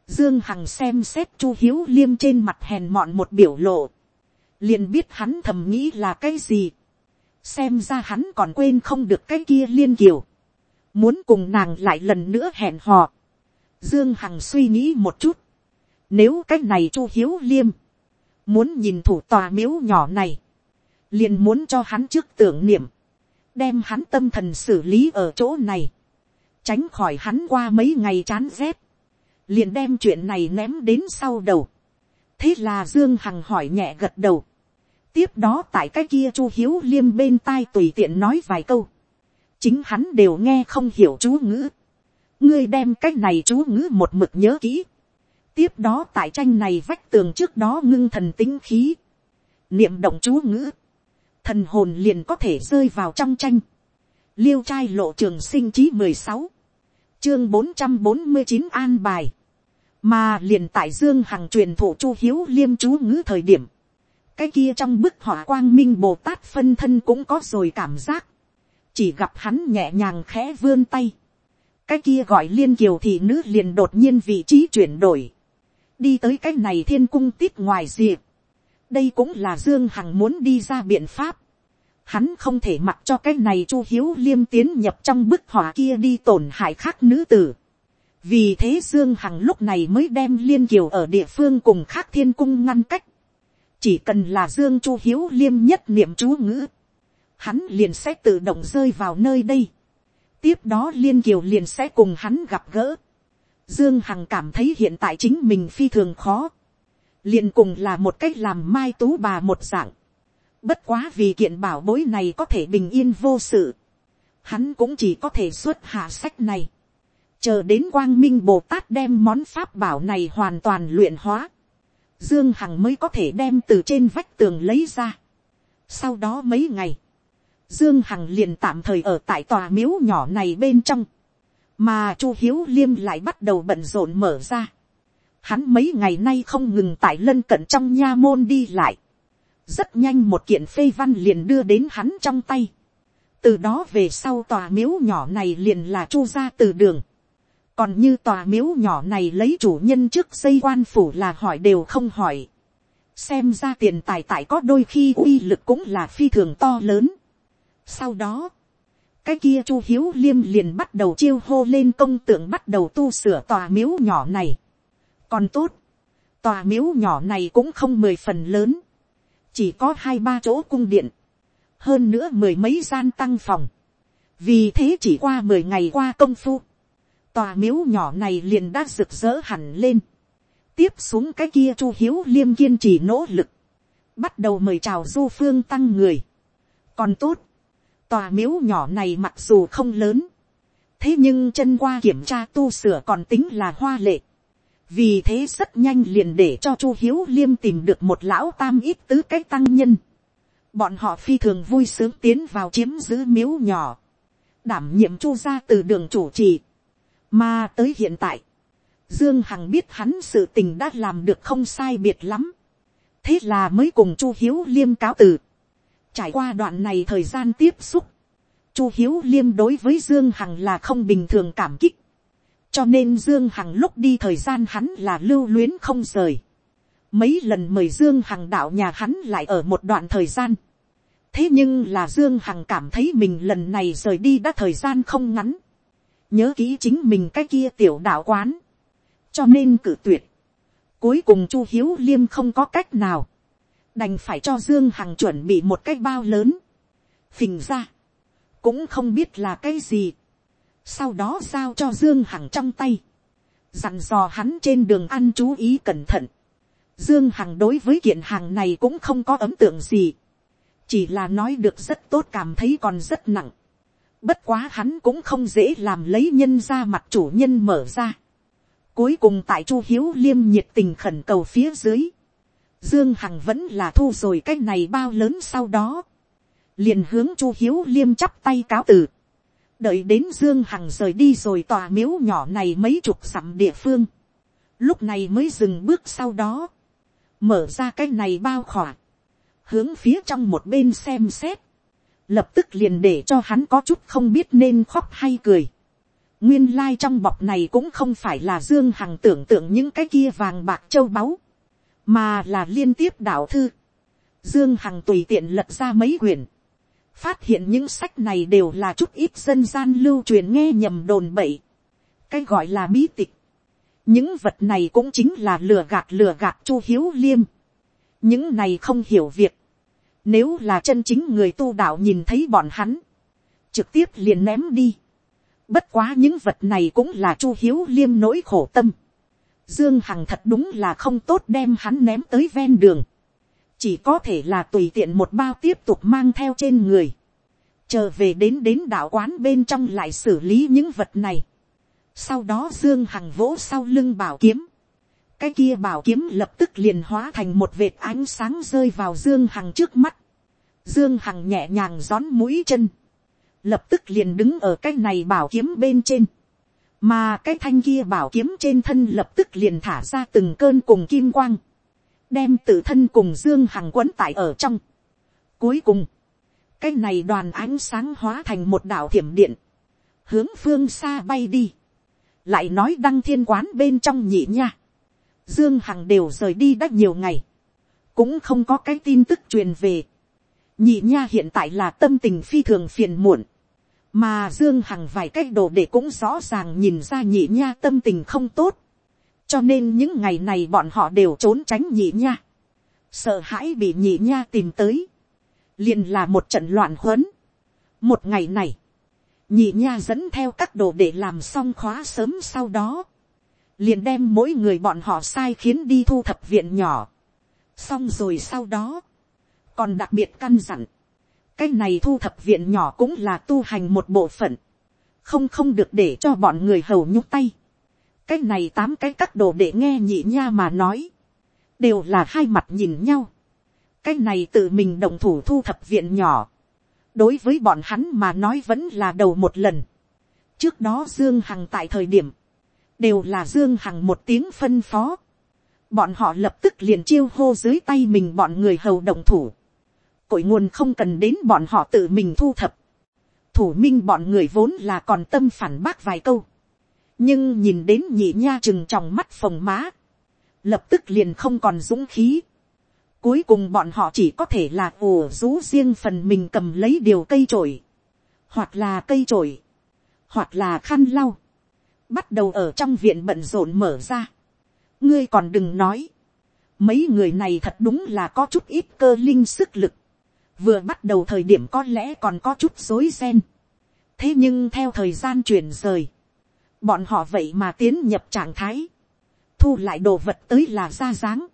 Dương Hằng xem xét Chu Hiếu Liêm trên mặt hèn mọn một biểu lộ. Liền biết hắn thầm nghĩ là cái gì. Xem ra hắn còn quên không được cái kia liên kiều. Muốn cùng nàng lại lần nữa hẹn hò. Dương Hằng suy nghĩ một chút. Nếu cái này Chu Hiếu Liêm. Muốn nhìn thủ tòa miếu nhỏ này. Liền muốn cho hắn trước tưởng niệm. Đem hắn tâm thần xử lý ở chỗ này. Tránh khỏi hắn qua mấy ngày chán rét liền đem chuyện này ném đến sau đầu. thế là dương hằng hỏi nhẹ gật đầu. tiếp đó tại cái kia chu hiếu liêm bên tai tùy tiện nói vài câu chính hắn đều nghe không hiểu chú ngữ. ngươi đem cái này chú ngữ một mực nhớ kỹ. tiếp đó tại tranh này vách tường trước đó ngưng thần tính khí. niệm động chú ngữ. thần hồn liền có thể rơi vào trong tranh. liêu trai lộ trường sinh chí mười sáu chương bốn trăm bốn mươi chín an bài mà liền tại dương hằng truyền thụ chu hiếu liêm chú ngữ thời điểm, cái kia trong bức họa quang minh bồ tát phân thân cũng có rồi cảm giác, chỉ gặp hắn nhẹ nhàng khẽ vươn tay, cái kia gọi liên kiều thì nữ liền đột nhiên vị trí chuyển đổi, đi tới cái này thiên cung tít ngoài rìa, đây cũng là dương hằng muốn đi ra biện pháp, hắn không thể mặc cho cái này chu hiếu liêm tiến nhập trong bức họa kia đi tổn hại khác nữ tử, vì thế dương hằng lúc này mới đem liên kiều ở địa phương cùng khác thiên cung ngăn cách. chỉ cần là dương chu hiếu liêm nhất niệm chú ngữ, hắn liền sẽ tự động rơi vào nơi đây. tiếp đó liên kiều liền sẽ cùng hắn gặp gỡ. dương hằng cảm thấy hiện tại chính mình phi thường khó. liền cùng là một cách làm mai tú bà một dạng. bất quá vì kiện bảo bối này có thể bình yên vô sự. hắn cũng chỉ có thể xuất hạ sách này chờ đến quang minh bồ tát đem món pháp bảo này hoàn toàn luyện hóa, dương hằng mới có thể đem từ trên vách tường lấy ra. sau đó mấy ngày, dương hằng liền tạm thời ở tại tòa miếu nhỏ này bên trong, mà chu hiếu liêm lại bắt đầu bận rộn mở ra. hắn mấy ngày nay không ngừng tại lân cận trong nha môn đi lại. rất nhanh một kiện phê văn liền đưa đến hắn trong tay. từ đó về sau tòa miếu nhỏ này liền là chu ra từ đường còn như tòa miếu nhỏ này lấy chủ nhân trước xây quan phủ là hỏi đều không hỏi. xem ra tiền tài tại có đôi khi uy lực cũng là phi thường to lớn sau đó, cái kia chu hiếu liêm liền bắt đầu chiêu hô lên công tượng bắt đầu tu sửa tòa miếu nhỏ này. còn tốt, tòa miếu nhỏ này cũng không mười phần lớn, chỉ có hai ba chỗ cung điện, hơn nữa mười mấy gian tăng phòng. vì thế chỉ qua mười ngày qua công phu, tòa miếu nhỏ này liền đã rực rỡ hẳn lên. tiếp xuống cái kia chu hiếu liêm kiên trì nỗ lực. bắt đầu mời chào du phương tăng người. còn tốt, tòa miếu nhỏ này mặc dù không lớn. thế nhưng chân qua kiểm tra tu sửa còn tính là hoa lệ. vì thế rất nhanh liền để cho chu hiếu liêm tìm được một lão tam ít tứ cái tăng nhân. bọn họ phi thường vui sướng tiến vào chiếm giữ miếu nhỏ. đảm nhiệm chu ra từ đường chủ trì mà tới hiện tại, Dương Hằng biết hắn sự tình đã làm được không sai biệt lắm. Thế là mới cùng Chu Hiếu Liêm cáo từ. Trải qua đoạn này thời gian tiếp xúc. Chu Hiếu Liêm đối với Dương Hằng là không bình thường cảm kích. Cho nên Dương Hằng lúc đi thời gian hắn là lưu luyến không rời. Mấy lần mời Dương Hằng đạo nhà hắn lại ở một đoạn thời gian. Thế nhưng là Dương Hằng cảm thấy mình lần này rời đi đã thời gian không ngắn nhớ kỹ chính mình cái kia tiểu đạo quán, cho nên cử tuyệt. Cuối cùng chu hiếu liêm không có cách nào, đành phải cho dương hằng chuẩn bị một cái bao lớn, phình ra, cũng không biết là cái gì, sau đó giao cho dương hằng trong tay, dặn dò hắn trên đường ăn chú ý cẩn thận, dương hằng đối với kiện hàng này cũng không có ấn tượng gì, chỉ là nói được rất tốt cảm thấy còn rất nặng, Bất quá hắn cũng không dễ làm lấy nhân ra mặt chủ nhân mở ra. Cuối cùng tại Chu Hiếu Liêm nhiệt tình khẩn cầu phía dưới. Dương Hằng vẫn là thu rồi cái này bao lớn sau đó. Liền hướng Chu Hiếu Liêm chắp tay cáo từ. Đợi đến Dương Hằng rời đi rồi tòa miếu nhỏ này mấy chục dặm địa phương. Lúc này mới dừng bước sau đó. Mở ra cái này bao khỏa. Hướng phía trong một bên xem xét. Lập tức liền để cho hắn có chút không biết nên khóc hay cười nguyên lai trong bọc này cũng không phải là dương hằng tưởng tượng những cái kia vàng bạc châu báu, mà là liên tiếp đạo thư. Dương hằng tùy tiện lật ra mấy quyển, phát hiện những sách này đều là chút ít dân gian lưu truyền nghe nhầm đồn bậy, cái gọi là bí tịch. những vật này cũng chính là lừa gạt lừa gạt chu hiếu liêm. những này không hiểu việc. nếu là chân chính người tu đạo nhìn thấy bọn hắn, trực tiếp liền ném đi Bất quá những vật này cũng là chu hiếu liêm nỗi khổ tâm. Dương Hằng thật đúng là không tốt đem hắn ném tới ven đường. Chỉ có thể là tùy tiện một bao tiếp tục mang theo trên người. Chờ về đến đến đạo quán bên trong lại xử lý những vật này. Sau đó Dương Hằng vỗ sau lưng bảo kiếm. Cái kia bảo kiếm lập tức liền hóa thành một vệt ánh sáng rơi vào Dương Hằng trước mắt. Dương Hằng nhẹ nhàng gión mũi chân lập tức liền đứng ở cái này bảo kiếm bên trên, mà cái thanh kia bảo kiếm trên thân lập tức liền thả ra từng cơn cùng kim quang, đem tự thân cùng dương hằng quấn tại ở trong. Cuối cùng, cái này đoàn ánh sáng hóa thành một đảo thiểm điện, hướng phương xa bay đi, lại nói đăng thiên quán bên trong nhị nha, dương hằng đều rời đi đã nhiều ngày, cũng không có cái tin tức truyền về, nhị nha hiện tại là tâm tình phi thường phiền muộn, mà dương hằng vài cách đồ để cũng rõ ràng nhìn ra nhị nha tâm tình không tốt, cho nên những ngày này bọn họ đều trốn tránh nhị nha, sợ hãi bị nhị nha tìm tới, liền là một trận loạn huấn. một ngày này, nhị nha dẫn theo các đồ để làm xong khóa sớm sau đó, liền đem mỗi người bọn họ sai khiến đi thu thập viện nhỏ, xong rồi sau đó, còn đặc biệt căn dặn, cái này thu thập viện nhỏ cũng là tu hành một bộ phận, không không được để cho bọn người hầu nhúc tay. cái này tám cái các đồ để nghe nhị nha mà nói, đều là hai mặt nhìn nhau. cái này tự mình động thủ thu thập viện nhỏ, đối với bọn hắn mà nói vẫn là đầu một lần. trước đó dương hằng tại thời điểm, đều là dương hằng một tiếng phân phó. bọn họ lập tức liền chiêu hô dưới tay mình bọn người hầu động thủ cội nguồn không cần đến bọn họ tự mình thu thập. Thủ minh bọn người vốn là còn tâm phản bác vài câu. Nhưng nhìn đến nhị nha chừng trong mắt phồng má. Lập tức liền không còn dũng khí. Cuối cùng bọn họ chỉ có thể là ồ rú riêng phần mình cầm lấy điều cây trổi. Hoặc là cây trổi. Hoặc là khăn lau. Bắt đầu ở trong viện bận rộn mở ra. Ngươi còn đừng nói. Mấy người này thật đúng là có chút ít cơ linh sức lực vừa bắt đầu thời điểm có lẽ còn có chút rối ren. thế nhưng theo thời gian chuyển rời, bọn họ vậy mà tiến nhập trạng thái, thu lại đồ vật tới là ra dáng,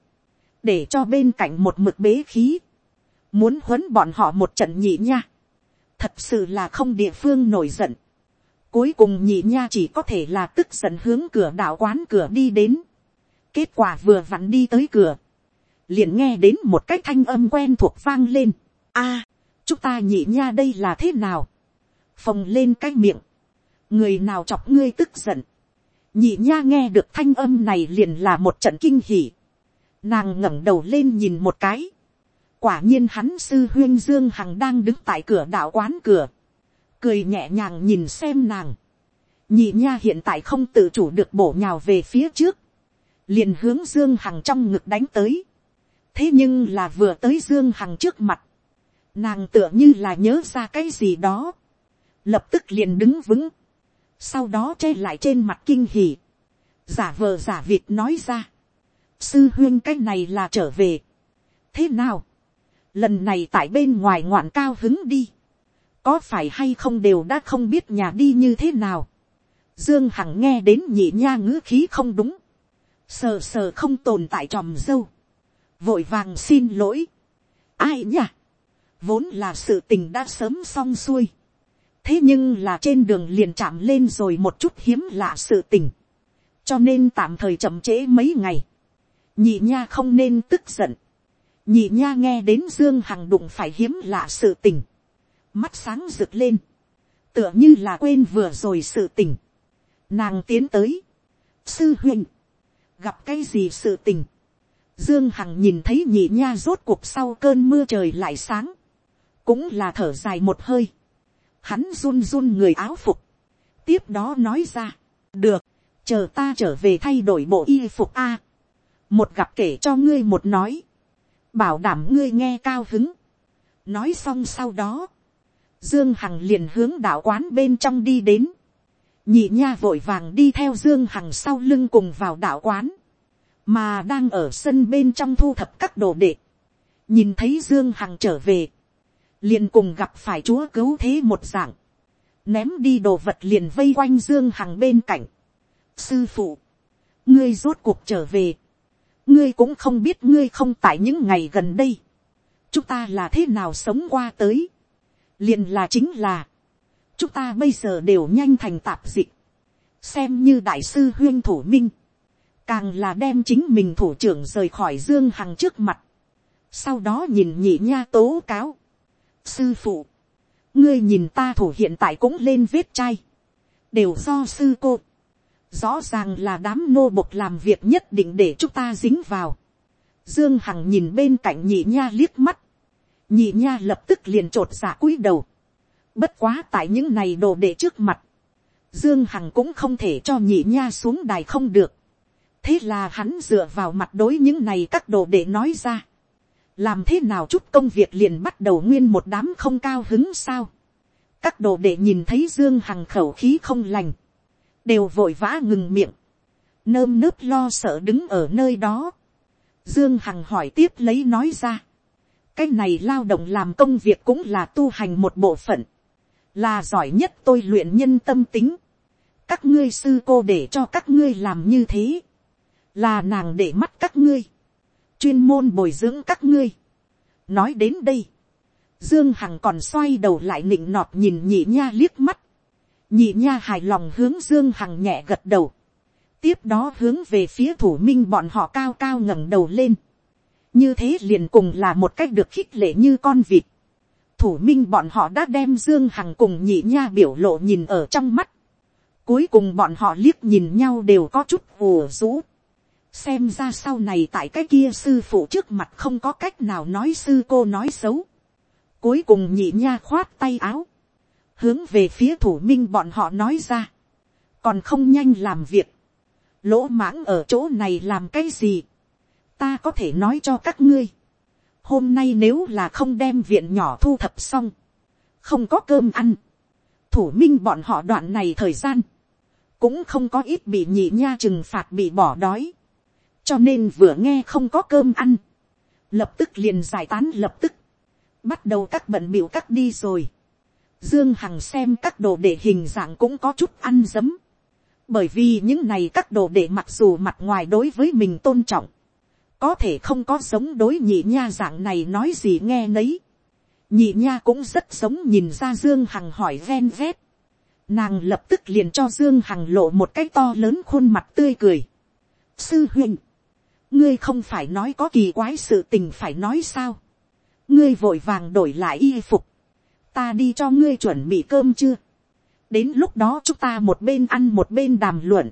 để cho bên cạnh một mực bế khí, muốn huấn bọn họ một trận nhị nha, thật sự là không địa phương nổi giận. Cuối cùng nhị nha chỉ có thể là tức giận hướng cửa đạo quán cửa đi đến. Kết quả vừa vặn đi tới cửa. Liền nghe đến một cái thanh âm quen thuộc vang lên a, chúng ta nhị nha đây là thế nào, phồng lên cái miệng, người nào chọc ngươi tức giận, nhị nha nghe được thanh âm này liền là một trận kinh hỉ, nàng ngẩng đầu lên nhìn một cái, quả nhiên hắn sư huyên dương hằng đang đứng tại cửa đạo quán cửa, cười nhẹ nhàng nhìn xem nàng, nhị nha hiện tại không tự chủ được bổ nhào về phía trước, liền hướng dương hằng trong ngực đánh tới, thế nhưng là vừa tới dương hằng trước mặt, nàng tựa như là nhớ ra cái gì đó, lập tức liền đứng vững, sau đó che lại trên mặt kinh hỉ, giả vờ giả vịt nói ra, sư huyên cái này là trở về, thế nào, lần này tại bên ngoài ngoạn cao hứng đi, có phải hay không đều đã không biết nhà đi như thế nào, dương hằng nghe đến nhị nha ngữ khí không đúng, sờ sờ không tồn tại tròm dâu, vội vàng xin lỗi, ai nhỉ? Vốn là sự tình đã sớm xong xuôi. thế nhưng là trên đường liền chạm lên rồi một chút hiếm lạ sự tình. cho nên tạm thời chậm trễ mấy ngày, nhị nha không nên tức giận, nhị nha nghe đến dương hằng đụng phải hiếm lạ sự tình, mắt sáng rực lên, tựa như là quên vừa rồi sự tình, nàng tiến tới, sư huynh, gặp cái gì sự tình, dương hằng nhìn thấy nhị nha rốt cuộc sau cơn mưa trời lại sáng, cũng là thở dài một hơi, hắn run run người áo phục, tiếp đó nói ra, được, chờ ta trở về thay đổi bộ y phục a, một gặp kể cho ngươi một nói, bảo đảm ngươi nghe cao hứng, nói xong sau đó, dương hằng liền hướng đạo quán bên trong đi đến, nhị nha vội vàng đi theo dương hằng sau lưng cùng vào đạo quán, mà đang ở sân bên trong thu thập các đồ đệ, nhìn thấy dương hằng trở về, liền cùng gặp phải chúa cứu thế một dạng, ném đi đồ vật liền vây quanh dương hằng bên cạnh. sư phụ, ngươi rốt cuộc trở về, ngươi cũng không biết ngươi không tại những ngày gần đây, chúng ta là thế nào sống qua tới, liền là chính là, chúng ta bây giờ đều nhanh thành tạp dịch, xem như đại sư huyên thủ minh, càng là đem chính mình thủ trưởng rời khỏi dương hằng trước mặt, sau đó nhìn nhị nha tố cáo, sư phụ, ngươi nhìn ta thủ hiện tại cũng lên vết chai, đều do sư cô, rõ ràng là đám nô bộc làm việc nhất định để chúng ta dính vào. Dương Hằng nhìn bên cạnh nhị nha liếc mắt, nhị nha lập tức liền t r ộ t dạ cúi đầu, bất quá tại những này đồ để trước mặt, Dương Hằng cũng không thể cho nhị nha xuống đài không được, thế là hắn dựa vào mặt đối những này các đồ để nói ra, làm thế nào chút công việc liền bắt đầu nguyên một đám không cao hứng sao. các đồ để nhìn thấy dương hằng khẩu khí không lành, đều vội vã ngừng miệng, nơm nớp lo sợ đứng ở nơi đó. dương hằng hỏi tiếp lấy nói ra, cái này lao động làm công việc cũng là tu hành một bộ phận, là giỏi nhất tôi luyện nhân tâm tính. các ngươi sư cô để cho các ngươi làm như thế, là nàng để mắt các ngươi chuyên môn bồi dưỡng các ngươi. nói đến đây, dương hằng còn xoay đầu lại nịnh nọt nhìn nhị nha liếc mắt, nhị nha hài lòng hướng dương hằng nhẹ gật đầu, tiếp đó hướng về phía thủ minh bọn họ cao cao ngẩng đầu lên, như thế liền cùng là một cách được khích lệ như con vịt, thủ minh bọn họ đã đem dương hằng cùng nhị nha biểu lộ nhìn ở trong mắt, cuối cùng bọn họ liếc nhìn nhau đều có chút ùa rũ, xem ra sau này tại cái kia sư phụ trước mặt không có cách nào nói sư cô nói xấu. cuối cùng nhị nha khoát tay áo, hướng về phía thủ minh bọn họ nói ra, còn không nhanh làm việc, lỗ mãng ở chỗ này làm cái gì, ta có thể nói cho các ngươi, hôm nay nếu là không đem viện nhỏ thu thập xong, không có cơm ăn, thủ minh bọn họ đoạn này thời gian, cũng không có ít bị nhị nha trừng phạt bị bỏ đói, cho nên vừa nghe không có cơm ăn, lập tức liền giải tán lập tức, bắt đầu các bận biểu cắt đi rồi. Dương Hằng xem các đồ để hình dạng cũng có chút ăn dấm, bởi vì những này các đồ để mặc dù mặt ngoài đối với mình tôn trọng, có thể không có giống đối nhị nha dạng này nói gì nghe nấy. nhị nha cũng rất giống nhìn ra Dương Hằng hỏi ven vét. Nàng lập tức liền cho Dương Hằng lộ một cái to lớn khuôn mặt tươi cười. Sư huynh, ngươi không phải nói có kỳ quái sự tình phải nói sao. ngươi vội vàng đổi lại y phục. ta đi cho ngươi chuẩn bị cơm chưa. đến lúc đó chúng ta một bên ăn một bên đàm luận.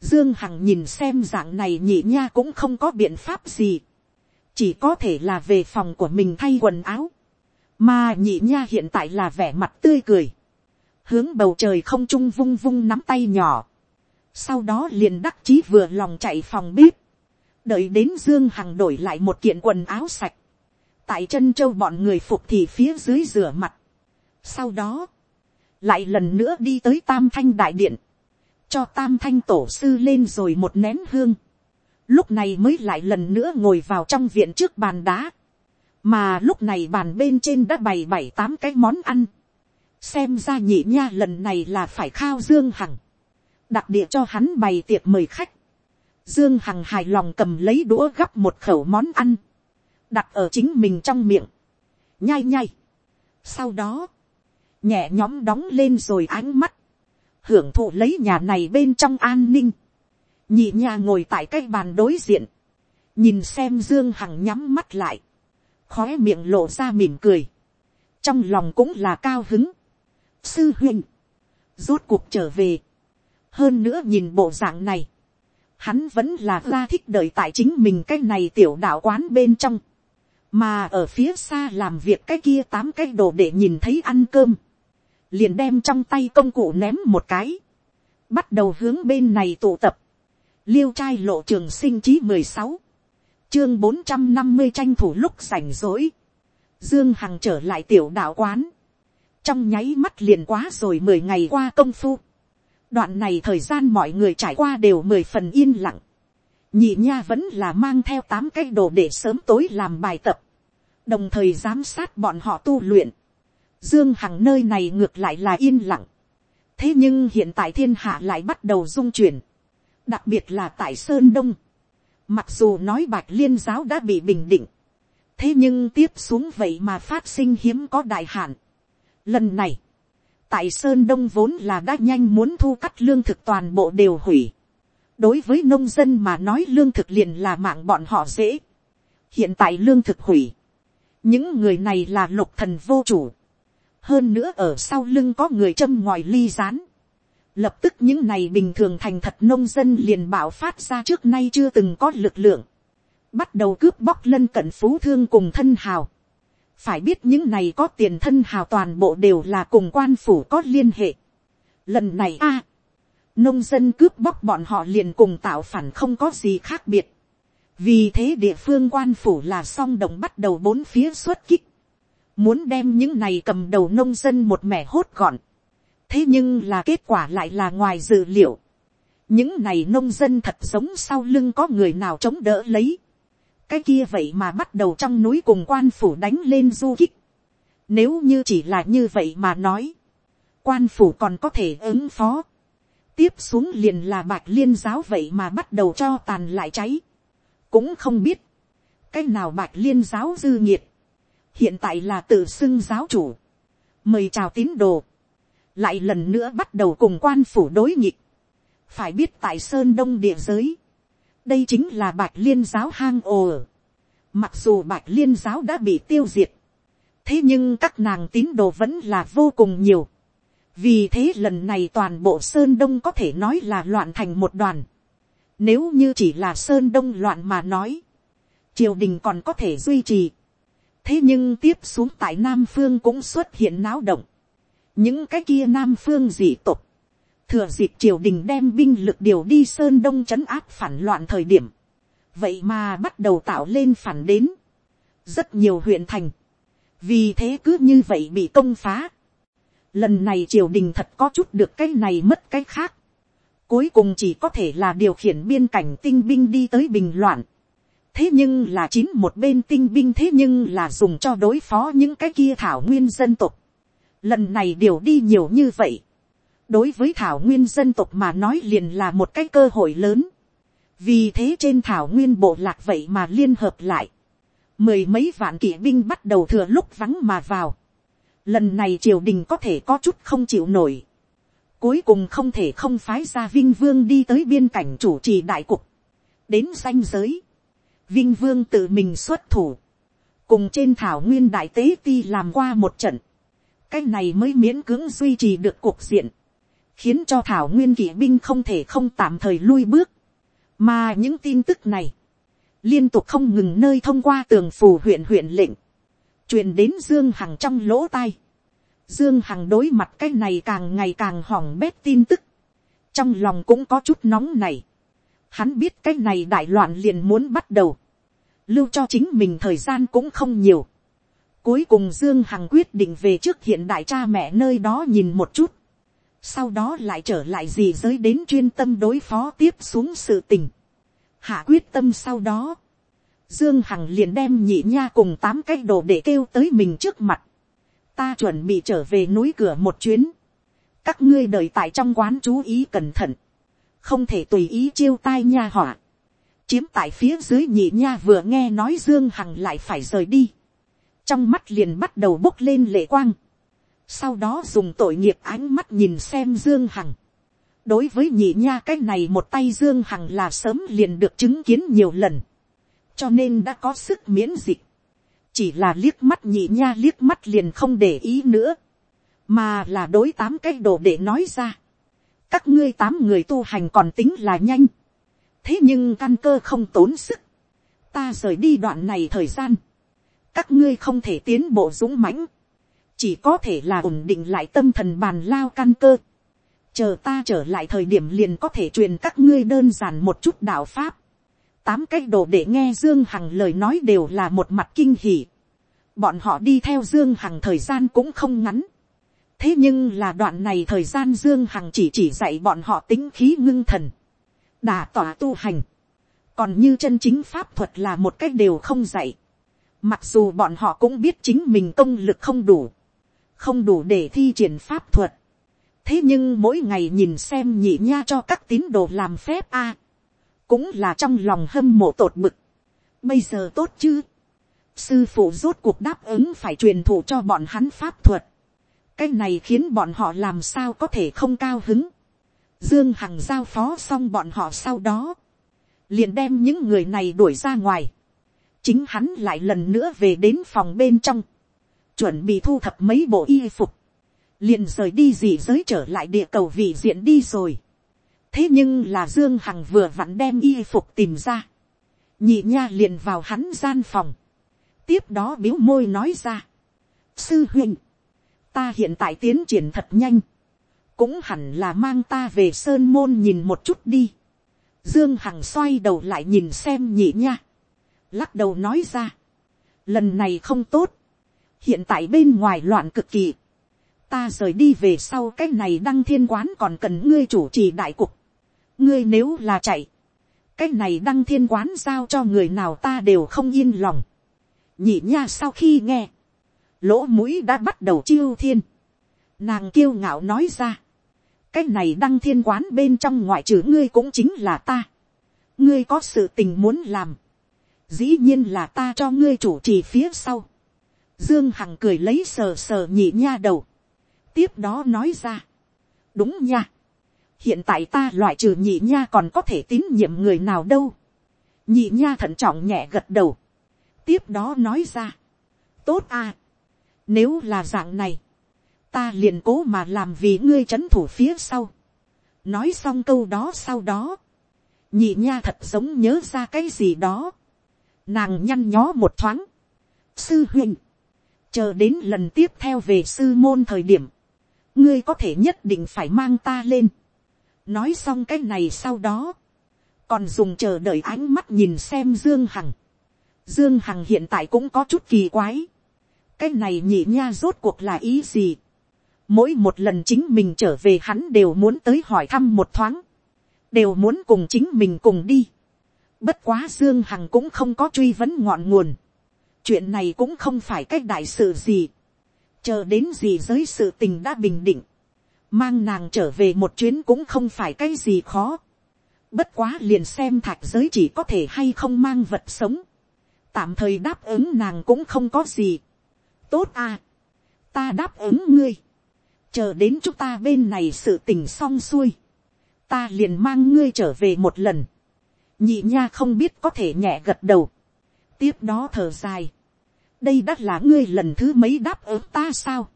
dương hằng nhìn xem dạng này nhị nha cũng không có biện pháp gì. chỉ có thể là về phòng của mình thay quần áo. mà nhị nha hiện tại là vẻ mặt tươi cười. hướng bầu trời không trung vung vung nắm tay nhỏ. sau đó liền đắc chí vừa lòng chạy phòng bếp đợi đến dương hằng đổi lại một kiện quần áo sạch, tại chân châu bọn người phục thì phía dưới rửa mặt. sau đó, lại lần nữa đi tới tam thanh đại điện, cho tam thanh tổ sư lên rồi một nén hương, lúc này mới lại lần nữa ngồi vào trong viện trước bàn đá, mà lúc này bàn bên trên đã bày bảy tám cái món ăn, xem ra nhị nha lần này là phải khao dương hằng, đặc địa cho hắn bày tiệc mời khách, Dương Hằng hài lòng cầm lấy đũa gắp một khẩu món ăn. Đặt ở chính mình trong miệng. Nhai nhai. Sau đó. Nhẹ nhóm đóng lên rồi ánh mắt. Hưởng thụ lấy nhà này bên trong an ninh. nhị nhà ngồi tại cái bàn đối diện, nhìn xem dương hằng nhắm mắt lại, khói miệng lộ ra mỉm cười, trong lòng cũng là cao hứng. sư huynh, rốt cuộc trở về, hơn nữa nhìn bộ dạng này, hắn vẫn là ra thích đợi tại chính mình cái này tiểu đạo quán bên trong, mà ở phía xa làm việc cái kia tám cái đồ để nhìn thấy ăn cơm, liền đem trong tay công cụ ném một cái, bắt đầu hướng bên này tụ tập, liêu trai lộ trường sinh chí mười sáu, chương bốn trăm năm mươi tranh thủ lúc rảnh rỗi, dương hằng trở lại tiểu đạo quán, trong nháy mắt liền quá rồi mười ngày qua công phu, đoạn này thời gian mọi người trải qua đều mười phần yên lặng, nhị nha vẫn là mang theo tám cái đồ để sớm tối làm bài tập, đồng thời giám sát bọn họ tu luyện, dương hằng nơi này ngược lại là yên lặng, thế nhưng hiện tại thiên hạ lại bắt đầu dung chuyển, đặc biệt là tại sơn đông, mặc dù nói bạch liên giáo đã bị bình định, thế nhưng tiếp xuống vậy mà phát sinh hiếm có đại hạn. Lần này, tại sơn đông vốn là đã nhanh muốn thu cắt lương thực toàn bộ đều hủy. đối với nông dân mà nói lương thực liền là mạng bọn họ dễ. hiện tại lương thực hủy. những người này là lục thần vô chủ. hơn nữa ở sau lưng có người châm ngoài ly rán. lập tức những này bình thường thành thật nông dân liền bạo phát ra trước nay chưa từng có lực lượng. bắt đầu cướp bóc lân cận phú thương cùng thân hào phải biết những này có tiền thân hào toàn bộ đều là cùng quan phủ có liên hệ. Lần này a, nông dân cướp bóc bọn họ liền cùng tạo phản không có gì khác biệt. vì thế địa phương quan phủ là song đồng bắt đầu bốn phía xuất kích. muốn đem những này cầm đầu nông dân một mẻ hốt gọn. thế nhưng là kết quả lại là ngoài dự liệu. những này nông dân thật giống sau lưng có người nào chống đỡ lấy cái kia vậy mà bắt đầu trong núi cùng quan phủ đánh lên du kích. Nếu như chỉ là như vậy mà nói, quan phủ còn có thể ứng phó. Tiếp xuống liền là bạch liên giáo vậy mà bắt đầu cho tàn lại cháy. Cũng không biết, cái nào bạch liên giáo dư nhiệt. Hiện tại là tự xưng giáo chủ. Mời chào tín đồ. Lại lần nữa bắt đầu cùng quan phủ đối nghịch. Phải biết tại Sơn Đông địa giới đây chính là bạch liên giáo hang ồ. Mặc dù bạch liên giáo đã bị tiêu diệt, thế nhưng các nàng tín đồ vẫn là vô cùng nhiều. vì thế lần này toàn bộ sơn đông có thể nói là loạn thành một đoàn. nếu như chỉ là sơn đông loạn mà nói, triều đình còn có thể duy trì. thế nhưng tiếp xuống tại nam phương cũng xuất hiện náo động. những cái kia nam phương dị tục thừa dịp triều đình đem binh lực điều đi sơn đông c h ấ n áp phản loạn thời điểm, vậy mà bắt đầu tạo lên phản đến, rất nhiều huyện thành, vì thế cứ như vậy bị công phá. Lần này triều đình thật có chút được cái này mất cái khác, cuối cùng chỉ có thể là điều khiển biên cảnh tinh binh đi tới bình loạn. thế nhưng là chín một bên tinh binh thế nhưng là dùng cho đối phó những cái kia thảo nguyên dân tộc. lần này điều đi nhiều như vậy đối với thảo nguyên dân tộc mà nói liền là một cái cơ hội lớn. vì thế trên thảo nguyên bộ lạc vậy mà liên hợp lại. mười mấy vạn kỵ binh bắt đầu thừa lúc vắng mà vào. lần này triều đình có thể có chút không chịu nổi. cuối cùng không thể không phái ra vinh vương đi tới biên cảnh chủ trì đại cục. đến danh giới. vinh vương tự mình xuất thủ. cùng trên thảo nguyên đại tế ti làm qua một trận. cái này mới miễn cưỡng duy trì được cuộc diện khiến cho thảo nguyên kỵ binh không thể không tạm thời lui bước. mà những tin tức này, liên tục không ngừng nơi thông qua tường phù huyện huyện lệnh, truyền đến dương hằng trong lỗ tai. dương hằng đối mặt cái này càng ngày càng hỏng bét tin tức, trong lòng cũng có chút nóng này. hắn biết cái này đại loạn liền muốn bắt đầu, lưu cho chính mình thời gian cũng không nhiều. Cuối cùng Dương Hằng quyết định về trước hiện đại cha mẹ nơi đó nhìn một chút sau đó lại trở lại gì giới đến chuyên tâm đối phó tiếp xuống sự tình. hạ quyết tâm sau đó, dương hằng liền đem nhị nha cùng tám cái đồ để kêu tới mình trước mặt. ta chuẩn bị trở về núi cửa một chuyến. các ngươi đợi tại trong quán chú ý cẩn thận, không thể tùy ý chiêu tai nha họa. chiếm tại phía dưới nhị nha vừa nghe nói dương hằng lại phải rời đi. trong mắt liền bắt đầu bốc lên lệ quang sau đó dùng tội nghiệp ánh mắt nhìn xem dương hằng, đối với nhị nha cái này một tay dương hằng là sớm liền được chứng kiến nhiều lần, cho nên đã có sức miễn dịch, chỉ là liếc mắt nhị nha liếc mắt liền không để ý nữa, mà là đối tám cái đồ để nói ra, các ngươi tám người tu hành còn tính là nhanh, thế nhưng căn cơ không tốn sức, ta rời đi đoạn này thời gian, các ngươi không thể tiến bộ dũng mãnh, chỉ có thể là ổn định lại tâm thần bàn lao căn cơ, chờ ta trở lại thời điểm liền có thể truyền các ngươi đơn giản một chút đạo pháp, tám cái đồ để nghe dương hằng lời nói đều là một mặt kinh hỉ, bọn họ đi theo dương hằng thời gian cũng không ngắn, thế nhưng là đoạn này thời gian dương hằng chỉ chỉ dạy bọn họ tính khí ngưng thần, đà tỏa tu hành, còn như chân chính pháp thuật là một cách đều không dạy, mặc dù bọn họ cũng biết chính mình công lực không đủ, không đủ để thi triển pháp thuật, thế nhưng mỗi ngày nhìn xem nhị nha cho các tín đồ làm phép a, cũng là trong lòng hâm mộ tột bực. bây giờ tốt chứ, sư phụ rốt cuộc đáp ứng phải truyền thụ cho bọn hắn pháp thuật, cái này khiến bọn họ làm sao có thể không cao hứng. Dương Hằng giao phó xong bọn họ sau đó, liền đem những người này đuổi ra ngoài. Chính hắn lại lần nữa về đến phòng bên trong, chuẩn bị thu thập mấy bộ y phục, liền rời đi gì giới trở lại địa cầu vị diện đi rồi. thế nhưng là Dương Hằng vừa vặn đem y phục tìm ra, nhị nha liền vào hắn gian phòng, tiếp đó biếu môi nói ra, sư huynh, ta hiện tại tiến triển thật nhanh, cũng hẳn là mang ta về sơn môn nhìn một chút đi. Dương Hằng xoay đầu lại nhìn xem nhị nha, lắc đầu nói ra, lần này không tốt, hiện tại bên ngoài loạn cực kỳ, ta rời đi về sau cái này đăng thiên quán còn cần ngươi chủ trì đại cục, ngươi nếu là chạy, cái này đăng thiên quán giao cho người nào ta đều không yên lòng. nhị nha sau khi nghe, lỗ mũi đã bắt đầu chiêu thiên. Nàng kiêu ngạo nói ra. Cái này đăng thiên quán bên trong ngoại trừ ngươi cũng chính là ta. Ngươi có sự tình muốn làm. Dĩ nhiên là ta cho ngươi chủ trì phía sau. Dương Hằng cười lấy sờ sờ nhị nha đầu. Tiếp đó nói ra. Đúng nha. Hiện tại ta loại trừ nhị nha còn có thể tín nhiệm người nào đâu. Nhị nha thận trọng nhẹ gật đầu. Tiếp đó nói ra. Tốt à nếu là dạng này, ta liền cố mà làm vì ngươi trấn thủ phía sau. Nói xong câu đó sau đó, nhị nha thật giống nhớ ra cái gì đó. Nàng nhăn nhó một thoáng. Sư huynh, chờ đến lần tiếp theo về sư môn thời điểm, ngươi có thể nhất định phải mang ta lên. Nói xong cái này sau đó, còn dùng chờ đợi ánh mắt nhìn xem Dương Hằng. Dương Hằng hiện tại cũng có chút kỳ quái cái này nhị nha rốt cuộc là ý gì. mỗi một lần chính mình trở về hắn đều muốn tới hỏi thăm một thoáng, đều muốn cùng chính mình cùng đi. bất quá dương hằng cũng không có truy vấn ngọn nguồn chuyện này cũng không phải cái đại sự gì. chờ đến gì giới sự tình đã bình định. mang nàng trở về một chuyến cũng không phải cái gì khó. bất quá liền xem thạch giới chỉ có thể hay không mang vật sống. tạm thời đáp ứng nàng cũng không có gì tốt à, ta đáp ứng ngươi, chờ đến chúng ta bên này sự tình xong xuôi, ta liền mang ngươi trở về một lần, nhị nha không biết có thể nhẹ gật đầu, tiếp đó thở dài, đây đã là ngươi lần thứ mấy đáp ứng ta sao,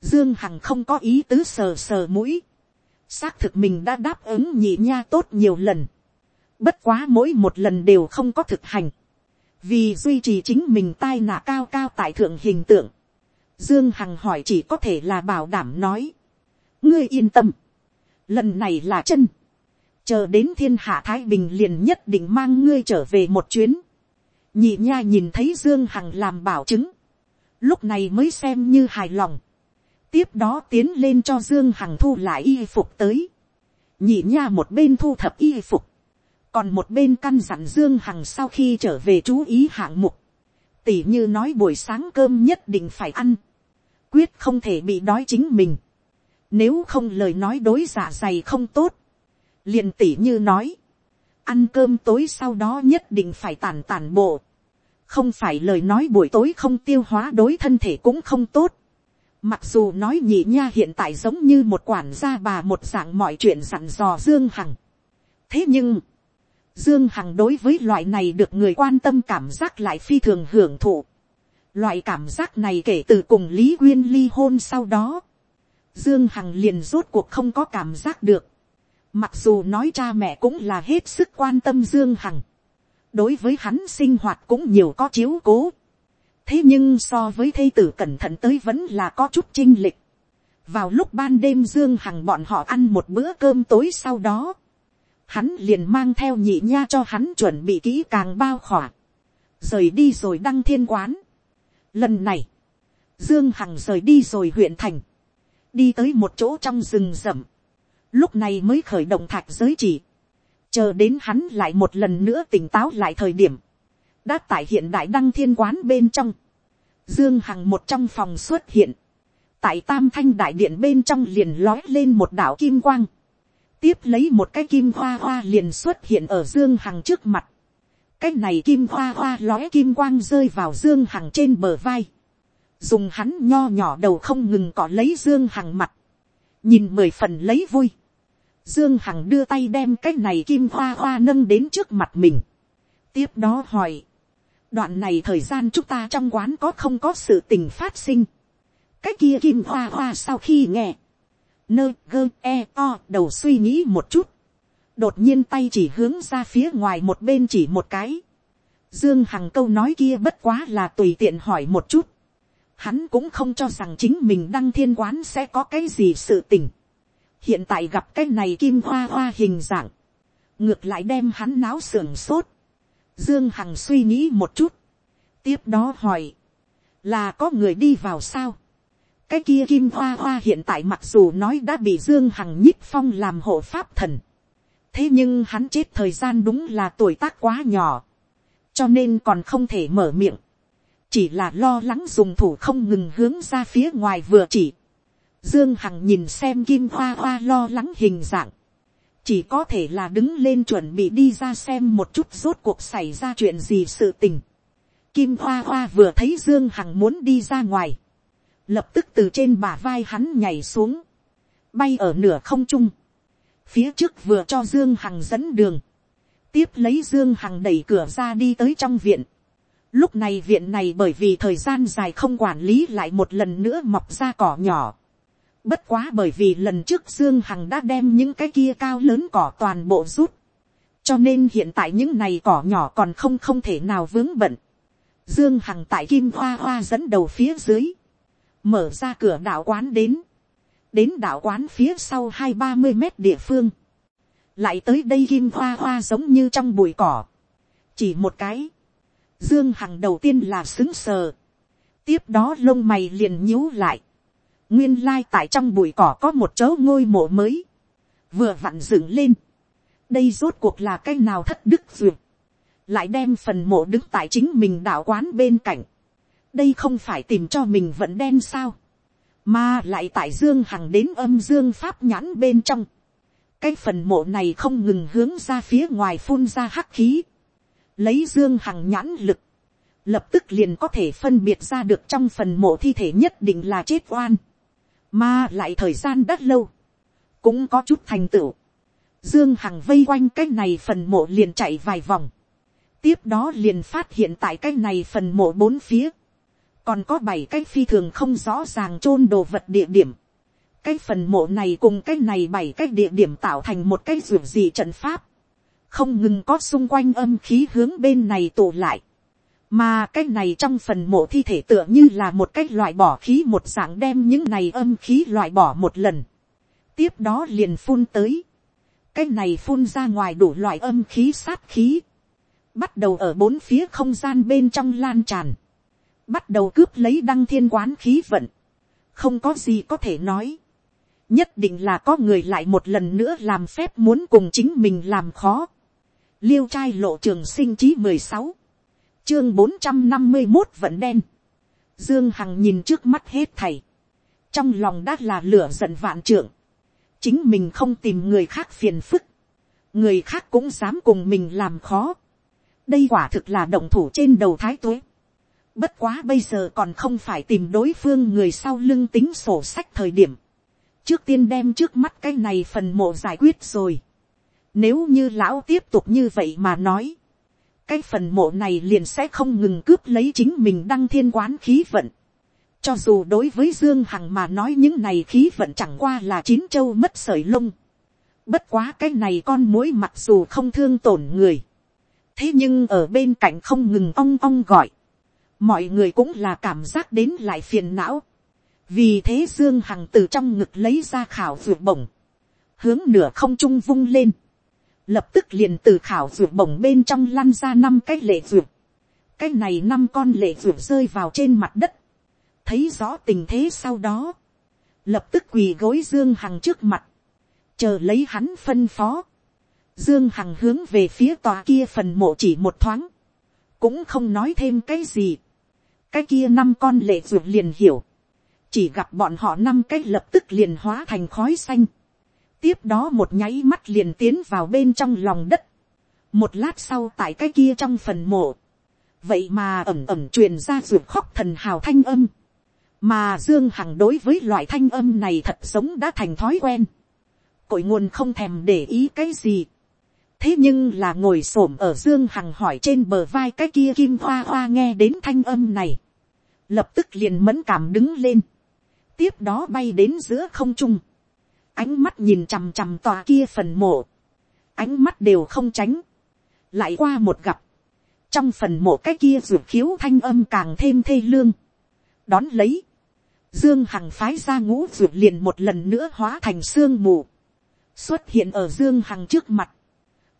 dương hằng không có ý tứ sờ sờ mũi, xác thực mình đã đáp ứng nhị nha tốt nhiều lần, bất quá mỗi một lần đều không có thực hành, vì duy trì chính mình tai nạ cao cao tại thượng hình tượng, dương hằng hỏi chỉ có thể là bảo đảm nói, ngươi yên tâm, lần này là chân, chờ đến thiên hạ thái bình liền nhất định mang ngươi trở về một chuyến, nhị nha nhìn thấy dương hằng làm bảo chứng, lúc này mới xem như hài lòng, tiếp đó tiến lên cho dương hằng thu lại y phục tới, nhị nha một bên thu thập y phục, còn một bên căn dặn dương hằng sau khi trở về chú ý hạng mục, tỉ như nói buổi sáng cơm nhất định phải ăn, quyết không thể bị đói chính mình, nếu không lời nói đối giả dày không tốt, liền tỉ như nói, ăn cơm tối sau đó nhất định phải tàn tàn bộ, không phải lời nói buổi tối không tiêu hóa đối thân thể cũng không tốt, Mặc dù nói nhị nha hiện tại giống như một quản gia bà một dạng mọi chuyện dặn dò Dương Hằng. Thế nhưng, Dương Hằng đối với loại này được người quan tâm cảm giác lại phi thường hưởng thụ. Loại cảm giác này kể từ cùng Lý Quyên ly hôn sau đó. Dương Hằng liền rốt cuộc không có cảm giác được. Mặc dù nói cha mẹ cũng là hết sức quan tâm Dương Hằng. Đối với hắn sinh hoạt cũng nhiều có chiếu cố. Thế nhưng so với thây tử cẩn thận tới vẫn là có chút chinh lịch. Vào lúc ban đêm Dương Hằng bọn họ ăn một bữa cơm tối sau đó. Hắn liền mang theo nhị nha cho hắn chuẩn bị kỹ càng bao khỏa. Rời đi rồi đăng thiên quán. Lần này. Dương Hằng rời đi rồi huyện thành. Đi tới một chỗ trong rừng rậm lúc này mới khởi động thạch giới chỉ, chờ đến hắn lại một lần nữa tỉnh táo lại thời điểm, đã tại hiện đại đăng thiên quán bên trong, dương hằng một trong phòng xuất hiện, tại tam thanh đại điện bên trong liền lói lên một đảo kim quang, tiếp lấy một cái kim hoa hoa liền xuất hiện ở dương hằng trước mặt, cái này kim hoa hoa lói kim quang rơi vào dương hằng trên bờ vai, dùng hắn nho nhỏ đầu không ngừng cọ lấy dương hằng mặt, nhìn mười phần lấy vui, dương hằng đưa tay đem cái này kim hoa hoa nâng đến trước mặt mình, tiếp đó hỏi, đoạn này thời gian chúng ta trong quán có không có sự tình phát sinh, cái kia kim hoa hoa sau khi nghe, nơ gơ e o đầu suy nghĩ một chút, đột nhiên tay chỉ hướng ra phía ngoài một bên chỉ một cái, dương hằng câu nói kia bất quá là tùy tiện hỏi một chút, hắn cũng không cho rằng chính mình đăng thiên quán sẽ có cái gì sự tình hiện tại gặp cái này kim hoa hoa hình dạng, ngược lại đem hắn náo sưởng sốt. dương hằng suy nghĩ một chút, tiếp đó hỏi, là có người đi vào sao. cái kia kim hoa hoa hiện tại mặc dù nói đã bị dương hằng nhích phong làm hộ pháp thần. thế nhưng hắn chết thời gian đúng là tuổi tác quá nhỏ, cho nên còn không thể mở miệng chỉ là lo lắng dùng thủ không ngừng hướng ra phía ngoài vừa chỉ. Dương Hằng nhìn xem Kim Hoa Hoa lo lắng hình dạng. Chỉ có thể là đứng lên chuẩn bị đi ra xem một chút rốt cuộc xảy ra chuyện gì sự tình. Kim Hoa Hoa vừa thấy Dương Hằng muốn đi ra ngoài. Lập tức từ trên bả vai hắn nhảy xuống. Bay ở nửa không trung. Phía trước vừa cho Dương Hằng dẫn đường. Tiếp lấy Dương Hằng đẩy cửa ra đi tới trong viện Lúc này viện này bởi vì thời gian dài không quản lý lại một lần nữa mọc ra cỏ nhỏ. Bất quá bởi vì lần trước Dương Hằng đã đem những cái kia cao lớn cỏ toàn bộ rút. Cho nên hiện tại những này cỏ nhỏ còn không không thể nào vướng bận. Dương Hằng tại Kim Hoa Hoa dẫn đầu phía dưới. Mở ra cửa đạo quán đến. Đến đạo quán phía sau hai ba mươi mét địa phương. Lại tới đây Kim Hoa Hoa giống như trong bụi cỏ. Chỉ một cái Dương Hằng đầu tiên là xứng sờ. Tiếp đó lông mày liền nhíu lại. Nguyên lai tại trong bụi cỏ có một chỗ ngôi mộ mới. Vừa vặn dựng lên. Đây rốt cuộc là cái nào thất đức duyệt. Lại đem phần mộ đứng tại chính mình đạo quán bên cạnh. Đây không phải tìm cho mình vẫn đen sao. Mà lại tại Dương Hằng đến âm Dương Pháp nhãn bên trong. Cái phần mộ này không ngừng hướng ra phía ngoài phun ra hắc khí lấy dương hằng nhãn lực, lập tức liền có thể phân biệt ra được trong phần mộ thi thể nhất định là chết oan, mà lại thời gian đất lâu, cũng có chút thành tựu. Dương Hằng vây quanh cái này phần mộ liền chạy vài vòng. Tiếp đó liền phát hiện tại cái này phần mộ bốn phía. Còn có bảy cái phi thường không rõ ràng chôn đồ vật địa điểm. Cái phần mộ này cùng cái này bảy cái địa điểm tạo thành một cái rủi gì trận pháp không ngừng có xung quanh âm khí hướng bên này tụ lại, mà cái này trong phần mộ thi thể tựa như là một cái loại bỏ khí một dạng đem những này âm khí loại bỏ một lần, tiếp đó liền phun tới, cái này phun ra ngoài đủ loại âm khí sát khí, bắt đầu ở bốn phía không gian bên trong lan tràn, bắt đầu cướp lấy đăng thiên quán khí vận, không có gì có thể nói, nhất định là có người lại một lần nữa làm phép muốn cùng chính mình làm khó, liêu trai lộ trường sinh chí mười sáu, chương bốn trăm năm mươi một vận đen, dương hằng nhìn trước mắt hết thầy, trong lòng đã là lửa giận vạn trưởng, chính mình không tìm người khác phiền phức, người khác cũng dám cùng mình làm khó, đây quả thực là động thủ trên đầu thái tuế, Bất quá bây giờ còn không phải tìm đối phương người sau lưng tính sổ sách thời điểm. Trước tiên đem trước mắt cái này phần mộ giải quyết rồi. Nếu như lão tiếp tục như vậy mà nói. Cái phần mộ này liền sẽ không ngừng cướp lấy chính mình đăng thiên quán khí vận. Cho dù đối với Dương Hằng mà nói những này khí vận chẳng qua là chín châu mất sợi lông. Bất quá cái này con mối mặc dù không thương tổn người. Thế nhưng ở bên cạnh không ngừng ong ong gọi. Mọi người cũng là cảm giác đến lại phiền não. Vì thế Dương Hằng từ trong ngực lấy ra khảo vượt bổng. Hướng nửa không trung vung lên. Lập tức liền từ khảo ruột bổng bên trong lăn ra năm cái lệ ruột, Cái này năm con lệ ruột rơi vào trên mặt đất. Thấy rõ tình thế sau đó. Lập tức quỳ gối Dương Hằng trước mặt. Chờ lấy hắn phân phó, dương hằng hướng về phía tòa kia phần mộ chỉ một thoáng, cũng không nói thêm cái gì, cái kia năm con lệ ruột liền hiểu, chỉ gặp bọn họ năm cái lập tức liền hóa thành khói xanh, tiếp đó một nháy mắt liền tiến vào bên trong lòng đất, một lát sau tại cái kia trong phần mộ, vậy mà ẩm ẩm truyền ra ruột khóc thần hào thanh âm, mà dương hằng đối với loại thanh âm này thật giống đã thành thói quen, cội nguồn không thèm để ý cái gì. thế nhưng là ngồi s ổ m ở dương hằng hỏi trên bờ vai cái kia kim hoa hoa nghe đến thanh âm này. lập tức liền mẫn cảm đứng lên. tiếp đó bay đến giữa không trung ánh mắt nhìn chằm chằm tòa kia phần mộ. ánh mắt đều không tránh. lại qua một gặp. trong phần mộ cái kia ruột khiếu thanh âm càng thêm thê lương. đón lấy. Dương Hằng phái ra ngũ ruột liền một lần nữa hóa thành sương mù xuất hiện ở dương hằng trước mặt.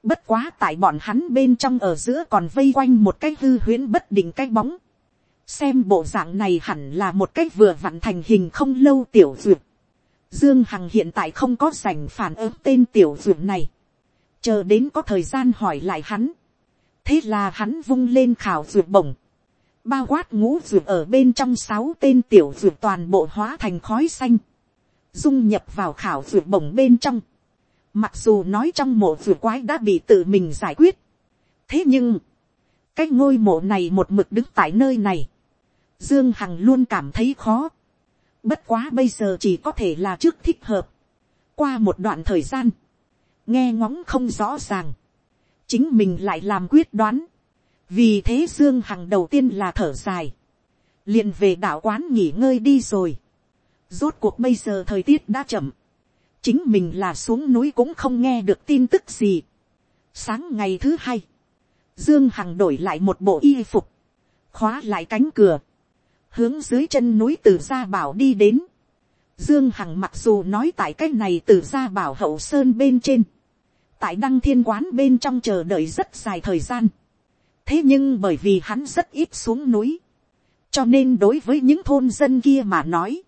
bất quá tại bọn hắn bên trong ở giữa còn vây quanh một cái hư huyễn bất định cái bóng. xem bộ dạng này hẳn là một cái vừa vặn thành hình không lâu tiểu duyệt dương hằng hiện tại không có dành phản ứng tên tiểu duyệt này. chờ đến có thời gian hỏi lại hắn. thế là hắn vung lên khảo duyệt bổng bao quát ngũ duyệt ở bên trong sáu tên tiểu duyệt toàn bộ hóa thành khói xanh, dung nhập vào khảo duyệt bổng bên trong. Mặc dù nói trong mộ vừa quái đã bị tự mình giải quyết. Thế nhưng, cái ngôi mộ này một mực đứng tại nơi này. Dương Hằng luôn cảm thấy khó. Bất quá bây giờ chỉ có thể là trước thích hợp. Qua một đoạn thời gian, nghe ngóng không rõ ràng. Chính mình lại làm quyết đoán. Vì thế Dương Hằng đầu tiên là thở dài. liền về đạo quán nghỉ ngơi đi rồi. Rốt cuộc bây giờ thời tiết đã chậm chính mình là xuống núi cũng không nghe được tin tức gì. sáng ngày thứ hai, dương hằng đổi lại một bộ y phục, khóa lại cánh cửa, hướng dưới chân núi từ gia bảo đi đến. dương hằng mặc dù nói tại cái này từ gia bảo hậu sơn bên trên, tại đăng thiên quán bên trong chờ đợi rất dài thời gian. thế nhưng bởi vì hắn rất ít xuống núi, cho nên đối với những thôn dân kia mà nói,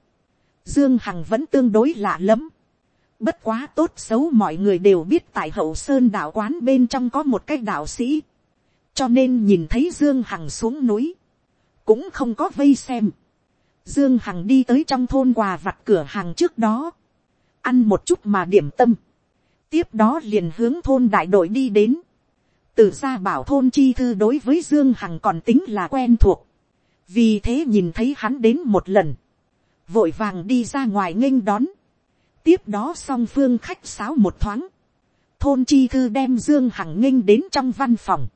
dương hằng vẫn tương đối lạ lắm Bất quá tốt xấu mọi người đều biết tại hậu sơn đạo quán bên trong có một cái đạo sĩ. Cho nên nhìn thấy Dương Hằng xuống núi. Cũng không có vây xem. Dương Hằng đi tới trong thôn quà vặt cửa hàng trước đó. Ăn một chút mà điểm tâm. Tiếp đó liền hướng thôn đại đội đi đến. Từ ra bảo thôn chi thư đối với Dương Hằng còn tính là quen thuộc. Vì thế nhìn thấy hắn đến một lần. Vội vàng đi ra ngoài nghênh đón tiếp đó song phương khách sáo một thoáng, thôn chi thư đem dương hằng nghênh đến trong văn phòng,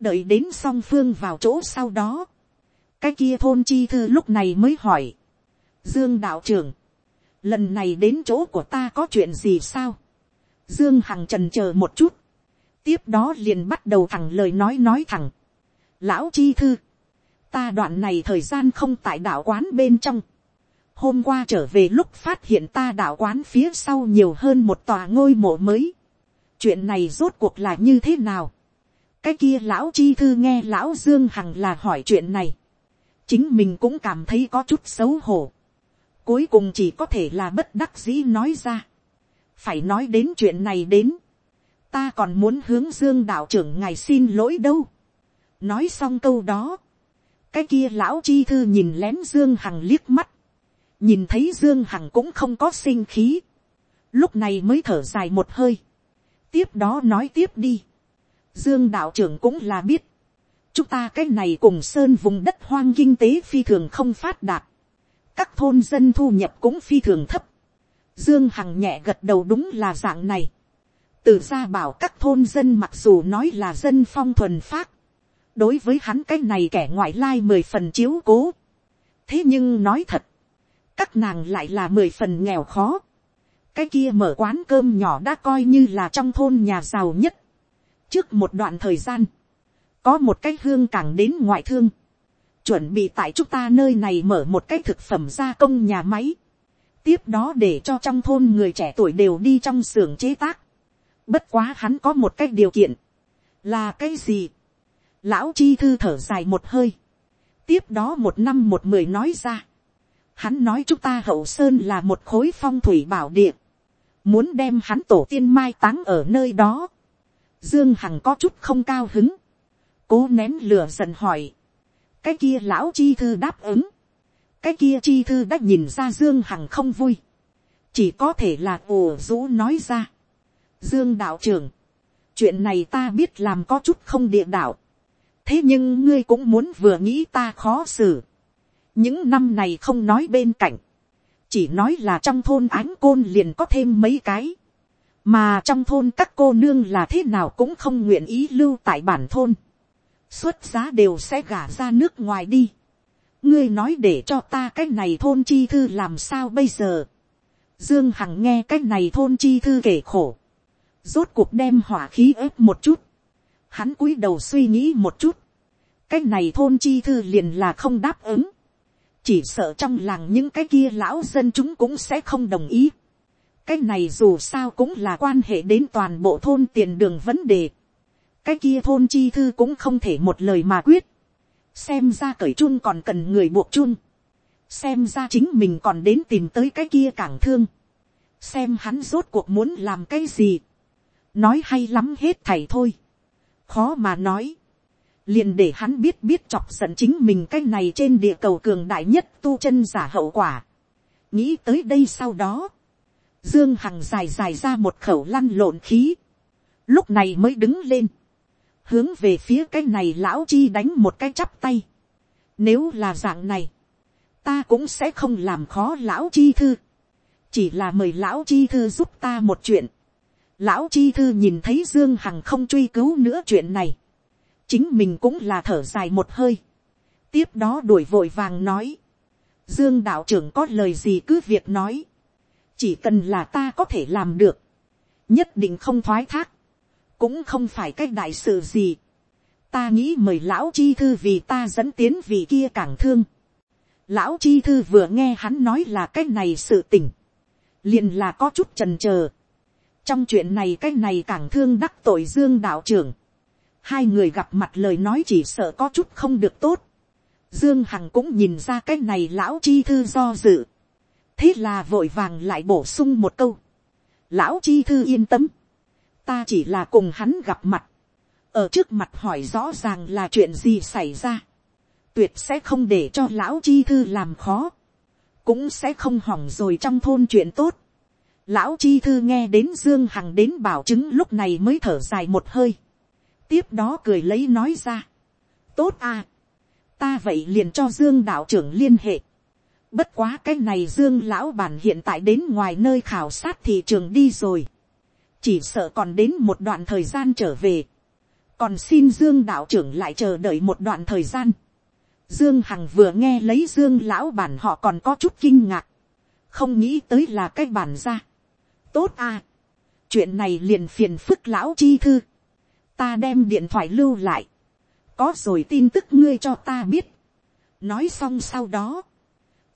đợi đến song phương vào chỗ sau đó, cái kia thôn chi thư lúc này mới hỏi, dương đạo trưởng, lần này đến chỗ của ta có chuyện gì sao, dương hằng trần c h ờ một chút, tiếp đó liền bắt đầu thẳng lời nói nói thẳng, lão chi thư, ta đoạn này thời gian không tại đạo quán bên trong, hôm qua trở về lúc phát hiện ta đạo quán phía sau nhiều hơn một tòa ngôi mộ mới. chuyện này rốt cuộc là như thế nào. cái kia lão chi thư nghe lão dương hằng là hỏi chuyện này chính mình cũng cảm thấy có chút xấu hổ. cuối cùng chỉ có thể là bất đắc dĩ nói ra. phải nói đến chuyện này đến. ta còn muốn hướng dương đạo trưởng ngài xin lỗi đâu. nói xong câu đó. cái kia lão chi thư nhìn lén dương hằng liếc mắt nhìn thấy dương hằng cũng không có sinh khí, lúc này mới thở dài một hơi, tiếp đó nói tiếp đi, dương đạo trưởng cũng là biết, chúng ta cái này cùng sơn vùng đất hoang kinh tế phi thường không phát đạt, các thôn dân thu nhập cũng phi thường thấp, dương hằng nhẹ gật đầu đúng là dạng này, từ gia bảo các thôn dân mặc dù nói là dân phong thuần phát, đối với hắn cái này kẻ ngoại lai mười phần chiếu cố, thế nhưng nói thật, các nàng lại là mười phần nghèo khó, cái kia mở quán cơm nhỏ đã coi như là trong thôn nhà giàu nhất. trước một đoạn thời gian, có một cái hương cảng đến ngoại thương, chuẩn bị tại chúng ta nơi này mở một cái thực phẩm gia công nhà máy, tiếp đó để cho trong thôn người trẻ tuổi đều đi trong xưởng chế tác. bất quá hắn có một cái điều kiện, là cái gì. lão chi thư thở dài một hơi, tiếp đó một năm một mười nói ra. hắn nói chúng ta hậu sơn là một khối phong thủy bảo địa, muốn đem hắn tổ tiên mai táng ở nơi đó. Dương Hằng có chút không cao hứng, cố nén lửa giận hỏi, cái kia lão chi thư đáp ứng, cái kia chi thư đã nhìn ra Dương Hằng không vui, chỉ có thể là ồ rũ nói ra. Dương đạo trưởng, chuyện này ta biết làm có chút không địa đạo, thế nhưng ngươi cũng muốn vừa nghĩ ta khó xử, những năm này không nói bên cạnh, chỉ nói là trong thôn ánh côn liền có thêm mấy cái, mà trong thôn các cô nương là thế nào cũng không nguyện ý lưu tại bản thôn, xuất giá đều sẽ gả ra nước ngoài đi. ngươi nói để cho ta cái này thôn chi thư làm sao bây giờ. dương hằng nghe cái này thôn chi thư kể khổ, rốt cuộc đem hỏa khí ép một chút, hắn cúi đầu suy nghĩ một chút, cái này thôn chi thư liền là không đáp ứng, chỉ sợ trong làng những cái kia lão dân chúng cũng sẽ không đồng ý. cái này dù sao cũng là quan hệ đến toàn bộ thôn tiền đường vấn đề cái kia thôn chi thư cũng không thể một lời mà quyết. xem ra cởi chun còn cần người buộc chun. xem ra chính mình còn đến tìm tới cái kia cảng thương. xem hắn rốt cuộc muốn làm cái gì. nói hay lắm hết thầy thôi. khó mà nói liền để hắn biết biết chọc giận chính mình cái này trên địa cầu cường đại nhất tu chân giả hậu quả. nghĩ tới đây sau đó, dương hằng dài dài ra một khẩu lăn lộn khí, lúc này mới đứng lên, hướng về phía cái này lão chi đánh một cái chắp tay. nếu là dạng này, ta cũng sẽ không làm khó lão chi thư, chỉ là mời lão chi thư giúp ta một chuyện. lão chi thư nhìn thấy dương hằng không truy cứu nữa chuyện này, chính mình cũng là thở dài một hơi, tiếp đó đuổi vội vàng nói, dương đạo trưởng có lời gì cứ việc nói, chỉ cần là ta có thể làm được, nhất định không thoái thác, cũng không phải cái đại sự gì, ta nghĩ mời lão chi thư vì ta dẫn tiến vì kia càng thương, lão chi thư vừa nghe hắn nói là cái này sự tỉnh, liền là có chút trần chờ. trong chuyện này cái này càng thương đắc tội dương đạo trưởng, hai người gặp mặt lời nói chỉ sợ có chút không được tốt. Dương Hằng cũng nhìn ra cái này lão chi thư do dự. Thế là vội vàng lại bổ sung một câu. Lão chi thư yên tâm. Ta chỉ là cùng hắn gặp mặt. Ở trước mặt hỏi rõ ràng là chuyện gì xảy ra. Tuyệt sẽ không để cho lão chi thư làm khó. Cũng sẽ không hỏng rồi trong thôn chuyện tốt. Lão chi thư nghe đến Dương Hằng đến bảo chứng lúc này mới thở dài một hơi tiếp đó cười lấy nói ra. tốt à. ta vậy liền cho dương đạo trưởng liên hệ. bất quá cái này dương lão bản hiện tại đến ngoài nơi khảo sát thị trường đi rồi chỉ sợ còn đến một đoạn thời gian trở về. còn xin dương đạo trưởng lại chờ đợi một đoạn thời gian. Dương Hằng vừa nghe lấy Dương lão bản họ còn có chút kinh ngạc. Không nghĩ tới là cái bản ra. Tốt à. Chuyện này liền phiền phức lão chi thư ta đem điện thoại lưu lại, có rồi tin tức ngươi cho ta biết. nói xong sau đó,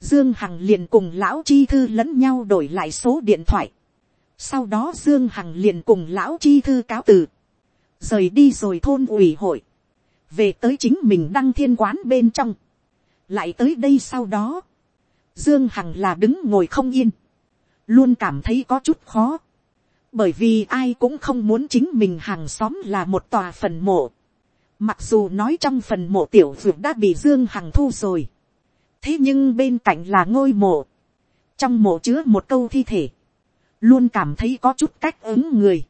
dương hằng liền cùng lão chi thư lẫn nhau đổi lại số điện thoại sau đó dương hằng liền cùng lão chi thư cáo từ, rời đi rồi thôn ủy hội, về tới chính mình đăng thiên quán bên trong, lại tới đây sau đó, dương hằng là đứng ngồi không yên, luôn cảm thấy có chút khó, bởi vì ai cũng không muốn chính mình hàng xóm là một tòa phần mộ. Mặc dù nói trong phần mộ tiểu dược đã bị Dương Hằng thu rồi. Thế nhưng bên cạnh là ngôi mộ. Trong mộ chứa một câu thi thể. Luôn cảm thấy có chút cách ứng người.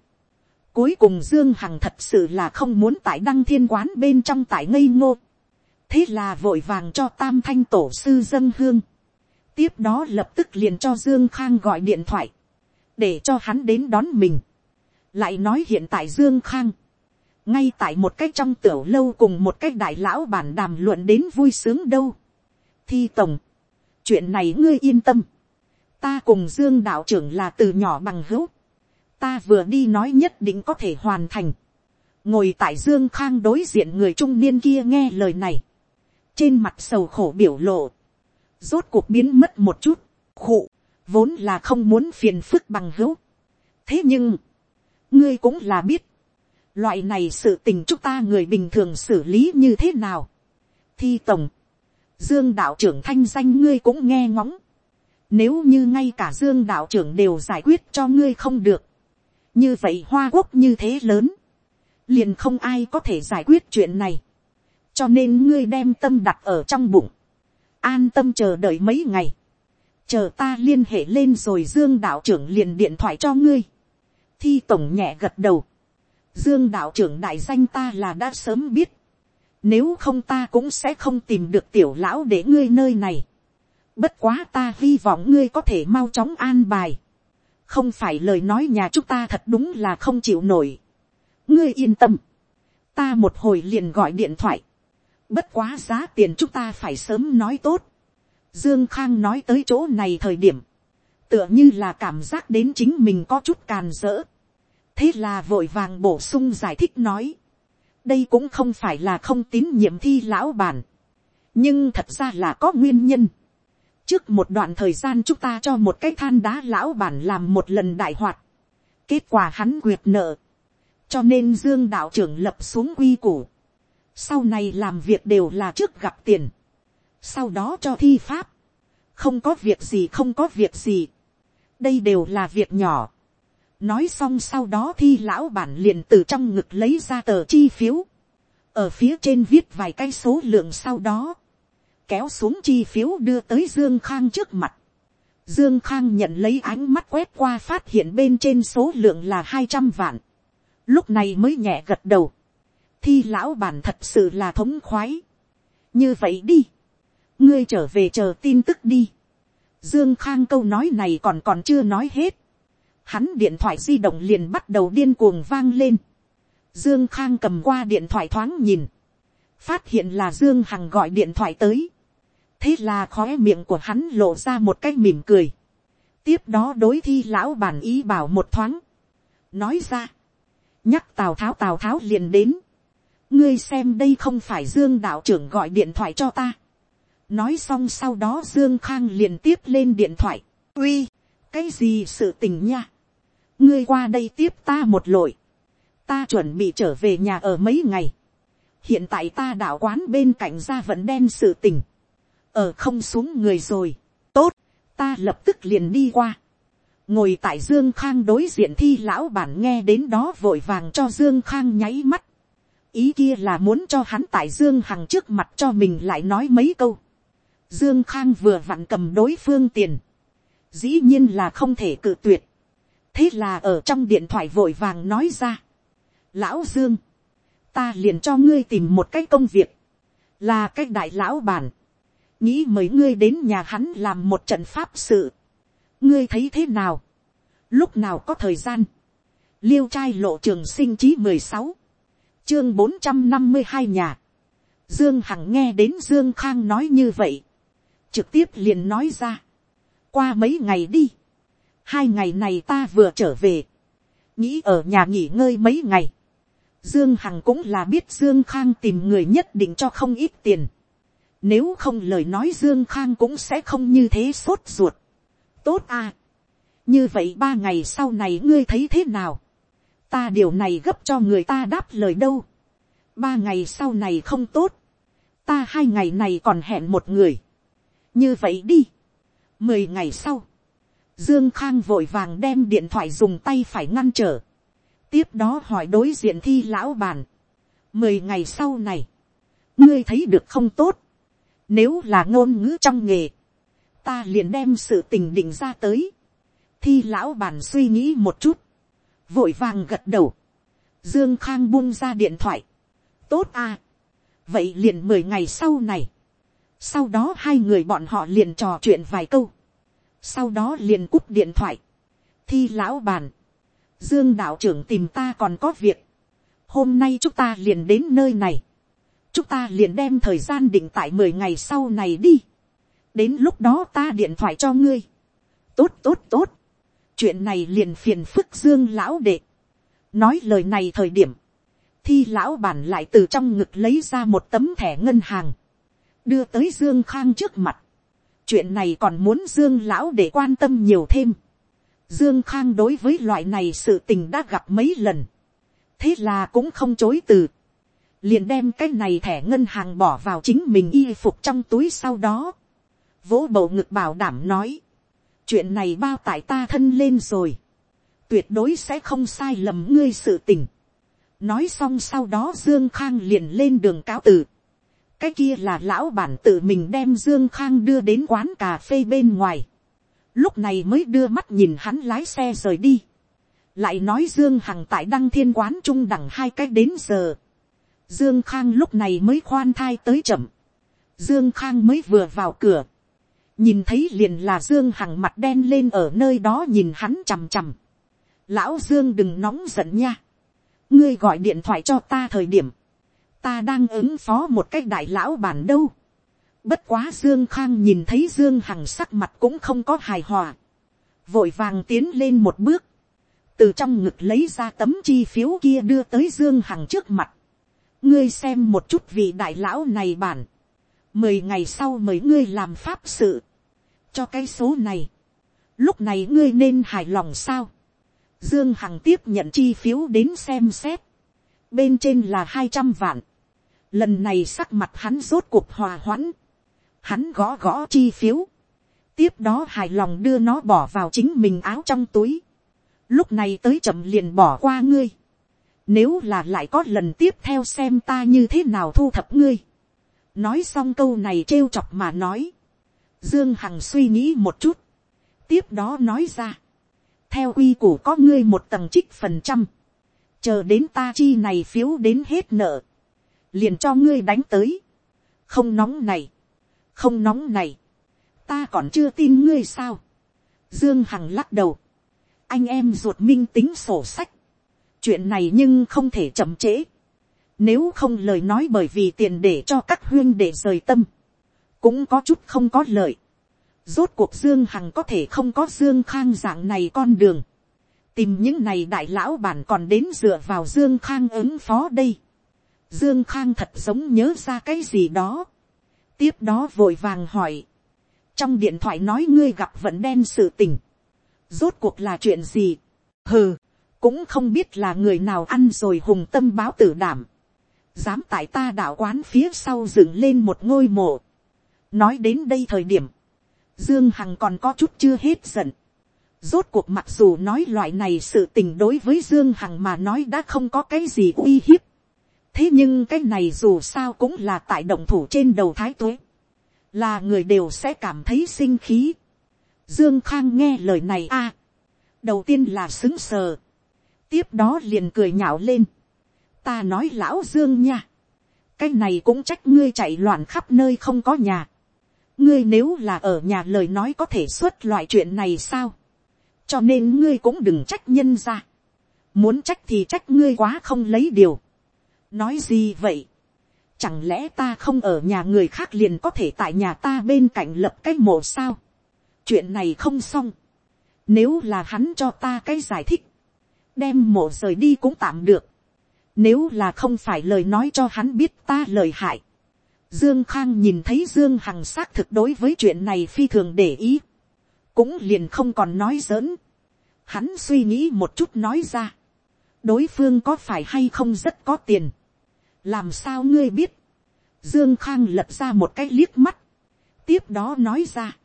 Cuối cùng Dương Hằng thật sự là không muốn tại đăng thiên quán bên trong tại ngây ngô. Thế là vội vàng cho tam thanh tổ sư dân hương. Tiếp đó lập tức liền cho Dương Khang gọi điện thoại. Để cho hắn đến đón mình. Lại nói hiện tại Dương Khang. Ngay tại một cách trong tiểu lâu cùng một cách đại lão bản đàm luận đến vui sướng đâu. Thi Tổng. Chuyện này ngươi yên tâm. Ta cùng Dương đạo trưởng là từ nhỏ bằng hữu ta vừa đi nói nhất định có thể hoàn thành. ngồi tại dương khang đối diện người trung niên kia nghe lời này. trên mặt sầu khổ biểu lộ. rốt cuộc biến mất một chút. khụ, vốn là không muốn phiền phức bằng hữu. thế nhưng, ngươi cũng là biết. loại này sự tình chúng ta người bình thường xử lý như thế nào. thi tổng, dương đạo trưởng thanh danh ngươi cũng nghe ngóng. Nếu như ngay cả dương đạo trưởng đều giải quyết cho ngươi không được. Như vậy hoa quốc như thế lớn, liền không ai có thể giải quyết chuyện này, cho nên ngươi đem tâm đặt ở trong bụng, an tâm chờ đợi mấy ngày, chờ ta liên hệ lên rồi dương đạo trưởng liền điện thoại cho ngươi, thi tổng nhẹ gật đầu, dương đạo trưởng đại danh ta là đã sớm biết, nếu không ta cũng sẽ không tìm được tiểu lão để ngươi nơi này, bất quá ta hy vọng ngươi có thể mau chóng an bài, không phải lời nói nhà chúng ta thật đúng là không chịu nổi. ngươi yên tâm, ta một hồi liền gọi điện thoại, bất quá giá tiền chúng ta phải sớm nói tốt. dương khang nói tới chỗ này thời điểm, tựa như là cảm giác đến chính mình có chút càn rỡ. thế là vội vàng bổ sung giải thích nói, đây cũng không phải là không tín nhiệm thi lão bản, nhưng thật ra là có nguyên nhân trước một đoạn thời gian chúng ta cho một cái than đá lão bản làm một lần đại hoạt. kết quả hắn quyệt nợ. cho nên dương đạo trưởng lập xuống quy củ. sau này làm việc đều là trước gặp tiền. sau đó cho thi pháp. không có việc gì, không có việc gì. đây đều là việc nhỏ. nói xong sau đó thi lão bản liền từ trong ngực lấy ra tờ chi phiếu. ở phía trên viết vài cái số lượng sau đó kéo xuống chi phiếu đưa tới Dương Khang trước mặt. Dương Khang nhận lấy ánh mắt quét qua phát hiện bên trên số lượng là hai trăm vạn. Lúc này mới nhẹ gật đầu. Thi lão bản thật sự là thống khoái. Như vậy đi. Ngươi trở về chờ tin tức đi. Dương Khang câu nói này còn còn chưa nói hết. Hắn điện thoại di động liền bắt đầu điên cuồng vang lên. Dương Khang cầm qua điện thoại thoáng nhìn. Phát hiện là Dương Hằng gọi điện thoại tới thế là khói miệng của hắn lộ ra một cái mỉm cười. tiếp đó đối thi lão bản ý bảo một thoáng. nói ra, nhắc tào tháo tào tháo liền đến. ngươi xem đây không phải dương đạo trưởng gọi điện thoại cho ta. nói xong sau đó dương khang liền tiếp lên điện thoại. uy, cái gì sự tình nha. ngươi qua đây tiếp ta một lội. ta chuẩn bị trở về nhà ở mấy ngày. hiện tại ta đạo quán bên cạnh ra vẫn đen sự tình ở không xuống người rồi, tốt, ta lập tức liền đi qua, ngồi tại dương khang đối diện thi lão bản nghe đến đó vội vàng cho dương khang nháy mắt, ý kia là muốn cho hắn tại dương hằng trước mặt cho mình lại nói mấy câu, dương khang vừa vặn cầm đối phương tiền, dĩ nhiên là không thể cự tuyệt, thế là ở trong điện thoại vội vàng nói ra, lão dương, ta liền cho ngươi tìm một cái công việc, là cái đại lão bản, nghĩ mời ngươi đến nhà hắn làm một trận pháp sự. ngươi thấy thế nào, lúc nào có thời gian, liêu trai lộ trường sinh chí mười sáu, chương bốn trăm năm mươi hai nhà, dương hằng nghe đến dương khang nói như vậy, trực tiếp liền nói ra, qua mấy ngày đi, hai ngày này ta vừa trở về, nghĩ ở nhà nghỉ ngơi mấy ngày, Dương Hằng cũng là biết Dương Khang tìm người nhất định cho không ít tiền. Nếu không lời nói Dương Khang cũng sẽ không như thế sốt ruột. Tốt à. Như vậy ba ngày sau này ngươi thấy thế nào? Ta điều này gấp cho người ta đáp lời đâu. Ba ngày sau này không tốt. Ta hai ngày này còn hẹn một người. Như vậy đi. Mười ngày sau. Dương Khang vội vàng đem điện thoại dùng tay phải ngăn trở. Tiếp đó hỏi đối diện thi lão bàn. Mười ngày sau này. Ngươi thấy được không tốt nếu là ngôn ngữ trong nghề, ta liền đem sự tình định ra tới. Thi lão bản suy nghĩ một chút, vội vàng gật đầu. Dương Khang buông ra điện thoại. Tốt à. Vậy liền mười ngày sau này. Sau đó hai người bọn họ liền trò chuyện vài câu. Sau đó liền cúp điện thoại. Thi lão bàn. Dương đạo trưởng tìm ta còn có việc. Hôm nay chúng ta liền đến nơi này. Chúng ta liền đem thời gian định tại mười ngày sau này đi. Đến lúc đó ta điện thoại cho ngươi. Tốt tốt tốt. Chuyện này liền phiền phức Dương lão đệ. Nói lời này thời điểm. Thi lão bản lại từ trong ngực lấy ra một tấm thẻ ngân hàng. Đưa tới Dương Khang trước mặt. Chuyện này còn muốn Dương lão để quan tâm nhiều thêm. Dương Khang đối với loại này sự tình đã gặp mấy lần. Thế là cũng không chối từ. Liền đem cái này thẻ ngân hàng bỏ vào chính mình y phục trong túi sau đó. Vỗ bầu ngực bảo đảm nói. Chuyện này bao tải ta thân lên rồi. Tuyệt đối sẽ không sai lầm ngươi sự tình. Nói xong sau đó Dương Khang liền lên đường cáo từ. Cái kia là lão bản tự mình đem Dương Khang đưa đến quán cà phê bên ngoài lúc này mới đưa mắt nhìn hắn lái xe rời đi, lại nói dương hằng tại đăng thiên quán trung đẳng hai cách đến giờ, dương khang lúc này mới khoan thai tới chậm, dương khang mới vừa vào cửa, nhìn thấy liền là dương hằng mặt đen lên ở nơi đó nhìn hắn chằm chằm, lão dương đừng nóng giận nha, ngươi gọi điện thoại cho ta thời điểm, ta đang ứng phó một cách đại lão bản đâu, Bất quá Dương Khang nhìn thấy Dương Hằng sắc mặt cũng không có hài hòa. Vội vàng tiến lên một bước. Từ trong ngực lấy ra tấm chi phiếu kia đưa tới Dương Hằng trước mặt. Ngươi xem một chút vị đại lão này bản. Mười ngày sau mời ngươi làm pháp sự. Cho cái số này. Lúc này ngươi nên hài lòng sao. Dương Hằng tiếp nhận chi phiếu đến xem xét. Bên trên là hai trăm vạn. Lần này sắc mặt hắn rốt cuộc hòa hoãn hắn gõ gõ chi phiếu, tiếp đó hài lòng đưa nó bỏ vào chính mình áo trong túi, lúc này tới chậm liền bỏ qua ngươi, nếu là lại có lần tiếp theo xem ta như thế nào thu thập ngươi, nói xong câu này trêu chọc mà nói, dương hằng suy nghĩ một chút, tiếp đó nói ra, theo quy củ có ngươi một tầng trích phần trăm, chờ đến ta chi này phiếu đến hết nợ, liền cho ngươi đánh tới, không nóng này, không nóng này, ta còn chưa tin ngươi sao. dương hằng lắc đầu, anh em ruột minh tính sổ sách, chuyện này nhưng không thể chậm trễ, nếu không lời nói bởi vì tiền để cho các huyên để rời tâm, cũng có chút không có lợi. Rốt cuộc Dương Hằng có thể không có Dương Khang dạng này con đường. Tìm những này đại lão bản còn đến dựa vào Dương Khang ứng phó đây. Dương Khang thật giống nhớ ra cái gì đó. Tiếp đó vội vàng hỏi, trong điện thoại nói ngươi gặp vận đen sự tình, rốt cuộc là chuyện gì, hừ, cũng không biết là người nào ăn rồi hùng tâm báo tử đảm, dám tại ta đạo quán phía sau dựng lên một ngôi mộ, nói đến đây thời điểm, dương hằng còn có chút chưa hết giận, rốt cuộc mặc dù nói loại này sự tình đối với dương hằng mà nói đã không có cái gì uy hiếp, thế nhưng cái này dù sao cũng là tại động thủ trên đầu thái tuế, là người đều sẽ cảm thấy sinh khí. Dương Khang nghe lời này a, đầu tiên là xứng sờ, tiếp đó liền cười nhạo lên. ta nói lão Dương nha, cái này cũng trách ngươi chạy loạn khắp nơi không có nhà. ngươi nếu là ở nhà lời nói có thể xuất loại chuyện này sao, cho nên ngươi cũng đừng trách nhân ra. muốn trách thì trách ngươi quá không lấy điều nói gì vậy, chẳng lẽ ta không ở nhà người khác liền có thể tại nhà ta bên cạnh lập cái mộ sao, chuyện này không xong, nếu là hắn cho ta cái giải thích, đem mộ rời đi cũng tạm được, nếu là không phải lời nói cho hắn biết ta lời hại, Dương Khang nhìn thấy Dương Hằng xác thực đối với chuyện này phi thường để ý. Cũng liền không còn nói giỡn. Hắn suy nghĩ một chút nói ra. Đối phương có phải hay không rất có tiền? Làm sao ngươi biết, dương khang lật ra một cái liếc mắt, tiếp đó nói ra,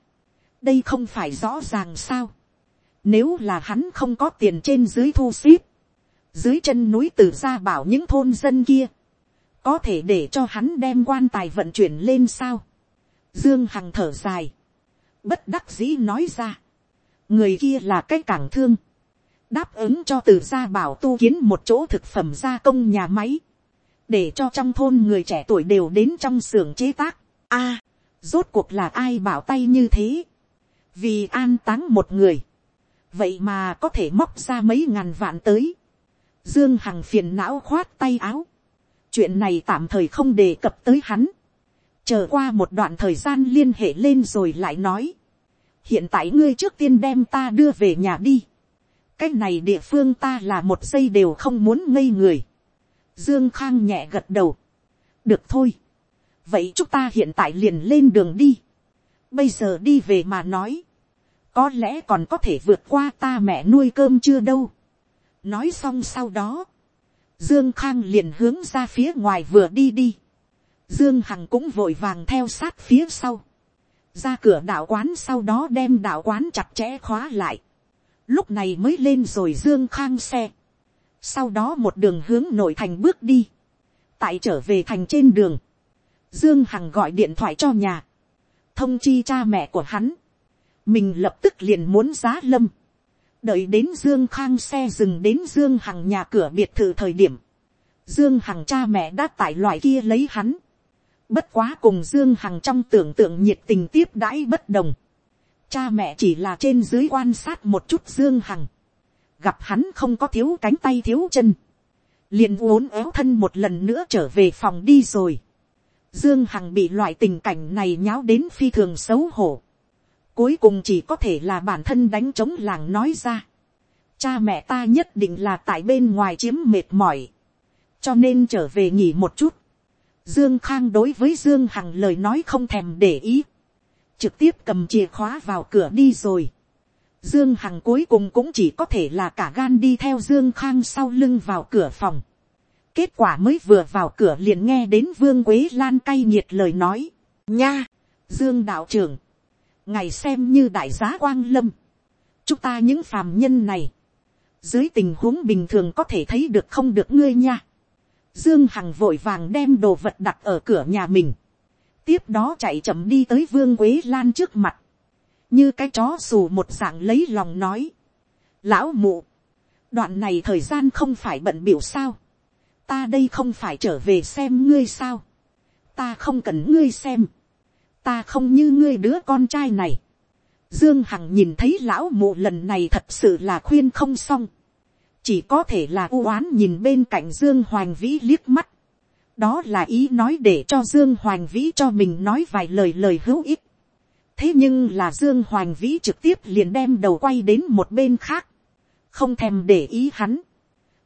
đây không phải rõ ràng sao, nếu là hắn không có tiền trên dưới thu xếp dưới chân núi từ ra bảo những thôn dân kia, có thể để cho hắn đem quan tài vận chuyển lên sao. Dương Hằng thở dài, bất đắc dĩ nói ra, người kia là cái cảng thương, đáp ứng cho từ gia bảo tu kiến một chỗ thực phẩm gia công nhà máy, để cho trong thôn người trẻ tuổi đều đến trong xưởng chế tác. A, rốt cuộc là ai bảo tay như thế, vì an táng một người, vậy mà có thể móc ra mấy ngàn vạn tới. Dương Hằng phiền não khoát tay áo, chuyện này tạm thời không đề cập tới hắn, chờ qua một đoạn thời gian liên hệ lên rồi lại nói, hiện tại ngươi trước tiên đem ta đưa về nhà đi, cái này địa phương ta là một giây đều không muốn ngây người. Dương Khang nhẹ gật đầu. Được thôi. Vậy chúng ta hiện tại liền lên đường đi. Bây giờ đi về mà nói. Có lẽ còn có thể vượt qua ta mẹ nuôi cơm chưa đâu. Nói xong sau đó. Dương Khang liền hướng ra phía ngoài vừa đi đi. Dương Hằng cũng vội vàng theo sát phía sau. Ra cửa đạo quán sau đó đem đạo quán chặt chẽ khóa lại lúc này mới lên rồi dương khang xe, sau đó một đường hướng nội thành bước đi, tại trở về thành trên đường, dương hằng gọi điện thoại cho nhà, thông chi cha mẹ của hắn, mình lập tức liền muốn giá lâm, đợi đến dương khang xe dừng đến dương hằng nhà cửa biệt thự thời điểm, dương hằng cha mẹ đã tại loại kia lấy hắn, bất quá cùng dương hằng trong tưởng tượng nhiệt tình tiếp đãi bất đồng, Cha mẹ chỉ là trên dưới quan sát một chút Dương Hằng. Gặp hắn không có thiếu cánh tay thiếu chân. liền uốn éo thân một lần nữa trở về phòng đi rồi. Dương Hằng bị loại tình cảnh này nháo đến phi thường xấu hổ. Cuối cùng chỉ có thể là bản thân đánh chống làng nói ra. Cha mẹ ta nhất định là tại bên ngoài chiếm mệt mỏi. Cho nên trở về nghỉ một chút. Dương Khang đối với Dương Hằng lời nói không thèm để ý trực tiếp cầm chìa khóa vào cửa đi rồi. Dương Hằng cuối cùng cũng chỉ có thể là cả gan đi theo Dương Khang sau lưng vào cửa phòng. Kết quả mới vừa vào cửa liền nghe đến Vương Quế Lan cay nghiệt lời nói. Nha! Dương đạo trưởng! Ngày xem như đại giá quang lâm. Chúng ta những phàm nhân này. Dưới tình huống bình thường có thể thấy được không được ngươi nha. Dương Hằng vội vàng đem đồ vật đặt ở cửa nhà mình tiếp đó chạy chậm đi tới vương quế lan trước mặt, như cái chó xù một dạng lấy lòng nói, lão mụ, đoạn này thời gian không phải bận biểu sao, ta đây không phải trở về xem ngươi sao, ta không cần ngươi xem, ta không như ngươi đứa con trai này, dương hằng nhìn thấy lão mụ lần này thật sự là khuyên không xong, chỉ có thể là u oán nhìn bên cạnh dương hoàng vĩ liếc mắt, đó là ý nói để cho dương hoàng vĩ cho mình nói vài lời lời hữu ích. thế nhưng là dương hoàng vĩ trực tiếp liền đem đầu quay đến một bên khác, không thèm để ý hắn.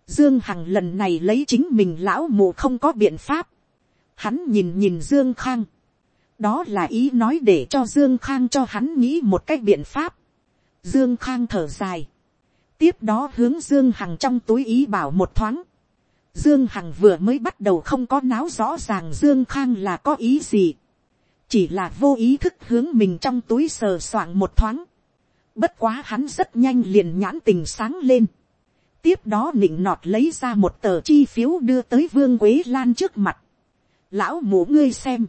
dương hằng lần này lấy chính mình lão mù không có biện pháp. hắn nhìn nhìn dương khang đó là ý nói để cho dương khang cho hắn nghĩ một cách biện pháp. dương khang thở dài. tiếp đó hướng dương hằng trong túi ý bảo một thoáng Dương Hằng vừa mới bắt đầu không có náo rõ ràng Dương Khang là có ý gì. Chỉ là vô ý thức hướng mình trong túi sờ soạng một thoáng. Bất quá hắn rất nhanh liền nhãn tình sáng lên. Tiếp đó nịnh nọt lấy ra một tờ chi phiếu đưa tới Vương Quế Lan trước mặt. Lão mũ ngươi xem.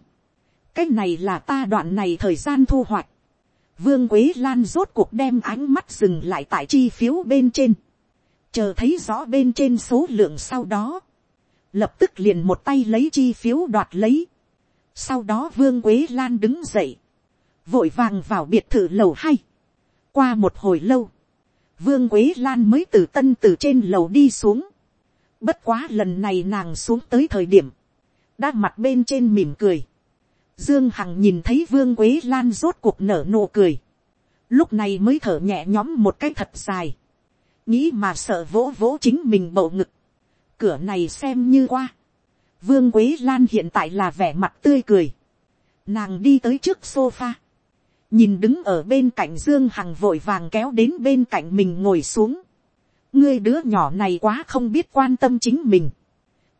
Cái này là ta đoạn này thời gian thu hoạch. Vương Quế Lan rốt cuộc đem ánh mắt dừng lại tại chi phiếu bên trên chờ thấy rõ bên trên số lượng sau đó, lập tức liền một tay lấy chi phiếu đoạt lấy. sau đó vương quế lan đứng dậy, vội vàng vào biệt thự lầu hai. qua một hồi lâu, vương quế lan mới từ tân từ trên lầu đi xuống. bất quá lần này nàng xuống tới thời điểm, đã mặt bên trên mỉm cười dương hằng nhìn thấy vương quế lan rốt cuộc nở nụ cười. lúc này mới thở nhẹ nhõm một cái thật dài. Nghĩ mà sợ vỗ vỗ chính mình bầu ngực, cửa này xem như qua, vương quế lan hiện tại là vẻ mặt tươi cười, nàng đi tới trước sofa, nhìn đứng ở bên cạnh dương hằng vội vàng kéo đến bên cạnh mình ngồi xuống, ngươi đứa nhỏ này quá không biết quan tâm chính mình,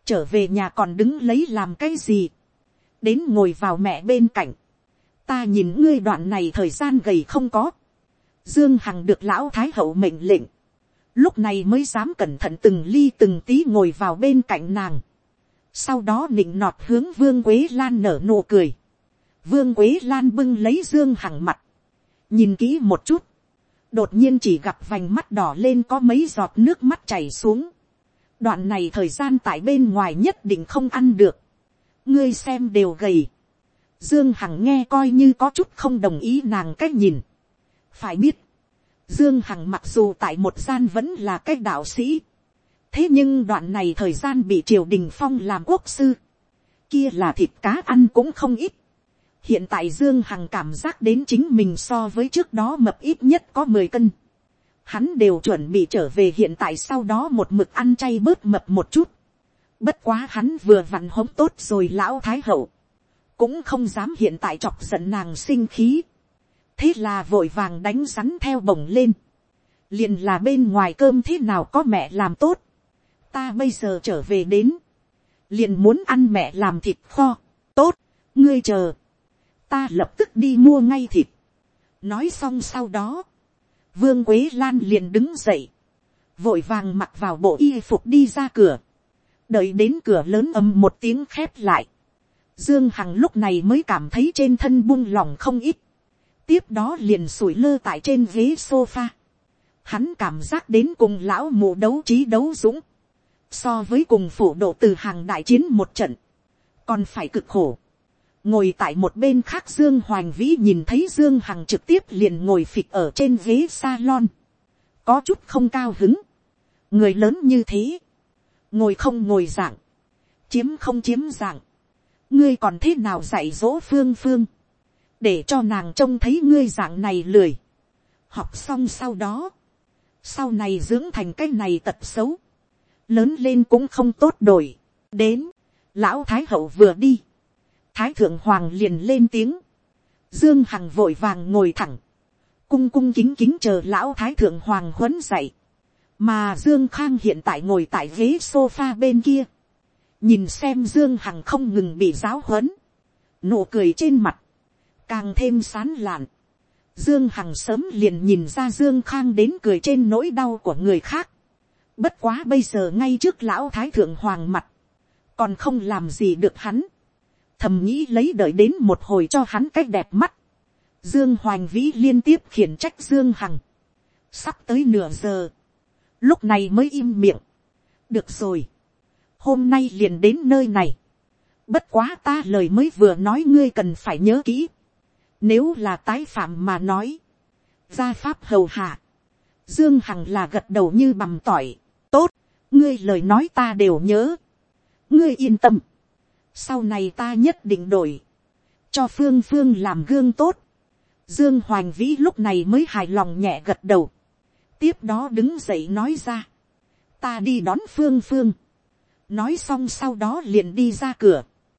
trở về nhà còn đứng lấy làm cái gì, đến ngồi vào mẹ bên cạnh, ta nhìn ngươi đoạn này thời gian gầy không có, dương hằng được lão thái hậu mệnh lệnh, lúc này mới dám cẩn thận từng ly từng tí ngồi vào bên cạnh nàng. sau đó nịnh nọt hướng vương quế lan nở nụ cười. vương quế lan bưng lấy dương hằng mặt. nhìn kỹ một chút. đột nhiên chỉ gặp vành mắt đỏ lên có mấy giọt nước mắt chảy xuống. đoạn này thời gian tại bên ngoài nhất định không ăn được ngươi xem đều gầy. dương hằng nghe coi như có chút không đồng ý nàng cách nhìn. phải biết, dương hằng mặc dù tại một gian vẫn là cách đạo sĩ. thế nhưng đoạn này thời gian bị triều đình phong làm quốc sư. kia là thịt cá ăn cũng không ít hiện tại dương hằng cảm giác đến chính mình so với trước đó mập ít nhất có mười cân. hắn đều chuẩn bị trở về hiện tại sau đó một mực ăn chay bớt mập một chút bất quá hắn vừa vặn hống tốt rồi lão thái hậu. cũng không dám hiện tại chọc giận nàng sinh khí. thế là vội vàng đánh rắn theo bổng lên. liền là bên ngoài cơm thế nào có mẹ làm tốt. ta bây giờ trở về đến. liền muốn ăn mẹ làm thịt kho. tốt, ngươi chờ ta lập tức đi mua ngay thịt. nói xong sau đó, vương quế lan liền đứng dậy, vội vàng mặc vào bộ y phục đi ra cửa, đợi đến cửa lớn ầm một tiếng khép lại, dương hằng lúc này mới cảm thấy trên thân buông lỏng không ít, tiếp đó liền sủi lơ tại trên ghế sofa, hắn cảm giác đến cùng lão mù đấu trí đấu dũng, so với cùng phủ độ từ hàng đại chiến một trận, còn phải cực khổ. Ngồi tại một bên khác dương hoành vĩ nhìn thấy dương hằng trực tiếp liền ngồi phịch ở trên ghế salon, có chút không cao hứng, người lớn như thế, ngồi không ngồi dạng, chiếm không chiếm dạng, ngươi còn thế nào dạy dỗ phương phương, để cho nàng trông thấy ngươi dạng này lười, học xong sau đó, sau này dưỡng thành cái này tật xấu, lớn lên cũng không tốt đổi, đến, lão thái hậu vừa đi, thái thượng hoàng liền lên tiếng, dương hằng vội vàng ngồi thẳng, cung cung kính kính chờ lão thái thượng hoàng huấn dậy, mà dương khang hiện tại ngồi tại ghế sofa bên kia, nhìn xem dương hằng không ngừng bị giáo huấn, nụ cười trên mặt, càng thêm sán lạn, dương hằng sớm liền nhìn ra dương khang đến cười trên nỗi đau của người khác, bất quá bây giờ ngay trước lão thái thượng hoàng mặt, còn không làm gì được hắn, thầm nghĩ lấy đợi đến một hồi cho hắn cách đẹp mắt. Dương Hoành Vĩ liên tiếp khiển trách Dương Hằng. Sắp tới nửa giờ. Lúc này mới im miệng. Được rồi. Hôm nay liền đến nơi này. Bất quá ta lời mới vừa nói ngươi cần phải nhớ kỹ. Nếu là tái phạm mà nói. Gia pháp hầu hạ. Dương Hằng là gật đầu như bằm tỏi. Tốt. Ngươi lời nói ta đều nhớ. Ngươi yên tâm sau này ta nhất định đổi, cho phương phương làm gương tốt. Dương Hoành Vĩ lúc này mới hài lòng nhẹ gật đầu. Tiếp đó đứng dậy nói ra. Ta đi đón phương phương. Nói xong sau đó liền đi ra cửa.